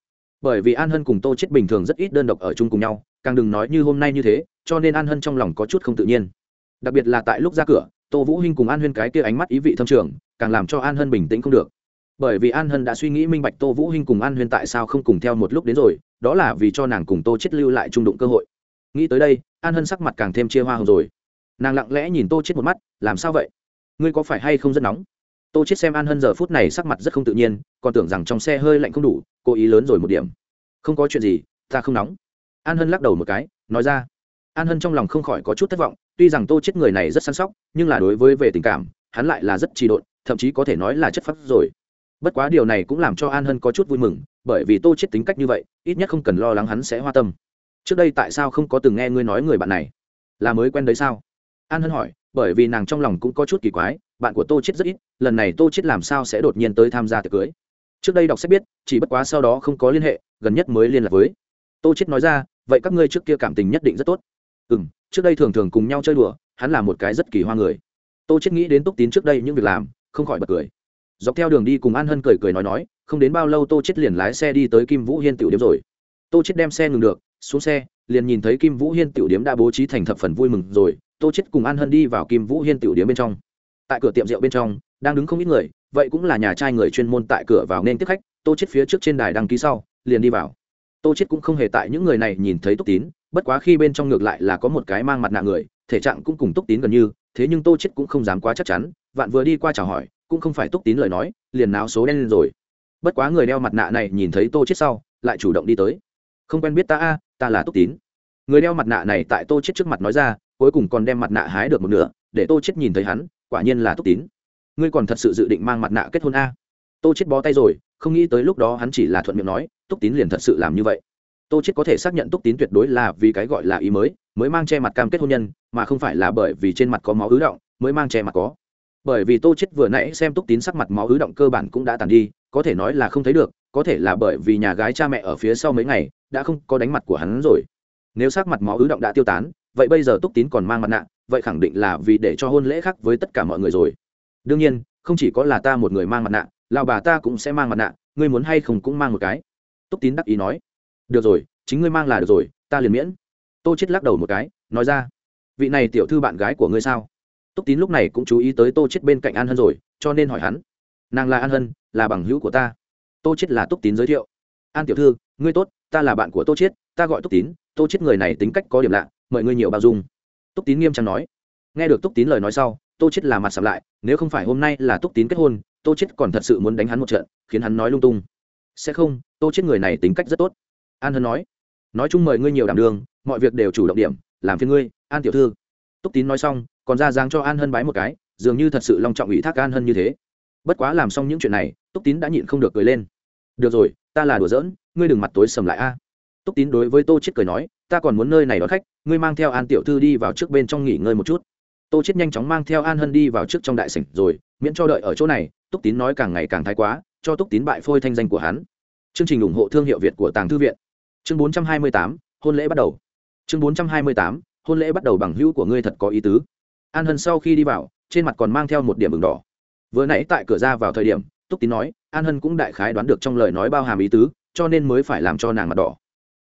Bởi vì an hân cùng tô chết bình thường rất ít đơn độc ở chung cùng nhau, càng đừng nói như hôm nay như thế, cho nên an hân trong lòng có chút không tự nhiên. Đặc biệt là tại lúc ra cửa, tô vũ hinh cùng an huyên cái kia ánh mắt ý vị thâm trường, càng làm cho an hân bình tĩnh không được bởi vì an hân đã suy nghĩ minh bạch tô vũ hinh cùng an huyên tại sao không cùng theo một lúc đến rồi, đó là vì cho nàng cùng tô chết lưu lại trung đụng cơ hội. Nghĩ tới đây, an hân sắc mặt càng thêm chia hoa hồng rồi. Nàng lặng lẽ nhìn tô chết một mắt, làm sao vậy? Ngươi có phải hay không rất nóng? Tô chết xem an hân giờ phút này sắc mặt rất không tự nhiên, còn tưởng rằng trong xe hơi lạnh không đủ, cố ý lớn rồi một điểm. Không có chuyện gì, ta không nóng. An hân lắc đầu một cái, nói ra. An hân trong lòng không khỏi có chút thất vọng, tuy rằng tô chết người này rất săn sóc, nhưng là đối với về tình cảm, hắn lại là rất trì độn, thậm chí có thể nói là chất phát rồi bất quá điều này cũng làm cho an hân có chút vui mừng, bởi vì tô chết tính cách như vậy, ít nhất không cần lo lắng hắn sẽ hoa tâm. Trước đây tại sao không có từng nghe ngươi nói người bạn này? Là mới quen đấy sao? An hân hỏi, bởi vì nàng trong lòng cũng có chút kỳ quái, bạn của tô chết rất ít, lần này tô chết làm sao sẽ đột nhiên tới tham gia tiệc cưới? Trước đây đọc sách biết, chỉ bất quá sau đó không có liên hệ, gần nhất mới liên lạc với. Tô chết nói ra, vậy các ngươi trước kia cảm tình nhất định rất tốt. Ừ m trước đây thường thường cùng nhau chơi đùa, hắn là một cái rất kỳ hoa người. Tô chết nghĩ đến túc tín trước đây những việc làm, không khỏi bật cười dọc theo đường đi cùng an hân cười cười nói nói, không đến bao lâu tô chết liền lái xe đi tới kim vũ hiên tiểu điếm rồi. Tô chết đem xe ngừng được, xuống xe, liền nhìn thấy kim vũ hiên tiểu điếm đã bố trí thành thập phần vui mừng rồi, tô chết cùng an hân đi vào kim vũ hiên tiểu điếm bên trong. Tại cửa tiệm rượu bên trong, đang đứng không ít người, vậy cũng là nhà trai người chuyên môn tại cửa vào nên tiếp khách, tô chết phía trước trên đài đăng ký sau, liền đi vào. Tô chết cũng không hề tại những người này nhìn thấy túc tín, bất quá khi bên trong ngược lại là có một cái mang mặt nạ người, thể trạng cũng cùng túc tín gần như, thế nhưng tô chết cũng không dám quá chắc chắn, vạn vừa đi qua chào hỏi cũng không phải túc tín lời nói, liền náo số đen lên rồi. Bất quá người đeo mặt nạ này nhìn thấy tô chết sau, lại chủ động đi tới. Không quen biết ta a, ta là túc tín. Người đeo mặt nạ này tại tô chết trước mặt nói ra, cuối cùng còn đem mặt nạ hái được một nửa, để tô chết nhìn thấy hắn, quả nhiên là túc tín. Ngươi còn thật sự dự định mang mặt nạ kết hôn a? Tô chết bó tay rồi, không nghĩ tới lúc đó hắn chỉ là thuận miệng nói, túc tín liền thật sự làm như vậy. Tô chết có thể xác nhận túc tín tuyệt đối là vì cái gọi là ý mới mới mang che mặt cam kết hôn nhân, mà không phải là bởi vì trên mặt có máu ứ động, mới mang che mặt có bởi vì tô chết vừa nãy xem túc tín sắc mặt máu ứ động cơ bản cũng đã tàn đi, có thể nói là không thấy được, có thể là bởi vì nhà gái cha mẹ ở phía sau mấy ngày đã không có đánh mặt của hắn rồi. Nếu sắc mặt máu ứ động đã tiêu tán, vậy bây giờ túc tín còn mang mặt nạ, vậy khẳng định là vì để cho hôn lễ khác với tất cả mọi người rồi. Đương nhiên, không chỉ có là ta một người mang mặt nạ lào bà ta cũng sẽ mang mặt nạ, ngươi muốn hay không cũng mang một cái. Túc tín đắc ý nói. Được rồi, chính ngươi mang là được rồi, ta liền miễn. Tô chết lắc đầu một cái, nói ra. Vị này tiểu thư bạn gái của ngươi sao? Túc tín lúc này cũng chú ý tới tô chết bên cạnh an hân rồi, cho nên hỏi hắn. Nàng là an hân, là bằng hữu của ta. Tô chết là túc tín giới thiệu. An tiểu thư, ngươi tốt, ta là bạn của tô chết ta gọi túc tín, tô chết người này tính cách có điểm lạ, mời ngươi nhiều bao dung. Túc tín nghiêm trang nói. Nghe được túc tín lời nói sau, tô chết là mặt sầm lại, nếu không phải hôm nay là túc tín kết hôn, tô chết còn thật sự muốn đánh hắn một trận, khiến hắn nói lung tung. Sẽ không, tô chết người này tính cách rất tốt. An hân nói. Nói chung mời ngươi nhiều đảm đường, mọi việc đều chủ động điểm, làm phiền ngươi, an tiểu thư. Túc tín nói xong còn ra dáng cho an hân bái một cái dường như thật sự long trọng ủy thác an hân như thế. Bất quá làm xong những chuyện này túc tín đã nhịn không được cười lên. Được rồi ta là đùa giỡn ngươi đừng mặt tối sầm lại a. Túc tín đối với tô chết cười nói ta còn muốn nơi này đón khách ngươi mang theo an tiểu thư đi vào trước bên trong nghỉ ngơi một chút. Tô chết nhanh chóng mang theo an hân đi vào trước trong đại sảnh rồi miễn cho đợi ở chỗ này túc tín nói càng ngày càng thái quá cho túc tín bại phôi thanh danh của hắn. Chương trình ủng hộ thương hiệu việt của tàng thư viện. Chương 428, hôn lễ bắt đầu. Chương 428, hôn lễ bắt đầu bằng hữu của ngươi thật có ý tứ an hân sau khi đi vào, trên mặt còn mang theo một điểm bừng đỏ. Vừa nãy tại cửa ra vào thời điểm, túc tín nói, an hân cũng đại khái đoán được trong lời nói bao hàm ý tứ, cho nên mới phải làm cho nàng mặt đỏ.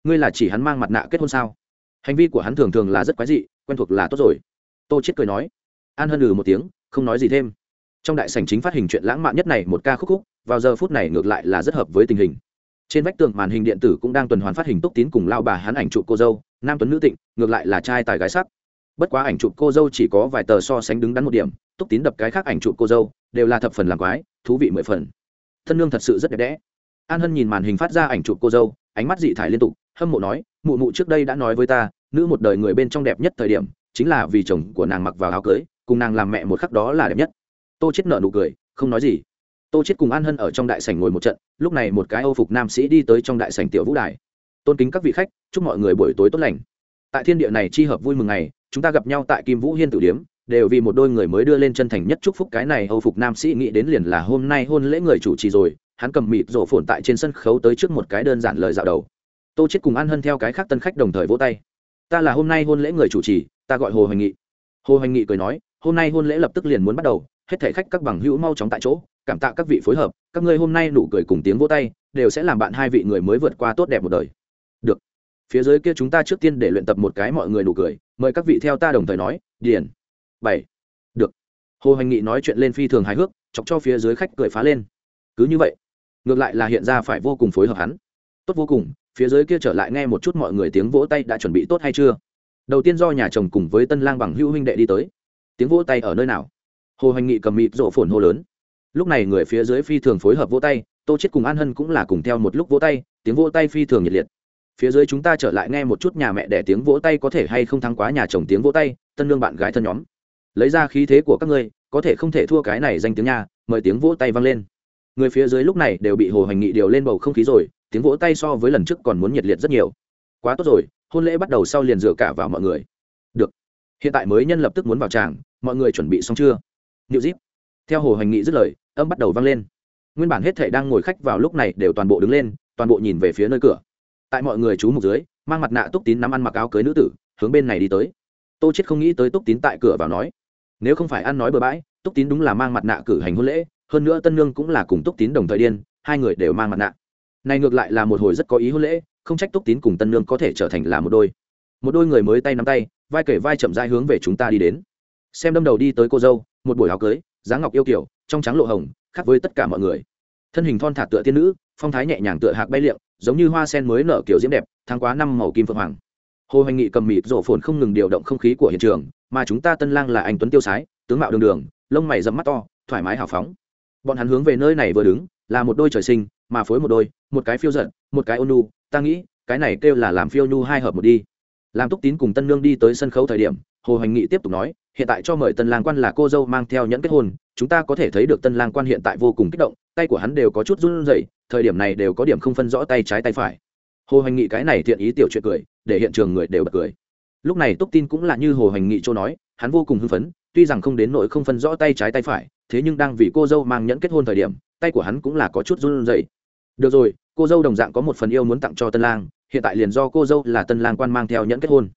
Ngươi là chỉ hắn mang mặt nạ kết hôn sao? Hành vi của hắn thường thường là rất quái dị, quen thuộc là tốt rồi. Tô chết cười nói. An hân ừ một tiếng, không nói gì thêm. Trong đại sảnh chính phát hình chuyện lãng mạn nhất này một ca khúc khúc, vào giờ phút này ngược lại là rất hợp với tình hình. Trên vách tường màn hình điện tử cũng đang tuần hoàn phát hình túc tín cùng lao bà hắn ảnh chụp cô dâu, nam tuấn nữ tịnh, ngược lại là trai tài gái sắc bất quá ảnh chụp cô dâu chỉ có vài tờ so sánh đứng đắn một điểm, túc tín đập cái khác ảnh chụp cô dâu, đều là thập phần làm quái, thú vị mười phần. Thân nương thật sự rất đẹp đẽ. An hân nhìn màn hình phát ra ảnh chụp cô dâu, ánh mắt dị thải liên tục, hâm mộ nói, mụ mụ trước đây đã nói với ta, nữ một đời người bên trong đẹp nhất thời điểm, chính là vì chồng của nàng mặc vào áo cưới, cùng nàng làm mẹ một khắc đó là đẹp nhất. Tô chết nợ nụ cười, không nói gì. Tô chết cùng an hân ở trong đại sảnh ngồi một trận, lúc này một cái âu phục nam sĩ đi tới trong đại sảnh tiểu vũ đài. Tôn kính các vị khách, chúc mọi người buổi tối tốt lành. Tại thiên địa này chi hợp vui mừng ngày chúng ta gặp nhau tại kim vũ hiên tử điếm, đều vì một đôi người mới đưa lên chân thành nhất chúc phúc cái này âu phục nam sĩ nghĩ đến liền là hôm nay hôn lễ người chủ trì rồi, hắn cầm mịt rổ phồn tại trên sân khấu tới trước một cái đơn giản lời dạo đầu. Tô chết cùng ăn hân theo cái khác tân khách đồng thời vỗ tay. Ta là hôm nay hôn lễ người chủ trì, ta gọi hồ hoành nghị. Hồ hoành nghị cười nói, hôm nay hôn lễ lập tức liền muốn bắt đầu, hết thảy khách các bằng hữu mau chóng tại chỗ, cảm tạ các vị phối hợp, các ngươi hôm nay nụ cười cùng tiếng vỗ tay, đều sẽ làm bạn hai vị người mới vượt qua tốt đẹp một đời phía dưới kia chúng ta trước tiên để luyện tập một cái mọi người nụ cười, mời các vị theo ta đồng thời nói, điền. Bảy. Được. Hồ hoành nghị nói chuyện lên phi thường hài hước, chọc cho phía dưới khách cười phá lên. Cứ như vậy, ngược lại là hiện ra phải vô cùng phối hợp hắn. Tốt vô cùng, phía dưới kia trở lại nghe một chút mọi người tiếng vỗ tay đã chuẩn bị tốt hay chưa? Đầu tiên do nhà chồng cùng với tân lang bằng hữu huynh đệ đi tới. Tiếng vỗ tay ở nơi nào? Hồ hoành nghị cầm mịt rộ phồn hô lớn. Lúc này người phía dưới phi thường phối hợp vỗ tay, tô chết cùng an hân cũng là cùng theo một lúc vỗ tay, tiếng vỗ tay phi thường nhiệt liệt phía dưới chúng ta trở lại nghe một chút nhà mẹ đẻ tiếng vỗ tay có thể hay không thắng quá nhà chồng tiếng vỗ tay tân lương bạn gái thân nhóm. Lấy ra khí thế của các ngươi có thể không thể thua cái này danh tiếng nhà mời tiếng vỗ tay vang lên. Người phía dưới lúc này đều bị hồ hành nghị điều lên bầu không khí rồi tiếng vỗ tay so với lần trước còn muốn nhiệt liệt rất nhiều. Quá tốt rồi hôn lễ bắt đầu sau liền dựa cả vào mọi người. Được. Hiện tại mới nhân lập tức muốn vào tràng mọi người chuẩn bị xong chưa? Niệu Zip. Theo Hồ Hành Nghị dứt lời, âm bắt đầu vang lên. nguyên bản hết thể đang ngồi khách vào lúc này đều toàn bộ đứng lên toàn bộ nhìn về phía nơi cửa tại mọi người chú mục dưới, mang mặt nạ túc tín nắm ăn mặc áo cưới nữ tử, hướng bên này đi tới. Tô chết không nghĩ tới túc tín tại cửa vào nói, nếu không phải ăn nói bừa bãi, túc tín đúng là mang mặt nạ cử hành hôn lễ, hơn nữa tân nương cũng là cùng túc tín đồng thời điên, hai người đều mang mặt nạ. Này ngược lại là một hồi rất có ý hôn lễ, không trách túc tín cùng tân nương có thể trở thành là một đôi. Một đôi người mới tay nắm tay, vai kể vai chậm rãi hướng về chúng ta đi đến. Xem đâm đầu đi tới cô dâu, một buổi áo cưới, dáng ngọc yêu kiểu trong trắng lộ hồng, khác với tất cả mọi người. Thân hình thon thả tựa tiên nữ phong thái nhẹ nhàng tựa hạc bay liệng, giống như hoa sen mới nở kiểu diễm đẹp, tháng quá năm màu kim phượng hoàng. Hồ hoành nghị cầm mịt rổ phồn không ngừng điều động không khí của hiện trường, mà chúng ta tân lang là anh tuấn tiêu sái, tướng mạo đường đường, lông mày dẫm mắt to, thoải mái hào phóng. Bọn hắn hướng về nơi này vừa đứng, là một đôi trời sinh, mà phối một đôi, một cái phiêu giận một cái ôn nu ta nghĩ, cái này kêu là làm phiêu nhu hai hợp một đi. Làm túc tín cùng tân nương đi tới sân khấu thời điểm, hồ hoành nghị tiếp tục nói, hiện tại cho mời tân lang quan là cô dâu mang theo nhẫn kết hôn chúng ta có thể thấy được tân lang quan hiện tại vô cùng kích động, tay của hắn đều có chút run rẩy, thời điểm này đều có điểm không phân rõ tay trái tay phải. Hồ hoành nghị cái này thiện ý tiểu chuyện cười, để hiện trường người đều bật cười. Lúc này túc tin cũng là như hồ hoành nghị châu nói, hắn vô cùng hưng phấn, tuy rằng không đến nỗi không phân rõ tay trái tay phải, thế nhưng đang vì cô dâu mang nhẫn kết hôn thời điểm, tay của hắn cũng là có chút run rẩy. Được rồi, cô dâu đồng dạng có một phần yêu muốn tặng cho tân lang, hiện tại liền do cô dâu là tân lang quan mang theo nhẫn kết hôn.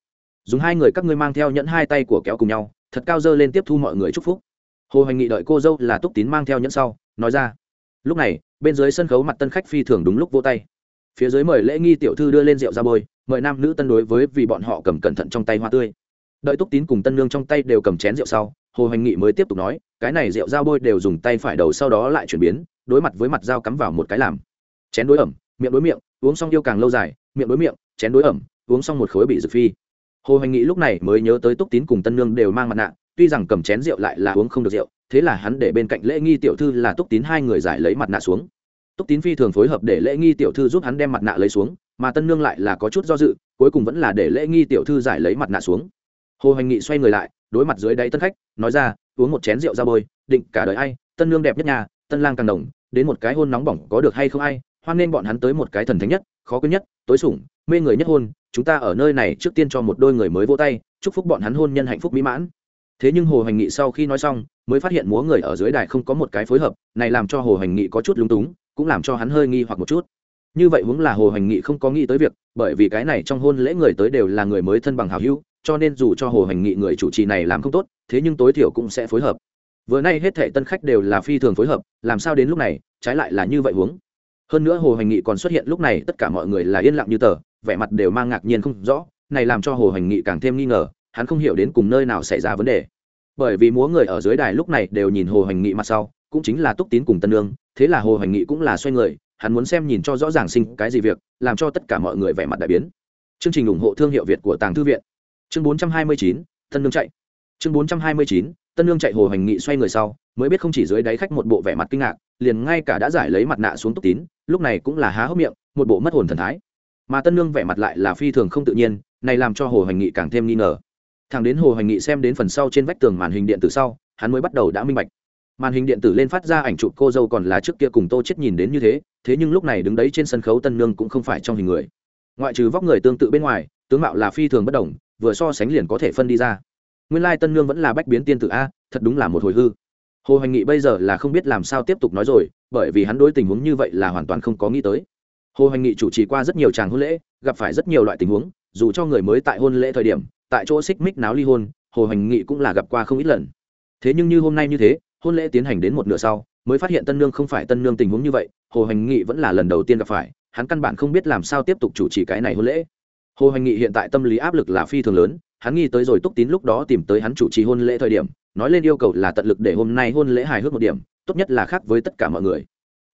Dùng hai người các ngươi mang theo nhẫn hai tay của kéo cùng nhau, thật cao dơ lên tiếp thu mọi người chúc phúc hồ hoành nghị đợi cô dâu là túc tín mang theo nhẫn sau, nói ra, lúc này, bên dưới sân khấu mặt tân khách phi thường đúng lúc vô tay. Phía dưới mời lễ nghi tiểu thư đưa lên rượu ra bôi, mời nam nữ tân đối với vì bọn họ cầm cẩn thận trong tay hoa tươi. Đợi túc tín cùng tân nương trong tay đều cầm chén rượu sau, hồ hoành nghị mới tiếp tục nói, cái này rượu dao bôi đều dùng tay phải đầu sau đó lại chuyển biến, đối mặt với mặt dao cắm vào một cái làm. Chén đối ẩm, miệng đối miệng, uống xong yêu càng lâu dài, miệng đối miệng, chén đối ẩm, uống xong một khối bị rực phi. Hồ hoành nghị lúc này mới nhớ tới túc tín cùng tân nương đều mang mặt nạ tuy rằng cầm chén rượu lại là uống không được rượu, thế là hắn để bên cạnh lễ nghi tiểu thư là túc tín hai người giải lấy mặt nạ xuống. Túc tín phi thường phối hợp để lễ nghi tiểu thư giúp hắn đem mặt nạ lấy xuống, mà tân nương lại là có chút do dự, cuối cùng vẫn là để lễ nghi tiểu thư giải lấy mặt nạ xuống. Hồ hoành nghị xoay người lại, đối mặt dưới đáy tân khách, nói ra, uống một chén rượu ra bôi, định cả đời ai, tân nương đẹp nhất nhà, tân lang càng đồng, đến một cái hôn nóng bỏng có được hay không ai, hoan nên bọn hắn tới một cái thần thánh nhất, khó quên nhất, tối sủng, mê người nhất hôn, chúng ta ở nơi này trước tiên cho một đôi người mới vỗ tay, chúc phúc bọn hắn hôn nhân hạnh phúc mỹ mãn thế nhưng hồ hành nghị sau khi nói xong, mới phát hiện múa người ở dưới đài không có một cái phối hợp, này làm cho hồ hành nghị có chút lung túng, cũng làm cho hắn hơi nghi hoặc một chút. Như vậy huống là hồ hành nghị không có nghĩ tới việc, bởi vì cái này trong hôn lễ người tới đều là người mới thân bằng hào hữu, cho nên dù cho hồ hành nghị người chủ trì này làm không tốt, thế nhưng tối thiểu cũng sẽ phối hợp. Vừa nay hết thệ tân khách đều là phi thường phối hợp, làm sao đến lúc này, trái lại là như vậy huống. Hơn nữa hồ hành nghị còn xuất hiện lúc này, tất cả mọi người là yên lặng như tờ, vẻ mặt đều mang ngạc nhiên không rõ, này làm cho hồ hành nghị càng thêm nghi ngờ hắn không hiểu đến cùng nơi nào xảy ra vấn đề. Bởi vì múa người ở dưới đài lúc này đều nhìn hồ hoành nghị mặt sau cũng chính là túc tín cùng tân lương thế là hồ hoành nghị cũng là xoay người hắn muốn xem nhìn cho rõ ràng sinh cái gì việc làm cho tất cả mọi người vẻ mặt đại biến. Chương trình ủng hộ thương hiệu việt của tàng thư viện. Chương 429, tân lương chạy. Chương 429, tân lương chạy hồ hoành nghị xoay người sau mới biết không chỉ dưới đáy khách một bộ vẻ mặt kinh ngạc liền ngay cả đã giải lấy mặt nạ xuống túc tín lúc này cũng là há hốc miệng một bộ mất hồn thần thái. Mà tân lương vẻ mặt lại là phi thường không tự nhiên này làm cho hồ hoành nghị càng thêm nghi ngờ thằng đến hồ hành nghị xem đến phần sau trên vách tường màn hình điện tử sau, hắn mới bắt đầu đã minh bạch. Màn hình điện tử lên phát ra ảnh chụp cô dâu còn là trước kia cùng tô chết nhìn đến như thế thế nhưng lúc này đứng đấy trên sân khấu tân nương cũng không phải trong hình người. Ngoại trừ vóc người tương tự bên ngoài, tướng mạo là phi thường bất đồng, vừa so sánh liền có thể phân đi ra. Nguyên lai tân nương vẫn là bách biến tiên tử a, thật đúng là một hồi hư. Hồ hành nghị bây giờ là không biết làm sao tiếp tục nói rồi, bởi vì hắn đối tình huống như vậy là hoàn toàn không có nghĩ tới. Hồ hành nghị chủ trì qua rất nhiều tràng hôn lễ, gặp phải rất nhiều loại tình huống, dù cho người mới tại hôn lễ thời điểm tại chỗ xích mích náo ly hôn, hồ Hoành nghị cũng là gặp qua không ít lần. Thế nhưng như hôm nay như thế, hôn lễ tiến hành đến một nửa sau, mới phát hiện tân nương không phải tân nương tình huống như vậy, hồ Hoành nghị vẫn là lần đầu tiên gặp phải, hắn căn bản không biết làm sao tiếp tục chủ trì cái này hôn lễ. Hồ Hoành nghị hiện tại tâm lý áp lực là phi thường lớn, hắn nghi tới rồi túc tín lúc đó tìm tới hắn chủ trì hôn lễ thời điểm, nói lên yêu cầu là tận lực để hôm nay hôn lễ hài hước một điểm, tốt nhất là khác với tất cả mọi người.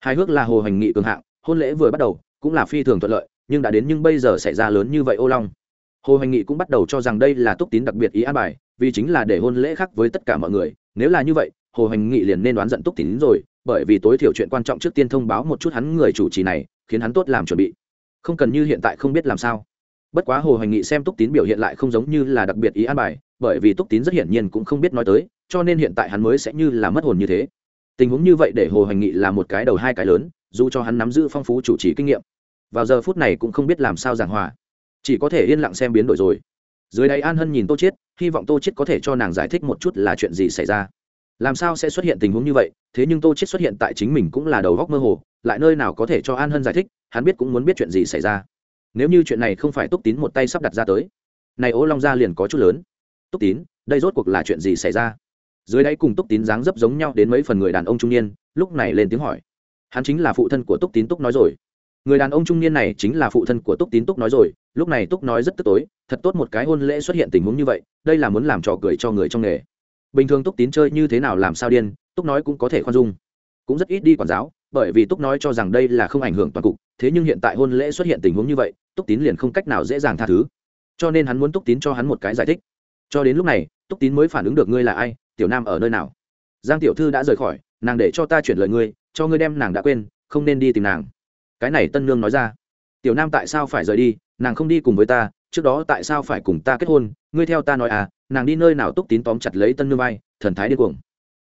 Hài hước là hồ Hoành nghị cường hạng, hôn lễ vừa bắt đầu, cũng là phi thường thuận lợi, nhưng đã đến nhưng bây giờ xảy ra lớn như vậy ô long hồ Hoành nghị cũng bắt đầu cho rằng đây là túc tín đặc biệt ý an bài, vì chính là để hôn lễ khác với tất cả mọi người. Nếu là như vậy, hồ Hoành nghị liền nên đoán giận túc tín rồi, bởi vì tối thiểu chuyện quan trọng trước tiên thông báo một chút hắn người chủ trì này, khiến hắn tốt làm chuẩn bị. Không cần như hiện tại không biết làm sao. Bất quá hồ Hoành nghị xem túc tín biểu hiện lại không giống như là đặc biệt ý an bài, bởi vì túc tín rất hiển nhiên cũng không biết nói tới, cho nên hiện tại hắn mới sẽ như là mất hồn như thế. Tình huống như vậy để hồ Hoành nghị là một cái đầu hai cái lớn, dù cho hắn nắm giữ phong phú chủ trì kinh nghiệm, vào giờ phút này cũng không biết làm sao giảng hòa chỉ có thể yên lặng xem biến đổi rồi. Dưới đây an hân nhìn tô chiết, hy vọng tô chiết có thể cho nàng giải thích một chút là chuyện gì xảy ra. Làm sao sẽ xuất hiện tình huống như vậy, thế nhưng tô chết xuất hiện tại chính mình cũng là đầu góc mơ hồ, lại nơi nào có thể cho an hân giải thích, hắn biết cũng muốn biết chuyện gì xảy ra. Nếu như chuyện này không phải túc tín một tay sắp đặt ra tới, này ố long gia liền có chút lớn. Túc tín, đây rốt cuộc là chuyện gì xảy ra? Dưới đáy cùng túc tín dáng dấp giống nhau đến mấy phần người đàn ông trung niên, lúc này lên tiếng hỏi. Hắn chính là phụ thân của túc tín túc nói rồi người đàn ông trung niên này chính là phụ thân của túc tín túc nói rồi, lúc này túc nói rất tức tối, thật tốt một cái hôn lễ xuất hiện tình huống như vậy, đây là muốn làm trò cười cho người trong nghề. Bình thường túc tín chơi như thế nào làm sao điên, túc nói cũng có thể khoan dung. Cũng rất ít đi quản giáo, bởi vì túc nói cho rằng đây là không ảnh hưởng toàn cục, thế nhưng hiện tại hôn lễ xuất hiện tình huống như vậy, túc tín liền không cách nào dễ dàng tha thứ. Cho nên hắn muốn túc tín cho hắn một cái giải thích. Cho đến lúc này, túc tín mới phản ứng được ngươi là ai, tiểu nam ở nơi nào? Giang tiểu thư đã rời khỏi, nàng để cho ta chuyển lời ngươi, cho ngươi đem nàng đã quên, không nên đi tìm nàng cái này tân nương nói ra. Tiểu nam tại sao phải rời đi? Nàng không đi cùng với ta, trước đó tại sao phải cùng ta kết hôn? Ngươi theo ta nói à nàng đi nơi nào túc tín tóm chặt lấy tân nương vai, thần thái điên cuồng.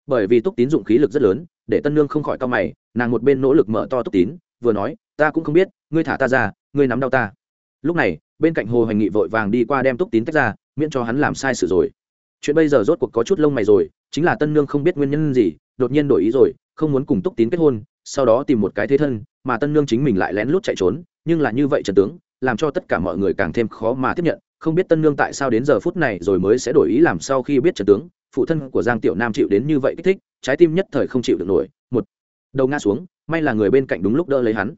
Bởi vì túc tín dụng khí lực rất lớn, để tân nương không khỏi cao mày, nàng một bên nỗ lực mở to túc tín, vừa nói, ta cũng không biết, ngươi thả ta ra, ngươi nắm đau ta. Lúc này, bên cạnh hồ hoành nghị vội vàng đi qua đem túc tín tách ra, miễn cho hắn làm sai sự rồi. Chuyện bây giờ rốt cuộc có chút lông mày rồi, chính là tân nương không biết nguyên nhân gì, đột nhiên đổi ý rồi, không muốn cùng túc tín kết hôn sau đó tìm một cái thế thân, mà tân nương chính mình lại lén lút chạy trốn, nhưng là như vậy trần tướng, làm cho tất cả mọi người càng thêm khó mà tiếp nhận, không biết tân nương tại sao đến giờ phút này rồi mới sẽ đổi ý làm sau khi biết trần tướng, phụ thân của giang tiểu nam chịu đến như vậy kích thích, trái tim nhất thời không chịu được nổi, một đầu ngã xuống, may là người bên cạnh đúng lúc đỡ lấy hắn.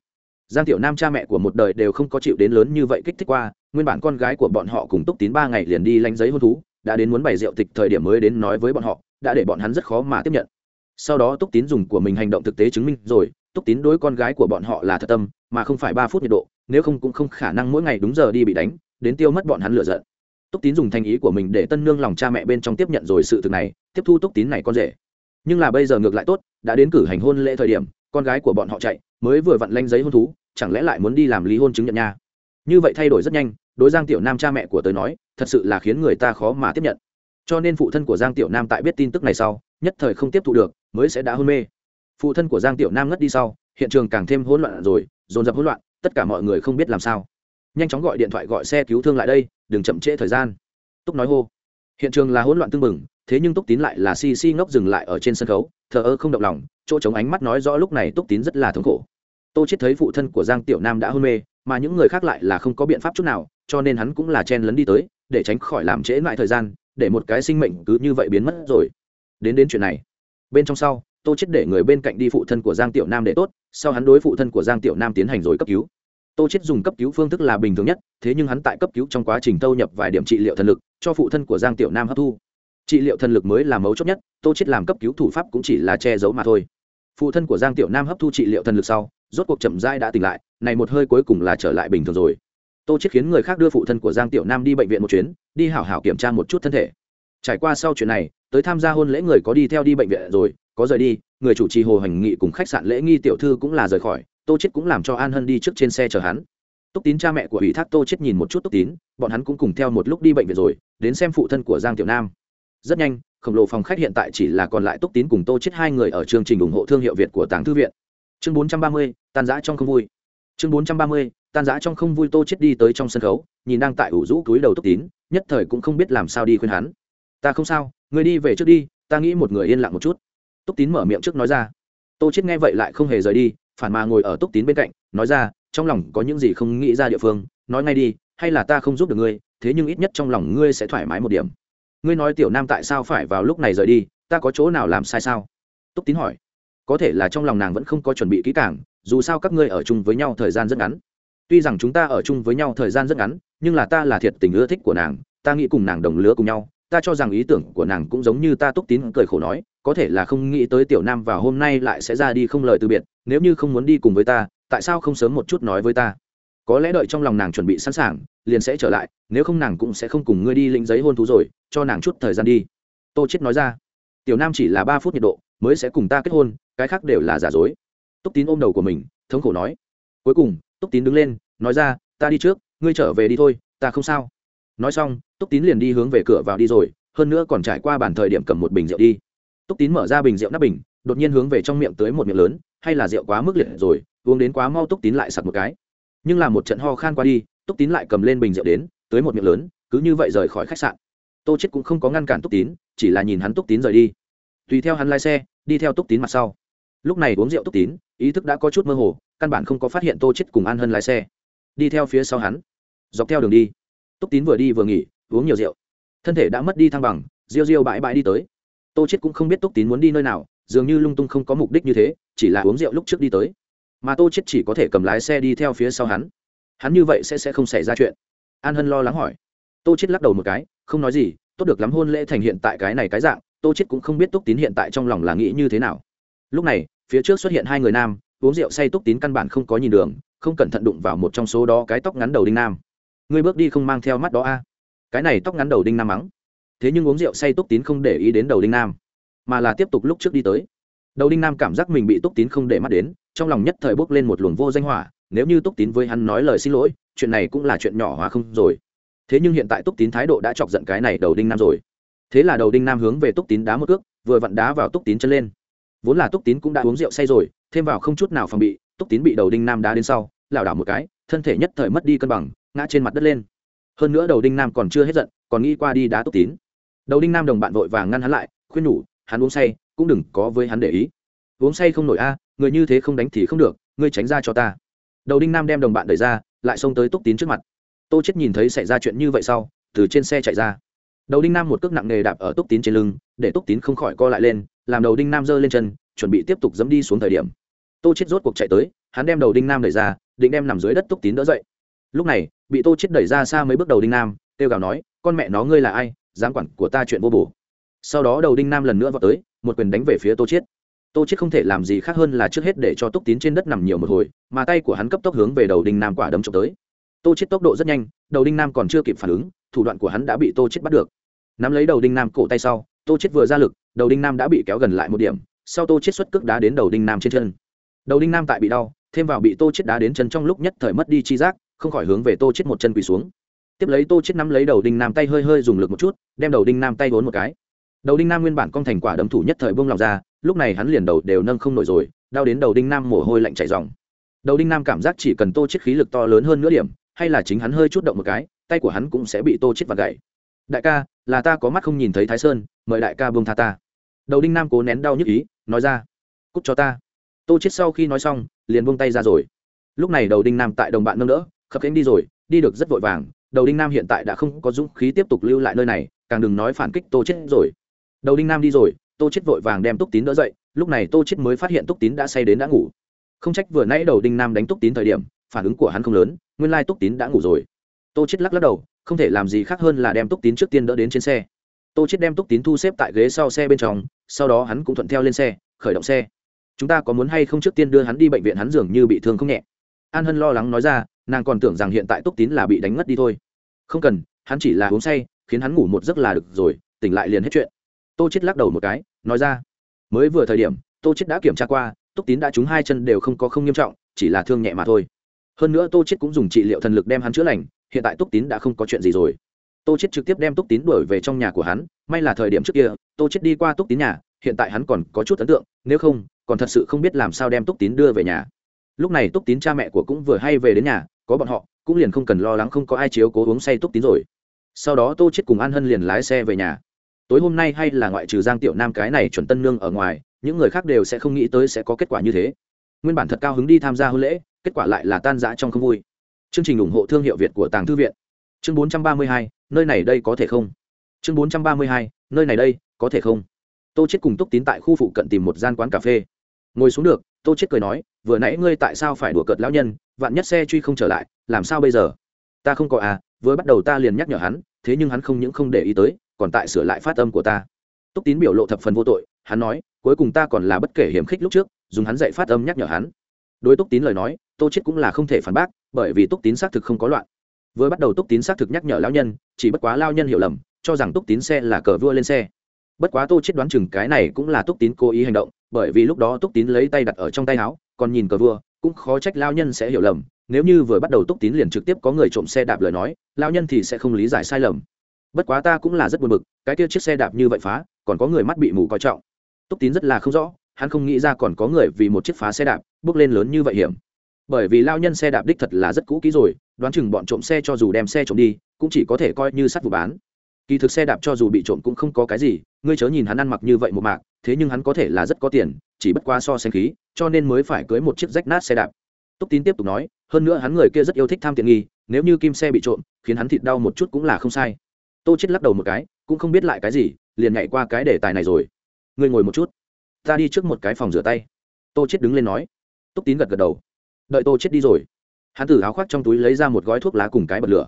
Giang tiểu nam cha mẹ của một đời đều không có chịu đến lớn như vậy kích thích qua, nguyên bản con gái của bọn họ cùng túc tín ba ngày liền đi lánh giấy hôn thú, đã đến muốn bày rượu tịch thời điểm mới đến nói với bọn họ, đã để bọn hắn rất khó mà tiếp nhận sau đó túc tín dùng của mình hành động thực tế chứng minh rồi. Túc tín đối con gái của bọn họ là thật tâm, mà không phải ba phút nhiệt độ, nếu không cũng không khả năng mỗi ngày đúng giờ đi bị đánh, đến tiêu mất bọn hắn lựa giận. Túc tín dùng thành ý của mình để tân nương lòng cha mẹ bên trong tiếp nhận rồi sự thực này, tiếp thu túc tín này con rể. Nhưng là bây giờ ngược lại tốt, đã đến cử hành hôn lễ thời điểm, con gái của bọn họ chạy, mới vừa vặn lanh giấy hôn thú, chẳng lẽ lại muốn đi làm lý hôn chứng nhận nha? Như vậy thay đổi rất nhanh, đối giang tiểu nam cha mẹ của tới nói, thật sự là khiến người ta khó mà tiếp nhận. Cho nên phụ thân của giang tiểu nam tại biết tin tức này sau, nhất thời không tiếp thu được mới sẽ đã hôn mê. Phụ thân của giang tiểu nam ngất đi sau, hiện trường càng thêm hỗn loạn rồi, dồn dập hỗn loạn, tất cả mọi người không biết làm sao. Nhanh chóng gọi điện thoại gọi xe cứu thương lại đây, đừng chậm trễ thời gian. Túc nói hô. Hiện trường là hỗn loạn tưng bừng, thế nhưng túc tín lại là si si ngốc dừng lại ở trên sân khấu, thờ ơ không động lòng, chỗ chống ánh mắt nói rõ lúc này túc tín rất là thống khổ. Tô chết thấy phụ thân của giang tiểu nam đã hôn mê, mà những người khác lại là không có biện pháp chút nào, cho nên hắn cũng là chen lấn đi tới, để tránh khỏi làm trễ lại thời gian, để một cái sinh mệnh cứ như vậy biến mất rồi. Đến đến chuyện này bên trong sau, tô chết để người bên cạnh đi phụ thân của giang tiểu nam để tốt, sau hắn đối phụ thân của giang tiểu nam tiến hành rồi cấp cứu. Tô chết dùng cấp cứu phương thức là bình thường nhất, thế nhưng hắn tại cấp cứu trong quá trình thâu nhập vài điểm trị liệu thần lực, cho phụ thân của giang tiểu nam hấp thu. Trị liệu thần lực mới là mấu chốt nhất, tô chết làm cấp cứu thủ pháp cũng chỉ là che giấu mà thôi. Phụ thân của giang tiểu nam hấp thu trị liệu thần lực sau, rốt cuộc chậm rãi đã tỉnh lại, này một hơi cuối cùng là trở lại bình thường rồi. Tô chết khiến người khác đưa phụ thân của giang tiểu nam đi bệnh viện một chuyến, đi hảo hảo kiểm tra một chút thân thể trải qua sau chuyện này tới tham gia hôn lễ người có đi theo đi bệnh viện rồi có rời đi người chủ trì hồ hành nghị cùng khách sạn lễ nghi tiểu thư cũng là rời khỏi tô chết cũng làm cho an hân đi trước trên xe chờ hắn. Túc tín cha mẹ của ủy thác tô chết nhìn một chút túc tín bọn hắn cũng cùng theo một lúc đi bệnh viện rồi đến xem phụ thân của giang tiểu nam. Rất nhanh khổng lồ phòng khách hiện tại chỉ là còn lại túc tín cùng tô chết hai người ở chương trình ủng hộ thương hiệu việt của tàng thư viện. Chương 430, tan giã trong không vui. Chương 430, tan giã trong không vui tô chết đi tới trong sân khấu nhìn đang tại ủ rũ túi đầu túc tín nhất thời cũng không biết làm sao đi khuyên hắn ta không sao người đi về trước đi, ta nghĩ một người yên lặng một chút. Túc tín mở miệng trước nói ra. Tô chết nghe vậy lại không hề rời đi, phản mà ngồi ở túc tín bên cạnh, nói ra, trong lòng có những gì không nghĩ ra địa phương, nói ngay đi, hay là ta không giúp được ngươi, thế nhưng ít nhất trong lòng ngươi sẽ thoải mái một điểm. Ngươi nói tiểu nam tại sao phải vào lúc này rời đi, ta có chỗ nào làm sai sao? Túc tín hỏi. Có thể là trong lòng nàng vẫn không có chuẩn bị kỹ càng, dù sao các ngươi ở chung với nhau thời gian rất ngắn. Tuy rằng chúng ta ở chung với nhau thời gian rất ngắn, nhưng là ta là thiệt tình ưa thích của nàng, ta nghĩ cùng nàng đồng lứa cùng nhau ta cho rằng ý tưởng của nàng cũng giống như ta túc tín cười khổ nói, có thể là không nghĩ tới tiểu nam và hôm nay lại sẽ ra đi không lời từ biệt, nếu như không muốn đi cùng với ta, tại sao không sớm một chút nói với ta? Có lẽ đợi trong lòng nàng chuẩn bị sẵn sàng, liền sẽ trở lại, nếu không nàng cũng sẽ không cùng ngươi đi lĩnh giấy hôn thú rồi, cho nàng chút thời gian đi. Tô chết nói ra. Tiểu nam chỉ là ba phút nhiệt độ, mới sẽ cùng ta kết hôn, cái khác đều là giả dối. Túc tín ôm đầu của mình, thống khổ nói. Cuối cùng, túc tín đứng lên, nói ra, ta đi trước, ngươi trở về đi thôi, ta không sao nói xong, túc tín liền đi hướng về cửa vào đi rồi, hơn nữa còn trải qua bản thời điểm cầm một bình rượu đi. Túc tín mở ra bình rượu nắp bình, đột nhiên hướng về trong miệng tới một miệng lớn, hay là rượu quá mức liệt rồi, uống đến quá mau túc tín lại sặc một cái. Nhưng là một trận ho khan qua đi, túc tín lại cầm lên bình rượu đến, tới một miệng lớn, cứ như vậy rời khỏi khách sạn. Tô chết cũng không có ngăn cản túc tín, chỉ là nhìn hắn túc tín rời đi. Tùy theo hắn lái xe, đi theo túc tín mặt sau. Lúc này uống rượu túc tín, ý thức đã có chút mơ hồ, căn bản không có phát hiện tô chết cùng an hân lái xe. Đi theo phía sau hắn. Dọc theo đường đi túc tín vừa đi vừa nghỉ, uống nhiều rượu. Thân thể đã mất đi thăng bằng riêu riêu bãi bãi đi tới. Tô chết cũng không biết túc tín muốn đi nơi nào, dường như lung tung không có mục đích như thế, chỉ là uống rượu lúc trước đi tới. Mà tô chết chỉ có thể cầm lái xe đi theo phía sau hắn. Hắn như vậy sẽ sẽ không xảy ra chuyện. An hân lo lắng hỏi. Tô chết lắc đầu một cái, không nói gì, tốt được lắm hôn lễ thành hiện tại cái này cái dạng, tô chết cũng không biết túc tín hiện tại trong lòng là nghĩ như thế nào. Lúc này, phía trước xuất hiện hai người nam, uống rượu say túc tín căn bản không có nhìn đường, không cẩn thận đụng vào một trong số đó cái tóc ngắn đầu đinh nam ngươi bước đi không mang theo mắt đó a. Cái này tóc ngắn đầu đinh nam mắng. Thế nhưng uống rượu say túc tín không để ý đến đầu đinh nam, mà là tiếp tục lúc trước đi tới. Đầu đinh nam cảm giác mình bị túc tín không để mắt đến, trong lòng nhất thời bốc lên một luồng vô danh hỏa, nếu như túc tín với hắn nói lời xin lỗi, chuyện này cũng là chuyện nhỏ hóa không rồi. Thế nhưng hiện tại túc tín thái độ đã chọc giận cái này đầu đinh nam rồi. Thế là đầu đinh nam hướng về túc tín đá một cước, vừa vặn đá vào túc tín chân lên. Vốn là túc tín cũng đã uống rượu say rồi, thêm vào không chút nào phòng bị, túc tín bị đầu đinh nam đá đến sau, lảo đảo một cái, thân thể nhất thời mất đi cân bằng ngã trên mặt đất lên. Hơn nữa đầu đinh nam còn chưa hết giận, còn nghĩ qua đi đá túc tín. Đầu đinh nam đồng bạn vội vàng ngăn hắn lại, khuyên nhủ, hắn uống say, cũng đừng có với hắn để ý. Uống say không nổi a, người như thế không đánh thì không được, ngươi tránh ra cho ta. Đầu đinh nam đem đồng bạn đẩy ra, lại xông tới túc tín trước mặt. Tô chết nhìn thấy xảy ra chuyện như vậy sau, từ trên xe chạy ra. Đầu đinh nam một cước nặng nề đạp ở túc tín trên lưng, để túc tín không khỏi co lại lên, làm đầu đinh nam giơ lên chân, chuẩn bị tiếp tục dẫm đi xuống thời điểm. Tô chết rốt cuộc chạy tới, hắn đem đầu đinh nam đẩy ra, định đem nằm dưới đất túc tín đỡ dậy. Lúc này bị tô chết đẩy ra xa mấy bước đầu đinh nam, kêu gào nói, con mẹ nó, ngươi là ai? Dám quản của ta chuyện vô bổ. Sau đó đầu đinh nam lần nữa vào tới, một quyền đánh về phía tô chết. Tô chết không thể làm gì khác hơn là trước hết để cho túc tín trên đất nằm nhiều một hồi, mà tay của hắn cấp tốc hướng về đầu đinh nam quả đấm trộm tới. Tô chết tốc độ rất nhanh, đầu đinh nam còn chưa kịp phản ứng, thủ đoạn của hắn đã bị tô chết bắt được. Nắm lấy đầu đinh nam cổ tay sau, tô chết vừa ra lực, đầu đinh nam đã bị kéo gần lại một điểm, sau tô chết xuất cước đá đến đầu đinh nam trên chân. Đầu đinh nam tại bị đau, thêm vào bị tô chết đá đến chân trong lúc nhất thời mất đi chi giác không khỏi hướng về tô chết một chân quỳ xuống. Tiếp lấy tô chết nắm lấy đầu đinh nam tay hơi hơi dùng lực một chút, đem đầu đinh nam tay vốn một cái. Đầu đinh nam nguyên bản cong thành quả đấm thủ nhất thời buông lòng ra, lúc này hắn liền đầu đều nâng không nổi rồi, đau đến đầu đinh nam mồ hôi lạnh chảy ròng. Đầu đinh nam cảm giác chỉ cần tô chết khí lực to lớn hơn nửa điểm, hay là chính hắn hơi chút động một cái, tay của hắn cũng sẽ bị tô chết vặt gãy. Đại ca, là ta có mắt không nhìn thấy thái sơn, mời đại ca buông tha ta. Đầu đinh nam cố nén đau nhức ý, nói ra, cút cho ta. Tô chết sau khi nói xong, liền buông tay ra rồi. Lúc này đầu đinh nam tại đồng bạn nâng đỡ khập khiễng đi rồi, đi được rất vội vàng. Đầu đinh nam hiện tại đã không có dũng khí tiếp tục lưu lại nơi này, càng đừng nói phản kích tô chết rồi. Đầu đinh nam đi rồi, tô chết vội vàng đem túc tín đỡ dậy, lúc này tô chết mới phát hiện túc tín đã say đến đã ngủ. Không trách vừa nãy đầu đinh nam đánh túc tín thời điểm, phản ứng của hắn không lớn, nguyên lai túc tín đã ngủ rồi. Tô chết lắc lắc đầu, không thể làm gì khác hơn là đem túc tín trước tiên đỡ đến trên xe. Tô chết đem túc tín thu xếp tại ghế sau xe bên trong, sau đó hắn cũng thuận theo lên xe, khởi động xe. Chúng ta có muốn hay không trước tiên đưa hắn đi bệnh viện hắn dường như bị thương không nhẹ. An hân lo lắng nói ra nàng còn tưởng rằng hiện tại túc tín là bị đánh ngất đi thôi. Không cần, hắn chỉ là uống say, khiến hắn ngủ một giấc là được rồi, tỉnh lại liền hết chuyện. Tô chết lắc đầu một cái, nói ra. Mới vừa thời điểm, tô chết đã kiểm tra qua, túc tín đã trúng hai chân đều không có không nghiêm trọng, chỉ là thương nhẹ mà thôi. Hơn nữa tô chết cũng dùng trị liệu thần lực đem hắn chữa lành, hiện tại túc tín đã không có chuyện gì rồi. Tô chết trực tiếp đem túc tín đuổi về trong nhà của hắn, may là thời điểm trước kia, tô chết đi qua túc tín nhà, hiện tại hắn còn có chút ấn tượng, nếu không, còn thật sự không biết làm sao đem túc tín đưa về nhà. Lúc này túc tín cha mẹ của cũng vừa hay về đến nhà có bọn họ cũng liền không cần lo lắng không có ai chiếu cố uống say túc tín rồi. Sau đó tô chết cùng an hân liền lái xe về nhà. Tối hôm nay hay là ngoại trừ giang tiểu nam cái này chuẩn tân nương ở ngoài những người khác đều sẽ không nghĩ tới sẽ có kết quả như thế. Nguyên bản thật cao hứng đi tham gia hôn lễ kết quả lại là tan rã trong không vui. Chương trình ủng hộ thương hiệu việt của tàng thư viện. Chương 432, nơi này đây có thể không? Chương 432, nơi này đây có thể không? Tô chết cùng túc tín tại khu phụ cận tìm một gian quán cà phê. Ngồi xuống được tô chết cười nói, vừa nãy ngươi tại sao phải đùa cợt lão nhân, vạn nhất xe truy không trở lại, làm sao bây giờ? Ta không có à vừa bắt đầu ta liền nhắc nhở hắn, thế nhưng hắn không những không để ý tới, còn tại sửa lại phát âm của ta. Túc tín biểu lộ thập phần vô tội, hắn nói, cuối cùng ta còn là bất kể hiểm khích lúc trước, dùng hắn dạy phát âm nhắc nhở hắn. Đối túc tín lời nói, tô chết cũng là không thể phản bác, bởi vì túc tín xác thực không có loạn. Vừa bắt đầu túc tín xác thực nhắc nhở lão nhân, chỉ bất quá lao nhân hiểu lầm, cho rằng túc tín xe là cờ vua lên xe. Bất quá tô chết đoán chừng cái này cũng là túc tín cố ý hành động bởi vì lúc đó túc tín lấy tay đặt ở trong tay áo, còn nhìn cờ vua, cũng khó trách lao nhân sẽ hiểu lầm, nếu như vừa bắt đầu túc tín liền trực tiếp có người trộm xe đạp lời nói lao nhân thì sẽ không lý giải sai lầm. Bất quá ta cũng là rất buồn bực, cái kia chiếc xe đạp như vậy phá, còn có người mắt bị mù coi trọng. Túc tín rất là không rõ, hắn không nghĩ ra còn có người vì một chiếc phá xe đạp, bước lên lớn như vậy hiểm. Bởi vì lao nhân xe đạp đích thật là rất cũ kỹ rồi, đoán chừng bọn trộm xe cho dù đem xe trộm đi, cũng chỉ có thể coi như sắt vụ bán. Kỳ thực xe đạp cho dù bị trộm cũng không có cái gì, ngươi chớ nhìn hắn ăn mặc như vậy một mạc thế nhưng hắn có thể là rất có tiền, chỉ bất qua so sánh khí, cho nên mới phải cưới một chiếc rách nát xe đạp. Túc tín tiếp tục nói, hơn nữa hắn người kia rất yêu thích tham tiện nghi, nếu như kim xe bị trộm, khiến hắn thịt đau một chút cũng là không sai. Tô chết lắc đầu một cái, cũng không biết lại cái gì, liền nhảy qua cái đề tài này rồi. Ngươi ngồi một chút. Ta đi trước một cái phòng rửa tay. Tô chết đứng lên nói. Túc tín gật gật đầu. Đợi tô chết đi rồi. Hắn từ áo khoác trong túi lấy ra một gói thuốc lá cùng cái bật lửa.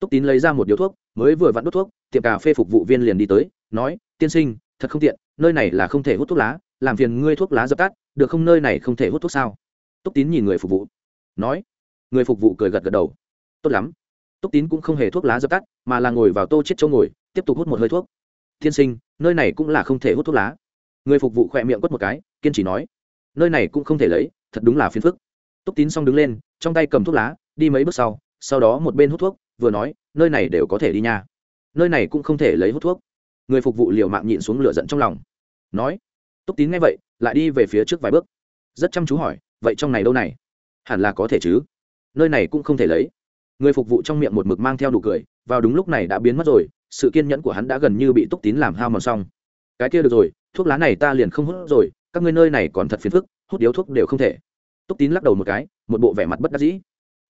Túc tín lấy ra một điếu thuốc, mới vừa vặn đốt thuốc, tiệm cà phê phục vụ viên liền đi tới, nói, tiên sinh thật không tiện, nơi này là không thể hút thuốc lá, làm phiền ngươi thuốc lá dập tắt, được không nơi này không thể hút thuốc sao? Túc tín nhìn người phục vụ. Nói. Người phục vụ cười gật gật đầu. Tốt lắm. Túc tín cũng không hề thuốc lá dập tắt, mà là ngồi vào tô chết chỗ ngồi, tiếp tục hút một hơi thuốc. Tiên sinh, nơi này cũng là không thể hút thuốc lá. Người phục vụ khỏe miệng quất một cái, kiên trì nói. Nơi này cũng không thể lấy, thật đúng là phiền phức. Túc tín xong đứng lên, trong tay cầm thuốc lá, đi mấy bước sau sau đó một bên hút thuốc, vừa nói, nơi này đều có thể đi nha. Nơi này cũng không thể lấy hút thuốc người phục vụ liều mạng nhịn xuống lửa giận trong lòng. Nói, túc tín nghe vậy, lại đi về phía trước vài bước. Rất chăm chú hỏi, vậy trong này đâu này? Hẳn là có thể chứ. Nơi này cũng không thể lấy. Người phục vụ trong miệng một mực mang theo nụ cười, vào đúng lúc này đã biến mất rồi, sự kiên nhẫn của hắn đã gần như bị túc tín làm hao mòn xong. Cái kia được rồi, thuốc lá này ta liền không hút rồi, các ngươi nơi này còn thật phiền phức, hút điếu thuốc đều không thể. Túc tín lắc đầu một cái, một bộ vẻ mặt bất đắc dĩ.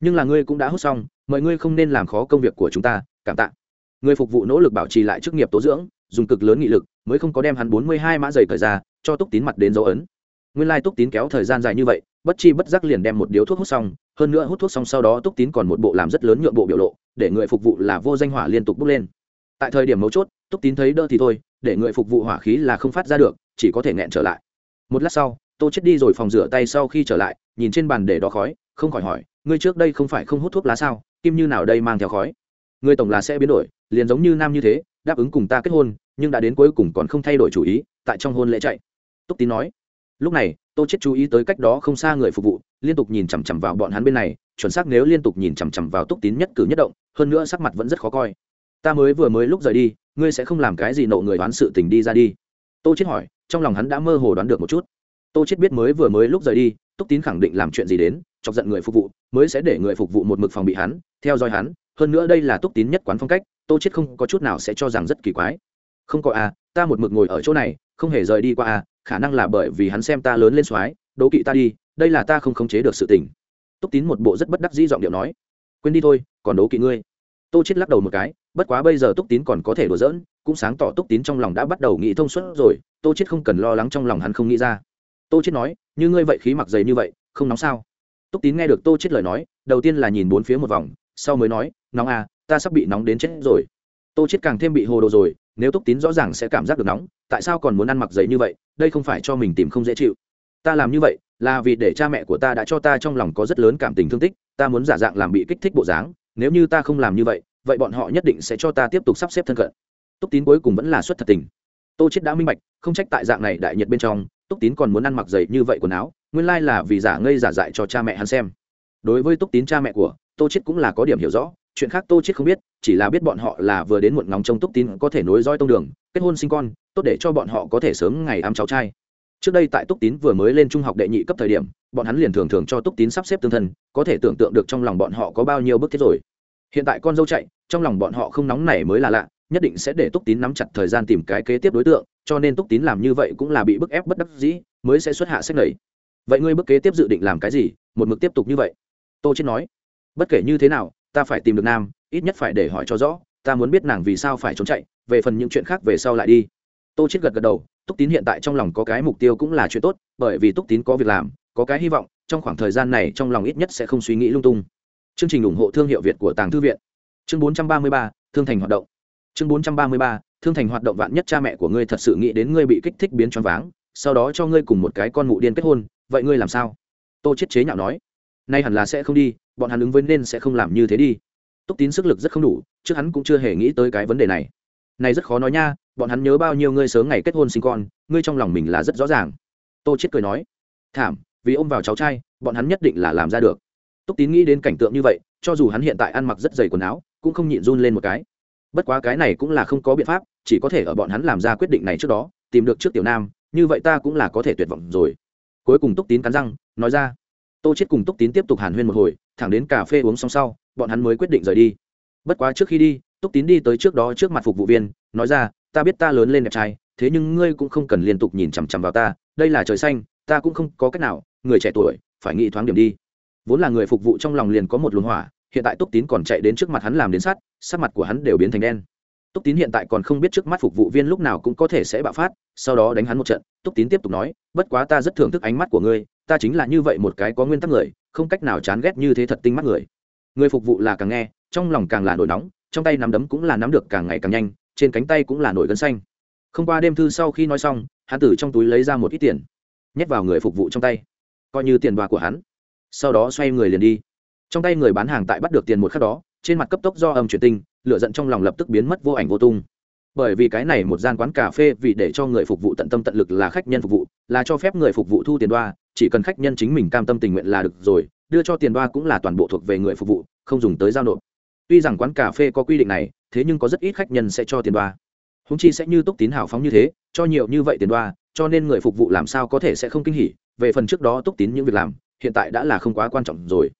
Nhưng là ngươi cũng đã hút xong, mọi ngươi không nên làm khó công việc của chúng ta, cảm tạ. Người phục vụ nỗ lực bảo trì lại chức nghiệp tố dưỡng dùng cực lớn nghị lực mới không có đem hắn bốn mươi hai mã giày cởi ra, cho túc tín mặt đến dấu ấn. Nguyên lai túc tín kéo thời gian dài như vậy, bất chi bất giác liền đem một điếu thuốc hút xong, hơn nữa hút thuốc xong sau đó túc tín còn một bộ làm rất lớn nhượng bộ biểu lộ, để người phục vụ là vô danh hỏa liên tục bốc lên. Tại thời điểm mấu chốt, túc tín thấy đỡ thì thôi, để người phục vụ hỏa khí là không phát ra được, chỉ có thể nghẹn trở lại. Một lát sau, tô chết đi rồi phòng rửa tay sau khi trở lại, nhìn trên bàn để đó khói, không khỏi hỏi, ngươi trước đây không phải không hút thuốc lá sao? Kim như nào đây mang theo khói? Người tổng là sẽ biến đổi, liền giống như nam như thế, đáp ứng cùng ta kết hôn nhưng đã đến cuối cùng còn không thay đổi chủ ý, tại trong hôn lễ chạy. Túc tín nói, lúc này tô chết chú ý tới cách đó không xa người phục vụ, liên tục nhìn chằm chằm vào bọn hắn bên này, chuẩn xác nếu liên tục nhìn chằm chằm vào túc tín nhất cử nhất động, hơn nữa sắc mặt vẫn rất khó coi. Ta mới vừa mới lúc rời đi, ngươi sẽ không làm cái gì nộ người đoán sự tình đi ra đi. Tô chết hỏi, trong lòng hắn đã mơ hồ đoán được một chút. Tô chết biết mới vừa mới lúc rời đi, túc tín khẳng định làm chuyện gì đến, chọc giận người phục vụ, mới sẽ để người phục vụ một mực phòng bị hắn, theo dõi hắn. Hơn nữa đây là túc tín nhất quán phong cách tô chết không có chút nào sẽ cho rằng rất kỳ quái không có à ta một mực ngồi ở chỗ này, không hề rời đi qua à khả năng là bởi vì hắn xem ta lớn lên soái, đố kỵ ta đi, đây là ta không khống chế được sự tình. Túc tín một bộ rất bất đắc dĩ giọng điệu nói. Quên đi thôi, còn đố kỵ ngươi. Tô chết lắc đầu một cái, bất quá bây giờ túc tín còn có thể đùa giỡn, cũng sáng tỏ túc tín trong lòng đã bắt đầu nghĩ thông suốt rồi, tô chết không cần lo lắng trong lòng hắn không nghĩ ra. Tô chết nói, như ngươi vậy khí mặc dày như vậy, không nóng sao? Túc tín nghe được tô chết lời nói, đầu tiên là nhìn bốn phía một vòng, sau mới nói, nóng à ta sắp bị nóng đến chết rồi. Tô chết càng thêm bị hồ đồ rồi nếu túc tín rõ ràng sẽ cảm giác được nóng, tại sao còn muốn ăn mặc dày như vậy, đây không phải cho mình tìm không dễ chịu. Ta làm như vậy, là vì để cha mẹ của ta đã cho ta trong lòng có rất lớn cảm tình thương tích, ta muốn giả dạng làm bị kích thích bộ dáng, nếu như ta không làm như vậy vậy bọn họ nhất định sẽ cho ta tiếp tục sắp xếp thân cận. Túc tín cuối cùng vẫn là xuất thật tình. Tô chết đã minh bạch, không trách tại dạng này đại nhiệt bên trong túc tín còn muốn ăn mặc dày như vậy quần áo, nguyên lai là vì giả ngây giả dại cho cha mẹ hắn xem. Đối với túc tín cha mẹ của, tô chết cũng là có điểm hiểu rõ chuyện khác tô chết không biết, chỉ là biết bọn họ là vừa đến muộn ngóng trong túc tín có thể nối roi tông đường, kết hôn sinh con, tốt để cho bọn họ có thể sớm ngày am cháu trai. Trước đây tại túc tín vừa mới lên trung học đệ nhị cấp thời điểm, bọn hắn liền thường thường cho túc tín sắp xếp tương thân, có thể tưởng tượng được trong lòng bọn họ có bao nhiêu bức thiết rồi. Hiện tại con dâu chạy, trong lòng bọn họ không nóng này mới là lạ, nhất định sẽ để túc tín nắm chặt thời gian tìm cái kế tiếp đối tượng, cho nên túc tín làm như vậy cũng là bị bức ép bất đắc dĩ, mới sẽ xuất hạ sách lầy vậy ngươi bức kế tiếp dự định làm cái gì? Một mực tiếp tục như vậy. Tô chết nói. Bất kể như thế nào ta phải tìm được nam ít nhất phải để hỏi cho rõ ta muốn biết nàng vì sao phải trốn chạy về phần những chuyện khác về sau lại đi. Tô chết gật gật đầu túc tín hiện tại trong lòng có cái mục tiêu cũng là chuyện tốt bởi vì túc tín có việc làm có cái hy vọng trong khoảng thời gian này trong lòng ít nhất sẽ không suy nghĩ lung tung. Chương trình ủng hộ thương hiệu việt của tàng thư viện. Chương 433, thương thành hoạt động. Chương 433, thương thành hoạt động vạn nhất cha mẹ của ngươi thật sự nghĩ đến ngươi bị kích thích biến choáng váng sau đó cho ngươi cùng một cái con mụ điên kết hôn vậy ngươi làm sao? Tô chết chế nhạo nói. Nay hẳn là sẽ không đi bọn hắn ứng với nên sẽ không làm như thế đi. Túc tín sức lực rất không đủ, trước hắn cũng chưa hề nghĩ tới cái vấn đề này. Này rất khó nói nha, bọn hắn nhớ bao nhiêu ngươi sớm ngày kết hôn sinh con, ngươi trong lòng mình là rất rõ ràng. Tô chết cười nói, thảm, vì ôm vào cháu trai, bọn hắn nhất định là làm ra được. Túc tín nghĩ đến cảnh tượng như vậy, cho dù hắn hiện tại ăn mặc rất dày quần áo, cũng không nhịn run lên một cái. Bất quá cái này cũng là không có biện pháp, chỉ có thể ở bọn hắn làm ra quyết định này trước đó, tìm được trước tiểu nam, như vậy ta cũng là có thể tuyệt vọng rồi. Cuối cùng túc tín cắn răng, nói ra tô chết cùng túc tín tiếp tục hàn huyên một hồi, thẳng đến cà phê uống xong sau, bọn hắn mới quyết định rời đi. Bất quá trước khi đi, túc tín đi tới trước đó trước mặt phục vụ viên, nói ra, ta biết ta lớn lên đẹp trai, thế nhưng ngươi cũng không cần liên tục nhìn chằm chằm vào ta, đây là trời xanh, ta cũng không có cách nào, người trẻ tuổi, phải nghĩ thoáng điểm đi. Vốn là người phục vụ trong lòng liền có một luồng hỏa, hiện tại túc tín còn chạy đến trước mặt hắn làm đến sát sắc mặt của hắn đều biến thành đen. Túc tín hiện tại còn không biết trước mắt phục vụ viên lúc nào cũng có thể sẽ bạo phát, sau đó đánh hắn một trận, túc tín tiếp tục nói, bất quá ta rất thưởng thức ánh mắt của ngươi ta chính là như vậy một cái có nguyên tắc người, không cách nào chán ghét như thế thật tinh mắt người. Người phục vụ là càng nghe, trong lòng càng là nổi nóng, trong tay nắm đấm cũng là nắm được càng ngày càng nhanh, trên cánh tay cũng là nổi gân xanh. Không qua đêm thư sau khi nói xong, hắn từ trong túi lấy ra một ít tiền, nhét vào người phục vụ trong tay. Coi như tiền đoà của hắn. Sau đó xoay người liền đi. Trong tay người bán hàng tại bắt được tiền một khắc đó, trên mặt cấp tốc do âm chuyển tinh, lửa giận trong lòng lập tức biến mất vô ảnh vô tung bởi vì cái này một gian quán cà phê vì để cho người phục vụ tận tâm tận lực là khách nhân phục vụ, là cho phép người phục vụ thu tiền đoa, chỉ cần khách nhân chính mình cam tâm tình nguyện là được rồi, đưa cho tiền đoa cũng là toàn bộ thuộc về người phục vụ, không dùng tới giao nộp. Tuy rằng quán cà phê có quy định này, thế nhưng có rất ít khách nhân sẽ cho tiền đoa. Húng chi sẽ như túc tín hào phóng như thế, cho nhiều như vậy tiền đoa, cho nên người phục vụ làm sao có thể sẽ không kinh hỉ, về phần trước đó túc tín những việc làm, hiện tại đã là không quá quan trọng rồi.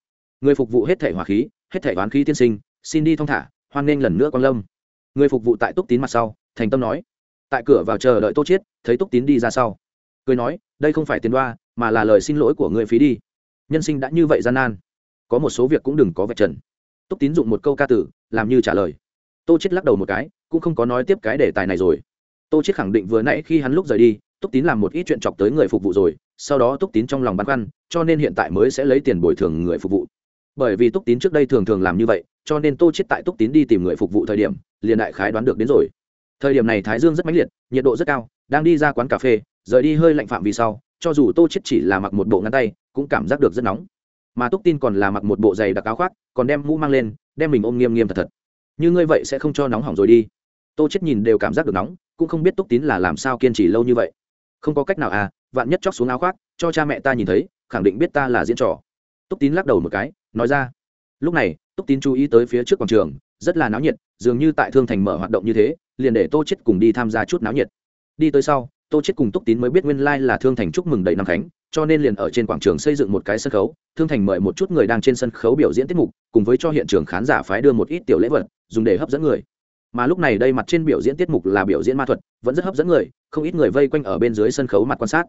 Người phục vụ hết thể hỏa khí, hết thể đoán khí tiên sinh, xin đi thong thả, hoan nghênh lần nữa con lâm người phục vụ tại túc tín mặt sau, thành tâm nói, tại cửa vào chờ đợi tô chiết, thấy túc tín đi ra sau. Cười nói, đây không phải tiền đoa, mà là lời xin lỗi của người phí đi. Nhân sinh đã như vậy gian nan, có một số việc cũng đừng có vạch trần. Túc tín dụng một câu ca tử, làm như trả lời. Tô chiết lắc đầu một cái, cũng không có nói tiếp cái đề tài này rồi. Tô chiết khẳng định vừa nãy khi hắn lúc rời đi, túc tín làm một ít chuyện chọc tới người phục vụ rồi, sau đó túc tín trong lòng băn khoăn, cho nên hiện tại mới sẽ lấy tiền bồi thường người phục vụ bởi vì túc tín trước đây thường thường làm như vậy, cho nên tô chết tại túc tín đi tìm người phục vụ thời điểm, liền đại khái đoán được đến rồi. Thời điểm này thái dương rất mãnh liệt, nhiệt độ rất cao, đang đi ra quán cà phê, rời đi hơi lạnh phạm vì sau, cho dù tô chết chỉ là mặc một bộ ngắn tay, cũng cảm giác được rất nóng. Mà túc tin còn là mặc một bộ giày đặc áo khoác, còn đem mũ mang lên, đem mình ôm nghiêm nghiêm thật thật. Như ngươi vậy sẽ không cho nóng hỏng rồi đi. Tô chết nhìn đều cảm giác được nóng, cũng không biết túc tín là làm sao kiên trì lâu như vậy. Không có cách nào à vạn nhất chóc xuống áo khoác, cho cha mẹ ta nhìn thấy, khẳng định biết ta là diễn trò túc tín lắc đầu một cái, nói ra. Lúc này, túc tín chú ý tới phía trước quảng trường, rất là náo nhiệt, dường như tại thương thành mở hoạt động như thế, liền để tô chết cùng đi tham gia chút náo nhiệt. Đi tới sau, tô chết cùng túc tín mới biết nguyên lai là thương thành chúc mừng đầy năm khánh, cho nên liền ở trên quảng trường xây dựng một cái sân khấu, thương thành mời một chút người đang trên sân khấu biểu diễn tiết mục, cùng với cho hiện trường khán giả phái đưa một ít tiểu lễ vật, dùng để hấp dẫn người. Mà lúc này đây mặt trên biểu diễn tiết mục là biểu diễn ma thuật, vẫn rất hấp dẫn người, không ít người vây quanh ở bên dưới sân khấu mặt quan sát.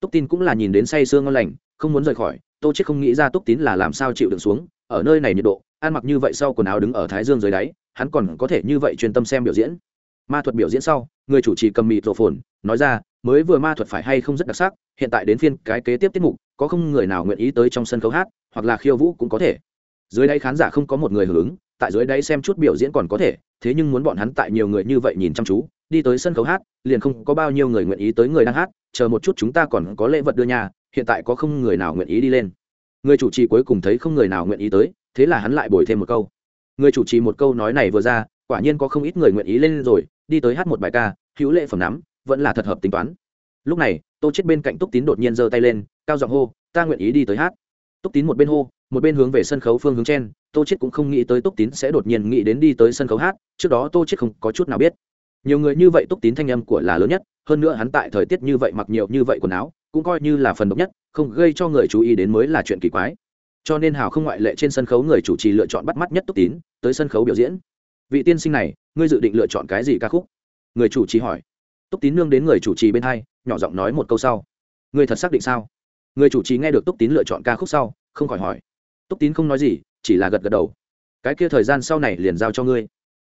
Túc tín cũng là nhìn đến say sương ngon lành, không muốn rời khỏi tô chết không nghĩ ra túc tín là làm sao chịu đựng xuống, ở nơi này nhiệt độ, ăn mặc như vậy sau quần áo đứng ở thái dương dưới đáy, hắn còn có thể như vậy chuyên tâm xem biểu diễn. Ma thuật biểu diễn sau, người chủ trì cầm mịt rổ phồn nói ra, mới vừa ma thuật phải hay không rất đặc sắc, hiện tại đến phiên cái kế tiếp tiết mục, có không người nào nguyện ý tới trong sân khấu hát, hoặc là khiêu vũ cũng có thể. Dưới đây khán giả không có một người hưởng ứng, tại dưới đây xem chút biểu diễn còn có thể, thế nhưng muốn bọn hắn tại nhiều người như vậy nhìn chăm chú, đi tới sân khấu hát, liền không có bao nhiêu người nguyện ý tới người đang hát chờ một chút chúng ta còn có lễ vật đưa nhà, hiện tại có không người nào nguyện ý đi lên. Người chủ trì cuối cùng thấy không người nào nguyện ý tới, thế là hắn lại bồi thêm một câu. Người chủ trì một câu nói này vừa ra, quả nhiên có không ít người nguyện ý lên rồi, đi tới hát một bài ca, hữu lệ phẩm nắm, vẫn là thật hợp tính toán. Lúc này, tô chết bên cạnh túc tín đột nhiên giơ tay lên, cao giọng hô, ta nguyện ý đi tới hát. Túc tín một bên hô, một bên hướng về sân khấu phương hướng trên tô chết cũng không nghĩ tới túc tín sẽ đột nhiên nghĩ đến đi tới sân khấu hát, trước đó tô chết không có chút nào biết. Nhiều người như vậy túc tín thanh âm của là lớn nhất hơn nữa hắn tại thời tiết như vậy mặc nhiều như vậy quần áo, cũng coi như là phần độc nhất, không gây cho người chú ý đến mới là chuyện kỳ quái. Cho nên hào không ngoại lệ trên sân khấu người chủ trì lựa chọn bắt mắt nhất túc tín, tới sân khấu biểu diễn. Vị tiên sinh này, ngươi dự định lựa chọn cái gì ca khúc? Người chủ trì hỏi. Túc tín nương đến người chủ trì bên hai, nhỏ giọng nói một câu sau. Ngươi thật xác định sao? Người chủ trì nghe được túc tín lựa chọn ca khúc sau, không khỏi hỏi. Túc tín không nói gì, chỉ là gật gật đầu. Cái kia thời gian sau này liền giao cho ngươi.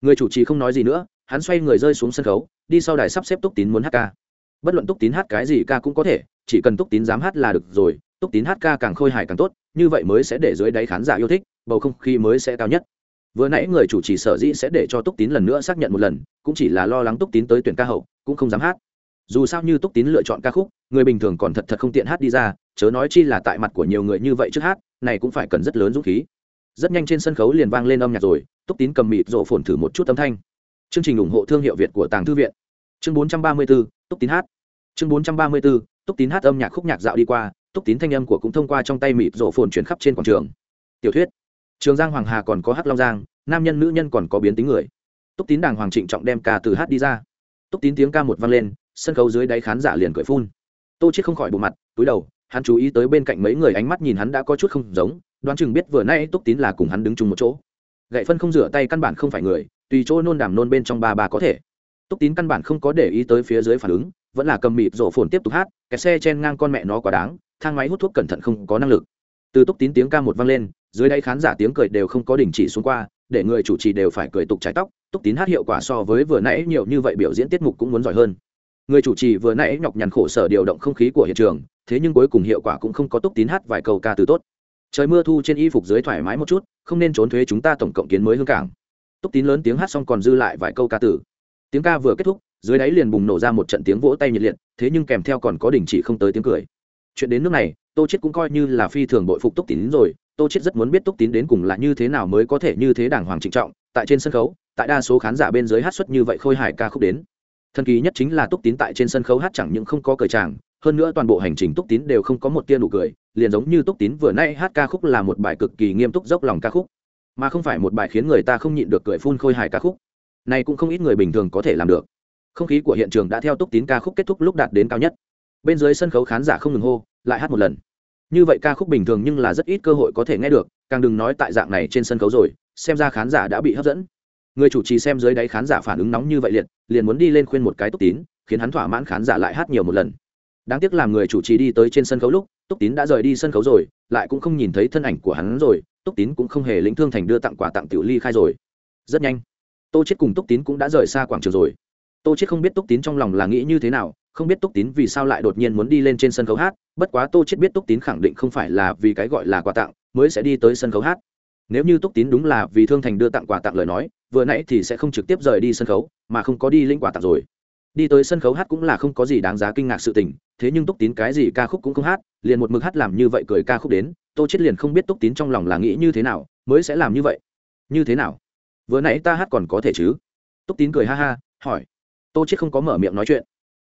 Người chủ trì không nói gì nữa hắn xoay người rơi xuống sân khấu, đi sau đài sắp xếp túc tín muốn hát ca. Bất luận túc tín hát cái gì ca cũng có thể, chỉ cần túc tín dám hát là được rồi, túc tín hát ca càng khôi hài càng tốt, như vậy mới sẽ để dưới đáy khán giả yêu thích, bầu không khí mới sẽ cao nhất. Vừa nãy người chủ trì sở dĩ sẽ để cho túc tín lần nữa xác nhận một lần, cũng chỉ là lo lắng túc tín tới tuyển ca hậu, cũng không dám hát. Dù sao như túc tín lựa chọn ca khúc, người bình thường còn thật thật không tiện hát đi ra, chớ nói chi là tại mặt của nhiều người như vậy trước hát, này cũng phải cần rất lớn dũng khí. Rất nhanh trên sân khấu liền vang lên âm nhạc rồi, túc tín cầm mịt rộ phồn thử một chút âm thanh chương trình ủng hộ thương hiệu việt của tàng thư viện. Chương 434, túc tín hát. Chương 434, túc tín hát âm nhạc khúc nhạc dạo đi qua túc tín thanh âm của cũng thông qua trong tay mịt rộ phồn chuyển khắp trên quảng trường. Tiểu thuyết. Trường giang hoàng hà còn có hát long giang nam nhân nữ nhân còn có biến tính người. Túc tín đàng hoàng trịnh trọng đem ca từ hát đi ra. Túc tín tiếng ca một vang lên sân khấu dưới đáy khán giả liền cười phun. Tô chết không khỏi bộ mặt túi đầu hắn chú ý tới bên cạnh mấy người ánh mắt nhìn hắn đã có chút không giống đoán chừng biết vừa nay túc tín là cùng hắn đứng chung một chỗ. Gậy phân không rửa tay căn bản không phải người tùy chỗ nôn đàm nôn bên trong ba ba có thể. Túc tín căn bản không có để ý tới phía dưới phản ứng, vẫn là cầm mịt rổ phồn tiếp tục hát, cái xe chen ngang con mẹ nó quá đáng, thang máy hút thuốc cẩn thận không có năng lực. Từ túc tín tiếng ca một vang lên, dưới đây khán giả tiếng cười đều không có đình chỉ xuống qua, để người chủ trì đều phải cười tục trái tóc, túc tín hát hiệu quả so với vừa nãy nhiều như vậy biểu diễn tiết mục cũng muốn giỏi hơn. Người chủ trì vừa nãy nhọc nhằn khổ sở điều động không khí của hiện trường, thế nhưng cuối cùng hiệu quả cũng không có túc tín hát vài câu ca từ tốt. Trời mưa thu trên y phục dưới thoải mái một chút, không nên trốn thuế chúng ta tổng cộng kiến mới hương cảng túc tín lớn tiếng hát xong còn dư lại vài câu ca tử. Tiếng ca vừa kết thúc, dưới đáy liền bùng nổ ra một trận tiếng vỗ tay nhiệt liệt, thế nhưng kèm theo còn có đình chỉ không tới tiếng cười. Chuyện đến nước này, tô chết cũng coi như là phi thường bội phục túc tín rồi, tô chết rất muốn biết túc tín đến cùng là như thế nào mới có thể như thế đàng hoàng trịnh trọng, tại trên sân khấu, tại đa số khán giả bên dưới hát xuất như vậy khôi hài ca khúc đến. Thần kỳ nhất chính là túc tín tại trên sân khấu hát chẳng những không có cười tràng, hơn nữa toàn bộ hành trình túc tín đều không có một tia nụ cười, liền giống như túc tín vừa nay hát ca khúc là một bài cực kỳ nghiêm túc dốc lòng ca khúc mà không phải một bài khiến người ta không nhịn được cười phun khôi hài ca khúc. Này cũng không ít người bình thường có thể làm được. Không khí của hiện trường đã theo túc tín ca khúc kết thúc lúc đạt đến cao nhất. Bên dưới sân khấu khán giả không ngừng hô, lại hát một lần. Như vậy ca khúc bình thường nhưng là rất ít cơ hội có thể nghe được, càng đừng nói tại dạng này trên sân khấu rồi, xem ra khán giả đã bị hấp dẫn. Người chủ trì xem dưới đáy khán giả phản ứng nóng như vậy liệt, liền muốn đi lên khuyên một cái túc tín, khiến hắn thỏa mãn khán giả lại hát nhiều một lần. Đáng tiếc làm người chủ trì đi tới trên sân khấu lúc, túc tín đã rời đi sân khấu rồi, lại cũng không nhìn thấy thân ảnh của hắn rồi túc tín cũng không hề lĩnh thương thành đưa tặng quà tặng tiểu ly khai rồi. Rất nhanh, tô chết cùng túc tín cũng đã rời xa quảng trường rồi. Tô chết không biết túc tín trong lòng là nghĩ như thế nào, không biết túc tín vì sao lại đột nhiên muốn đi lên trên sân khấu hát, bất quá tô chết biết túc tín khẳng định không phải là vì cái gọi là quà tặng, mới sẽ đi tới sân khấu hát. Nếu như túc tín đúng là vì thương thành đưa tặng quà tặng lời nói, vừa nãy thì sẽ không trực tiếp rời đi sân khấu, mà không có đi lĩnh quà tặng rồi đi tới sân khấu hát cũng là không có gì đáng giá kinh ngạc sự tình, thế nhưng túc tín cái gì ca khúc cũng không hát, liền một mực hát làm như vậy cười ca khúc đến, tô chết liền không biết túc tín trong lòng là nghĩ như thế nào, mới sẽ làm như vậy. Như thế nào? Vừa nãy ta hát còn có thể chứ? Túc tín cười ha ha, hỏi. Tô chết không có mở miệng nói chuyện.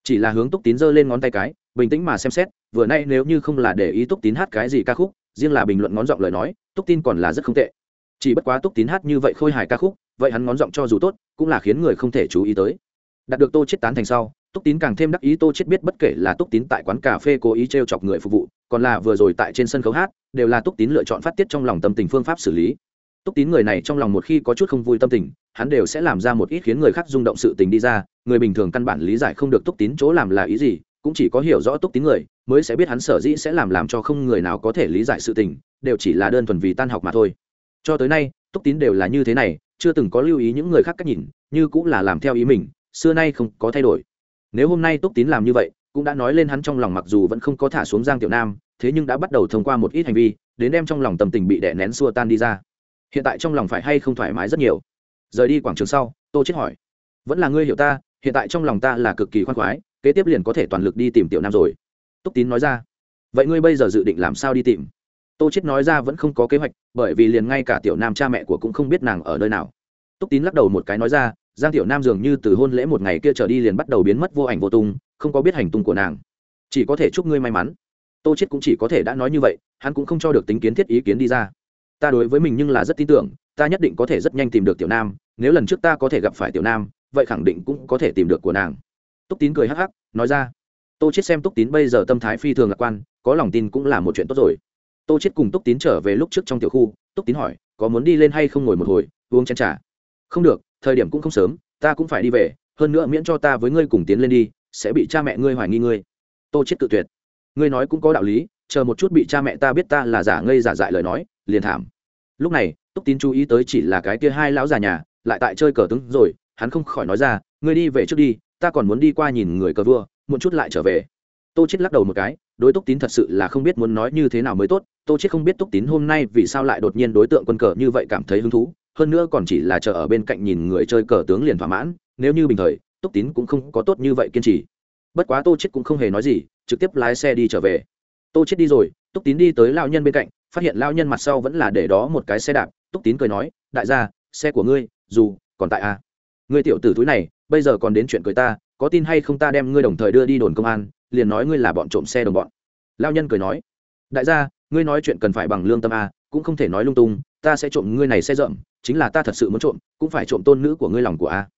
Chỉ là hướng túc tín giơ lên ngón tay cái, bình tĩnh mà xem xét, vừa nay nếu như không là để ý túc tín hát cái gì ca khúc, riêng là bình luận ngón giọng lời nói, túc tín còn là rất không tệ. Chỉ bất quá túc tín hát như vậy khôi hài ca khúc, vậy hắn ngón giọng cho dù tốt, cũng là khiến người không thể chú ý tới đạt được tô chết tán thành sau, túc tín càng thêm đắc ý tô chết biết bất kể là túc tín tại quán cà phê cố ý t chọc người phục vụ, còn là vừa rồi tại trên sân khấu hát, đều là túc tín lựa chọn phát tiết trong lòng tâm tình phương pháp xử lý. Túc tín người này trong lòng một khi có chút không vui tâm tình, hắn đều sẽ làm ra một ít khiến người khác rung động sự tình đi ra, người bình thường căn bản lý giải không được túc tín chỗ làm là ý gì, cũng chỉ có hiểu rõ túc tín người, mới sẽ biết hắn sở dĩ sẽ làm làm cho không người nào có thể lý giải sự tình, đều chỉ là đơn thuần vì tan học mà thôi. Cho tới nay, túc tín đều là như thế này, chưa từng có lưu ý những người khác cách nhìn, như cũng là làm theo ý mình xưa nay không có thay đổi. Nếu hôm nay túc tín làm như vậy, cũng đã nói lên hắn trong lòng mặc dù vẫn không có thả xuống giang tiểu nam, thế nhưng đã bắt đầu thông qua một ít hành vi, đến đem trong lòng tâm tình bị đè nén xua tan đi ra. Hiện tại trong lòng phải hay không thoải mái rất nhiều? Rời đi quảng trường sau, tô chết hỏi. Vẫn là ngươi hiểu ta, hiện tại trong lòng ta là cực kỳ khoan khoái, kế tiếp liền có thể toàn lực đi tìm tiểu nam rồi. Túc tín nói ra. Vậy ngươi bây giờ dự định làm sao đi tìm? Tô chết nói ra vẫn không có kế hoạch, bởi vì liền ngay cả tiểu nam cha mẹ của cũng không biết nàng ở nơi nào. Túc tín lắc đầu một cái nói ra giang tiểu nam dường như từ hôn lễ một ngày kia trở đi liền bắt đầu biến mất vô ảnh vô tung, không có biết hành tung của nàng. Chỉ có thể chúc ngươi may mắn. Tô chết cũng chỉ có thể đã nói như vậy, hắn cũng không cho được tính kiến thiết ý kiến đi ra. Ta đối với mình nhưng là rất tin tưởng, ta nhất định có thể rất nhanh tìm được tiểu nam, nếu lần trước ta có thể gặp phải tiểu nam, vậy khẳng định cũng có thể tìm được của nàng. Túc tín cười hắc hắc, nói ra. Tô chết xem túc tín bây giờ tâm thái phi thường lạc quan, có lòng tin cũng là một chuyện tốt rồi. Tô chết cùng túc tín trở về lúc trước trong tiểu khu, túc tín hỏi, có muốn đi lên hay không ngồi một hồi, uống chén trà? Không được thời điểm cũng không sớm, ta cũng phải đi về, hơn nữa miễn cho ta với ngươi cùng tiến lên đi, sẽ bị cha mẹ ngươi hoài nghi ngươi. Tô chết tự tuyệt. Ngươi nói cũng có đạo lý, chờ một chút bị cha mẹ ta biết ta là giả ngây giả dại lời nói, liền thảm. Lúc này, túc tín chú ý tới chỉ là cái kia hai lão già nhà, lại tại chơi cờ tướng rồi, hắn không khỏi nói ra, ngươi đi về trước đi, ta còn muốn đi qua nhìn người cờ vua, muộn chút lại trở về. Tô chết lắc đầu một cái, đối túc tín thật sự là không biết muốn nói như thế nào mới tốt, tô chết không biết túc tín hôm nay vì sao lại đột nhiên đối tượng quân cờ như vậy cảm thấy hứng thú hơn nữa còn chỉ là chờ ở bên cạnh nhìn người chơi cờ tướng liền thỏa mãn, nếu như bình thời, túc tín cũng không có tốt như vậy kiên trì. Bất quá tô chết cũng không hề nói gì, trực tiếp lái xe đi trở về. Tô chết đi rồi, túc tín đi tới lao nhân bên cạnh, phát hiện lao nhân mặt sau vẫn là để đó một cái xe đạp. Túc tín cười nói, đại gia, xe của ngươi, dù còn tại a à? ngươi tiểu tử túi này, bây giờ còn đến chuyện cười ta, có tin hay không ta đem ngươi đồng thời đưa đi đồn công an, liền nói ngươi là bọn trộm xe đồng bọn. Lao nhân cười nói, đại gia, ngươi nói chuyện cần phải bằng lương tâm a cũng không thể nói lung tung, ta sẽ trộm ngươi này xe rậm chính là ta thật sự muốn trộm, cũng phải trộm tôn nữ của ngươi lòng của a.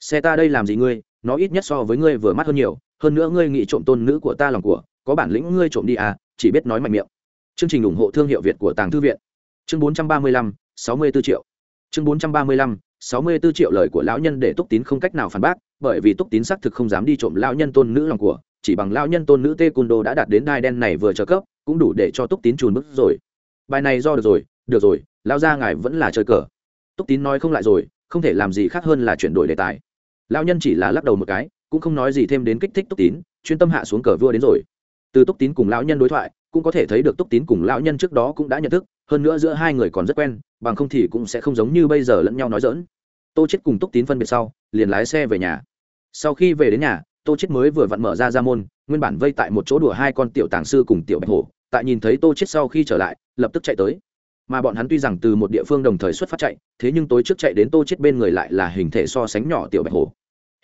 Xe ta đây làm gì ngươi, nó ít nhất so với ngươi vừa mắt hơn nhiều, hơn nữa ngươi nghĩ trộm tôn nữ của ta lòng của, có bản lĩnh ngươi trộm đi à chỉ biết nói mạnh miệng. Chương trình ủng hộ thương hiệu việt của tàng thư viện. Chương bốn trăm ba mươi lăm, sáu mươi b ố triệu. Chương bốn trăm ba mươi lăm, sáu mươi b ố triệu lời của lão nhân để túc tín không cách nào phản bác, bởi vì túc tín xác thực không dám đi trộm lão nhân tôn nữ lòng của, chỉ bằng lão nhân tôn nữ tê côn đô đã đạt đến đai đen này vừa trợ cấp, cũng đủ để cho túc tín trùn bức rồi. Bài này do được rồi được rồi, lão gia ngài vẫn là chơi cờ túc tín nói không lại rồi, không thể làm gì khác hơn là chuyển đổi đề tài. Lao nhân chỉ là lắc đầu một cái, cũng không nói gì thêm đến kích thích túc tín, chuyên tâm hạ xuống cờ vua đến rồi. Từ túc tín cùng lão nhân đối thoại, cũng có thể thấy được túc tín cùng lão nhân trước đó cũng đã nhận thức, hơn nữa giữa hai người còn rất quen, bằng không thì cũng sẽ không giống như bây giờ lẫn nhau nói dỡn tô chết cùng túc tín phân biệt sau, liền lái xe về nhà. Sau khi về đến nhà, tô chết mới vừa vặn mở ra ra môn, nguyên bản vây tại một chỗ đùa hai con tiểu tàng sư cùng tiểu bạch hổ. Tại nhìn thấy tô chết sau khi trở lại, lập tức chạy tới mà bọn hắn tuy rằng từ một địa phương đồng thời xuất phát chạy, thế nhưng tối trước chạy đến tô chết bên người lại là hình thể so sánh nhỏ tiểu bạch hổ.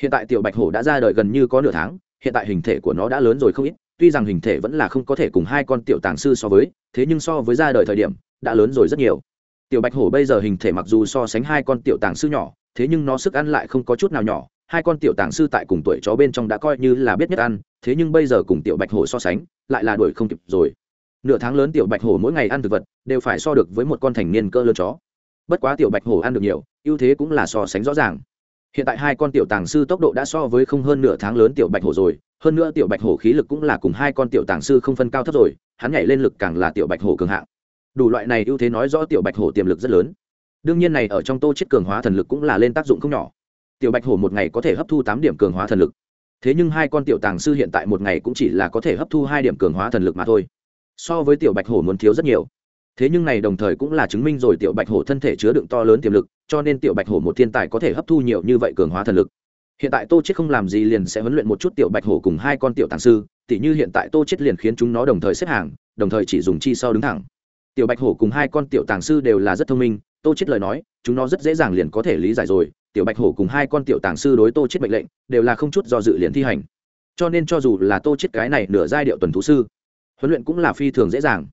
Hiện tại tiểu bạch hổ đã ra đời gần như có nửa tháng, hiện tại hình thể của nó đã lớn rồi không ít, tuy rằng hình thể vẫn là không có thể cùng hai con tiểu tàng sư so với, thế nhưng so với ra đời thời điểm, đã lớn rồi rất nhiều. Tiểu bạch hổ bây giờ hình thể mặc dù so sánh hai con tiểu tàng sư nhỏ, thế nhưng nó sức ăn lại không có chút nào nhỏ, hai con tiểu tàng sư tại cùng tuổi chó bên trong đã coi như là biết nhất ăn, thế nhưng bây giờ cùng tiểu bạch hổ so sánh, lại là đuổi không kịp rồi nửa tháng lớn tiểu bạch hổ mỗi ngày ăn thực vật đều phải so được với một con thành niên cơ lớn chó. Bất quá tiểu bạch hổ ăn được nhiều, ưu thế cũng là so sánh rõ ràng. Hiện tại hai con tiểu tàng sư tốc độ đã so với không hơn nửa tháng lớn tiểu bạch hổ rồi, hơn nữa tiểu bạch hổ khí lực cũng là cùng hai con tiểu tàng sư không phân cao thấp rồi, hắn nhảy lên lực càng là tiểu bạch hổ cường hạng. Đủ loại này ưu thế nói rõ tiểu bạch hổ tiềm lực rất lớn. Đương nhiên này ở trong tô chết cường hóa thần lực cũng là lên tác dụng không nhỏ. Tiểu bạch hổ một ngày có thể hấp thu tám điểm cường hóa thần lực. Thế nhưng hai con tiểu tàng sư hiện tại một ngày cũng chỉ là có thể hấp thu hai điểm cường hóa thần lực mà thôi so với tiểu bạch hổ muốn thiếu rất nhiều. Thế nhưng này đồng thời cũng là chứng minh rồi tiểu bạch hổ thân thể chứa đựng to lớn tiềm lực, cho nên tiểu bạch hổ một thiên tài có thể hấp thu nhiều như vậy cường hóa thần lực. Hiện tại tô chết không làm gì liền sẽ huấn luyện một chút tiểu bạch hổ cùng hai con tiểu tàng sư, tỉ như hiện tại tô chết liền khiến chúng nó đồng thời xếp hàng, đồng thời chỉ dùng chi sau đứng thẳng. Tiểu bạch hổ cùng hai con tiểu tàng sư đều là rất thông minh, tô chết lời nói, chúng nó rất dễ dàng liền có thể lý giải rồi, tiểu bạch hổ cùng hai con tiểu tàng sư đối tô chết mệnh lệnh, đều là không chút do dự liền thi hành. Cho nên cho dù là tô chết cái này nửa giai điệu tuần thú sư huấn luyện cũng là phi thường dễ dàng.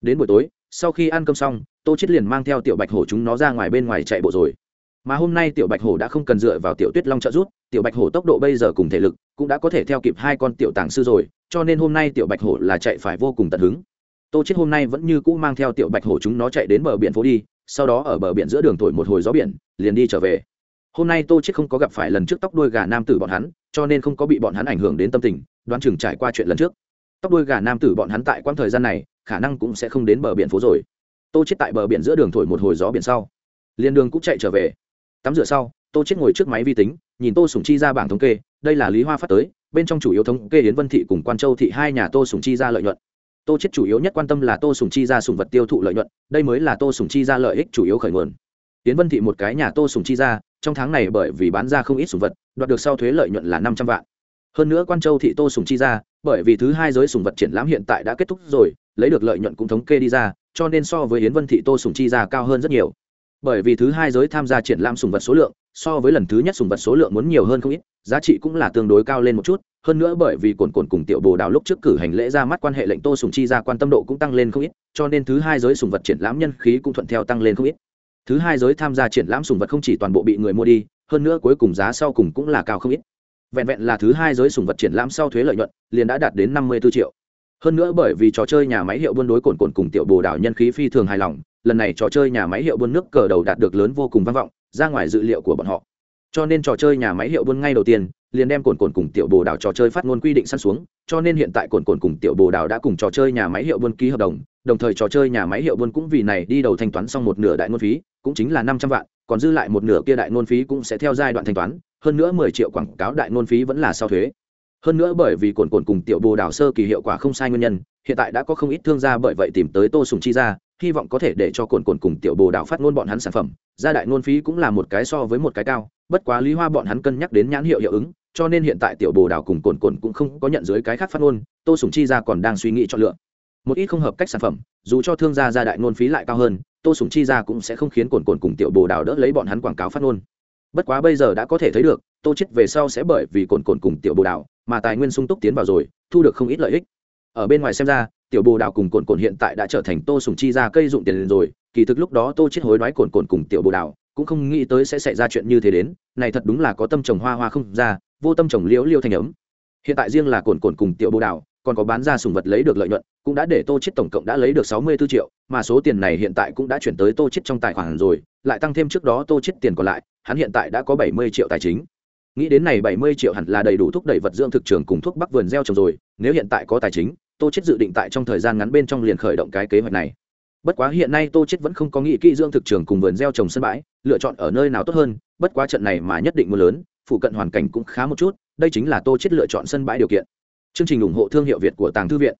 Đến buổi tối, sau khi ăn cơm xong, tô chết liền mang theo tiểu bạch hổ chúng nó ra ngoài bên ngoài chạy bộ rồi. Mà hôm nay tiểu bạch hổ đã không cần dựa vào tiểu tuyết long trợ giúp, tiểu bạch hổ tốc độ bây giờ cùng thể lực cũng đã có thể theo kịp hai con tiểu tàng sư rồi, cho nên hôm nay tiểu bạch hổ là chạy phải vô cùng tận hứng. Tô chết hôm nay vẫn như cũ mang theo tiểu bạch hổ chúng nó chạy đến bờ biển phố đi, sau đó ở bờ biển giữa đường thổi một hồi gió biển, liền đi trở về. Hôm nay tô chết không có gặp phải lần trước tóc đuôi gà nam tử bọn hắn, cho nên không có bị bọn hắn ảnh hưởng đến tâm tình, đoán chừng trải qua chuyện lần trước tóc đuôi gà nam tử bọn hắn tại quãng thời gian này, khả năng cũng sẽ không đến bờ biển phố rồi. Tô chết tại bờ biển giữa đường thổi một hồi gió biển sau. Liền đường cũng chạy trở về. Tắm rửa sau, tô chết ngồi trước máy vi tính, nhìn tô sùng chi ra bảng thống kê, đây là lý hoa phát tới, bên trong chủ yếu thống kê yến vân thị cùng quan châu thị hai nhà tô sùng chi ra lợi nhuận. Tô chết chủ yếu nhất quan tâm là tô sùng chi ra sùng vật tiêu thụ lợi nhuận, đây mới là tô sùng chi ra lợi ích chủ yếu khởi nguồn. Yến vân thị một cái nhà tô sùng chi ra, trong tháng này bởi vì bán ra không ít sùng vật, đoạt được sau thuế lợi nhuận là năm trăm vạn hơn nữa quan châu thị tô sùng chi ra, bởi vì thứ hai giới sùng vật triển lãm hiện tại đã kết thúc rồi, lấy được lợi nhuận cũng thống kê đi ra, cho nên so với yến vân thị tô sùng chi ra cao hơn rất nhiều. Bởi vì thứ hai giới tham gia triển lãm sùng vật số lượng, so với lần thứ nhất sùng vật số lượng muốn nhiều hơn không ít, giá trị cũng là tương đối cao lên một chút. Hơn nữa bởi vì cồn cồn cùng tiểu bồ đào lúc trước cử hành lễ ra mắt quan hệ lệnh tô sùng chi ra quan tâm độ cũng tăng lên không ít, cho nên thứ hai giới sùng vật triển lãm nhân khí cũng thuận theo tăng lên không ít. Thứ hai giới tham gia triển lãm sùng vật không chỉ toàn bộ bị người mua đi, hơn nữa cuối cùng giá sau cùng cũng là cao không ít vẹn vẹn là thứ hai giới sùng vật triển lãm sau thuế lợi nhuận, liền đã đạt đến năm mươi b ố triệu. Hơn nữa bởi vì trò chơi nhà máy hiệu buôn đối cồn cồn cùng tiểu bồ đảo nhân khí phi thường hài lòng, lần này trò chơi nhà máy hiệu buôn nước cờ đầu đạt được lớn vô cùng vang vọng, ra ngoài dự liệu của bọn họ. Cho nên trò chơi nhà máy hiệu buôn ngay đầu tiên, liền đem cồn cồn cùng tiểu bồ đảo trò chơi phát ngôn quy định săn xuống, cho nên hiện tại cồn cồn cùng tiểu bồ đảo đã cùng trò chơi nhà máy hiệu buôn ký hợp đồng đồng thời trò chơi nhà máy hiệu buôn cũng vì này đi đầu thanh toán xong một nửa đại ngôn phí, cũng chính là năm trăm vạn, còn dư lại một nửa kia đại ngôn phí cũng sẽ theo giai đoạn thanh toán hơn nữa mười triệu quảng cáo đại ngôn phí vẫn là sau thuế. Hơn nữa bởi vì cồn cồn cùng tiểu bồ đào sơ kỳ hiệu quả không sai nguyên nhân, hiện tại đã có không ít thương gia bởi vậy tìm tới tô sùng chi ra, hy vọng có thể để cho cồn cồn cùng tiểu bồ đào phát ngôn bọn hắn sản phẩm. Gia đại ngôn phí cũng là một cái so với một cái cao, bất quá lý hoa bọn hắn cân nhắc đến nhãn hiệu hiệu ứng, cho nên hiện tại tiểu bồ đào cùng cồn cồn cũng không có nhận dưới cái khác phát ngôn, tô sùng chi ra còn đang suy nghĩ chọn lựa. Một ít không hợp cách sản phẩm, dù cho thương gia gia đại ngôn phí lại cao hơn, tô sùng chi ra cũng sẽ không khiến cồn cồn cùng tiểu bồ đào đỡ lấy bọn hắn quảng cáo phát ngôn bất quá bây giờ đã có thể thấy được, tô chết về sau sẽ bởi vì cồn cồn cùng tiểu bồ đào mà tài nguyên sung túc tiến vào rồi, thu được không ít lợi ích. Ở bên ngoài xem ra, tiểu bồ đào cùng cồn cồn hiện tại đã trở thành tô sùng chi ra cây dụng tiền rồi, kỳ thực lúc đó tô chết hối đoái cồn cồn cùng tiểu bồ đào, cũng không nghĩ tới sẽ xảy ra chuyện như thế đến, này thật đúng là có tâm trồng hoa hoa không ra, vô tâm trồng liễu liêu thành ấm. Hiện tại riêng là cồn cồn cùng tiểu bồ đào, còn có bán ra sùng vật lấy được lợi nhuận, cũng đã để tô chết tổng cộng đã lấy được sáu mươi 64 triệu, mà số tiền này hiện tại cũng đã chuyển tới tô chết trong tài khoản rồi lại tăng thêm trước đó tô chết tiền còn lại, hắn hiện tại đã có bảy mươi triệu tài chính. Nghĩ đến này bảy mươi triệu hẳn là đầy đủ thúc đẩy vật dưỡng thực trường cùng thuốc bắc vườn gieo trồng rồi, nếu hiện tại có tài chính, tô chết dự định tại trong thời gian ngắn bên trong liền khởi động cái kế hoạch này. Bất quá hiện nay tô chết vẫn không có nghĩ kỹ dưỡng thực trường cùng vườn gieo trồng sân bãi, lựa chọn ở nơi nào tốt hơn, bất quá trận này mà nhất định mưa lớn, phụ cận hoàn cảnh cũng khá một chút, đây chính là tô chết lựa chọn sân bãi điều kiện. Chương trình ủng hộ thương hiệu việt của tàng thư viện.